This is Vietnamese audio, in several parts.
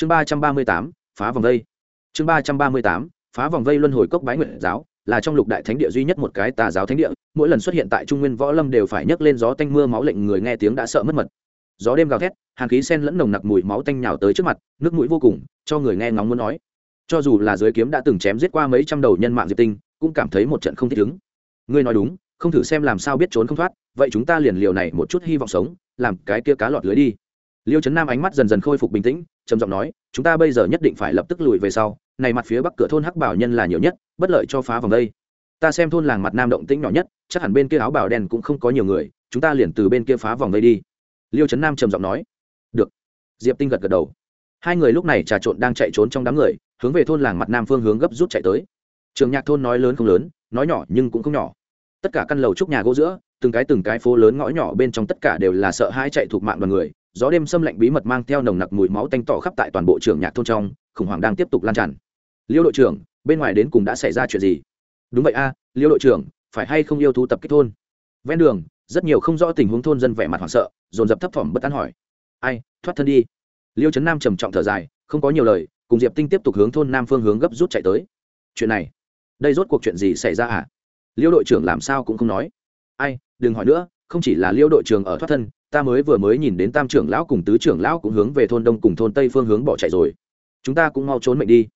chương ba trăm ba mươi tám, phá vòng vây. Chương ba trăm ba mươi tám, phá vòng vây luân hồi cốc bái nguyện giáo là trong lục đại thánh địa duy nhất một cái tà giáo thánh địa. Mỗi lần xuất hiện tại trung nguyên võ lâm đều phải nhấc lên gió tanh mưa máu lệnh người nghe tiếng đã sợ mất mật. Gió đêm gào thét hàn khí sen lẫn nồng nặc mùi máu tanh nhào tới trước mặt, nước mũi vô cùng, cho người nghe ngóng muốn nói. Cho dù là giới kiếm đã từng chém giết qua mấy trăm đầu nhân mạng diệp tinh, cũng cảm thấy một trận không thích ứng. Ngươi nói đúng, không thử xem làm sao biết trốn không thoát, vậy chúng ta liền liều này một chút hy vọng sống, làm cái kia cá lọt lưới đi. Liêu trấn nam ánh mắt dần dần khôi phục bình tĩnh trầm giọng nói, chúng ta bây giờ nhất định phải lập tức lùi về sau, này mặt phía bắc cửa thôn hắc bảo nhân là nhiều nhất, bất lợi cho phá vòng đây. Ta xem thôn làng mặt nam động tĩnh nhỏ nhất, chắc hẳn bên kia áo bảo đen cũng không có nhiều người, chúng ta liền từ bên kia phá vòng đây đi. Liêu trấn nam trầm giọng nói. Được. Diệp tinh gật gật đầu. Hai người lúc này trà trộn đang chạy trốn trong đám người, hướng về thôn làng mặt nam phương hướng gấp rút chạy tới. Trường nhạc thôn nói lớn không lớn, nói nhỏ nhưng cũng không nhỏ. Tất cả căn lầu trúc nhà gỗ giữa từng cái từng cái phố lớn ngõ nhỏ bên trong tất cả đều là sợ hãi chạy thuộc mạng đoàn người, gió đêm xâm lạnh bí mật mang theo nồng nặc mùi máu tanh tỏ khắp tại toàn bộ trường nhạc thôn trong, khủng hoảng đang tiếp tục lan tràn. Liêu đội trưởng, bên ngoài đến cùng đã xảy ra chuyện gì? Đúng vậy a, liêu đội trưởng, phải hay không yêu thú tập kích thôn? Ven đường, rất nhiều không rõ tình huống thôn dân vẻ mặt hoảng sợ, dồn dập thấp thỏm bất tán hỏi. Ai, thoát thân đi. Liêu trấn nam trầm trọng thở dài, không có nhiều lời, cùng diệp tinh tiếp tục hướng thôn nam phương hướng gấp rút chạy tới. Chuyện này, đây rốt cuộc chuyện gì xảy ra à? Liêu đội trưởng làm sao cũng không nói. Ai đừng hỏi nữa, không chỉ là liêu đội trưởng ở thoát thân, ta mới vừa mới nhìn đến tam trưởng lão cùng tứ trưởng lão cũng hướng về thôn đông cùng thôn tây phương hướng bỏ chạy rồi. Chúng ta cũng mau trốn mệnh đi.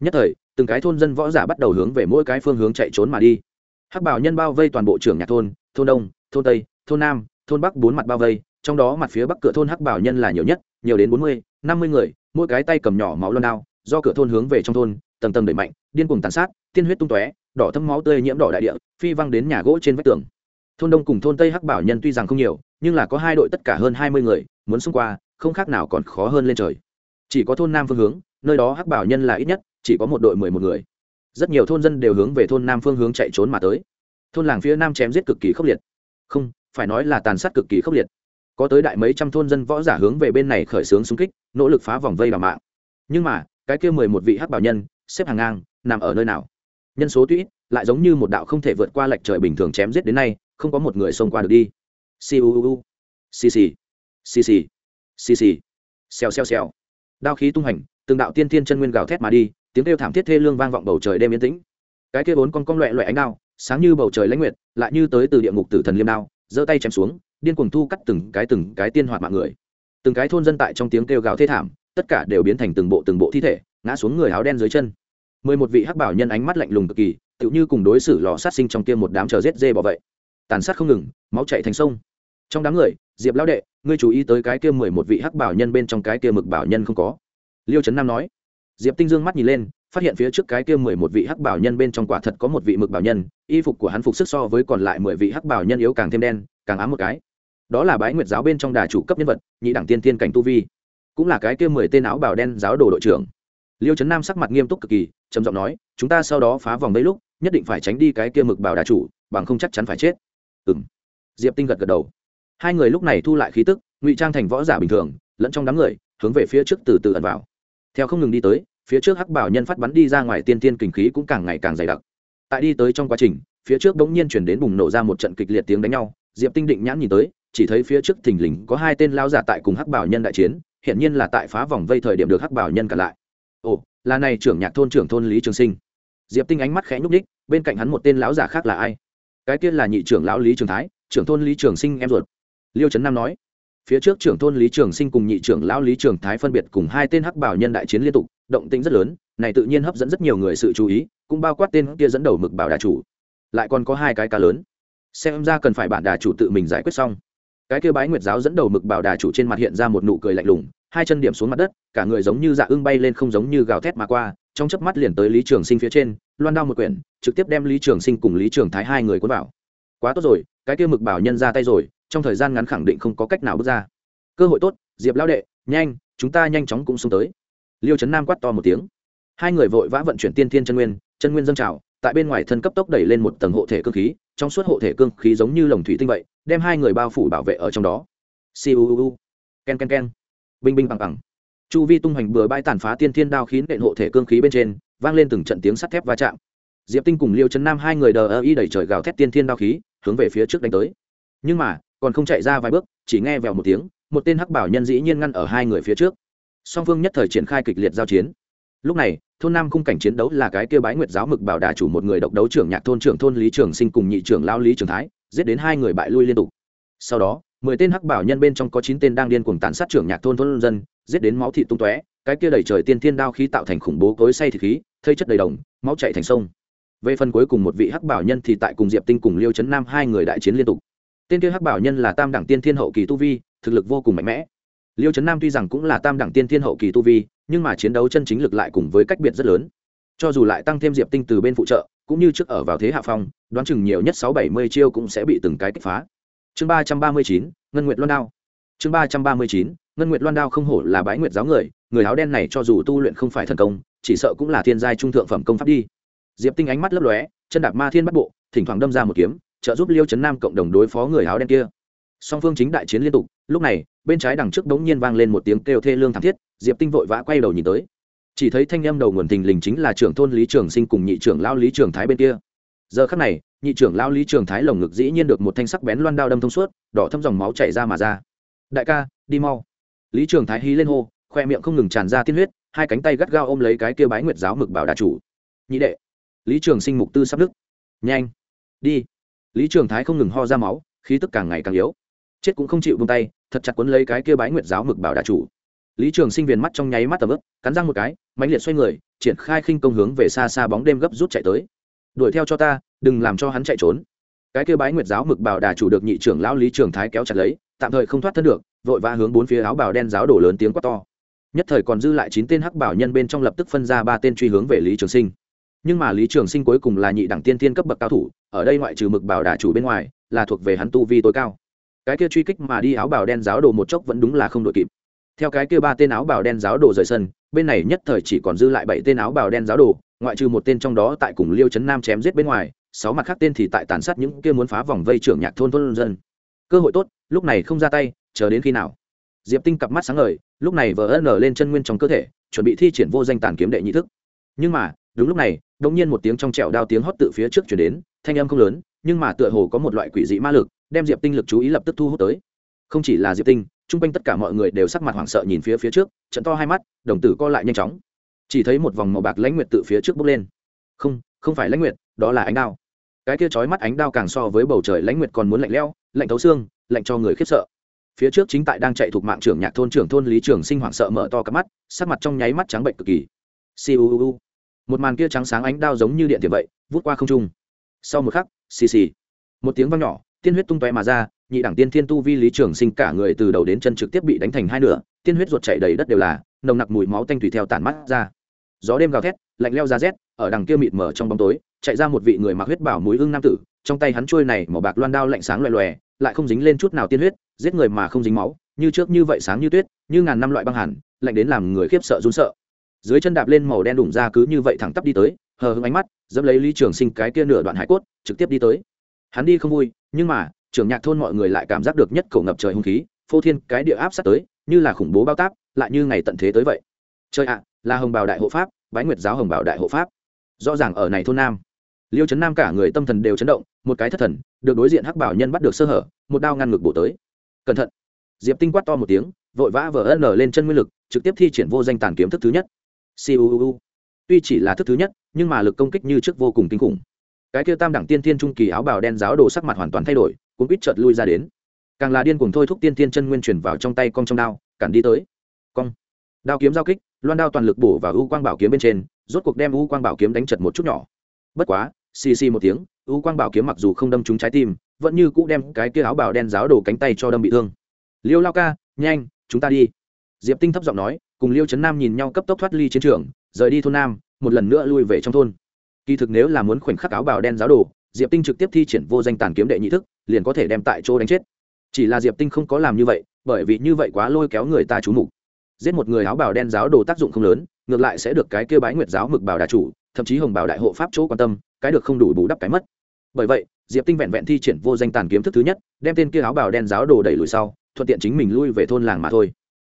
Nhất thời, từng cái thôn dân võ giả bắt đầu hướng về mỗi cái phương hướng chạy trốn mà đi. Hắc bảo nhân bao vây toàn bộ trưởng nhà thôn thôn đông, thôn tây, thôn nam, thôn bắc bốn mặt bao vây, trong đó mặt phía bắc cửa thôn hắc bảo nhân là nhiều nhất, nhiều đến bốn mươi, năm mươi người, mỗi cái tay cầm nhỏ máu loan đao, do cửa thôn hướng về trong thôn, tầng tầng đẩy mạnh, điên cuồng tàn sát, tiên huyết tung tóe, đỏ thâm máu tươi nhiễm đỏ đại địa, phi văng đến nhà gỗ trên vách tường thôn đông cùng thôn tây hắc bảo nhân tuy rằng không nhiều, nhưng là có hai đội tất cả hơn hai mươi người, muốn xông qua, không khác nào còn khó hơn lên trời. Chỉ có thôn nam phương hướng, nơi đó hắc bảo nhân là ít nhất, chỉ có một đội mười một người. Rất nhiều thôn dân đều hướng về thôn nam phương hướng chạy trốn mà tới. Thôn làng phía nam chém giết cực kỳ khốc liệt. Không, phải nói là tàn sát cực kỳ khốc liệt. Có tới đại mấy trăm thôn dân võ giả hướng về bên này khởi xướng xung kích, nỗ lực phá vòng vây bảo mạng. Nhưng mà, cái kia mười một vị hắc bảo nhân, xếp hàng ngang, nằm ở nơi nào? Nhân số tuy lại giống như một đạo không thể vượt qua lệch trời bình thường chém giết đến nay không có một người xông qua được đi. Siêu xì xì. Xì xì. Xì xì. Xèo xèo xèo. Đao khí tung hành, từng đạo tiên thiên chân nguyên gào thét mà đi, tiếng kêu thảm thiết thê lương vang vọng bầu trời đêm yên tĩnh. Cái kia bốn con con loẹ loẹ ánh đao, sáng như bầu trời lãnh nguyệt, lại như tới từ địa ngục tử thần liêm đao, giơ tay chém xuống, điên cuồng thu cắt từng cái từng cái tiên hoạt mạng người. Từng cái thôn dân tại trong tiếng kêu gào thê thảm, tất cả đều biến thành từng bộ từng bộ thi thể, ngã xuống người áo đen dưới chân. Mười một vị hắc bảo nhân ánh mắt lạnh lùng cực kỳ, tựu như cùng đối xử lò sát sinh trong kia một đám chờ rết dê bỏ vậy tàn sát không ngừng, máu chạy thành sông. Trong đám người, diệp lão đệ, ngươi chú ý tới cái kia mười một vị hắc bảo nhân bên trong cái kia mực bảo nhân không có? Liêu trấn nam nói. Diệp tinh dương mắt nhìn lên, phát hiện phía trước cái kia mười một vị hắc bảo nhân bên trong quả thật có một vị mực bảo nhân, y phục của hắn phục sức so với còn lại mười vị hắc bảo nhân yếu càng thêm đen, càng ám một cái. Đó là bái nguyệt giáo bên trong đà chủ cấp nhân vật, nhị đẳng tiên tiên cảnh tu vi. Cũng là cái kia mười tên áo bảo đen giáo đồ đội trưởng. Liêu trấn nam sắc mặt nghiêm túc cực kỳ, trầm giọng nói, chúng ta sau đó phá vòng mấy lúc, nhất định phải tránh đi cái kia mực bảo đà chủ, bằng không chắc chắn phải chết ừ diệp tinh gật gật đầu. Hai người lúc này thu lại khí tức, ngụy trang thành võ giả bình thường, lẫn trong đám người, hướng về phía trước từ từ ẩn vào. Theo không ngừng đi tới, phía trước hắc bảo nhân phát bắn đi ra ngoài tiên tiên kình khí cũng càng ngày càng dày đặc. Tại đi tới trong quá trình, phía trước bỗng nhiên chuyển đến bùng nổ ra một trận kịch liệt tiếng đánh nhau, diệp tinh định nhãn nhìn tới, chỉ thấy phía trước thình lình có hai tên lao giả tại cùng hắc bảo nhân đại chiến hiện nhiên là tại phá vòng vây thời điểm được hắc bảo nhân cả lại. Ồ, là này trưởng nhạc thôn trưởng thôn lý trường sinh. Diệp tinh ánh mắt khẽ nhúc ních bên cạnh hắn một tên lão giả khác là ai? Cái tiên là nhị trưởng lão lý trường thái, trưởng thôn lý trường sinh em ruột. Liêu trấn nam nói, phía trước trưởng thôn lý trường sinh cùng nhị trưởng lão lý trường thái phân biệt cùng hai tên hắc bảo nhân đại chiến liên tục, động tĩnh rất lớn, này tự nhiên hấp dẫn rất nhiều người sự chú ý, cũng bao quát tên kia dẫn đầu mực bảo đà chủ. Lại còn có hai cái cá lớn. Xem ra cần phải bản đà chủ tự mình giải quyết xong. Cái kia bái nguyệt giáo dẫn đầu mực bảo đà chủ trên mặt hiện ra một nụ cười lạnh lùng, hai chân điểm xuống mặt đất, cả người giống như dạ ưng bay lên không giống như gào thét mà qua, trong chớp mắt liền tới lý trường sinh phía trên loan đao một quyển, trực tiếp đem lý trường sinh cùng lý trường thái hai người cuốn vào. Quá tốt rồi, cái kia mực bảo nhân ra tay rồi, trong thời gian ngắn khẳng định không có cách nào bước ra. Cơ hội tốt, diệp lao đệ, nhanh, chúng ta nhanh chóng cũng xuống tới. Liêu trấn nam quát to một tiếng. Hai người vội vã vận chuyển tiên thiên chân nguyên chân nguyên dâng trào, tại bên ngoài thân cấp tốc đẩy lên một tầng hộ thể cơ khí, trong suốt hộ thể cương khí giống như lồng thủy tinh vậy, đem hai người bao phủ bảo vệ ở trong đó. Siêu ken ken ken. Binh binh bằng bằng. Chu vi tung hoành bừa bãi tàn phá tiên thiên đao khí nện hộ thể cương khí bên trên vang lên từng trận tiếng sắt thép va chạm. Diệp tinh cùng liêu trấn nam hai người đờ ơ y đẩy trời gào thét tiên thiên đao khí, hướng về phía trước đánh tới. Nhưng mà, còn không chạy ra vài bước, chỉ nghe vèo một tiếng, một tên hắc bảo nhân dĩ nhiên ngăn ở hai người phía trước. Song phương nhất thời triển khai kịch liệt giao chiến. Lúc này, thôn nam khung cảnh chiến đấu là cái kia bái nguyệt giáo mực bảo đà chủ một người độc đấu trưởng nhạc thôn trưởng thôn lý trường sinh cùng nhị trưởng lao lý trường thái, giết đến hai người bại lui liên tục. Sau đó, mười tên hắc bảo nhân bên trong có chín tên đang điên cuồng tàn sát trưởng nhạc thôn thôn dân, giết đến máu thị tung tóe, cái kia đẩy trời tiên thiên đao khí tạo thành khủng bố cối say thịt khí thây chất đầy đồng, máu chạy thành sông. Về phần cuối cùng một vị hắc bảo nhân thì tại cùng diệp tinh cùng liêu chấn nam hai người đại chiến liên tục. Tên kia hắc bảo nhân là tam đẳng tiên thiên hậu kỳ tu vi, thực lực vô cùng mạnh mẽ. Liêu chấn nam tuy rằng cũng là tam đẳng tiên thiên hậu kỳ tu vi, nhưng mà chiến đấu chân chính lực lại cùng với cách biệt rất lớn. Cho dù lại tăng thêm diệp tinh từ bên phụ trợ, cũng như trước ở vào thế hạ phong, đoán chừng nhiều nhất sáu bảy mươi chiêu cũng sẽ bị từng cái kích phá. Chương ba trăm ba mươi chín, ngân nguyệt loan đao. Chương ba trăm ba mươi chín, ngân nguyệt loan đao không hổ là bái nguyệt giáo người người áo đen này cho dù tu luyện không phải thần công chỉ sợ cũng là thiên giai trung thượng phẩm công pháp đi. Diệp tinh ánh mắt lấp lóe, chân đạp ma thiên bắt bộ, thỉnh thoảng đâm ra một kiếm, trợ giúp liêu chấn nam cộng đồng đối phó người áo đen kia. Song phương chính đại chiến liên tục, lúc này, bên trái đằng trước bỗng nhiên vang lên một tiếng kêu thê lương thảm thiết, diệp tinh vội vã quay đầu nhìn tới. Chỉ thấy thanh âm đầu nguồn thình lình chính là trưởng thôn lý trường sinh cùng nhị trưởng lao lý trường thái bên kia. Giờ khắc này, nhị trưởng lao lý trường thái lồng ngực dĩ nhiên được một thanh sắc bén loan đao đâm thông suốt, đỏ thâm dòng máu chảy ra mà ra. Đại ca, đi mau. Lý trường thái hí lên hô, khoe miệng không ngừng tràn ra tiên huyết hai cánh tay gắt gao ôm lấy cái kia bái nguyệt giáo mực bảo đà chủ. Nhị đệ. Lý trường sinh mục tư sắp đức nhanh, đi. Lý trường thái không ngừng ho ra máu, khí tức càng ngày càng yếu. Chết cũng không chịu vung tay, thật chặt quấn lấy cái kia bái nguyệt giáo mực bảo đà chủ. Lý trường sinh viền mắt trong nháy mắt tầm ướp cắn răng một cái, mãnh liệt xoay người, triển khai khinh công hướng về xa xa bóng đêm gấp rút chạy tới. Đuổi theo cho ta, đừng làm cho hắn chạy trốn. Cái kia bái nguyệt giáo mực bảo đà chủ được nhị trưởng lão lý trường thái kéo chặt lấy, tạm thời không thoát thân được, vội vã hướng bốn phía áo bào đen giáo đổ lớn tiếng quát to nhất thời còn dư lại chín tên hắc bảo nhân bên trong lập tức phân ra ba tên truy hướng về lý trường sinh. Nhưng mà lý trường sinh cuối cùng là nhị đẳng tiên tiên cấp bậc cao thủ, ở đây ngoại trừ mực bảo đà chủ bên ngoài, là thuộc về hắn tu vi tối cao. Cái kia truy kích mà đi áo bào đen giáo đồ một chốc vẫn đúng là không đội kịp. Theo cái kia ba tên áo bào đen giáo đồ rời sân, bên này nhất thời chỉ còn dư lại bảy tên áo bào đen giáo đồ, ngoại trừ một tên trong đó tại cùng liêu trấn nam chém giết bên ngoài, sáu mặt khác tên thì tại tàn sát những kia muốn phá vòng vây trưởng nhạc thôn thôn dân. Cơ hội tốt, lúc này không ra tay, chờ đến khi nào? Diệp tinh cặp mắt sáng ngời, lúc này vờ nở lên chân nguyên trong cơ thể, chuẩn bị thi triển vô danh tàn kiếm đệ nhị thức. Nhưng mà, đúng lúc này, đột nhiên một tiếng trong trẹo đao tiếng hót tự phía trước chuyển đến, thanh âm không lớn, nhưng mà tựa hồ có một loại quỷ dị ma lực, đem diệp tinh lực chú ý lập tức thu hút tới. Không chỉ là diệp tinh, chung quanh tất cả mọi người đều sắc mặt hoảng sợ nhìn phía phía trước, trận to hai mắt, đồng tử co lại nhanh chóng. Chỉ thấy một vòng màu bạc lãnh nguyệt tự phía trước bốc lên. Không không phải lãnh nguyệt, đó là ánh đao. Cái kia chói mắt ánh đao càng so với bầu trời lãnh nguyệt còn muốn lạnh lẽo, lạnh thấu xương, lạnh cho người khiếp sợ phía trước chính tại đang chạy thuộc mạng trưởng nhạc thôn trưởng thôn lý trường sinh hoảng sợ mở to cặp mắt, sắc mặt trong nháy mắt trắng bệnh cực kỳ. Siêu một màn kia trắng sáng ánh đao giống như điện tiệm vậy, vút qua không trung. Sau một khắc, xì xì. Một tiếng vang nhỏ, tiên huyết tung tóe mà ra, nhị đẳng tiên thiên tu vi lý trường sinh cả người từ đầu đến chân trực tiếp bị đánh thành hai nửa, tiên huyết ruột chảy đầy đất đều là, nồng nặc mùi máu tanh tùy theo tản mắt ra. Gió đêm gào thét, lạnh leo ra rét, ở đằng kia mịt mờ trong bóng tối, chạy ra một vị người mặc huyết bảo mũi ưng nam tử, trong tay hắn trôi này màu bạc loan đao lạnh sáng loè loè, lại không dính lên chút nào tiên huyết giết người mà không dính máu, như trước như vậy sáng như tuyết, như ngàn năm loại băng hẳn lạnh đến làm người khiếp sợ run sợ. Dưới chân đạp lên màu đen đủng ra cứ như vậy thẳng tắp đi tới, hờ hững ánh mắt, dẫm lấy lý trường sinh cái kia nửa đoạn hải cốt, trực tiếp đi tới. Hắn đi không vui, nhưng mà, trưởng nhạc thôn mọi người lại cảm giác được nhất cổ ngập trời hung khí, phô thiên cái địa áp sát tới, như là khủng bố bao táp, lại như ngày tận thế tới vậy. Trời ạ, là hồng bào đại hộ pháp, bái nguyệt giáo hồng bào đại hộ pháp. Rõ ràng ở này thôn nam, liêu chấn nam cả người tâm thần đều chấn động, một cái thất thần, được đối diện hắc bảo nhân bắt được sơ hở, một đao ngăn ngực bổ tới cẩn thận. Diệp tinh quát to một tiếng, vội vã vờ ân lên chân nguyên lực, trực tiếp thi triển vô danh tàn kiếm thức thứ nhất. Siêu tuy chỉ là thức thứ nhất, nhưng mà lực công kích như trước vô cùng kinh khủng. Cái kia tam đẳng tiên thiên trung kỳ áo bào đen giáo đồ sắc mặt hoàn toàn thay đổi, cuốn quýt chợt lui ra đến. Càng là điên cuồng thôi thúc tiên thiên chân nguyên chuyển vào trong tay cong trong đao, cản đi tới. Cong. Đao kiếm giao kích, loan đao toàn lực bổ vào u quang bảo kiếm bên trên, rốt cuộc đem u quang bảo kiếm đánh chật một chút nhỏ. Bất quá, xì xì một tiếng, u quang bảo kiếm mặc dù không đâm trúng trái tim vẫn như cũ đem cái kia áo bào đen giáo đồ cánh tay cho đâm bị thương. Liêu lao ca, nhanh, chúng ta đi. Diệp tinh thấp giọng nói, cùng liêu trấn nam nhìn nhau cấp tốc thoát ly chiến trường, rời đi thôn nam, một lần nữa lui về trong thôn. Kỳ thực nếu là muốn khoảnh khắc áo bào đen giáo đồ, diệp tinh trực tiếp thi triển vô danh tàn kiếm đệ nhị thức, liền có thể đem tại chỗ đánh chết. Chỉ là diệp tinh không có làm như vậy, bởi vì như vậy quá lôi kéo người ta trú mục. Giết một người áo bào đen giáo đồ tác dụng không lớn, ngược lại sẽ được cái kêu bái nguyệt giáo mực bảo đà chủ, thậm chí hồng bảo đại hộ pháp chỗ quan tâm, cái được không đủ bù đắp cái mất. Bởi vậy diệp tinh vẹn vẹn thi triển vô danh tàn kiếm thức thứ nhất, đem tên kia áo bào đen giáo đồ đẩy lùi sau, thuận tiện chính mình lui về thôn làng mà thôi.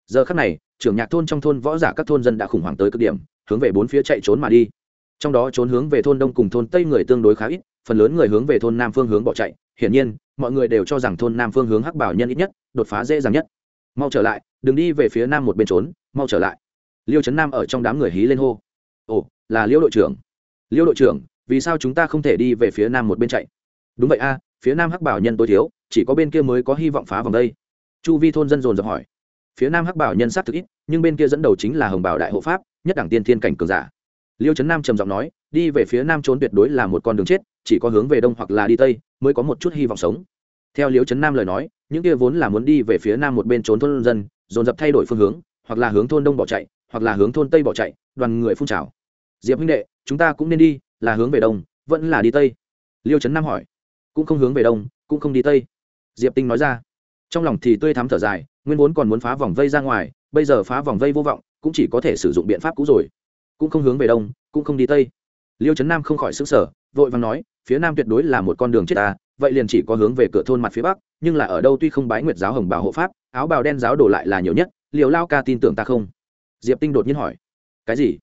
Giờ khắc này, trưởng nhạc thôn trong thôn võ giả các thôn dân đã khủng hoảng tới cực điểm, hướng về bốn phía chạy trốn mà đi. Trong đó trốn hướng về thôn đông cùng thôn tây người tương đối khá ít, phần lớn người hướng về thôn nam phương hướng bỏ chạy. Hiển nhiên, mọi người đều cho rằng thôn nam phương hướng hắc bảo nhân ít nhất, đột phá dễ dàng nhất. Mau trở lại, đừng đi về phía nam một bên trốn, mau trở lại. Liêu trấn nam ở trong đám người hí lên hô. Ồ, là liêu đội trưởng. Liêu đội trưởng, vì sao chúng ta không thể đi về phía nam một bên chạy? Đúng vậy a, phía nam hắc bảo nhân tối thiếu, chỉ có bên kia mới có hy vọng phá vòng đây. Chu vi thôn dân dồn dập hỏi. Phía nam hắc bảo nhân sát thực ít, nhưng bên kia dẫn đầu chính là hồng bảo đại hộ pháp, nhất đẳng tiên thiên cảnh cường giả. Liêu trấn nam trầm giọng nói, đi về phía nam trốn tuyệt đối là một con đường chết, chỉ có hướng về đông hoặc là đi tây, mới có một chút hy vọng sống. Theo liêu trấn nam lời nói, những kia vốn là muốn đi về phía nam một bên trốn thôn dân, dồn dập thay đổi phương hướng, hoặc là hướng thôn đông bỏ chạy, hoặc là hướng thôn tây bỏ chạy, đoàn người phun trào. Diệp huynh đệ, chúng ta cũng nên đi, là hướng về đông, vẫn là đi tây. Liêu trấn nam hỏi cũng không hướng về đông, cũng không đi tây. Diệp tinh nói ra. Trong lòng thì tươi thắm thở dài, nguyên vốn còn muốn phá vòng vây ra ngoài, bây giờ phá vòng vây vô vọng, cũng chỉ có thể sử dụng biện pháp cũ rồi. Cũng không hướng về đông, cũng không đi tây. Liêu trấn nam không khỏi xứng sở vội vàng nói, phía nam tuyệt đối là một con đường chết ta, vậy liền chỉ có hướng về cửa thôn mặt phía bắc, nhưng là ở đâu tuy không bái nguyệt giáo hồng bảo hộ pháp, áo bào đen giáo đổ lại là nhiều nhất liều lao ca tin tưởng ta không? Diệp tinh đột nhiên hỏi. Cái gì?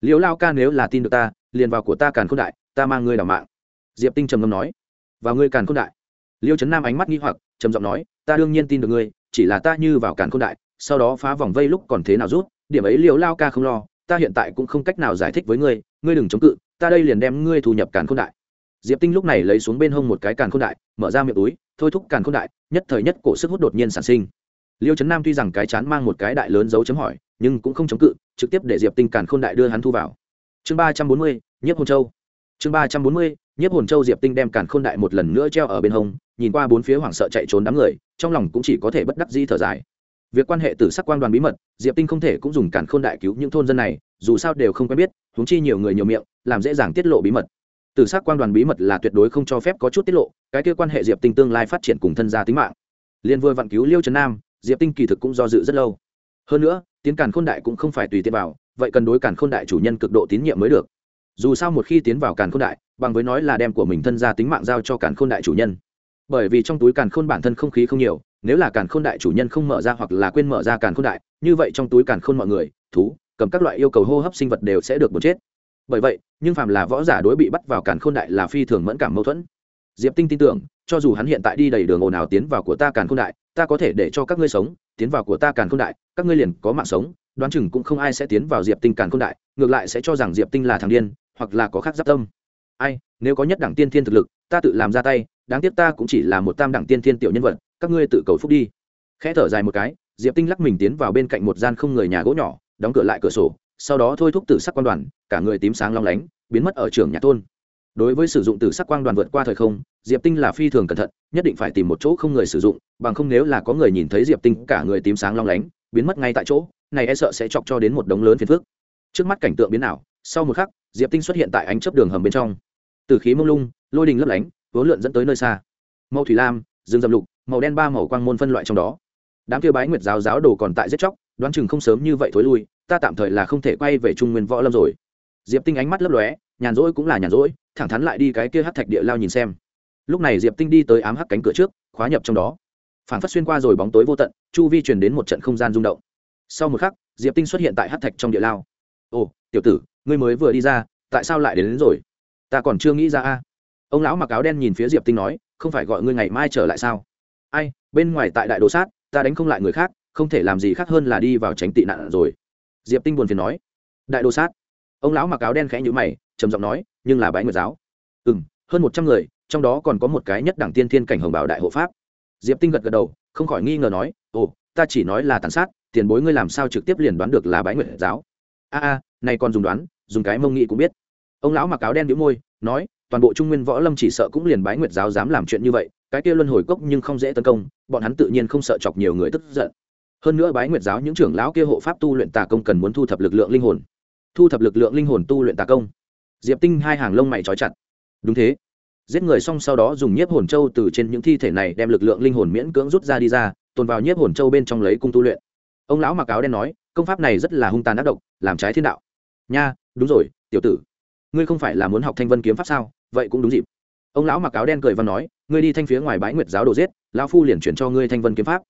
Liều lao ca nếu là tin được ta, liền vào của ta càn k h ô n đại, ta mang ngươi đào mạng. Diệp tinh trầm ngâm nói vào ngươi càn k h ô n đại. Liêu trấn nam ánh mắt nghi hoặc, trầm giọng nói, ta đương nhiên tin được ngươi, chỉ là ta như vào càn k h ô n đại, sau đó phá vòng vây lúc còn thế nào rút, điểm ấy liều lao ca không lo, ta hiện tại cũng không cách nào giải thích với ngươi ngươi đừng chống cự, ta đây liền đem ngươi thu nhập càn k h ô n đại. Diệp tinh lúc này lấy xuống bên hông một cái càn k h ô n đại, mở ra miệng túi, thôi thúc càn k h ô n đại, nhất thời nhất cổ sức hút đột nhiên sản sinh. Liêu trấn nam tuy rằng cái chán mang một cái đại lớn dấu chấm hỏi, nhưng cũng không chống cự, trực tiếp để diệp tinh càn k h ô n đại đưa hắn thu vào. Chương ba trăm bốn mươi, nhiếp hồn châu. Chương ba trăm bốn mươi nhiếp hồn châu diệp tinh đem càn k h ô n đại một lần nữa treo ở bên hông, nhìn qua bốn phía hoảng sợ chạy trốn đám người, trong lòng cũng chỉ có thể bất đắc di thở dài. Việc quan hệ từ sắc quan đoàn bí mật, diệp tinh không thể cũng dùng càn k h ô n đại cứu những thôn dân này, dù sao đều không quen biết húng chi nhiều người nhiều miệng, làm dễ dàng tiết lộ bí mật. Từ sắc quan đoàn bí mật là tuyệt đối không cho phép có chút tiết lộ, cái kia quan hệ diệp tinh tương lai phát triển cùng thân gia tính mạng. Liên vừa vặn cứu liêu trấn nam, diệp tinh kỳ thực cũng do dự rất lâu. Hơn nữa, tiến càn khôn đại cũng không phải tùy tiện vào, vậy cần đối càn khôn đại chủ nhân cực độ tín nhiệm mới được dù sao một khi tiến vào càn khôn đại bằng với nói là đem của mình thân ra tính mạng giao cho càn khôn đại chủ nhân bởi vì trong túi càn khôn bản thân không khí không nhiều nếu là càn khôn đại chủ nhân không mở ra hoặc là quên mở ra càn khôn đại như vậy trong túi càn khôn mọi người thú cầm các loại yêu cầu hô hấp sinh vật đều sẽ được một chết bởi vậy nhưng phàm là võ giả đối bị bắt vào càn khôn đại là phi thường mẫn cảm mâu thuẫn diệp tinh tin tưởng cho dù hắn hiện tại đi đầy đường ồn ào tiến vào của ta càn khôn đại ta có thể để cho các ngươi sống tiến vào của ta càn khôn đại các ngươi liền có mạng sống đoán chừng cũng không ai sẽ tiến vào diệp tinh càn khôn đại ngược lại sẽ cho rằng diệp tinh là thằng điên hoặc là có khác giáp tâm. Ai, nếu có nhất đẳng tiên thiên thực lực, ta tự làm ra tay, đáng tiếc ta cũng chỉ là một tam đẳng tiên thiên tiểu nhân vật, các ngươi tự cầu phúc đi. Khẽ thở dài một cái, diệp tinh lắc mình tiến vào bên cạnh một gian không người nhà gỗ nhỏ, đóng cửa lại cửa sổ, sau đó thôi thúc tử sắc quan đoàn, cả người tím sáng long lánh, biến mất ở trường nhà thôn. Đối với sử dụng tử sắc quang đoàn vượt qua thời không, diệp tinh là phi thường cẩn thận, nhất định phải tìm một chỗ không người sử dụng, bằng không nếu là có người nhìn thấy diệp tinh cả người tím sáng long lánh, biến mất ngay tại chỗ, này e sợ sẽ chọc cho đến một đống lớn phiền phức. Trước mắt cảnh tượng biến ảo, sau một khắc diệp tinh xuất hiện tại ánh chớp đường hầm bên trong. Từ khí mông lung, lôi đình lấp lánh vốn lượn dẫn tới nơi xa. Màu thủy lam, rừng rậm lục, màu đen ba màu quang môn phân loại trong đó. Đám kia bái nguyệt giáo giáo đồ còn tại giết chóc, đoán chừng không sớm như vậy thối lui, ta tạm thời là không thể quay về trung nguyên võ lâm rồi. Diệp tinh ánh mắt lấp lóe, nhàn rỗi cũng là nhàn rỗi, thẳng thắn lại đi cái kia hát thạch địa lao nhìn xem. Lúc này diệp tinh đi tới ám hắc cánh cửa trước, khóa nhập trong đó. Phản phát xuyên qua rồi bóng tối vô tận, chu vi truyền đến một trận không gian rung động. Sau một khắc, diệp tinh xuất hiện tại hát thạch trong địa lao. Ồ, tiểu tử ngươi mới vừa đi ra tại sao lại đến, đến rồi? Ta còn chưa nghĩ ra a. Ông lão mặc áo đen nhìn phía diệp tinh nói không phải gọi ngươi ngày mai trở lại sao? Ai bên ngoài tại đại đồ sát ta đánh không lại người khác không thể làm gì khác hơn là đi vào tránh tị nạn rồi. Diệp tinh buồn phiền nói. Đại đồ sát. Ông lão mặc áo đen khẽ nhữ mày trầm giọng nói nhưng là bái nguyệt giáo. Ừ m hơn một trăm người trong đó còn có một cái nhất đẳng tiên thiên cảnh hồng bảo đại hộ pháp. Diệp tinh gật gật đầu không khỏi nghi ngờ nói ồ ta chỉ nói là tàn sát tiền bối ngươi làm sao trực tiếp liền đoán được là bái nguyệt giáo? A a này còn dùng đoán dùng cái mông nghị cũng biết. Ông lão mặc áo đen đĩu môi, nói, toàn bộ trung nguyên võ lâm chỉ sợ cũng liền bái nguyệt giáo dám làm chuyện như vậy, cái kia luân hồi cốc nhưng không dễ tấn công, bọn hắn tự nhiên không sợ chọc nhiều người tức giận. Hơn nữa bái nguyệt giáo những trưởng lão kia hộ pháp tu luyện tà công cần muốn thu thập lực lượng linh hồn. Thu thập lực lượng linh hồn tu luyện tà công. Diệp tinh hai hàng lông mày trói chặt. Đúng thế. Giết người xong sau đó dùng nhiếp hồn châu từ trên những thi thể này đem lực lượng linh hồn miễn cưỡng rút ra đi ra, tồn vào nhiếp hồn châu bên trong lấy cung tu luyện. Ông lão mặc áo đen nói, công pháp này rất là hung tàn ác độc, làm trái thiên đạo. Nha đúng rồi, tiểu tử. Ngươi không phải là muốn học thanh vân kiếm pháp sao? Vậy cũng đúng dịp. Ông lão mặc áo đen cười và nói, ngươi đi thanh phía ngoài bãi nguyệt giáo đồ giết, lão phu liền chuyển cho ngươi thanh vân kiếm pháp.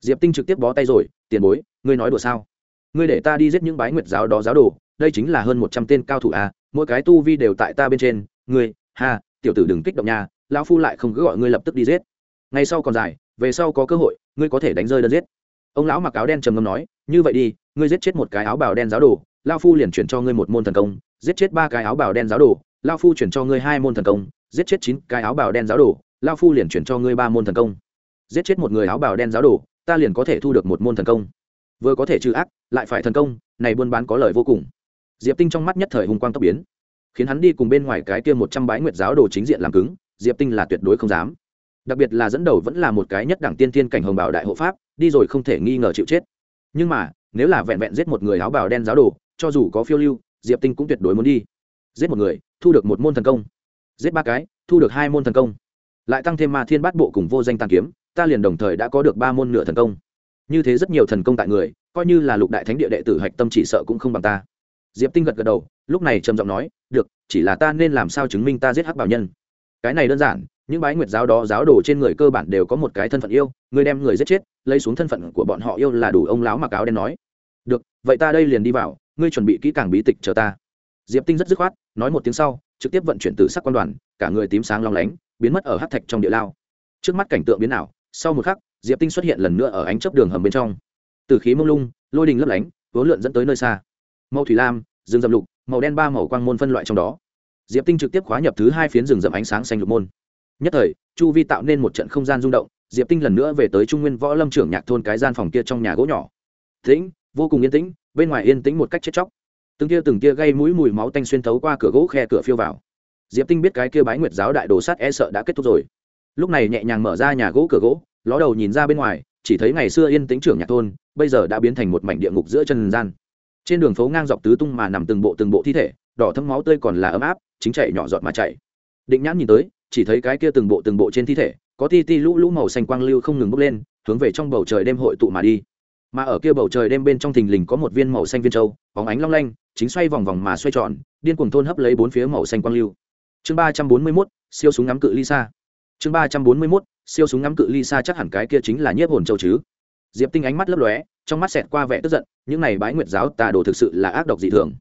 Diệp tinh trực tiếp bó tay rồi, tiền bối, ngươi nói đùa sao? Ngươi để ta đi giết những bái nguyệt giáo đó giáo đồ, đây chính là hơn một trăm tên cao thủ a mỗi cái tu vi đều tại ta bên trên. Ngươi, ha, tiểu tử đừng kích động nha, lão phu lại không cứ gọi ngươi lập tức đi giết. Ngay sau còn dài, về sau có cơ hội, ngươi có thể đánh rơi đơn giết. Ông lão mặc áo đen trầm ngâm nói, như vậy đi, ngươi giết chết một cái áo bào đen giáo đồ lao phu liền chuyển cho ngươi một môn thần công, giết chết ba cái áo bào đen giáo đồ. Lao phu chuyển cho ngươi hai môn thần công, giết chết chín cái áo bào đen giáo đồ. Lao phu liền chuyển cho ngươi ba môn thần công, giết chết một người áo bào đen giáo đồ, ta liền có thể thu được một môn thần công. Vừa có thể trừ ác, lại phải thần công, này buôn bán có lợi vô cùng. Diệp tinh trong mắt nhất thời hùng quang tốc biến, khiến hắn đi cùng bên ngoài cái kia một trăm bái nguyệt giáo đồ chính diện làm cứng, diệp tinh là tuyệt đối không dám. Đặc biệt là dẫn đầu vẫn là một cái nhất đẳng tiên thiên cảnh hồng bảo đại hộ pháp, đi rồi không thể nghi ngờ chịu chết. Nhưng mà, nếu là vẹn vẹn giết một người áo bào đen giáo đồ cho dù có phiêu lưu, diệp tinh cũng tuyệt đối muốn đi. Giết một người, thu được một môn thần công. Giết ba cái, thu được hai môn thần công. Lại tăng thêm ma thiên bát bộ cùng vô danh tàn kiếm, ta liền đồng thời đã có được ba môn nửa thần công. Như thế rất nhiều thần công tại người, coi như là lục đại thánh địa đệ tử hạch tâm chỉ sợ cũng không bằng ta. Diệp tinh gật gật đầu, lúc này trầm giọng nói, được, chỉ là ta nên làm sao chứng minh ta giết hắc bảo nhân? Cái này đơn giản, những bái nguyệt giáo đó giáo đồ trên người cơ bản đều có một cái thân phận yêu, người đem người giết chết, lấy xuống thân phận của bọn họ yêu là đủ ông lão mặc áo đen nói. Được, vậy ta đây liền đi vào ngươi chuẩn bị kỹ càng bí tịch chờ ta. Diệp tinh rất dứt khoát, nói một tiếng sau, trực tiếp vận chuyển từ sắc quan đoàn, cả người tím sáng long lánh, biến mất ở hát thạch trong địa lao. Trước mắt cảnh tượng biến ảo, sau một khắc, diệp tinh xuất hiện lần nữa ở ánh chấp đường hầm bên trong. Từ khí mông lung, lôi đình lấp lánh, vốn lượn dẫn tới nơi xa. Màu thủy lam, rừng rậm lục, màu đen ba màu quang môn phân loại trong đó. Diệp tinh trực tiếp khóa nhập thứ hai phiến rừng rậm ánh sáng xanh lục môn. Nhất thời, chu vi tạo nên một trận không gian rung động, diệp tinh lần nữa về tới trung nguyên võ lâm trưởng nhạc thôn cái gian phòng kia trong nhà gỗ nhỏ. Tĩnh, vô cùng yên tĩnh bên ngoài yên tĩnh một cách chết chóc. Từng kia từng kia gây mũi mùi máu tanh xuyên thấu qua cửa gỗ khe cửa phiêu vào. Diệp tinh biết cái kia bái nguyệt giáo đại đồ sát e sợ đã kết thúc rồi. Lúc này nhẹ nhàng mở ra nhà gỗ cửa gỗ, ló đầu nhìn ra bên ngoài, chỉ thấy ngày xưa yên tĩnh trưởng nhạc thôn, bây giờ đã biến thành một mảnh địa ngục giữa chân gian. Trên đường phố ngang dọc tứ tung mà nằm từng bộ từng bộ thi thể, đỏ thấm máu tươi còn là ấm áp, chính chạy nhỏ giọt mà chạy. Định nhãn nhìn tới, chỉ thấy cái kia từng bộ từng bộ trên thi thể, có ti ti lũ lũ màu xanh quang lưu không ngừng bốc lên, hướng về trong bầu trời đêm hội tụ mà đi mà ở kia bầu trời đêm bên trong thình lình có một viên màu xanh viên châu, bóng ánh long lanh, chính xoay vòng vòng mà xoay tròn, điên cuồng thôn hấp lấy bốn phía màu xanh quang lưu. Chương ba trăm bốn mươi mốt, siêu súng ngắm cự ly xa. Chương ba trăm bốn mươi mốt, siêu súng ngắm cự ly xa chắc hẳn cái kia chính là nhiếp hồn châu chứ. Diệp tinh ánh mắt lấp lóe, trong mắt xẹt qua vẻ tức giận, những này bái nguyệt giáo tà đồ thực sự là ác độc dị thường.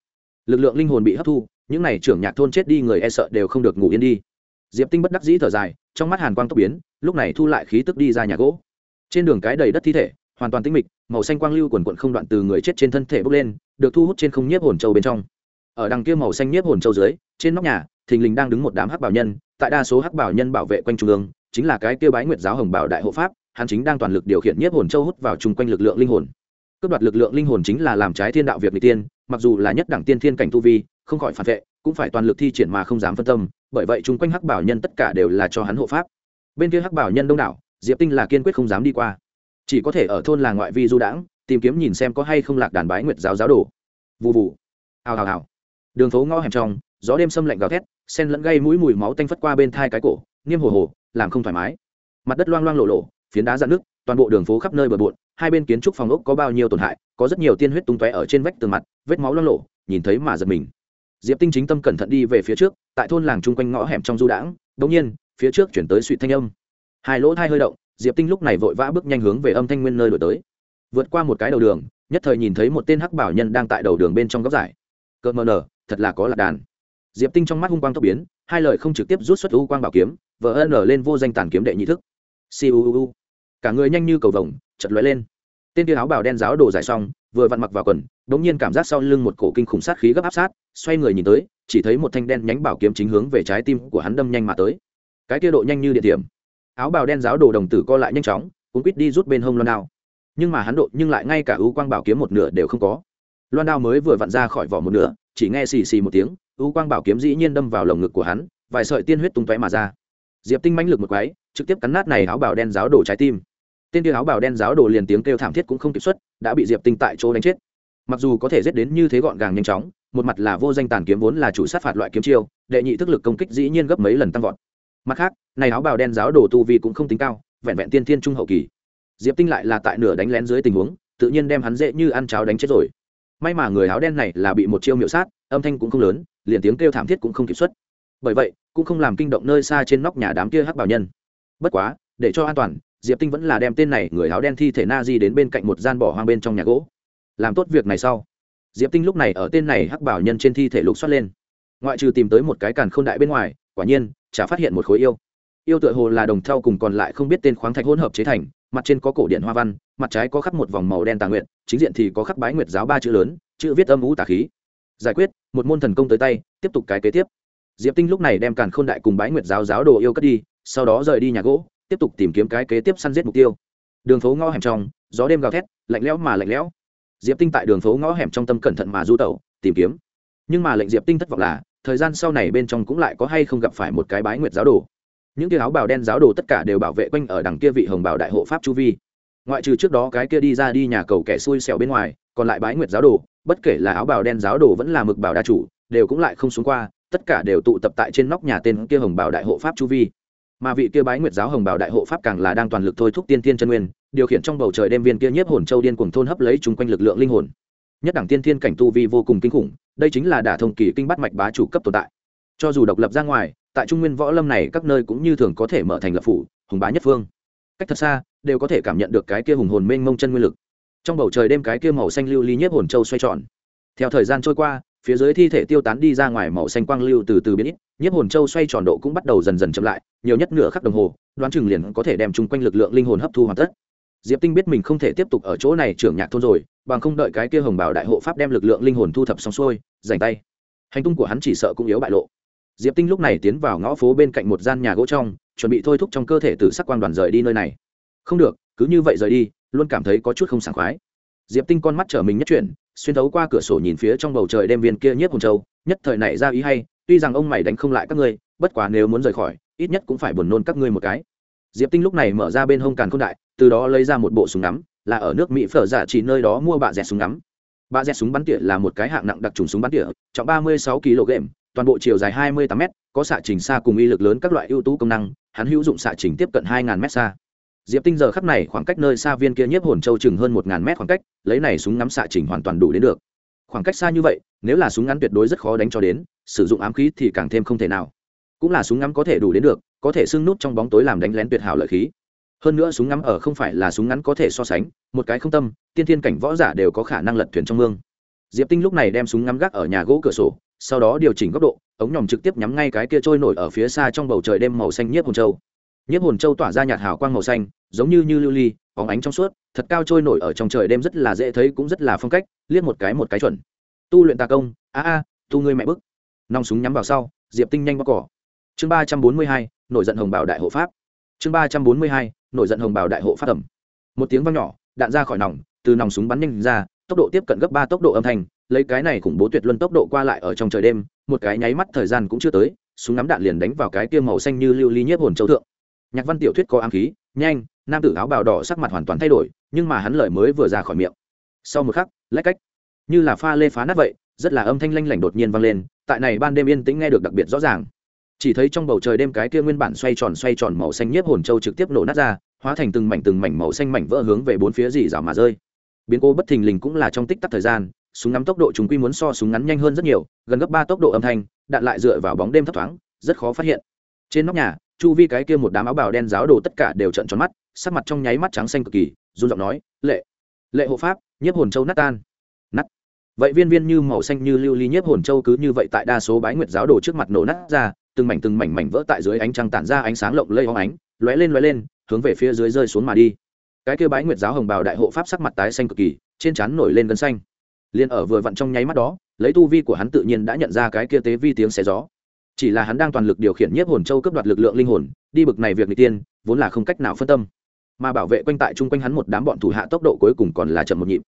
Lực lượng linh hồn bị hấp thu, những này trưởng nhạc thôn chết đi người e sợ đều không được ngủ yên đi. Diệp tinh bất đắc dĩ thở dài, trong mắt hàn quang tốc biến, lúc này thu lại khí tức đi ra nhà gỗ. Trên đường cái đầy đất thi thể hoàn toàn tĩnh mịch, màu xanh quang lưu quần quận không đoạn từ người chết trên thân thể bốc lên, được thu hút trên không nhiếp hồn châu bên trong. Ở đằng kia màu xanh nhiếp hồn châu dưới, trên nóc nhà, thình lình đang đứng một đám hắc bảo nhân, tại đa số hắc bảo nhân bảo vệ quanh trung ương, chính là cái kia bái nguyệt giáo hồng bảo đại hộ pháp, hắn chính đang toàn lực điều khiển nhiếp hồn châu hút vào chung quanh lực lượng linh hồn. Cướp đoạt lực lượng linh hồn chính là làm trái thiên đạo việc n tiên, mặc dù là nhất đẳng tiên thiên cảnh tu vi, không khỏi phản vệ, cũng phải toàn lực thi triển mà không dám phân tâm, bởi vậy chung quanh hắc bảo nhân tất cả đều là cho hắn hộ pháp. Bên kia hắc bảo nhân đông đảo, diệp tinh là kiên quyết không dám đi qua chỉ có thể ở thôn làng ngoại vi du đãng, tìm kiếm nhìn xem có hay không lạc đàn bái nguyệt giáo giáo đồ. Vụ vụ hào hào hào. Đường phố ngõ hẻm trong, gió đêm xâm lạnh gào thét, sen lẫn gây mũi mùi máu tanh phất qua bên thai cái cổ nghiêm hồ hồ, làm không thoải mái. Mặt đất loang loang lộ lộ, phiến đá dạn nước toàn bộ đường phố khắp nơi bờ bộn, hai bên kiến trúc phòng ốc có bao nhiêu tổn hại, có rất nhiều tiên huyết tung tóe ở trên vách tường mặt, vết máu loang lộ, nhìn thấy mà giật mình. Diệp tinh chính tâm cẩn thận đi về phía trước, tại thôn làng chung quanh ngõ hẻm trong du đãng đ nhiên, phía trước chuyển tới suy thanh âm. Hai lỗ thai hơi động diệp tinh lúc này vội vã bước nhanh hướng về âm thanh nguyên nơi đổi tới. Vượt qua một cái đầu đường, nhất thời nhìn thấy một tên hắc bảo nhân đang tại đầu đường bên trong góc giải. Cợt mờ nở, thật là có lạc đàn. Diệp tinh trong mắt hung quang tốc biến, hai lời không trực tiếp rút xuất u quang bảo kiếm vỡ ân lên vô danh tàn kiếm đệ nhị thức. Siêu cả người nhanh như cầu vồng chật lóe lên. Tên kia áo bào đen giáo đồ giải xong, vừa vặn mặc vào quần đ ỗ n g nhiên cảm giác sau lưng một cổ kinh khủng sát khí gấp áp sát, xoay người nhìn tới, chỉ thấy một thanh đen nhánh bảo kiếm chính hướng về trái tim của hắn đâm nhanh mà tới. Cái kia độ nhanh như địa điểm áo bào đen giáo đồ đồng tử co lại nhanh chóng, cuốn quýt đi rút bên hông loan đao. Nhưng mà hắn độ, nhưng lại ngay cả ưu quang bảo kiếm một nửa đều không có. Loan đao mới vừa vặn ra khỏi vỏ một nửa, chỉ nghe xì xì một tiếng, ưu quang bảo kiếm dĩ nhiên đâm vào lồng ngực của hắn, vài sợi tiên huyết tung tóe mà ra. Diệp tinh mãnh lực một quái, trực tiếp cắn nát này áo bào đen giáo đồ trái tim. Tên kia áo bào đen giáo đồ liền tiếng kêu thảm thiết cũng không kịp xuất, đã bị diệp tinh tại chỗ đánh chết. Mặc dù có thể giết đến như thế gọn gàng nhanh chóng, một mặt là vô danh tàn kiếm vốn là chủ sát phạt loại kiếm chiêu, đệ nhị thức lực công kích dĩ nhiên gấp mấy lần tăng vọt mặt khác, này áo bào đen giáo đồ tu vi cũng không tính cao, vẹn vẹn tiên thiên trung hậu kỳ. Diệp tinh lại là tại nửa đánh lén dưới tình huống, tự nhiên đem hắn dễ như ăn cháo đánh chết rồi. May mà người áo đen này là bị một chiêu miệu sát, âm thanh cũng không lớn, liền tiếng kêu thảm thiết cũng không kịp xuất. Bởi vậy, cũng không làm kinh động nơi xa trên nóc nhà đám kia hắc bảo nhân. Bất quá, để cho an toàn, diệp tinh vẫn là đem tên này người áo đen thi thể na di đến bên cạnh một gian bỏ hoang bên trong nhà gỗ. Làm tốt việc này sau, diệp tinh lúc này ở tên này hắc bảo nhân trên thi thể lục xoát lên. Ngoại trừ tìm tới một cái càn k h ô n đại bên ngoài, quả nhiên chả phát hiện một khối yêu. Yêu tựa hồ là đồng thau cùng còn lại không biết tên khoáng thạch hỗn hợp chế thành, mặt trên có cổ điện hoa văn, mặt trái có khắc một vòng màu đen tà nguyện chính diện thì có khắc bái nguyệt giáo ba chữ lớn, chữ viết âm ú tà khí. Giải quyết, một môn thần công tới tay, tiếp tục cái kế tiếp. Diệp tinh lúc này đem càn khôn đại cùng bái nguyệt giáo giáo đồ yêu cất đi, sau đó rời đi nhà gỗ, tiếp tục tìm kiếm cái kế tiếp săn giết mục tiêu. Đường phố ngõ hẻm trong, gió đêm gào thét, lạnh lẽo mà lạnh lẽo. Diệp tinh tại đường phố ngõ hẻm trong tâm cẩn thận mà du tẩu, tìm kiếm. Nhưng mà lệnh diệp tinh thất vọng là thời gian sau này bên trong cũng lại có hay không gặp phải một cái bái nguyệt giáo đồ. Những kia áo bào đen giáo đồ tất cả đều bảo vệ quanh ở đằng kia vị hồng bảo đại hộ pháp chu vi. Ngoại trừ trước đó cái kia đi ra đi nhà cầu kẻ xui xẻo bên ngoài, còn lại bái nguyệt giáo đồ, bất kể là áo bào đen giáo đồ vẫn là mực bảo đa chủ, đều cũng lại không xuống qua, tất cả đều tụ tập tại trên nóc nhà tên kia hồng bảo đại hộ pháp chu vi. Mà vị kia bái nguyệt giáo hồng bảo đại hộ pháp càng là đang toàn lực thôi thúc tiên thiên chân nguyên, điều khiển trong bầu trời đêm viên kia nhiếp hồn châu điên cuồng thôn hấp lấy chung quanh lực lượng linh hồn. Nhất đẳng tiên thiên cảnh tu vi vô cùng kinh khủng đây chính là đả thông kỳ kinh bắt mạch bá chủ cấp tồn tại. Cho dù độc lập ra ngoài, tại trung nguyên võ lâm này các nơi cũng như thường có thể mở thành lập phủ, hùng bá nhất phương. Cách thật xa, đều có thể cảm nhận được cái kia hùng hồn mênh mông chân nguyên lực. Trong bầu trời đêm cái kia màu xanh lưu ly nhiếp hồn châu xoay tròn. Theo thời gian trôi qua, phía dưới thi thể tiêu tán đi ra ngoài màu xanh quang lưu từ từ biến ít, nhiếp hồn châu xoay tròn độ cũng bắt đầu dần dần chậm lại, nhiều nhất nửa khắc đồng hồ, đoán chừng liền có thể đem chung quanh lực lượng linh hồn hấp thu hoàn tất. Diệp tinh biết mình không thể tiếp tục ở chỗ này trưởng nhạc thôn rồi bằng không đợi cái kia hồng bảo đại hộ pháp đem lực lượng linh hồn thu thập xong xuôi dành tay. Hành tung của hắn chỉ sợ cũng yếu bại lộ. Diệp tinh lúc này tiến vào ngõ phố bên cạnh một gian nhà gỗ trong, chuẩn bị thôi thúc trong cơ thể từ sắc quang đoàn rời đi nơi này. Không được, cứ như vậy rời đi, luôn cảm thấy có chút không sảng khoái. Diệp tinh con mắt trở mình nhất chuyển, xuyên thấu qua cửa sổ nhìn phía trong bầu trời đem viên kia nhiếp hồn châu, nhất thời này ra ý hay, tuy rằng ông mày đánh không lại các ngươi, bất quá nếu muốn rời khỏi, ít nhất cũng phải buồn nôn các ngươi một cái. Diệp tinh lúc này mở ra bên hông càn k h ô n đại, từ đó lấy ra một bộ súng ngắm là ở nước mỹ phở giả chỉ nơi đó mua bạ dẹt súng ngắm. Bạ dẹt súng bắn tỉa là một cái hạng nặng đặc trùng súng bắn tỉa, trọng ba mươi sáu kg, toàn bộ chiều dài hai mươi tám m có xạ trình xa cùng uy lực lớn các loại ưu tú công năng, hắn hữu dụng xạ trình tiếp cận hai m xa. Diệp tinh giờ khắp này khoảng cách nơi xa viên kia nhiếp hồn châu chừng hơn 1.000m khoảng cách, lấy này súng ngắm xạ trình hoàn toàn đủ đến được. Khoảng cách xa như vậy, nếu là súng ngắn tuyệt đối rất khó đánh cho đến, sử dụng ám khí thì càng thêm không thể nào. Cũng là súng ngắm có thể đủ đến được, có thể xưng nút trong bóng tối làm đánh lén tuyệt hảo lợi khí hơn nữa súng ngắm ở không phải là súng ngắn có thể so sánh, một cái không tâm, tiên thiên cảnh võ giả đều có khả năng lật thuyền trong mương. Diệp tinh lúc này đem súng ngắm gác ở nhà gỗ cửa sổ, sau đó điều chỉnh góc độ, ống nhòm trực tiếp nhắm ngay cái kia trôi nổi ở phía xa trong bầu trời đêm màu xanh nhiếp hồn châu. Nhiếp hồn châu tỏa ra nhạt hào quang màu xanh, giống như như lưu ly, bóng ánh trong suốt, thật cao trôi nổi ở trong trời đêm rất là dễ thấy cũng rất là phong cách, liếc một cái một cái chuẩn. Tu luyện tà công, a a tu ngươi mẹ bức. Nòng súng nhắm vào sau, diệp tinh nhanh bóc cỏ. Chương ba trăm bốn mươi hai, nổi giận hồng bảo đại hộ pháp. Chương ba trăm bốn mươi hai nổi giận hồng bảo đại hộ phát ẩm. Một tiếng vang nhỏ, đạn ra khỏi nòng, từ nòng súng bắn nhanh ra, tốc độ tiếp cận gấp ba tốc độ âm thanh, lấy cái này khủng bố tuyệt luân tốc độ qua lại ở trong trời đêm, một cái nháy mắt thời gian cũng chưa tới, súng nắm đạn liền đánh vào cái kia màu xanh như lưu ly nhiếp hồn châu thượng. Nhạc văn tiểu thuyết có ám khí, nhanh, nam tử áo bào đỏ sắc mặt hoàn toàn thay đổi, nhưng mà hắn lời mới vừa ra khỏi miệng. Sau một khắc, lách cách. Như là pha lê phá nát vậy, rất là âm thanh lanh lảnh đột nhiên vang lên, tại này ban đêm yên tĩnh nghe được đặc biệt rõ ràng chỉ thấy trong bầu trời đêm cái kia nguyên bản xoay tròn xoay tròn màu xanh nhiếp hồn châu trực tiếp nổ nát ra, hóa thành từng mảnh từng mảnh màu xanh mảnh vỡ hướng về bốn phía dì rào mà rơi. Biến cố bất thình lình cũng là trong tích tắc thời gian, súng ngắm tốc độ chúng quy muốn so súng ngắn nhanh hơn rất nhiều, gần gấp ba tốc độ âm thanh, đạn lại dựa vào bóng đêm thấp thoáng, rất khó phát hiện. Trên nóc nhà, chu vi cái kia một đám áo bào đen giáo đồ tất cả đều trận tròn mắt, sắc mặt trong nháy mắt trắng xanh cực kỳ, run giọng nói, lệ lệ hộ pháp, nhiếp hồn châu nát tan vậy viên viên như màu xanh như lưu ly nhiếp hồn châu cứ như vậy tại đa số bái nguyệt giáo đồ trước mặt nổ nát ra, từng mảnh từng mảnh mảnh vỡ tại dưới ánh trăng tản ra ánh sáng lộng lây hóng ánh, lóe lên lóe lên, hướng về phía dưới rơi xuống mà đi. Cái kia bái nguyệt giáo hồng bào đại hộ pháp sắc mặt tái xanh cực kỳ, trên trán nổi lên gân xanh. Liền ở vừa vặn trong nháy mắt đó, lấy tu vi của hắn tự nhiên đã nhận ra cái kia tế vi tiếng xé gió. Chỉ là hắn đang toàn lực điều khiển nhiếp hồn châu cướp đoạt lực lượng linh hồn, đi bực này việc n tiên, vốn là không cách nào phân tâm. Mà bảo vệ quanh tại chung quanh hắn một đám bọn thủ hạ tốc độ cuối cùng còn là chậm một nhịp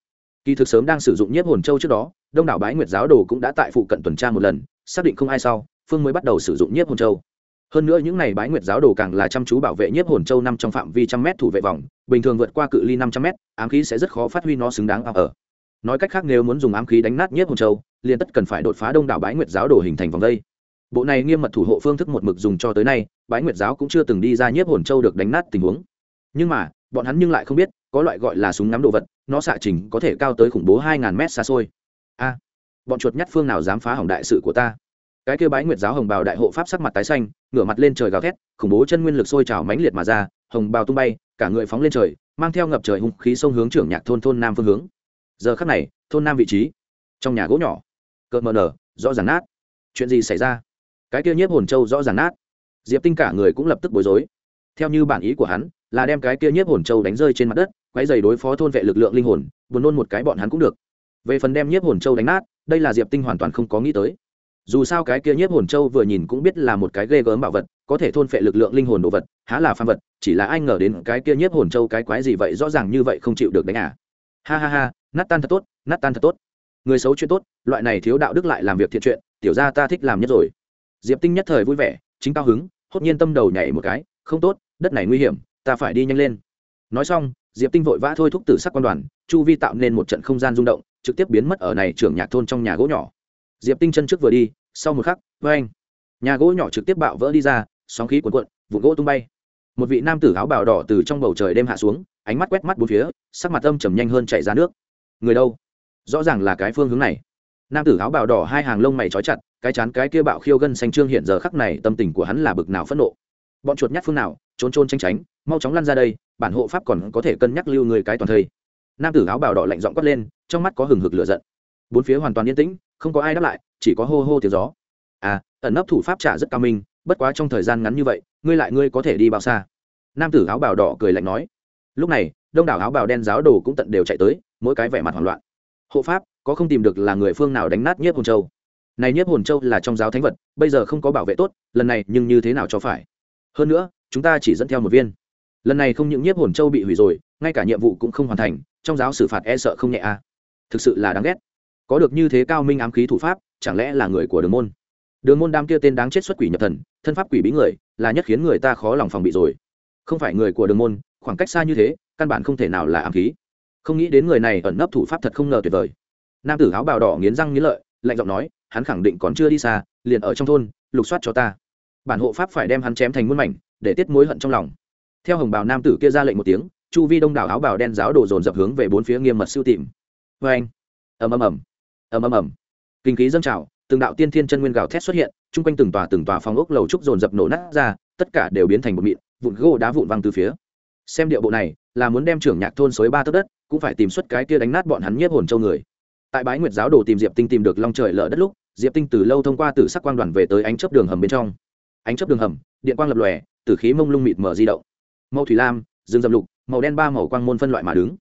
kỳ thực sớm đang sử dụng nhiếp hồn châu trước đó, đông đảo bái nguyệt giáo đồ cũng đã tại phụ cận tuần tra một lần, xác định không ai sau, phương mới bắt đầu sử dụng nhiếp hồn châu. Hơn nữa những n à y bái nguyệt giáo đồ càng là chăm chú bảo vệ nhiếp hồn châu năm trong phạm vi trăm mét thủ vệ vòng, bình thường vượt qua cự ly năm trăm mét, ám khí sẽ rất khó phát huy nó xứng đáng ở. Nói cách khác nếu muốn dùng ám khí đánh nát nhiếp hồn châu, liền tất cần phải đột phá đông đảo bái nguyệt giáo đồ hình thành vòng đây. Bộ này nghiêm mật thủ hộ phương thức một mực dùng cho tới nay, bái nguyệt giáo cũng chưa từng đi ra nhiếp hồn châu được đánh nát tình huống. Nhưng mà bọn hắn nhưng lại không biết, có loại gọi là súng ngắm đồ vật, nó xạ trình có thể cao tới khủng bố hai ngàn mét xa xôi. A, bọn chuột nhắt phương nào dám phá hỏng đại sự của ta? Cái kêu bái nguyệt giáo hồng bào đại hộ pháp sắc mặt tái xanh, ngửa mặt lên trời gào thét, khủng bố chân nguyên lực sôi trào mãnh liệt mà ra, hồng bào tung bay, cả người phóng lên trời, mang theo ngập trời hung khí sông hướng trưởng nhạc thôn thôn nam phương hướng. Giờ khắc này, thôn nam vị trí, trong nhà gỗ nhỏ, cợt mờ nở, rõ ràng nát. Chuyện gì xảy ra? Cái kia nhiếp hồn châu rõ ràng nát. Diệp tinh cả người cũng lập tức bối rối. Theo như bản ý của hắn là đem cái kia nhiếp hồn châu đánh rơi trên mặt đất, quấy dày đối phó thôn vệ lực lượng linh hồn, buồn nôn một cái bọn hắn cũng được. Về phần đem nhiếp hồn châu đánh nát, đây là diệp tinh hoàn toàn không có nghĩ tới. Dù sao cái kia nhiếp hồn châu vừa nhìn cũng biết là một cái ghê gớm bảo vật, có thể thôn phệ lực lượng linh hồn đồ vật, há là phan vật, chỉ là ai ngờ đến cái kia nhiếp hồn châu cái quái gì vậy rõ ràng như vậy không chịu được đánh à. Ha ha ha, nát tan thật tốt, nát tan thật tốt. Người xấu chuyện tốt, loại này thiếu đạo đức lại làm việc thiện chuyện, tiểu ra ta thích làm nhất rồi. Diệp tinh nhất thời vui vẻ, chính cao hứng, hốt nhiên tâm đầu nhảy một cái, không tốt, đất này nguy hiểm ta phải đi nhanh lên. Nói xong, diệp tinh vội vã thôi thúc tử sắc quan đoàn, chu vi tạo nên một trận không gian rung động, trực tiếp biến mất ở này trưởng nhạc thôn trong nhà gỗ nhỏ. Diệp tinh chân trước vừa đi, sau một khắc vê anh. Nhà gỗ nhỏ trực tiếp bạo vỡ đi ra, sóng khí cuồn cuộn vụ gỗ tung bay. Một vị nam tử áo bào đỏ từ trong bầu trời đêm hạ xuống, ánh mắt quét mắt bốn phía, sắc mặt âm trầm nhanh hơn chạy ra nước. Người đâu? Rõ ràng là cái phương hướng này. Nam tử áo bào đỏ hai hàng lông mày trói chặt, cái chán cái kia bạo khiêu gân xanh trương hiện giờ khắc này, tâm tình của hắn là bực nào phẫn nộ. Bọn chuột nhát phương nào, trốn trôn tranh tránh mau chóng lăn ra đây, bản hộ pháp còn có thể cân nhắc lưu người cái toàn thây. Nam tử áo bào đỏ lạnh giọng quát lên, trong mắt có hừng hực lửa giận. Bốn phía hoàn toàn yên tĩnh, không có ai đáp lại, chỉ có hô hô tiếng gió. À ẩn nấp thủ pháp trả rất cao minh, bất quá trong thời gian ngắn như vậy, ngươi lại ngươi có thể đi bao xa? Nam tử áo bào đỏ cười lạnh nói. Lúc này, đông đảo áo bào đen giáo đồ cũng tận đều chạy tới, mỗi cái vẻ mặt hoảng loạn. Hộ pháp, có không tìm được là người phương nào đánh nát nhiếp hồn châu? Này nhiếp hồn châu là trong giáo thánh vật, bây giờ không có bảo vệ tốt, lần này nhưng như thế nào cho phải? Hơn nữa, chúng ta chỉ dẫn theo một viên lần này không những nhiếp hồn châu bị hủy rồi, ngay cả nhiệm vụ cũng không hoàn thành, trong giáo xử phạt e sợ không nhẹ a à. thực sự là đáng ghét. Có được như thế cao minh ám khí thủ pháp, chẳng lẽ là người của đường môn? Đường môn đam kia tên đáng chết xuất quỷ nhập thần, thân pháp quỷ bí người, là nhất khiến người ta khó lòng phòng bị rồi. Không phải người của đường môn, khoảng cách xa như thế, căn bản không thể nào là ám khí. Không nghĩ đến người này ẩn nấp thủ pháp thật không ngờ tuyệt vời. Nam tử áo bào đỏ nghiến răng nghiến lợi, lạnh giọng nói, hắn khẳng định còn chưa đi xa, liền ở trong thôn, lục soát cho ta. Bản hộ pháp phải đem hắn chém thành muôn mảnh, để tiết mối hận trong lòng theo hồng bào nam tử kia ra lệnh một tiếng, chu vi đông đảo áo bào đen giáo đổ dồn dập hướng về bốn phía nghiêm mật siêu tìm vê anh, ầm ầm ầm ầm ầm ầm. Kinh khí dâng trào, từng đạo tiên thiên chân nguyên gào thét xuất hiện, chung quanh từng tòa từng tòa phòng ốc lầu trúc dồn dập nổ nát ra, tất cả đều biến thành một mịn, vụn gỗ đá vụn văng từ phía. Xem điệu bộ này, là muốn đem trưởng nhạc thôn suối ba tấc đất, cũng phải tìm xuất cái kia đánh nát bọn hắn nhiếp hồn châu người. Tại bái nguyệt giáo đồ tìm diệp tinh tìm được long trời lở đất lúc, diệp tinh từ lâu thông qua từ sắc quang đoàn về tới ánh chấp đường hầm bên trong. Ánh chấp đường hầm, điện quang lập lòe từ khí mông lung mịt mở di động màu thủy lam, rừng rậm lục, màu đen ba màu quang môn phân loại mà đứng.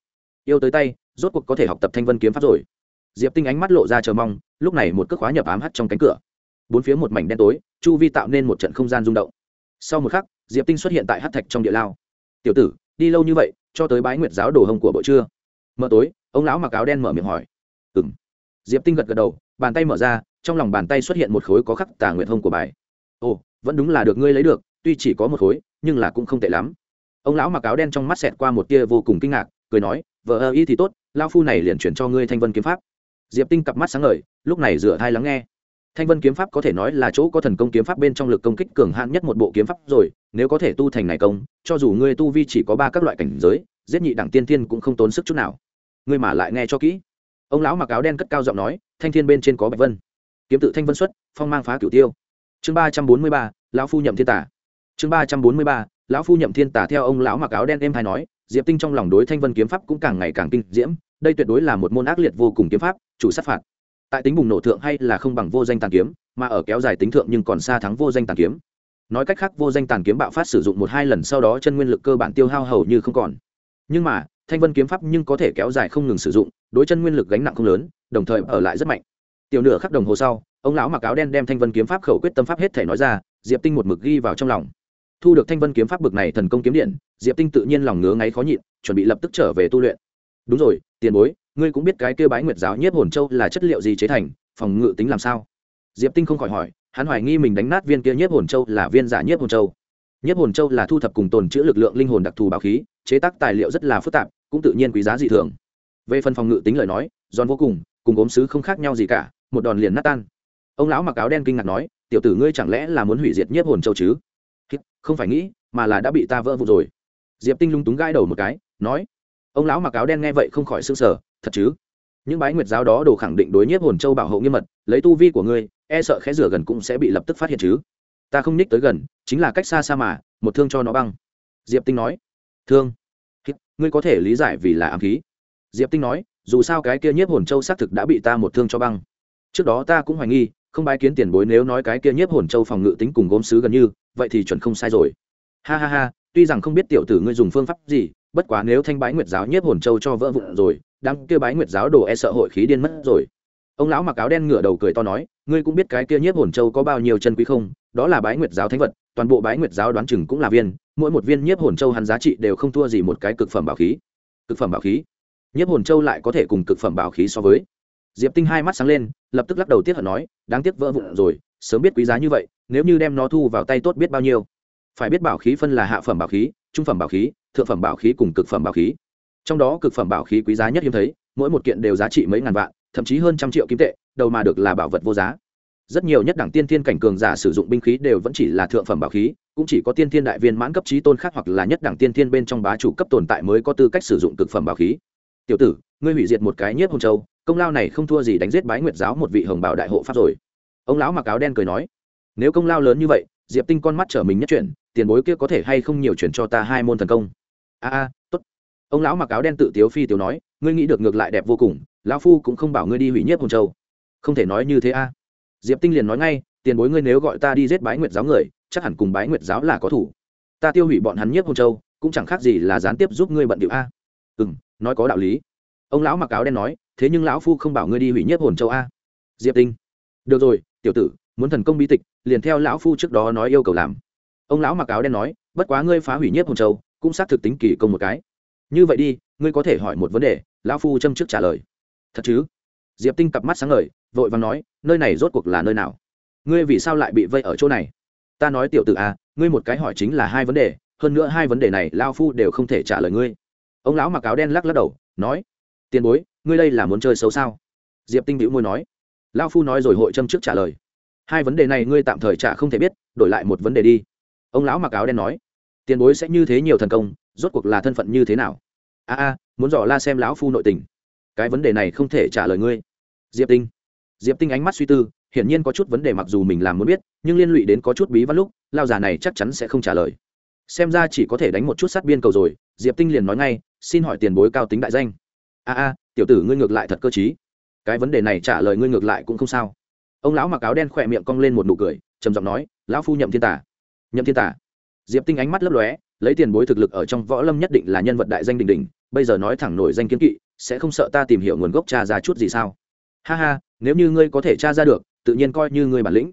Yêu tới tay, rốt cuộc có thể học tập thanh vân kiếm pháp rồi. Diệp tinh ánh mắt lộ ra chờ mong, lúc này một cước khóa nhập ám hắt trong cánh cửa. Bốn phía một mảnh đen tối, chu vi tạo nên một trận không gian rung động. Sau một khắc, diệp tinh xuất hiện tại hát thạch trong địa lao. Tiểu tử, đi lâu như vậy, cho tới bái nguyệt giáo đồ hồng của bộ chưa? Mở tối. Ông lão mặc áo đen mở miệng hỏi. Ừng diệp tinh gật gật đầu, bàn tay mở ra, trong lòng bàn tay xuất hiện một khối có khắc tà nguyệt hông của bài. Ồ, vẫn đúng là được, ngươi lấy được, tuy chỉ có một khối, nhưng là cũng không tệ lắm ông lão mặc áo đen trong mắt xẹt qua một tia vô cùng kinh ngạc, cười nói, vợ ơ y thì tốt lao phu này liền chuyển cho ngươi thanh vân kiếm pháp. Diệp tinh cặp mắt sáng ngời, lúc này rửa thai lắng nghe. Thanh vân kiếm pháp có thể nói là chỗ có thần công kiếm pháp bên trong lực công kích cường hạn nhất một bộ kiếm pháp rồi, nếu có thể tu thành này công, cho dù ngươi tu vi chỉ có ba các loại cảnh giới, giết nhị đẳng tiên thiên cũng không tốn sức chút nào. Ngươi mà lại nghe cho kỹ. Ông lão mặc áo đen cất cao giọng nói, thanh thiên bên trên có bạch vân. Kiếm tự thanh vân xuất, phong mang phá cửu tiêu. Chương ba trăm bốn mươi ba, lão phu nhậm thiên tả. Chương ba trăm bốn mươi ba lão phu nhậm thiên tả theo ông lão mặc áo đen em hay nói, diệp tinh trong lòng đối thanh vân kiếm pháp cũng càng ngày càng kinh diễm, đây tuyệt đối là một môn ác liệt vô cùng kiếm pháp, chủ sát phạt. Tại tính bùng nổ thượng hay là không bằng vô danh tàn kiếm, mà ở kéo dài tính thượng nhưng còn xa thắng vô danh tàn kiếm. Nói cách khác, vô danh tàn kiếm bạo phát sử dụng một hai lần sau đó chân nguyên lực cơ bản tiêu hao hầu như không còn. Nhưng mà, thanh vân kiếm pháp nhưng có thể kéo dài không ngừng sử dụng, đối chân nguyên lực gánh nặng không lớn, đồng thời ở lại rất mạnh. Tiểu nửa khắc đồng hồ sau, ông lão mặc áo đen đem thanh vân kiếm pháp khẩu quyết tâm pháp hết thể nói ra, diệp tinh một mực ghi vào trong lòng thu được thanh vân kiếm pháp bực này thần công kiếm điện, diệp tinh tự nhiên lòng ngứa ngáy khó nhịn, chuẩn bị lập tức trở về tu luyện. Đúng rồi, tiền bối, ngươi cũng biết cái kêu bái nguyệt giáo nhiếp hồn châu là chất liệu gì chế thành, phòng ngự tính làm sao? Diệp tinh không khỏi hỏi, hắn hoài nghi mình đánh nát viên kia nhiếp hồn châu là viên giả nhiếp hồn châu. Nhiếp hồn châu là thu thập cùng tồn chữ lực lượng linh hồn đặc thù bảo khí, chế tác tài liệu rất là phức tạp, cũng tự nhiên quý giá dị thường. Về phần phòng ngự tính lời nói, giòn vô cùng cùng gốm sứ không khác nhau gì cả, một đòn liền nát tan. Ông lão mặc áo đen kinh ngạc nói, tiểu tử ngươi chẳng lẽ là muốn hủy diệt nhiếp hồn châu chứ? Không phải nghĩ, mà là đã bị ta vỡ vụ rồi. Diệp tinh lung túng gãi đầu một cái, nói, ông lão mặc áo đen nghe vậy không khỏi s ư n g sở thật chứ? Những bái nguyệt giáo đó đồ khẳng định đối nhiếp hồn châu bảo hộ nghiêm mật, lấy tu vi của ngươi e sợ khẽ rửa gần cũng sẽ bị lập tức phát hiện chứ. Ta không ních tới gần, chính là cách xa xa mà, một thương cho nó băng. Diệp tinh nói, thương? Ngươi có thể lý giải vì là ám khí. Diệp tinh nói, dù sao cái kia nhiếp hồn châu xác thực đã bị ta một thương cho băng. Trước đó ta cũng hoài nghi không bái kiến tiền bối nếu nói cái kia nhiếp hồn châu phòng ngự tính cùng gốm sứ gần như, vậy thì chuẩn không sai rồi. Ha ha ha, tuy rằng không biết tiểu tử ngươi dùng phương pháp gì, bất quá nếu thanh bái nguyệt giáo nhiếp hồn châu cho vỡ vụn rồi, đám kia bái nguyệt giáo đồ e sợ hội khí điên mất rồi. Ông lão mặc áo đen ngửa đầu cười to nói, ngươi cũng biết cái kia nhiếp hồn châu có bao nhiêu chân quý không? Đó là bái nguyệt giáo thánh vật, toàn bộ bái nguyệt giáo đoán chừng cũng là viên, mỗi một viên nhiếp hồn châu hắn giá trị đều không thua gì một cái cực phẩm bảo khí. Cực phẩm bảo khí? Nhiếp hồn châu lại có thể cùng cực phẩm bảo khí so với diệp tinh hai mắt sáng lên, lập tức lắc đầu tiếc hận nói, đáng tiếc vỡ vụn rồi, sớm biết quý giá như vậy, nếu như đem nó thu vào tay tốt biết bao nhiêu. Phải biết bảo khí phân là hạ phẩm bảo khí, trung phẩm bảo khí, thượng phẩm bảo khí cùng cực phẩm bảo khí. Trong đó cực phẩm bảo khí quý giá nhất hiếm thấy, mỗi một kiện đều giá trị mấy ngàn vạn, thậm chí hơn trăm triệu kim tệ đầu mà được là bảo vật vô giá. Rất nhiều nhất đẳng tiên thiên cảnh cường giả sử dụng binh khí đều vẫn chỉ là thượng phẩm bảo khí, cũng chỉ có tiên thiên đại viên mãn cấp trí tôn khác hoặc là nhất đẳng tiên thiên bên trong bá chủ cấp tồn tại mới có tư cách sử dụng cực phẩm bảo khí. Tiểu tử, ngươi hủy diệt một cái nhiếp hồng châu công lao này không thua gì đánh giết bái nguyệt giáo một vị hồng bảo đại hộ pháp rồi. Ông lão mặc áo đen cười nói, nếu công lao lớn như vậy, diệp tinh con mắt trở mình nhất chuyển, tiền bối kia có thể hay không nhiều chuyển cho ta hai môn thần công? A a, tốt. Ông lão mặc áo đen tự tiếu phi tiếu nói, ngươi nghĩ được ngược lại đẹp vô cùng, lão phu cũng không bảo ngươi đi hủy nhất hồng châu. Không thể nói như thế a. Diệp tinh liền nói ngay, tiền bối ngươi nếu gọi ta đi giết bái nguyệt giáo người, chắc hẳn cùng bái nguyệt giáo là có thủ. Ta tiêu hủy bọn hắn nhất hồng châu, cũng chẳng khác gì là gián tiếp giúp ngươi bận điệu a. Ừ nói có đạo lý. Ông lão mặc áo đen nói thế nhưng lão phu không bảo ngươi đi hủy nhất hồn châu a. Diệp tinh. Được rồi, tiểu tử, muốn thần công bí tịch, liền theo lão phu trước đó nói yêu cầu làm. Ông lão mặc áo đen nói, bất quá ngươi phá hủy nhất hồn châu, cũng xác thực tính kỳ công một cái. Như vậy đi, ngươi có thể hỏi một vấn đề, lão phu châm trước trả lời. Thật chứ? Diệp tinh cặp mắt sáng ngời, vội vàng nói, nơi này rốt cuộc là nơi nào? Ngươi vì sao lại bị vây ở chỗ này? Ta nói tiểu t ử à ngươi một cái hỏi chính là hai vấn đề, hơn nữa hai vấn đề này lao phu đều không thể trả lời ngươi. Ông lão mặc áo đen lắc lắc đầu, nói tiền bối, ngươi đây là muốn chơi xấu sao? Diệp tinh hữu môi nói. Lao phu nói rồi hội châm trước trả lời. Hai vấn đề này ngươi tạm thời trả không thể biết, đổi lại một vấn đề đi. Ông lão mặc áo đen nói. Tiền bối sẽ như thế nhiều thần công, rốt cuộc là thân phận như thế nào? A a, muốn dò la xem lão phu nội tình. Cái vấn đề này không thể trả lời ngươi. Diệp tinh. Diệp tinh ánh mắt suy tư, hiển nhiên có chút vấn đề mặc dù mình làm muốn biết, nhưng liên lụy đến có chút bí văn lúc lao già này chắc chắn sẽ không trả lời. Xem ra chỉ có thể đánh một chút sát biên cầu rồi, diệp tinh liền nói ngay, xin hỏi tiền bối cao tính đại danh a a, tiểu tử ngươi ngược lại thật cơ t cái vấn đề này trả lời ngươi ngược lại cũng không sao. Ông lão mặc áo đen khỏe miệng cong lên một nụ cười, trầm giọng nói, lão phu nhậm thiên tả. Nhậm thiên tả? Diệp tinh ánh mắt lấp lóe, lấy tiền bối thực lực ở trong võ lâm nhất định là nhân vật đại danh đình đình bây giờ nói thẳng nổi danh kiến kỵ, sẽ không sợ ta tìm hiểu nguồn gốc cha ra chút gì sao? Ha ha, nếu như ngươi có thể tra ra được, tự nhiên coi như ngươi bản lĩnh.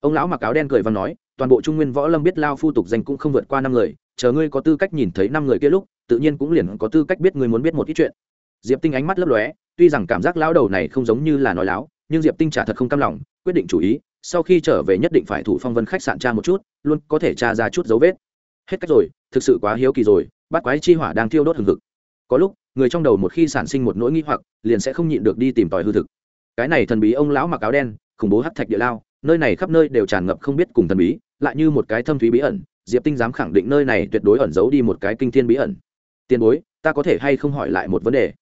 Ông lão mặc áo đen cười và nói, toàn bộ trung nguyên võ lâm biết lao phu tục danh cũng không vượt qua năm người, chờ ngươi có tư cách nhìn thấy năm người kia lúc, tự nhiên cũng liền có tư cách biết ngươi muốn biết một ít chuyện diệp tinh ánh mắt lấp lóe, tuy rằng cảm giác lão đầu này không giống như là nói láo, nhưng diệp tinh trả thật không cam lòng, quyết định chủ ý, sau khi trở về nhất định phải thủ phong vân khách sạn tra một chút, luôn có thể tra ra chút dấu vết. Hết cách rồi, thực sự quá hiếu kỳ rồi, bắt quái chi hỏa đang thiêu đốt hừng hực. Có lúc, người trong đầu một khi sản sinh một nỗi nghi hoặc, liền sẽ không nhịn được đi tìm tòi hư thực. Cái này thần bí ông lão mặc áo đen, khủng bố hắc thạch địa lao, nơi này khắp nơi đều tràn ngập không biết cùng thần bí, lại như một cái thâm thúy bí ẩn, diệp tinh dám khẳng định nơi này tuyệt đối ẩn giấu đi một cái kinh thiên bí ẩn. Tiền bối, ta có thể hay không hỏi lại một vấn đề?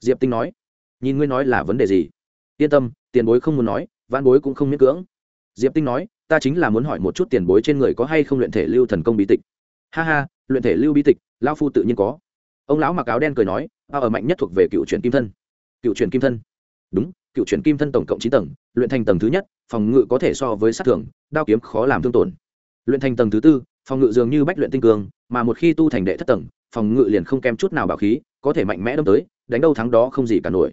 Diệp tinh nói, nhìn ngươi nói là vấn đề gì? Yên tâm, tiền bối không muốn nói văn bối cũng không miễn cưỡng. Diệp tinh nói, ta chính là muốn hỏi một chút tiền bối trên người có hay không luyện thể lưu thần công bí tịch? Ha ha, luyện thể lưu bí tịch lao phu tự nhiên có. Ông lão mặc áo đen cười nói, a ở mạnh nhất thuộc về cựu truyền kim thân. Cựu truyền kim thân? Đúng, cựu truyền kim thân tổng cộng chín tầng, luyện thành tầng thứ nhất, phòng ngự có thể so với sát thường, đao kiếm khó làm thương tổn. Luyện thành tầng thứ tư, phòng ngự dường như bách luyện tinh cường, mà một khi tu thành đệ thất tầng, phòng ngự liền không kém chút nào bảo khí, có thể mạnh mẽ đâm tới đánh đâu thắng đó không gì cả nổi.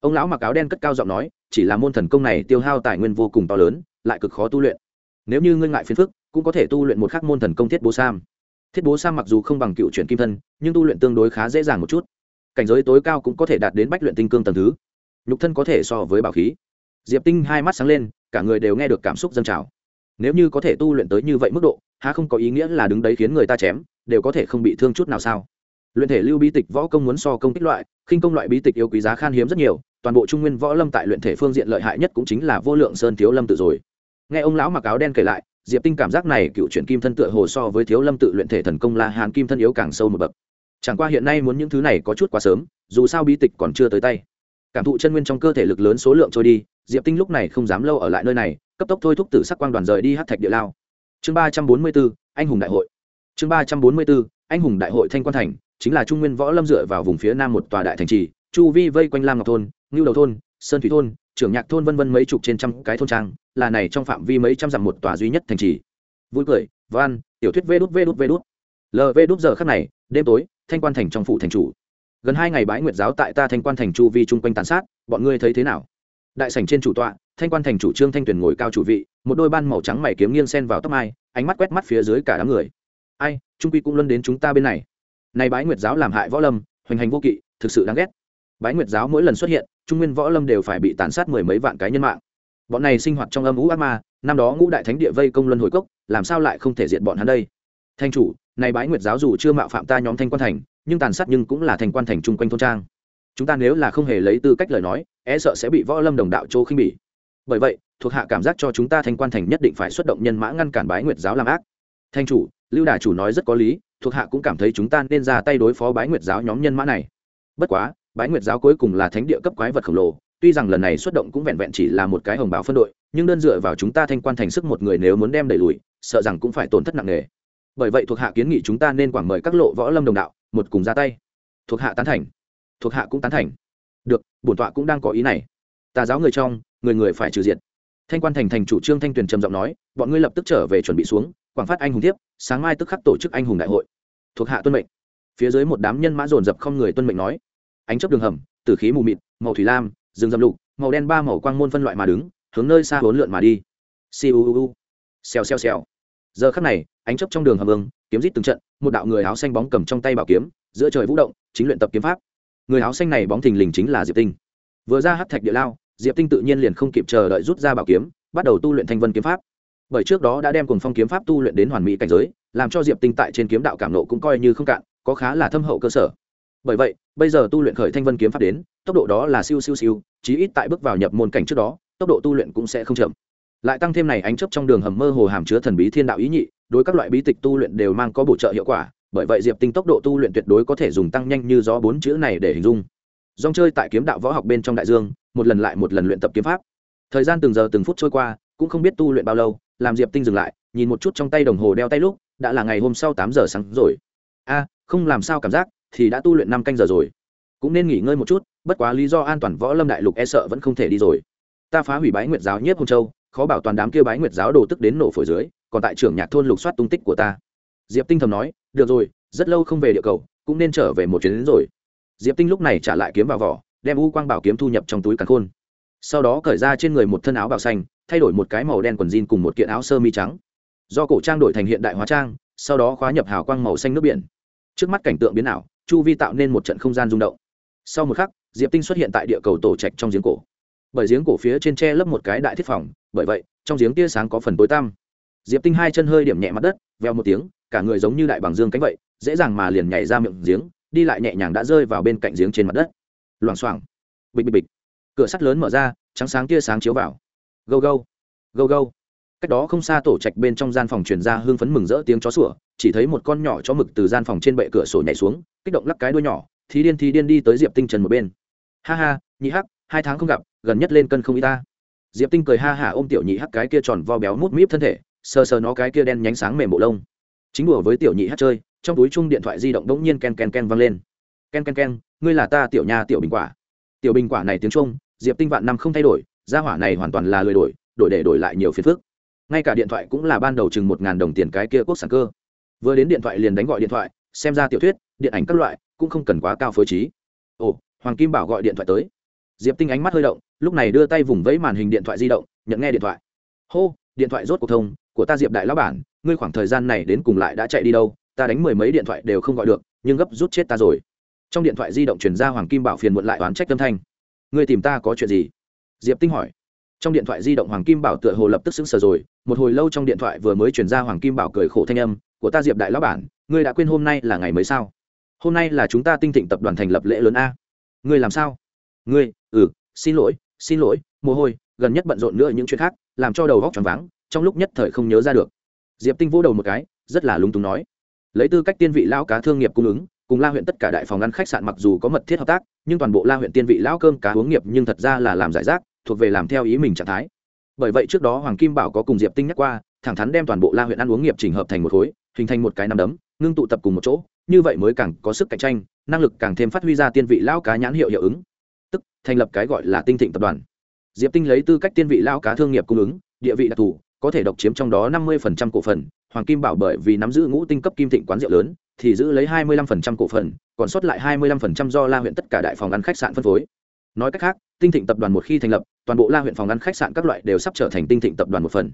Ông lão mặc áo đen cất cao giọng nói, chỉ là môn thần công này tiêu hao tài nguyên vô cùng to lớn, lại cực khó tu luyện. Nếu như ngươi ngại phiền phức, cũng có thể tu luyện một khắc môn thần công thiết bố sam. Thiết bố sam mặc dù không bằng cựu chuyển kim thân, nhưng tu luyện tương đối khá dễ dàng một chút. Cảnh giới tối cao cũng có thể đạt đến bách luyện tinh cương tầng thứ. Nhục thân có thể so với bảo khí. Diệp tinh hai mắt sáng lên, cả người đều nghe được cảm xúc dâng trào. Nếu như có thể tu luyện tới như vậy mức độ, há không có ý nghĩa là đứng đấy khiến người ta chém, đều có thể không bị thương chút nào sao? Luyện thể lưu bí tịch võ công muốn so công kích loại, khinh công loại bí tịch yêu quý giá khan hiếm rất nhiều, toàn bộ trung nguyên võ lâm tại luyện thể phương diện lợi hại nhất cũng chính là vô lượng sơn thiếu lâm tự rồi. Nghe ông lão mặc áo đen kể lại, diệp tinh cảm giác này cựu chuyển kim thân tựa hồ so với thiếu lâm tự luyện thể thần công la hàn kim thân yếu càng sâu một bậc. Chẳng qua hiện nay muốn những thứ này có chút quá sớm, dù sao bí tịch còn chưa tới tay. Cảm thụ chân nguyên trong cơ thể lực lớn số lượng trôi đi, diệp tinh lúc này không dám lâu ở lại nơi này, cấp tốc thôi thúc tử sắc quang đoàn rời đi hát thạch địa lao. Chương ba trăm bốn mươi bốn anh hùng đại hội. Chương ba trăm bốn mươi bốn anh hùng đại hội thanh quan thành chính là trung nguyên võ lâm dựa vào vùng phía nam một tòa đại thành trì, chu vi vây quanh lam ngọc thôn, ngưu đầu thôn, sơn thủy thôn, trưởng nhạc thôn vân vân mấy chục trên trăm cái thôn trang, là này trong phạm vi mấy trăm dặm một tòa duy nhất thành trì. Vui cười, văn, tiểu thuyết vê đút vê đút vê đút. Lv đút giờ khắc này, đêm tối, thanh quan thành trong phủ thành chủ. Gần hai ngày bái nguyệt giáo tại ta thanh quan thành chu vi chung quanh tàn sát, bọn ngươi thấy thế nào? Đại sảnh trên chủ tọa, thanh quan thành chủ trương thanh tuyền ngồi cao chủ vị, một đôi ban màu trắng mày kiếm nghiêng sen vào tóc mai, ánh mắt quét mắt phía dưới cả đám người. Ai, trung quy cũng luân đến chúng ta bên này này bái nguyệt giáo làm hại võ lâm, hoành hành vô kỵ, thực sự đáng ghét. Bái nguyệt giáo mỗi lần xuất hiện, trung nguyên võ lâm đều phải bị tàn sát mười mấy vạn cái nhân mạng. Bọn này sinh hoạt trong âm ngũ ác ma, năm đó ngũ đại thánh địa vây công luân hồi cốc, làm sao lại không thể diệt bọn hắn đây? Thanh chủ, này bái nguyệt giáo dù chưa mạo phạm ta nhóm thanh quan thành, nhưng tàn sát nhưng cũng là thành quan thành chung quanh thôn trang. Chúng ta nếu là không hề lấy tư cách lời nói e sợ sẽ bị võ lâm đồng đạo chỗ khinh bỉ. Bởi vậy, thuộc hạ cảm giác cho chúng ta thanh quan thành nhất định phải xuất động nhân mã ngăn cản bái nguyệt giáo làm ác. Thanh chủ, lưu đà chủ nói rất có lý thuộc hạ cũng cảm thấy chúng ta nên ra tay đối phó bái nguyệt giáo nhóm nhân mã này. Bất quá, bái nguyệt giáo cuối cùng là thánh địa cấp quái vật khổng lồ, tuy rằng lần này xuất động cũng vẹn vẹn chỉ là một cái hồng báo phân đội, nhưng đơn dựa vào chúng ta thanh quan thành sức một người nếu muốn đem đẩy lùi, sợ rằng cũng phải tổn thất nặng nề. Bởi vậy thuộc hạ kiến nghị chúng ta nên quảng mời các lộ võ lâm đồng đạo, một cùng ra tay. Thuộc hạ tán thành. Thuộc hạ cũng tán thành. Được, bổn tọa cũng đang có ý này. Tà giáo người trong, người người phải trừ diệt thanh quan thành thành chủ trương thanh tuyền trầm giọng nói, bọn ngươi lập tức trở về chuẩn bị xuống, quảng phát anh hùng tiếp, sáng mai tức khắc tổ chức anh hùng đại hội. Thuộc hạ tuân mệnh. Phía dưới một đám nhân mã dồn dập không người tuân mệnh nói. Ánh chấp đường hầm, tử khí mù mịt, màu thủy lam, rừng rậm lục, màu đen ba màu quang môn phân loại mà đứng, hướng nơi xa hốn lượn mà đi. Siêu xèo xèo xèo. Giờ khắc này, ánh chấp trong đường hầm ương, kiếm rít từng trận, một đạo người áo xanh bóng cầm trong tay bảo kiếm, giữa trời vũ động, chính luyện tập kiếm pháp. Người áo xanh này bóng thình lình chính là diệp tinh. Vừa ra hắc thạch địa lao diệp tinh tự nhiên liền không kịp chờ đợi rút ra bảo kiếm, bắt đầu tu luyện thanh vân kiếm pháp. Bởi trước đó đã đem cùng phong kiếm pháp tu luyện đến hoàn mỹ cảnh giới, làm cho diệp tinh tại trên kiếm đạo cảm nộ cũng coi như không cạn, có khá là thâm hậu cơ sở. Bởi vậy, bây giờ tu luyện khởi thanh vân kiếm pháp đến, tốc độ đó là siêu siêu siêu, chí ít tại bước vào nhập môn cảnh trước đó, tốc độ tu luyện cũng sẽ không chậm. Lại tăng thêm này ánh chấp trong đường hầm mơ hồ hàm chứa thần bí thiên đạo ý nhị, đối các loại bí tịch tu luyện đều mang có bổ trợ hiệu quả, bởi vậy diệp tinh tốc độ tu luyện tuyệt đối có thể dùng tăng nhanh như gió bốn chữ này để hình dung. Dòng chơi tại kiếm đạo võ học bên trong đại dương một lần lại một lần luyện tập kiếm pháp. Thời gian từng giờ từng phút trôi qua, cũng không biết tu luyện bao lâu, làm diệp tinh dừng lại, nhìn một chút trong tay đồng hồ đeo tay lúc, đã là ngày hôm sau tám giờ sáng rồi. A, không làm sao cảm giác, thì đã tu luyện năm canh giờ rồi. Cũng nên nghỉ ngơi một chút, bất quá lý do an toàn võ lâm đại lục e sợ vẫn không thể đi rồi. Ta phá hủy bái nguyệt giáo nhất hồng châu, khó bảo toàn đám kia bái nguyệt giáo đồ tức đến nổ phổi dưới, còn tại trưởng nhạc thôn lục soát tung tích của ta. Diệp tinh thầm nói, được rồi, rất lâu không về địa cầu, cũng nên trở về một chuyến đến rồi. Diệp tinh lúc này trả lại kiếm vào vỏ đem u quang bảo kiếm thu nhập trong túi càn khôn. Sau đó cởi ra trên người một thân áo bào xanh, thay đổi một cái màu đen quần jean cùng một kiện áo sơ mi trắng. Do cổ trang đổi thành hiện đại hóa trang, sau đó khóa nhập hào quang màu xanh nước biển. Trước mắt cảnh tượng biến ảo, chu vi tạo nên một trận không gian rung động. Sau một khắc, diệp tinh xuất hiện tại địa cầu tổ trạch trong giếng cổ. Bởi giếng cổ phía trên tre lấp một cái đại thiết phòng, bởi vậy, trong giếng tia sáng có phần tối tăm. Diệp tinh hai chân hơi điểm nhẹ mặt đất, veo một tiếng, cả người giống như đại bằng dương cánh vậy, dễ dàng mà liền nhảy ra miệng giếng, đi lại nhẹ nhàng đã rơi vào bên cạnh giếng trên mặt đất loảng xoảng, bịch bịch bịch. Cửa sắt lớn mở ra, trắng sáng tia sáng chiếu vào. Gâu gâu gâu gâu. Cách đó không xa tổ trạch bên trong gian phòng truyền ra hương phấn mừng rỡ tiếng chó sủa, chỉ thấy một con nhỏ chó mực từ gian phòng trên bệ cửa sổ nhảy xuống, kích động lắc cái đuôi nhỏ thì điên thì điên đi tới diệp tinh trần một bên. Ha ha, nhị hắc, hai tháng không gặp, gần nhất lên cân không y ta. Diệp tinh cười ha hả ôm tiểu nhị hắc cái kia tròn vo béo mút míp thân thể, sờ sờ nó cái kia đen nhánh sáng mềm bộ lông. Chính đùa với tiểu nhị hắc chơi, trong túi chung điện thoại di động đ ỗ n g nhiên ken ken ken văng lên ken ken ken, ngươi là ta tiểu nha tiểu bình quả. Tiểu bình quả này tiếng trung, diệp tinh vạn năm không thay đổi, gia hỏa này hoàn toàn là lười đổi đổi để đổi lại nhiều phiền phức. Ngay cả điện thoại cũng là ban đầu chừng một ngàn đồng tiền cái kia quốc sản cơ. Vừa đến điện thoại liền đánh gọi điện thoại, xem ra tiểu thuyết, điện ảnh các loại, cũng không cần quá cao phối trí. Ồ, hoàng kim bảo gọi điện thoại tới. Diệp tinh ánh mắt hơi động, lúc này đưa tay vùng vẫy màn hình điện thoại di động, nhận nghe điện thoại. Hô, điện thoại rốt cuộc thông, của ta diệp đại lão bản, ngươi khoảng thời gian này đến cùng lại đã chạy đi đâu, ta đánh mười mấy điện thoại đều không gọi được, nhưng gấp rút chết ta rồi trong điện thoại di động chuyển ra hoàng kim bảo phiền muộn lại oán trách tâm thanh. Người tìm ta có chuyện gì? Diệp tinh hỏi. Trong điện thoại di động hoàng kim bảo tựa hồ lập tức xứng sờ rồi, một hồi lâu trong điện thoại vừa mới chuyển ra hoàng kim bảo cười khổ thanh âm, của ta diệp đại lão bản, ngươi đã quên hôm nay là ngày mới sao? Hôm nay là chúng ta tinh thịnh tập đoàn thành lập lễ lớn a. Ngươi làm sao? Ngươi ừ xin lỗi xin lỗi, mồ hôi, gần nhất bận rộn nữa những chuyện khác, làm cho đầu góc tròn váng, trong lúc nhất thời không nhớ ra được. Diệp tinh vỗ đầu một cái, rất là lúng túng nói. Lấy tư cách tiên vị lão cá thương nghiệp cung ứng cùng la huyện tất cả đại phòng ăn khách sạn mặc dù có mật thiết hợp tác, nhưng toàn bộ la huyện tiên vị lão cơm cá hướng nghiệp nhưng thật ra là làm giải rác, thuộc về làm theo ý mình trạng thái. Bởi vậy trước đó hoàng kim bảo có cùng diệp tinh nhắc qua, thẳng thắn đem toàn bộ la huyện ăn uống nghiệp chỉnh hợp thành một khối, hình thành một cái nắm đấm, ngưng tụ tập cùng một chỗ, như vậy mới càng có sức cạnh tranh, năng lực càng thêm phát huy ra tiên vị lão cá nhãn hiệu hiệu ứng, tức thành lập cái gọi là tinh thịnh tập đoàn. Diệp tinh lấy tư cách tiên vị lão cá thương nghiệp cung ứng, địa vị đặc thù, có thể độc chiếm trong đó năm mươi phần trăm cổ phần, hoàng kim bảo bởi vì nắm giữ ngũ tinh cấp kim thịnh quán rượu lớn thì giữ lấy hai mươi lăm phần trăm cổ phần, còn sót lại hai mươi lăm phần trăm do la huyện tất cả đại phòng ăn khách sạn phân phối. Nói cách khác, tinh thịnh tập đoàn một khi thành lập, toàn bộ la huyện phòng ăn khách sạn các loại đều sắp trở thành tinh thịnh tập đoàn một phần.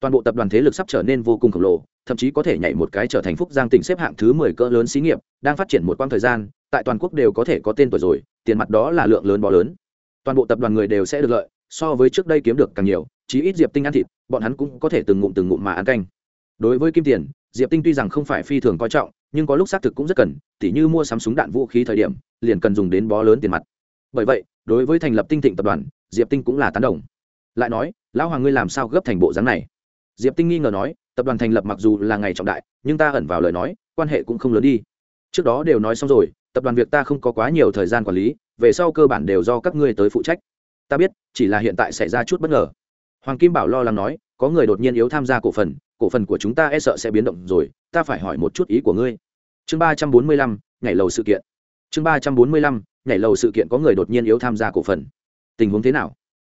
Toàn bộ tập đoàn thế lực sắp trở nên vô cùng khổng lồ, thậm chí có thể nhảy một cái trở thành phúc giang tỉnh xếp hạng thứ mười cỡ lớn xí nghiệp, đang phát triển một quãng thời gian, tại toàn quốc đều có thể có tên tuổi rồi, tiền mặt đó là lượng lớn bó lớn. Toàn bộ tập đoàn người đều sẽ được lợi, so với trước đây kiếm được càng nhiều, chí ít diệp tinh ăn thịt, bọn hắn cũng có thể từng ngụm từng ngụm mà ăn canh. Đối với kim tiền diệp tinh tuy rằng không phải phi thường coi trọng, nhưng có lúc xác thực cũng rất cần, tỉ như mua sắm súng đạn vũ khí thời điểm, liền cần dùng đến bó lớn tiền mặt. Bởi vậy, đối với thành lập tinh thịnh tập đoàn, diệp tinh cũng là tán đồng. Lại nói, lão hoàng ngươi làm sao gấp thành bộ dáng này? Diệp tinh nghi ngờ nói, tập đoàn thành lập mặc dù là ngày trọng đại, nhưng ta ẩn vào lời nói, quan hệ cũng không lớn đi. Trước đó đều nói xong rồi, tập đoàn việc ta không có quá nhiều thời gian quản lý, về sau cơ bản đều do các ngươi tới phụ trách. Ta biết, chỉ là hiện tại xảy ra chút bất ngờ. Hoàng kim bảo lo lắng nói có người đột nhiên yếu tham gia cổ phần cổ phần của chúng ta e sợ sẽ biến động rồi, ta phải hỏi một chút ý của ngươi. Chương ba trăm bốn mươi lăm, nhảy lầu sự kiện. Chương ba trăm bốn mươi lăm, nhảy lầu sự kiện có người đột nhiên yếu tham gia cổ phần. Tình huống thế nào?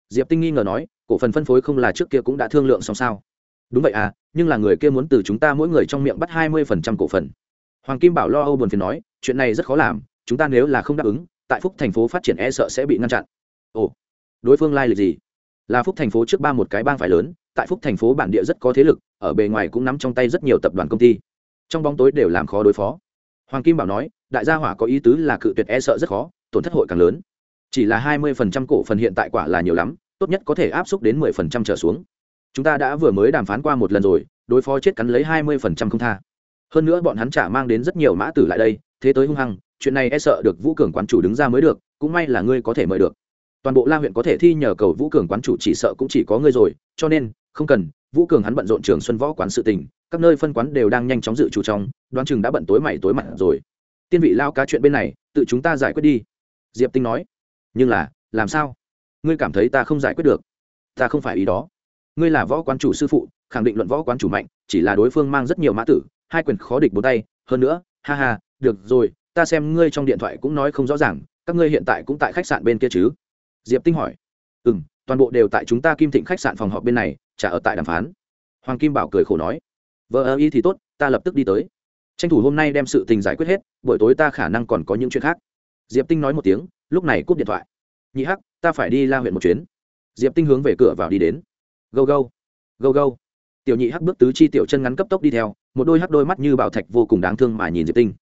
Diệp tinh nghi ngờ nói, cổ phần phân phối không là trước kia cũng đã thương lượng xong sao? Đúng vậy à nhưng là người kia muốn từ chúng ta mỗi người trong miệng bắt hai mươi phần trăm cổ phần. Hoàng kim bảo lo âu buồn phiền nói, chuyện này rất khó làm, chúng ta nếu là không đáp ứng, tại phúc thành phố phát triển e sợ sẽ bị ngăn chặn. Ồ, đối phương lai、like、lịch gì? Là phúc thành phố trước ba một cái bang phải lớn, tại phúc thành phố bản địa rất có thế lực, ở bề ngoài cũng nắm trong tay rất nhiều tập đoàn công ty. Trong bóng tối đều làm khó đối phó. Hoàng kim bảo nói, đại gia hỏa có ý tứ là cự tuyệt e sợ rất khó, tổn thất hội càng lớn. Chỉ là hai mươi phần trăm cổ phần hiện tại quả là nhiều lắm, tốt nhất có thể áp suất đến mười phần trăm trở xuống. Chúng ta đã vừa mới đàm phán qua một lần rồi, đối phó chết cắn lấy hai mươi phần trăm không tha. Hơn nữa bọn hắn trả mang đến rất nhiều mã tử lại đây, thế tới hung hăng, chuyện này e sợ được vũ cường quán chủ đứng ra mới được, cũng may là ngươi có thể mời được toàn bộ la huyện có thể thi nhờ cầu vũ cường quán chủ chỉ sợ cũng chỉ có ngươi rồi, cho nên, không cần, vũ cường hắn bận rộn trường xuân võ quán sự tình, các nơi phân quán đều đang nhanh chóng dự trù trong, đoán chừng đã bận tối mày tối mặt rồi. Tiên vị lao cá chuyện bên này, tự chúng ta giải quyết đi. Diệp tinh nói. Nhưng là, làm sao? Ngươi cảm thấy ta không giải quyết được? Ta không phải ý đó. Ngươi là võ quán chủ sư phụ, khẳng định luận võ quán chủ mạnh, chỉ là đối phương mang rất nhiều mã tử, hai quyền khó địch bốn tay, hơn nữa, ha ha, được rồi, ta xem ngươi trong điện thoại cũng nói không rõ ràng, các ngươi hiện tại cũng tại khách sạn bên kia chứ diệp tinh hỏi. Ừ m toàn bộ đều tại chúng ta kim thịnh khách sạn phòng họp bên này, trả ở tại đàm phán. Hoàng kim bảo cười khổ nói. Vợ ơ y thì tốt, ta lập tức đi tới. Tranh thủ hôm nay đem sự tình giải quyết hết, buổi tối ta khả năng còn có những chuyện khác. Diệp tinh nói một tiếng, lúc này cúp điện thoại. Nhị hắc, ta phải đi la huyện một chuyến. Diệp tinh hướng về cửa vào đi đến. Gâu gâu gâu gâu. Tiểu nhị hắc bước tứ chi tiểu chân ngắn cấp tốc đi theo, một đôi hắc đôi mắt như bảo thạch vô cùng đáng thương mà nhìn diệp tinh.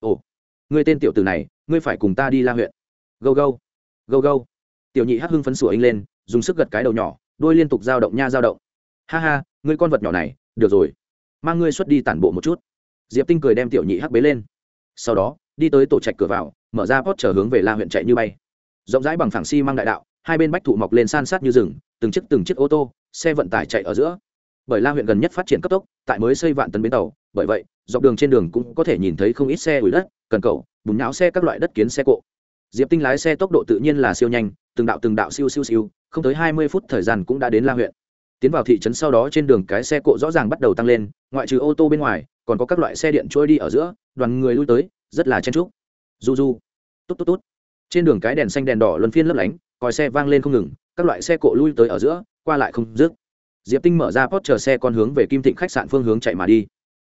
Ồ ngươi tên tiểu tử này, ngươi phải cùng ta đi la huyện. Gâu gâu gâu gâu tiểu nhị hắc hưng phấn sủa anh lên, dùng sức gật cái đầu nhỏ, đôi liên tục dao động nha dao động. Ha ha, ngươi con vật nhỏ này, được rồi. Mang ngươi xuất đi tản bộ một chút. Diệp tinh cười đem tiểu nhị hắc bế lên. Sau đó, đi tới tổ trạch cửa vào, mở ra pot chở hướng về la huyện chạy như bay. Rộng rãi bằng phẳng xi、si、mang đại đạo, hai bên bách thụ mọc lên san sát như rừng, từng chiếc từng chiếc ô tô, xe vận tải chạy ở giữa. Bởi la huyện gần nhất phát triển cấp tốc, tại mới xây vạn tấn bến tàu, bởi vậy, dọc đường trên đường cũng có thể nhìn thấy không ít xe ủi đất, cần cầu, bùn nháo xe các loại đất kiến xe cộ diệp tinh lái xe tốc độ tự nhiên là siêu nhanh, từng đạo từng đạo siêu siêu siêu, không tới hai mươi phút thời gian cũng đã đến la huyện. Tiến vào thị trấn sau đó trên đường cái xe cộ rõ ràng bắt đầu tăng lên, ngoại trừ ô tô bên ngoài, còn có các loại xe điện trôi đi ở giữa, đoàn người lui tới, rất là chen trúc du du tốt tốt tốt trên đường cái đèn xanh đèn đỏ luân phiên lấp lánh, còi xe vang lên không ngừng, các loại xe cộ lui tới ở giữa, qua lại không dứt. Diệp tinh mở ra pot chờ xe con hướng về kim thịnh khách sạn phương hướng chạy mà đi.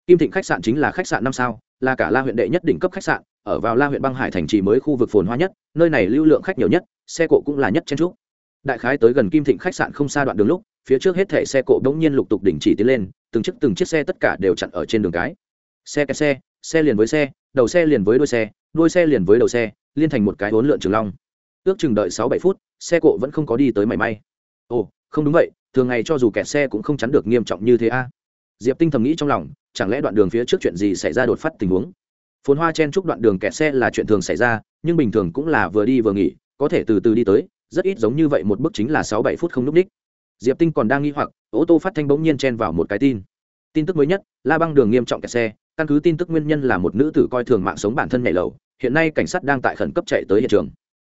Kim thịnh khách sạn chính là khách sạn năm sao, là cả la huyện đệ nhất đỉnh cấp khách sạn ở vào la huyện băng hải thành trì mới khu vực phồn hoa nhất, nơi này lưu lượng khách nhiều nhất, xe cộ cũng là nhất chen trúc đại khái tới gần kim thịnh khách sạn không xa đoạn đường lúc, phía trước hết thảy xe cộ đống nhiên lục tục đình chỉ tiến lên, từng chiếc từng chiếc xe tất cả đều chặn ở trên đường cái. Xe cái xe xe liền với xe, đầu xe liền với đuôi xe đuôi xe liền với đầu xe, liên thành một cái hỗn lượn trường long. Ước chừng đợi sáu bảy phút, xe cộ vẫn không có đi tới mảy may. Ồ, không đúng vậy, thường ngày cho dù kẹt xe cũng không chắn được nghiêm trọng như thế a. Diệp tinh thầm nghĩ trong lòng, chẳng lẽ đoạn đường phía trước chuyện gì xảy ra đột phát tình huống? Phồn hoa chen chúc đoạn đường kẹt xe là chuyện thường xảy ra, nhưng bình thường cũng là vừa đi vừa nghỉ, có thể từ từ đi tới, rất ít giống như vậy một bước chính là sáu bảy phút không núp ních diệp tinh còn đang nghi hoặc, ô tô phát thanh bỗng nhiên chen vào một cái tin. Tin tức mới nhất, la băng đường nghiêm trọng kẹt xe, căn cứ tin tức nguyên nhân là một nữ tử coi thường mạng sống bản thân nhảy lầu, hiện nay cảnh sát đang tại khẩn cấp chạy tới hiện trường.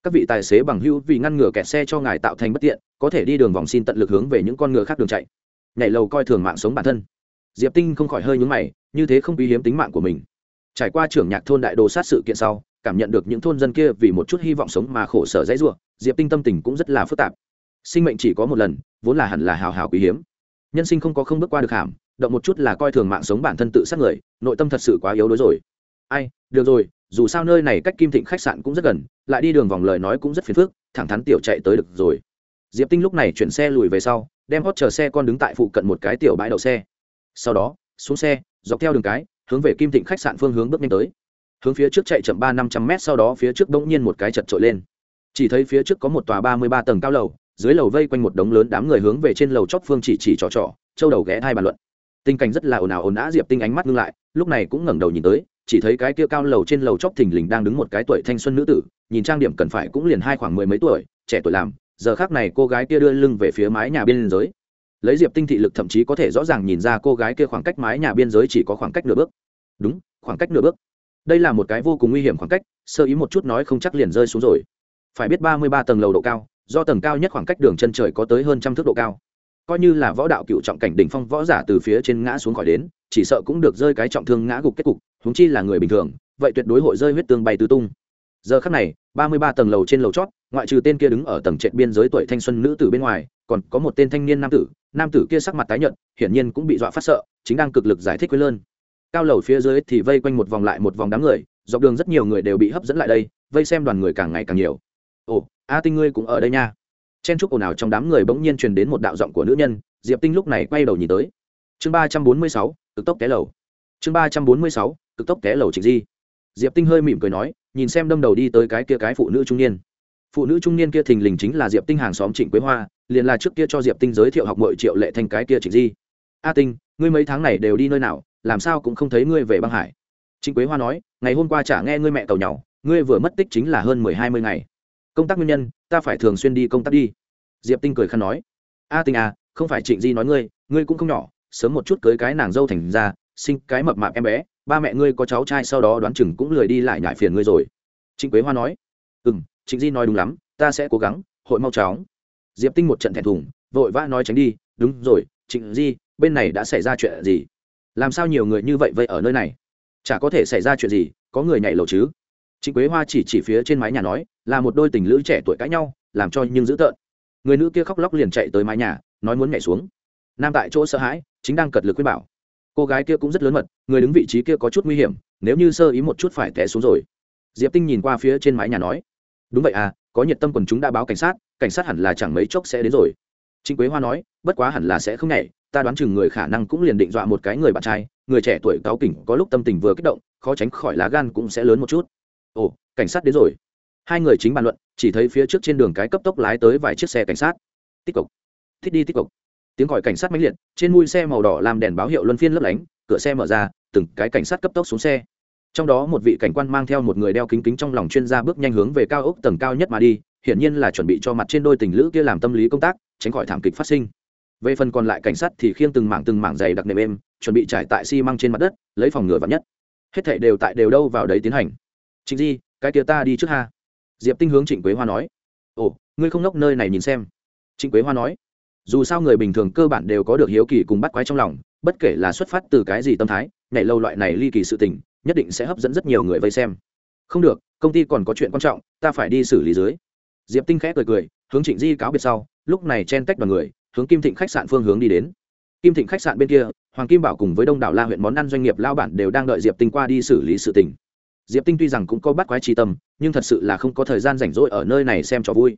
Các vị tài xế bằng hưu vì ngăn ngừa kẹt xe cho ngài tạo thành bất tiện, có thể đi đường vòng xin tận lực hướng về những con ngựa khác đường chạy. Nhảy lầu coi thường mạng sống bản thân. Diệp tinh không khỏi hơi nhúng mày, như thế không quý hiếm tính mạng của mình trải qua trưởng nhạc thôn đại đồ sát sự kiện sau, cảm nhận được những thôn dân kia vì một chút hy vọng sống mà khổ sở dãy ruộng diệp tinh tâm tình cũng rất là phức tạp. Sinh mệnh chỉ có một lần, vốn là hẳn là hào hào quý hiếm. Nhân sinh không có không bước qua được hàm, động một chút là coi thường mạng sống bản thân tự sát người, nội tâm thật sự quá yếu đuối rồi. Ai, được rồi, dù sao nơi này cách kim thịnh khách sạn cũng rất gần, lại đi đường vòng lời nói cũng rất phiền phức, thẳng thắn tiểu chạy tới được rồi. Diệp tinh lúc này chuyển xe lùi về sau, đem hót chờ xe con đứng tại phụ cận một cái tiểu bãi đậu xe. Sau đó, xuống xe, dọc theo đường cái hướng về kim thịnh khách sạn phương hướng bước nhanh tới. Hướng phía trước chạy chậm ba năm trăm mét, sau đó phía trước bỗng nhiên một cái chật trội lên. Chỉ thấy phía trước có một tòa ba mươi ba tầng cao lầu, dưới lầu vây quanh một đống lớn đám người hướng về trên lầu chóc phương chỉ chỉ trò trò, châu đầu ghé hai bàn luận. Tình cảnh rất là ồn ào ồn ào, diệp tinh ánh mắt ngưng lại, lúc này cũng ngẩng đầu nhìn tới, chỉ thấy cái kia cao lầu trên lầu chóc thình lình đang đứng một cái tuổi thanh xuân nữ tử, nhìn trang điểm cần phải cũng liền hai khoảng mười mấy tuổi, trẻ tuổi làm, giờ khác này cô gái kia đưa lưng về phía mái nhà biên giới lấy diệp tinh thị lực thậm chí có thể rõ ràng nhìn ra cô gái kia khoảng cách mái nhà biên giới chỉ có khoảng cách nửa bước. Đúng, khoảng cách nửa bước. Đây là một cái vô cùng nguy hiểm khoảng cách, sơ ý một chút nói không chắc liền rơi xuống rồi. Phải biết ba mươi ba tầng lầu độ cao, do tầng cao nhất khoảng cách đường chân trời có tới hơn trăm thước độ cao. Coi như là võ đạo cựu trọng cảnh đỉnh phong võ giả từ phía trên ngã xuống khỏi đến, chỉ sợ cũng được rơi cái trọng thương ngã gục kết cục húng chi là người bình thường, vậy tuyệt đối hội rơi huyết tương bay tứ tung. Giờ khắc này, ba mươi ba tầng lầu trên lầu chót, ngoại trừ tên kia đứng ở tầng trệt biên giới tuổi thanh xuân nữ tử bên ngoài còn có một tên thanh niên nam tử nam tử kia sắc mặt tái nhợt, hiển nhiên cũng bị dọa phát sợ, chính đang cực lực giải thích với lơn. Cao lầu phía dưới thì vây quanh một vòng lại một vòng đám người, dọc đường rất nhiều người đều bị hấp dẫn lại đây, vây xem đoàn người càng ngày càng nhiều. Ồ, a tinh ngươi cũng ở đây nha. Chen chúc ồn ào trong đám người bỗng nhiên truyền đến một đạo giọng của nữ nhân, diệp tinh lúc này quay đầu nhìn tới. Chương ba trăm bốn mươi sáu, cực tốc té lầu. Chương ba trăm bốn mươi sáu, cực tốc té lầu trịnh di. Diệp tinh hơi mỉm cười nói, nhìn xem đâm đầu đi tới cái kia cái phụ nữ trung niên. Phụ nữ trung niên kia thình lình chính là diệp tinh hàng xóm trịnh quế hoa liền là trước kia cho diệp tinh giới thiệu học mọi triệu lệ thành cái kia trịnh di. A tinh, ngươi mấy tháng này đều đi nơi nào, làm sao cũng không thấy ngươi về băng hải? Trịnh quế hoa nói, ngày hôm qua chả nghe ngươi mẹ tàu nhau ngươi vừa mất tích chính là hơn mười hai mươi ngày. Công tác nguyên nhân, ta phải thường xuyên đi công tác đi. Diệp tinh cười khăn nói, a tinh à không phải trịnh di nói ngươi ngươi cũng không nhỏ, sớm một chút cưới cái nàng dâu thành ra, sinh cái mập mạp em bé, ba mẹ ngươi có cháu trai sau đó đoán chừng cũng lười đi lại nhại phiền ngươi rồi. Trịnh quế hoa nói ừ m trịnh di nói đúng lắm, ta sẽ cố gắng, hội mau chóng diệp tinh một trận thẹn thùng, vội vã nói tránh đi, đúng rồi, trịnh di, bên này đã xảy ra chuyện gì? Làm sao nhiều người như vậy vậy ở nơi này? Chả có thể xảy ra chuyện gì, có người nhảy lầu chứ? Trịnh quế hoa chỉ chỉ phía trên mái nhà nói, là một đôi tình lữ trẻ tuổi cãi nhau, làm cho nhưng dữ tợn. Người nữ kia khóc lóc liền chạy tới mái nhà, nói muốn nhảy xuống. Nam tại chỗ sợ hãi, chính đang cật lực khuyên bảo. Cô gái kia cũng rất lớn mật, người đứng vị trí kia có chút nguy hiểm, nếu như sơ ý một chút phải té xuống rồi. Diệp tinh nhìn qua phía trên mái nhà nói, đúng vậy à có nhiệt tâm quần chúng đã báo cảnh sát cảnh sát hẳn là chẳng mấy chốc sẽ đến rồi. Trịnh quế hoa nói, bất quá hẳn là sẽ không nhảy, ta đoán chừng người khả năng cũng liền định dọa một cái người bạn trai, người trẻ tuổi cáo kỉnh có lúc tâm tình vừa kích động, khó tránh khỏi lá gan cũng sẽ lớn một chút. Ồ, cảnh sát đến rồi. Hai người chính bàn luận, chỉ thấy phía trước trên đường cái cấp tốc lái tới vài chiếc xe cảnh sát. Tích cực thích đi tích cực tiếng gọi cảnh sát mãnh liệt, trên mui xe màu đỏ làm đèn báo hiệu luân phiên lấp lánh, cửa xe mở ra, từng cái cảnh sát cấp tốc xuống xe. Trong đó một vị cảnh quan mang theo một người đeo kính kính trong lòng chuyên gia bước nhanh hướng về cao ốc tầng cao nhất mà đi hiển nhiên là chuẩn bị cho mặt trên đôi tình lữ kia làm tâm lý công tác, tránh khỏi thảm kịch phát sinh. Về phần còn lại cảnh sát thì khiêng từng mảng từng mảng dày đặc nệm êm, chuẩn bị trải tại xi măng trên mặt đất, lấy phòng ngừa vắn nhất. Hết thảy đều tại đều đâu vào đấy tiến hành. Trịnh di, cái kia ta đi trước ha. Diệp tinh hướng trịnh quế hoa nói. Ồ, ngươi không nốc nơi này nhìn xem. Trịnh quế hoa nói. Dù sao người bình thường cơ bản đều có được hiếu kỳ cùng bắt quái trong lòng, bất kể là xuất phát từ cái gì tâm thái, nhảy lâu loại này ly kỳ sự tình, nhất định sẽ hấp dẫn rất nhiều người vây xem. Không được, công ty còn có chuyện quan trọng, ta phải đi xử lý dưới diệp tinh khẽ cười cười, hướng trịnh di cáo biệt sau, lúc này chen tách đoàn người, hướng kim thịnh khách sạn phương hướng đi đến. Kim thịnh khách sạn bên kia, hoàng kim bảo cùng với đông đảo la huyện món ăn doanh nghiệp lao bản đều đang đợi diệp tinh qua đi xử lý sự tình. Diệp tinh tuy rằng cũng có bắt quái trí tâm, nhưng thật sự là không có thời gian rảnh rỗi ở nơi này xem cho vui.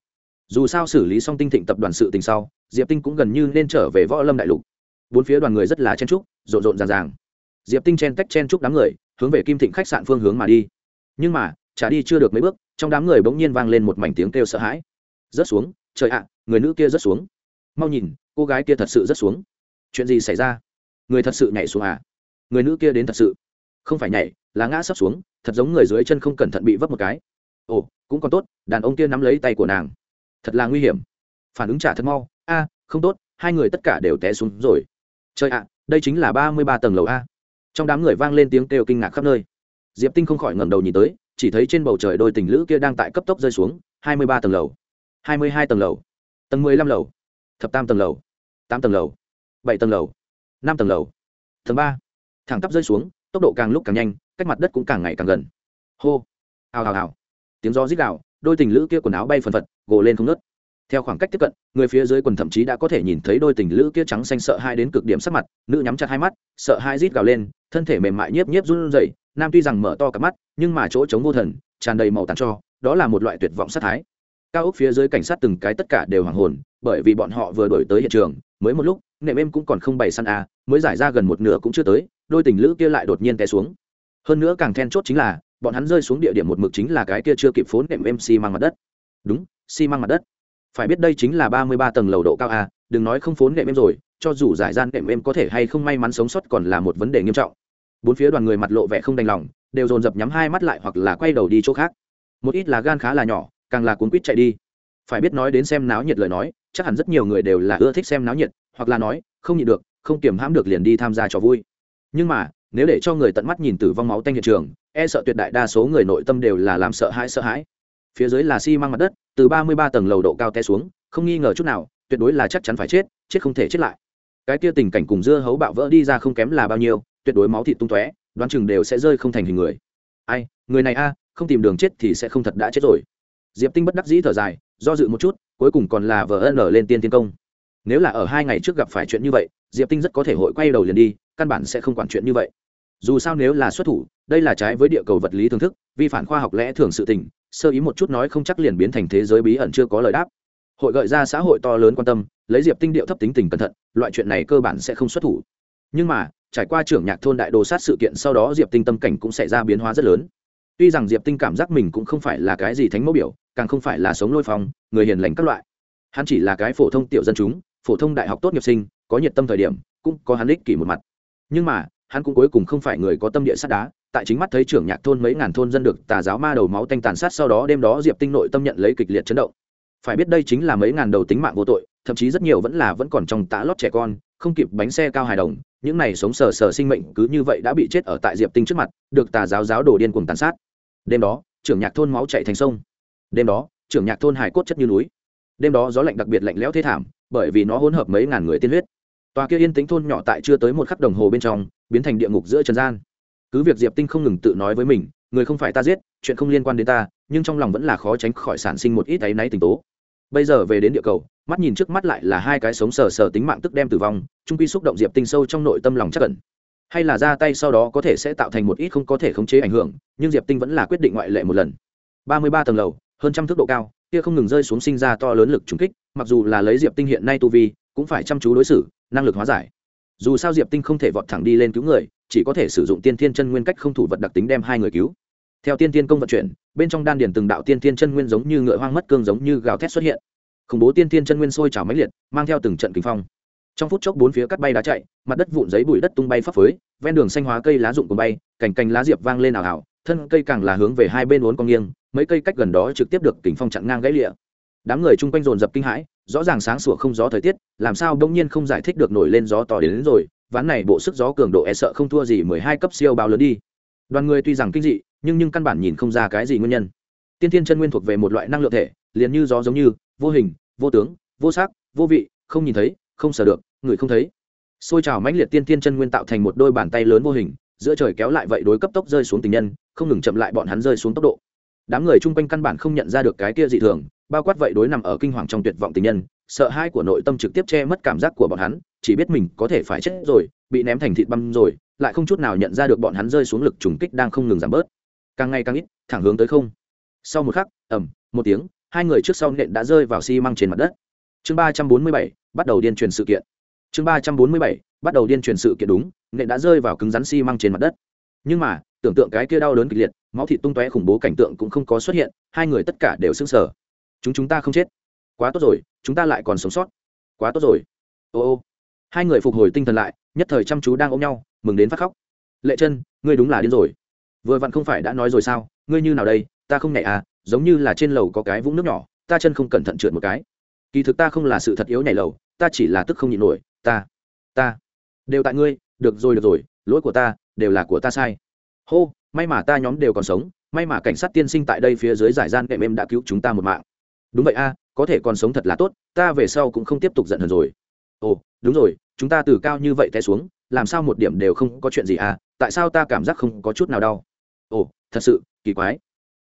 Dù sao xử lý xong tinh thịnh tập đoàn sự tình sau, diệp tinh cũng gần như nên trở về võ lâm đại lục. Bốn phía đoàn người rất là chen trúc rộn rộn ràng ràng. Diệp tinh chen tách chen trúc đám người, hướng về kim thịnh khách sạn phương hướng mà đi. Nhưng mà trả đi chưa được mấy bước trong đám người bỗng nhiên vang lên một mảnh tiếng kêu sợ hãi. Rớt xuống, trời ạ, người nữ kia rớt xuống. Mau nhìn, cô gái kia thật sự rớt xuống. Chuyện gì xảy ra? Người thật sự nhảy xuống à? Người nữ kia đến thật sự. Không phải nhảy, là ngã sắp xuống, thật giống người dưới chân không cẩn thận bị vấp một cái. Ồ, cũng còn tốt, đàn ông kia nắm lấy tay của nàng. Thật là nguy hiểm. Phản ứng trả thật mau. A, không tốt, hai người tất cả đều té xuống rồi. Trời ạ, đây chính là ba mươi ba tầng lầu a. Trong đám người vang lên tiếng kêu kinh ngạc khắp nơi. Diệp tinh không khỏi ngẩng đầu nhìn tới chỉ thấy trên bầu trời đôi tình lữ kia đang tại cấp tốc rơi xuống, hai mươi ba tầng lầu, hai mươi hai tầng lầu, tầng mười lăm lầu, thập tam tầng lầu, tám tầng lầu, bảy tầng lầu, năm tầng lầu. Tầng ba, thẳng tắp rơi xuống, tốc độ càng lúc càng nhanh, cách mặt đất cũng càng ngày càng gần. Hô, hào hào hào. Tiếng gió rít đạo đôi tình lữ kia quần áo bay phần phật, gồ lên không nớt theo khoảng cách tiếp cận, người phía dưới quần thậm chí đã có thể nhìn thấy đôi tình lữ kia trắng xanh sợ hai đến cực điểm sắc mặt, nữ nhắm chặt hai mắt, sợ hai rít gào lên, thân thể mềm mại nhiếp nhiếp run rẩy nam tuy rằng mở to cả mắt, nhưng mà chỗ chống vô thần, tràn đầy màu tàn cho, đó là một loại tuyệt vọng sát thái. Cao ốc phía dưới cảnh sát từng cái tất cả đều hoàng hồn, bởi vì bọn họ vừa đổi tới hiện trường, mới một lúc, nệm em cũng còn không bày săn a à, mới giải ra gần một nửa cũng chưa tới, đôi tình lữ kia lại đột nhiên té xuống. Hơn nữa càng then chốt chính là, bọn hắn rơi xuống địa điểm một mực chính là cái kia chưa kịp phốn nệm em xi、si、măng mặt đất. Đúng, xi、si、măng mặt đất. Phải biết đây chính là ba mươi ba tầng lầu độ cao a đừng nói không phốn nệm em rồi, cho dù giải gian nệm em có thể hay không may mắn sống sót còn là một vấn đề nghiêm trọng bốn phía đoàn người mặt lộ vẻ không đành lòng, đều dồn dập nhắm hai mắt lại hoặc là quay đầu đi chỗ khác. Một ít là gan khá là nhỏ, càng là cuốn quýt chạy đi. Phải biết nói đến xem náo nhiệt lời nói, chắc hẳn rất nhiều người đều là ưa thích xem náo nhiệt, hoặc là nói, không nhịn được, không kiềm hãm được liền đi tham gia trò vui. Nhưng mà, nếu để cho người tận mắt nhìn tử vong máu tanh hiện trường e sợ tuyệt đại đa số người nội tâm đều là làm sợ hãi sợ hãi. Phía dưới là xi、si、măng mặt đất, từ ba mươi ba tầng lầu độ cao té xuống, không nghi ngờ chút nào, tuyệt đối là chắc chắn phải chết chết không thể chết lại. Cái kia tình cảnh cùng dưa hấu bạo vỡ đi ra không kém là bao nhiêu tuyệt đối máu thịt tung tóe, đoán chừng đều sẽ rơi không thành hình người. Ai, người này a, không tìm đường chết thì sẽ không thật đã chết rồi. Diệp tinh bất đắc dĩ thở dài, do dự một chút, cuối cùng còn là vờ ân lên tiên tiên công. Nếu là ở hai ngày trước gặp phải chuyện như vậy, diệp tinh rất có thể hội quay đầu liền đi, căn bản sẽ không quản chuyện như vậy. Dù sao nếu là xuất thủ, đây là trái với địa cầu vật lý thưởng thức, vi phản khoa học lẽ thường sự tình, sơ ý một chút nói không chắc liền biến thành thế giới bí ẩn chưa có lời đáp. Hội gợi ra xã hội to lớn quan tâm, lấy diệp tinh điệu thấp tính tình cẩn thận, loại chuyện này cơ bản sẽ không xuất thủ. Nhưng mà trải qua trưởng nhạc thôn đại đồ sát sự kiện sau đó diệp tinh tâm cảnh cũng xảy ra biến hóa rất lớn. Tuy rằng diệp tinh cảm giác mình cũng không phải là cái gì thánh mẫu biểu, càng không phải là sống lôi phong, người hiền lành các loại. Hắn chỉ là cái phổ thông tiểu dân chúng, phổ thông đại học tốt nghiệp sinh, có nhiệt tâm thời điểm, cũng có hắn ích kỷ một mặt. Nhưng mà, hắn cũng cuối cùng không phải người có tâm địa sắt đá, tại chính mắt thấy trưởng nhạc thôn mấy ngàn thôn dân được tà giáo ma đầu máu tanh tàn sát sau đó đêm đó diệp tinh nội tâm nhận lấy kịch liệt chấn động. Phải biết đây chính là mấy ngàn đầu tính mạng vô tội, thậm chí rất nhiều vẫn là vẫn còn trong tã lót trẻ con không kịp bánh xe cao hài đồng, những này sống sờ sờ sinh mệnh cứ như vậy đã bị chết ở tại diệp tinh trước mặt, được tà giáo giáo đổ điên cùng tàn sát. Đêm đó, trưởng nhạc thôn máu chạy thành sông. Đêm đó, trưởng nhạc thôn hải cốt chất như núi. Đêm đó gió lạnh đặc biệt lạnh lẽo thế thảm, bởi vì nó hỗn hợp mấy ngàn người tiên huyết. Tòa kia yên tĩnh thôn nhỏ tại chưa tới một khắc đồng hồ bên trong, biến thành địa ngục giữa trần gian. Cứ việc diệp tinh không ngừng tự nói với mình, người không phải ta giết, chuyện không liên quan đến ta, nhưng trong lòng vẫn là khó tránh khỏi sản sinh một ít áy náy tình tố bây giờ về đến địa cầu, mắt nhìn trước mắt lại là hai cái sống sờ sờ tính mạng tức đem tử vong trung quy xúc động diệp tinh sâu trong nội tâm lòng chắc cẩn hay là ra tay sau đó có thể sẽ tạo thành một ít không có thể khống chế ảnh hưởng, nhưng diệp tinh vẫn là quyết định ngoại lệ một lần. Ba mươi ba tầng lầu, hơn trăm thước độ cao, kia không ngừng rơi xuống sinh ra to lớn lực trùng kích, mặc dù là lấy diệp tinh hiện nay tu vi, cũng phải chăm chú đối xử, năng lực hóa giải. Dù sao diệp tinh không thể vọt thẳng đi lên cứu người, chỉ có thể sử dụng tiên thiên chân nguyên cách không thủ vật đặc tính đem hai người cứu theo tiên tiên công vận chuyển bên trong đan điền từng đạo tiên tiên chân nguyên giống như ngựa hoang mất cương giống như gào thét xuất hiện. Khủng bố tiên tiên chân nguyên sôi trào máy liệt mang theo từng trận kinh phong. Trong phút chốc bốn phía cắt bay đá chạy mặt đất vụn giấy bụi đất tung bay phấp phới ven đường xanh hóa cây lá rụng cùng bay cành cành lá diệp vang lên ảo ảo thân cây càng là hướng về hai bên uốn cong nghiêng mấy cây cách gần đó trực tiếp được kính phong chặn ngang gãy lịa đám người chung quanh dồn dập kinh hãi rõ ràng sáng sủa không gió thời tiết làm sao đông nhiên không giải thích được nổi lên gió to đến, đến rồi ván này bộ sức gió cường độ e sợ không thua gì mười hai cấp siêu bao lớn đi. Đoàn người tuy rằng kinh dị nhưng nhưng căn bản nhìn không ra cái gì nguyên nhân. Tiên thiên chân nguyên thuộc về một loại năng lượng thể, liền như gió giống như, vô hình, vô tướng, vô sắc, vô vị, không nhìn thấy, không sở được, người không thấy. Xôi trào mãnh liệt tiên thiên chân nguyên tạo thành một đôi bàn tay lớn vô hình, giữa trời kéo lại vậy đối cấp tốc rơi xuống tình nhân, không ngừng chậm lại bọn hắn rơi xuống tốc độ. Đám người chung quanh căn bản không nhận ra được cái kia dị thường, bao quát vậy đối nằm ở kinh hoàng trong tuyệt vọng tình nhân, sợ hai của nội tâm trực tiếp che mất cảm giác của bọn hắn, chỉ biết mình có thể phải chết rồi, bị ném thành thịt băm rồi, lại không chút nào nhận ra được bọn hắn rơi xuống lực trùng kích đang không ngừng giảm bớt càng ngày càng ít, thẳng hướng tới không. Sau một khắc ẩm một tiếng, hai người trước sau nện đã rơi vào xi măng trên mặt đất. Chương ba trăm bốn mươi bảy, bắt đầu điên truyền sự kiện. Chương ba trăm bốn mươi bảy, bắt đầu điên truyền sự kiện đúng, nện đã rơi vào cứng rắn xi măng trên mặt đất. Nhưng mà, tưởng tượng cái kia đau đớn kịch liệt, máu thịt tung tóe khủng bố cảnh tượng cũng không có xuất hiện, hai người tất cả đều sững sờ. Chúng chúng ta không chết. Quá tốt rồi, chúng ta lại còn sống sót. Quá tốt rồi. Ô ô. Hai người phục hồi tinh thần lại, nhất thời chăm chú đang ôm nhau, mừng đến phát khóc. Lệ chân ngươi đúng là điên rồi vừa vặn không phải đã nói rồi sao? Ngươi như nào đây? Ta không nhảy à giống như là trên lầu có cái vũng nước nhỏ, ta chân không cẩn thận trượt một cái. Kỳ thực ta không là sự thật yếu nhảy lầu, ta chỉ là tức không nhịn nổi, ta ta đều tại ngươi, được rồi được rồi, lỗi của ta đều là của ta sai. Hô, may mà ta nhóm đều còn sống, may mà cảnh sát tiên sinh tại đây phía dưới giải gian đệm em đã cứu chúng ta một mạng. Đúng vậy a, có thể còn sống thật là tốt, ta về sau cũng không tiếp tục giận hờn rồi. Ồ, đúng rồi, chúng ta từ cao như vậy té xuống, làm sao một điểm đều không có chuyện gì à tại sao ta cảm giác không có chút nào đau? Ồ, thật sự, kỳ quái.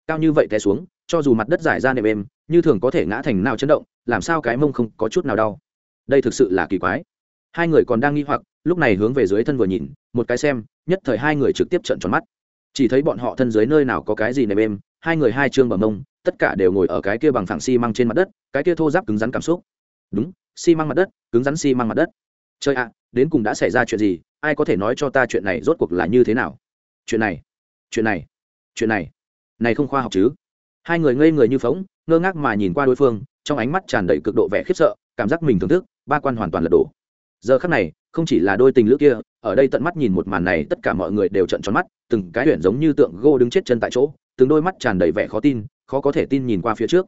Cao như vậy té xuống, cho dù mặt đất giải ra nệm êm, như thường có thể ngã thành nào chấn động, làm sao cái mông không có chút nào đau. Đây thực sự là kỳ quái. Hai người còn đang nghi hoặc, lúc này hướng về dưới thân vừa nhìn, một cái xem, nhất thời hai người trực tiếp trợn tròn mắt. Chỉ thấy bọn họ thân dưới nơi nào có cái gì nệm êm, hai người hai chương bằng mông, tất cả đều ngồi ở cái kia bằng phẳng xi măng trên mặt đất, cái kia thô giáp cứng rắn cảm xúc. Đúng, xi măng mặt đất, cứng rắn xi măng mặt đất. Chơi ạ, đến cùng đã xảy ra chuyện gì, ai có thể nói cho ta chuyện này rốt cuộc là như thế nào? Chuyện này chuyện này chuyện này này không khoa học chứ? Hai người ngây người như phóng ngơ ngác mà nhìn qua đối phương, trong ánh mắt tràn đầy cực độ vẻ khiếp sợ, cảm giác mình thưởng thức, ba quan hoàn toàn lật đổ. Giờ khắc này, không chỉ là đôi tình lữ kia, ở đây tận mắt nhìn một màn này, tất cả mọi người đều trận tròn mắt, từng cái huyện giống như tượng gô đứng chết chân tại chỗ, từng đôi mắt tràn đầy vẻ khó tin, khó có thể tin nhìn qua phía trước.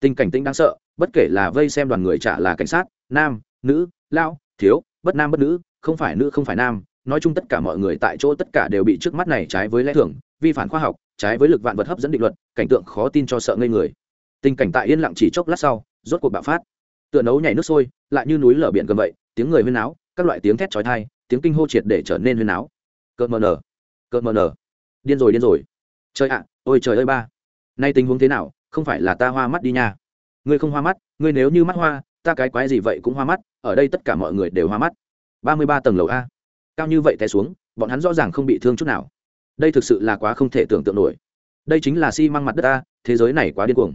Tình cảnh tinh đáng sợ, bất kể là vây xem đoàn người trả là cảnh sát, nam, nữ lao thiếu, bất nam bất nữ, không phải nữ không phải nam nói chung tất cả mọi người tại chỗ tất cả đều bị trước mắt này trái với lẽ thường, vi phản khoa học, trái với lực vạn vật hấp dẫn định luật, cảnh tượng khó tin cho sợ ngây người. Tình cảnh tại yên lặng chỉ chốc lát sau, rốt cuộc bạo phát. Tựa nấu nhảy nước sôi, lại như núi lở biển gần vậy, tiếng người huyên náo, các loại tiếng thét chói tai, tiếng kinh hô triệt để trở nên huyên náo. Cợt mờ nở, cợt mờ nở. Điên rồi điên rồi. Trời ạ, ôi trời ơi ba. Nay tình huống thế nào, không phải là ta hoa mắt đi nha. Ngươi không hoa mắt, ngươi nếu như mắt hoa, ta cái quái gì vậy cũng hoa mắt, ở đây tất cả mọi người đều hoa mắt. Ba mươi ba tầng lầu a cao như vậy té xuống, bọn hắn rõ ràng không bị thương chút nào. Đây thực sự là quá không thể tưởng tượng nổi. Đây chính là xi、si、măng mặt đất ta thế giới này quá điên cuồng.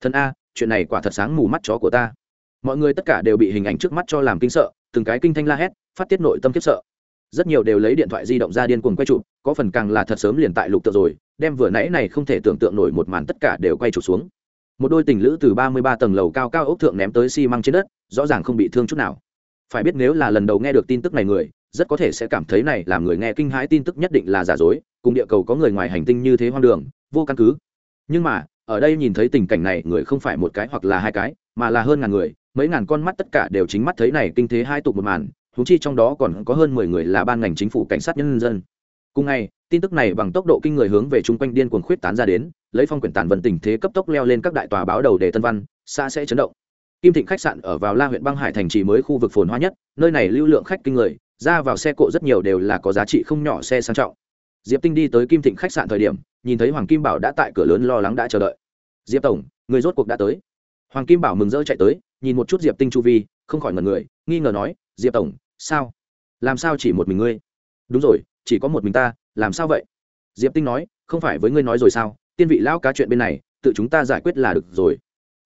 Thân a, chuyện này quả thật sáng mù mắt chó của ta. Mọi người tất cả đều bị hình ảnh trước mắt cho làm kinh sợ, từng cái kinh thanh la hét, phát tiết nội tâm kiếp sợ. Rất nhiều đều lấy điện thoại di động ra điên cuồng quay chụp, có phần càng là thật sớm liền tại lục tượng rồi, đem vừa nãy này không thể tưởng tượng nổi một màn tất cả đều quay chụp xuống. Một đôi tình lữ từ ba mươi ba tầng lầu cao cao ốc thượng ném tới xi măng trên đất, rõ ràng không bị thương chút nào. Phải biết nếu là lần đầu nghe được tin tức này người rất có thể sẽ cảm thấy này làm người nghe kinh hãi tin tức nhất định là giả dối, cùng địa cầu có người ngoài hành tinh như thế hoang đường, vô căn cứ. Nhưng mà, ở đây nhìn thấy tình cảnh này, người không phải một cái hoặc là hai cái, mà là hơn ngàn người, mấy ngàn con mắt tất cả đều chính mắt thấy này kinh thế hai tụ một màn thú chi trong đó còn có hơn mười người là ban ngành chính phủ cảnh sát nhân dân. Cùng ngày, tin tức này bằng tốc độ kinh người hướng về chung quanh điên cuồng khuyết tán ra đến, lấy phong quyển tàn vần tình thế cấp tốc leo lên các đại tòa báo đầu để tân văn xa sẽ chấn động. Kim thịnh khách sạn ở vào la huyện băng hải thành trì mới khu vực phồn hoa nhất, nơi này lưu lượng khách kinh người ra vào xe cộ rất nhiều đều là có giá trị không nhỏ xe sang trọng. Diệp tinh đi tới kim thịnh khách sạn thời điểm, nhìn thấy hoàng kim bảo đã tại cửa lớn lo lắng đã chờ đợi. Diệp tổng, người rốt cuộc đã tới. Hoàng kim bảo mừng rỡ chạy tới, nhìn một chút diệp tinh chu vi, không khỏi ngần người, nghi ngờ nói, diệp tổng, sao? Làm sao chỉ một mình ngươi? Đúng rồi, chỉ có một mình ta, làm sao vậy? Diệp tinh nói, không phải với ngươi nói rồi sao, tiên vị lão cá chuyện bên này, tự chúng ta giải quyết là được rồi.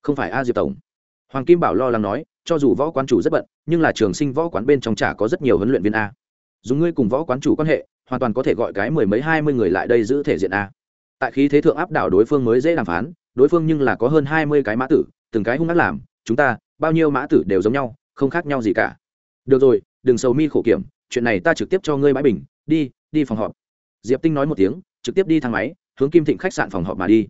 Không phải a diệp tổng. Hoàng kim bảo lo lắng nói, cho dù võ quán chủ rất bận nhưng là trường sinh võ quán bên trong chả có rất nhiều huấn luyện viên a. Dùng ngươi cùng võ quán chủ quan hệ, hoàn toàn có thể gọi cái mười mấy, hai mươi người lại đây giữ thể diện a. Tại khí thế thượng áp đảo đối phương mới dễ đàm phán, đối phương nhưng là có hơn hai mươi cái mã tử, từng cái hung ác làm, chúng ta, bao nhiêu mã tử đều giống nhau, không khác nhau gì cả. Được rồi, đừng sầu mi khổ kiểm, chuyện này ta trực tiếp cho ngươi bãi bình, đi đi phòng họp. Diệp tinh nói một tiếng, trực tiếp đi thang máy, hướng kim thịnh khách sạn phòng họp mà đi.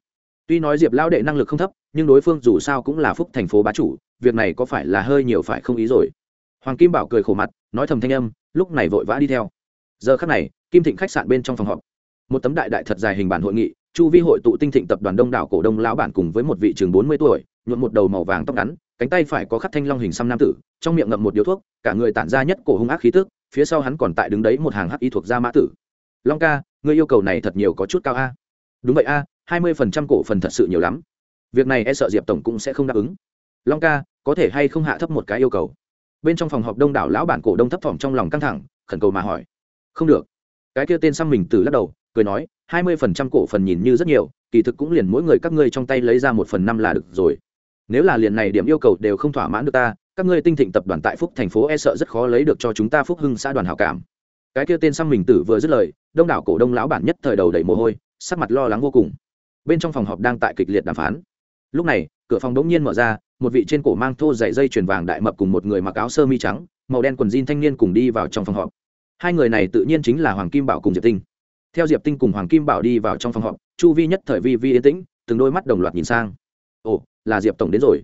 Tuy nói diệp lão đệ năng lực không thấp, nhưng đối phương dù sao cũng là phúc thành phố bá chủ, việc này có phải là hơi nhiều phải không ý rồi hoàng kim bảo cười khổ mặt, nói thầm thanh âm, lúc này vội vã đi theo. Giờ khắc này, kim thịnh khách sạn bên trong phòng họp. Một tấm đại đại thật dài hình bản hội nghị, chu vi hội tụ tinh thịnh tập đoàn đông đảo cổ đông lão bản cùng với một vị trường bốn mươi tuổi, nhuộm một đầu màu vàng tóc ngắn, cánh tay phải có khắc thanh long hình xăm nam tử, trong miệng ngậm một điếu thuốc, cả người tản ra nhất cổ hung ác khí tức, phía sau hắn còn tại đứng đấy một hàng hắc y thuộc gia mã tử. Long ca ngươi yêu cầu này thật nhiều có chút cao a. Đúng vậy a, hai mươi phần trăm cổ phần thật sự nhiều lắm. Việc này e sợ diệp tổng cũng sẽ không đáp ứng. Long ca, có thể hay không hạ thấp một cái yêu cầu? Bên trong phòng họp đông đảo lão bản cổ đông thấp thỏm trong lòng căng thẳng, khẩn cầu mà hỏi. Không được. Cái kia tên xăm mình từ lắc đầu, cười nói, hai mươi phần trăm cổ phần nhìn như rất nhiều, kỳ thực cũng liền mỗi người các ngươi trong tay lấy ra một phần năm là được rồi. Nếu là liền này điểm yêu cầu đều không thỏa mãn được ta, các ngươi tinh thịnh tập đoàn tại phúc thành phố e sợ rất khó lấy được cho chúng ta phúc hưng xã đoàn hảo cảm. Cái kia tên xăm mình tử vừa dứt lời, đông đảo cổ đông lão bản nhất thời đầu đầy mồ hôi, sắc mặt lo lắng vô cùng. Bên trong phòng họp đang tại kịch liệt đàm phán. Lúc này, cửa phòng đống nhiên mở ra một vị trên cổ mang thô dày dây chuyền vàng đại mập cùng một người mặc áo sơ mi trắng, màu đen quần jean thanh niên cùng đi vào trong phòng họp. Hai người này tự nhiên chính là hoàng kim bảo cùng diệp tinh. Theo diệp tinh cùng hoàng kim bảo đi vào trong phòng họp, chu vi nhất thời vi vi yên tĩnh, từng đôi mắt đồng loạt nhìn sang. Ồ, là diệp tổng đến rồi.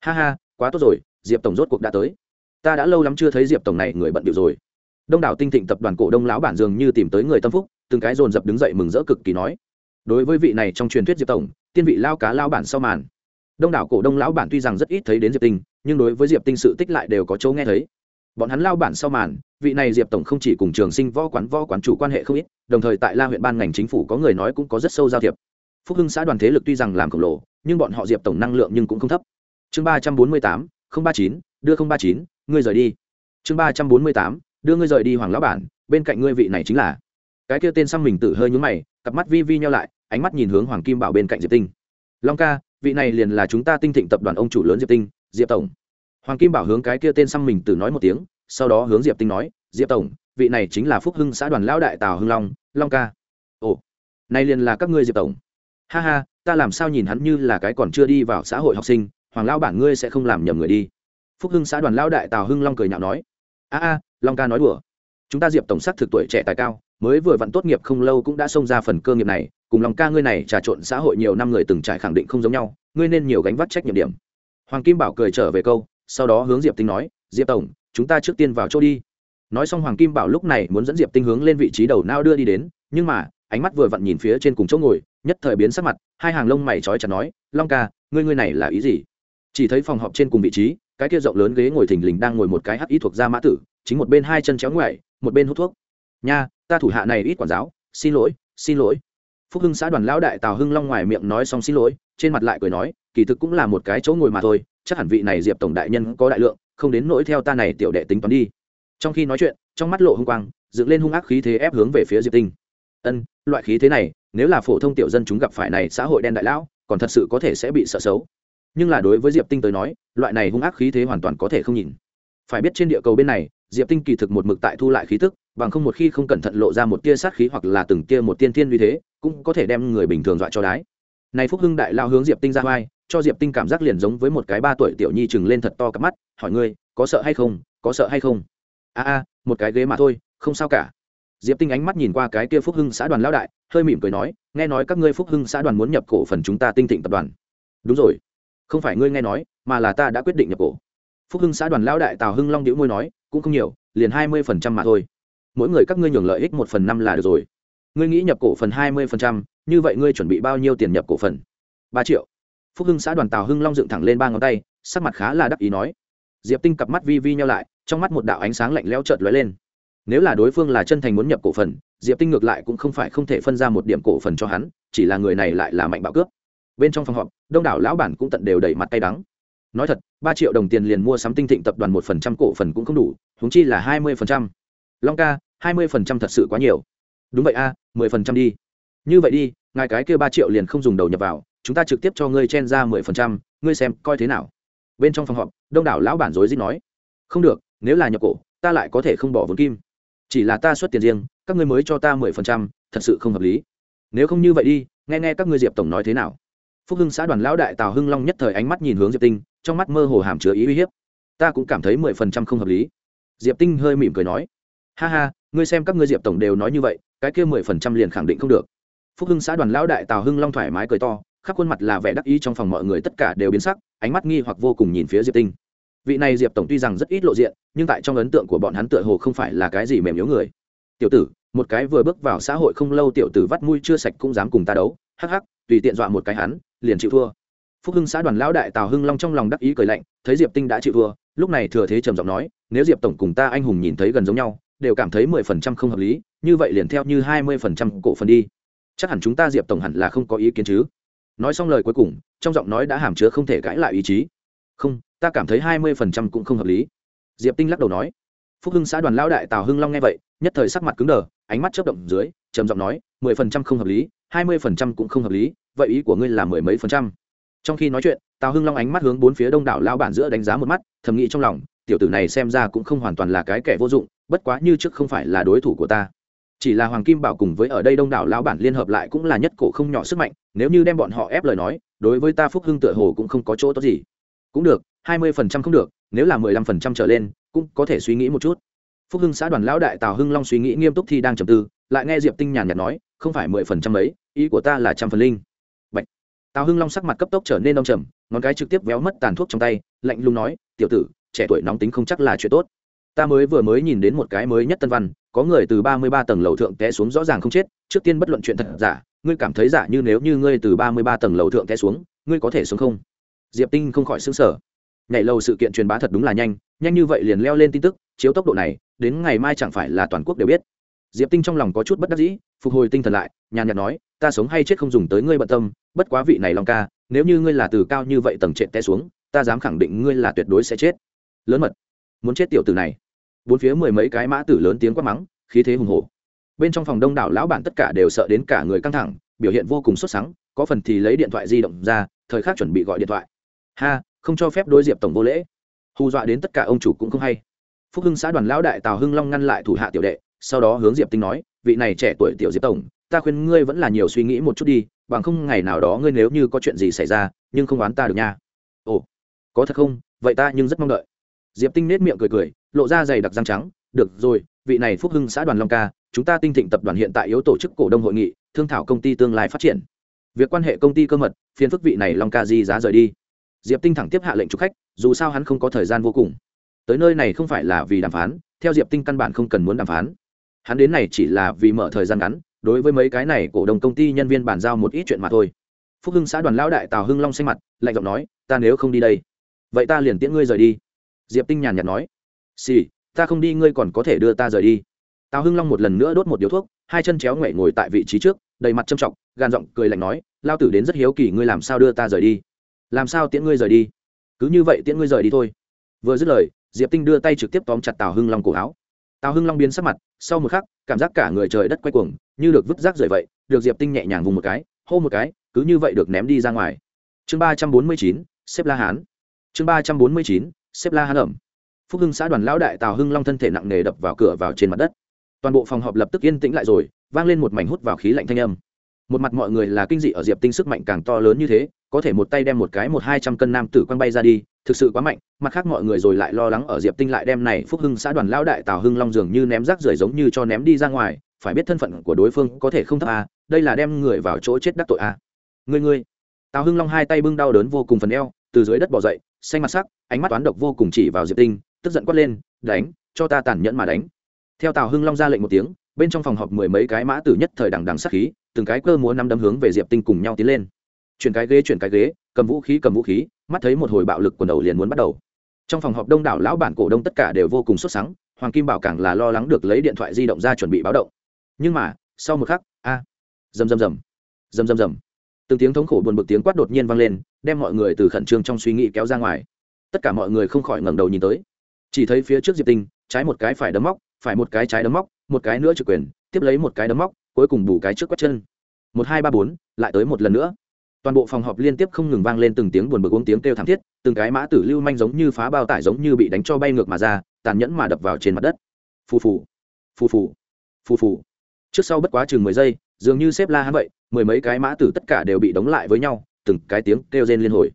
Ha ha, quá tốt rồi, diệp tổng rốt cuộc đã tới. Ta đã lâu lắm chưa thấy diệp tổng này, người bận điệu rồi. Đông đảo tinh thịnh tập đoàn cổ đông lão bản dường như tìm tới người tâm phúc, từng cái dồn dập đứng dậy mừng rỡ cực kỳ nói. Đối với vị này trong truyền thuyết diệp tổng, tiên vị lao cá lao bản sau màn đông đảo cổ đông lão bản tuy rằng rất ít thấy đến diệp tinh, nhưng đối với diệp tinh sự tích lại đều có chỗ nghe thấy. Bọn hắn lao bản sau màn, vị này diệp tổng không chỉ cùng trường sinh võ quán võ quán chủ quan hệ không ít, đồng thời tại la huyện ban ngành chính phủ có người nói cũng có rất sâu giao thiệp. Phúc hưng xã đoàn thế lực tuy rằng làm khổng lồ, nhưng bọn họ diệp tổng năng lượng nhưng cũng không thấp. Chương ba trăm bốn mươi tám, không ba chín, đưa không ba chín, ngươi rời đi. Chương ba trăm bốn mươi tám, đưa ngươi rời đi hoàng lão bản, bên cạnh ngươi vị này chính là. Cái kia tên xăm mình tử hơi nhúng mày, cặp mắt vi vi nhau lại, ánh mắt nhìn hướng hoàng kim bảo bên cạnh diệp tinh. Long ca vị này liền là chúng ta tinh thịnh tập đoàn ông chủ lớn diệp tinh, diệp tổng. Hoàng kim bảo hướng cái kia tên xăm mình từ nói một tiếng, sau đó hướng diệp tinh nói, diệp tổng, vị này chính là phúc hưng xã đoàn lão đại tào hưng long long ca. Ồ này liền là các ngươi diệp tổng. Ha ha, ta làm sao nhìn hắn như là cái còn chưa đi vào xã hội học sinh, hoàng lão bản ngươi sẽ không làm nhầm người đi. Phúc hưng xã đoàn lão đại tào hưng long cười nhạo nói, a a, long ca nói đùa. Chúng ta diệp tổng sắc thực tuổi trẻ tài cao, mới vừa vặn tốt nghiệp không lâu cũng đã xông ra phần cơ nghiệp này cùng lòng ca ngươi này trà trộn xã hội nhiều năm người từng trải khẳng định không giống nhau, ngươi nên nhiều gánh vác trách nhiệm điểm. Hoàng kim bảo cười trở về câu, sau đó hướng diệp tinh nói, diệp tổng, chúng ta trước tiên vào chỗ đi. Nói xong hoàng kim bảo lúc này muốn dẫn diệp tinh hướng lên vị trí đầu nao đưa đi đến, nhưng mà, ánh mắt vừa vặn nhìn phía trên cùng chỗ ngồi, nhất thời biến sắc mặt, hai hàng lông mày trói chặt nói, long ca, ngươi ngươi này là ý gì? Chỉ thấy phòng họp trên cùng vị trí, cái kia rộng lớn ghế ngồi thình lình đang ngồi một cái hắc ý thuộc da mã tử, chính một bên hai chân chéo ngoại, một bên hút thuốc. Nha, ta thủ hạ này ít quản giáo, xin lỗi xin lỗi phúc hưng xã đoàn lão đại tào hưng long ngoài miệng nói xong xin lỗi, trên mặt lại cười nói, kỳ thực cũng là một cái chỗ ngồi mà thôi, chắc hẳn vị này diệp tổng đại nhân có đại lượng, không đến nỗi theo ta này tiểu đệ tính toán đi. Trong khi nói chuyện, trong mắt lộ hung quang, dựng lên hung ác khí thế ép hướng về phía diệp tinh. Ân, loại khí thế này, nếu là phổ thông tiểu dân chúng gặp phải này xã hội đen đại lão, còn thật sự có thể sẽ bị sợ xấu. Nhưng là đối với diệp tinh tới nói, loại này hung ác khí thế hoàn toàn có thể không nhìn. Phải biết trên địa cầu bên này, diệp tinh kỳ thực một mực tại thu lại khí tức bằng không một khi không cẩn thận lộ ra một tia sát khí hoặc là từng tia một tiên thiên uy thế, cũng có thể đem người bình thường dọa cho đái. Này phúc hưng đại lao hướng diệp tinh ra vai, cho diệp tinh cảm giác liền giống với một cái ba tuổi tiểu nhi chừng lên thật to cặp mắt, hỏi ngươi, có sợ hay không, có sợ hay không? A a, một cái ghế mà thôi, không sao cả. Diệp tinh ánh mắt nhìn qua cái kia phúc hưng xã đoàn lão đại, hơi mỉm cười nói, nghe nói các ngươi phúc hưng xã đoàn muốn nhập cổ phần chúng ta tinh thịnh tập đoàn. Đúng rồi. Không phải ngươi nghe nói, mà là ta đã quyết định nhập cổ. Phúc hưng xã đoàn lão đại tào hưng long đĩu môi nói, cũng không nhiều, liền hai mươi phần trăm mà thôi mỗi người các ngươi nhường lợi ích một phần năm là được rồi. Ngươi nghĩ nhập cổ phần hai mươi phần trăm, như vậy ngươi chuẩn bị bao nhiêu tiền nhập cổ phần? Ba triệu. Phúc hưng xã đoàn tào hưng long dựng thẳng lên ba ngón tay, sắc mặt khá là đắc ý nói. Diệp tinh cặp mắt vi vi nhau lại, trong mắt một đạo ánh sáng lạnh lẽo chợt lóe lên. Nếu là đối phương là chân thành muốn nhập cổ phần, diệp tinh ngược lại cũng không phải không thể phân ra một điểm cổ phần cho hắn, chỉ là người này lại là mạnh bạo cướp. Bên trong phòng họp, đông đảo lão bản cũng tận đều đẩy mặt tay đắng. Nói thật, ba triệu đồng tiền liền mua sắm tinh thịnh tập đoàn một phần trăm cổ phần cũng không đủ húng chi là hai mươi phần trăm. Long ca hai mươi phần trăm thật sự quá nhiều. Đúng vậy a, mười phần trăm đi. Như vậy đi, ngài cái kia ba triệu liền không dùng đầu nhập vào, chúng ta trực tiếp cho ngươi chen ra mười phần trăm, ngươi xem coi thế nào. Bên trong phòng họp, đông đảo lão bản rối rít nói. Không được, nếu là nhập cổ, ta lại có thể không bỏ vốn kim. Chỉ là ta xuất tiền riêng, các ngươi mới cho ta mười phần trăm, thật sự không hợp lý. Nếu không như vậy đi, nghe nghe các ngươi diệp tổng nói thế nào. Phúc hưng xã đoàn lão đại tào hưng long nhất thời ánh mắt nhìn hướng diệp tinh, trong mắt mơ hồ hàm chứa ý uy hiếp. Ta cũng cảm thấy mười phần trăm không hợp lý. Diệp tinh hơi mỉm cười nói. Ha ha ngươi xem các ngươi diệp tổng đều nói như vậy, cái kia mười phần trăm liền khẳng định không được. Phúc hưng xã đoàn lão đại tào hưng long thoải mái cười to, khắp khuôn mặt là vẻ đắc ý trong phòng mọi người tất cả đều biến sắc, ánh mắt nghi hoặc vô cùng nhìn phía diệp tinh. Vị này diệp tổng tuy rằng rất ít lộ diện, nhưng tại trong ấn tượng của bọn hắn tựa hồ không phải là cái gì mềm yếu người. Tiểu tử, một cái vừa bước vào xã hội không lâu tiểu tử vắt mũi chưa sạch cũng dám cùng ta đấu, hắc hắc, tùy tiện dọa một cái hắn, liền chịu thua. Phúc hưng xã đoàn lão đại tào hưng long trong lòng đắc ý cười lạnh, thấy diệp tinh đã chịu thua, lúc này thừa thế trầm giọng nói, nếu diệp tổng cùng ta anh hùng nhìn thấy gần giống nhau đều cảm thấy mười phần trăm không hợp lý, như vậy liền theo như hai mươi phần trăm cổ phần đi. Chắc hẳn chúng ta diệp tổng hẳn là không có ý kiến chứ. Nói xong lời cuối cùng, trong giọng nói đã hàm chứa không thể cãi lại ý chí. Không, ta cảm thấy hai mươi phần trăm cũng không hợp lý. Diệp tinh lắc đầu nói. Phúc hưng xã đoàn lão đại tào hưng long nghe vậy, nhất thời sắc mặt cứng đờ, ánh mắt chớp động dưới, trầm giọng nói, mười phần trăm không hợp lý, hai mươi phần trăm cũng không hợp lý, vậy ý của ngươi là mười mấy phần trăm. Trong khi nói chuyện, tào hưng long ánh mắt hướng bốn phía đông đảo lao bản giữa đánh giá một mắt, thầm nghĩ trong lòng, tiểu tử này xem ra cũng không hoàn toàn là cái kẻ vô dụng bất quá như trước không phải là đối thủ của ta. Chỉ là hoàng kim bảo cùng với ở đây đông đảo lao bản liên hợp lại cũng là nhất cổ không nhỏ sức mạnh, nếu như đem bọn họ ép lời nói, đối với ta phúc hưng tựa hồ cũng không có chỗ tốt gì. Cũng được, hai mươi phần trăm không được, nếu là mười lăm phần trăm trở lên, cũng có thể suy nghĩ một chút. Phúc hưng xã đoàn lão đại tào hưng long suy nghĩ nghiêm túc thì đang trầm tư, lại nghe diệp tinh nhàn nhạt nói, không phải mười phần trăm ấy ý của ta là trăm phần linh. Bạch. tào hưng long sắc mặt cấp tốc trở nên đông trầm, ngón cái trực tiếp véo mất tàn thuốc trong tay, lạnh lùng nói, tiểu tử, trẻ tuổi nóng tính không chắc là chuyện tốt ta mới vừa mới nhìn đến một cái mới nhất tân văn, có người từ ba mươi ba tầng lầu thượng té xuống rõ ràng không chết, trước tiên bất luận chuyện thật giả, ngươi cảm thấy giả như nếu như ngươi từ ba mươi ba tầng lầu thượng té xuống, ngươi có thể xuống không? Diệp tinh không khỏi xứng sở nhảy lầu sự kiện truyền bá thật đúng là nhanh nhanh như vậy liền leo lên tin tức, chiếu tốc độ này, đến ngày mai chẳng phải là toàn quốc đều biết. Diệp tinh trong lòng có chút bất đắc dĩ, phục hồi tinh thần lại, nhàn nhạt nói, ta sống hay chết không dùng tới ngươi bận tâm, bất quá vị này long ca, nếu như ngươi là từ cao như vậy tầng trệ té xuống, ta dám khẳng định ngươi là tuyệt đối sẽ chết. Lớn mật, muốn chết tiểu tử này bốn phía mười mấy cái mã tử lớn tiếng quát mắng, khí thế hùng hổ. Bên trong phòng đông đảo lão bản tất cả đều sợ đến cả người căng thẳng, biểu hiện vô cùng sốt sắng, có phần thì lấy điện thoại di động ra, thời khắc chuẩn bị gọi điện thoại. Ha, không cho phép đối diệp tổng vô lễ. Hù dọa đến tất cả ông chủ cũng không hay. Phúc hưng xã đoàn lão đại tào hưng long ngăn lại thủ hạ tiểu đệ, sau đó hướng diệp tinh nói, vị này trẻ tuổi tiểu diệp tổng, ta khuyên ngươi vẫn là nhiều suy nghĩ một chút đi, bằng không ngày nào đó ngươi nếu như có chuyện gì xảy ra, nhưng không oán ta được nha. Ồ, có thật không? Vậy ta nhưng rất mong đợi. Diệp tinh nết miệng cười cười lộ ra giày đặc răng trắng. Được rồi, vị này phúc hưng xã đoàn long ca, chúng ta tinh thịnh tập đoàn hiện tại yếu tổ chức cổ đông hội nghị, thương thảo công ty tương lai phát triển. Việc quan hệ công ty cơ mật, phiền phức vị này long ca di giá rời đi. Diệp tinh thẳng tiếp hạ lệnh chụp khách, dù sao hắn không có thời gian vô cùng. Tới nơi này không phải là vì đàm phán, theo diệp tinh căn bản không cần muốn đàm phán. Hắn đến này chỉ là vì mở thời gian ngắn, đối với mấy cái này cổ đông công ty nhân viên bàn giao một ít chuyện mà thôi. Phúc hưng xã đoàn lão đại tào hưng long xanh mặt, lạnh giọng nói, ta nếu không đi đây, vậy ta liền tiễn ngươi rời đi. Diệp tinh nhàn nhạt nói. Xì, ta không đi ngươi còn có thể đưa ta rời đi. Tào hưng long một lần nữa đốt một điếu thuốc hai chân chéo ngoệ ngồi tại vị trí trước đầy mặt trầm trọng gan giọng cười lạnh nói lao tử đến rất hiếu kỳ ngươi làm sao đưa ta rời đi. Làm sao tiễn ngươi rời đi? Cứ như vậy tiễn ngươi rời đi thôi. Vừa dứt lời diệp tinh đưa tay trực tiếp tóm chặt tào hưng long cổ áo. Tào hưng long biến sắc mặt sau một khắc cảm giác cả người trời đất quay cuồng như được vứt rác rời vậy được diệp tinh nhẹ nhàng vùng một cái hô một cái cứ như vậy được ném đi ra ngoài. Chương ba trăm bốn mươi chín xếp la hán. Chương ba trăm bốn mươi chín xếp la hán ẩm phúc hưng xã đoàn lão đại tào hưng long thân thể nặng nề đập vào cửa vào trên mặt đất. Toàn bộ phòng họp lập tức yên tĩnh lại rồi vang lên một mảnh hút vào khí lạnh thanh âm. Một mặt mọi người là kinh dị ở diệp tinh sức mạnh càng to lớn như thế có thể một tay đem một cái một hai trăm cân nam tử quăng bay ra đi thực sự quá mạnh mặt khác mọi người rồi lại lo lắng ở diệp tinh lại đem này phúc hưng xã đoàn lão đại tào hưng long dường như ném rác rưởi giống như cho ném đi ra ngoài phải biết thân phận của đối phương có thể không thấp à, đây là đem người vào chỗ chết đắc tội à. người người tào hưng long hai tay bưng đau đớn vô cùng phần eo từ dưới đất bỏ dậy xanh mặt sắc ánh mắt toán độc vô cùng chỉ vào diệp tinh tức giận quát lên đánh cho ta tàn nhẫn mà đánh. Theo tào hưng long ra lệnh một tiếng bên trong phòng họp mười mấy cái mã tử nhất thời đằng đằng sắc khí từng cái cơ múa năm đấm hướng về diệp tinh cùng nhau tiến lên. Chuyển cái ghế chuyển cái ghế cầm vũ khí cầm vũ khí mắt thấy một hồi bạo lực quần đầu liền muốn bắt đầu. Trong phòng họp đông đảo lão bản cổ đông tất cả đều vô cùng sốt sắng, hoàng kim bảo càng là lo lắng được lấy điện thoại di động ra chuẩn bị báo động. Nhưng mà sau một khắc a à, rầm rầm rầm rầm rầm rầm. Từng tiếng thống khổ buồn bực tiếng quát đột nhiên vang lên đem mọi người từ khẩn trương trong suy nghĩ kéo ra ngoài. Tất cả mọi người không khỏi ngẩng đầu nhìn tới chỉ thấy phía trước diệp tinh, trái một cái phải đấm móc, phải một cái trái đấm móc, một cái nữa trực quyền, tiếp lấy một cái đấm móc, cuối cùng bù cái trước quét chân. Một, hai, ba, bốn, lại tới một lần nữa. Toàn bộ phòng họp liên tiếp không ngừng vang lên từng tiếng buồn bực, uống tiếng kêu thảm thiết, từng cái mã tử lưu manh giống như phá bao tải giống như bị đánh cho bay ngược mà ra, tàn nhẫn mà đập vào trên mặt đất. Phù phù phù phù phù phù. Trước sau bất quá chừng mười giây, dường như xếp la hắn vậy, mười mấy cái mã tử tất cả đều bị đóng lại với nhau, từng cái tiếng kêu rên liên hồi.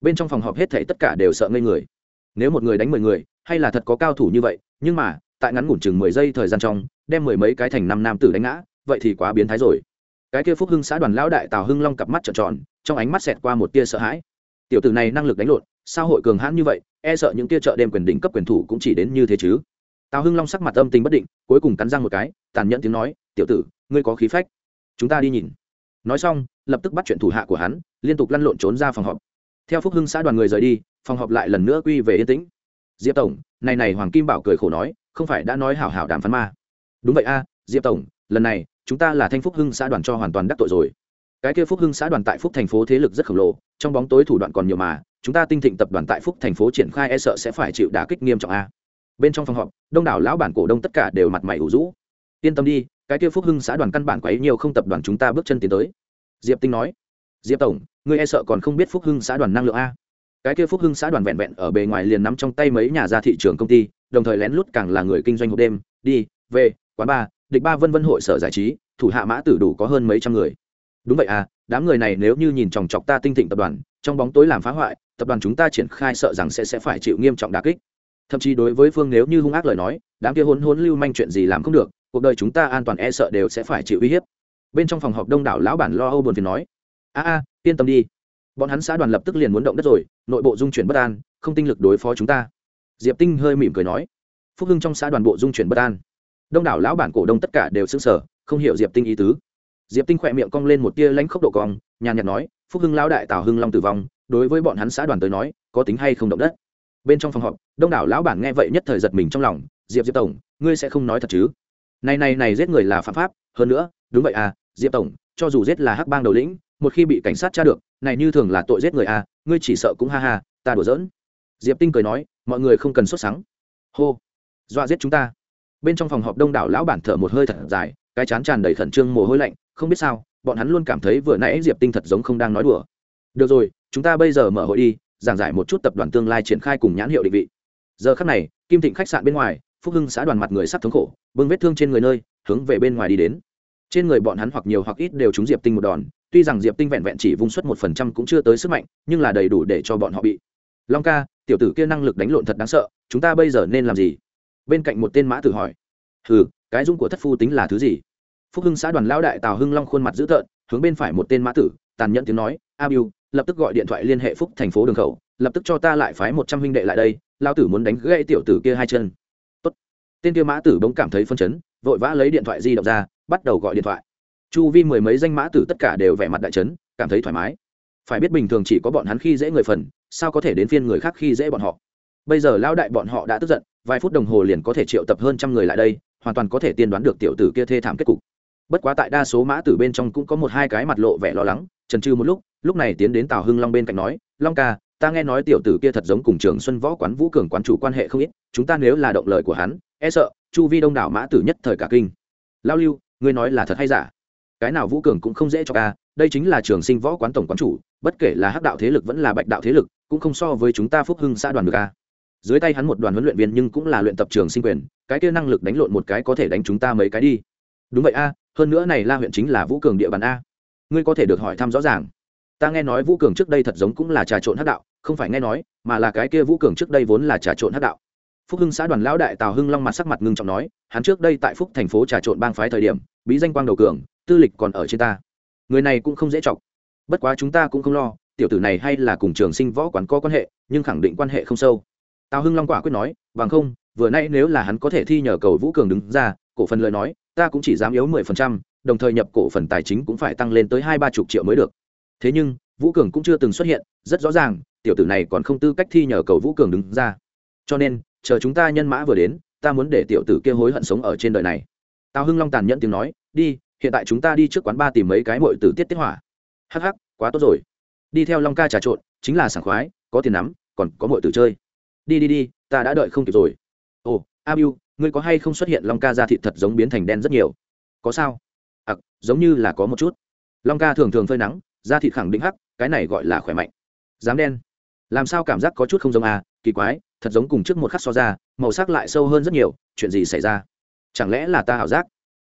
Bên trong phòng họp hết thảy tất cả đều sợ ngây người. Nếu một người đánh mười người hay là thật có cao thủ như vậy, nhưng mà, tại ngắn ngủn chừng mười giây thời gian trong, đem mười mấy cái thành năm nam tử đánh ngã, vậy thì quá biến thái rồi. Cái kia phúc hưng xã đoàn lão đại tào hưng long cặp mắt trợn tròn, trong ánh mắt xẹt qua một tia sợ hãi. Tiểu tử này năng lực đánh lộn, sao hội cường hãn như vậy e sợ những tia chợ đêm quyền đỉnh cấp quyền thủ cũng chỉ đến như thế chứ. Tào hưng long sắc mặt âm tình bất định, cuối cùng cắn răng một cái, tàn nhẫn tiếng nói, tiểu tử, ngươi có khí phách. Chúng ta đi nhìn. Nói xong, lập tức bắt chuyện thủ hạ của hắn, liên tục lăn lộn trốn ra phòng họp. Theo phúc hưng xã đoàn người rời đi, phòng họp lại lần nữa quy về yên tĩnh diệp tổng, này này hoàng kim bảo cười khổ nói, không phải đã nói hảo hảo đàm phán ma. Đúng vậy a, diệp tổng, lần này, chúng ta là thanh phúc hưng xã đoàn cho hoàn toàn đắc tội rồi. Cái kia phúc hưng xã đoàn tại phúc thành phố thế lực rất khổng lồ, trong bóng tối thủ đoạn còn nhiều mà, chúng ta tinh thịnh tập đoàn tại phúc thành phố triển khai e sợ sẽ phải chịu đả kích nghiêm trọng a. Bên trong phòng họp, đông đảo lão bản cổ đông tất cả đều mặt mày ủ rũ. Yên tâm đi, cái kia phúc hưng xã đoàn căn bản quấy nhiều không tập đoàn chúng ta bước chân tiến tới. Diệp tinh nói, diệp tổng, ngươi e sợ còn không biết phúc hưng xã đoàn năng lượng a cái kia phúc hưng xã đoàn vẹn vẹn ở bề ngoài liền nắm trong tay mấy nhà ra thị trường công ty, đồng thời lén lút càng là người kinh doanh hộp đêm. Đi, về, quán bar, địch ba vân vân hội sở giải trí, thủ hạ mã tử đủ có hơn mấy trăm người. Đúng vậy à đám người này nếu như nhìn chòng chọc ta tinh thịnh tập đoàn, trong bóng tối làm phá hoại, tập đoàn chúng ta triển khai sợ rằng sẽ sẽ phải chịu nghiêm trọng đà kích. Thậm chí đối với phương nếu như hung ác lời nói, đám kia hôn hôn lưu manh chuyện gì làm không được, cuộc đời chúng ta an toàn e sợ đều sẽ phải chịu uy hiếp. Bên trong phòng họp đông đảo lão bản lo âu buồn phiền nói, a a, yên tâm đi bọn hắn xã đoàn lập tức liền muốn động đất rồi, nội bộ dung chuyển bất an, không tinh lực đối phó chúng ta. Diệp tinh hơi mỉm cười nói. Phúc hưng trong xã đoàn bộ dung chuyển bất an. Đông đảo lão bản cổ đông tất cả đều xứng sở không hiểu diệp tinh ý tứ. Diệp tinh khỏe miệng cong lên một tia lãnh khốc độ cong, nhàn nhạt nói, phúc hưng lão đại tào hưng long tử vong, đối với bọn hắn xã đoàn tới nói, có tính hay không động đất? Bên trong phòng họp, đông đảo lão bản nghe vậy nhất thời giật mình trong lòng, diệp diệp tổng, ngươi sẽ không nói thật chứ? Này này này giết người là phạm pháp, hơn nữa, đúng vậy à diệp tổng, cho dù giết là hắc bang đầu lĩnh một khi bị cảnh sát tra được, này như thường là tội giết người à? ngươi chỉ sợ cũng ha ha, ta đùa giỡn. Diệp tinh cười nói, mọi người không cần sốt sắng. Hô, dọa giết chúng ta. Bên trong phòng họp đông đảo lão bản thở một hơi thật dài, cái chán tràn đầy khẩn trương mồ hôi lạnh, không biết sao, bọn hắn luôn cảm thấy vừa nãy diệp tinh thật giống không đang nói đùa. Được rồi, chúng ta bây giờ mở hội đi, giảng giải một chút tập đoàn tương lai triển khai cùng nhãn hiệu định vị. Giờ khắc này, kim thịnh khách sạn bên ngoài, phúc hưng xã đoàn mặt người sắp thống khổ, bưng vết thương trên người nơi, hướng về bên ngoài đi đến. Trên người bọn hắn hoặc nhiều hoặc ít đều trúng diệp tinh một đòn tuy rằng diệp tinh vẹn vẹn chỉ vung suất một phần trăm cũng chưa tới sức mạnh, nhưng là đầy đủ để cho bọn họ bị. Long ca, tiểu tử kia năng lực đánh lộn thật đáng sợ, chúng ta bây giờ nên làm gì? Bên cạnh một tên mã tử hỏi. Hừ, cái dung của thất phu tính là thứ gì? Phúc hưng xã đoàn lão đại tào hưng long khuôn mặt dữ tợn, hướng bên phải một tên mã tử, tàn nhẫn tiếng nói, a biu, lập tức gọi điện thoại liên hệ phúc thành phố đường khẩu, lập tức cho ta lại phái một trăm huynh đệ lại đây lao tử muốn đánh gãy tiểu tử kia hai chân. Tốt. tên kia mã tử bỗng cảm thấy phân chấn, vội vã lấy điện thoại di động ra, bắt đầu gọi điện thoại chu vi mười mấy danh mã tử tất cả đều vẻ mặt đại chấn, cảm thấy thoải mái. Phải biết bình thường chỉ có bọn hắn khi dễ người phần, sao có thể đến phiên người khác khi dễ bọn họ? Bây giờ lao đại bọn họ đã tức giận, vài phút đồng hồ liền có thể triệu tập hơn trăm người lại đây, hoàn toàn có thể tiên đoán được tiểu tử kia thê thảm kết cục. Bất quá tại đa số mã tử bên trong cũng có một hai cái mặt lộ vẻ lo lắng trần trừ một lúc lúc này tiến đến tào hưng long bên cạnh nói, long ca, ta nghe nói tiểu tử kia thật giống cùng trường xuân võ quán vũ cường quán chủ quan hệ không ít, chúng ta nếu là động lời của hắn e sợ chu vi đông đảo mã tử nhất thời cả kinh. Lao lưu, ngươi nói là thật hay giả? Cái nào vũ cường cũng không dễ cho ca, đây chính là trường sinh võ quán tổng quán chủ, bất kể là hắc đạo thế lực vẫn là bạch đạo thế lực, cũng không so với chúng ta phúc hưng xã đoàn được ca. Dưới tay hắn một đoàn huấn luyện viên nhưng cũng là luyện tập trường sinh quyền, cái kia năng lực đánh lộn một cái có thể đánh chúng ta mấy cái đi. Đúng vậy a, hơn nữa này la huyện chính là vũ cường địa bàn a. Ngươi có thể được hỏi thăm rõ ràng. Ta nghe nói vũ cường trước đây thật giống cũng là trà trộn hắc đạo, không phải nghe nói, mà là cái kia vũ cường trước đây vốn là trà trộn hắc đạo. Phúc hưng xã đoàn lão đại tào hưng long mặt sắc mặt ngưng trọng nói, hắn trước đây tại phúc thành phố trà trộn bang phái thời điểm, bí danh quang đầu cường tư lịch còn ở trên ta. Người này cũng không dễ chọc. Bất quá chúng ta cũng không lo, tiểu tử này hay là cùng trường sinh võ quán có quan hệ, nhưng khẳng định quan hệ không sâu. Tào hưng long quả quyết nói, bằng không, vừa nay nếu là hắn có thể thi nhờ cầu vũ cường đứng ra, cổ phần lời nói, ta cũng chỉ dám yếu mười phần trăm, đồng thời nhập cổ phần tài chính cũng phải tăng lên tới hai ba chục triệu mới được. Thế nhưng, vũ cường cũng chưa từng xuất hiện, rất rõ ràng, tiểu tử này còn không tư cách thi nhờ cầu vũ cường đứng ra. Cho nên, chờ chúng ta nhân mã vừa đến, ta muốn để tiểu tử kia hối hận sống ở trên đời này. Tào hưng long tàn nhẫn tiếng nói, đi hiện tại chúng ta đi trước quán ba tìm mấy cái mội tử tiết tiết hỏa. Hắc hắc, quá tốt rồi. Đi theo long ca trà trộn, chính là sảng khoái, có tiền nắm, còn có mội tử chơi. Đi đi đi, ta đã đợi không kịp rồi. Ồ, abiu, ngươi có hay không xuất hiện long ca da thịt thật giống biến thành đen rất nhiều? Có sao? Ặc giống như là có một chút. Long ca thường thường phơi nắng, da thịt khẳng định hắc, cái này gọi là khỏe mạnh. Dám đen. Làm sao cảm giác có chút không giống à? Kỳ quái, thật giống cùng trước một khắc so ra, màu sắc lại sâu hơn rất nhiều, chuyện gì xảy ra? Chẳng lẽ là ta ảo giác?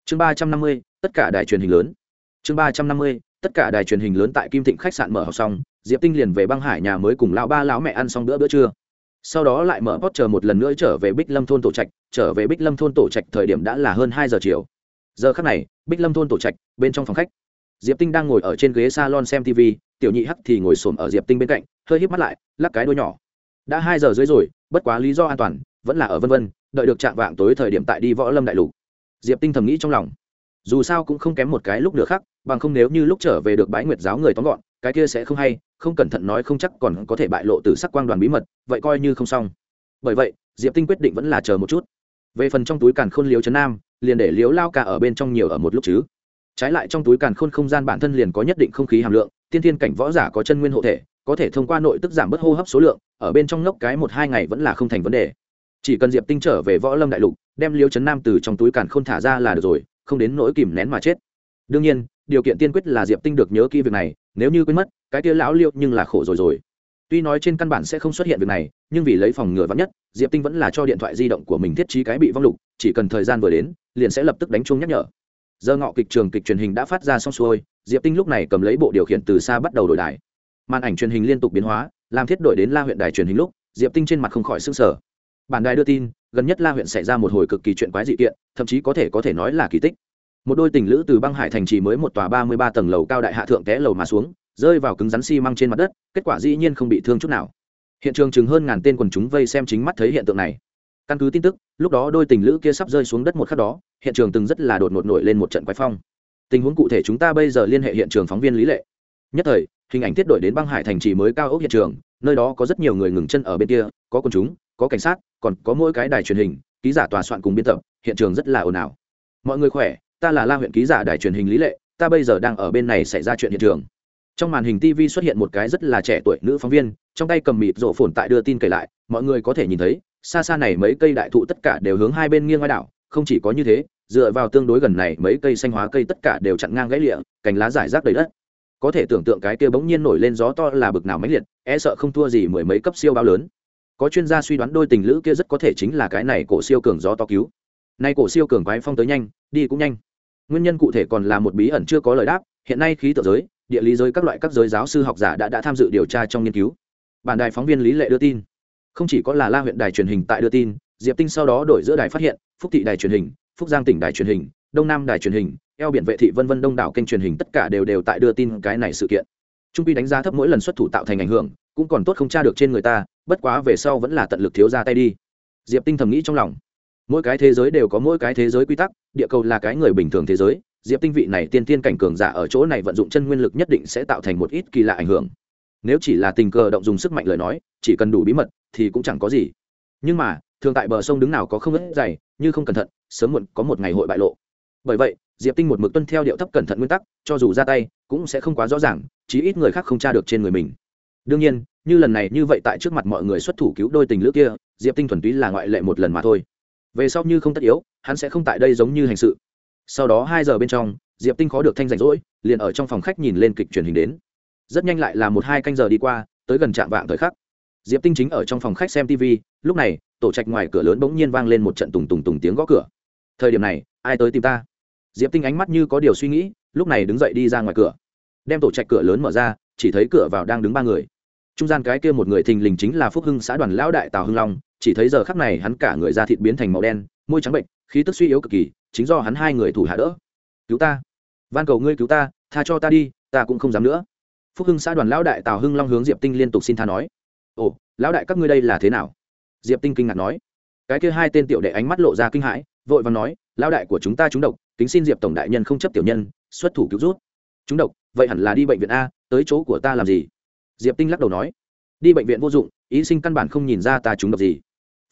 Chương ba trăm năm mươi, tất cả đài truyền hình lớn. Chương ba trăm năm mươi, tất cả đài truyền hình lớn tại kim thịnh khách sạn mở học xong, diệp tinh liền về băng hải nhà mới cùng lão ba lão mẹ ăn xong bữa bữa trưa. Sau đó lại mở post chờ một lần nữa trở về bích lâm thôn tổ trạch, trở về bích lâm thôn tổ trạch thời điểm đã là hơn hai giờ chiều. Giờ khắc này, bích lâm thôn tổ trạch, bên trong phòng khách. Diệp tinh đang ngồi ở trên ghế salon xem tv tiểu nhị hắc thì ngồi xổm ở diệp tinh bên cạnh, hơi híp mắt lại, lắc cái đôi nhỏ. Đã hai giờ dưới rồi, bất quá lý do an toàn, vẫn là ở vân vân, đợi được chạm vạng tối thời điểm tại đi võ lâm đại lục diệp tinh thầm nghĩ trong lòng. Dù sao cũng không kém một cái lúc được khác bằng không nếu như lúc trở về được bái nguyệt giáo người tóm gọn, cái kia sẽ không hay, không cẩn thận nói không chắc còn có thể bại lộ từ sắc quang đoàn bí mật, vậy coi như không xong. Bởi vậy, diệp tinh quyết định vẫn là chờ một chút. Về phần trong túi càn khôn liếu trấn nam, liền để liếu lao cả ở bên trong nhiều ở một lúc chứ. Trái lại trong túi càn khôn không gian bản thân liền có nhất định không khí hàm lượng, tiên thiên cảnh võ giả có chân nguyên hộ thể, có thể thông qua nội tức giảm bớt hô hấp số lượng, ở bên trong lốc cái một hai ngày vẫn là không thành vấn đề chỉ cần diệp tinh trở về võ lâm đại lục, đem liêu chấn nam từ trong túi càn khôn thả ra là được rồi, không đến nỗi kìm nén mà chết. Đương nhiên, điều kiện tiên quyết là diệp tinh được nhớ kỹ việc này, nếu như quên mất, cái kia lão liệu nhưng là khổ rồi rồi. Tuy nói trên căn bản sẽ không xuất hiện việc này, nhưng vì lấy phòng ngừa vắng nhất, diệp tinh vẫn là cho điện thoại di động của mình thiết trí cái bị vong lục, chỉ cần thời gian vừa đến, liền sẽ lập tức đánh chuông nhắc nhở. Giờ ngọ kịch trường kịch truyền hình đã phát ra xong xuôi, diệp tinh lúc này cầm lấy bộ điều khiển từ xa bắt đầu đổi đài. Màn ảnh truyền hình liên tục biến hóa, làm thiết đổi đến la huyện đài truyền hình lúc, diệp tinh trên mặt không khỏi s ư n g sở bản đài đưa tin, gần nhất la huyện xảy ra một hồi cực kỳ chuyện quái dị kiện, thậm chí có thể có thể nói là kỳ tích. Một đôi tình lữ từ băng hải thành trì mới một tòa ba mươi ba tầng lầu cao đại hạ thượng té lầu mà xuống, rơi vào cứng rắn xi、si、măng trên mặt đất, kết quả dĩ nhiên không bị thương chút nào. Hiện trường chừng hơn ngàn tên quần chúng vây xem chính mắt thấy hiện tượng này. Căn cứ tin tức, lúc đó đôi tình lữ kia sắp rơi xuống đất một khắc đó, hiện trường từng rất là đột ngột nổi lên một trận quái phong. Tình huống cụ thể chúng ta bây giờ liên hệ hiện trường phóng viên lý lệ. Nhất thời, hình ảnh tiết đổi đến băng hải thành trì mới cao ốc hiện trường, nơi đó có rất nhiều người ngừng chân ở bên kia, có quần chúng có cảnh sát, còn có mỗi cái đài truyền hình, ký giả tòa soạn cùng biên tập, hiện trường rất là ồn ào. Mọi người khỏe, ta là la huyện ký giả đài truyền hình lý lệ, ta bây giờ đang ở bên này xảy ra chuyện hiện trường. Trong màn hình tv xuất hiện một cái rất là trẻ tuổi nữ phóng viên, trong tay cầm mịt rổ phồn tại đưa tin kể lại, mọi người có thể nhìn thấy, xa xa này mấy cây đại thụ tất cả đều hướng hai bên nghiêng ngoài đảo, không chỉ có như thế, dựa vào tương đối gần này mấy cây xanh hóa cây tất cả đều chặn ngang gãy lịa, cành lá giải rác đầy đất. Có thể tưởng tượng cái kia bỗng nhiên nổi lên gió to là bực nào mãnh liệt e sợ không thua gì mười mấy cấp siêu bao lớn có chuyên gia suy đoán đôi tình lữ kia rất có thể chính là cái này cổ siêu cường gió to cứu. Nay cổ siêu cường quái phong tới nhanh, đi cũng nhanh. Nguyên nhân cụ thể còn là một bí ẩn chưa có lời đáp, hiện nay khí tượng giới, địa lý giới các loại các giới giáo sư học giả đã đã tham dự điều tra trong nghiên cứu. Bản đài phóng viên lý lệ đưa tin. Không chỉ có là la huyện đài truyền hình tại đưa tin, diệp tinh sau đó đổi giữa đài phát hiện, phúc thị đài truyền hình, phúc giang tỉnh đài truyền hình, đông nam đài truyền hình, eo biển vệ thị vân vân đông đảo kênh truyền hình tất cả đều đều tại đưa tin cái này sự kiện. Trung pi đánh giá thấp mỗi lần xuất thủ tạo thành ảnh hưởng, cũng còn tốt không tra được trên người ta bất quá về sau vẫn là tận lực thiếu ra tay đi. Diệp tinh thầm nghĩ trong lòng. Mỗi cái thế giới đều có mỗi cái thế giới quy tắc, địa cầu là cái người bình thường thế giới, diệp tinh vị này tiên tiên cảnh cường giả ở chỗ này vận dụng chân nguyên lực nhất định sẽ tạo thành một ít kỳ lạ ảnh hưởng. Nếu chỉ là tình cờ động dùng sức mạnh lời nói, chỉ cần đủ bí mật thì cũng chẳng có gì. Nhưng mà, thường tại bờ sông đứng nào có không ít dày, như không cẩn thận, sớm muộn có một ngày hội bại lộ. Bởi vậy, diệp tinh một mực tuân theo điệu thấp cẩn thận nguyên tắc, cho dù ra tay, cũng sẽ không quá rõ ràng, chí ít người khác không tra được trên người mình đương nhiên, như lần này như vậy tại trước mặt mọi người xuất thủ cứu đôi tình lữ kia, diệp tinh thuần túy là ngoại lệ một lần mà thôi. Về sau như không tất yếu, hắn sẽ không tại đây giống như hành sự. Sau đó hai giờ bên trong, diệp tinh khó được thanh rảnh rỗi, liền ở trong phòng khách nhìn lên kịch truyền hình đến. Rất nhanh lại là một hai canh giờ đi qua, tới gần trạm vạng thời khắc. Diệp tinh chính ở trong phòng khách xem tv lúc này, tổ trạch ngoài cửa lớn bỗng nhiên vang lên một trận tùng tùng tùng tiếng gõ cửa. Thời điểm này, ai tới tìm ta? Diệp tinh ánh mắt như có điều suy nghĩ, lúc này đứng dậy đi ra ngoài cửa. Đem tổ trạch cửa lớn mở ra, chỉ thấy cửa vào đang đứng ba người trung gian cái kia một người thình lình chính là phúc hưng xã đoàn lão đại tào hưng long, chỉ thấy giờ khắc này hắn cả người da thịt biến thành màu đen, môi trắng bệnh, khí tức suy yếu cực kỳ, chính do hắn hai người thủ hạ đỡ. Cứu ta, van cầu ngươi cứu ta, tha cho ta đi, ta cũng không dám nữa. Phúc hưng xã đoàn lão đại tào hưng long hướng diệp tinh liên tục xin tha nói. Ồ, lão đại các ngươi đây là thế nào? Diệp tinh kinh ngạc nói. Cái kia hai tên tiểu đệ ánh mắt lộ ra kinh hãi, vội và nói, lão đại của chúng ta trúng độc, kính xin diệp tổng đại nhân không chấp tiểu nhân, xuất thủ cứu rút. Trúng độc? Vậy hẳn là đi bệnh viện a, tới chỗ của ta làm gì? Diệp tinh lắc đầu nói, đi bệnh viện vô dụng, ý sinh căn bản không nhìn ra ta trúng độc gì.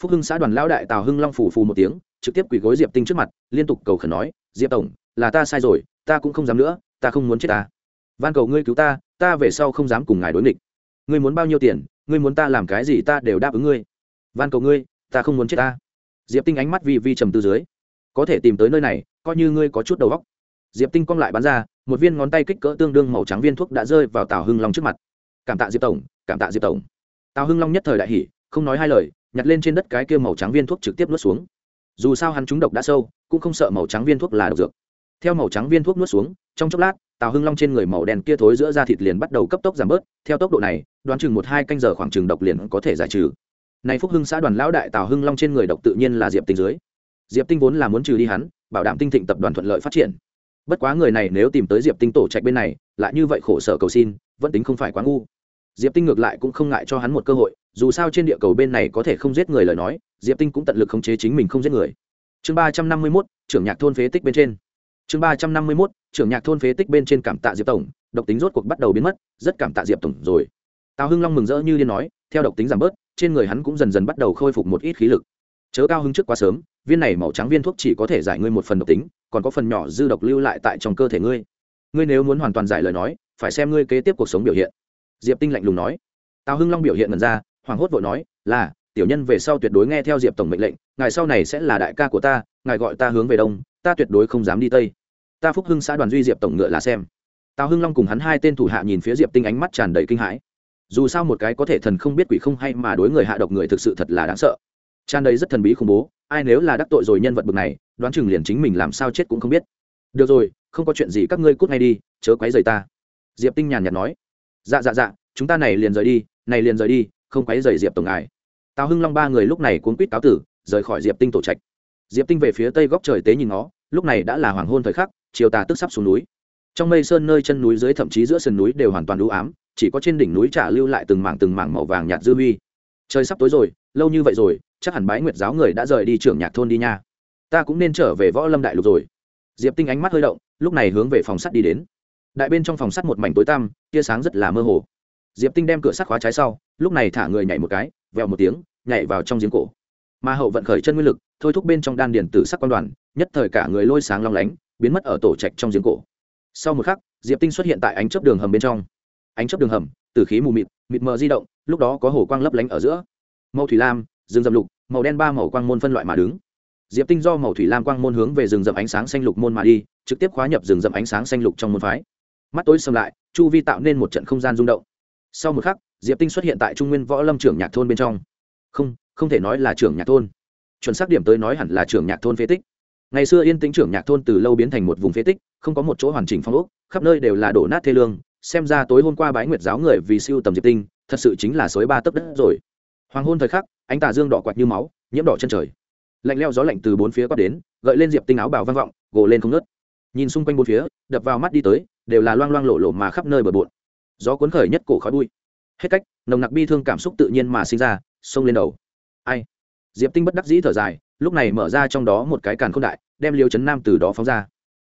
Phúc hưng xã đoàn lão đại tào hưng long phủ phù một tiếng, trực tiếp quỳ gối diệp tinh trước mặt, liên tục cầu khẩn nói, diệp tổng, là ta sai rồi, ta cũng không dám nữa, ta không muốn chết ta. Van cầu ngươi cứu ta ta về sau không dám cùng ngài đối nghịch. Ngươi muốn bao nhiêu tiền, ngươi muốn ta làm cái gì ta đều đáp ứng ngươi. Van cầu ngươi, ta không muốn chết ta. Diệp tinh ánh mắt vi vi trầm tư dưới, có thể tìm tới nơi này, coi như ngươi có chút đầu óc. Diệp tinh cong lại bắn ra, một viên ngón tay kích cỡ tương đương màu trắng viên thuốc đã rơi vào tào hưng long trước mặt cảm tạ diệp tổng, cảm tạ diệp tổng. Tào hưng long nhất thời đại hỉ, không nói hai lời, nhặt lên trên đất cái kia màu trắng viên thuốc trực tiếp nuốt xuống. Dù sao hắn trúng độc đã sâu, cũng không sợ màu trắng viên thuốc là độc dược. Theo màu trắng viên thuốc nuốt xuống, trong chốc lát, tào hưng long trên người màu đen kia thối giữa da thịt liền bắt đầu cấp tốc giảm bớt, theo tốc độ này, đoán chừng một hai canh giờ khoảng chừng độc liền có thể giải trừ. Này phúc hưng xã đoàn lão đại tào hưng long trên người độc tự nhiên là diệp tinh dưới. Diệp tinh vốn là muốn trừ đi hắn, bảo đảm tinh thịnh tập đoàn thuận lợi phát triển bất quá người này nếu tìm tới diệp tinh tổ trạch bên này, lại như vậy khổ sở cầu xin, vẫn tính không phải quá ngu. Diệp tinh ngược lại cũng không ngại cho hắn một cơ hội, dù sao trên địa cầu bên này có thể không giết người lời nói, diệp tinh cũng tận lực khống chế chính mình không giết người. Chương ba trăm năm mươi mốt, trưởng nhạc thôn phế tích bên trên. Chương ba trăm năm mươi mốt, trưởng nhạc thôn phế tích bên trên cảm tạ diệp tổng, độc tính rốt cuộc bắt đầu biến mất, rất cảm tạ diệp tổng rồi. Tào hưng long mừng rỡ như điên nói, theo độc tính giảm bớt, trên người hắn cũng dần dần bắt đầu khôi phục một ít khí lực. Chớ cao hứng trước quá sớm, viên này màu trắng viên thuốc chỉ có thể giải ngươi một phần độc tính còn có phần nhỏ dư độc lưu lại tại trong cơ thể ngươi. Ngươi nếu muốn hoàn toàn giải lời nói, phải xem ngươi kế tiếp cuộc sống biểu hiện. Diệp tinh lạnh lùng nói. Tào hưng long biểu hiện ngần ra, hoảng hốt vội nói, là, tiểu nhân về sau tuyệt đối nghe theo diệp tổng mệnh lệnh, ngài sau này sẽ là đại ca của ta, ngài gọi ta hướng về đông, ta tuyệt đối không dám đi tây. Ta phúc hưng xã đoàn duy diệp tổng ngựa là xem. Tào hưng long cùng hắn hai tên thủ hạ nhìn phía diệp tinh ánh mắt tràn đầy kinh hãi. Dù sao một cái có thể thần không biết quỷ không hay mà đối người hạ độc người thực sự thật là đáng sợ. Tràn đầy rất thần bí khủng bố, ai nếu là đắc tội rồi nhân vật bực này đoán chừng liền chính mình làm sao chết cũng không biết. Được rồi, không có chuyện gì, các ngươi cút ngay đi, chớ quấy rầy ta. Diệp tinh nhàn nhạt nói. Dạ dạ dạ chúng ta này liền rời đi, này liền rời đi, không quấy rầy diệp tổng ngài. Tào hưng long ba người lúc này cuốn quýt cáo tử, rời khỏi diệp tinh tổ trạch. Diệp tinh về phía tây góc trời tế nhìn nó lúc này đã là hoàng hôn thời khắc, chiều tà tức sắp xuống núi. Trong mây sơn nơi chân núi dưới thậm chí giữa sườn núi đều hoàn toàn u ám, chỉ có trên đỉnh núi trả lưu lại từng mảng từng mảng màu vàng nhạt dư huy. Trời sắp tối rồi, lâu như vậy rồi, chắc hẳn bái nguyệt giáo người đã rời đi trưởng nhạc thôn đi nha ta cũng nên trở về võ lâm đại lục rồi. Diệp tinh ánh mắt hơi động, lúc này hướng về phòng sắt đi đến. Đại bên trong phòng sắt một mảnh tối tăm, tia sáng rất là mơ hồ. Diệp tinh đem cửa sắt khóa trái sau, lúc này thả người nhảy một cái, vèo một tiếng, nhảy vào trong giếng cổ. Mà hậu vận khởi chân nguyên lực, thôi thúc bên trong đan điền tử sắc quan đoàn, nhất thời cả người lôi sáng long lánh, biến mất ở tổ trạch trong giếng cổ. Sau một khắc, diệp tinh xuất hiện tại ánh chớp đường hầm bên trong. Ánh chớp đường hầm từ khí mù mịt mịt mờ di động, lúc đó có hồ quang lấp lánh ở giữa. Màu thủy lam, rừng dầm lục, màu đen ba màu quang môn phân loại mà đứng diệp tinh do màu thủy lam quang môn hướng về rừng rậm ánh sáng xanh lục môn mà đi, trực tiếp khóa nhập rừng rậm ánh sáng xanh lục trong môn phái. Mắt tối sầm lại, chu vi tạo nên một trận không gian rung động. Sau một khắc, diệp tinh xuất hiện tại trung nguyên võ lâm trưởng nhạc thôn bên trong. Không không thể nói là trưởng nhạc thôn. Chuẩn xác điểm tới nói hẳn là trưởng nhạc thôn phế tích. Ngày xưa yên tĩnh trưởng nhạc thôn từ lâu biến thành một vùng phế tích, không có một chỗ hoàn chỉnh phong ốc, khắp nơi đều là đổ nát thê lương. Xem ra tối hôm qua bái nguyệt giáo người vì siêu tầm diệp tinh, thật sự chính là sói ba tấc đất rồi. Hoàng hôn thời khắc, ánh tà dương đỏ quạt như máu, nhiễm đỏ chân trời lạnh leo gió lạnh từ bốn phía quát đến, gợi lên diệp tinh áo bào vang vọng, gồ lên không ngớt. Nhìn xung quanh bốn phía, đập vào mắt đi tới, đều là loang loang lộ lộ mà khắp nơi bờ bộn. Gió cuốn khởi nhất cổ khói bụi. Hết cách, nồng nặc bi thương cảm xúc tự nhiên mà sinh ra, xông lên đầu. Ai? Diệp tinh bất đắc dĩ thở dài, lúc này mở ra trong đó một cái càn khôn đại, đem liêu chấn nam từ đó phóng ra.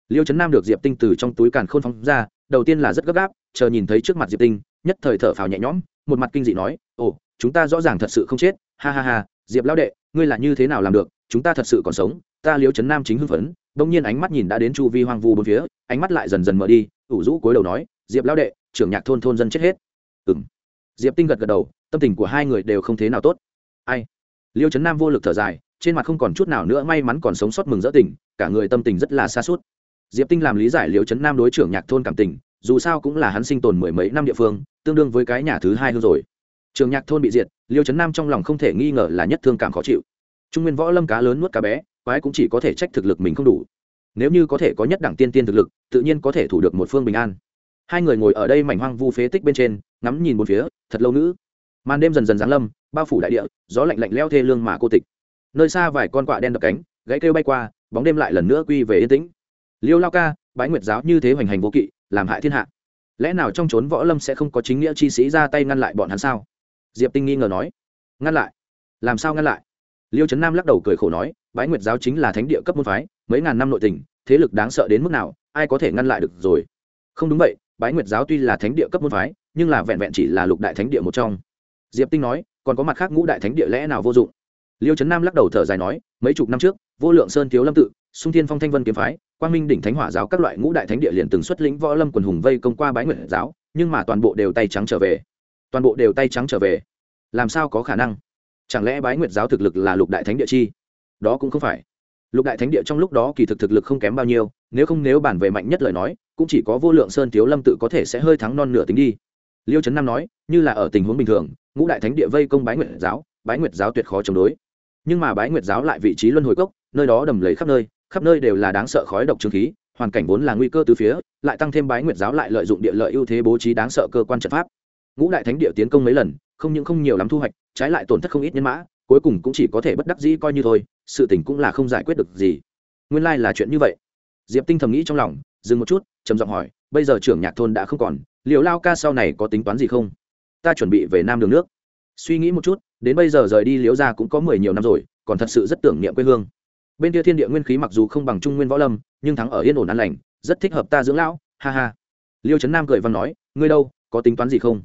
Liêu chấn nam được diệp tinh từ trong túi càn khôn phóng ra, đầu tiên là rất gấp gáp, chờ nhìn thấy trước mặt diệp tinh, nhất thời thở phào nhẹ nhõm, một mặt kinh dị nói, ồ, chúng ta rõ ràng thật sự không chết, ha ha ha, diệp lão đệ, ngươi là như thế nào làm được chúng ta thật sự còn sống, ta liêu chấn nam chính hưng phấn bỗng nhiên ánh mắt nhìn đã đến chu vi hoang vu bốn phía, ánh mắt lại dần dần mở đi, ủ rũ cối đầu nói, diệp lão đệ, trưởng nhạc thôn thôn dân chết hết. Ừ m diệp tinh gật gật đầu, tâm tình của hai người đều không thế nào tốt. Ai? Liêu trấn nam vô lực thở dài, trên mặt không còn chút nào nữa may mắn còn sống sót mừng rỡ tình, cả người tâm tình rất là xa suốt diệp tinh làm lý giải liêu trấn nam đối trưởng nhạc thôn cảm tình, dù sao cũng là hắn sinh tồn mười mấy năm địa phương, tương đương với cái nhà thứ hai hương rồi. Trường nhạc thôn bị diệt, liêu trấn nam trong lòng không thể nghi ngờ là nhất thương cảm khó chịu trung nguyên võ lâm cá lớn nuốt cá bé, quái cũng chỉ có thể trách thực lực mình không đủ. Nếu như có thể có nhất đẳng tiên tiên thực lực, tự nhiên có thể thủ được một phương bình an. Hai người ngồi ở đây mảnh hoang vu phế tích bên trên, ngắm nhìn một phía, thật lâu nữ màn đêm dần dần giáng lâm, bao phủ đại địa, gió lạnh lạnh leo thê lương mà cô tịch. Nơi xa vài con quạ đen đập cánh, gãy kêu bay qua, bóng đêm lại lần nữa quy về yên tĩnh. Liêu lao ca, bái nguyệt giáo như thế hoành hành vô kỵ, làm hại thiên hạ. Lẽ nào trong trốn võ lâm sẽ không có chính nghĩa chi sĩ ra tay ngăn lại bọn hắn sao? Diệp tinh nghi ngờ nói. Ngăn lại. Làm sao ngăn lại? Liêu trấn nam lắc đầu cười khổ nói, bái nguyệt giáo chính là thánh địa cấp môn phái, mấy ngàn năm nội tình, thế lực đáng sợ đến mức nào, ai có thể ngăn lại được rồi? Không đúng vậy, bái nguyệt giáo tuy là thánh địa cấp môn phái, nhưng là vẹn vẹn chỉ là lục đại thánh địa một trong. Diệp tinh nói, còn có mặt khác ngũ đại thánh địa lẽ nào vô dụng? Liêu trấn nam lắc đầu thở dài nói, mấy chục năm trước, vô lượng sơn thiếu lâm tự, sung thiên phong thanh vân kiếm phái, quang minh đỉnh thánh hỏa giáo các loại ngũ đại thánh địa liền từng xuất lĩnh võ lâm quần hùng vây công qua bái Nguyệt giáo, nhưng mà toàn bộ đều tay trắng trở về. Toàn bộ đều tay trắng trở về. Làm sao có khả năng? Chẳng lẽ bái nguyệt giáo thực lực là lục đại thánh địa chi? Đó cũng không phải. Lục đại thánh địa trong lúc đó kỳ thực thực lực không kém bao nhiêu, nếu không nếu bản về mạnh nhất lời nói, cũng chỉ có vô lượng sơn thiếu lâm tự có thể sẽ hơi thắng non nửa tính đi. Liêu trấn nam nói, như là ở tình huống bình thường, ngũ đại thánh địa vây công bái nguyệt giáo, bái nguyệt giáo tuyệt khó chống đối. Nhưng mà bái nguyệt giáo lại vị trí luân hồi cốc, nơi đó đầm lầy khắp nơi khắp nơi đều là đáng sợ khói độc trương khí, hoàn cảnh vốn là nguy cơ từ phía, lại tăng thêm bái nguyệt giáo lại lợi dụng địa lợi ưu thế bố trí đáng sợ cơ quan trận pháp. Ngũ đại thánh địa tiến công mấy lần, không những không nhiều lắm thu hoạch trái lại tổn thất không ít nhân mã, cuối cùng cũng chỉ có thể bất đắc dĩ coi như thôi, sự tình cũng là không giải quyết được gì. Nguyên lai là chuyện như vậy. Diệp tinh thầm nghĩ trong lòng, dừng một chút, trầm giọng hỏi, bây giờ trưởng nhạc thôn đã không còn liệu lao ca sau này có tính toán gì không? Ta chuẩn bị về nam đường nước. Suy nghĩ một chút, đến bây giờ rời đi liễu ra cũng có mười nhiều năm rồi, còn thật sự rất tưởng niệm quê hương. Bên kia thiên địa nguyên khí mặc dù không bằng trung nguyên võ lâm, nhưng thắng ở yên ổn an lành, rất thích hợp ta dưỡng lão, ha ha. Liêu trấn nam cười văn nói, ngươi đâu, có tính toán gì không?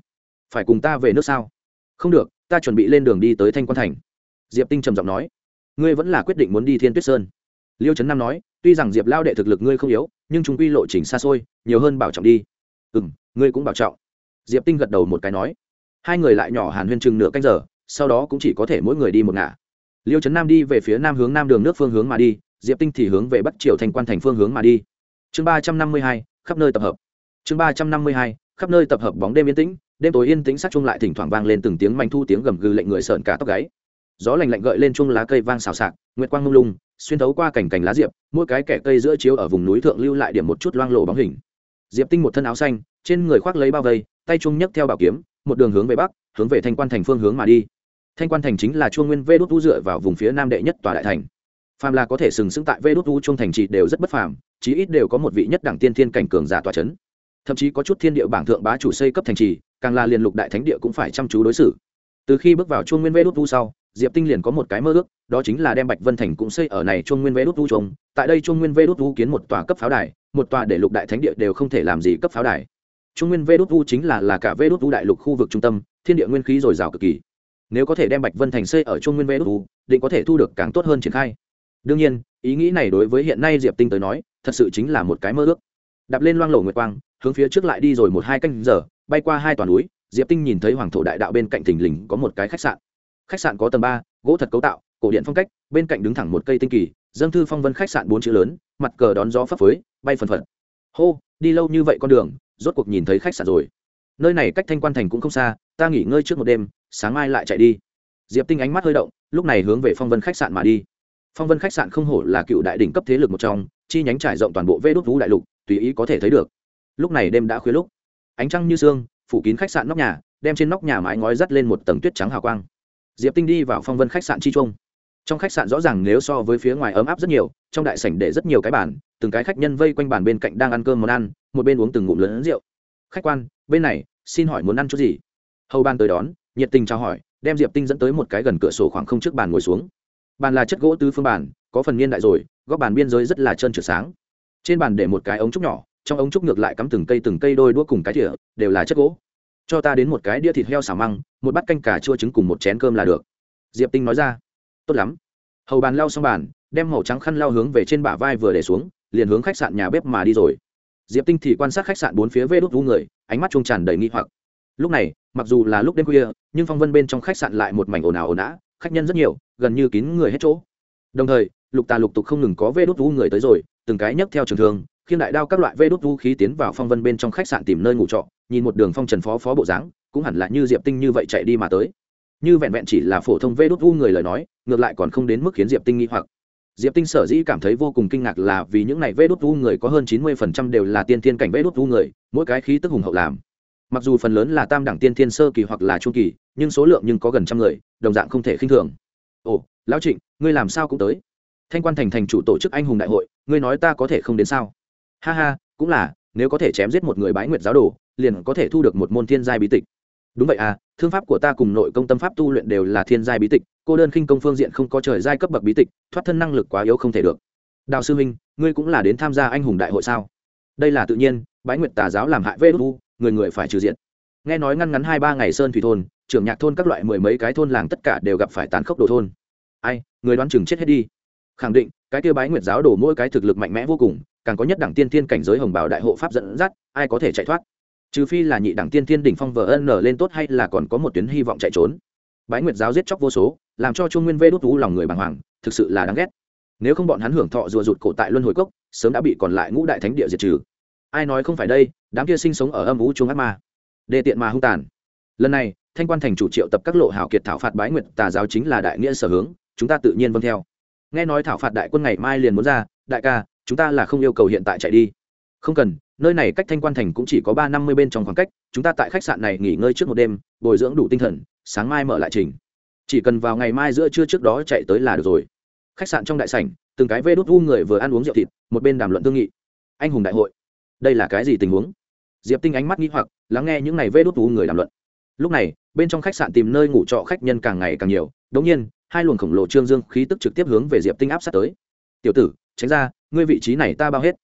Phải cùng ta về nước sao? Không được ta chuẩn bị lên đường đi tới thanh quan thành. Diệp tinh trầm giọng nói. Ngươi vẫn là quyết định muốn đi thiên tuyết sơn. Liêu trấn nam nói, tuy rằng diệp lao đệ thực lực ngươi không yếu, nhưng chúng quy lộ trình xa xôi, nhiều hơn bảo trọng đi. Ừ m ngươi cũng bảo trọng. Diệp tinh gật đầu một cái nói. Hai người lại nhỏ hàn huyên chừng nửa canh giờ, sau đó cũng chỉ có thể mỗi người đi một ngả. Liêu trấn nam đi về phía nam hướng nam đường nước phương hướng mà đi, diệp tinh thì hướng về bắc triều thành quan thành phương hướng mà đi. Chương ba trăm năm mươi hai, khắp nơi tập hợp. Chương ba trăm năm mươi hai, khắp nơi tập hợp bóng đêm yên tĩnh đêm tối yên tĩnh sát chung lại thỉnh thoảng vang lên từng tiếng manh thu tiếng gầm gừ lệnh người sợn cả tóc gáy. Gió lạnh lạnh gợi lên chung lá cây vang xào xạc, nguyệt quang mông lung, xuyên thấu qua cảnh cành lá diệp, mỗi cái kẻ cây giữa chiếu ở vùng núi thượng lưu lại điểm một chút loang lộ bóng hình. Diệp tinh một thân áo xanh, trên người khoác lấy bao vây, tay chung nhấc theo bảo kiếm, một đường hướng về bắc, hướng về thanh quan thành phương hướng mà đi. Thanh quan thành chính là chuông nguyên vê đốt vũ dựa vào vùng phía nam đệ nhất tòa đại thành. Phàm là có thể sừng sững tại vê đốt vũ chung thành trị đều rất bất phàm, chí ít đều có một vị nhất đẳng tiên thiên cảnh cường giả tòa c thậm chí có chút thiên địa bảng thượng bá chủ xây cấp thành trì càng là liền lục đại thánh địa cũng phải chăm chú đối xử. Từ khi bước vào chuông nguyên vê đốt vũ sau, diệp tinh liền có một cái mơ ước, đó chính là đem bạch vân thành cũng xây ở này chuông nguyên vê đốt vũ trùng. Tại đây chuông nguyên vê đốt vũ kiến một tòa cấp pháo đài, một tòa để lục đại thánh địa đều không thể làm gì cấp pháo đài. Trung nguyên vê đốt vũ chính là là cả vê đốt vũ đại lục khu vực trung tâm, thiên địa nguyên khí dồi dào cực kỳ. Nếu có thể đem bạch vân thành xây ở trung nguyên vê đốt vũ định có thể thu được càng tốt hơn triển khai. Đương nhiên, ý nghĩ này đối với hiện nay diệp tinh tới nói, thật sự chính là một cái mơ ước. Đạp lên loang lổ nguyệt quang, hướng phía trước lại đi rồi một hai canh giờ bay qua hai toàn núi, diệp tinh nhìn thấy hoàng thổ đại đạo bên cạnh thình lình có một cái khách sạn. Khách sạn có tầng ba, gỗ thật cấu tạo, cổ điện phong cách, bên cạnh đứng thẳng một cây tinh kỳ dâng thư phong vân khách sạn bốn chữ lớn, mặt cờ đón gió phấp phới, bay phần phật. Hô, đi lâu như vậy con đường, rốt cuộc nhìn thấy khách sạn rồi. Nơi này cách thanh quan thành cũng không xa, ta nghỉ ngơi trước một đêm, sáng mai lại chạy đi. Diệp tinh ánh mắt hơi động, lúc này hướng về phong vân khách sạn mà đi. Phong vân khách sạn không hổ là cựu đại đỉnh cấp thế lực một trong, chi nhánh trải rộng toàn bộ vê đốt vũ đại lục, tùy ý có thể thấy được. Lúc này đêm đã khuya lúc ánh trăng như sương, phủ kín khách sạn nóc nhà, đem trên nóc nhà mái ngói dắt lên một tầng tuyết trắng hào quang. Diệp tinh đi vào phong vân khách sạn chi trung trong khách sạn rõ ràng nếu so với phía ngoài ấm áp rất nhiều, trong đại sảnh để rất nhiều cái bàn, từng cái khách nhân vây quanh bàn bên cạnh đang ăn cơm món ăn, một bên uống từng ngụm lớn rượu. Khách quan, bên này, xin hỏi muốn ăn chút gì? Hầu ban tới đón, nhiệt tình chào hỏi, đem diệp tinh dẫn tới một cái gần cửa sổ khoảng không trước bàn ngồi xuống. Bàn là chất gỗ tứ phương bàn, có phần niên đại rồi, góc bàn biên giới rất là trơn trượt sáng. Trên bàn để một cái ống trúc nhỏ trong ống trúc ngược lại cắm từng cây từng cây đôi đũa cùng cái thìa, đều là chất gỗ. Cho ta đến một cái đĩa thịt heo xào măng, một bát canh cà chua trứng cùng một chén cơm là được. Diệp tinh nói ra. Tốt lắm. Hầu bàn lau xong bàn, đem màu trắng khăn lau hướng về trên bả vai vừa để xuống, liền hướng khách sạn nhà bếp mà đi rồi. Diệp tinh thì quan sát khách sạn bốn phía vê đốt vũ người, ánh mắt trung tràn đầy nghi hoặc. Lúc này, mặc dù là lúc đêm khuya, nhưng phong vân bên trong khách sạn lại một mảnh ồn ào ồn ào, khách nhân rất nhiều, gần như kín người hết chỗ. Đồng thời, lục tà lục tục không ngừng có vê đốt vũ người tới rồi, từng cái nhấc theo trường thương khiêng đại đao các loại vê đốt vũ khí tiến vào phong vân bên trong khách sạn tìm nơi ngủ trọ, nhìn một đường phong trần phó phó bộ dáng, cũng hẳn là như diệp tinh như vậy chạy đi mà tới. Như vẹn vẹn chỉ là phổ thông vê đốt vũ người lời nói, ngược lại còn không đến mức khiến diệp tinh nghi hoặc. Diệp tinh sở dĩ cảm thấy vô cùng kinh ngạc là vì những này vê đốt vũ người có hơn chín mươi phần trăm đều là tiên thiên cảnh vê đốt vũ người, mỗi cái khí tức hùng hậu làm. Mặc dù phần lớn là tam đẳng tiên thiên sơ kỳ hoặc là trung kỳ, nhưng số lượng nhưng có gần trăm người, đồng dạng không thể khinh thường. Ồ, lão trịnh, ngươi làm sao cũng tới? Thanh quan thành thành chủ tổ chức anh hùng đại hội, ngươi nói ta có thể không đến sao? Ha ha, cũng là, nếu có thể chém giết một người bái nguyệt giáo đồ, liền có thể thu được một môn thiên giai bí tịch. Đúng vậy à thương pháp của ta cùng nội công tâm pháp tu luyện đều là thiên giai bí tịch, cô đơn khinh công phương diện không có trời giai cấp bậc bí tịch, thoát thân năng lực quá yếu không thể được. Đào sư minh ngươi cũng là đến tham gia anh hùng đại hội sao? Đây là tự nhiên, bái nguyệt tà giáo làm hại vê đu người người phải trừ diện nghe nói ngăn ngắn hai ba ngày sơn thủy thôn, trưởng nhạc thôn các loại mười mấy cái thôn làng tất cả đều gặp phải tán khốc đồ thôn. Ai, người đoán chừng chết hết đi. Khẳng định, cái kia bái nguyệt giáo đổ mỗi cái thực lực mạnh mẽ vô cùng càng có nhất đẳng tiên tiên cảnh giới hồng bảo đại hộ pháp dẫn dắt, ai có thể chạy thoát? Trừ phi là nhị đẳng tiên tiên đỉnh phong vờ nở lên tốt hay là còn có một tuyến hy vọng chạy trốn. Bái nguyệt giáo giết chóc vô số, làm cho trung nguyên vê đốt tú lòng người bàng hoàng, thực sự là đáng ghét. Nếu không bọn hắn hưởng thọ rùa rụt cổ tại luân hồi cốc, sớm đã bị còn lại ngũ đại thánh địa diệt trừ. Ai nói không phải đây, đám kia sinh sống ở âm vũ trung ác ma. Đề tiện mà hung tàn. Lần này, thanh quan thành chủ triệu tập các lộ hảo kiệt thảo phạt bái nguyệt tà giáo chính là đại nghĩa sở hướng, chúng ta tự nhiên vâng theo. Nghe nói thảo phạt đại quân ngày mai liền muốn ra, đại ca chúng ta là không yêu cầu hiện tại chạy đi. Không cần, nơi này cách thanh quan thành cũng chỉ có ba năm mươi bên trong khoảng cách, chúng ta tại khách sạn này nghỉ ngơi trước một đêm, bồi dưỡng đủ tinh thần, sáng mai mở lại trình. Chỉ cần vào ngày mai giữa trưa trước đó chạy tới là được rồi. Khách sạn trong đại sảnh, từng cái vê đốt u người vừa ăn uống rượu thịt, một bên đàm luận thương nghị. Anh hùng đại hội, đây là cái gì tình huống? Diệp tinh ánh mắt nghĩ hoặc, lắng nghe những ngày vê đốt u người đàm luận. Lúc này, bên trong khách sạn tìm nơi ngủ trọ khách nhân càng ngày càng nhiều, đống nhiên, hai luồng khổng lồ trương dương khí tức trực tiếp hướng về diệp tinh áp sát tới. Tiểu tử, tránh ra ngươi vị trí này ta bao hết.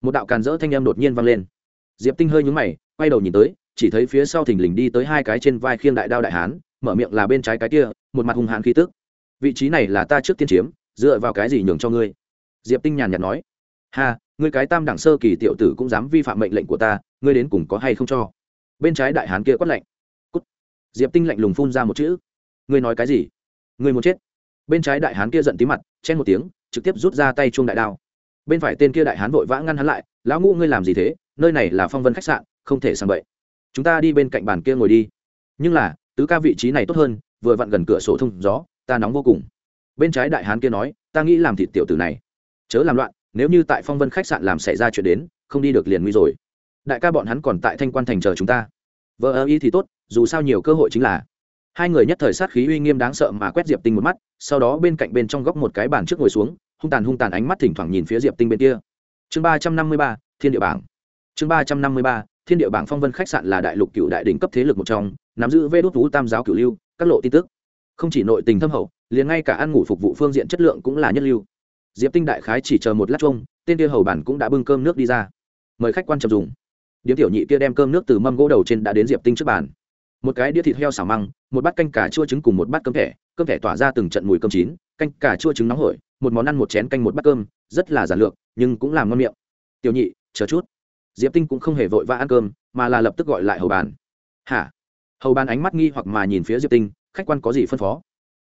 Một đạo càn rỡ thanh em đột nhiên vang lên. Diệp tinh hơi nhúng mày, quay đầu nhìn tới, chỉ thấy phía sau thình lình đi tới hai cái trên vai khiêng đại đao đại hán, mở miệng là bên trái cái kia, một mặt hung hãn khí tức. Vị trí này là ta trước tiên chiếm, dựa vào cái gì nhường cho ngươi? Diệp tinh nhàn nhạt nói. Ha, ngươi cái tam đẳng sơ kỳ tiểu tử cũng dám vi phạm mệnh lệnh của ta, ngươi đến cùng có hay không cho? Bên trái đại hán kia quát lạnh. Cút. Diệp tinh lạnh lùng phun ra một chữ. Ngươi nói cái gì? Ngươi muốn chết. Bên trái đại hán kia giận tí mặt, chen một tiếng, trực tiếp rút ra tay chuông đại đao bên phải tên kia đại hán vội vã ngăn hắn lại, lão ngũ, ngươi làm gì thế? Nơi này là phong vân khách sạn, không thể sang bậy. Chúng ta đi bên cạnh bàn kia ngồi đi. Nhưng là, tứ ca vị trí này tốt hơn, vừa vặn gần cửa sổ thông gió, ta nóng vô cùng. Bên trái đại hán kia nói, ta nghĩ làm thịt tiểu tử này. Chớ làm loạn, nếu như tại phong vân khách sạn làm xảy ra chuyện đến, không đi được liền nguy rồi. Đại ca bọn hắn còn tại thanh quan thành chờ chúng ta. Vợ ơ y thì tốt, dù sao nhiều cơ hội chính là hai người nhất thời sát khí uy nghiêm đáng sợ mà quét diệp tinh một mắt, sau đó bên cạnh bên trong góc một cái bàn trước ngồi xuống, hung tàn hung tàn ánh mắt thỉnh thoảng nhìn phía diệp tinh bên kia. Chương ba trăm năm mươi ba, thiên địa bảng. Chương ba trăm năm mươi ba, thiên địa bảng phong vân khách sạn là đại lục cựu đại đỉnh cấp thế lực một trong, nắm giữ vê đốt vũ tam giáo cựu lưu, các lộ tin tức. Không chỉ nội tình thâm hậu, liền ngay cả ăn ngủ phục vụ phương diện chất lượng cũng là nhất lưu. Diệp tinh đại khái chỉ chờ một lát chung tên kia hầu bản cũng đã bưng cơm nước đi ra. Mời khách quan trọng dùng. Điếm tiểu nhị kia đem cơm nước từ mâm gỗ đầu trên đã đến diệp tinh trước bàn một cái đĩa thịt heo xào măng, một bát canh cà chua trứng cùng một bát cơm thẻ cơm thẻ tỏa ra từng trận mùi cơm chín, canh cà chua trứng nóng hổi, một món ăn một chén canh một bát cơm, rất là giản lược, nhưng cũng làm ngon miệng. Tiểu nhị, chờ chút. Diệp tinh cũng không hề vội vã ăn cơm, mà là lập tức gọi lại hầu bàn. Hả? Hầu bàn ánh mắt nghi hoặc mà nhìn phía diệp tinh, khách quan có gì phân phó?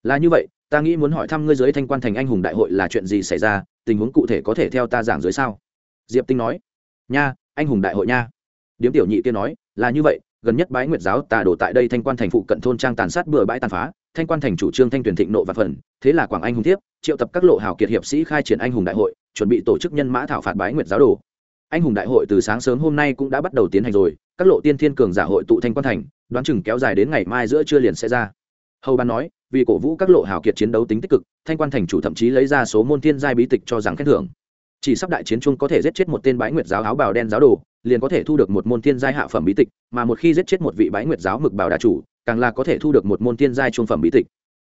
Là như vậy, ta nghĩ muốn hỏi thăm ngươi giới thanh quan thành anh hùng đại hội là chuyện gì xảy ra, tình huống cụ thể có thể theo ta giảng dưới sao? Diệp tinh nói. Nha, anh hùng đại hội nha. Điếm tiểu nhị kia nói, là như vậy gần nhất bái nguyệt giáo tà đổ tại đây thanh quan thành phụ cận thôn trang tàn sát bừa bãi tàn phá, thanh quan thành chủ trương thanh tuyển thịnh nộ và phần, thế là quảng anh hùng thiếp, triệu tập các lộ hào kiệt hiệp sĩ khai triển anh hùng đại hội, chuẩn bị tổ chức nhân mã thảo phạt bái nguyệt giáo đồ. Anh hùng đại hội từ sáng sớm hôm nay cũng đã bắt đầu tiến hành rồi, các lộ tiên thiên cường giả hội tụ thanh quan thành, đoán chừng kéo dài đến ngày mai giữa trưa liền sẽ ra. Hầu ban nói, vì cổ vũ các lộ hào kiệt chiến đấu tính tích cực, thanh quan thành chủ thậm chí lấy ra số môn thiên giai bí tịch cho rằng khen thưởng. Chỉ sắp đại chiến chung có thể giết chết một tên bái nguyệt giáo áo bào đen giáo đồ liền có thể thu được một môn thiên giai hạ phẩm bí tịch, mà một khi giết chết một vị bái nguyệt giáo mực bảo đà chủ, càng là có thể thu được một môn thiên giai trung phẩm bí tịch.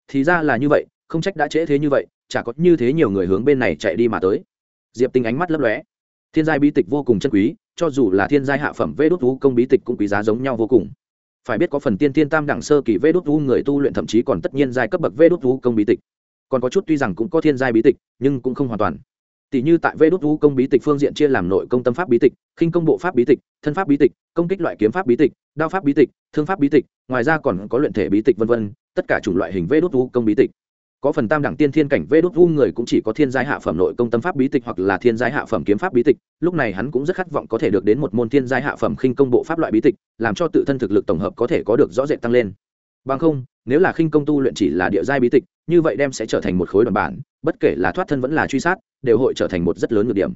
Thì ra là như vậy, không trách đã trễ thế như vậy, chả có như thế nhiều người hướng bên này chạy đi mà tới. Diệp tinh ánh mắt lấp lóe. Thiên giai bí tịch vô cùng chân quý, cho dù là thiên giai hạ phẩm vê đốt vũ công bí tịch cũng quý giá giống nhau vô cùng. Phải biết có phần tiên tiên tam đẳng sơ kỳ vê đốt vũ người tu luyện thậm chí còn tất nhiên giai cấp bậc vê đốt vũ công bí tịch. Còn có chút tuy rằng cũng có thiên giai bí tịch, nhưng cũng không hoàn toàn tỷ như tại vê đốt vũ công bí tịch phương diện chia làm nội công tâm pháp bí tịch, khinh công bộ pháp bí tịch, thân pháp bí tịch, công kích loại kiếm pháp bí tịch, đao pháp bí tịch, thương pháp bí tịch, ngoài ra còn có luyện thể bí tịch v v tất cả chủng loại hình vê đốt vũ công bí tịch. Có phần tam đẳng tiên thiên cảnh vê đốt Vũ người cũng chỉ có thiên giai hạ phẩm nội công tâm pháp bí tịch hoặc là thiên giai hạ phẩm kiếm pháp bí tịch, lúc này hắn cũng rất khát vọng có thể được đến một môn thiên giai hạ phẩm khinh công bộ pháp loại bí tịch, làm cho tự thân thực lực tổng hợp có thể có được rõ rệt tăng lên. Bằng không, nếu là khinh công tu luyện chỉ là địa giai bí tịch, như vậy đem sẽ trở thành một khối đoàn bản, bất kể là thoát thân vẫn là truy sát đều hội trở thành một rất lớn nhược điểm.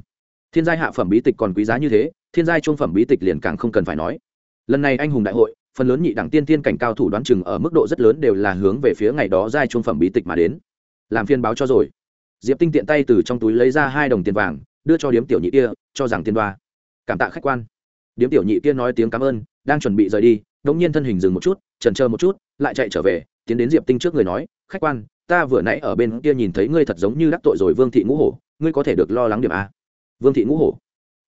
Thiên giai hạ phẩm bí tịch còn quý giá như thế, thiên giai trung phẩm bí tịch liền càng không cần phải nói. Lần này anh hùng đại hội, phần lớn nhị đẳng tiên tiên cảnh cao thủ đoán chừng ở mức độ rất lớn đều là hướng về phía ngày đó giai trung phẩm bí tịch mà đến. Làm phiên báo cho rồi. Diệp tinh tiện tay từ trong túi lấy ra hai đồng tiền vàng, đưa cho điếm tiểu nhị kia, cho rằng tiền đoa. Cảm tạ khách quan. Điếm tiểu nhị kia nói tiếng cảm ơn, đang chuẩn bị rời đi, đống nhiên thân hình dừng một chút, trần chờ một chút, lại chạy trở về, tiến đến diệp tinh trước người nói, khách quan, ta vừa nãy ở bên kia nhìn thấy ngươi thật giống như đắc tội rồi vương thị ngũ hổ ngươi có thể được lo lắng điểm a. Vương thị ngũ hổ.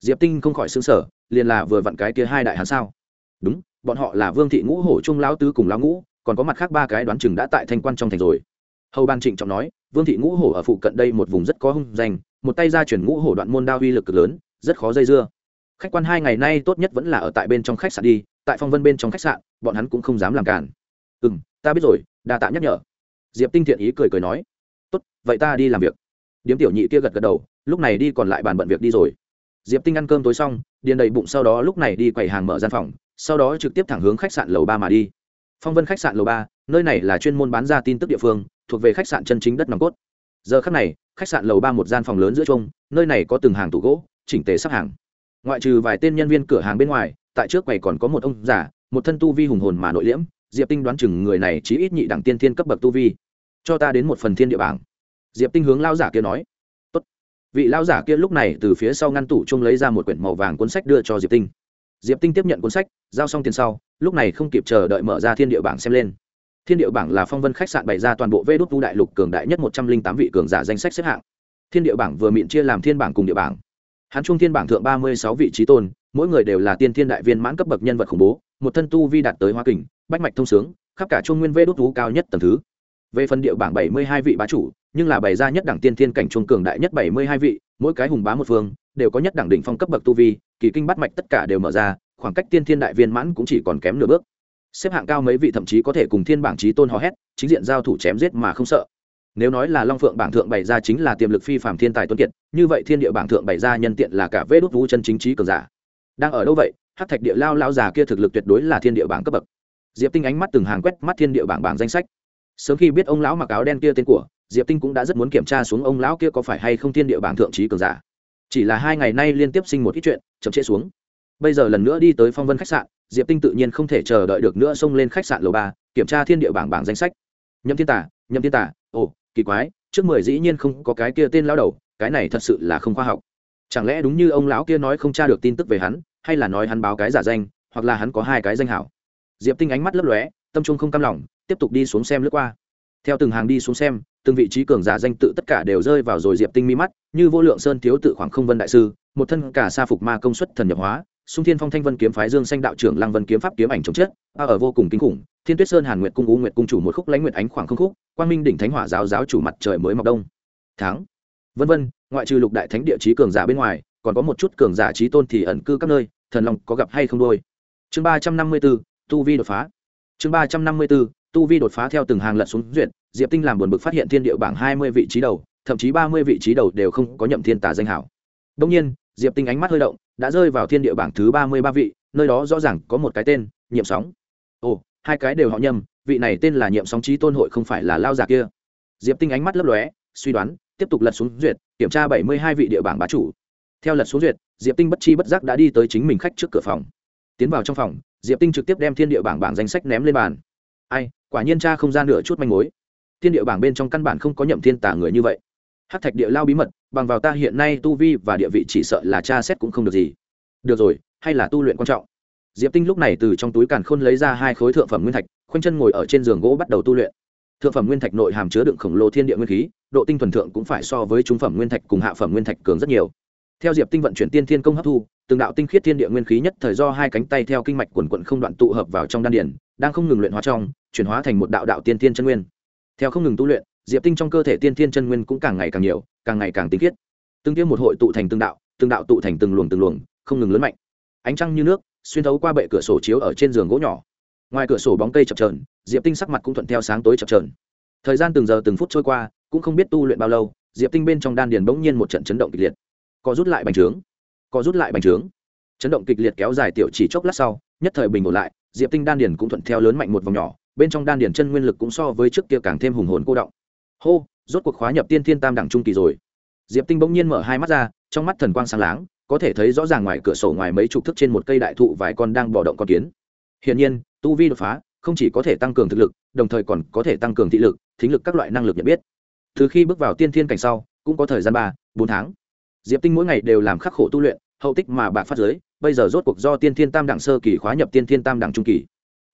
Diệp tinh không khỏi xứng sở liền là vừa vặn cái kia hai đại hắn sao? Đúng, bọn họ là vương thị ngũ hổ trung lão tứ cùng lão ngũ, còn có mặt khác ba cái đoán chừng đã tại thanh quan trong thành rồi. Hầu ban trịnh trọng nói, vương thị ngũ hổ ở phụ cận đây một vùng rất có hung danh, một tay ra chuyển ngũ hổ đoạn môn đao uy lực cực lớn, rất khó dây dưa. Khách quan hai ngày nay tốt nhất vẫn là ở tại bên trong khách sạn đi, tại phong vân bên trong khách sạn, bọn hắn cũng không dám làm cản. Ừ m ta biết rồi, đa tạ nhắc nhở. Diệp tinh thiện ý cười cười nói, tốt, vậy ta đi làm việc điếm tiểu nhị kia gật gật đầu, lúc này đi còn lại bàn bận việc đi rồi. Diệp tinh ăn cơm tối xong, điền đầy bụng sau đó lúc này đi quầy hàng mở gian phòng, sau đó trực tiếp thẳng hướng khách sạn lầu ba mà đi. Phong vân khách sạn lầu ba, nơi này là chuyên môn bán ra tin tức địa phương, thuộc về khách sạn chân chính đất nòng cốt. Giờ khác này, khách sạn lầu ba một gian phòng lớn giữa chung, nơi này có từng hàng tủ gỗ, chỉnh tề sắp hàng. Ngoại trừ vài tên nhân viên cửa hàng bên ngoài, tại trước quầy còn có một ông già, một thân tu vi hùng hồn mà nội liễm, diệp tinh đoán chừng người này chỉ ít nhị đẳng tiên thiên cấp bậc tu vi. Cho ta đến một phần thiên địa bảng diệp tinh hướng lao giả kia nói, Tốt. vị lao giả kia lúc này từ phía sau ngăn tủ chung lấy ra một quyển màu vàng cuốn sách đưa cho diệp tinh. Diệp tinh tiếp nhận cuốn sách, giao xong tiền sau, lúc này không kịp chờ đợi mở ra thiên địa bảng xem lên. Thiên địa bảng là phong vân khách sạn bày ra toàn bộ vê đốt vũ đại lục cường đại nhất một trăm linh tám vị cường giả danh sách xếp hạng. Thiên địa bảng vừa miệng chia làm thiên bảng cùng địa bảng. Hắn trung thiên bảng thượng ba mươi sáu vị trí tôn, mỗi người đều là tiên thiên đại viên mãn cấp bậc nhân vật khủng bố, một thân tu vi đạt tới hoa kình, bách mạch thông sướng, khắp cả trung nguyên vê đốt vũ cao nhất tầng thứ về phần địa bảng bảy mươi hai vị bá chủ, nhưng là bày ra nhất đẳng tiên thiên cảnh trung cường đại nhất bảy mươi hai vị, mỗi cái hùng bá một phương, đều có nhất đẳng đỉnh phong cấp bậc tu vi, kỳ kinh bắt mạch tất cả đều mở ra, khoảng cách tiên thiên đại viên mãn cũng chỉ còn kém nửa bước. Xếp hạng cao mấy vị thậm chí có thể cùng thiên bảng trí tôn hò hét, chính diện giao thủ chém giết mà không sợ. Nếu nói là long phượng bảng thượng bày ra chính là tiềm lực phi phạm thiên tài tuân kiệt, như vậy thiên địa bảng thượng bày ra nhân tiện là cả vê đốt vũ chân chính trí cường giả. Đang ở đâu vậy? Hát thạch địa lao lao già kia thực lực tuyệt đối là thiên địa bảng cấp bậc. Diệp tinh ánh mắt từng hàng quét mắt thiên địa bảng bảng danh sách sớm khi biết ông lão mặc áo đen kia tên của, diệp tinh cũng đã rất muốn kiểm tra xuống ông lão kia có phải hay không thiên địa bảng thượng trí cường giả. Chỉ là hai ngày nay liên tiếp sinh một ít chuyện, chậm trễ xuống. Bây giờ lần nữa đi tới phong vân khách sạn, diệp tinh tự nhiên không thể chờ đợi được nữa xông lên khách sạn lầu ba, kiểm tra thiên địa bảng bảng danh sách. Nhậm thiên tả, nhậm thiên tả, ồ, kỳ quái, trước mười dĩ nhiên không có cái kia tên lão đầu, cái này thật sự là không khoa học. Chẳng lẽ đúng như ông lão kia nói không tra được tin tức về hắn, hay là nói hắn báo cái giả danh, hoặc là hắn có hai cái danh hảo? Diệp tinh ánh mắt lấp lóe tâm trung không cam lòng, tiếp tục đi xuống xem lướt qua. Theo từng hàng đi xuống xem, từng vị trí cường giả danh tự tất cả đều rơi vào rồi diệp tinh mi mắt, như vô lượng sơn thiếu tự khoảng không vân đại sư, một thân cả sa phục ma công suất thần nhập hóa xung thiên phong thanh vân kiếm phái dương xanh đạo trưởng lăng vân kiếm pháp kiếm ảnh chống chết a ở vô cùng kinh khủng, thiên tuyết sơn hàn nguyệt cung u nguyệt cung chủ một khúc lãnh nguyệt ánh khoảng không khúc, quang minh đỉnh thánh hỏa giáo giáo chủ mặt trời mới mọc đông. Tháng vân vân, ngoại trừ lục đại thánh địa chí cường giả bên ngoài, còn có một chút cường giả trí tôn thì ẩn cư các nơi, thần long có gặp hay không đôi. Chương ba trăm năm mươi bốn tu vi đột phá chương ba trăm năm mươi bốn tu vi đột phá theo từng hàng lật xuống duyệt, diệp tinh làm buồn bực phát hiện thiên địa bảng hai mươi vị trí đầu, thậm chí ba mươi vị trí đầu đều không có nhậm thiên tà danh hảo. Đông nhiên, diệp tinh ánh mắt hơi động, đã rơi vào thiên địa bảng thứ ba mươi ba vị, nơi đó rõ ràng có một cái tên nhiệm sóng. Ồ, hai cái đều họ nhầm vị này tên là nhiệm sóng trí tôn hội không phải là lao già kia. Diệp tinh ánh mắt lấp lóe, suy đoán, tiếp tục lật xuống duyệt, kiểm tra bảy mươi hai vị địa bảng bá chủ. Theo lật xuống duyệt, diệp tinh bất chi bất giác đã đi tới chính mình khách trước cửa phòng tiến vào trong phòng, diệp tinh trực tiếp đem thiên địa bảng bảng danh sách ném lên bàn. Ai, quả nhiên cha không gian nửa chút manh mối. Thiên địa bảng bên trong căn bản không có nhậm thiên tả người như vậy. Hát thạch địa lao bí mật, bằng vào ta hiện nay tu vi và địa vị chỉ sợ là cha xét cũng không được gì. Được rồi, hay là tu luyện quan trọng. Diệp tinh lúc này từ trong túi càn khôn lấy ra hai khối thượng phẩm nguyên thạch, khoanh chân ngồi ở trên giường gỗ bắt đầu tu luyện. Thượng phẩm nguyên thạch nội hàm chứa đựng khổng lồ thiên địa nguyên khí, độ tinh thuần thượng cũng phải so với trung phẩm nguyên thạch cùng hạ phẩm nguyên thạch cường rất nhiều theo diệp tinh vận chuyển tiên thiên công hấp thu, từng đạo tinh khiết thiên địa nguyên khí nhất thời do hai cánh tay theo kinh mạch quần quận không đoạn tụ hợp vào trong đan điển đang không ngừng luyện hóa trong, chuyển hóa thành một đạo đạo tiên thiên chân nguyên. Theo không ngừng tu luyện, diệp tinh trong cơ thể tiên thiên chân nguyên cũng càng ngày càng nhiều, càng ngày càng tinh khiết. Từng tiêm một hội tụ thành từng đạo từng đạo tụ thành từng luồng từng luồng, không ngừng lớn mạnh. Ánh trăng như nước, xuyên thấu qua bệ cửa sổ chiếu ở trên giường gỗ nhỏ. Ngoài cửa sổ bóng cây chập trờn diệp tinh sắc mặt cũng thuận theo sáng tối chập trờn thời gian từng giờ từng phút trôi qua, cũng không biết tu luyện bao lâu, diệp tinh bên trong đan điền bỗng nhiên một trận chấn động kịch liệt có rút lại bành trướng, có rút lại bành trướng. Chấn động kịch liệt kéo dài tiểu chỉ chốc lát sau, nhất thời bình ổn lại, diệp tinh đan điền cũng thuận theo lớn mạnh một vòng nhỏ, bên trong đan điền chân nguyên lực cũng so với trước kia càng thêm hùng hồn cô động. Hô, rốt cuộc khóa nhập tiên thiên tam đẳng trung kỳ rồi. Diệp tinh bỗng nhiên mở hai mắt ra, trong mắt thần quang sáng láng, có thể thấy rõ ràng ngoài cửa sổ ngoài mấy chục thước trên một cây đại thụ vài con đang bò động con kiến. Hiển nhiên, tu vi đột phá, không chỉ có thể tăng cường thực lực, đồng thời còn có thể tăng cường thị lực, thính lực các loại năng lực nhận biết. Từ khi bước vào tiên thiên cảnh sau, cũng có thời gian ba, bốn tháng diệp tinh mỗi ngày đều làm khắc khổ tu luyện, hậu tích mà bạc phát giới, bây giờ rốt cuộc do tiên thiên tam đẳng sơ kỳ khóa nhập tiên thiên tam đẳng trung kỳ.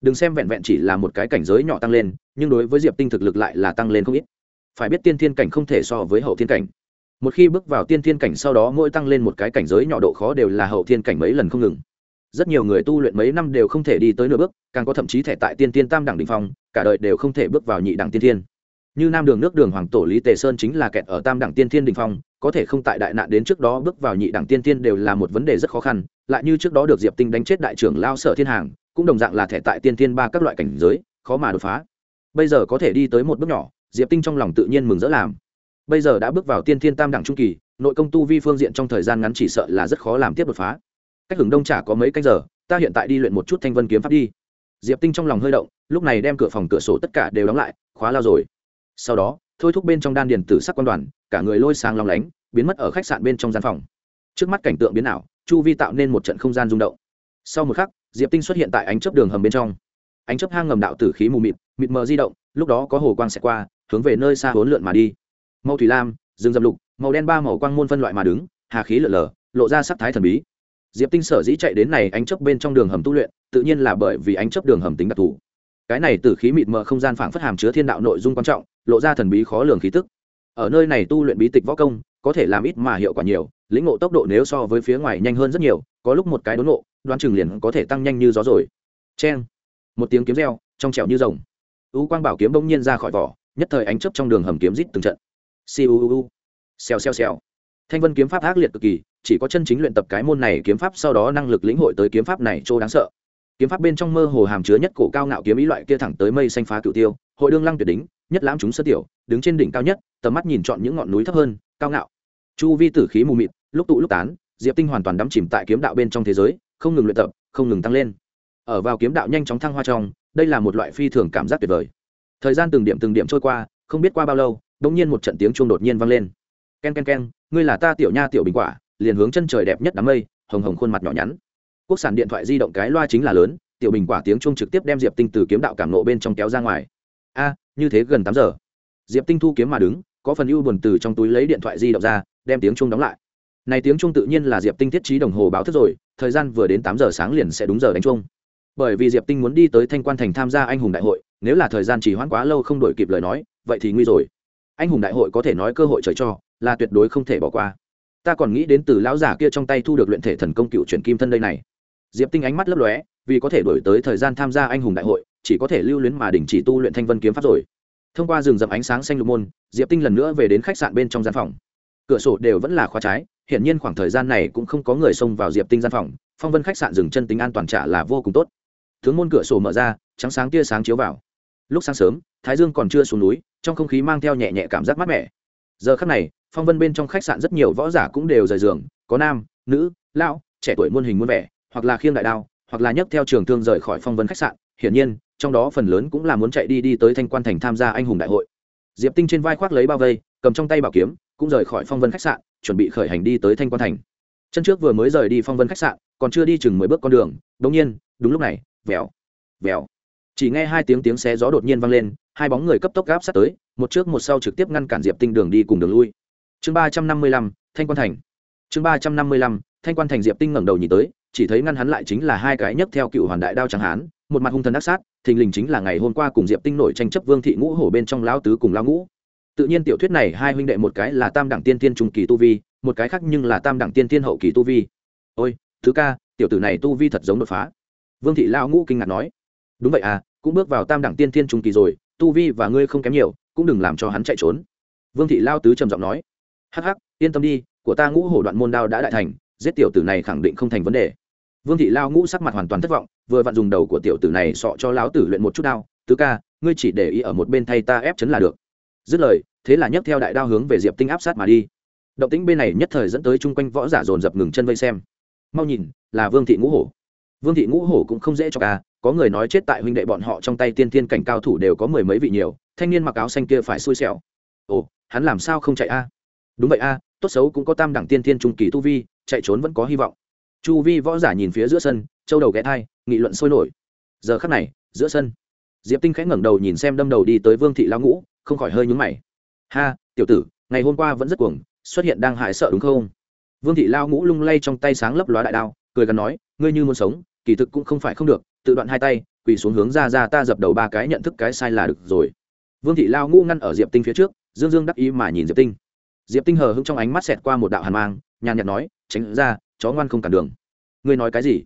Đừng xem vẹn vẹn chỉ là một cái cảnh giới nhỏ tăng lên, nhưng đối với diệp tinh thực lực lại là tăng lên không ít. Phải biết tiên thiên cảnh không thể so với hậu thiên cảnh. Một khi bước vào tiên thiên cảnh sau đó mỗi tăng lên một cái cảnh giới nhỏ độ khó đều là hậu thiên cảnh mấy lần không ngừng. Rất nhiều người tu luyện mấy năm đều không thể đi tới nửa bước, càng có thậm chí thể tại tiên Thiên tam đẳng đình phong, cả đời đều không thể bước vào nhị đẳng tiên thiên như nam đường nước đường hoàng tổ lý tề sơn chính là kẹt ở tam đẳng tiên thiên đình phong, có thể không tại đại nạn đến trước đó bước vào nhị đẳng tiên thiên đều là một vấn đề rất khó khăn, lại như trước đó được diệp tinh đánh chết đại trưởng lao sở thiên hàng, cũng đồng dạng là thẻ tại tiên thiên ba các loại cảnh giới, khó mà đột phá. Bây giờ có thể đi tới một bước nhỏ, diệp tinh trong lòng tự nhiên mừng rỡ làm. Bây giờ đã bước vào tiên thiên tam đẳng trung kỳ, nội công tu vi phương diện trong thời gian ngắn chỉ sợ là rất khó làm tiếp đột phá. Cách hưởng đông chả có mấy canh giờ, ta hiện tại đi luyện một chút thanh vân kiếm pháp đi. Diệp tinh trong lòng hơi động, lúc này đem cửa phòng cửa sổ tất cả đều đóng lại, khóa lao rồi sau đó, thôi thúc bên trong đan điền tử sắc quan đoàn, cả người lôi sang lòng lánh, biến mất ở khách sạn bên trong gian phòng. Trước mắt cảnh tượng biến ảo, chu vi tạo nên một trận không gian rung động. Sau một khắc, diệp tinh xuất hiện tại ánh chấp đường hầm bên trong. Ánh chấp hang ngầm đạo tử khí mù mịt mịt mờ di động, lúc đó có hồ quang xẹt qua, hướng về nơi xa hốn lượn mà đi. Màu thủy lam, rừng dầm lục, màu đen ba màu quang môn phân loại mà đứng, hà khí lở lở, lộ ra sắc thái thần bí. Diệp tinh sở dĩ chạy đến này ánh chấp bên trong đường hầm tu luyện, tự nhiên là bởi vì ánh chấp đường hầm tính đặc thù. Cái này từ khí mịt mờ không gian phảng phất hàm chứa thiên đạo nội dung quan trọng lộ ra thần bí khó lường khí tức. Ở nơi này tu luyện bí tịch võ công, có thể làm ít mà hiệu quả nhiều, lĩnh ngộ tốc độ nếu so với phía ngoài nhanh hơn rất nhiều, có lúc một cái đốn ngộ, đoán chừng liền có thể tăng nhanh như gió rồi. Chen một tiếng kiếm reo, trong trẻo như rồng. U quang bảo kiếm bỗng nhiên ra khỏi vỏ, nhất thời ánh chấp trong đường hầm kiếm rít từng trận. Siêu xèo xèo xèo. Thanh vân kiếm pháp ác liệt cực kỳ, chỉ có chân chính luyện tập cái môn này kiếm pháp sau đó năng lực lĩnh hội tới kiếm pháp này, chỗ đáng sợ kiếm pháp bên trong mơ hồ hàm chứa nhất cổ cao ngạo kiếm ý loại kia thẳng tới mây xanh phá cựu tiêu, hội đương lăng tuyệt đỉnh, nhất lãm chúng sơ tiểu, đứng trên đỉnh cao nhất, tầm mắt nhìn chọn những ngọn núi thấp hơn, cao ngạo. Chu vi tử khí mù mịt, lúc tụ lúc tán, diệp tinh hoàn toàn đắm chìm tại kiếm đạo bên trong thế giới, không ngừng luyện tập, không ngừng tăng lên. Ở vào kiếm đạo nhanh chóng thăng hoa trong, đây là một loại phi thường cảm giác tuyệt vời. Thời gian từng điểm từng điểm trôi qua, không biết qua bao lâu, đột nhiên một trận tiếng chuông đột nhiên vang lên. Ken ken ken, ngươi là ta tiểu nha tiểu bình quả, liền hướng chân trời đẹp nhất đám mây, hồng hồng khuôn mặt nhỏ nhắn quốc sản điện thoại di động cái loa chính là lớn, tiểu bình quả tiếng chuông trực tiếp đem diệp tinh từ kiếm đạo cảm nộ bên trong kéo ra ngoài. A, như thế gần tám giờ. Diệp tinh thu kiếm mà đứng, có phần ưu buồn từ trong túi lấy điện thoại di động ra, đem tiếng chuông đóng lại. Này tiếng chuông tự nhiên là diệp tinh thiết trí đồng hồ báo thức rồi, thời gian vừa đến tám giờ sáng liền sẽ đúng giờ đánh chuông. Bởi vì diệp tinh muốn đi tới thanh quan thành tham gia anh hùng đại hội, nếu là thời gian chỉ hoãn quá lâu không đổi kịp lời nói, vậy thì nguy rồi. Anh hùng đại hội có thể nói cơ hội trời cho, là tuyệt đối không thể bỏ qua. Ta còn nghĩ đến từ lão giả kia trong tay thu được luyện thể thần công cựu chuyển kim thân đây này diệp tinh ánh mắt lấp lóe, vì có thể đổi tới thời gian tham gia anh hùng đại hội, chỉ có thể lưu luyến mà đình chỉ tu luyện thanh vân kiếm pháp rồi. Thông qua rừng rậm ánh sáng xanh lục môn, diệp tinh lần nữa về đến khách sạn bên trong gian phòng. Cửa sổ đều vẫn là khóa trái hiện nhiên khoảng thời gian này cũng không có người xông vào diệp tinh gian phòng, phong vân khách sạn dừng chân tính an toàn trả là vô cùng tốt. Tướng môn cửa sổ mở ra, trắng sáng tia sáng chiếu vào. Lúc sáng sớm, thái dương còn chưa xuống núi, trong không khí mang theo nhẹ nhẹ cảm giác mát mẻ. Giờ khắc này, phong vân bên trong khách sạn rất nhiều võ giả cũng đều rời giường, có nam, nữ, lão, trẻ tuổi muôn hình muôn vẻ hoặc là khiêng đại đao, hoặc là nhấc theo trường thương rời khỏi phong vân khách sạn. Hiển nhiên, trong đó phần lớn cũng là muốn chạy đi đi tới thanh quan thành tham gia anh hùng đại hội. Diệp tinh trên vai khoác lấy bao vây, cầm trong tay bảo kiếm, cũng rời khỏi phong vân khách sạn, chuẩn bị khởi hành đi tới thanh quan thành. Chân trước vừa mới rời đi phong vân khách sạn, còn chưa đi chừng mười bước con đường đống nhiên, đúng lúc này, vèo vèo. Chỉ nghe hai tiếng tiếng xé gió đột nhiên vang lên, hai bóng người cấp tốc gáp sát tới, một trước một sau trực tiếp ngăn cản diệp tinh đường đi cùng đường lui. Chương ba trăm năm mươi lăm, thanh quan thành. Chương ba trăm năm mươi lăm, thanh quan thành diệp tinh ngẩng đầu nhìn tới chỉ thấy ngăn hắn lại chính là hai cái nhấc theo cựu hoàn đại đao trắng hán, một mặt hung thần ác sát, thình lình chính là ngày hôm qua cùng diệp tinh nổi tranh chấp vương thị ngũ hổ bên trong lao tứ cùng lao ngũ. Tự nhiên tiểu thuyết này hai huynh đệ một cái là tam đẳng tiên tiên trung kỳ tu vi, một cái khác nhưng là tam đẳng tiên tiên hậu kỳ tu vi. Ôi, thứ ca, tiểu tử này tu vi thật giống đột phá. Vương thị lao ngũ kinh ngạc nói. Đúng vậy à cũng bước vào tam đẳng tiên tiên trung kỳ rồi, tu vi và ngươi không kém nhiều, cũng đừng làm cho hắn chạy trốn. Vương thị lao tứ trầm giọng nói. Hắc hắc, yên tâm đi, của ta ngũ hổ đoạn môn đao đã đại thành, giết tiểu tử này khẳng định không thành vấn đề vương thị lao ngũ sắc mặt hoàn toàn thất vọng, vừa vặn dùng đầu của tiểu tử này sọ cho lão tử luyện một chút đao, tứ ca, ngươi chỉ để ý ở một bên thay ta ép chấn là được. Dứt lời, thế là nhấc theo đại đao hướng về diệp tinh áp sát mà đi. Động tĩnh bên này nhất thời dẫn tới chung quanh võ giả dồn dập ngừng chân vây xem. Mau nhìn, là vương thị ngũ hổ. Vương thị ngũ hổ cũng không dễ cho ca có người nói chết tại huynh đệ bọn họ trong tay tiên tiên cảnh cao thủ đều có mười mấy vị nhiều, thanh niên mặc áo xanh kia phải xui xẻo. Ồ, hắn làm sao không chạy a? Đúng vậy a, tốt xấu cũng có tam đẳng tiên tiên trung kỳ tu vi, chạy trốn vẫn có hy vọng chu vi võ giả nhìn phía giữa sân, châu đầu ghé thai, nghị luận sôi nổi. Giờ khắc này, giữa sân, diệp tinh khẽ ngẩng đầu nhìn xem đâm đầu đi tới vương thị Lão ngũ, không khỏi hơi nhúng mày. Ha, tiểu tử, ngày hôm qua vẫn rất cuồng, xuất hiện đang hại sợ đúng không? Vương thị lao ngũ lung lay trong tay sáng lấp lóa đại đao, cười gắn nói, ngươi như muốn sống, kỳ thực cũng không phải không được, tự đoạn hai tay, quỳ xuống hướng ra ra ta dập đầu ba cái nhận thức cái sai là được rồi. Vương thị lao ngũ ngăn ở diệp tinh phía trước, dương dương đắc ý mà nhìn diệp tinh. Diệp tinh hờ hững trong ánh mắt xẹt qua một đạo hàn mang, nhàn nhạt nói, tránh ra chó ngoan không cản đường. Ngươi nói cái gì?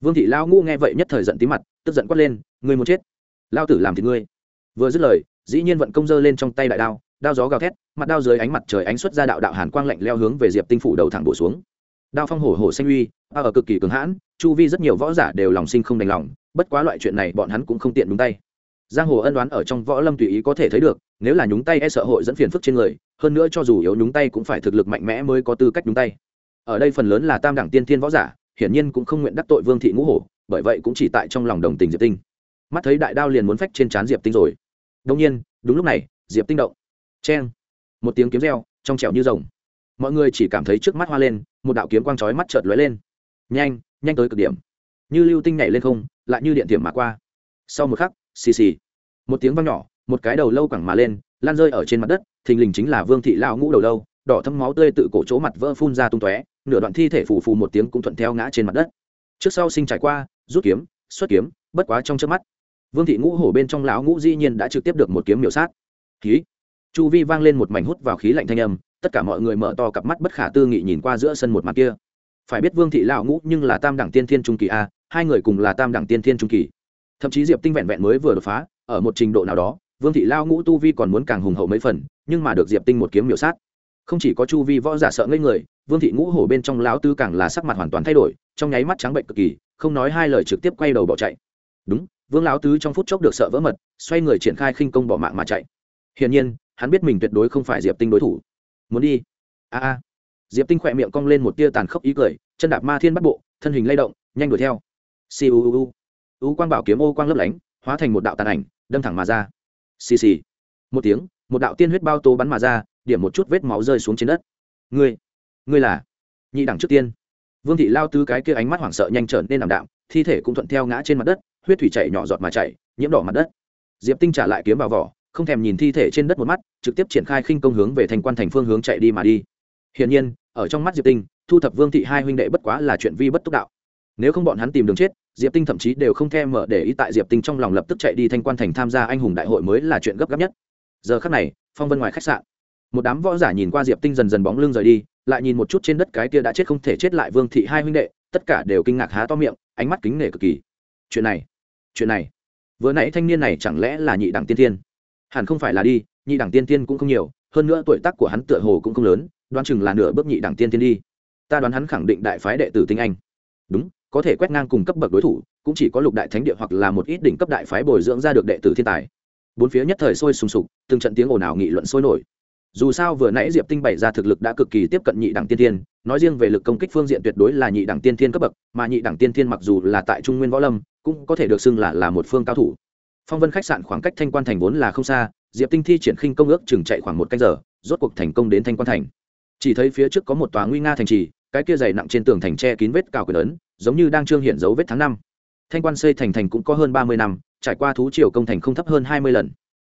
Vương thị lao ngũ nghe vậy nhất thời giận tí mặt, tức giận quát lên, ngươi muốn chết. Lao tử làm thì ngươi. Vừa dứt lời, dĩ nhiên vận công dơ lên trong tay đại đao đao gió gào thét, mặt đao dưới ánh mặt trời ánh xuất ra đạo đạo hàn quang lạnh leo hướng về diệp tinh phủ đầu thẳng bổ xuống. Đao phong hổ hổ xanh uy ở cực kỳ cường hãn, chu vi rất nhiều võ giả đều lòng sinh không đành lòng, bất quá loại chuyện này bọn hắn cũng không tiện đúng tay. Giang hồ ân đoán ở trong võ lâm tùy ý có thể thấy được, nếu là nhúng tay e sợ hội dẫn phiền phức trên người, hơn nữa cho dù yếu nhúng tay cũng phải thực lực mạnh mẽ mới có tư cách nhúng tay ở đây phần lớn là tam đẳng tiên thiên võ giả, hiển nhiên cũng không nguyện đắc tội vương thị ngũ hổ, bởi vậy cũng chỉ tại trong lòng đồng tình diệp tinh. Mắt thấy đại đao liền muốn phách trên trán diệp tinh rồi. Đông nhiên, đúng lúc này, diệp tinh động. Cheng. Một tiếng kiếm reo, trong trẻo như rồng. Mọi người chỉ cảm thấy trước mắt hoa lên, một đạo kiếm quang chói mắt chợt lóe lên. Nhanh nhanh tới cực điểm. Như lưu tinh nhảy lên không, lại như điện tiềm mà qua. Sau một khắc, xì xì. Một tiếng vang nhỏ, một cái đầu lâu quẳng mà lên, lan rơi ở trên mặt đất, thình lình chính là vương thị lao ngũ đầu lâu, đỏ thâm máu tươi tự cổ chỗ mặt vỡ phun ra tung tóe nửa đoạn thi thể phù phù một tiếng cũng thuận theo ngã trên mặt đất. Trước sau sinh trải qua, rút kiếm, xuất kiếm, bất quá trong trước mắt, vương thị ngũ hổ bên trong lão ngũ dĩ nhiên đã trực tiếp được một kiếm miểu sát. Khí chu vi vang lên một mảnh hút vào khí lạnh thanh âm, tất cả mọi người mở to cặp mắt bất khả tư nghị nhìn qua giữa sân một mặt kia. Phải biết vương thị lão ngũ nhưng là tam đẳng tiên thiên trung kỳ a, hai người cùng là tam đẳng tiên thiên trung kỳ. Thậm chí diệp tinh vẹn vẹn mới vừa đột phá, ở một trình độ nào đó, vương thị lao ngũ tu vi còn muốn càng hùng hậu mấy phần, nhưng mà được diệp tinh một kiếm miểu sát không chỉ có chu vi võ giả sợ ngây người, vương thị ngũ hổ bên trong lão tư càng là sắc mặt hoàn toàn thay đổi, trong nháy mắt trắng bệnh cực kỳ, không nói hai lời trực tiếp quay đầu bỏ chạy. Đúng, vương lão tứ trong phút chốc được sợ vỡ mật, xoay người triển khai khinh công bỏ mạng mà chạy. Hiển nhiên, hắn biết mình tuyệt đối không phải diệp tinh đối thủ. Muốn đi. A a. Diệp tinh khỏe miệng cong lên một tia tàn khốc ý cười, chân đạp ma thiên bắt bộ, thân hình lay động, nhanh đuổi theo. Si u u u. Quang bảo kiếm ô quang lấp lánh, hóa thành một đạo tàn ảnh, đâm thẳng mà ra. Xì xì. Một tiếng, một đạo tiên huyết bao tô bắn mà ra điểm một chút vết máu rơi xuống trên đất. Ngươi ngươi là nhị đẳng trước tiên. Vương thị lao tứ cái kia ánh mắt hoảng sợ nhanh trở nên ảm đạm, thi thể cũng thuận theo ngã trên mặt đất, huyết thủy chảy nhỏ giọt mà chảy, nhiễm đỏ mặt đất. Diệp tinh trả lại kiếm vào vỏ, không thèm nhìn thi thể trên đất một mắt, trực tiếp triển khai khinh công hướng về thành quan thành phương hướng chạy đi mà đi. Hiển nhiên, ở trong mắt diệp tinh, thu thập vương thị hai huynh đệ bất quá là chuyện vi bất túc đạo. Nếu không bọn hắn tìm đường chết, diệp tinh thậm chí đều không thèm mở để ý tại diệp tinh trong lòng lập tức chạy đi thanh quan thành tham gia anh hùng đại hội mới là chuyện gấp gáp nhất. Giờ khắc này, phong vân ngoài khách sạn một đám võ giả nhìn qua diệp tinh dần dần bóng lưng rời đi, lại nhìn một chút trên đất cái kia đã chết không thể chết lại vương thị hai huynh đệ, tất cả đều kinh ngạc há to miệng, ánh mắt kính nể cực kỳ. Chuyện này chuyện này. Vừa nãy thanh niên này chẳng lẽ là nhị đẳng tiên tiên hẳn không phải là đi, nhị đẳng tiên tiên cũng không nhiều, hơn nữa tuổi tác của hắn tựa hồ cũng không lớn, đoán chừng là nửa bước nhị đẳng tiên tiên đi. Ta đoán hắn khẳng định đại phái đệ tử tinh anh. Đúng, có thể quét ngang cùng cấp bậc đối thủ, cũng chỉ có lục đại thánh địa hoặc là một ít đỉnh cấp đại phái bồi dưỡng ra được đệ tử thiên tài. Bốn phía nhất thời sôi sùng sục, từng trận tiếng ồn ào nghị luận sôi nổi dù sao vừa nãy diệp tinh bày ra thực lực đã cực kỳ tiếp cận nhị đẳng tiên thiên, nói riêng về lực công kích phương diện tuyệt đối là nhị đẳng tiên thiên cấp bậc, mà nhị đẳng tiên thiên mặc dù là tại trung nguyên võ lâm, cũng có thể được xưng là là một phương cao thủ. Phong vân khách sạn khoảng cách thanh quan thành vốn là không xa, diệp tinh thi triển khinh công ước chừng chạy khoảng một canh giờ, rốt cuộc thành công đến thanh quan thành. Chỉ thấy phía trước có một tòa nguy nga thành trì, cái kia dày nặng trên tường thành tre kín vết cào quyền ấn, giống như đang trương hiện dấu vết tháng năm. Thanh quan xây thành thành cũng có hơn ba mươi năm, trải qua thú triều công thành không thấp hơn hai mươi lần.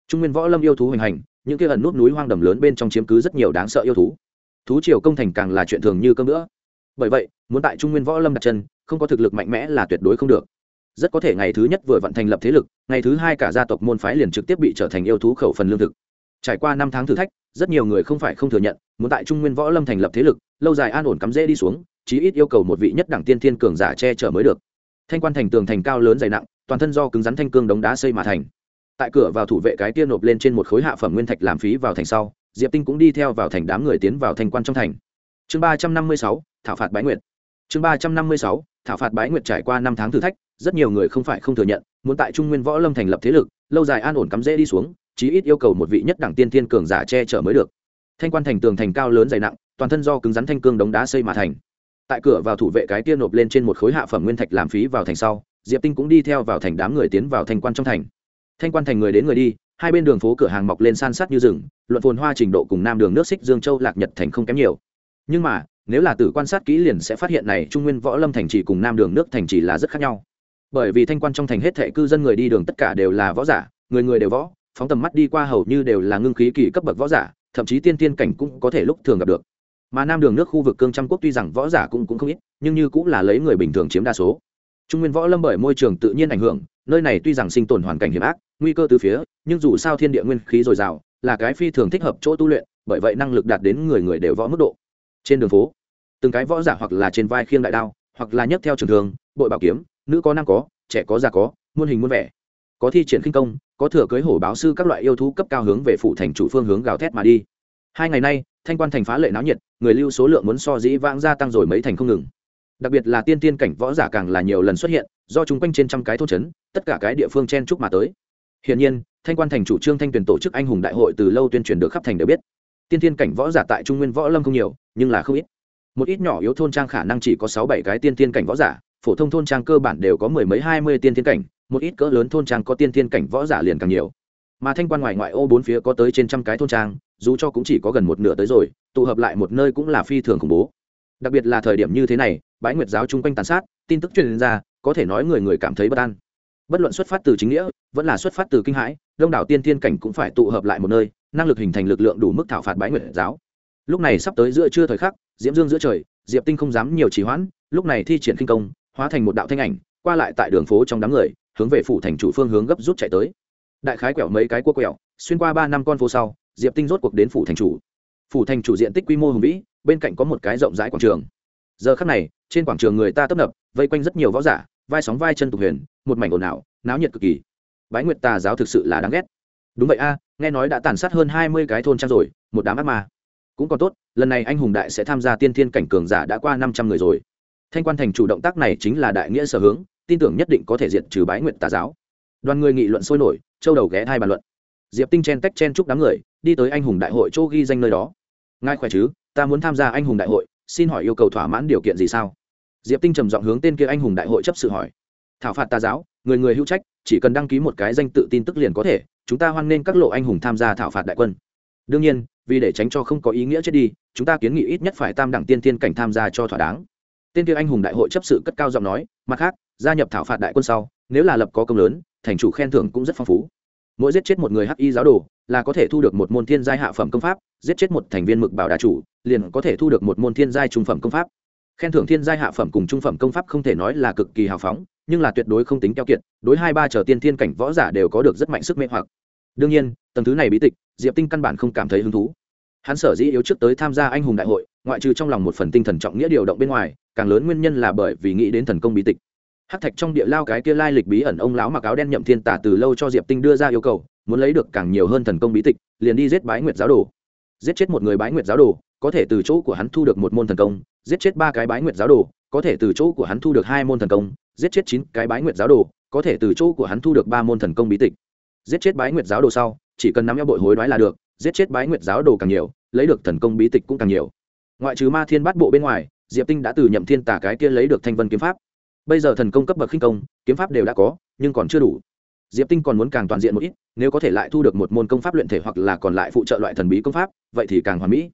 Trung nguyên võ lâm yêu thú hoành hành những kia ẩn nút núi hoang đầm lớn bên trong chiếm cứ rất nhiều đáng sợ yêu thú. Thú triều công thành càng là chuyện thường như cơm nữa. Bởi vậy, muốn tại trung nguyên võ lâm đặt chân, không có thực lực mạnh mẽ là tuyệt đối không được. Rất có thể ngày thứ nhất vừa vận thành lập thế lực, ngày thứ hai cả gia tộc môn phái liền trực tiếp bị trở thành yêu thú khẩu phần lương thực. Trải qua năm tháng thử thách, rất nhiều người không phải không thừa nhận, muốn tại trung nguyên võ lâm thành lập thế lực, lâu dài an ổn cắm rễ đi xuống, chí ít yêu cầu một vị nhất đẳng tiên thiên cường giả che chở mới được. Thanh quan thành tường thành cao lớn dày nặng, toàn thân do cứng rắn thanh cương đống đá xây mà thành tại cửa vào thủ vệ cái kia nộp lên trên một khối hạ phẩm nguyên thạch làm phí vào thành sau, diệp tinh cũng đi theo vào thành đám người tiến vào thành quan trong thành. Chương ba trăm năm mươi sáu, thảo phạt bái nguyệt. Chương ba trăm năm mươi sáu, thảo phạt bái nguyệt trải qua năm tháng thử thách, rất nhiều người không phải không thừa nhận, muốn tại trung nguyên võ lâm thành lập thế lực, lâu dài an ổn cắm rễ đi xuống, chí ít yêu cầu một vị nhất đẳng tiên thiên cường giả che chở mới được. Thanh quan thành tường thành cao lớn dày nặng, toàn thân do cứng rắn thanh cương đống đá xây mà thành. Tại cửa vào thủ vệ cái kia nộp lên trên một khối hạ phẩm nguyên thạch làm phí vào thành sau, diệp tinh cũng đi theo vào thành đám người tiến vào thành quan trong thành thanh quan thành người đến người đi, hai bên đường phố cửa hàng mọc lên san sát như rừng, luận phồn hoa trình độ cùng nam đường nước xích dương châu lạc nhật thành không kém nhiều. Nhưng mà, nếu là từ quan sát kỹ liền sẽ phát hiện này trung nguyên võ lâm thành trì cùng nam đường nước thành trì là rất khác nhau. Bởi vì thanh quan trong thành hết thệ cư dân người đi đường tất cả đều là võ giả, người người đều võ, phóng tầm mắt đi qua hầu như đều là ngưng khí kỳ cấp bậc võ giả, thậm chí tiên tiên cảnh cũng có thể lúc thường gặp được. Mà nam đường nước khu vực cương trăm quốc tuy rằng võ giả cũng cũng không ít, nhưng như cũng là lấy người bình thường chiếm đa số. Trung nguyên võ lâm bởi môi trường tự nhiên ảnh hưởng nơi này tuy rằng sinh tồn hoàn cảnh hiểm ác, nguy cơ từ phía, nhưng dù sao thiên địa nguyên khí dồi dào, là cái phi thường thích hợp chỗ tu luyện, bởi vậy năng lực đạt đến người người đều võ mức độ. Trên đường phố, từng cái võ giả hoặc là trên vai khiêng đại đao, hoặc là nhấc theo trường thường bội bảo kiếm, nữ có nam có, trẻ có già có, muôn hình muôn vẻ. Có thi triển khinh công, có thừa cưới hổ báo sư các loại yêu thú cấp cao hướng về phủ thành chủ phương hướng gào thét mà đi. Hai ngày nay, thanh quan thành phá lệ náo nhiệt, người lưu số lượng muốn so dĩ vãng gia tăng rồi mấy thành không ngừng đặc biệt là tiên tiên cảnh võ giả càng là nhiều lần xuất hiện, do chúng quanh trên trăm cái thôn trấn, tất cả cái địa phương chen chúc mà tới. Hiển nhiên, thanh quan thành chủ trương thanh tuyển tổ chức anh hùng đại hội từ lâu tuyên truyền được khắp thành đều biết. Tiên tiên cảnh võ giả tại trung nguyên võ lâm không nhiều, nhưng là không ít. Một ít nhỏ yếu thôn trang khả năng chỉ có sáu bảy cái tiên tiên cảnh võ giả, phổ thông thôn trang cơ bản đều có mười mấy hai mươi tiên tiên cảnh, một ít cỡ lớn thôn trang có tiên tiên cảnh võ giả liền càng nhiều. Mà thanh quan ngoài ngoại ô bốn phía có tới trên trăm cái thôn trang, dù cho cũng chỉ có gần một nửa tới rồi, tụ hợp lại một nơi cũng là phi thường khủng bố đặc biệt là thời điểm như thế này, bãi nguyệt giáo chung quanh tàn sát, tin tức truyền ra, có thể nói người người cảm thấy bất an. Bất luận xuất phát từ chính nghĩa, vẫn là xuất phát từ kinh hãi, đông đảo tiên thiên cảnh cũng phải tụ hợp lại một nơi, năng lực hình thành lực lượng đủ mức thảo phạt bãi nguyệt giáo. Lúc này sắp tới giữa trưa thời khắc, diễm dương giữa trời, diệp tinh không dám nhiều trì hoãn, lúc này thi triển kinh công, hóa thành một đạo thanh ảnh, qua lại tại đường phố trong đám người, hướng về phủ thành chủ phương hướng gấp rút chạy tới. Đại khái quẹo mấy cái cua quẹo, xuyên qua ba năm con phố sau, diệp tinh rốt cuộc đến phủ thành chủ phủ thành chủ diện tích quy mô hùng vĩ, bên cạnh có một cái rộng rãi quảng trường. Giờ khắc này, trên quảng trường người ta tấp nập, vây quanh rất nhiều võ giả, vai sóng vai chân tục huyền, một mảnh ồn ào, náo nhiệt cực kỳ. Bái nguyệt tà giáo thực sự là đáng ghét. Đúng vậy a, nghe nói đã tàn sát hơn hai mươi cái thôn trang rồi, một đám ác ma. Cũng còn tốt, lần này anh hùng đại sẽ tham gia tiên thiên cảnh cường giả đã qua năm trăm người rồi. Thanh quan thành chủ động tác này chính là đại nghĩa sở hướng, tin tưởng nhất định có thể diệt trừ bái nguyệt tà giáo. Đoàn người nghị luận sôi nổi, châu đầu ghé hai bàn luận. Diệp tinh chen tách chen chúc đám người, đi tới anh hùng đại hội chỗ ghi danh nơi đó ngài khỏe chứ? Ta muốn tham gia anh hùng đại hội, xin hỏi yêu cầu thỏa mãn điều kiện gì sao? Diệp tinh trầm giọng hướng tên kia anh hùng đại hội chấp sự hỏi. Thảo phạt tà giáo, người người hữu trách, chỉ cần đăng ký một cái danh tự tin tức liền có thể, chúng ta hoan nghênh các lộ anh hùng tham gia thảo phạt đại quân. Đương nhiên, vì để tránh cho không có ý nghĩa chết đi, chúng ta kiến nghị ít nhất phải tam đẳng tiên tiên cảnh tham gia cho thỏa đáng. Tên kia anh hùng đại hội chấp sự cất cao giọng nói, mặt khác, gia nhập thảo phạt đại quân sau, nếu là lập có công lớn, thành chủ khen thưởng cũng rất phong phú. Mỗi giết chết một người hắc y giáo đồ là có thể thu được một môn thiên giai hạ phẩm công pháp, giết chết một thành viên mực bảo đà chủ, liền có thể thu được một môn thiên giai trung phẩm công pháp. Khen thưởng thiên giai hạ phẩm cùng trung phẩm công pháp không thể nói là cực kỳ hào phóng, nhưng là tuyệt đối không tính keo kiệt, đối hai ba trở tiên thiên cảnh võ giả đều có được rất mạnh sức mê hoặc. Đương nhiên, tầng thứ này bí tịch, diệp tinh căn bản không cảm thấy hứng thú. Hắn sở dĩ yếu trước tới tham gia anh hùng đại hội, ngoại trừ trong lòng một phần tinh thần trọng nghĩa điều động bên ngoài, càng lớn nguyên nhân là bởi vì nghĩ đến thần công bí tịch hát thạch trong địa lao cái kia lai lịch bí ẩn, ông lão mặc áo đen nhậm thiên tả từ lâu cho diệp tinh đưa ra yêu cầu, muốn lấy được càng nhiều hơn thần công bí tịch, liền đi giết bái nguyệt giáo đồ. Giết chết một người bái nguyệt giáo đồ, có thể từ chỗ của hắn thu được một môn thần công, giết chết ba cái bái nguyệt giáo đồ, có thể từ chỗ của hắn thu được hai môn thần công, giết chết chín cái bái nguyệt giáo đồ, có thể từ chỗ của hắn thu được ba môn thần công bí tịch. Giết chết bái nguyệt giáo đồ sau, chỉ cần nắm eo bội hối đoái là được, giết chết bái nguyệt giáo đồ càng nhiều, lấy được thần công bí tịch cũng càng nhiều. Ngoại trừ ma thiên bát bộ bên ngoài, diệp tinh đã từ nhậm thiên tả cái kia lấy được thanh vân kiếm pháp bây giờ thần công cấp bậc khinh công, kiếm pháp đều đã có, nhưng còn chưa đủ. Diệp tinh còn muốn càng toàn diện một ít, nếu có thể lại thu được một môn công pháp luyện thể hoặc là còn lại phụ trợ loại thần bí công pháp, vậy thì càng hoàn mỹ.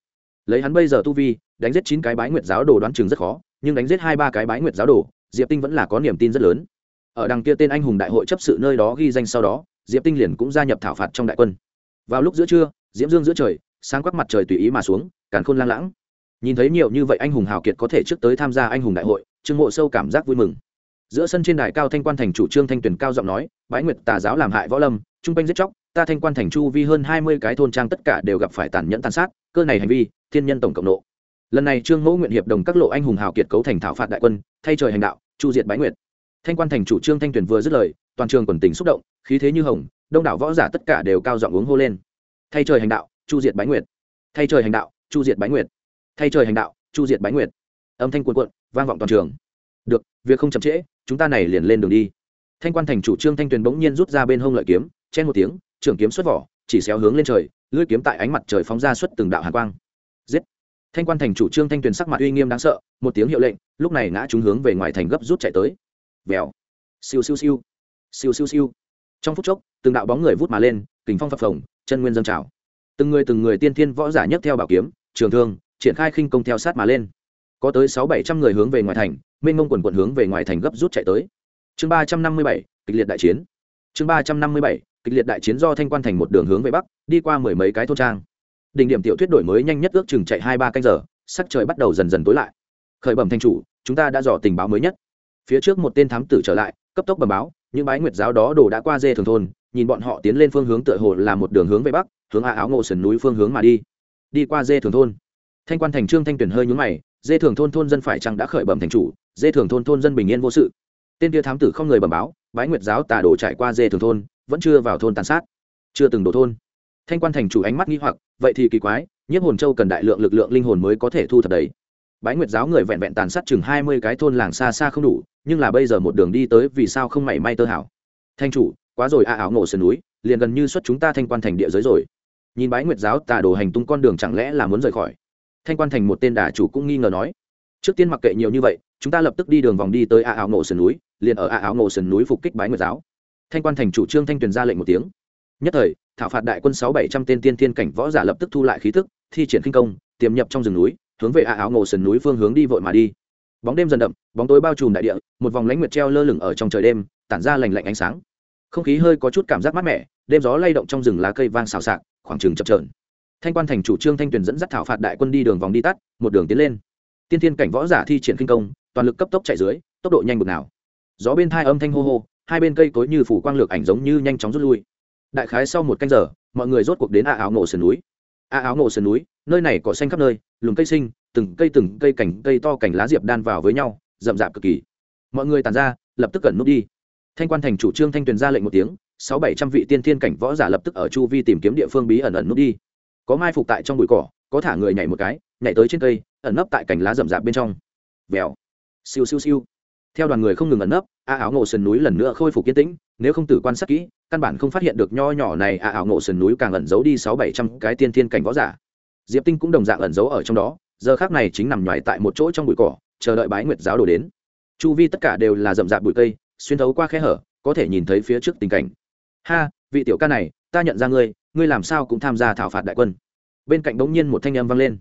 Lấy hắn bây giờ tu vi, đánh giết chín cái bái nguyệt giáo đồ đoán chừng rất khó, nhưng đánh giết hai ba cái bái nguyệt giáo đồ, diệp tinh vẫn là có niềm tin rất lớn. Ở đằng kia tên anh hùng đại hội chấp sự nơi đó ghi danh sau đó, diệp tinh liền cũng gia nhập thảo phạt trong đại quân. Vào lúc giữa trưa, diễm dương giữa trời, sáng quắc mặt trời tùy ý mà xuống, càn khôn lang lãng. Nhìn thấy nhiều như vậy anh hùng hào kiệt có thể trước tới tham gia anh hùng đại hội trương mộ sâu cảm giác vui mừng. Giữa sân trên đài cao thanh quan thành chủ trương thanh tuyền cao giọng nói, bái nguyệt tà giáo làm hại võ lâm, trung quanh giết chóc, ta thanh quan thành chu vi hơn hai mươi cái thôn trang tất cả đều gặp phải tàn nhẫn tàn sát, cơ này hành vi, thiên nhân tổng cộng nộ. Lần này trương mẫu nguyện hiệp đồng các lộ anh hùng hào kiệt cấu thành thảo phạt đại quân, thay trời hành đạo, chu diệt bái nguyệt. Thanh quan thành chủ trương thanh tuyền vừa dứt lời, toàn trường quần tình xúc động, khí thế như hồng, đông đảo võ giả tất cả đều cao giọng uống hô lên. Thay trời hành đạo, chu diệt bái nguyệt. Thay trời hành đạo, chu diệt bái nguyệt. Thay trời hành đạo, chu diệt bái nguyệt âm thanh cuộn cuộn, vang vọng toàn trường. Được, việc không chậm trễ, chúng ta này liền lên đường đi. Thanh quan thành chủ trương thanh tuyền bỗng nhiên rút ra bên hông lợi kiếm, chen một tiếng, trưởng kiếm xuất vỏ, chỉ xéo hướng lên trời, lưỡi kiếm tại ánh mặt trời phóng ra xuất từng đạo hàn quang. Giết! Thanh quan thành chủ trương thanh tuyền sắc mặt uy nghiêm đáng sợ, một tiếng hiệu lệnh, lúc này ngã chúng hướng về ngoài thành gấp rút chạy tới. Vèo! Siêu siêu siêu! Siêu siêu siêu! Trong phút chốc, từng đạo bóng người vút mà lên, kình phong phập phồng, chân nguyên dâng trào. Từng người từng người tiên thiên võ giả nhấc theo bảo kiếm, trường thương, triển khai khinh công theo sát mà lên có tới sáu bảy trăm người hướng về ngoài thành, mênh mông quần quận hướng về ngoài thành gấp rút chạy tới. Chương ba trăm năm mươi bảy, kịch liệt đại chiến. Chương ba trăm năm mươi bảy, kịch liệt đại chiến do thanh quan thành một đường hướng về bắc, đi qua mười mấy cái thôn trang. Đỉnh điểm tiểu thuyết đổi mới nhanh nhất ước chừng chạy hai ba canh giờ, sắc trời bắt đầu dần dần tối lại. Khởi bẩm thanh chủ, chúng ta đã dò tình báo mới nhất. Phía trước một tên thám tử trở lại, cấp tốc bẩm báo, những bái nguyệt giáo đó đổ đã qua dê thường thôn, nhìn bọn họ tiến lên phương hướng tựa hồ là một đường hướng về bắc, hướng a áo ngộ sườn núi phương hướng mà đi. Đi qua dê thường thôn. Thanh quan thành trương thanh tuyển hơi nhúng mày dê thường thôn thôn dân phải chăng đã khởi bẩm thành chủ, dê thường thôn thôn dân bình yên vô sự. Tên kia thám tử không người bẩm báo, bái nguyệt giáo tà đổ trải qua dê thường thôn, vẫn chưa vào thôn tàn sát, chưa từng đổ thôn. Thanh quan thành chủ ánh mắt nghi hoặc, vậy thì kỳ quái, nhiếp hồn châu cần đại lượng lực lượng linh hồn mới có thể thu thập đấy. Bái nguyệt giáo người vẹn vẹn tàn sát chừng hai mươi cái thôn làng xa xa không đủ, nhưng là bây giờ một đường đi tới vì sao không mảy may tơ hảo thanh chủ, quá rồi, a ảo nổ sườn núi, liền gần như xuất chúng ta thanh quan thành địa giới rồi. Nhìn bái nguyệt giáo tà đồ hành tung con đường chẳng lẽ là muốn rời khỏi? Thanh quan thành một tên đà chủ cũng nghi ngờ nói, trước tiên mặc kệ nhiều như vậy, chúng ta lập tức đi đường vòng đi tới a áo ngộ sườn núi, liền ở a áo ngộ sườn núi phục kích bái nguyệt giáo. Thanh quan thành chủ trương thanh tuyền ra lệnh một tiếng. Nhất thời, thảo phạt đại quân sáu bảy trăm tên tiên thiên cảnh võ giả lập tức thu lại khí tức, thi triển kinh công, tiềm nhập trong rừng núi, hướng về a áo ngộ sườn núi phương hướng đi vội mà đi. Bóng đêm dần đậm, bóng tối bao trùm đại địa, một vòng lãnh nguyệt treo lơ lửng ở trong trời đêm, tản ra lành lạnh ánh sáng. Không khí hơi có chút cảm giác mát mẻ, đêm gió lay động trong rừng lá cây vang xào xạc, khoảng trừng chập trờn thanh quan thành chủ trương thanh tuyền dẫn dắt thảo phạt đại quân đi đường vòng đi tắt, một đường tiến lên. Tiên thiên cảnh võ giả thi triển kinh công, toàn lực cấp tốc chạy dưới, tốc độ nhanh bực nào. Gió bên thai âm thanh hô hô, hai bên cây cối như phủ quang lược ảnh giống như nhanh chóng rút lui. Đại khái sau một canh giờ, mọi người rốt cuộc đến a áo nổ sườn núi. A áo nổ sườn núi, nơi này có xanh khắp nơi, lùm cây sinh từng cây từng cây cảnh, cây to cảnh lá diệp đan vào với nhau, rậm rạp cực kỳ. Mọi người tàn ra, lập tức cẩn nút đi. Thanh quan thành chủ trương thanh tuyền ra lệnh một tiếng, sáu bảy trăm vị tiên thiên cảnh võ giả lập tức ở chu vi tìm kiếm địa phương bí ẩn ẩn nút đi có mai phục tại trong bụi cỏ, có thả người nhảy một cái, nhảy tới trên cây, ẩn nấp tại cành lá rậm rạp bên trong. Vèo. Siêu siêu siêu. Theo đoàn người không ngừng ẩn nấp, a áo ngộ sườn núi lần nữa khôi phục yên tĩnh, nếu không tử quan sát kỹ, căn bản không phát hiện được nho nhỏ này a áo ngộ sườn núi càng ẩn giấu đi sáu bảy trăm cái tiên thiên cảnh võ giả. Diệp tinh cũng đồng dạng ẩn giấu ở trong đó, giờ khác này chính nằm nhoài tại một chỗ trong bụi cỏ, chờ đợi bái nguyệt giáo đổ đến. Chu vi tất cả đều là rậm rạp bụi cây, xuyên thấu qua khe hở, có thể nhìn thấy phía trước tình cảnh. Ha, vị tiểu ca này ta nhận ra ngươi ngươi làm sao cũng tham gia thảo phạt đại quân. Bên cạnh đống nhiên một thanh âm vang lên.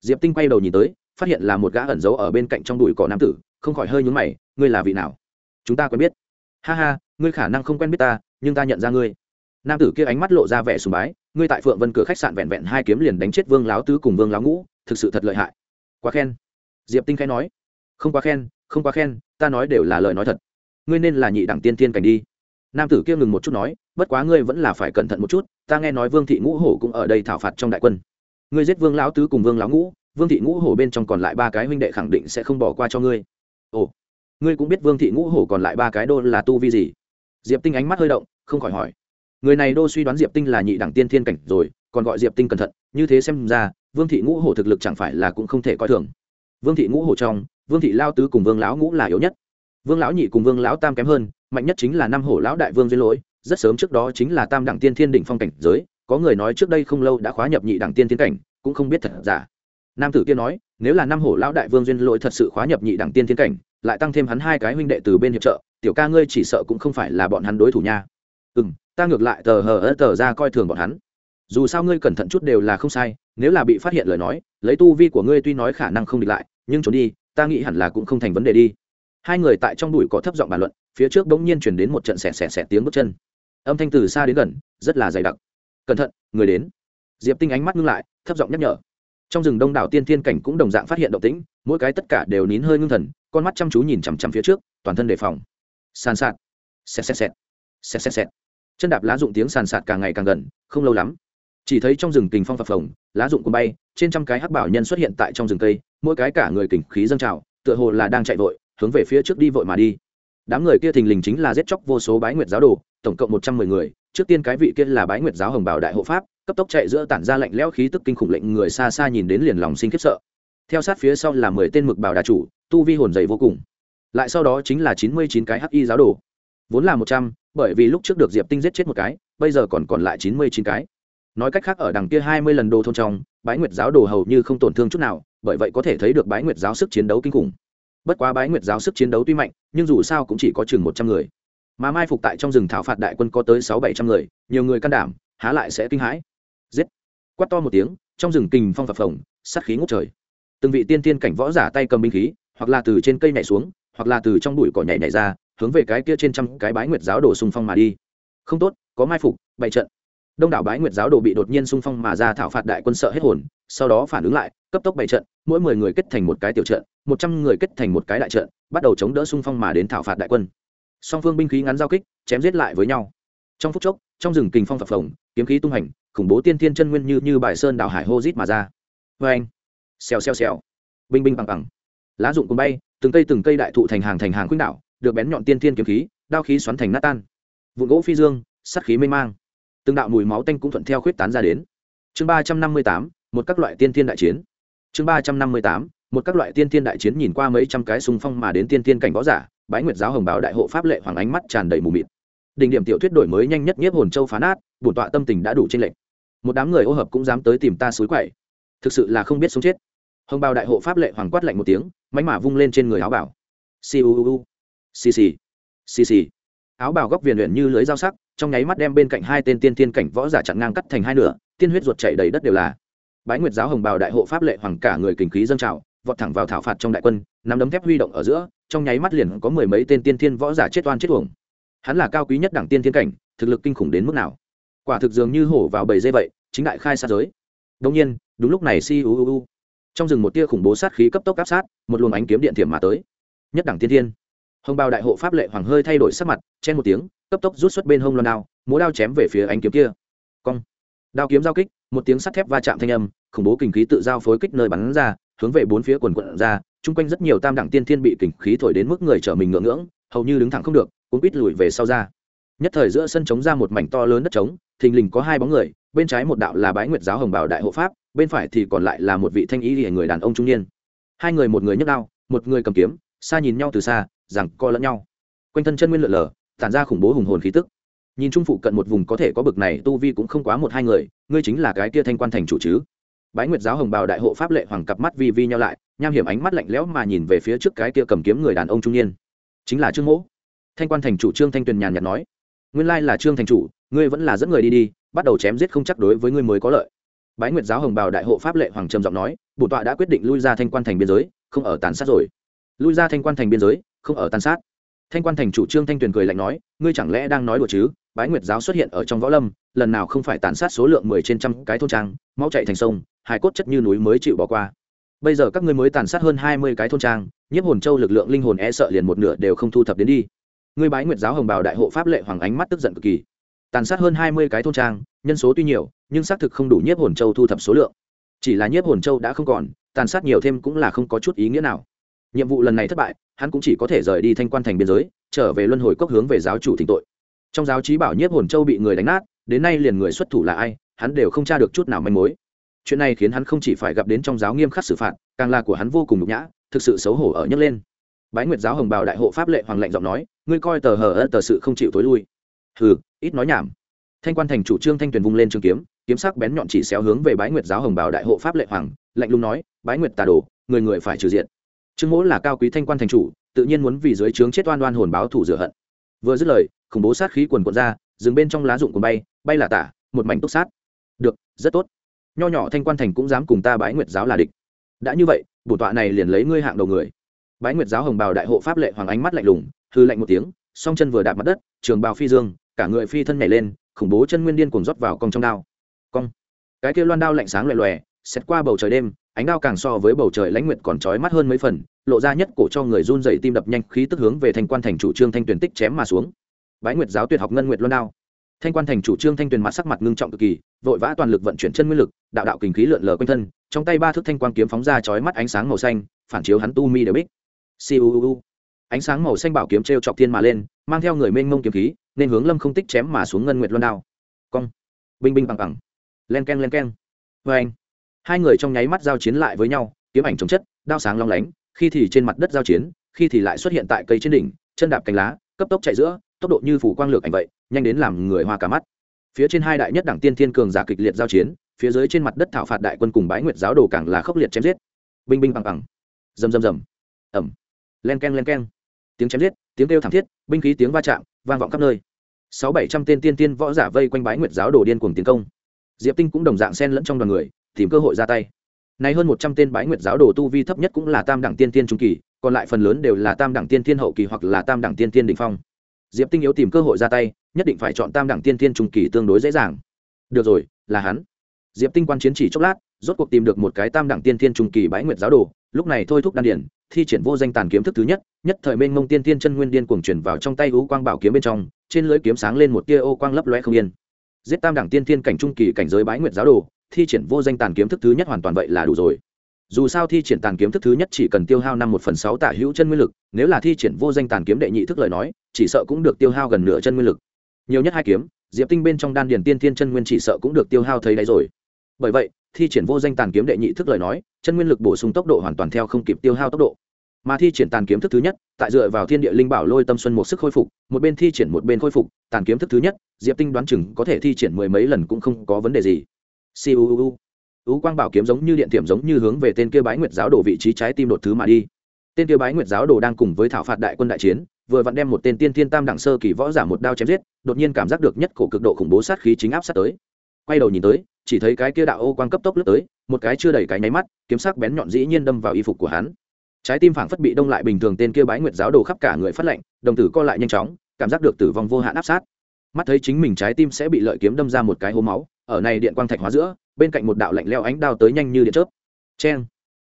Diệp tinh quay đầu nhìn tới, phát hiện là một gã ẩn giấu ở bên cạnh trong đùi cỏ nam tử, không khỏi hơi nhúng mày, ngươi là vị nào? Chúng ta quen biết. Ha ha, ngươi khả năng không quen biết ta, nhưng ta nhận ra ngươi. Nam tử kia ánh mắt lộ ra vẻ sùng bái, ngươi tại phượng vân cửa khách sạn vẹn vẹn hai kiếm liền đánh chết vương láo tứ cùng vương láo ngũ, thực sự thật lợi hại. Quá khen. Diệp tinh khai nói. Không quá khen, không quá khen, ta nói đều là lời nói thật. Ngươi nên là nhị đẳng tiên tiên cảnh đi. Nam tử kia ngừng một chút nói bất quá ngươi vẫn là phải cẩn thận một chút, ta nghe nói vương thị ngũ hổ cũng ở đây thảo phạt trong đại quân. Ngươi giết vương lão tứ cùng vương lão ngũ, vương thị ngũ hổ bên trong còn lại ba cái huynh đệ khẳng định sẽ không bỏ qua cho ngươi. Ồ, ngươi cũng biết vương thị ngũ hổ còn lại ba cái đô là tu vi gì? Diệp tinh ánh mắt hơi động, không khỏi hỏi. Người này đô suy đoán diệp tinh là nhị đẳng tiên thiên cảnh rồi, còn gọi diệp tinh cẩn thận, như thế xem ra, vương thị ngũ hổ thực lực chẳng phải là cũng không thể coi thường. Vương thị ngũ hổ trong, vương thị lao tứ cùng vương lão ngũ là yếu nhất. Vương lão nhị cùng vương lão tam kém hơn, mạnh nhất chính là năm hổ lão đại vương duyên lỗi rất sớm trước đó chính là tam đẳng tiên thiên đỉnh phong cảnh giới, có người nói trước đây không lâu đã khóa nhập nhị đẳng tiên tiến cảnh, cũng không biết thật giả. Nam tử kia nói, nếu là năm hổ lão đại vương duyên lỗi thật sự khóa nhập nhị đẳng tiên tiến cảnh, lại tăng thêm hắn hai cái huynh đệ từ bên hiệp trợ, tiểu ca ngươi chỉ sợ cũng không phải là bọn hắn đối thủ nha. Ừ m ta ngược lại tờ hờ ớt tờ ra coi thường bọn hắn. Dù sao ngươi cẩn thận chút đều là không sai, nếu là bị phát hiện lời nói, lấy tu vi của ngươi tuy nói khả năng không địch lại, nhưng trốn đi, ta nghĩ hẳn là cũng không thành vấn đề đi. Hai người tại trong đùi có thấp giọng bàn luận, phía trước bỗng nhiên chuyển đến một trận xẻ xẻ xẻ tiếng bước chân âm thanh từ xa đến gần, rất là dày đặc. Cẩn thận, người đến. Diệp tinh ánh mắt ngưng lại, thấp giọng nhắc nhở. Trong rừng đông đảo tiên thiên cảnh cũng đồng dạng phát hiện động tĩnh, mỗi cái tất cả đều nín hơi ngưng thần, con mắt chăm chú nhìn chằm chằm phía trước, toàn thân đề phòng. Sàn sạt. Xẹt xẹt xẹt. Xẹt xẹt xẹt. Chân đạp lá dụng tiếng sàn sạt càng ngày càng gần, không lâu lắm. Chỉ thấy trong rừng kình phong phập phồng, lá dụng cuốn bay, trên trăm cái hắc bảo nhân xuất hiện tại trong rừng cây, mỗi cái cả người kình khí dâng trào, tựa hồ là đang chạy vội, hướng về phía trước đi vội mà đi đám người kia thình lình chính là giết chóc vô số bái nguyệt giáo đồ, tổng cộng một trăm mười người. Trước tiên cái vị kia là bái nguyệt giáo hồng bảo đại hộ pháp, cấp tốc chạy giữa tản ra lạnh lẽo khí tức kinh khủng lệnh người xa xa nhìn đến liền lòng sinh khiếp sợ. Theo sát phía sau là mười tên mực bảo đà chủ, tu vi hồn dày vô cùng. Lại sau đó chính là chín mươi chín cái hắc y giáo đồ. Vốn là một trăm, bởi vì lúc trước được diệp tinh giết chết một cái, bây giờ còn còn lại chín mươi chín cái. Nói cách khác ở đằng kia hai mươi lần đồ thôn trong, bái nguyệt giáo đồ hầu như không tổn thương chút nào, bởi vậy có thể thấy được bái nguyệt giáo sức chiến đấu kinh khủng bất quá bái nguyệt giáo sức chiến đấu tuy mạnh, nhưng dù sao cũng chỉ có chừng một trăm người. Mà mai phục tại trong rừng thảo phạt đại quân có tới sáu bảy trăm người, nhiều người can đảm, há lại sẽ kinh hãi. Giết! Quát to một tiếng, trong rừng kình phong phập phồng, sát khí ngút trời. Từng vị tiên tiên cảnh võ giả tay cầm binh khí, hoặc là từ trên cây nhảy xuống, hoặc là từ trong bụi cỏ nhảy nhảy ra, hướng về cái kia trên trăm cái bái nguyệt giáo đổ xung phong mà đi. Không tốt, có mai phục, bày trận đông đảo bái nguyệt giáo đồ bị đột nhiên xung phong mà ra thảo phạt đại quân sợ hết hồn, sau đó phản ứng lại, cấp tốc bày trận, mỗi mười người kết thành một cái tiểu trận, một trăm người kết thành một cái đại trận, bắt đầu chống đỡ xung phong mà đến thảo phạt đại quân. Song phương binh khí ngắn giao kích, chém giết lại với nhau. Trong phút chốc, trong rừng kình phong phập phồng, kiếm khí tung hành, khủng bố tiên thiên chân nguyên như như bài sơn đảo hải hô rít mà ra. Vê anh. Xèo xèo xèo. Binh binh bằng bằng. Lá rụng cùng bay, từng cây từng cây đại thụ thành hàng thành hàng khuynh đảo, được bén nhọn tiên thiên kiếm khí, đao khí xoắn thành nát tan. Vụn gỗ phi dương, sắt khí mê mang từng đạo mùi máu tanh cũng thuận theo khuyết tán ra đến. Chương ba trăm năm mươi tám, một các loại tiên thiên đại chiến. Chương ba trăm năm mươi tám, một các loại tiên thiên đại chiến nhìn qua mấy trăm cái xung phong mà đến tiên thiên cảnh võ giả, bái nguyệt giáo hồng bảo đại hộ pháp lệ hoàng ánh mắt tràn đầy mù mịt. Đỉnh điểm tiểu thuyết đổi mới nhanh nhất nhiếp hồn châu phá nát, bổn tọa tâm tình đã đủ trên lệnh một đám người ô hợp cũng dám tới tìm ta suối quậy. Thực sự là không biết sống chết. Hồng bào đại hộ pháp lệ hoàng quát lạnh một tiếng, mánh mả vung lên trên người áo bảo siu xì xì. Xì xì. Áo bảo góc viền luyện như lưới dao sắc trong nháy mắt đem bên cạnh hai tên tiên tiên cảnh võ giả chặn ngang cắt thành hai nửa, tiên huyết ruột chảy đầy đất đều là. Bái nguyệt giáo hồng bào đại hộ pháp lệ hoàng cả người kình khí dâng trào, vọt thẳng vào thảo phạt trong đại quân, nắm đấm thép huy động ở giữa, trong nháy mắt liền có mười mấy tên tiên tiên võ giả chết oan chết uổng. Hắn là cao quý nhất đẳng tiên tiên cảnh, thực lực kinh khủng đến mức nào? Quả thực dường như hổ vào bầy dây vậy, chính đại khai sát giới. Đông nhiên, đúng lúc này si u u trong rừng một tia khủng bố sát khí cấp tốc áp sát, một luồng ánh kiếm điện thiểm mà tới. Nhất đẳng tiên tiên hồng bào đại hộ pháp lệ hoàng hơi thay đổi sắc mặt, chen một tiếng cấp tốc rút xuất bên hông loan đao, múa đao chém về phía ánh kiếm kia. Cong. Đao kiếm giao kích, một tiếng sắt thép va chạm thanh âm, khủng bố kinh khí tự giao phối kích nơi bắn ra, hướng về bốn phía quần quận ra, chung quanh rất nhiều tam đẳng tiên thiên bị kinh khí thổi đến mức người trở mình ngưỡng ngưỡng, hầu như đứng thẳng không được cũng quýt lùi về sau ra. Nhất thời giữa sân trống ra một mảnh to lớn đất trống, thình lình có hai bóng người, bên trái một đạo là bái nguyệt giáo hồng bảo đại hộ pháp, bên phải thì còn lại là một vị thanh ý người đàn ông trung niên. Hai người một người nhấc đao, một người cầm kiếm, xa nhìn nhau từ xa, rằng co lẫn nhau. Quanh thân chân nguyên lượn lờ tản ra khủng bố hùng hồn khí tức. Nhìn trung phụ cận một vùng có thể có bực này, tu vi cũng không quá một hai người, ngươi chính là cái kia thanh quan thành chủ chứ? Bái nguyệt giáo hồng bào đại hộ pháp lệ hoàng cặp mắt vi vi nhau lại, nham hiểm ánh mắt lạnh lẽo mà nhìn về phía trước cái kia cầm kiếm người đàn ông trung niên. Chính là trương mỗ. Thanh quan thành chủ trương thanh tuyền nhàn nhạt nói, nguyên lai là trương thành chủ, ngươi vẫn là dẫn người đi đi, bắt đầu chém giết không chắc đối với ngươi mới có lợi. Bái nguyệt giáo hồng bào đại hộ pháp lệ hoàng trầm giọng nói, bổn tọa đã quyết định lui ra thanh quan thành biên giới, không ở tàn sát rồi. Lui ra thanh quan thành biên giới, không ở tàn sát thanh quan thành chủ trương thanh tuyền cười lạnh nói, ngươi chẳng lẽ đang nói đùa chứ? Bái nguyệt giáo xuất hiện ở trong võ lâm, lần nào không phải tàn sát số lượng mười trên trăm cái thôn trang, mau chạy thành sông hải cốt chất như núi mới chịu bỏ qua. Bây giờ các ngươi mới tàn sát hơn hai mươi cái thôn trang, nhiếp hồn châu lực lượng linh hồn e sợ liền một nửa đều không thu thập đến đi. Ngươi bái nguyệt giáo hồng bào đại hộ pháp lệ hoàng ánh mắt tức giận cực kỳ. Tàn sát hơn hai mươi cái thôn trang, nhân số tuy nhiều, nhưng xác thực không đủ nhiếp hồn châu thu thập số lượng. Chỉ là nhiếp hồn châu đã không còn, tàn sát nhiều thêm cũng là không có chút ý nghĩa nào. Nhiệm vụ lần này thất bại hắn cũng chỉ có thể rời đi thanh quan thành biên giới, trở về luân hồi cốc hướng về giáo chủ thỉnh tội. Trong giáo trí bảo nhiếp hồn châu bị người đánh nát, đến nay liền người xuất thủ là ai, hắn đều không tra được chút nào manh mối. Chuyện này khiến hắn không chỉ phải gặp đến trong giáo nghiêm khắc xử phạt, càng là của hắn vô cùng nhục nhã, thực sự xấu hổ ở nhấc lên. Bái nguyệt giáo hồng bào đại hộ pháp lệ hoàng lệnh giọng nói, ngươi coi tờ hờ tờ sự không chịu tối lui. Hừ, ít nói nhảm. Thanh quan thành chủ trương thanh tuyền vung lên trường kiếm kiếm sắc bén nhọn chỉ xéo hướng về bái nguyệt giáo hồng bào đại hộ pháp lệ hoàng, lạnh lùng nói, bái nguyệt tà đồ, người người phải trừ diện trương mỗ là cao quý thanh quan thành chủ, tự nhiên muốn vì dưới trướng chết oan oan hồn báo thủ rửa hận. Vừa dứt lời, khủng bố sát khí quần quận ra, dừng bên trong lá dụng của bay bay là tả, một mảnh túc sát. Được, rất tốt. Nho nhỏ thanh quan thành cũng dám cùng ta bái nguyệt giáo là địch. Đã như vậy bổn tọa này liền lấy ngươi hạng đầu người. Bái nguyệt giáo hồng bào đại hộ pháp lệ hoàng ánh mắt lạnh lùng, hư lạnh một tiếng, song chân vừa đạp mặt đất, trường bào phi dương, cả người phi thân nhảy lên, khủng bố chân nguyên điên cuồng rót vào cong trong đao. Cong. Cái kia loan đao lạnh sáng loè loè xét qua bầu trời đêm ánh đao càng so với bầu trời lãnh nguyệt còn trói mắt hơn mấy phần, lộ ra nhất cổ cho người run dày tim đập nhanh khí tức hướng về thanh quan thành chủ trương thanh tuyển tích chém mà xuống. Bái nguyệt giáo tuyệt học ngân nguyệt luân đao. Thanh quan thành chủ trương thanh tuyền mặt sắc mặt ngưng trọng cực kỳ, vội vã toàn lực vận chuyển chân nguyên lực, đạo đạo kình khí lượn lờ quanh thân, trong tay ba thước thanh quan kiếm phóng ra chói mắt ánh sáng màu xanh, phản chiếu hắn tu mi đều bích. Siêu ánh sáng màu xanh bảo kiếm t r e o chọc thiên mà lên, mang theo người mênh mông kiếm khí, nên hướng lâm không tích chém mà xuống ngân nguyệt luân đao. Cong. Binh binh bằng bằng. Len k e n len k e n vê vâng anh hai người trong nháy mắt giao chiến lại với nhau, kiếm ảnh chống chất, đao sáng long lánh, khi thì trên mặt đất giao chiến, khi thì lại xuất hiện tại cây trên đỉnh, chân đạp cánh lá, cấp tốc chạy giữa, tốc độ như phủ quang lược ảnh vậy, nhanh đến làm người hoa cả mắt. Phía trên hai đại nhất đảng tiên thiên cường giả kịch liệt giao chiến, phía dưới trên mặt đất thảo phạt đại quân cùng bái nguyệt giáo đồ càng là khốc liệt chém giết. Binh binh bằng bằng. Rầm rầm rầm. Ẩm len keng len keng. Tiếng chém giết, tiếng kêu thảm thiết, binh khí tiếng va chạm, vang vọng khắp nơi. Sáu bảy trăm tên tiên tiên võ giả vây quanh bái nguyệt giáo đồ điên cuồng tiến công. Diệp tinh cũng đồng dạng xen lẫn trong đoàn người tìm cơ hội ra tay. Nay hơn một trăm tên bái nguyệt giáo đồ tu vi thấp nhất cũng là tam đẳng tiên tiên trung kỳ, còn lại phần lớn đều là tam đẳng tiên tiên hậu kỳ hoặc là tam đẳng tiên tiên đỉnh phong. Diệp tinh yếu tìm cơ hội ra tay, nhất định phải chọn tam đẳng tiên tiên trung kỳ tương đối dễ dàng. Được rồi, là hắn. Diệp tinh quan chiến chỉ chốc lát, rốt cuộc tìm được một cái tam đẳng tiên tiên trung kỳ bái nguyệt giáo đồ, lúc này thôi thúc đan điển, thi triển vô danh tàn kiếm thức thứ nhất nhất thời mênh mông tiên tiên chân nguyên điên cuồng chuyển vào trong tay ú quang bảo kiếm bên trong, trên lưỡi kiếm sáng lên một tia ô quang lấp loe không yên. Giết tam đẳng tiên tiên cảnh trung kỳ cảnh giới bái nguyệt giáo đồ thi triển vô danh tàn kiếm thức thứ nhất hoàn toàn vậy là đủ rồi. Dù sao thi triển tàn kiếm thức thứ nhất chỉ cần tiêu hao năm một phần sáu tả hữu chân nguyên lực, nếu là thi triển vô danh tàn kiếm đệ nhị thức lời nói, chỉ sợ cũng được tiêu hao gần nửa chân nguyên lực. Nhiều nhất hai kiếm, diệp tinh bên trong đan điền tiên thiên chân nguyên chỉ sợ cũng được tiêu hao thấy đấy rồi. Bởi vậy, thi triển vô danh tàn kiếm đệ nhị thức lời nói, chân nguyên lực bổ sung tốc độ hoàn toàn theo không kịp tiêu hao tốc độ. Mà thi triển tàn kiếm thức thứ nhất, tại dựa vào thiên địa linh bảo lôi tâm xuân một sức khôi phục, một bên thi triển một bên khôi phục, tàn kiếm thức thứ nhất, diệp tinh đoán chừng có thể thi triển mười mấy lần cũng không có vấn đề gì siêu u quang bảo kiếm giống như điện tiệm giống như hướng về tên kia bái nguyệt giáo đồ vị trí trái tim đột thứ mà đi. Tên kia bái nguyệt giáo đồ đang cùng với thảo phạt đại quân đại chiến, vừa vặn đem một tên tiên thiên tam đẳng sơ kỳ võ giả một đao chém giết, đột nhiên cảm giác được nhất cổ cực độ khủng bố sát khí chính áp sát tới. Quay đầu nhìn tới, chỉ thấy cái kia đạo ô quang cấp tốc lướt tới, một cái chưa đầy cái nháy mắt, kiếm sắc bén nhọn dĩ nhiên đâm vào y phục của hắn. Trái tim phảng phất bị đông lại bình thường tên kia bái nguyệt giáo đồ khắp cả người phát lạnh, đồng tử co lại nhanh chóng, cảm giác được tử vong vô hạn áp sát mắt thấy chính mình trái tim sẽ bị lợi kiếm đâm ra một cái hố máu, ở này điện quang thạch hóa giữa, bên cạnh một đạo lạnh leo ánh đao tới nhanh như điện chớp. Cheng!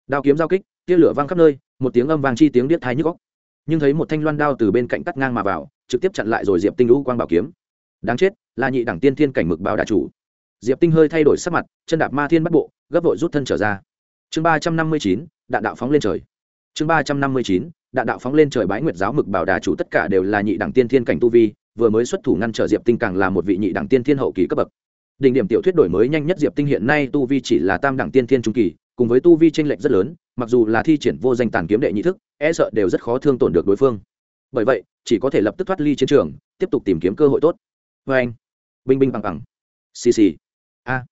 Đao kiếm giao kích, tia lửa vang khắp nơi, một tiếng âm vang chi tiếng điếc thai nhức góc nhưng thấy một thanh loan đao từ bên cạnh cắt ngang mà vào, trực tiếp chặn lại rồi diệp tinh lũ quang bảo kiếm. Đáng chết, là nhị đẳng tiên thiên cảnh mực bảo đà chủ. Diệp tinh hơi thay đổi sắc mặt, chân đạp ma thiên bắt bộ, gấp vội rút thân trở ra. Chương ba trăm năm mươi chín, đạn đạo phóng lên trời. Chương ba trăm năm mươi chín, đạn đạo phóng lên trời bái nguyệt giáo mực bảo đà chủ, tất cả đều là nhị đẳng tiên thiên cảnh tu vi vừa mới xuất thủ ngăn trở diệp tinh càng là một vị nhị đẳng tiên thiên hậu kỳ cấp bậc. Đỉnh điểm tiểu thuyết đổi mới nhanh nhất diệp tinh hiện nay tu vi chỉ là tam đẳng tiên thiên trung kỳ, cùng với tu vi tranh lệch rất lớn, mặc dù là thi triển vô danh tàn kiếm đệ nhị thức e sợ đều rất khó thương tổn được đối phương. Bởi vậy, chỉ có thể lập tức thoát ly chiến trường, tiếp tục tìm kiếm cơ hội tốt. Vê anh, binh binh bằng bằng. Xì xì. A.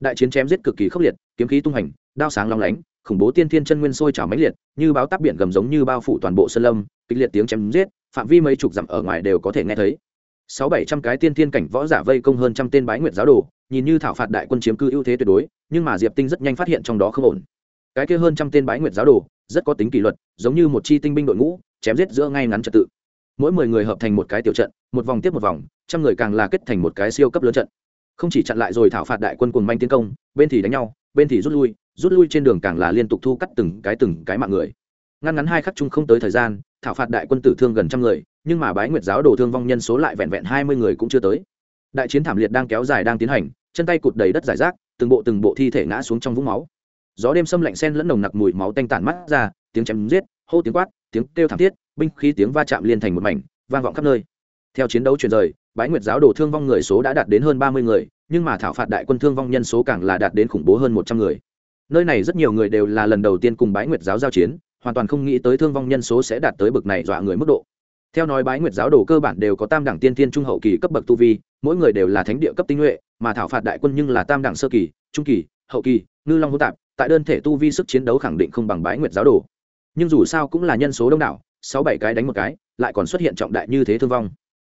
Đại chiến chém giết cực kỳ khốc liệt, kiếm khí tung hành, đao sáng long lánh, khủng bố tiên thiên chân nguyên sôi trào mãnh liệt, như báo táp biển gầm giống như bao phủ toàn bộ sơn lâm, kịch liệt tiếng chém giết, phạm vi mấy chục dặm ở ngoài đều có thể nghe thấy sáu bảy trăm cái tiên thiên cảnh võ giả vây công hơn trăm tên bái nguyệt giáo đồ, nhìn như thảo phạt đại quân chiếm cư ưu thế tuyệt đối, nhưng mà diệp tinh rất nhanh phát hiện trong đó không ổn. Cái kia hơn trăm tên bái nguyệt giáo đồ, rất có tính kỷ luật, giống như một chi tinh binh đội ngũ, chém giết giữa ngay ngắn trật tự. Mỗi mười người hợp thành một cái tiểu trận, một vòng tiếp một vòng, trăm người càng là kết thành một cái siêu cấp lớn trận. Không chỉ chặn lại rồi thảo phạt đại quân cùng manh tiến công, bên thì đánh nhau, bên thì rút lui rút lui trên đường càng là liên tục thu cắt từng cái từng cái mạng người. Ngăn ngắn hai khắc chung không tới thời gian, thảo phạt đại quân tử thương gần trăm người nhưng mà bái nguyệt giáo đồ thương vong nhân số lại vẹn vẹn hai mươi người cũng chưa tới. Đại chiến thảm liệt đang kéo dài đang tiến hành, chân tay cụt đầy đất giải rác, từng bộ từng bộ thi thể ngã xuống trong vũng máu. Gió đêm xâm lạnh sen lẫn nồng nặc mùi máu tanh tản mắt ra, tiếng chém giết, hô tiếng quát, tiếng kêu thảm thiết, binh khí tiếng va chạm liên thành một mảnh, vang vọng khắp nơi. Theo chiến đấu chuyển rời, bái nguyệt giáo đồ thương vong người số đã đạt đến hơn ba mươi người, nhưng mà thảo phạt đại quân thương vong nhân số càng là đạt đến khủng bố hơn một trăm người. Nơi này rất nhiều người đều là lần đầu tiên cùng bái nguyệt giáo giao chiến, hoàn toàn không nghĩ tới thương vong nhân số sẽ đạt tới bực này dọa người mức độ theo nói bái nguyệt giáo đồ cơ bản đều có tam đẳng tiên tiên trung hậu kỳ cấp bậc tu vi, mỗi người đều là thánh địa cấp tinh nhuệ, mà thảo phạt đại quân nhưng là tam đẳng sơ kỳ, trung kỳ, hậu kỳ, ngư long hỗn tạp, tại đơn thể tu vi sức chiến đấu khẳng định không bằng bái nguyệt giáo đồ. Nhưng dù sao cũng là nhân số đông đảo, sáu bảy cái đánh một cái, lại còn xuất hiện trọng đại như thế thương vong.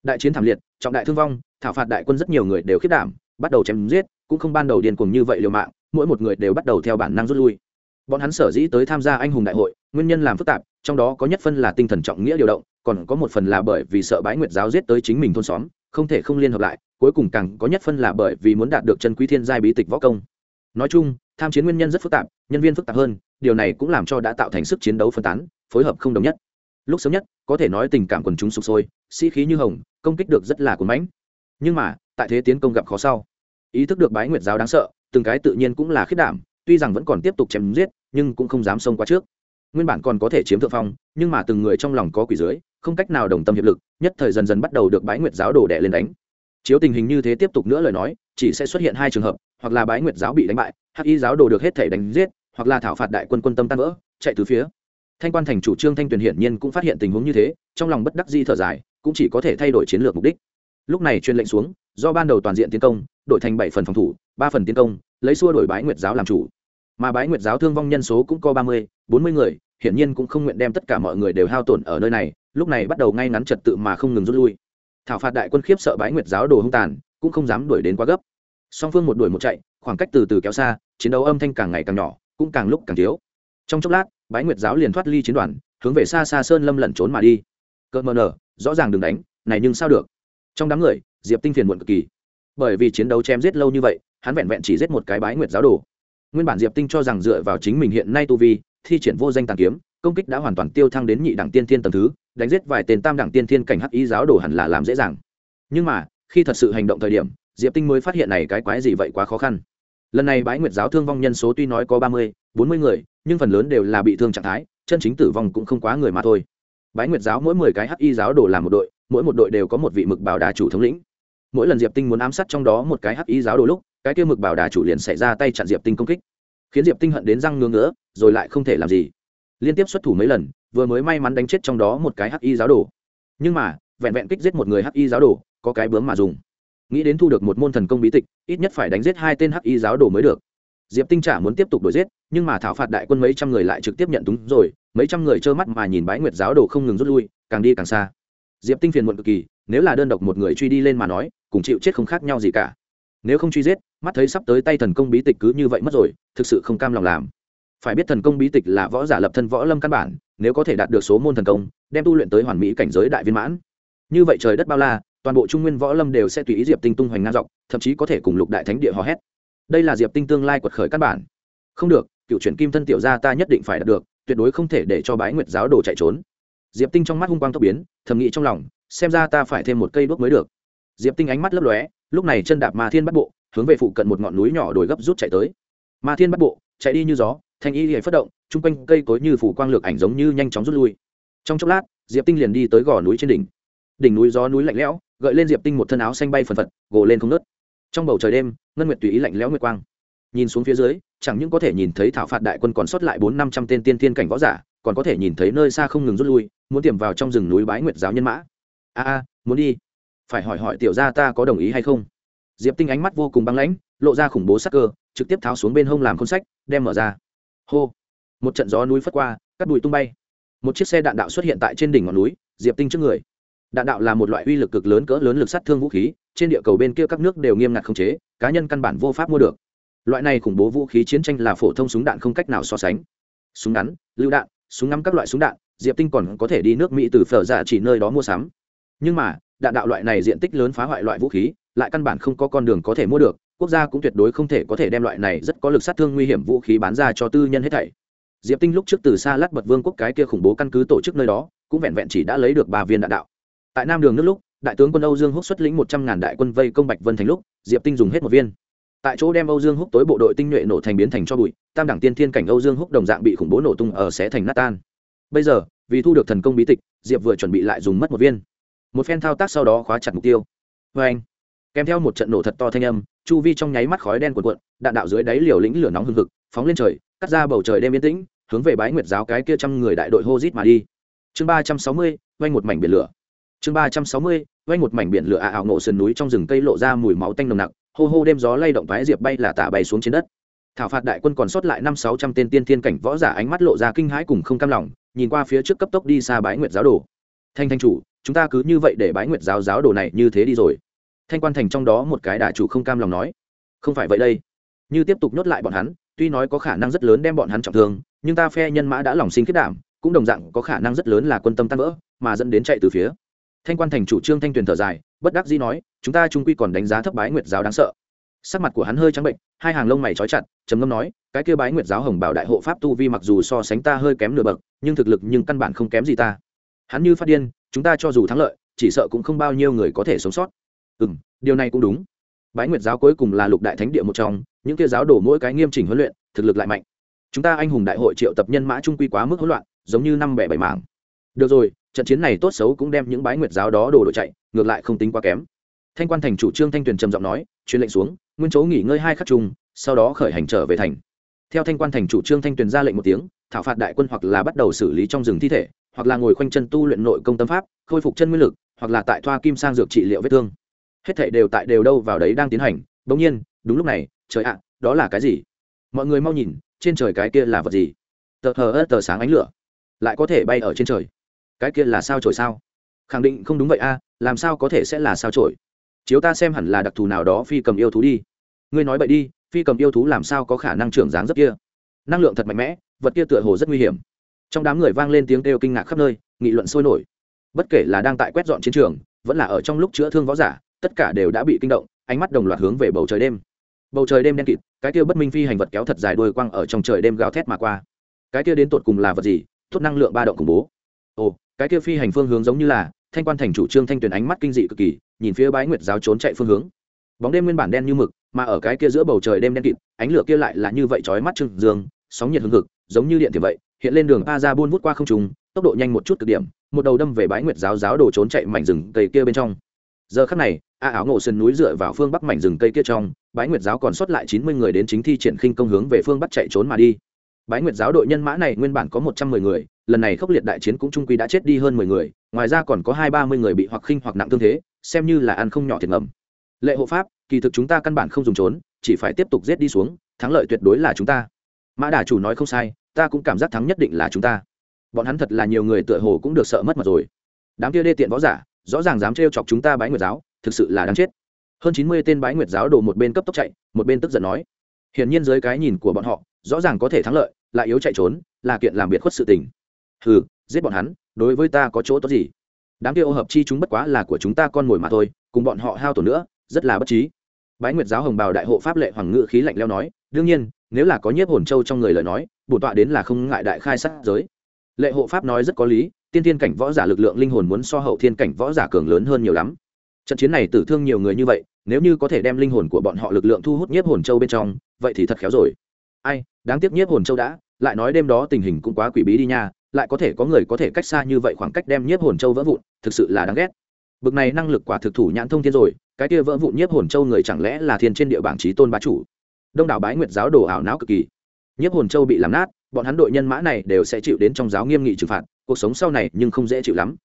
Đại chiến thảm liệt, trọng đại thương vong, thảo phạt đại quân rất nhiều người đều khiết đảm, bắt đầu chém giết, cũng không ban đầu điên cuồng như vậy liều mạng, mỗi một người đều bắt đầu theo bản năng rút lui bọn hắn sở dĩ tới tham gia anh hùng đại hội, nguyên nhân làm phức tạp, trong đó có nhất phân là tinh thần trọng nghĩa điều động, còn có một phần là bởi vì sợ bái nguyệt giáo giết tới chính mình thôn xóm, không thể không liên hợp lại, cuối cùng càng có nhất phân là bởi vì muốn đạt được chân quý thiên giai bí tịch võ công. Nói chung, tham chiến nguyên nhân rất phức tạp, nhân viên phức tạp hơn, điều này cũng làm cho đã tạo thành sức chiến đấu phân tán, phối hợp không đồng nhất. Lúc sớm nhất, có thể nói tình cảm quần chúng sụp sôi, sĩ khí như hồng, công kích được rất là cuốn mãnh. Nhưng mà, tại thế tiến công gặp khó sau, ý thức được bái nguyệt giáo đáng sợ, từng cái tự nhiên cũng là khiết đảm tuy rằng vẫn còn tiếp tục chém giết, nhưng cũng không dám xông qua trước. Nguyên bản còn có thể chiếm thượng phong, nhưng mà từng người trong lòng có quỷ dưới, không cách nào đồng tâm hiệp lực, nhất thời dần dần bắt đầu được bái nguyệt giáo đổ đẻ lên đánh. Chiếu tình hình như thế tiếp tục nữa lời nói, chỉ sẽ xuất hiện hai trường hợp, hoặc là bái nguyệt giáo bị đánh bại, hắc y giáo đồ được hết thể đánh giết, hoặc là thảo phạt đại quân quân tâm tan vỡ, chạy từ phía. Thanh quan thành chủ trương thanh tuyền hiển nhiên cũng phát hiện tình huống như thế, trong lòng bất đắc di thở dài, cũng chỉ có thể thay đổi chiến lược mục đích. Lúc này truyền lệnh xuống, do ban đầu toàn diện tiến công, đổi thành bảy phần phòng thủ, ba phần tiến công lấy xua đổi bái nguyệt giáo làm chủ. Mà bái nguyệt giáo thương vong nhân số cũng có ba mươi, bốn mươi người, hiển nhiên cũng không nguyện đem tất cả mọi người đều hao tổn ở nơi này, lúc này bắt đầu ngay ngắn trật tự mà không ngừng rút lui. Thảo phạt đại quân khiếp sợ bái nguyệt giáo đồ hung tàn, cũng không dám đuổi đến quá gấp. Song phương một đuổi một chạy, khoảng cách từ từ kéo xa, chiến đấu âm thanh càng ngày càng nhỏ, cũng càng lúc càng thiếu. Trong chốc lát, bái nguyệt giáo liền thoát ly chiến đoàn, hướng về xa xa sơn lâm lẩn trốn mà đi. Cợt mờ nở, rõ ràng đừng đánh, này nhưng sao được? Trong đám người, diệp tinh phiền muộn cực kỳ. Bởi vì chiến đấu chém giết lâu như vậy hắn vẹn vẹn chỉ giết một cái bái nguyệt giáo đồ. Nguyên bản diệp tinh cho rằng dựa vào chính mình hiện nay tu vi, thi triển vô danh tàng kiếm, công kích đã hoàn toàn tiêu thăng đến nhị đẳng tiên thiên tầng thứ, đánh giết vài tên tam đẳng tiên thiên cảnh hắc ý giáo đồ hẳn là làm dễ dàng. Nhưng mà, khi thật sự hành động thời điểm, diệp tinh mới phát hiện này cái quái gì vậy quá khó khăn. Lần này bái nguyệt giáo thương vong nhân số tuy nói có ba mươi, bốn mươi người, nhưng phần lớn đều là bị thương trạng thái, chân chính tử vong cũng không quá người mà thôi. Bái nguyệt giáo mỗi mười cái hắc y giáo đồ làm một đội, mỗi một đội đều có một vị mực bảo đà chủ thống lĩnh. Mỗi lần diệp tinh muốn ám sát trong đó một cái hắc y giáo đồ lúc cái kia mực bảo đà chủ liền xảy ra tay chặn diệp tinh công kích. Khiến diệp tinh hận đến răng ngứa ngứa, rồi lại không thể làm gì. Liên tiếp xuất thủ mấy lần, vừa mới may mắn đánh chết trong đó một cái hắc y giáo đồ. Nhưng mà, vẹn vẹn kích giết một người hắc y giáo đồ, có cái bướm mà dùng. Nghĩ đến thu được một môn thần công bí tịch, ít nhất phải đánh giết hai tên hắc y giáo đồ mới được. Diệp tinh trả muốn tiếp tục đuổi giết, nhưng mà thảo phạt đại quân mấy trăm người lại trực tiếp nhận túng rồi, mấy trăm người trơ mắt mà nhìn bái nguyệt giáo đồ không ngừng rút lui, càng đi càng xa. Diệp tinh phiền muộn cực kỳ, nếu là đơn độc một người truy đi lên mà nói, cùng chịu chết không khác nhau gì cả. Nếu không truy giết mắt thấy sắp tới tay thần công bí tịch cứ như vậy mất rồi, thực sự không cam lòng làm. Phải biết thần công bí tịch là võ giả lập thân võ lâm căn bản, nếu có thể đạt được số môn thần công, đem tu luyện tới hoàn mỹ cảnh giới đại viên mãn. Như vậy trời đất bao la, toàn bộ trung nguyên võ lâm đều sẽ tùy ý diệp tinh tung hoành ngang dọc, thậm chí có thể cùng lục đại thánh địa hò hét. Đây là diệp tinh tương lai quật khởi căn bản. Không được, cựu chuyển kim thân tiểu gia ta nhất định phải đạt được, tuyệt đối không thể để cho bái nguyệt giáo đồ chạy trốn. Diệp tinh trong mắt hung quang tốc biến, thầm nghĩ trong lòng, xem ra ta phải thêm một cây đuốc mới được. Diệp tinh ánh mắt lấp lóe, lúc này chân đạp ma thiên bắt bộ hướng về phụ cận một ngọn núi nhỏ đổi gấp rút chạy tới. Ma thiên bắt bộ, chạy đi như gió, thanh y hề phất động, chung quanh cây cối như phủ quang lược ảnh giống như nhanh chóng rút lui. Trong chốc lát, diệp tinh liền đi tới gò núi trên đỉnh. Đỉnh núi gió núi lạnh lẽo, gợi lên diệp tinh một thân áo xanh bay phần phật, gồ lên không nớt trong bầu trời đêm, ngân nguyệt tùy ý lạnh lẽo nguyệt quang. Nhìn xuống phía dưới, chẳng những có thể nhìn thấy thảo phạt đại quân còn sót lại bốn năm trăm tên tiên tiên cảnh võ giả, còn có thể nhìn thấy nơi xa không ngừng rút lui, muốn tiềm vào trong rừng núi bái nguyệt giáo nhân mã. A a, muốn đi. Phải hỏi hỏi tiểu gia ta có đồng ý hay không? Diệp tinh ánh mắt vô cùng băng lãnh, lộ ra khủng bố sắc cơ, trực tiếp tháo xuống bên hông làm khôn sách, đem mở ra. Hô! Một trận gió núi phất qua cắt đùi tung bay. Một chiếc xe đạn đạo xuất hiện tại trên đỉnh ngọn núi, diệp tinh trước người. Đạn đạo là một loại uy lực cực lớn cỡ lớn lực sát thương vũ khí, trên địa cầu bên kia các nước đều nghiêm ngặt khống chế, cá nhân căn bản vô pháp mua được. Loại này khủng bố vũ khí chiến tranh là phổ thông súng đạn không cách nào so sánh. Súng ngắn, lựu đạn, súng ngắm các loại súng đạn, diệp tinh còn có thể đi nước mỹ từ phở giả chỉ nơi đó mua sắm. Nhưng mà, đạn đạo loại này diện tích lớn phá hoại loại vũ khí lại căn bản không có con đường có thể mua được, quốc gia cũng tuyệt đối không thể có thể đem loại này rất có lực sát thương nguy hiểm vũ khí bán ra cho tư nhân hết thảy. Diệp tinh lúc trước từ xa lát bật vương quốc cái kia khủng bố căn cứ tổ chức nơi đó, cũng vẹn vẹn chỉ đã lấy được ba viên đạn đạo. Tại nam đường nước lúc, đại tướng quân âu dương húc xuất lĩnh một trăm ngàn đại quân vây công bạch vân thành lúc, diệp tinh dùng hết một viên. Tại chỗ đem âu dương húc tối bộ đội tinh nhuệ nổ thành biến thành cho bụi, tam đẳng tiên thiên cảnh âu dương húc đồng dạng bị khủng bố nổ tung ở xé thành nát tan. Bây giờ, vì thu được thần công bí tịch, diệp vừa chuẩn bị lại dùng mất một viên. Một phen thao tác sau đó khóa chặt mục tiêu. Vê anh kèm theo một trận nổ thật to thanh âm, chu vi trong nháy mắt khói đen cuộn cuộn, đạn đạo dưới đáy liều lĩnh lửa nóng hừng hực, phóng lên trời, cắt ra bầu trời đêm yên tĩnh, hướng về bái nguyệt giáo cái kia trăm người đại đội hô rít mà đi. Chương ba trăm sáu mươi quanh một mảnh biển lửa. Chương ba trăm sáu mươi quanh một mảnh biển lửa ả ảo nổ sườn núi trong rừng cây lộ ra mùi máu tanh nồng nặc, hô hô đêm gió lay động thoái diệp bay là tả bay xuống trên đất. Thảo phạt đại quân còn sót lại năm sáu trăm tên tiên thiên cảnh võ giả ánh mắt lộ ra kinh hãi cùng không cam lòng, nhìn qua phía trước cấp tốc đi xa bái nguyệt giáo đồ. Thanh thanh chủ, chúng ta cứ như vậy để bái nguyệt giáo giáo đồ này như thế đi rồi thanh quan thành trong đó một cái đà chủ không cam lòng nói, không phải vậy đây. Như tiếp tục nhốt lại bọn hắn, tuy nói có khả năng rất lớn đem bọn hắn trọng thương, nhưng ta phe nhân mã đã lòng sinh kết đảm, cũng đồng dạng có khả năng rất lớn là quân tâm tan vỡ, mà dẫn đến chạy từ phía. Thanh quan thành chủ trương thanh tuyền thở dài, bất đắc dĩ nói, chúng ta trung quy còn đánh giá thấp bái nguyệt giáo đáng sợ. Sắc mặt của hắn hơi trắng bệnh, hai hàng lông mày trói chặt, trầm ngâm nói, cái kia bái nguyệt giáo hồng bảo đại hộ pháp tu vi mặc dù so sánh ta hơi kém nửa bậc, nhưng thực lực nhưng căn bản không kém gì ta. Hắn như phát điên, chúng ta cho dù thắng lợi, chỉ sợ cũng không bao nhiêu người có thể sống sót ừ m điều này cũng đúng. Bái nguyệt giáo cuối cùng là lục đại thánh địa một trong, những kia giáo đổ mỗi cái nghiêm chỉnh huấn luyện, thực lực lại mạnh. Chúng ta anh hùng đại hội triệu tập nhân mã trung quy quá mức hỗn loạn, giống như năm bẻ bảy mảng. Được rồi, trận chiến này tốt xấu cũng đem những bái nguyệt giáo đó đổ đội chạy, ngược lại không tính quá kém. Thanh quan thành chủ trương thanh tuyền trầm giọng nói, truyền lệnh xuống, nguyên chỗ nghỉ ngơi hai khắc chung, sau đó khởi hành trở về thành. Theo thanh quan thành chủ trương thanh tuyền ra lệnh một tiếng, thảo phạt đại quân hoặc là bắt đầu xử lý trong rừng thi thể, hoặc là ngồi khoanh chân tu luyện nội công tâm pháp, khôi phục chân nguyên lực, hoặc là tại thoa kim sang dược trị liệu vết thương hết thảy đều tại đều đâu vào đấy đang tiến hành, bỗng nhiên, đúng lúc này, trời ạ, đó là cái gì? Mọi người mau nhìn, trên trời cái kia là vật gì? Tờ hờ ớt tờ sáng ánh lửa. Lại có thể bay ở trên trời. Cái kia là sao trổi sao? Khẳng định không đúng vậy a, làm sao có thể sẽ là sao trổi? Chiếu ta xem hẳn là đặc thù nào đó phi cầm yêu thú đi. Ngươi nói vậy đi, phi cầm yêu thú làm sao có khả năng trưởng dáng rất kia? Năng lượng thật mạnh mẽ, vật kia tựa hồ rất nguy hiểm. Trong đám người vang lên tiếng kêu kinh ngạc khắp nơi, nghị luận sôi nổi. Bất kể là đang tại quét dọn chiến trường, vẫn là ở trong lúc chữa thương võ giả tất cả đều đã bị kinh động, ánh mắt đồng loạt hướng về bầu trời đêm. Bầu trời đêm đen kịt, cái kia bất minh phi hành vật kéo thật dài đuôi quăng ở trong trời đêm gào thét mà qua. Cái kia đến tột cùng là vật gì? Thốt năng lượng ba động khủng bố. Ồ, cái kia phi hành phương hướng giống như là thanh quan thành chủ trương thanh tuyền ánh mắt kinh dị cực kỳ, nhìn phía bái nguyệt giáo trốn chạy phương hướng. Bóng đêm nguyên bản đen như mực, mà ở cái kia giữa bầu trời đêm đen kịt, ánh lửa kia lại là như vậy chói mắt trưng dương, sóng nhiệt hương cực giống như điện thì vậy, hiện lên đường pa ra buôn vút qua không trùng tốc độ nhanh một chút cực điểm, một đầu đâm về bái nguyệt giáo giáo đồ trốn chạy mảnh rừng cây kia bên trong giờ khắc này, a áo ngộ sườn núi dựa vào phương bắc mảnh rừng cây kia trong, bái nguyệt giáo còn sót lại chín mươi người đến chính thi triển khinh công hướng về phương bắc chạy trốn mà đi. Bái nguyệt giáo đội nhân mã này nguyên bản có một trăm mười người, lần này khốc liệt đại chiến cũng trung quy đã chết đi hơn mười người, ngoài ra còn có hai ba mươi người bị hoặc khinh hoặc nặng thương thế, xem như là ăn không nhỏ thiệt ngầm. Lệ hộ pháp, kỳ thực chúng ta căn bản không dùng trốn, chỉ phải tiếp tục giết đi xuống, thắng lợi tuyệt đối là chúng ta. Mã đà chủ nói không sai, ta cũng cảm giác thắng nhất định là chúng ta. Bọn hắn thật là nhiều người tựa hồ cũng được sợ mất mặt rồi. Đám kia đê tiện võ giả rõ ràng dám trêu chọc chúng ta bái nguyệt giáo, thực sự là đáng chết. Hơn chín mươi tên bái nguyệt giáo đổ một bên cấp tốc chạy, một bên tức giận nói. Hiển nhiên dưới cái nhìn của bọn họ, rõ ràng có thể thắng lợi, lại yếu chạy trốn, là kiện làm biệt khuất sự tình. Hừ, giết bọn hắn, đối với ta có chỗ tốt gì? Đám kia ô hợp chi chúng bất quá là của chúng ta con mồi mà thôi, cùng bọn họ hao tổn nữa, rất là bất trí. Bái nguyệt giáo hồng bào đại hộ pháp lệ hoàng ngự khí lạnh leo nói, đương nhiên, nếu là có nhiếp hồn châu trong người lời nói, bổn tọa đến là không ngại đại khai sát giới. Lệ hộ pháp nói rất có lý tiên thiên cảnh võ giả lực lượng linh hồn muốn so hậu thiên cảnh võ giả cường lớn hơn nhiều lắm. Trận chiến này tử thương nhiều người như vậy, nếu như có thể đem linh hồn của bọn họ lực lượng thu hút nhiếp hồn châu bên trong, vậy thì thật khéo rồi. Ai, đáng tiếc nhiếp hồn châu đã, lại nói đêm đó tình hình cũng quá quỷ bí đi nha, lại có thể có người có thể cách xa như vậy khoảng cách đem nhiếp hồn châu vỡ vụn, thực sự là đáng ghét. Bực này năng lực quả thực thủ nhãn thông thiên rồi, cái kia vỡ vụn nhiếp hồn châu người chẳng lẽ là thiên trên địa bảng trí tôn bá chủ? Đông đảo bái nguyệt giáo đồ ảo não cực kỳ. Nhiếp hồn châu bị làm nát bọn hắn đội nhân mã này đều sẽ chịu đến trong giáo nghiêm nghị trừng phạt, cuộc sống sau này nhưng không dễ chịu lắm.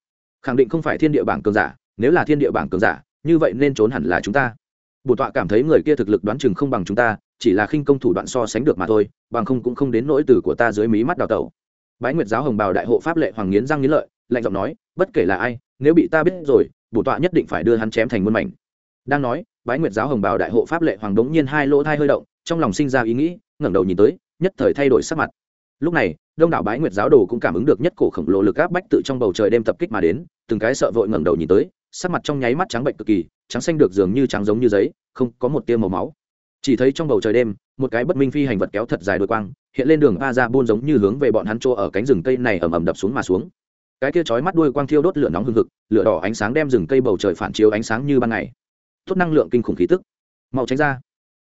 Khẳng định không phải thiên địa bảng cường giả, nếu là thiên địa bảng cường giả, như vậy nên trốn hẳn là chúng ta. Bổn tọa cảm thấy người kia thực lực đoán chừng không bằng chúng ta, chỉ là khinh công thủ đoạn so sánh được mà thôi, bằng không cũng không đến nỗi từ của ta dưới mí mắt đào tẩu. Bái nguyệt giáo hồng bào đại hộ pháp lệ hoàng nghiến răng nghiến lợi, lạnh giọng nói, bất kể là ai, nếu bị ta biết rồi bổn tọa nhất định phải đưa hắn chém thành muôn mảnh. Đang nói, bái nguyệt giáo hồng bào đại hộ pháp lệ hoàng đống nhiên hai lỗ thai hơi động, trong lòng sinh ra ý nghĩ, ngẩng đầu nhìn tới, nhất thời thay đổi sắc mặt lúc này, đông đảo bái nguyệt giáo đồ cũng cảm ứng được nhất cổ khổng lồ lực áp bách tự trong bầu trời đêm tập kích mà đến, từng cái sợ vội ngẩng đầu nhìn tới, sắc mặt trong nháy mắt trắng bệnh cực kỳ, trắng xanh được dường như trắng giống như giấy, không có một tia màu máu. Chỉ thấy trong bầu trời đêm, một cái bất minh phi hành vật kéo thật dài đôi quang, hiện lên đường a ra buôn giống như hướng về bọn hắn chỗ ở cánh rừng cây này ầm ầm đập xuống mà xuống. Cái kia chói mắt đuôi quang thiêu đốt lửa nóng hừng hực, lửa đỏ ánh sáng đem rừng cây bầu trời phản chiếu ánh sáng như ban ngày. Tốt năng lượng kinh khủng khí tức. Mau tránh ra.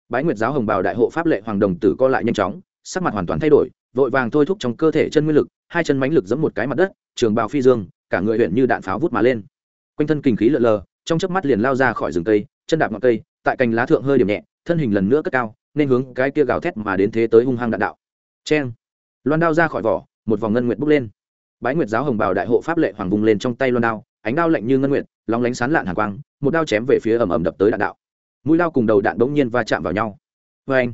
Bái nguyệt giáo hồng bào đại hộ pháp lệ hoàng đồng tử co lại nhanh chóng, sắc mặt hoàn toàn thay đổi vội vàng thôi thúc trong cơ thể chân nguyên lực, hai chân mánh lực giẫm một cái mặt đất, trường bào phi dương, cả người huyện như đạn pháo vút mà lên. Quanh thân kinh khí lợn lờ, trong chớp mắt liền lao ra khỏi rừng cây, chân đạp ngọn cây, tại cành lá thượng hơi điểm nhẹ, thân hình lần nữa cất cao, nên hướng cái kia gào thét mà đến thế tới hung hăng đạn đạo. Cheng! Loan đao ra khỏi vỏ, một vòng ngân nguyệt bốc lên. Bái nguyệt giáo hồng bào đại hộ pháp lệ hoàng vùng lên trong tay loan đao, ánh đao lạnh như ngân nguyệt, lóng lánh sán lạn hàng quang, một đao chém về phía ầm ầm đập tới đạn đạo. Mũi đao cùng đầu đạn bỗng nhiên va chạm vào nhau. Vê anh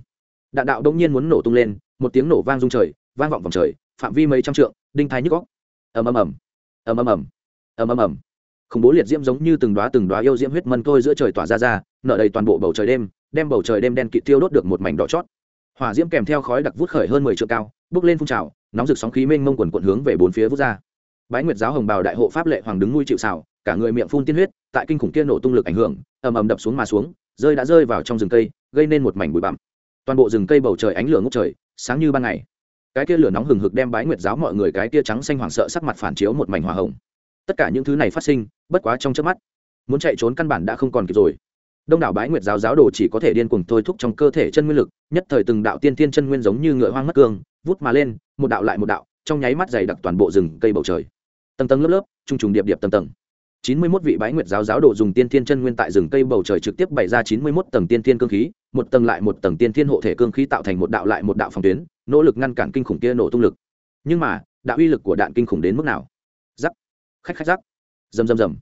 đạn đạo bỗng nhiên muốn nổ tung lên một tiếng nổ vang rung trời, vang vọng vòng trời, phạm vi mấy trăm trượng, đinh thái nhức góc. Ầm ầm ầm. Ầm ầm ầm. Ầm ầm ầm. Khủng bố liệt diễm giống như từng đóa từng đóa yêu diễm huyết mân tôi giữa trời tỏa ra ra, nở đầy toàn bộ bầu trời đêm, đem bầu trời đêm đen kịt tiêu đốt được một mảnh đỏ chót. Hỏa diễm kèm theo khói đặc vút khởi hơn mười trượng cao, bước lên phun trào, nóng rực sóng khí mênh mông quần quận hướng về bốn phía vút ra. Bái nguyệt giáo hồng bào đại hộ pháp lệ hoàng đứng nuôi chịu xào cả người miệng phun tiên huyết, tại kinh khủng kia nổ tung lực ảnh hưởng, ầm ầm đập xuống mà xuống, rơi đã rơi vào trong rừng cây, gây nên một mảnh bụi bặm toàn bộ rừng cây bầu trời ánh lửa ngốc trời, sáng như ban ngày. Cái kia lửa nóng hừng hực đem bái nguyệt giáo mọi người cái kia trắng xanh hoảng sợ sắc mặt phản chiếu một mảnh hỏa hồng. Tất cả những thứ này phát sinh, bất quá trong trước mắt, muốn chạy trốn căn bản đã không còn kịp rồi. Đông đảo bái nguyệt giáo giáo đồ chỉ có thể điên cuồng thôi thúc trong cơ thể chân nguyên lực, nhất thời từng đạo tiên tiên chân nguyên giống như ngựa hoang mất cương, vút mà lên, một đạo lại một đạo, trong nháy mắt dày đặc toàn bộ rừng cây bầu trời. Tầng tầng lớp lớp trung g điệp điệp tầng tầng chín mươi 91 vị bái nguyệt giáo giáo đồ dùng tiên thiên chân nguyên tại rừng cây bầu trời trực tiếp bày ra chín mươi 91 tầng tiên thiên cương khí, một tầng lại một tầng tiên thiên hộ thể cương khí tạo thành một đạo lại một đạo phòng tuyến, nỗ lực ngăn cản kinh khủng kia nổ tung lực. Nhưng mà, đạo uy lực của đạn kinh khủng đến mức nào? Rắc, khách khách rắc, rầm rầm rầm.